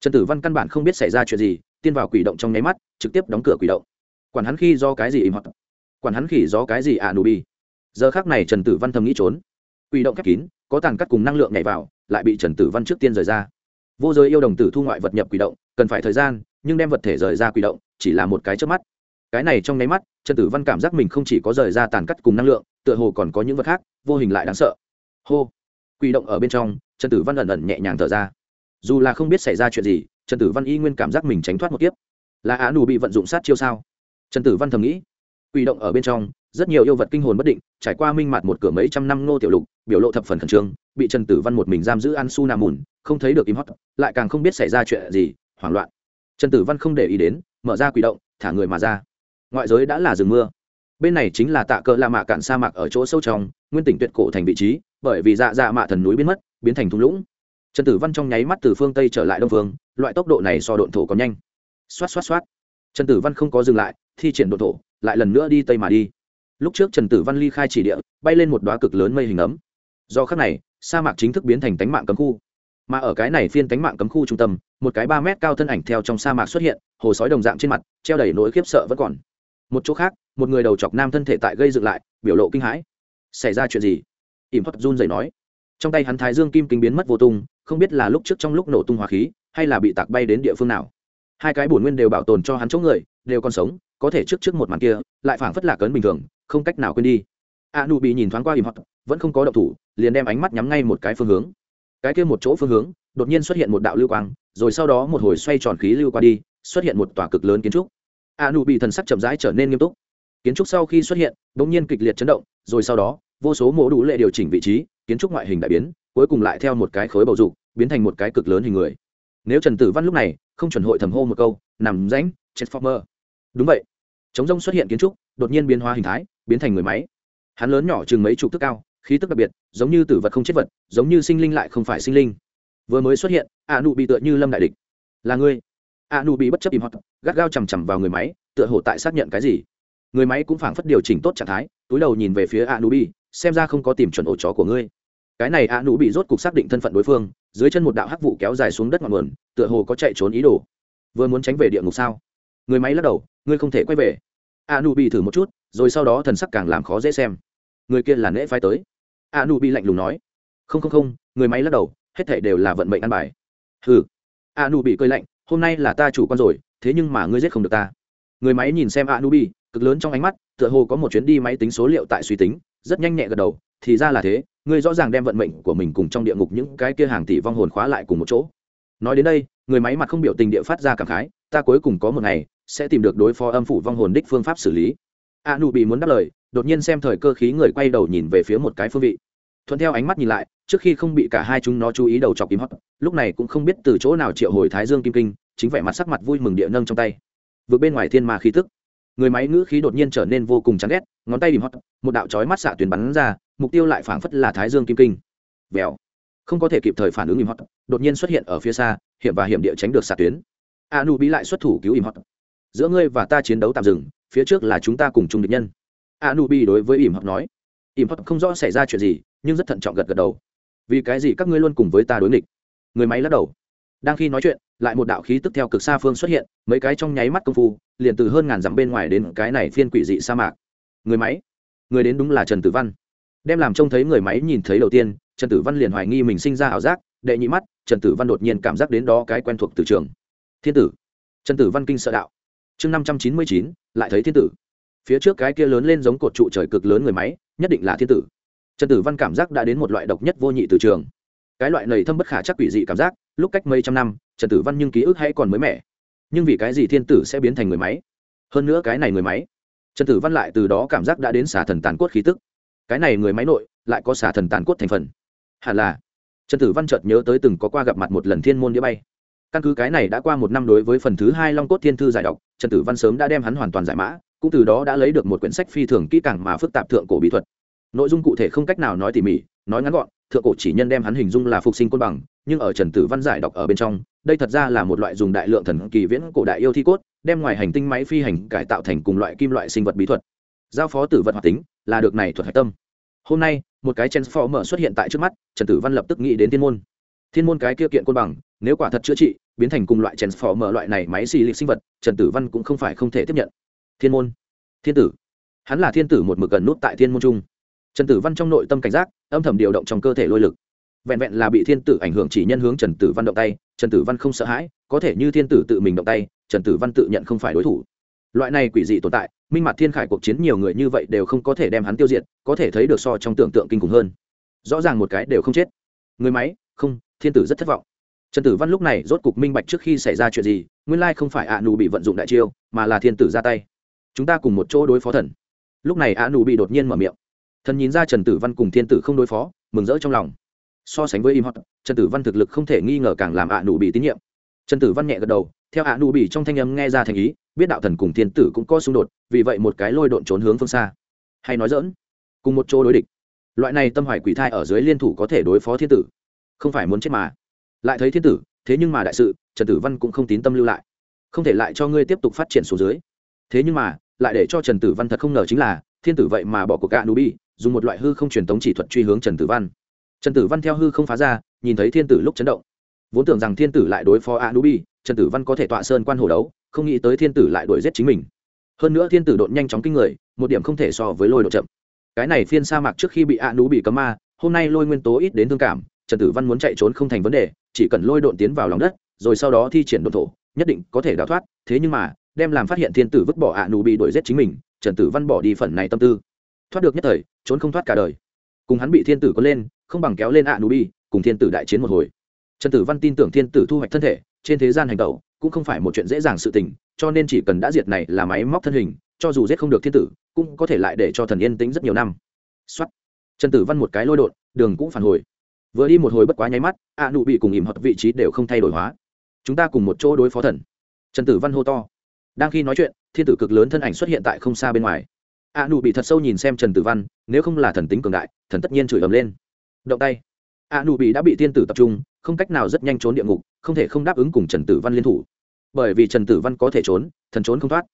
[SPEAKER 1] Trần tử văn căn bản không biết xảy ra chuyện gì, tiên vào quỷ động trong nháy mắt, trực tiếp đóng cửa quỷ động. Quản hắn khi do cái gì im hoặc quản hắn khỉ do cái gì à, ạ nù bi giờ khác này trần tử văn thầm nghĩ trốn. Quỷ động khép kín có tàn cắt cùng năng lượng nhảy vào, lại bị trần tử văn trước tiên rời ra. Vô giới yêu đồng tử thu ngoại vật nhập quỷ động, cần phải thời gian, nhưng đem vật thể rời ra quỷ động, chỉ là một cái trước mắt. Cái này trong nháy mắt, trần tử văn cảm giác mình không chỉ có rời ra tàn cắt cùng năng lượng, tựa hồ còn có những vật khác, vô hình lại đáng sợ. Hô! Quỷ động ở bên trong, trần tử văn ẩn ẩn nhẹ nhàng thở ra. Dù là không biết xảy ra chuyện gì, trần tử văn y nguyên cảm giác mình tránh thoát một kiếp. Là á nù bị vận dụng sát chiêu sao? Trần tử văn thầm nghĩ. Quỷ động ở bên trong rất nhiều yêu vật kinh hồn bất định, trải qua minh mặt một cửa mấy trăm năm nô tiểu lục, biểu lộ thập phần khẩn trương, bị trần tử văn một mình giam giữ an su nam mùn, không thấy được im hót lại càng không biết xảy ra chuyện gì, hoảng loạn. Trần tử văn không để ý đến, mở ra quỷ động, thả người mà ra. Ngoại giới đã là rừng mưa. Bên này chính là tạ cỡ la mạ cạn sa mạc ở chỗ sâu trong, nguyên tỉnh tuyệt cổ thành vị trí, bởi vì dạ dạ mạ thần núi biến mất, biến thành thung lũng. Trần tử văn trong nháy mắt từ phương tây trở lại đông phương, loại tốc độ này so độn thổ còn nhanh. Xoát xoát xoát. Trần tử văn không có dừng lại, thi triển độn thổ, lại lần nữa đi tây mà đi lúc trước trần tử văn ly khai chỉ địa, bay lên một đoá cực lớn mây hình ấm. Do khắc này, sa mạc chính thức biến thành tánh mạng cấm khu. Mà ở cái này phiên tánh mạng cấm khu trung tâm, một cái ba mét cao thân ảnh theo trong sa mạc xuất hiện, hồ sói đồng dạng trên mặt, treo đầy nỗi khiếp sợ vẫn còn. Một chỗ khác, một người đầu chọc nam thân thể tại gây dựng lại, biểu lộ kinh hãi. Xảy ra chuyện gì? Ỉm hót run dậy nói. Trong tay hắn thái dương kim kính biến mất vô tung, không biết là lúc trước trong lúc nổ tung hỏa khí, hay là bị tạc bay đến địa phương nào. Hai cái bổn nguyên đều bảo tồn cho hắn chỗ người, đều còn sống, có thể trước trước một màn kia, lại phảng phất lạc cấn bình thường không cách nào quên đi. A nụ bị nhìn thoáng qua im hót vẫn không có động thủ, liền đem ánh mắt nhắm ngay một cái phương hướng. Cái kia một chỗ phương hướng, đột nhiên xuất hiện một đạo lưu quang, rồi sau đó một hồi xoay tròn khí lưu qua đi, xuất hiện một tòa cực lớn kiến trúc. A nụ bị thần sắc chậm rãi trở nên nghiêm túc. Kiến trúc sau khi xuất hiện đ ỗ n g nhiên kịch liệt chấn động, rồi sau đó, vô số mổ đủ lệ điều chỉnh vị trí, kiến trúc ngoại hình đại biến, cuối cùng lại theo một cái khối bầu dục, biến thành một cái cực lớn hình người. Nếu trần tử văn lúc này không chuẩn hội thầm hô một câu, nằm ránh transformer. Đúng vậy. Chống rông xuất hiện kiến trúc, đột nhiên biến hóa hình thái biến thành người máy. Hắn lớn nhỏ chừng mấy chục tức cao, khí tức đặc biệt, giống như tử vật không chết vật, giống như sinh linh lại không phải sinh linh. Vừa mới xuất hiện a nụ bị tựa như lâm đại địch. Là ngươi? A nu bị bất chấp im hót gắt gao chằm chằm vào người máy, tựa hồ tại xác nhận cái gì. Người máy cũng phảng phất điều chỉnh tốt trạng thái, túi đầu nhìn về phía a nu bị xem ra không có tìm chuẩn ổ chó của ngươi. Cái này a nu bị rốt cục xác định thân phận đối phương, dưới chân một đạo hắc vụ kéo dài xuống đất ngọn nguồn, tựa hồ có chạy trốn ý đồ. Vừa muốn tránh về địa ngục sao? Người máy lắc đầu, ngươi không thể quay về. A nu bị thử một chút rồi sau đó thần sắc càng làm khó dễ xem. Người kia là nễ phái tới. A nu bị lạnh lùng nói. Không không không người máy lắc đầu hết thể đều là vận mệnh ăn bài. Hừ. A nu bị cơi lạnh hôm nay là ta chủ quan rồi thế nhưng mà ngươi giết không được ta. Người máy nhìn xem A Nu Bi, cực lớn trong ánh mắt tựa hồ có một chuyến đi máy tính số liệu tại suy tính rất nhanh nhẹ gật đầu thì ra là thế ngươi rõ ràng đem vận mệnh của mình cùng trong địa ngục những cái kia hàng tỷ vong hồn khóa lại cùng một chỗ. Nói đến đây người máy mặt không biểu tình địa phát ra cảm khái ta cuối cùng có một ngày sẽ tìm được đối phó âm phủ vong hồn đích phương pháp xử lý a nụ bị muốn đáp lời, đột nhiên xem thời cơ khí người quay đầu nhìn về phía một cái phương vị. Thuận theo ánh mắt nhìn lại, trước khi không bị cả hai chúng nó chú ý đầu chọc kim hót lúc này cũng không biết từ chỗ nào triệu hồi thái dương kim kinh, chính vẻ mặt sắc mặt vui mừng địa nâng trong tay. Vượt bên ngoài thiên ma khí tức. Người máy ngữ khí đột nhiên trở nên vô cùng chán ghét, ngón tay bìm hót một đạo chói mắt xạ tuyến bắn ra, mục tiêu lại phảng phất là thái dương kim kinh. Vèo. Không có thể kịp thời phản ứng im hót đột nhiên xuất hiện ở phía xa, hiểm và hiểm địa tránh được xạ tuyến. A nu bí lại xuất thủ cứu im hót giữa ngươi và ta chiến đấu tạm dừng phía trước là chúng ta cùng chung địch nhân. A nu bi đối với ỉm hợp nói. Ỉm hợp không rõ xảy ra chuyện gì, nhưng rất thận trọng gật gật đầu. Vì cái gì các ngươi luôn cùng với ta đối nghịch? Người máy lắc đầu. Đang khi nói chuyện, lại một đạo khí tức theo cực xa phương xuất hiện, mấy cái trong nháy mắt công phu, liền từ hơn ngàn dặm bên ngoài đến cái này phiên quỷ dị sa mạc. Người máy, người đến đúng là trần tử văn. Đem làm trông thấy người máy nhìn thấy đầu tiên, trần tử văn liền hoài nghi mình sinh ra ảo giác, đệ nhị mắt, trần tử văn đột nhiên cảm giác đến đó cái quen thuộc từ trường. Thiên tử. Trần tử văn kinh sợ đạo chương năm trăm chín mươi chín, lại thấy thiên tử. Phía trước cái kia lớn lên giống cột trụ trời cực lớn người máy, nhất định là thiên tử. Trần tử văn cảm giác đã đến một loại độc nhất vô nhị từ trường. Cái loại này thâm bất khả chắc quỷ dị cảm giác, lúc cách mấy trăm năm, trần tử văn nhưng ký ức hay còn mới mẻ. Nhưng vì cái gì thiên tử sẽ biến thành người máy? Hơn nữa cái này người máy, trần tử văn lại từ đó cảm giác đã đến xả thần tàn cốt khí tức. Cái này người máy nội, lại có xả thần tàn cốt thành phần. Hẳn là, trần tử văn chợt nhớ tới từng có qua gặp mặt một lần thiên môn đĩa bay. Căn cứ cái này đã qua một năm đối với phần thứ hai long cốt thiên thư giải đọc trần tử văn sớm đã đem hắn hoàn toàn giải mã, cũng từ đó đã lấy được một quyển sách phi thường kỹ càng mà phức tạp thượng cổ bí thuật. Nội dung cụ thể không cách nào nói tỉ mỉ, nói ngắn gọn, thượng cổ chỉ nhân đem hắn hình dung là phục sinh côn bằng, nhưng ở trần tử văn giải đọc ở bên trong, đây thật ra là một loại dùng đại lượng thần kỳ viễn cổ đại yêu thi cốt, đem ngoài hành tinh máy phi hành cải tạo thành cùng loại kim loại sinh vật bí thuật. Giao phó tử vật hoạt tính, là được này thuật hạch tâm. Hôm nay, một cái transformer xuất hiện tại trước mắt, trần tử văn lập tức nghĩ đến thiên môn. Thiên môn cái kia kiện côn bằng, nếu quả thật chữa trị biến thành cùng loại transformer loại này máy xì lịch sinh vật, trần tử văn cũng không phải không thể tiếp nhận. Thiên môn. Thiên tử. Hắn là thiên tử một mực gần nút tại thiên môn trung trần tử văn trong nội tâm cảnh giác, âm thầm điều động trong cơ thể lôi lực. Vẹn vẹn là bị thiên tử ảnh hưởng chỉ nhân hướng trần tử văn động tay, trần tử văn không sợ hãi, có thể như thiên tử tự mình động tay, trần tử văn tự nhận không phải đối thủ. Loại này quỷ dị tồn tại, minh mặt thiên khải cuộc chiến nhiều người như vậy đều không có thể đem hắn tiêu diệt, có thể thấy được so trong tưởng tượng kinh khủng hơn. Rõ ràng một cái đều không chết. Người máy, không, thiên tử rất thất vọng trần tử văn lúc này rốt cục minh bạch trước khi xảy ra chuyện gì, nguyên lai không phải ạ nù bị vận dụng đại chiêu, mà là thiên tử ra tay. Chúng ta cùng một chỗ đối phó thần. Lúc này ạ nù bị đột nhiên mở miệng. Thần nhìn ra trần tử văn cùng thiên tử không đối phó, mừng rỡ trong lòng. So sánh với im hot trần tử văn thực lực không thể nghi ngờ càng làm ạ nụ bị tín nhiệm. Trần tử văn nhẹ gật đầu, theo ạ nụ bị trong thanh âm nghe ra thành ý, biết đạo thần cùng thiên tử cũng có xung đột, vì vậy một cái lôi độn trốn hướng phương xa. Hay nói dỡn cùng một chỗ đối địch. Loại này tâm hoài quỷ thai ở dưới liên thủ có thể đối phó thiên tử. Không phải muốn chết mà lại thấy thiên tử, thế nhưng mà đại sự, trần tử văn cũng không tín tâm lưu lại. Không thể lại cho ngươi tiếp tục phát triển xuống dưới. Thế nhưng mà, lại để cho trần tử văn thật không ngờ chính là, thiên tử vậy mà bỏ cuộc cạ nubi dùng một loại hư không truyền tống chỉ thuật truy hướng trần tử văn. Trần tử văn theo hư không phá ra, nhìn thấy thiên tử lúc chấn động. Vốn tưởng rằng thiên tử lại đối phó a nubi trần tử văn có thể tọa sơn quan hồ đấu, không nghĩ tới thiên tử lại đuổi giết chính mình. Hơn nữa thiên tử đột nhanh chóng kinh người, một điểm không thể so với lôi độ chậm. Cái này phiên sa mạc trước khi bị a nú bị cấm ma, hôm nay lôi nguyên tố ít đến thương cảm trần tử văn muốn chạy trốn không thành vấn đề, chỉ cần lôi độn tiến vào lòng đất, rồi sau đó thi triển độn thổ, nhất định có thể đào thoát. Thế nhưng mà, đem làm phát hiện thiên tử vứt bỏ ạ nú bị đuổi giết chính mình, trần tử văn bỏ đi phần này tâm tư. Thoát được nhất thời, trốn không thoát cả đời. Cùng hắn bị thiên tử có lên, không bằng kéo lên ạ nú bị, cùng thiên tử đại chiến một hồi. Trần tử văn tin tưởng thiên tử thu hoạch thân thể, trên thế gian hành tẩu, cũng không phải một chuyện dễ dàng sự tình, cho nên chỉ cần đã diệt này là máy móc thân hình, cho dù giết không được thiên tử, cũng có thể lại để cho thần yên tĩnh rất nhiều năm. Xuất trần tử văn một cái lôi đột đường cũng phản hồi vừa đi một hồi bất quá nháy mắt, a nụ bị cùng ìm hoặc vị trí đều không thay đổi hóa. Chúng ta cùng một chỗ đối phó thần. Trần tử văn hô to. Đang khi nói chuyện, thiên tử cực lớn thân ảnh xuất hiện tại không xa bên ngoài. A nụ bị thật sâu nhìn xem trần tử văn, nếu không là thần tính cường đại, thần tất nhiên chửi ầm lên. Động tay. A nụ bị đã bị thiên tử tập trung, không cách nào rất nhanh trốn địa ngục, không thể không đáp ứng cùng trần tử văn liên thủ. Bởi vì trần tử văn có thể trốn, thần trốn không thoát.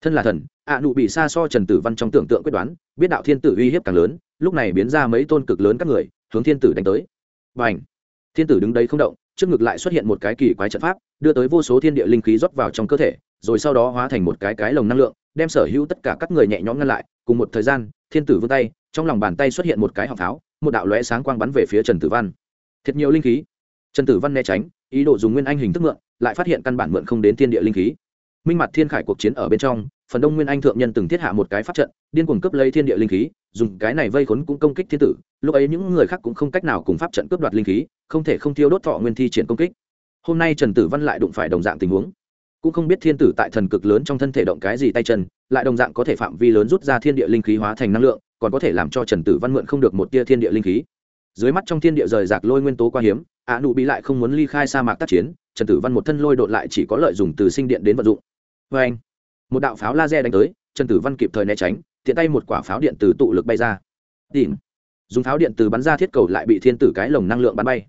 [SPEAKER 1] Thân là thần ạ nụ bị xa so trần tử văn trong tưởng tượng quyết đoán, biết đạo thiên tử uy hiếp càng lớn, lúc này biến ra mấy tôn cực lớn các người, hướng thiên tử đánh tới và ảnh. Thiên tử đứng đấy không động, trước ngực lại xuất hiện một cái kỳ quái trận pháp, đưa tới vô số thiên địa linh khí rót vào trong cơ thể, rồi sau đó hóa thành một cái cái lồng năng lượng, đem sở hữu tất cả các người nhẹ nhõm ngăn lại. Cùng một thời gian, thiên tử vươn tay, trong lòng bàn tay xuất hiện một cái họng pháo, một đạo lóe sáng quang bắn về phía trần tử văn. Thiệt nhiều linh khí. Trần tử văn né tránh, ý đồ dùng nguyên anh hình thức mượn, lại phát hiện căn bản mượn không đến thiên địa linh khí. Minh mặt thiên khải cuộc chiến ở bên trong phần đông nguyên anh thượng nhân từng thiết hạ một cái pháp trận, điên cuồng cướp lấy thiên địa linh khí, dùng cái này vây khốn cũng công kích thiên tử, lúc ấy những người khác cũng không cách nào cùng pháp trận cướp đoạt linh khí, không thể không tiêu đốt thọ nguyên thi triển công kích. Hôm nay trần tử văn lại đụng phải đồng dạng tình huống. Cũng không biết thiên tử tại thần cực lớn trong thân thể động cái gì tay chân, lại đồng dạng có thể phạm vi lớn rút ra thiên địa linh khí hóa thành năng lượng, còn có thể làm cho trần tử văn mượn không được một tia thiên địa linh khí. Dưới mắt trong thiên địa rời rạc lôi nguyên tố quá hiếm ạ nụ bị lại không muốn ly khai sa mạc tác chiến, trần tử văn một thân lôi đột lại chỉ có lợi dùng từ sinh điện đến vận dụng. Vê anh một đạo pháo laser đánh tới, trần tử văn kịp thời né tránh, tiện tay một quả pháo điện từ tụ lực bay ra. Tìm. Dùng pháo điện từ bắn ra thiết cầu lại bị thiên tử cái lồng năng lượng bắn bay.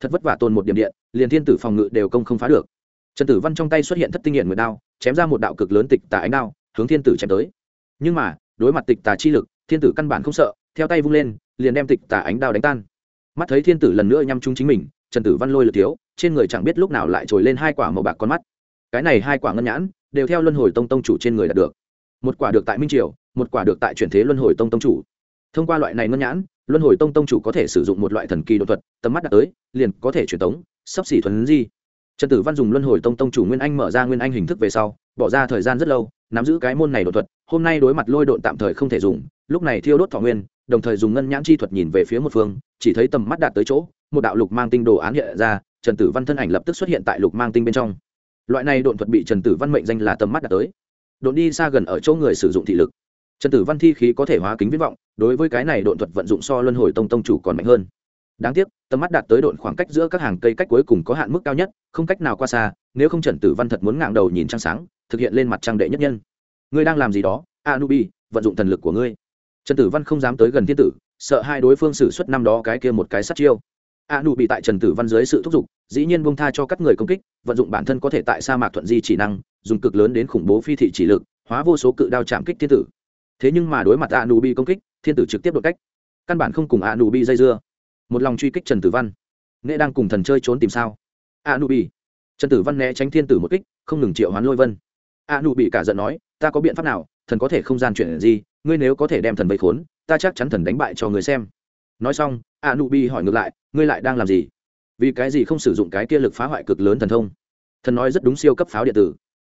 [SPEAKER 1] Thật vất vả tồn một điểm điện, liền thiên tử phòng ngự đều công không phá được. Trần tử văn trong tay xuất hiện thất tinh nghiện mượt đao, chém ra một đạo cực lớn tịch tà ánh đao, hướng thiên tử chém tới. Nhưng mà, đối mặt tịch tà chi lực, thiên tử căn bản không sợ, theo tay vung lên, liền đem tịch tà ánh đao đánh tan. Mắt thấy thiên tử lần nữa nhắm trúng chính mình, trần tử văn lôi lượt thiếu, trên người chẳng biết lúc nào lại trồi lên hai quả màu bạc con mắt. Cái này hai quả ngân nhãn đều theo luân hồi tông tông chủ trên người đạt được. Một quả được tại minh triều, một quả được tại chuyển thế luân hồi tông tông chủ. Thông qua loại này ngân nhãn, luân hồi tông tông chủ có thể sử dụng một loại thần kỳ đột thuật, tầm mắt đã tới, liền có thể truyền tống, sắp xỉ thuần di. Trần tử văn dùng luân hồi tông tông chủ nguyên anh mở ra nguyên anh hình thức về sau, bỏ ra thời gian rất lâu, nắm giữ cái môn này đột thuật, hôm nay đối mặt lôi độn tạm thời không thể dùng, lúc này thiêu đốt thọ nguyên, đồng thời dùng ngân nhãn chi thuật nhìn về phía một phương, chỉ thấy tầm mắt đạt tới chỗ, một đạo lục mang tinh đồ án hiện ra, trần tử văn thân ảnh lập tức xuất hiện tại lục mang tinh bên trong loại này độn thuật bị trần tử văn mệnh danh là tầm mắt đã tới. Độn đi xa gần ở chỗ người sử dụng thị lực. Trần tử văn thi khí có thể hóa kính viễn vọng, đối với cái này độn thuật vận dụng so luân hồi tông tông chủ còn mạnh hơn. Đáng tiếc, tầm mắt đạt tới độn khoảng cách giữa các hàng cây cách cuối cùng có hạn mức cao nhất, không cách nào qua xa, nếu không trần tử văn thật muốn ngạng đầu nhìn trăng sáng, thực hiện lên mặt trăng đệ nhất nhân. Ngươi đang làm gì đó, anubi, vận dụng thần lực của ngươi. Trần tử văn không dám tới gần thiên tử, sợ hai đối phương xử suất năm đó cái kia một cái sát chiêu a nụ bị tại trần tử văn dưới sự thúc giục, dĩ nhiên bông tha cho các người công kích, vận dụng bản thân có thể tại sa mạc thuận di chỉ năng, dùng cực lớn đến khủng bố phi thị chỉ lực, hóa vô số cự đao chạm kích thiên tử. Thế nhưng mà đối mặt a nụ bị công kích, thiên tử trực tiếp đột cách. Căn bản không cùng a nụ bị dây dưa. Một lòng truy kích trần tử văn. Nghệ đang cùng thần chơi trốn tìm sao? A nụ bị. Trần tử văn né tránh thiên tử một kích, không ngừng triệu hoán lôi vân. A nụ bị cả giận nói, ta có biện pháp nào? Thần có thể không gian chuyện gì? Ngươi nếu có thể đem thần vây khốn, ta chắc chắn thần đánh bại cho người xem. Nói xong a nu bi hỏi ngược lại, ngươi lại đang làm gì? Vì cái gì không sử dụng cái kia lực phá hoại cực lớn thần thông? Thần nói rất đúng siêu cấp pháo điện tử.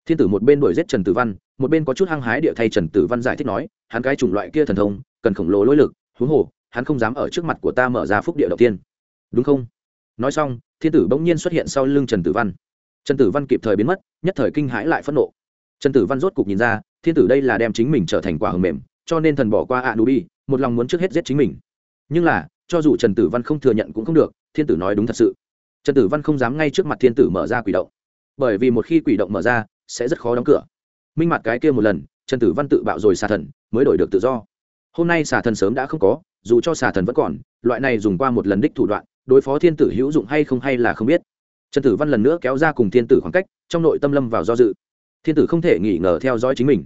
[SPEAKER 1] Thiên tử một bên đuổi giết trần tử văn, một bên có chút hăng hái địa thay trần tử văn giải thích nói, hắn cái chủng loại kia thần thông, cần khổng lồ lỗi lực, huống hồ, hắn không dám ở trước mặt của ta mở ra phúc địa đầu tiên. Đúng không? Nói xong, thiên tử bỗng nhiên xuất hiện sau lưng trần tử văn. Trần tử văn kịp thời biến mất, nhất thời kinh hãi lại phẫn nộ. Trần tử văn rốt cục nhìn ra, thiên tử đây là đem chính mình trở thành quả hầm mềm, cho nên thần bỏ qua a nubi một lòng muốn trước hết giết chính mình. Nhưng là cho dù trần tử văn không thừa nhận cũng không được, thiên tử nói đúng thật sự. Trần tử văn không dám ngay trước mặt thiên tử mở ra quỷ động. Bởi vì một khi quỷ động mở ra, sẽ rất khó đóng cửa. Minh mặt cái kia một lần, trần tử văn tự bạo rồi xà thần, mới đổi được tự do. Hôm nay xà thần sớm đã không có, dù cho xà thần vẫn còn, loại này dùng qua một lần đích thủ đoạn, đối phó thiên tử hữu dụng hay không hay là không biết. Trần tử văn lần nữa kéo ra cùng thiên tử khoảng cách, trong nội tâm lâm vào do dự. Thiên tử không thể nghỉ ngờ theo dõi chính mình.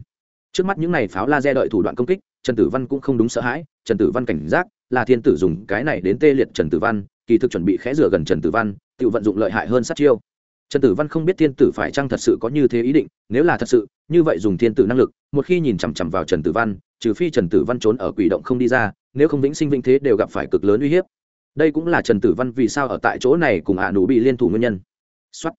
[SPEAKER 1] Trước mắt những n à y pháo laser đợi thủ đoạn công kích, trần tử văn cũng không đúng sợ hãi, trần tử văn cảnh giác là thiên tử dùng cái này đến tê liệt trần tử văn, kỳ thực chuẩn bị khẽ rửa gần trần tử văn, tự vận dụng lợi hại hơn sát chiêu. Trần tử văn không biết thiên tử phải chăng thật sự có như thế ý định, nếu là thật sự, như vậy dùng thiên tử năng lực, một khi nhìn chằm chằm vào trần tử văn, trừ phi trần tử văn trốn ở quỷ động không đi ra, nếu không vĩnh sinh vĩnh thế đều gặp phải cực lớn uy hiếp. Đây cũng là trần tử văn vì sao ở tại chỗ này cùng ạ nụ bị liên thủ nguyên nhân. Xuất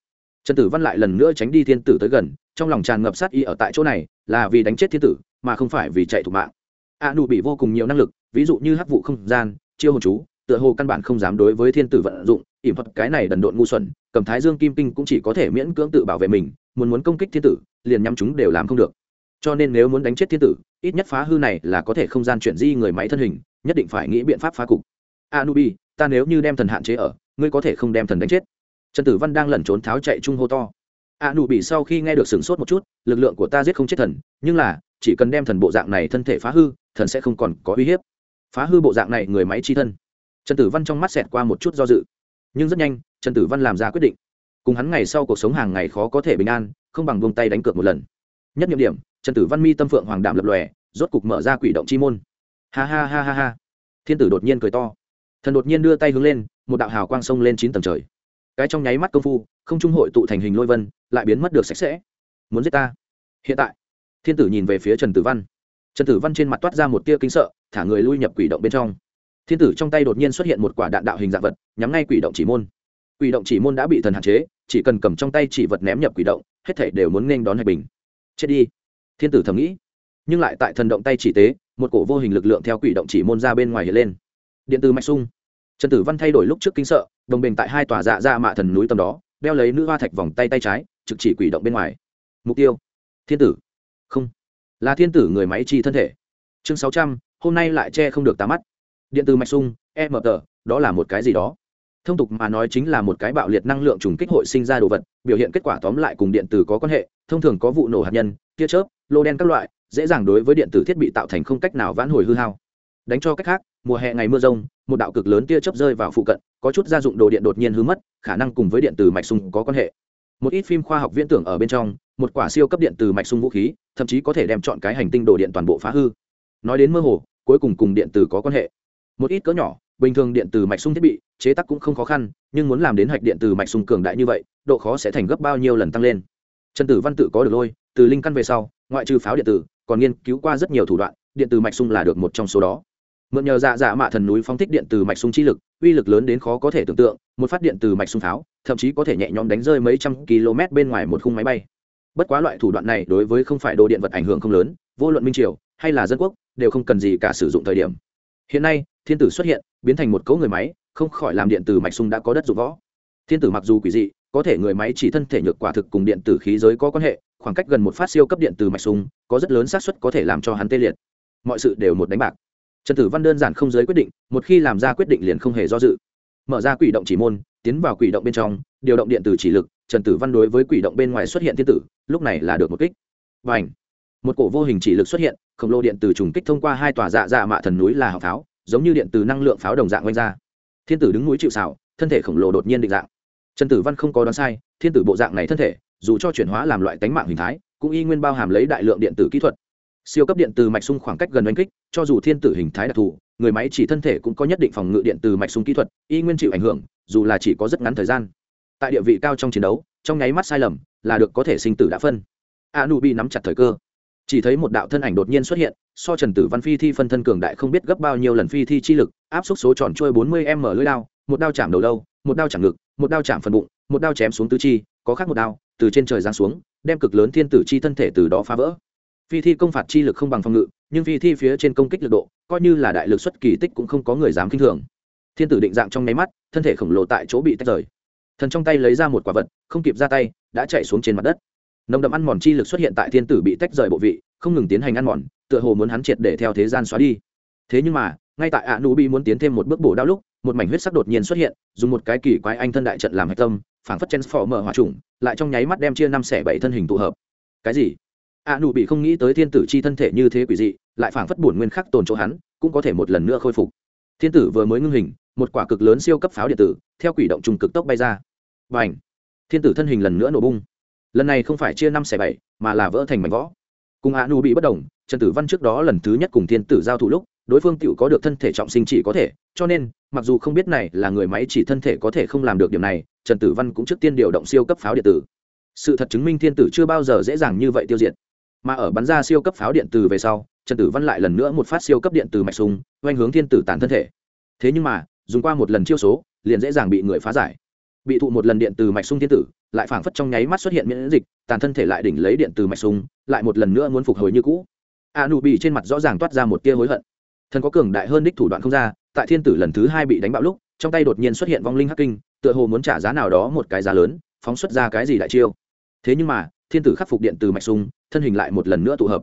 [SPEAKER 1] trần tử văn lại lần nữa tránh đi thiên tử tới gần, trong lòng tràn ngập sát y ở tại chỗ này, là vì đánh chết thiên tử, mà không phải vì chạy thủ mạng. A nụ bị vô cùng nhiều năng lực ví dụ như hắc vụ không gian, chiêu hồn chú, tựa hồ căn bản không dám đối với thiên tử vận dụng, ỉm thuật cái này đần độn ngu xuẩn, cầm thái dương kim kinh cũng chỉ có thể miễn cưỡng tự bảo vệ mình, muốn muốn công kích thiên tử, liền nhắm chúng đều làm không được. Cho nên nếu muốn đánh chết thiên tử, ít nhất phá hư này là có thể không gian chuyển di người máy thân hình, nhất định phải nghĩ biện pháp phá cục. Anubi, ta nếu như đem thần hạn chế ở, ngươi có thể không đem thần đánh chết. Trần tử văn đang lẩn trốn tháo chạy trung hô to. Anubi sau khi nghe được sửng sốt một chút, lực lượng của ta giết không chết thần, nhưng là, chỉ cần đem thần bộ dạng này thân thể phá hư, thần sẽ không còn có uy hiếp phá hư bộ dạng này người máy chi thân. Trần tử văn trong mắt xẹt qua một chút do dự. Nhưng rất nhanh, trần tử văn làm ra quyết định. Cùng hắn ngày sau cuộc sống hàng ngày khó có thể bình an, không bằng buông tay đánh cược một lần. Nhất nhiệm điểm, trần tử văn mi tâm phượng hoàng đạm lập lòe, rốt cục mở ra quỷ động chi môn. Ha ha ha ha ha. Thiên tử đột nhiên cười to. Thần đột nhiên đưa tay hướng lên, một đạo hào quang sông lên chín tầng trời. Cái trong nháy mắt công phu, không trung hội tụ thành hình lôi vân, lại biến mất được sạch sẽ. Muốn giết ta? Hiện tại, thiên tử nhìn về phía trần tử văn. Trần tử văn trên mặt toát ra một tia kinh sợ thả người lui nhập quỷ động bên trong. Thiên tử trong tay đột nhiên xuất hiện một quả đạn đạo hình dạng vật, nhắm ngay quỷ động chỉ môn. Quỷ động chỉ môn đã bị thần hạn chế, chỉ cần cầm trong tay chỉ vật ném nhập quỷ động, hết thể đều muốn nên đón hạch bình. Chết đi. Thiên tử thầm nghĩ. Nhưng lại tại thần động tay chỉ tế, một cổ vô hình lực lượng theo quỷ động chỉ môn ra bên ngoài hiện lên. Điện từ mạch sung. Trần tử văn thay đổi lúc trước kinh sợ, đồng bình tại hai tòa dạ ra mạ thần núi tầm đó, đeo lấy nữ hoa thạch vòng tay tay trái, trực chỉ quỷ động bên ngoài. Mục tiêu. Thiên tử. Không. Là thiên tử người máy chi thân thể. Chương sáu trăm hôm nay lại che không được tá mắt. Điện từ mạch sung e mờ tờ, đó là một cái gì đó? Thông tục mà nói chính là một cái bạo liệt năng lượng trùng kích hội sinh ra đồ vật, biểu hiện kết quả tóm lại cùng điện tử có quan hệ, thông thường có vụ nổ hạt nhân, tia chớp, lô đen các loại, dễ dàng đối với điện tử thiết bị tạo thành không cách nào vãn hồi hư hao. Đánh cho cách khác, mùa hè ngày mưa rông, một đạo cực lớn tia chớp rơi vào phụ cận, có chút gia dụng đồ điện đột nhiên hư mất, khả năng cùng với điện tử mạch sung có quan hệ. Một ít phim khoa học viễn tưởng ở bên trong, một quả siêu cấp điện từ mạch sung vũ khí, thậm chí có thể đem chọn cái hành tinh đồ điện toàn bộ phá hư. Nói đến mơ hồ cuối cùng cùng điện tử có quan hệ. Một ít cỡ nhỏ, bình thường điện tử mạch sung thiết bị, chế tác cũng không khó khăn, nhưng muốn làm đến hạch điện tử mạch sung cường đại như vậy, độ khó sẽ thành gấp bao nhiêu lần tăng lên. Trần tử văn tự có được lôi, từ linh căn về sau, ngoại trừ pháo điện tử, còn nghiên cứu qua rất nhiều thủ đoạn, điện tử mạch sung là được một trong số đó. Mượn nhờ dạ dạ mạ thần núi phóng thích điện từ mạch sung chi lực, uy lực lớn đến khó có thể tưởng tượng, một phát điện từ mạch sung pháo, thậm chí có thể nhẹ nhõm đánh rơi mấy trăm km bên ngoài một khung máy bay. Bất quá loại thủ đoạn này đối với không phải đồ điện vật ảnh hưởng không lớn vô luận minh triều hay là dân quốc đều không cần gì cả sử dụng thời điểm. Hiện nay, thiên tử xuất hiện, biến thành một cấu người máy, không khỏi làm điện tử mạch sung đã có đất dụng võ. Thiên tử mặc dù quỷ dị, có thể người máy chỉ thân thể nhược quả thực cùng điện tử khí giới có quan hệ, khoảng cách gần một phát siêu cấp điện từ mạch sung, có rất lớn xác suất có thể làm cho hắn tê liệt. Mọi sự đều một đánh bạc. Trần tử văn đơn giản không giới quyết định, một khi làm ra quyết định liền không hề do dự. Mở ra quỷ động chỉ môn, tiến vào quỷ động bên trong, điều động điện tử chỉ lực, trần tử văn đối với quỷ động bên ngoài xuất hiện thiên tử, lúc này là được một kích. Và ảnh một cổ vô hình chỉ lực xuất hiện, khổng lồ điện từ trùng kích thông qua hai tòa dạ dạ mạ thần núi là hào pháo giống như điện từ năng lượng pháo đồng dạng oanh ra. Thiên tử đứng núi chịu xảo thân thể khổng lồ đột nhiên định dạng. Trần tử văn không có đoán sai, thiên tử bộ dạng này thân thể, dù cho chuyển hóa làm loại tánh mạng hình thái, cũng y nguyên bao hàm lấy đại lượng điện tử kỹ thuật. Siêu cấp điện từ mạch sung khoảng cách gần oanh kích, cho dù thiên tử hình thái đặc thù, người máy chỉ thân thể cũng có nhất định phòng ngự điện từ mạch sung kỹ thuật, y nguyên chịu ảnh hưởng, dù là chỉ có rất ngắn thời gian. Tại địa vị cao trong chiến đấu, trong nháy mắt sai lầm, là được có thể sinh tử đã phân. A nu bị nắm chặt thời cơ chỉ thấy một đạo thân ảnh đột nhiên xuất hiện, so trần tử văn phi thi phân thân cường đại không biết gấp bao nhiêu lần phi thi chi lực, áp suất số tròn trôi bốn mươi m lưỡi đao, một đao chạm đầu lâu, một đao chạm ngực, một đao chạm phần bụng, một đao chém xuống tứ chi, có khác một đao, từ trên trời giáng xuống, đem cực lớn thiên tử chi thân thể từ đó phá vỡ. Phi thi công phạt chi lực không bằng phòng ngự, nhưng phi thi phía trên công kích lực độ, coi như là đại lực xuất kỳ tích cũng không có người dám k i n h thường. Thiên tử định dạng trong nháy mắt, thân thể khổng lồ tại chỗ bị tách rời. Thần trong tay lấy ra một quả vật, không kịp ra tay, đã chạy xuống trên mặt đất nồng đậm ăn mòn chi lực xuất hiện tại thiên tử bị tách rời bộ vị, không ngừng tiến hành ăn mòn, tựa hồ muốn hắn triệt để theo thế gian xóa đi. Thế nhưng mà, ngay tại ạ nụ bị muốn tiến thêm một bước bổ đao lúc, một mảnh huyết sắc đột nhiên xuất hiện, dùng một cái kỳ quái anh thân đại trận làm hạch tâm, phảng phất chen phò mở hỏa trùng, lại trong nháy mắt đem chia năm xẻ bảy thân hình tụ hợp. Cái gì? Ạ nụ bị không nghĩ tới thiên tử chi thân thể như thế quỷ dị, lại phảng phất buồn nguyên khắc tồn chỗ hắn, cũng có thể một lần nữa khôi phục. Thiên tử vừa mới ngưng hình, một quả cực lớn siêu cấp pháo điện tử, theo quỷ động trùng cực tốc bay ra. Và ảnh thiên tử thân hình lần nữa nổ bung lần này không phải chia năm xẻ bảy, mà là vỡ thành mảnh võ cùng a nu bị bất đồng, trần tử văn trước đó lần thứ nhất cùng thiên tử giao thủ lúc, đối phương tựu có được thân thể trọng sinh chỉ có thể, cho nên, mặc dù không biết này là người máy chỉ thân thể có thể không làm được điểm này, trần tử văn cũng trước tiên điều động siêu cấp pháo điện tử. Sự thật chứng minh thiên tử chưa bao giờ dễ dàng như vậy tiêu diệt. Mà ở bắn ra siêu cấp pháo điện tử về sau, trần tử văn lại lần nữa một phát siêu cấp điện từ mạch súng, oanh hướng thiên tử tàn thân thể. Thế nhưng mà, dùng qua một lần chiêu số, liền dễ dàng bị người phá giải bị thụ một lần điện từ mạch sung thiên tử, lại phảng phất trong nháy mắt xuất hiện miễn dịch, tàn thân thể lại đỉnh lấy điện từ mạch sung lại một lần nữa muốn phục hồi như cũ. A nụ bị trên mặt rõ ràng toát ra một tia hối hận. Thần có cường đại hơn đích thủ đoạn không ra, tại thiên tử lần thứ hai bị đánh bạo lúc, trong tay đột nhiên xuất hiện vong linh hắc kinh, tựa hồ muốn trả giá nào đó một cái giá lớn, phóng xuất ra cái gì đại chiêu. Thế nhưng mà, thiên tử khắc phục điện từ mạch sung thân hình lại một lần nữa tụ hợp.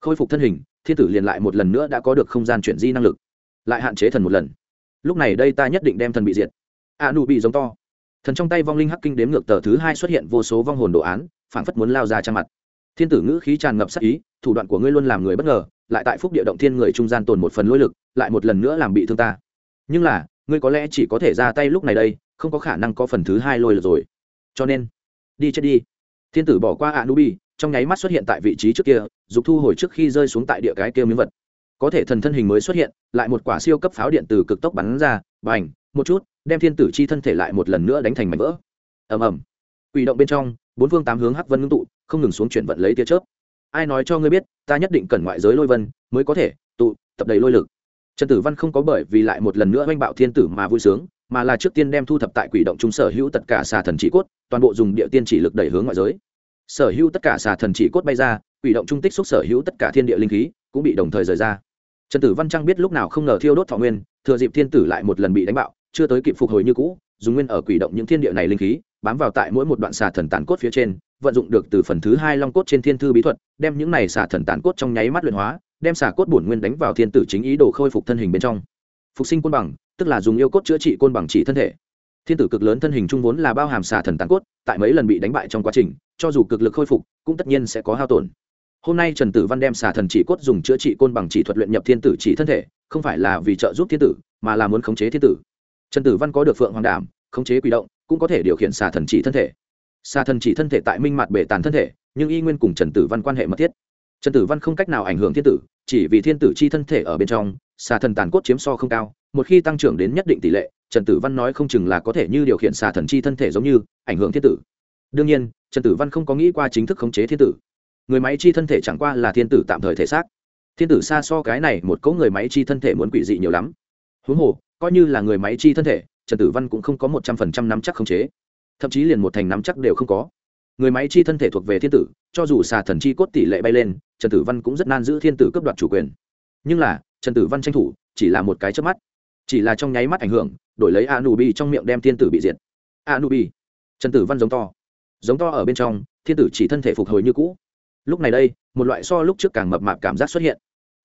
[SPEAKER 1] Khôi phục thân hình, thiên tử liền lại một lần nữa đã có được không gian chuyển di năng lực, lại hạn chế thần một lần. Lúc này đây ta nhất định đem thần bị diệt. A nụ bị giống to thần trong tay vong linh hắc kinh đếm ngược tờ thứ hai xuất hiện vô số vong hồn đồ án, phảng phất muốn lao ra trang mặt. Thiên tử ngữ khí tràn ngập sắc ý, thủ đoạn của ngươi luôn làm người bất ngờ, lại tại phúc địa động thiên người trung gian tồn một phần lôi lực, lại một lần nữa làm bị thương ta. Nhưng là, ngươi có lẽ chỉ có thể ra tay lúc này đây, không có khả năng có phần thứ hai lôi lực rồi. Cho nên, đi chết đi. Thiên tử bỏ qua anubi trong nháy mắt xuất hiện tại vị trí trước kia, dục thu hồi trước khi rơi xuống tại địa cái kia miếng vật. Có thể thần thân hình mới xuất hiện, lại một quả siêu cấp pháo điện từ cực tốc bắn ra, bành, một chút đem thiên tử chi thân thể lại một lần nữa đánh thành mảnh vỡ. Ầm ầm. Quỷ động bên trong, bốn phương tám hướng hắc vân ngưng tụ, không ngừng xuống chuyển vận lấy tia chớp. Ai nói cho ngươi biết, ta nhất định cần ngoại giới lôi vân, mới có thể tụ, tập đầy lôi lực. Trần tử văn không có bởi vì lại một lần nữa oanh bạo thiên tử mà vui sướng, mà là trước tiên đem thu thập tại quỷ động trung sở hữu tất cả xà thần chỉ cốt, toàn bộ dùng địa tiên chỉ lực đẩy hướng ngoại giới. Sở hữu tất cả xà thần chỉ cốt bay ra, quỷ động trung tích xúc sở hữu tất cả thiên địa linh khí cũng bị đồng thời rời ra. Trần tử văn trang biết lúc nào không ngờ thiêu đốt thọ nguyên, thừa dịp thiên tử lại một lần bị đánh bạo chưa tới kịp phục hồi như cũ, dùng nguyên ở quỷ động những thiên địa này linh khí, bám vào tại mỗi một đoạn xà thần tàn cốt phía trên, vận dụng được từ phần thứ hai long cốt trên thiên thư bí thuật, đem những này xà thần tàn cốt trong nháy mắt luyện hóa, đem xà cốt bổn nguyên đánh vào thiên tử chính ý đồ khôi phục thân hình bên trong. Phục sinh côn bằng, tức là dùng yêu cốt chữa trị côn bằng chỉ thân thể. Thiên tử cực lớn thân hình trung vốn là bao hàm xà thần tàn cốt, tại mấy lần bị đánh bại trong quá trình, cho dù cực lực khôi phục, cũng tất nhiên sẽ có hao tổn. Hôm nay trần tử văn đem xà thần chỉ cốt dùng chữa trị côn bằng chỉ thuật luyện nhập thiên tử chỉ thân thể, không phải là vì trợ giúp thiên tử, mà là muốn khống chế thiên tử trần tử văn có được phượng hoàng đảm, khống chế quỷ động, cũng có thể điều khiển xà thần chỉ thân thể. Xà thần chỉ thân thể tại minh mặt bể tàn thân thể, nhưng y nguyên cùng trần tử văn quan hệ mật thiết. Trần tử văn không cách nào ảnh hưởng thiên tử, chỉ vì thiên tử chi thân thể ở bên trong, xà thần tàn cốt chiếm so không cao, một khi tăng trưởng đến nhất định tỷ lệ, trần tử văn nói không chừng là có thể như điều khiển xà thần chi thân thể giống như, ảnh hưởng thiên tử. Đương nhiên, trần tử văn không có nghĩ qua chính thức khống chế thiên tử. Người máy chi thân thể chẳng qua là thiên tử tạm thời thể xác. Thiên tử xa so cái này một cỗ người máy chi thân thể muốn quỷ dị nhiều lắm. Huống hồ coi như là người máy chi thân thể, trần tử văn cũng không có một trăm phần trăm nắm chắc khống chế. Thậm chí liền một thành nắm chắc đều không có. Người máy chi thân thể thuộc về thiên tử, cho dù xà thần chi cốt tỷ lệ bay lên, trần tử văn cũng rất nan giữ thiên tử cấp đoạt chủ quyền. Nhưng là, trần tử văn tranh thủ, chỉ là một cái trước mắt. Chỉ là trong nháy mắt ảnh hưởng, đổi lấy a nu bi trong miệng đem thiên tử bị diệt. A nu bi trần tử văn giống to. Giống to ở bên trong, thiên tử chỉ thân thể phục hồi như cũ. Lúc này đây, một loại so lúc trước càng mập mạp cảm giác xuất hiện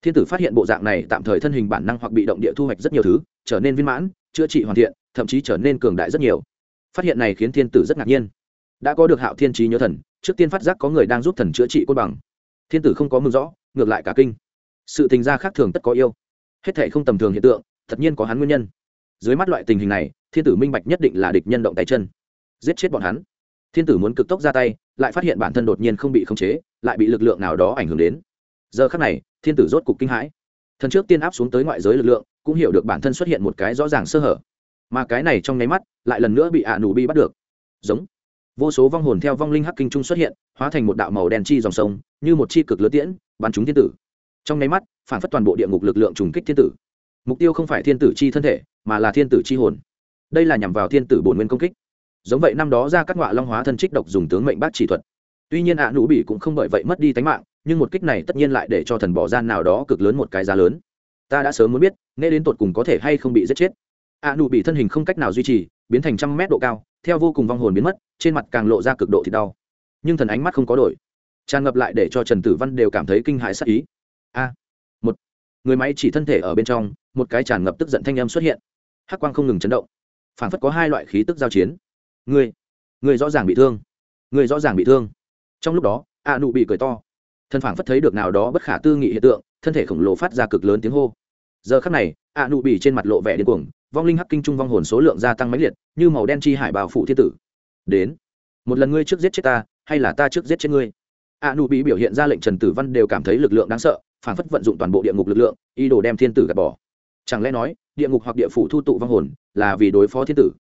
[SPEAKER 1] thiên tử phát hiện bộ dạng này tạm thời thân hình bản năng hoặc bị động địa thu hoạch rất nhiều thứ, trở nên viên mãn, chữa trị hoàn thiện, thậm chí trở nên cường đại rất nhiều. Phát hiện này khiến thiên tử rất ngạc nhiên. Đã có được hạo thiên trí nhớ thần, trước tiên phát giác có người đang giúp thần chữa trị côn bằng. Thiên tử không có mừng rõ, ngược lại cả kinh. Sự tình gia khác thường tất có yêu. Hết thể không tầm thường hiện tượng, tất nhiên có hắn nguyên nhân. Dưới mắt loại tình hình này, thiên tử minh bạch nhất định là địch nhân động tay chân. Giết chết bọn hắn. Thiên tử muốn cực tốc ra tay, lại phát hiện bản thân đột nhiên không bị khống chế, lại bị lực lượng nào đó ảnh hưởng đến. Giờ khắc này thiên tử rốt cục kinh hãi. Thần trước tiên áp xuống tới ngoại giới lực lượng, cũng hiểu được bản thân xuất hiện một cái rõ ràng sơ hở. Mà cái này trong nháy mắt, lại lần nữa bị ạ nụ bi bắt được. Giống. Vô số vong hồn theo vong linh hắc kinh trung xuất hiện, hóa thành một đạo màu đen chi dòng sông, như một chi cực lớn tiễn, bắn trúng thiên tử. Trong nháy mắt, phản phất toàn bộ địa ngục lực lượng trùng kích thiên tử. Mục tiêu không phải thiên tử chi thân thể, mà là thiên tử chi hồn. Đây là nhằm vào thiên tử bổn nguyên công kích. Giống vậy năm đó ra các ngọa long hóa thân trích độc dùng tướng mệnh bác chỉ thuật. Tuy nhiên ạ nụ bị cũng không bởi vậy mất đi tánh mạng nhưng một kích này tất nhiên lại để cho thần bỏ gian nào đó cực lớn một cái giá lớn. Ta đã sớm muốn biết, nghe đến tột cùng có thể hay không bị giết chết. A nụ bị thân hình không cách nào duy trì, biến thành trăm mét độ cao, theo vô cùng vong hồn biến mất, trên mặt càng lộ ra cực độ thì đau. Nhưng thần ánh mắt không có đổi. Tràn ngập lại để cho trần tử văn đều cảm thấy kinh hãi sắc ý. A, một, người máy chỉ thân thể ở bên trong, một cái tràn ngập tức giận thanh âm xuất hiện. Hắc quang không ngừng chấn động. Phản phất có hai loại khí tức giao chiến. Người người rõ ràng bị thương. Người rõ ràng bị thương. Trong lúc đó, a nụ bị cười to thân phản phất thấy được nào đó bất khả tư nghị hiện tượng, thân thể khổng lồ phát ra cực lớn tiếng hô. Giờ khắc này a nụ bị trên mặt lộ vẻ điên cuồng, vong linh hắc kinh trung vong hồn số lượng gia tăng mãnh liệt, như màu đen chi hải bào phụ thiên tử. Đến, một lần ngươi trước giết chết ta, hay là ta trước giết chết ngươi? A nụ bị biểu hiện ra lệnh trần tử văn đều cảm thấy lực lượng đáng sợ phản phất vận dụng toàn bộ địa ngục lực lượng, ý đồ đem thiên tử gạt bỏ. Chẳng lẽ nói, địa ngục hoặc địa phủ thu tụ vong hồn, là vì đối phó thiên tử?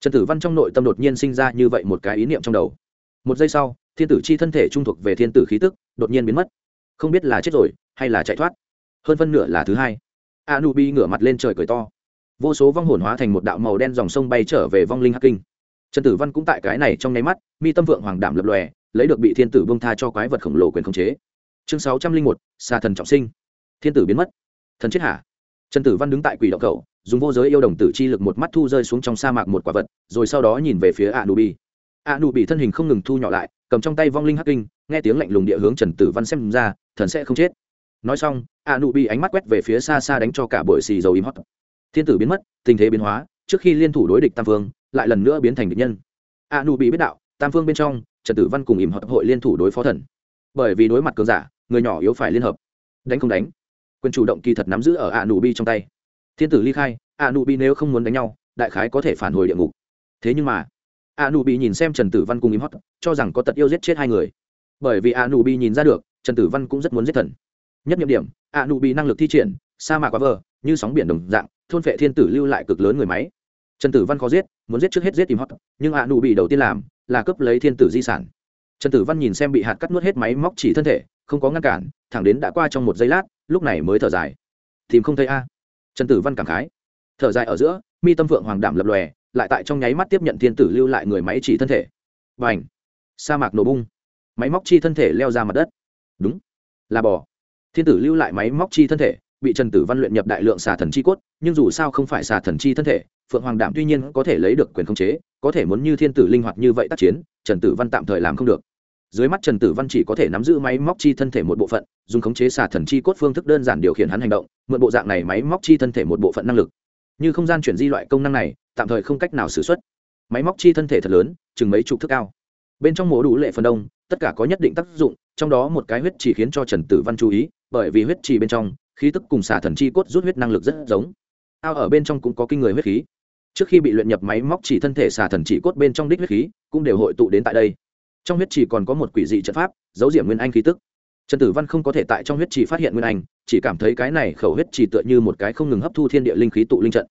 [SPEAKER 1] Trần tử văn trong nội tâm đột nhiên sinh ra như vậy một cái ý niệm trong đầu. Một giây sau thiên tử chi thân thể trung thuộc về thiên tử khí tức, đột nhiên biến mất. Không biết là chết rồi, hay là chạy thoát. Hơn phân nửa là thứ hai. A nu bi ngửa mặt lên trời cười to. Vô số vong hồn hóa thành một đạo màu đen dòng sông bay trở về vong linh hắc kinh. Trần tử văn cũng tại cái này trong nháy mắt, mi tâm vượng hoàng đảm lập lòe, lấy được bị thiên tử bông tha cho quái vật khổng lồ quyền khống chế. Chương sáu trăm linh một xà thần trọng sinh. Thiên tử biến mất. Thần chết hả? Trần tử văn đứng tại quỷ động cầu dùng vô giới yêu đồng tử chi lực một mắt thu rơi xuống trong sa mạc một quả vật, rồi sau đó nhìn về phía a nu bi a nu bị thân hình không ngừng thu nhỏ lại cầm trong tay vong linh hắc kinh, nghe tiếng lạnh lùng địa hướng trần tử văn xem ra, thần sẽ không chết. Nói xong, a nu bị ánh mắt quét về phía xa xa đánh cho cả bội xì dầu im hót thiên tử biến mất, tình thế biến hóa, trước khi liên thủ đối địch tam phương lại lần nữa biến thành địch nhân. A nu bị biết đạo, tam phương bên trong, trần tử văn cùng im hót hội liên thủ đối phó thần. Bởi vì đối mặt cường giả, người nhỏ yếu phải liên hợp. Đánh không đánh. Quyền chủ động kỳ thật nắm giữ ở a nu bi trong tay. Thiên tử ly khai, a nu bi nếu không muốn đánh nhau, đại khái có thể phản hồi địa ngục. Thế nhưng mà a nu bị nhìn xem trần tử văn cùng im hót cho rằng có tật yêu giết chết hai người. Bởi vì a nu bị nhìn ra được, trần tử văn cũng rất muốn giết thần. Nhất nhiệm điểm a nu bị năng lực thi triển, sa mạc quá vờ, như sóng biển đồng dạng, thôn phệ thiên tử lưu lại cực lớn người máy. Trần tử văn khó giết, muốn giết trước hết giết im hót nhưng a nu bị đầu tiên làm là cướp lấy thiên tử di sản. Trần tử văn nhìn xem bị hạt cắt nuốt hết máy móc chỉ thân thể, không có ngăn cản, thẳng đến đã qua trong một giây lát, lúc này mới thở dài. Tìm không thấy a. Trần tử văn cảm khái. Thở dài ở giữa, mi tâm phượng hoàng đảm lập lòe lại tại trong nháy mắt tiếp nhận thiên tử lưu lại người máy chỉ thân thể. Và ảnh sa mạc nổ bung. Máy móc chi thân thể leo ra mặt đất. Đúng. Là bò. Thiên tử lưu lại máy móc chi thân thể, bị trần tử văn luyện nhập đại lượng xà thần chi cốt, nhưng dù sao không phải xà thần chi thân thể, phượng hoàng đảm tuy nhiên có thể lấy được quyền khống chế, có thể muốn như thiên tử linh hoạt như vậy tác chiến, trần tử văn tạm thời làm không được. Dưới mắt trần tử văn chỉ có thể nắm giữ máy móc chi thân thể một bộ phận, dùng khống chế xà thần chi cốt phương thức đơn giản điều khiển hắn hành động, mượn bộ dạng này máy móc chi thân thể một bộ phận năng lực. Như không gian chuyển di loại công năng này tạm thời không cách nào xử x u ấ t máy móc chi thân thể thật lớn, chừng mấy chục thước cao. Bên trong mổ đủ lệ phần đông, tất cả có nhất định tác dụng, trong đó một cái huyết chỉ khiến cho trần tử văn chú ý, bởi vì huyết chỉ bên trong, khí tức cùng xà thần chi cốt rút huyết năng lực rất giống. Ao ở bên trong cũng có kinh người huyết khí. Trước khi bị luyện nhập máy móc chỉ thân thể xà thần chỉ cốt bên trong đích huyết khí, cũng đều hội tụ đến tại đây. Trong huyết chỉ còn có một quỷ dị trận pháp, giấu diệm nguyên anh khí tức. Trần tử văn không có thể tại trong huyết chỉ phát hiện nguyên anh, chỉ cảm thấy cái này khẩu huyết chỉ tựa như một cái không ngừng hấp thu thiên địa linh khí tụ linh trận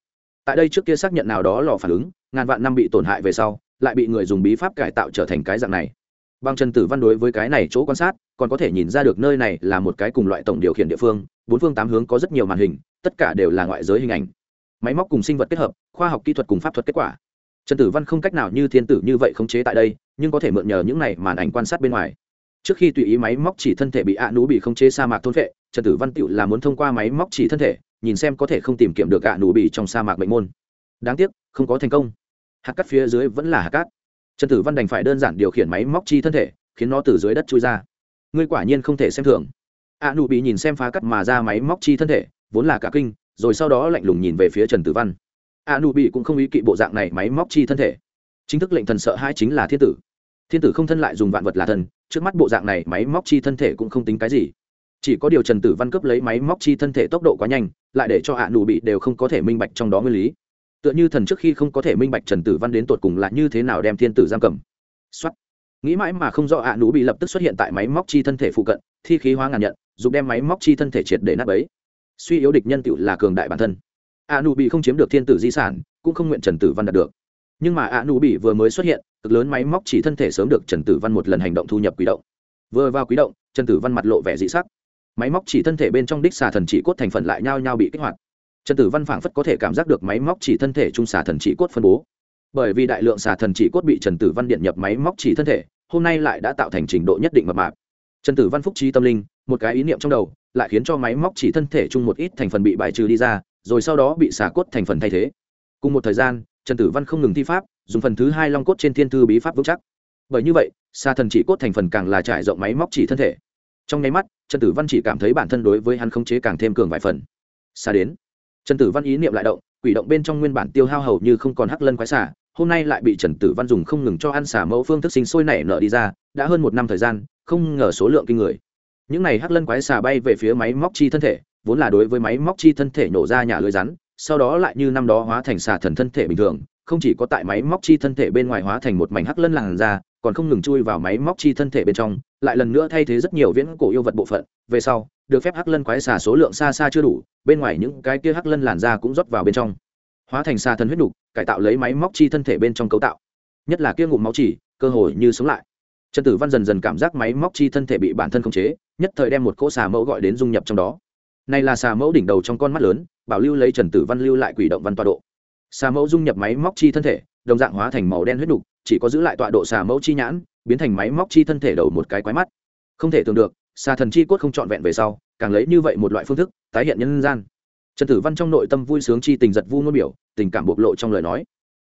[SPEAKER 1] tại đây trước kia xác nhận nào đó lò phản ứng, ngàn vạn năm bị tổn hại về sau, lại bị người dùng bí pháp cải tạo trở thành cái dạng này. Bằng trần tử văn đối với cái này chỗ quan sát, còn có thể nhìn ra được nơi này là một cái cùng loại tổng điều khiển địa phương, bốn phương tám hướng có rất nhiều màn hình, tất cả đều là ngoại giới hình ảnh. Máy móc cùng sinh vật kết hợp, khoa học kỹ thuật cùng pháp thuật kết quả. Trần tử văn không cách nào như thiên tử như vậy khống chế tại đây, nhưng có thể mượn nhờ những này màn ảnh quan sát bên ngoài. Trước khi tùy ý máy móc chỉ thân thể bị ạ nú bị khống chế sa mạc thôn vệ trần tử văn tựu là muốn thông qua máy móc chỉ thân thể nhìn xem có thể không tìm kiếm được ạ nụ bị trong sa mạc bệnh môn. Đáng tiếc, không có thành công. Hạt cắt phía dưới vẫn là hạt cát. Trần tử văn đành phải đơn giản điều khiển máy móc chi thân thể, khiến nó từ dưới đất chui ra. Ngươi quả nhiên không thể xem thường. a nụ bị nhìn xem phá cắt mà ra máy móc chi thân thể, vốn là cả kinh, rồi sau đó lạnh lùng nhìn về phía trần tử văn. a nụ bị cũng không ý kỵ bộ dạng này máy móc chi thân thể. Chính thức lệnh thần sợ hai chính là thiên tử. Thiên tử không thân lại dùng vạn vật là thần, trước mắt bộ dạng này máy móc chi thân thể cũng không tính cái gì. Chỉ có điều trần tử văn cướp lấy máy móc chi thân thể tốc độ quá nhanh lại để cho hạ nụ bị đều không có thể minh bạch trong đó nguyên lý. Tựa như thần trước khi không có thể minh bạch trần tử văn đến tột cùng là như thế nào đem thiên tử giam cầm. Xuất nghĩ mãi mà không rõ hạ nụ bị lập tức xuất hiện tại máy móc chi thân thể phụ cận, thi khí hóa ngàn nhận, dùng đem máy móc chi thân thể triệt để nắp ấy suy yếu địch nhân tựu là cường đại bản thân. A nụ bị không chiếm được thiên tử di sản, cũng không nguyện trần tử văn đạt được. Nhưng mà ạ nụ bị vừa mới xuất hiện, cực lớn máy móc chỉ thân thể sớm được trần tử văn một lần hành động thu nhập quý động. Vừa vào quý động, trần tử văn mặt lộ vẻ dị sắc máy móc chỉ thân thể bên trong đích xà thần chỉ cốt thành phần lại nhao nhao bị kích hoạt. Trần tử văn phảng phất có thể cảm giác được máy móc chỉ thân thể trung xà thần chỉ cốt phân bố. Bởi vì đại lượng xà thần chỉ cốt bị trần tử văn điện nhập máy móc chỉ thân thể, hôm nay lại đã tạo thành trình độ nhất định mập mạp. Trần tử văn phúc trí tâm linh, một cái ý niệm trong đầu, lại khiến cho máy móc chỉ thân thể chung một ít thành phần bị bài trừ đi ra, rồi sau đó bị xà cốt thành phần thay thế. Cùng một thời gian, trần tử văn không ngừng thi pháp, dùng phần thứ hai long cốt trên thiên thư bí pháp vững chắc. Bởi như vậy, xà thần chỉ cốt thành phần càng là trải rộng máy móc chỉ thân thể trong nháy mắt, trần tử văn chỉ cảm thấy bản thân đối với hắn khống chế càng thêm cường vài phần. Xa đến, trần tử văn ý niệm lại động, quỷ động bên trong nguyên bản tiêu hao hầu như không còn hắc lân quái xả hôm nay lại bị trần tử văn dùng không ngừng cho ăn xả mẫu phương thức sinh sôi nảy nở đi ra, đã hơn một năm thời gian, không ngờ số lượng kinh người. Những này hắc lân quái xà bay về phía máy móc chi thân thể, vốn là đối với máy móc chi thân thể nổ ra nhà lưới rắn, sau đó lại như năm đó hóa thành xà thần thân thể bình thường, không chỉ có tại máy móc chi thân thể bên ngoài hóa thành một mảnh hắc lân làn ra còn không ngừng chui vào máy móc chi thân thể bên trong lại lần nữa thay thế rất nhiều viễn cổ yêu vật bộ phận. Về sau, được phép hắc lân quái xà số lượng xa xa chưa đủ, bên ngoài những cái kia hắc lân làn da cũng rót vào bên trong. Hóa thành xà thần huyết đục cải tạo lấy máy móc chi thân thể bên trong cấu tạo. Nhất là kia ngụm máu chỉ, cơ hội như sống lại. Trần tử văn dần dần cảm giác máy móc chi thân thể bị bản thân khống chế, nhất thời đem một cỗ xà mẫu gọi đến dung nhập trong đó. Này là xà mẫu đỉnh đầu trong con mắt lớn, bảo lưu lấy trần tử văn lưu lại quỷ động văn tọa độ. Xà mẫu dung nhập máy móc chi thân thể, đồng dạng hóa thành màu đen huyết đục chỉ có giữ lại tọa độ xà mẫu chi nhãn, biến thành máy móc chi thân thể đầu một cái quái mắt. Không thể tưởng được, xà thần chi cốt không trọn vẹn về sau, càng lấy như vậy một loại phương thức, tái hiện nhân gian. Trần tử văn trong nội tâm vui sướng chi tình giật vu ngôn biểu, tình cảm bộc lộ trong lời nói.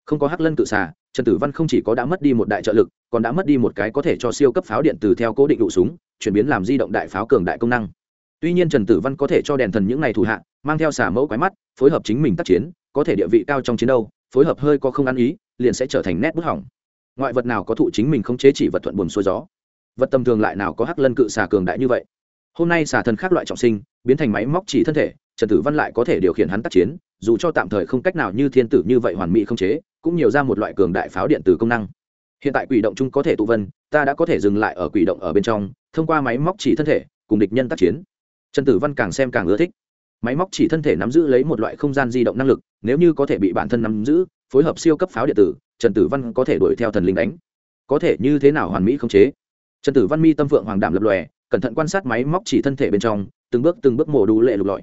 [SPEAKER 1] Không có hắc lân cự xà, trần tử văn không chỉ có đã mất đi một đại trợ lực, còn đã mất đi một cái có thể cho siêu cấp pháo điện từ theo cố định đủ súng, chuyển biến làm di động đại pháo cường đại công năng. Tuy nhiên trần tử văn có thể cho đèn thần những ngày thủ hạ, mang theo xà mẫu quái mắt, phối hợp chính mình tác chiến, có thể địa vị cao trong chiến đấu, phối hợp hơi có không ăn ý, liền sẽ trở thành nét bút hỏng ngoại vật nào có thụ chính mình không chế chỉ vật thuận buồm xuôi gió? Vật tầm thường lại nào có hắc lân cự xà cường đại như vậy? Hôm nay xà thần khác loại trọng sinh, biến thành máy móc chỉ thân thể, trần tử văn lại có thể điều khiển hắn tác chiến, dù cho tạm thời không cách nào như thiên tử như vậy hoàn mỹ không chế, cũng nhiều ra một loại cường đại pháo điện tử công năng. Hiện tại quỷ động chung có thể tụ vân, ta đã có thể dừng lại ở quỷ động ở bên trong, thông qua máy móc chỉ thân thể, cùng địch nhân tác chiến. Trần tử văn càng xem càng ưa thích. Máy móc chỉ thân thể nắm giữ lấy một loại không gian di động năng lực, nếu như có thể bị bản thân nắm giữ phối hợp siêu cấp pháo điện tử, trần tử văn có thể đuổi theo thần linh đánh. Có thể như thế nào hoàn mỹ không chế? Trần tử văn mi tâm phượng hoàng đảm lập lòe, cẩn thận quan sát máy móc chỉ thân thể bên trong, từng bước từng bước mổ đủ lệ lục lọi.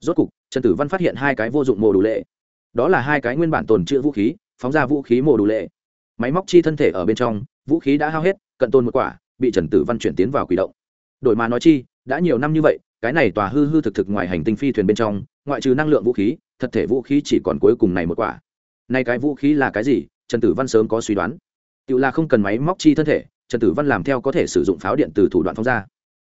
[SPEAKER 1] Rốt cục, trần tử văn phát hiện hai cái vô dụng mổ đủ lệ. Đó là hai cái nguyên bản tồn chữ vũ khí, phóng ra vũ khí mổ đủ lệ. Máy móc chi thân thể ở bên trong, vũ khí đã hao hết, cận tôn một quả, bị trần tử văn chuyển tiến vào quỷ động. Đổi mà nói chi, đã nhiều năm như vậy, cái này tòa hư hư thực thực ngoài hành tinh phi thuyền bên trong, ngoại trừ năng lượng vũ khí, thật thể vũ khí chỉ còn cuối cùng này một quả nay cái vũ khí là cái gì, trần tử văn sớm có suy đoán. Tự là không cần máy móc chi thân thể, trần tử văn làm theo có thể sử dụng pháo điện từ thủ đoạn phóng ra.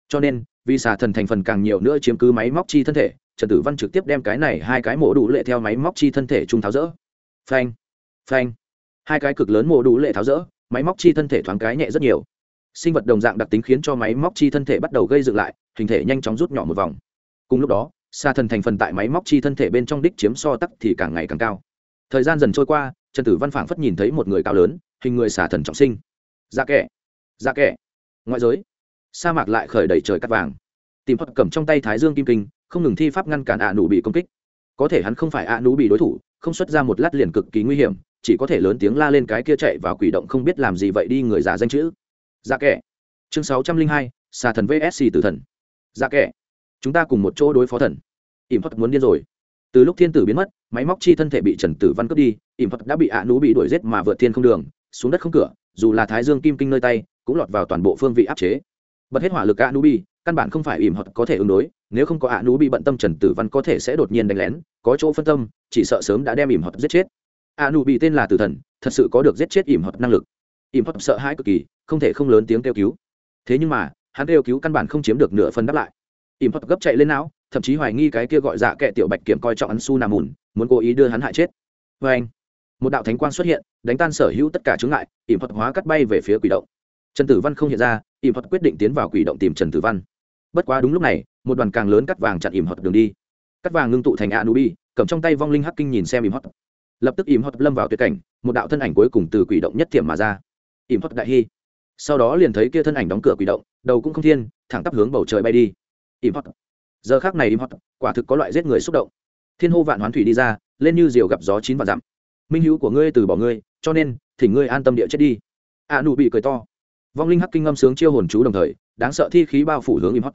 [SPEAKER 1] Cho nên, vì xà thần thành phần càng nhiều nữa chiếm cứ máy móc chi thân thể, trần tử văn trực tiếp đem cái này hai cái mổ đủ lệ theo máy móc chi thân thể trung tháo rỡ. Phanh phanh. Hai cái cực lớn mổ đủ lệ tháo rỡ, máy móc chi thân thể thoáng cái nhẹ rất nhiều. Sinh vật đồng dạng đặc tính khiến cho máy móc chi thân thể bắt đầu gây dựng lại, hình thể nhanh chóng rút nhỏ một vòng. Cùng lúc đó xa thần thành phần tại máy móc chi thân thể bên trong đích chiếm so tắc thì càng ngày càng cao thời gian dần trôi qua, trần tử văn phảng phất nhìn thấy một người cao lớn, hình người xả thần trọng sinh. Dạ kẻ dạ kẻ. Ngoại giới, sa mạc lại khởi đầy trời cắt vàng. Tìm thuật cầm trong tay thái dương kim kinh, không ngừng thi pháp ngăn cản ạ à nụ bị công kích. Có thể hắn không phải ạ à nụ bị đối thủ, không xuất ra một lát liền cực kỳ nguy hiểm, chỉ có thể lớn tiếng la lên cái kia chạy vào quỷ động không biết làm gì vậy đi người giả danh chữ. Dạ kẻ. Chương sáu trăm linh hai, xà thần vsc tử thần. Dạ kẻ. Chúng ta cùng một chỗ đối phó thần. Ỉm thuật muốn điên rồi từ lúc thiên tử biến mất, máy móc chi thân thể bị trần tử văn cướp đi, ỉm phật đã bị ạ nú bị đuổi giết mà vượt thiên không đường, xuống đất không cửa, dù là thái dương kim kinh nơi tay, cũng lọt vào toàn bộ phương vị áp chế. Bật hết hỏa lực ạ nú bị, căn bản không phải ỉm phật có thể ứng đối, nếu không có ạ nú bị bận tâm trần tử văn có thể sẽ đột nhiên đánh lén, có chỗ phân tâm, chỉ sợ sớm đã đem ỉm phật giết chết. Ạ nú bị tên là tử thần, thật sự có được giết chết ỉm phật năng lực. Ỉm phật sợ hãi cực kỳ, không thể không lớn tiếng kêu cứu. Thế nhưng mà, hắn kêu cứu căn bản không chiếm được nửa phần đáp lại. Ỉm phật gấp chạy lên não thậm chí hoài nghi cái kia gọi dạ kệ tiểu bạch kiểm coi trọng hắn su nà mùn, muốn cố ý đưa hắn hại chết. Vê anh, một đạo thánh quang xuất hiện, đánh tan sở hữu tất cả chướng ngại, ỉm thuật hóa cắt bay về phía quỷ động. Trần tử văn không hiện ra, ỉm thuật quyết định tiến vào quỷ động tìm trần tử văn. Bất quá đúng lúc này, một đoàn càng lớn cắt vàng chặn ỉm thuật đường đi. Cắt vàng ngưng tụ thành a nu bi cầm trong tay vong linh hắc kinh nhìn xem ỉm thuật. Lập tức ỉm thuật lâm vào tuyệt cảnh, một đạo thân ảnh cuối cùng từ quỷ động nhất thiểm mà ra. Ỉm thuật đại hy sau đó liền thấy kia thân ảnh đóng cửa quỷ động, đầu cũng không thiên, thẳng tắp hướng bầu trời bay đi. Ỉm thuật giờ khác này im hót quả thực có loại giết người xúc động. Thiên hô vạn hoán thủy đi ra, lên như diều gặp gió chín và dặm. Minh hữu của ngươi từ bỏ ngươi, cho nên, thỉnh ngươi an tâm địa chết đi. A nụ bị cười to. Vong linh hắc kinh ngâm sướng chiêu hồn chú đồng thời, đáng sợ thi khí bao phủ hướng im hót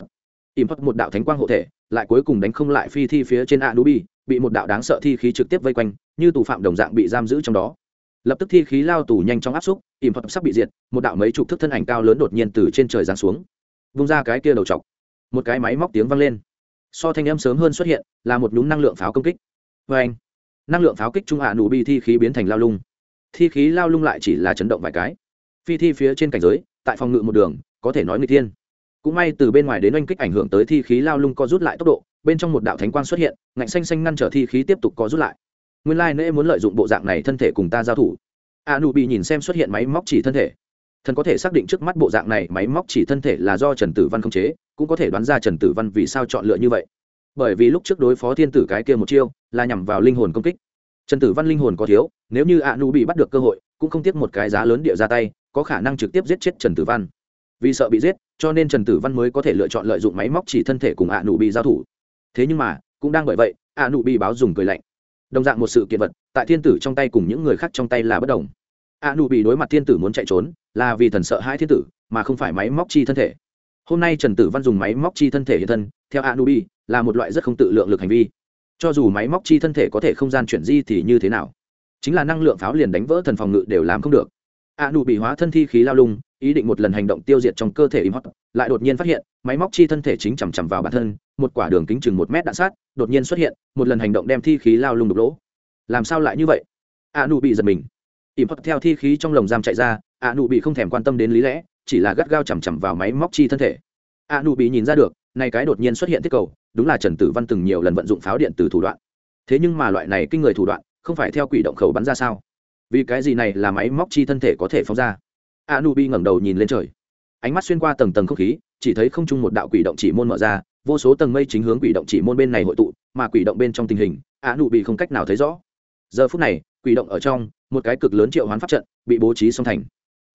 [SPEAKER 1] im hót một đạo thánh quang hộ thể, lại cuối cùng đánh không lại phi thi phía trên a nụ bị bị một đạo đáng sợ thi khí trực tiếp vây quanh, như tù phạm đồng dạng bị giam giữ trong đó. Lập tức thi khí lao tù nhanh trong áp xúc, im hót sắp bị diệt, một đạo mấy chục thước thân ảnh cao lớn đột nhiên từ trên trời giáng xuống. Vung ra cái kia đầu chọc. Một cái máy móc tiếng vang lên so thanh âm sớm hơn xuất hiện, là một nhúng năng lượng pháo công kích. Vê anh, năng lượng pháo kích trung hạ nụ bi thi khí biến thành lao lung. Thi khí lao lung lại chỉ là chấn động vài cái. Phi thi phía trên cảnh giới, tại phòng ngự một đường, có thể nói người tiên cũng may từ bên ngoài đến oanh kích ảnh hưởng tới thi khí lao lung co rút lại tốc độ, bên trong một đạo thánh quang xuất hiện, ngạnh xanh xanh ngăn trở thi khí tiếp tục co rút lại. Nguyên lai nễ muốn lợi dụng bộ dạng này thân thể cùng ta giao thủ. A nụ bị nhìn xem xuất hiện máy móc chỉ thân thể thần có thể xác định trước mắt bộ dạng này máy móc chỉ thân thể là do trần tử văn khống chế, cũng có thể đoán ra trần tử văn vì sao chọn lựa như vậy. Bởi vì lúc trước đối phó thiên tử cái kia một chiêu là nhằm vào linh hồn công kích. Trần tử văn linh hồn có thiếu, nếu như ạ nu bị bắt được cơ hội, cũng không tiếc một cái giá lớn địa ra tay, có khả năng trực tiếp giết chết trần tử văn. Vì sợ bị giết, cho nên trần tử văn mới có thể lựa chọn lợi dụng máy móc chỉ thân thể cùng ạ nụ bị giao thủ. Thế nhưng mà, cũng đang bởi vậy ạ nụ bị báo dùng cười lạnh. Đồng dạng một sự kiện vật, tại thiên tử trong tay cùng những người khác trong tay là bất đồng a nụ bị đối mặt thiên tử muốn chạy trốn, là vì thần sợ hai thiên tử, mà không phải máy móc chi thân thể. Hôm nay trần tử văn dùng máy móc chi thân thể hiện thân, theo a nụ bị là một loại rất không tự lượng lực hành vi. Cho dù máy móc chi thân thể có thể không gian chuyển di thì như thế nào? Chính là năng lượng pháo liền đánh vỡ thần phòng ngự đều làm không được. A nụ bị hóa thân thi khí lao lung, ý định một lần hành động tiêu diệt trong cơ thể im hót lại đột nhiên phát hiện, máy móc chi thân thể chính chằm chằm vào bản thân, một quả đường kính chừng một mét đạn sát, đột nhiên xuất hiện, một lần hành động đem thi khí lao lung đục lỗ. Làm sao lại như vậy? A nụ bị giật mình ỉm hoặc theo thi khí trong lồng giam chạy ra a nụ bị không thèm quan tâm đến lý lẽ, chỉ là gắt gao chằm chằm vào máy móc chi thân thể. a nụ bị nhìn ra được nay cái đột nhiên xuất hiện tiết cầu, đúng là trần tử văn từng nhiều lần vận dụng pháo điện từ thủ đoạn. Thế nhưng mà loại này kinh người thủ đoạn, không phải theo quỷ động khẩu bắn ra sao? Vì cái gì này là máy móc chi thân thể có thể phóng ra? a nụ bị ngẩng đầu nhìn lên trời. Ánh mắt xuyên qua tầng tầng không khí, chỉ thấy không chung một đạo quỷ động chỉ môn mở ra, vô số tầng mây chính hướng quỷ động chỉ môn bên này hội tụ, mà quỷ động bên trong tình hình a nụ bị không cách nào thấy rõ. Giờ phút này, quỷ động ở trong một cái cực lớn triệu hoán pháp trận bị bố trí song thành.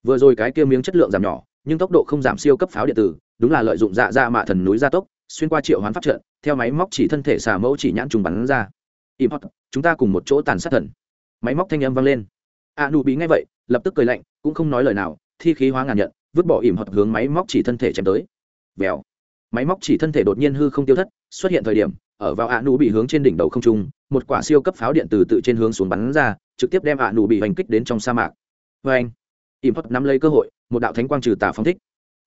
[SPEAKER 1] Vừa rồi cái kia miếng chất lượng giảm nhỏ, nhưng tốc độ không giảm siêu cấp pháo điện tử, đúng là lợi dụng dạ ra mạ thần núi gia tốc, xuyên qua triệu hoán pháp trận, theo máy móc chỉ thân thể xà mẫu chỉ nhãn trùng bắn ra. Im hot, chúng ta cùng một chỗ tàn sát thần. Máy móc thanh âm vang lên. A nụ bị ngay vậy, lập tức cười lạnh, cũng không nói lời nào, thi khí hóa ngàn nhận, vứt bỏ ỉm hot hướng máy móc chỉ thân thể chém tới. Vèo. Máy móc chỉ thân thể đột nhiên hư không tiêu thất, xuất hiện thời điểm, ở vào a nụ bị hướng trên đỉnh đầu không trung, một quả siêu cấp pháo điện từ tự trên hướng xuống bắn ra trực tiếp đem a nụ bị hành kích đến trong sa mạc. Vê anh, im hot nắm lấy cơ hội, một đạo thánh quang trừ tà phóng thích.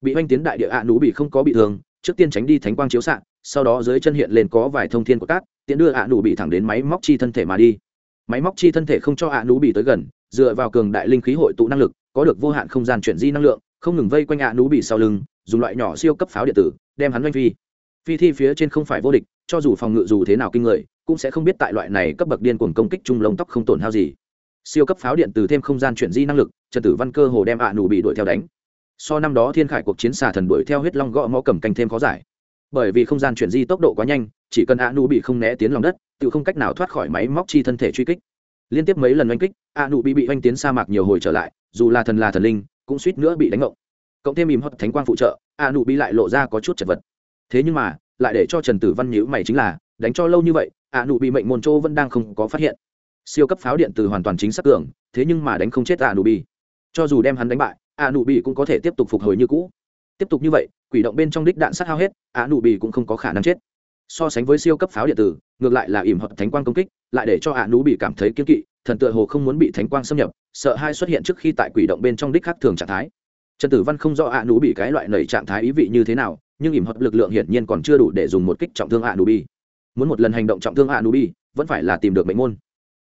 [SPEAKER 1] Bị oanh tiến đại địa ạ nụ bị không có bị thương, trước tiên tránh đi thánh quang chiếu xạ, sau đó dưới chân hiện lên có vài thông thiên của cát, tiện đưa ạ nụ bị thẳng đến máy móc chi thân thể mà đi. Máy móc chi thân thể không cho ạ nụ bị tới gần, dựa vào cường đại linh khí hội tụ năng lực, có được vô hạn không gian chuyển di năng lượng, không ngừng vây quanh ạ nụ bị sau lưng, dùng loại nhỏ siêu cấp pháo điện tử, đem hắn oanh phi. Phi thi phía trên không phải vô địch, cho dù phòng ngự dù thế nào kinh người cũng sẽ không biết tại loại này cấp bậc điên cuồng công kích trung lông tóc không tổn hao gì. Siêu cấp pháo điện từ thêm không gian chuyển di năng lực, trần tử văn cơ hồ đem ạ nụ bị đuổi theo đánh. So năm đó thiên khải cuộc chiến xà thần đuổi theo huyết long gõ mõ cầm canh thêm khó giải. Bởi vì không gian chuyển di tốc độ quá nhanh, chỉ cần ạ nụ bị không né tiến lòng đất, tự không cách nào thoát khỏi máy móc chi thân thể truy kích. Liên tiếp mấy lần oanh kích, ạ nụ bị bị oanh tiến sa mạc nhiều hồi trở lại, dù là thần là thần linh, cũng suýt nữa bị đánh ngộng. Cộng thêm im hót thánh quang phụ trợ, ạ nụ bị lại lộ ra có chút chật vật. Thế nhưng mà, lại để cho trần tử văn nhữ mày chính là, đánh cho lâu như vậy ạ nụ bị mệnh môn châu vẫn đang không có phát hiện. Siêu cấp pháo điện từ hoàn toàn chính xác cường, thế nhưng mà đánh không chết ạ nụ bị. Cho dù đem hắn đánh bại, ạ nụ bị cũng có thể tiếp tục phục hồi như cũ. Tiếp tục như vậy, quỷ động bên trong đích đạn sát hao hết, ạ nụ bị cũng không có khả năng chết. So sánh với siêu cấp pháo điện tử, ngược lại là ỉm hợp thánh quang công kích, lại để cho ạ nụ bị cảm thấy kiên kỵ, thần tựa hồ không muốn bị thánh quang xâm nhập, sợ hai xuất hiện trước khi tại quỷ động bên trong đích khác thường trạng thái. Trần tử văn không rõ ạ nụ bị cái loại nầy trạng thái ý vị như thế nào, nhưng ỉm hợp lực lượng hiển nhiên còn chưa đủ để dùng một kích trọng thương ạ nụ bị muốn một lần hành động trọng thương a nubi vẫn phải là tìm được mệnh môn.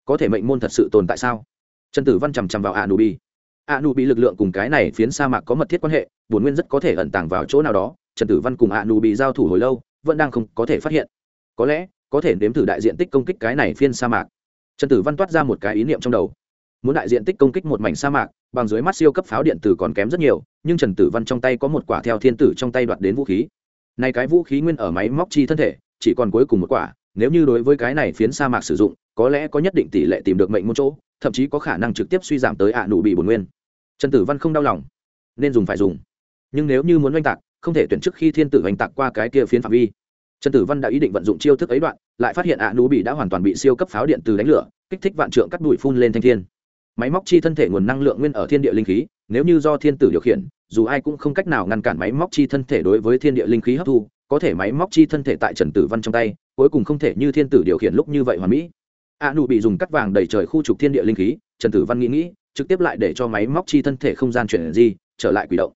[SPEAKER 1] Có thể mệnh môn thật sự tồn tại sao? Trần tử văn chằm chằm vào a nubi a nubi lực lượng cùng cái này phiến sa mạc có mật thiết quan hệ, bổn nguyên rất có thể ẩn tàng vào chỗ nào đó. Trần tử văn cùng a nubi giao thủ hồi lâu, vẫn đang không có thể phát hiện. Có lẽ, có thể nếm thử đại diện tích công kích cái này phiên sa mạc. Trần tử văn toát ra một cái ý niệm trong đầu. Muốn đại diện tích công kích một mảnh sa mạc, bằng dưới mắt siêu cấp pháo điện tử còn kém rất nhiều, nhưng trần tử văn trong tay có một quả theo thiên tử trong tay đoạt đến vũ khí. Này cái vũ khí nguyên ở máy móc chi thân thể chỉ còn cuối cùng một quả, nếu như đối với cái này phiến sa mạc sử dụng, có lẽ có nhất định tỷ lệ tìm được mệnh một chỗ, thậm chí có khả năng trực tiếp suy giảm tới ạ nụ bị bổn nguyên. Trần tử văn không đau lòng. Nên dùng phải dùng. Nhưng nếu như muốn oanh tạc, không thể tuyển trước khi thiên tử oanh tạc qua cái kia phiến phạm vi. Trần tử văn đã ý định vận dụng chiêu thức ấy đoạn, lại phát hiện ạ nụ bị đã hoàn toàn bị siêu cấp pháo điện từ đánh lửa, kích thích vạn trượng cắt đùi phun lên thanh thiên. Máy móc chi thân thể nguồn năng lượng nguyên ở thiên địa linh khí, nếu như do thiên tử điều khiển, dù ai cũng không cách nào ngăn cản máy móc chi thân thể đối với thiên địa linh khí hấp thu có thể máy móc chi thân thể tại trần tử văn trong tay, cuối cùng không thể như thiên tử điều khiển lúc như vậy hoàn mỹ. A nụ bị dùng cắt vàng đầy trời khu trục thiên địa linh khí, trần tử văn nghĩ nghĩ, trực tiếp lại để cho máy móc chi thân thể không gian chuyển di, trở lại quỷ động.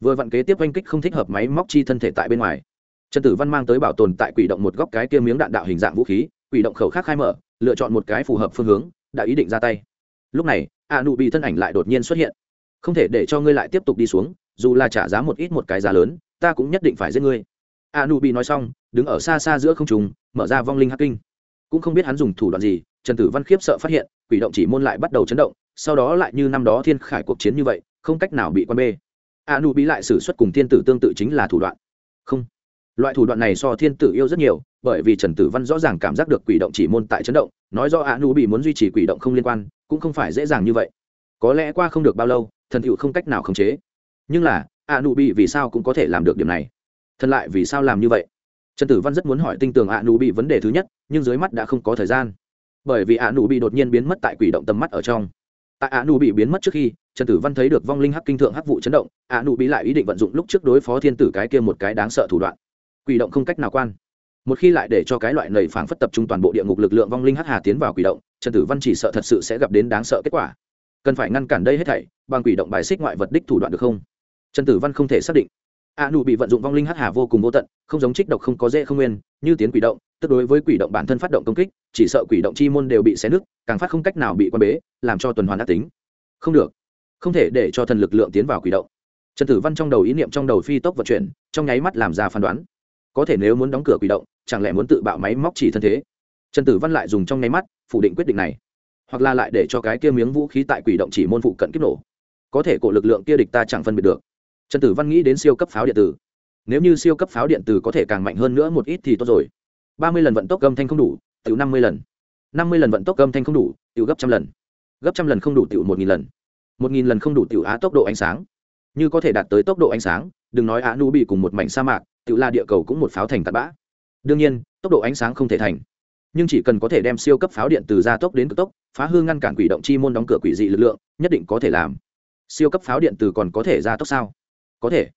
[SPEAKER 1] Vừa vặn kế tiếp oanh kích không thích hợp máy móc chi thân thể tại bên ngoài. Trần tử văn mang tới bảo tồn tại quỷ động một góc cái kia miếng đạn đạo hình dạng vũ khí, quỷ động khẩu khác khai mở, lựa chọn một cái phù hợp phương hướng, đã ý định ra tay. Lúc này, a nụ bị thân ảnh lại đột nhiên xuất hiện. Không thể để cho ngươi lại tiếp tục đi xuống, dù là trả giá một ít một cái giá lớn, ta cũng nhất định phải giết ngươi a nu bị nói xong, đứng ở xa xa giữa không trùng mở ra vong linh hắc kinh. Cũng không biết hắn dùng thủ đoạn gì, trần tử văn khiếp sợ phát hiện, quỷ động chỉ môn lại bắt đầu chấn động, sau đó lại như năm đó thiên khải cuộc chiến như vậy, không cách nào bị quan bê. A nu bị lại xử suất cùng thiên tử tương tự chính là thủ đoạn. Không. Loại thủ đoạn này so thiên tử yêu rất nhiều, bởi vì trần tử văn rõ ràng cảm giác được quỷ động chỉ môn tại chấn động, nói do a nu bị muốn duy trì quỷ động không liên quan, cũng không phải dễ dàng như vậy. Có lẽ qua không được bao lâu, thần cựu không cách nào khống chế. Nhưng là a nu bị vì sao cũng có thể làm được điểm này? Thần lại vì sao làm như vậy? Trần tử văn rất muốn hỏi tinh tường ạ nụ bị vấn đề thứ nhất, nhưng dưới mắt đã không có thời gian. Bởi vì ạ nụ bị đột nhiên biến mất tại quỷ động tầm mắt ở trong. Tại ạ nụ bị biến mất trước khi, trần tử văn thấy được vong linh hắc kinh thượng hắc vụ chấn động, ạ nụ bị lại ý định vận dụng lúc trước đối phó thiên tử cái kia một cái đáng sợ thủ đoạn. Quỷ động không cách nào quan. Một khi lại để cho cái loại nầy phảng phất tập trung toàn bộ địa ngục lực lượng vong linh hắc hà tiến vào quỷ động, trần tử văn chỉ sợ thật sự sẽ gặp đến đáng sợ kết quả. Cần phải ngăn cản đây hết thảy, bằng quỷ động bài xích ngoại vật đích thủ đoạn được không? Trần tử văn không thể xác định a nụ bị vận dụng vong linh hắc hà vô cùng vô tận, không giống trích độc không có dễ không nguyên, như tiến quỷ động, tức đối với quỷ động bản thân phát động công kích, chỉ sợ quỷ động chi môn đều bị xé nứt, càng phát không cách nào bị quan bế, làm cho tuần hoàn ác tính. Không được. Không thể để cho thần lực lượng tiến vào quỷ động. Trần tử văn trong đầu ý niệm trong đầu phi tốc vận chuyển, trong nháy mắt làm ra phán đoán. Có thể nếu muốn đóng cửa quỷ động, chẳng lẽ muốn tự bạo máy móc chỉ thân thế? Trần tử văn lại dùng trong nháy mắt, phủ định quyết định này. Hoặc là lại để cho cái kia miếng vũ khí tại quỷ động chỉ môn phụ cận kiếp nổ. Có thể cổ lực lượng kia địch ta chẳng phân biệt được trần tử văn nghĩ đến siêu cấp pháo điện tử. Nếu như siêu cấp pháo điện tử có thể càng mạnh hơn nữa một ít thì tốt rồi. Ba mươi lần vận tốc âm thanh không đủ tự năm mươi lần. Năm mươi lần vận tốc âm thanh không đủ tự gấp trăm lần. Gấp trăm lần không đủ tự một nghìn lần. Một nghìn lần không đủ tự á tốc độ ánh sáng. Như có thể đạt tới tốc độ ánh sáng, đừng nói á nu bị cùng một mảnh sa mạc tự la địa cầu cũng một pháo thành tạt bã. Đương nhiên, tốc độ ánh sáng không thể thành. Nhưng chỉ cần có thể đem siêu cấp pháo điện từ gia tốc đến cực tốc, phá hư ngăn cản quỷ động chi môn đóng cửa quỷ dị lực lượng, nhất định có thể làm. Siêu cấp pháo điện từ còn có thể gia tốc sao? Có thể.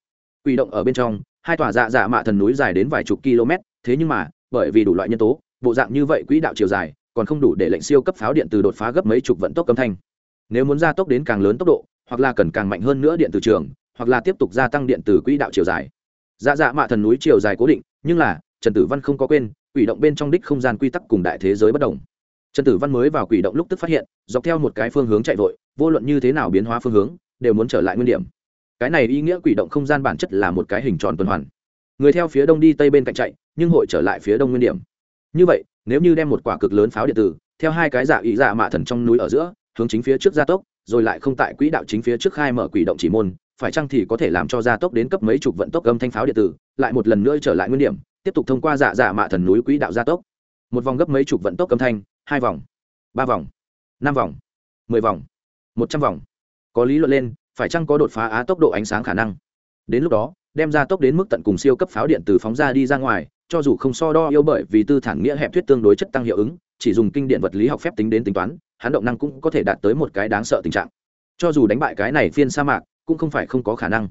[SPEAKER 1] Quỷ động ở bên trong, hai tòa dạ dạ mạ thần núi dài đến vài chục km, thế nhưng mà, bởi vì đủ loại nhân tố, bộ dạng như vậy quỹ đạo chiều dài, còn không đủ để lệnh siêu cấp pháo điện từ đột phá gấp mấy chục vận tốc âm thanh. Nếu muốn gia tốc đến càng lớn tốc độ, hoặc là cần càng mạnh hơn nữa điện từ trường, hoặc là tiếp tục gia tăng điện từ quỹ đạo chiều dài. Dạ dạ mạ thần núi chiều dài cố định, nhưng là, trần tử văn không có quên, quỷ động bên trong đích không gian quy tắc cùng đại thế giới bất đồng. Trần tử văn mới vào quỷ động lúc tức phát hiện, dọc theo một cái phương hướng chạy vội, vô luận như thế nào biến hóa phương hướng, đều muốn trở lại nguyên điểm cái này ý nghĩa quỷ động không gian bản chất là một cái hình tròn tuần hoàn. Người theo phía đông đi tây bên cạnh chạy, nhưng hội trở lại phía đông nguyên điểm. Như vậy, nếu như đem một quả cực lớn pháo điện tử, theo hai cái giả ý giả mạ thần trong núi ở giữa, hướng chính phía trước gia tốc, rồi lại không tại quỹ đạo chính phía trước khai mở quỷ động chỉ môn, phải chăng thì có thể làm cho gia tốc đến cấp mấy chục vận tốc âm thanh pháo điện tử, lại một lần nữa trở lại nguyên điểm, tiếp tục thông qua giả giả mạ thần núi quỹ đạo gia tốc. Một vòng gấp mấy chục vận tốc âm thanh, hai vòng, ba vòng, năm vòng, mười vòng, một trăm vòng. Có lý luận lên phải chăng có đột phá á tốc độ ánh sáng khả năng? Đến lúc đó, đem ra tốc đến mức tận cùng siêu cấp pháo điện từ phóng ra đi ra ngoài, cho dù không so đo yêu bởi vì tư thản nghĩa hẹp thuyết tương đối chất tăng hiệu ứng, chỉ dùng kinh điện vật lý học phép tính đến tính toán, hắn động năng cũng có thể đạt tới một cái đáng sợ tình trạng. Cho dù đánh bại cái này phiên sa mạc, cũng không phải không có khả năng.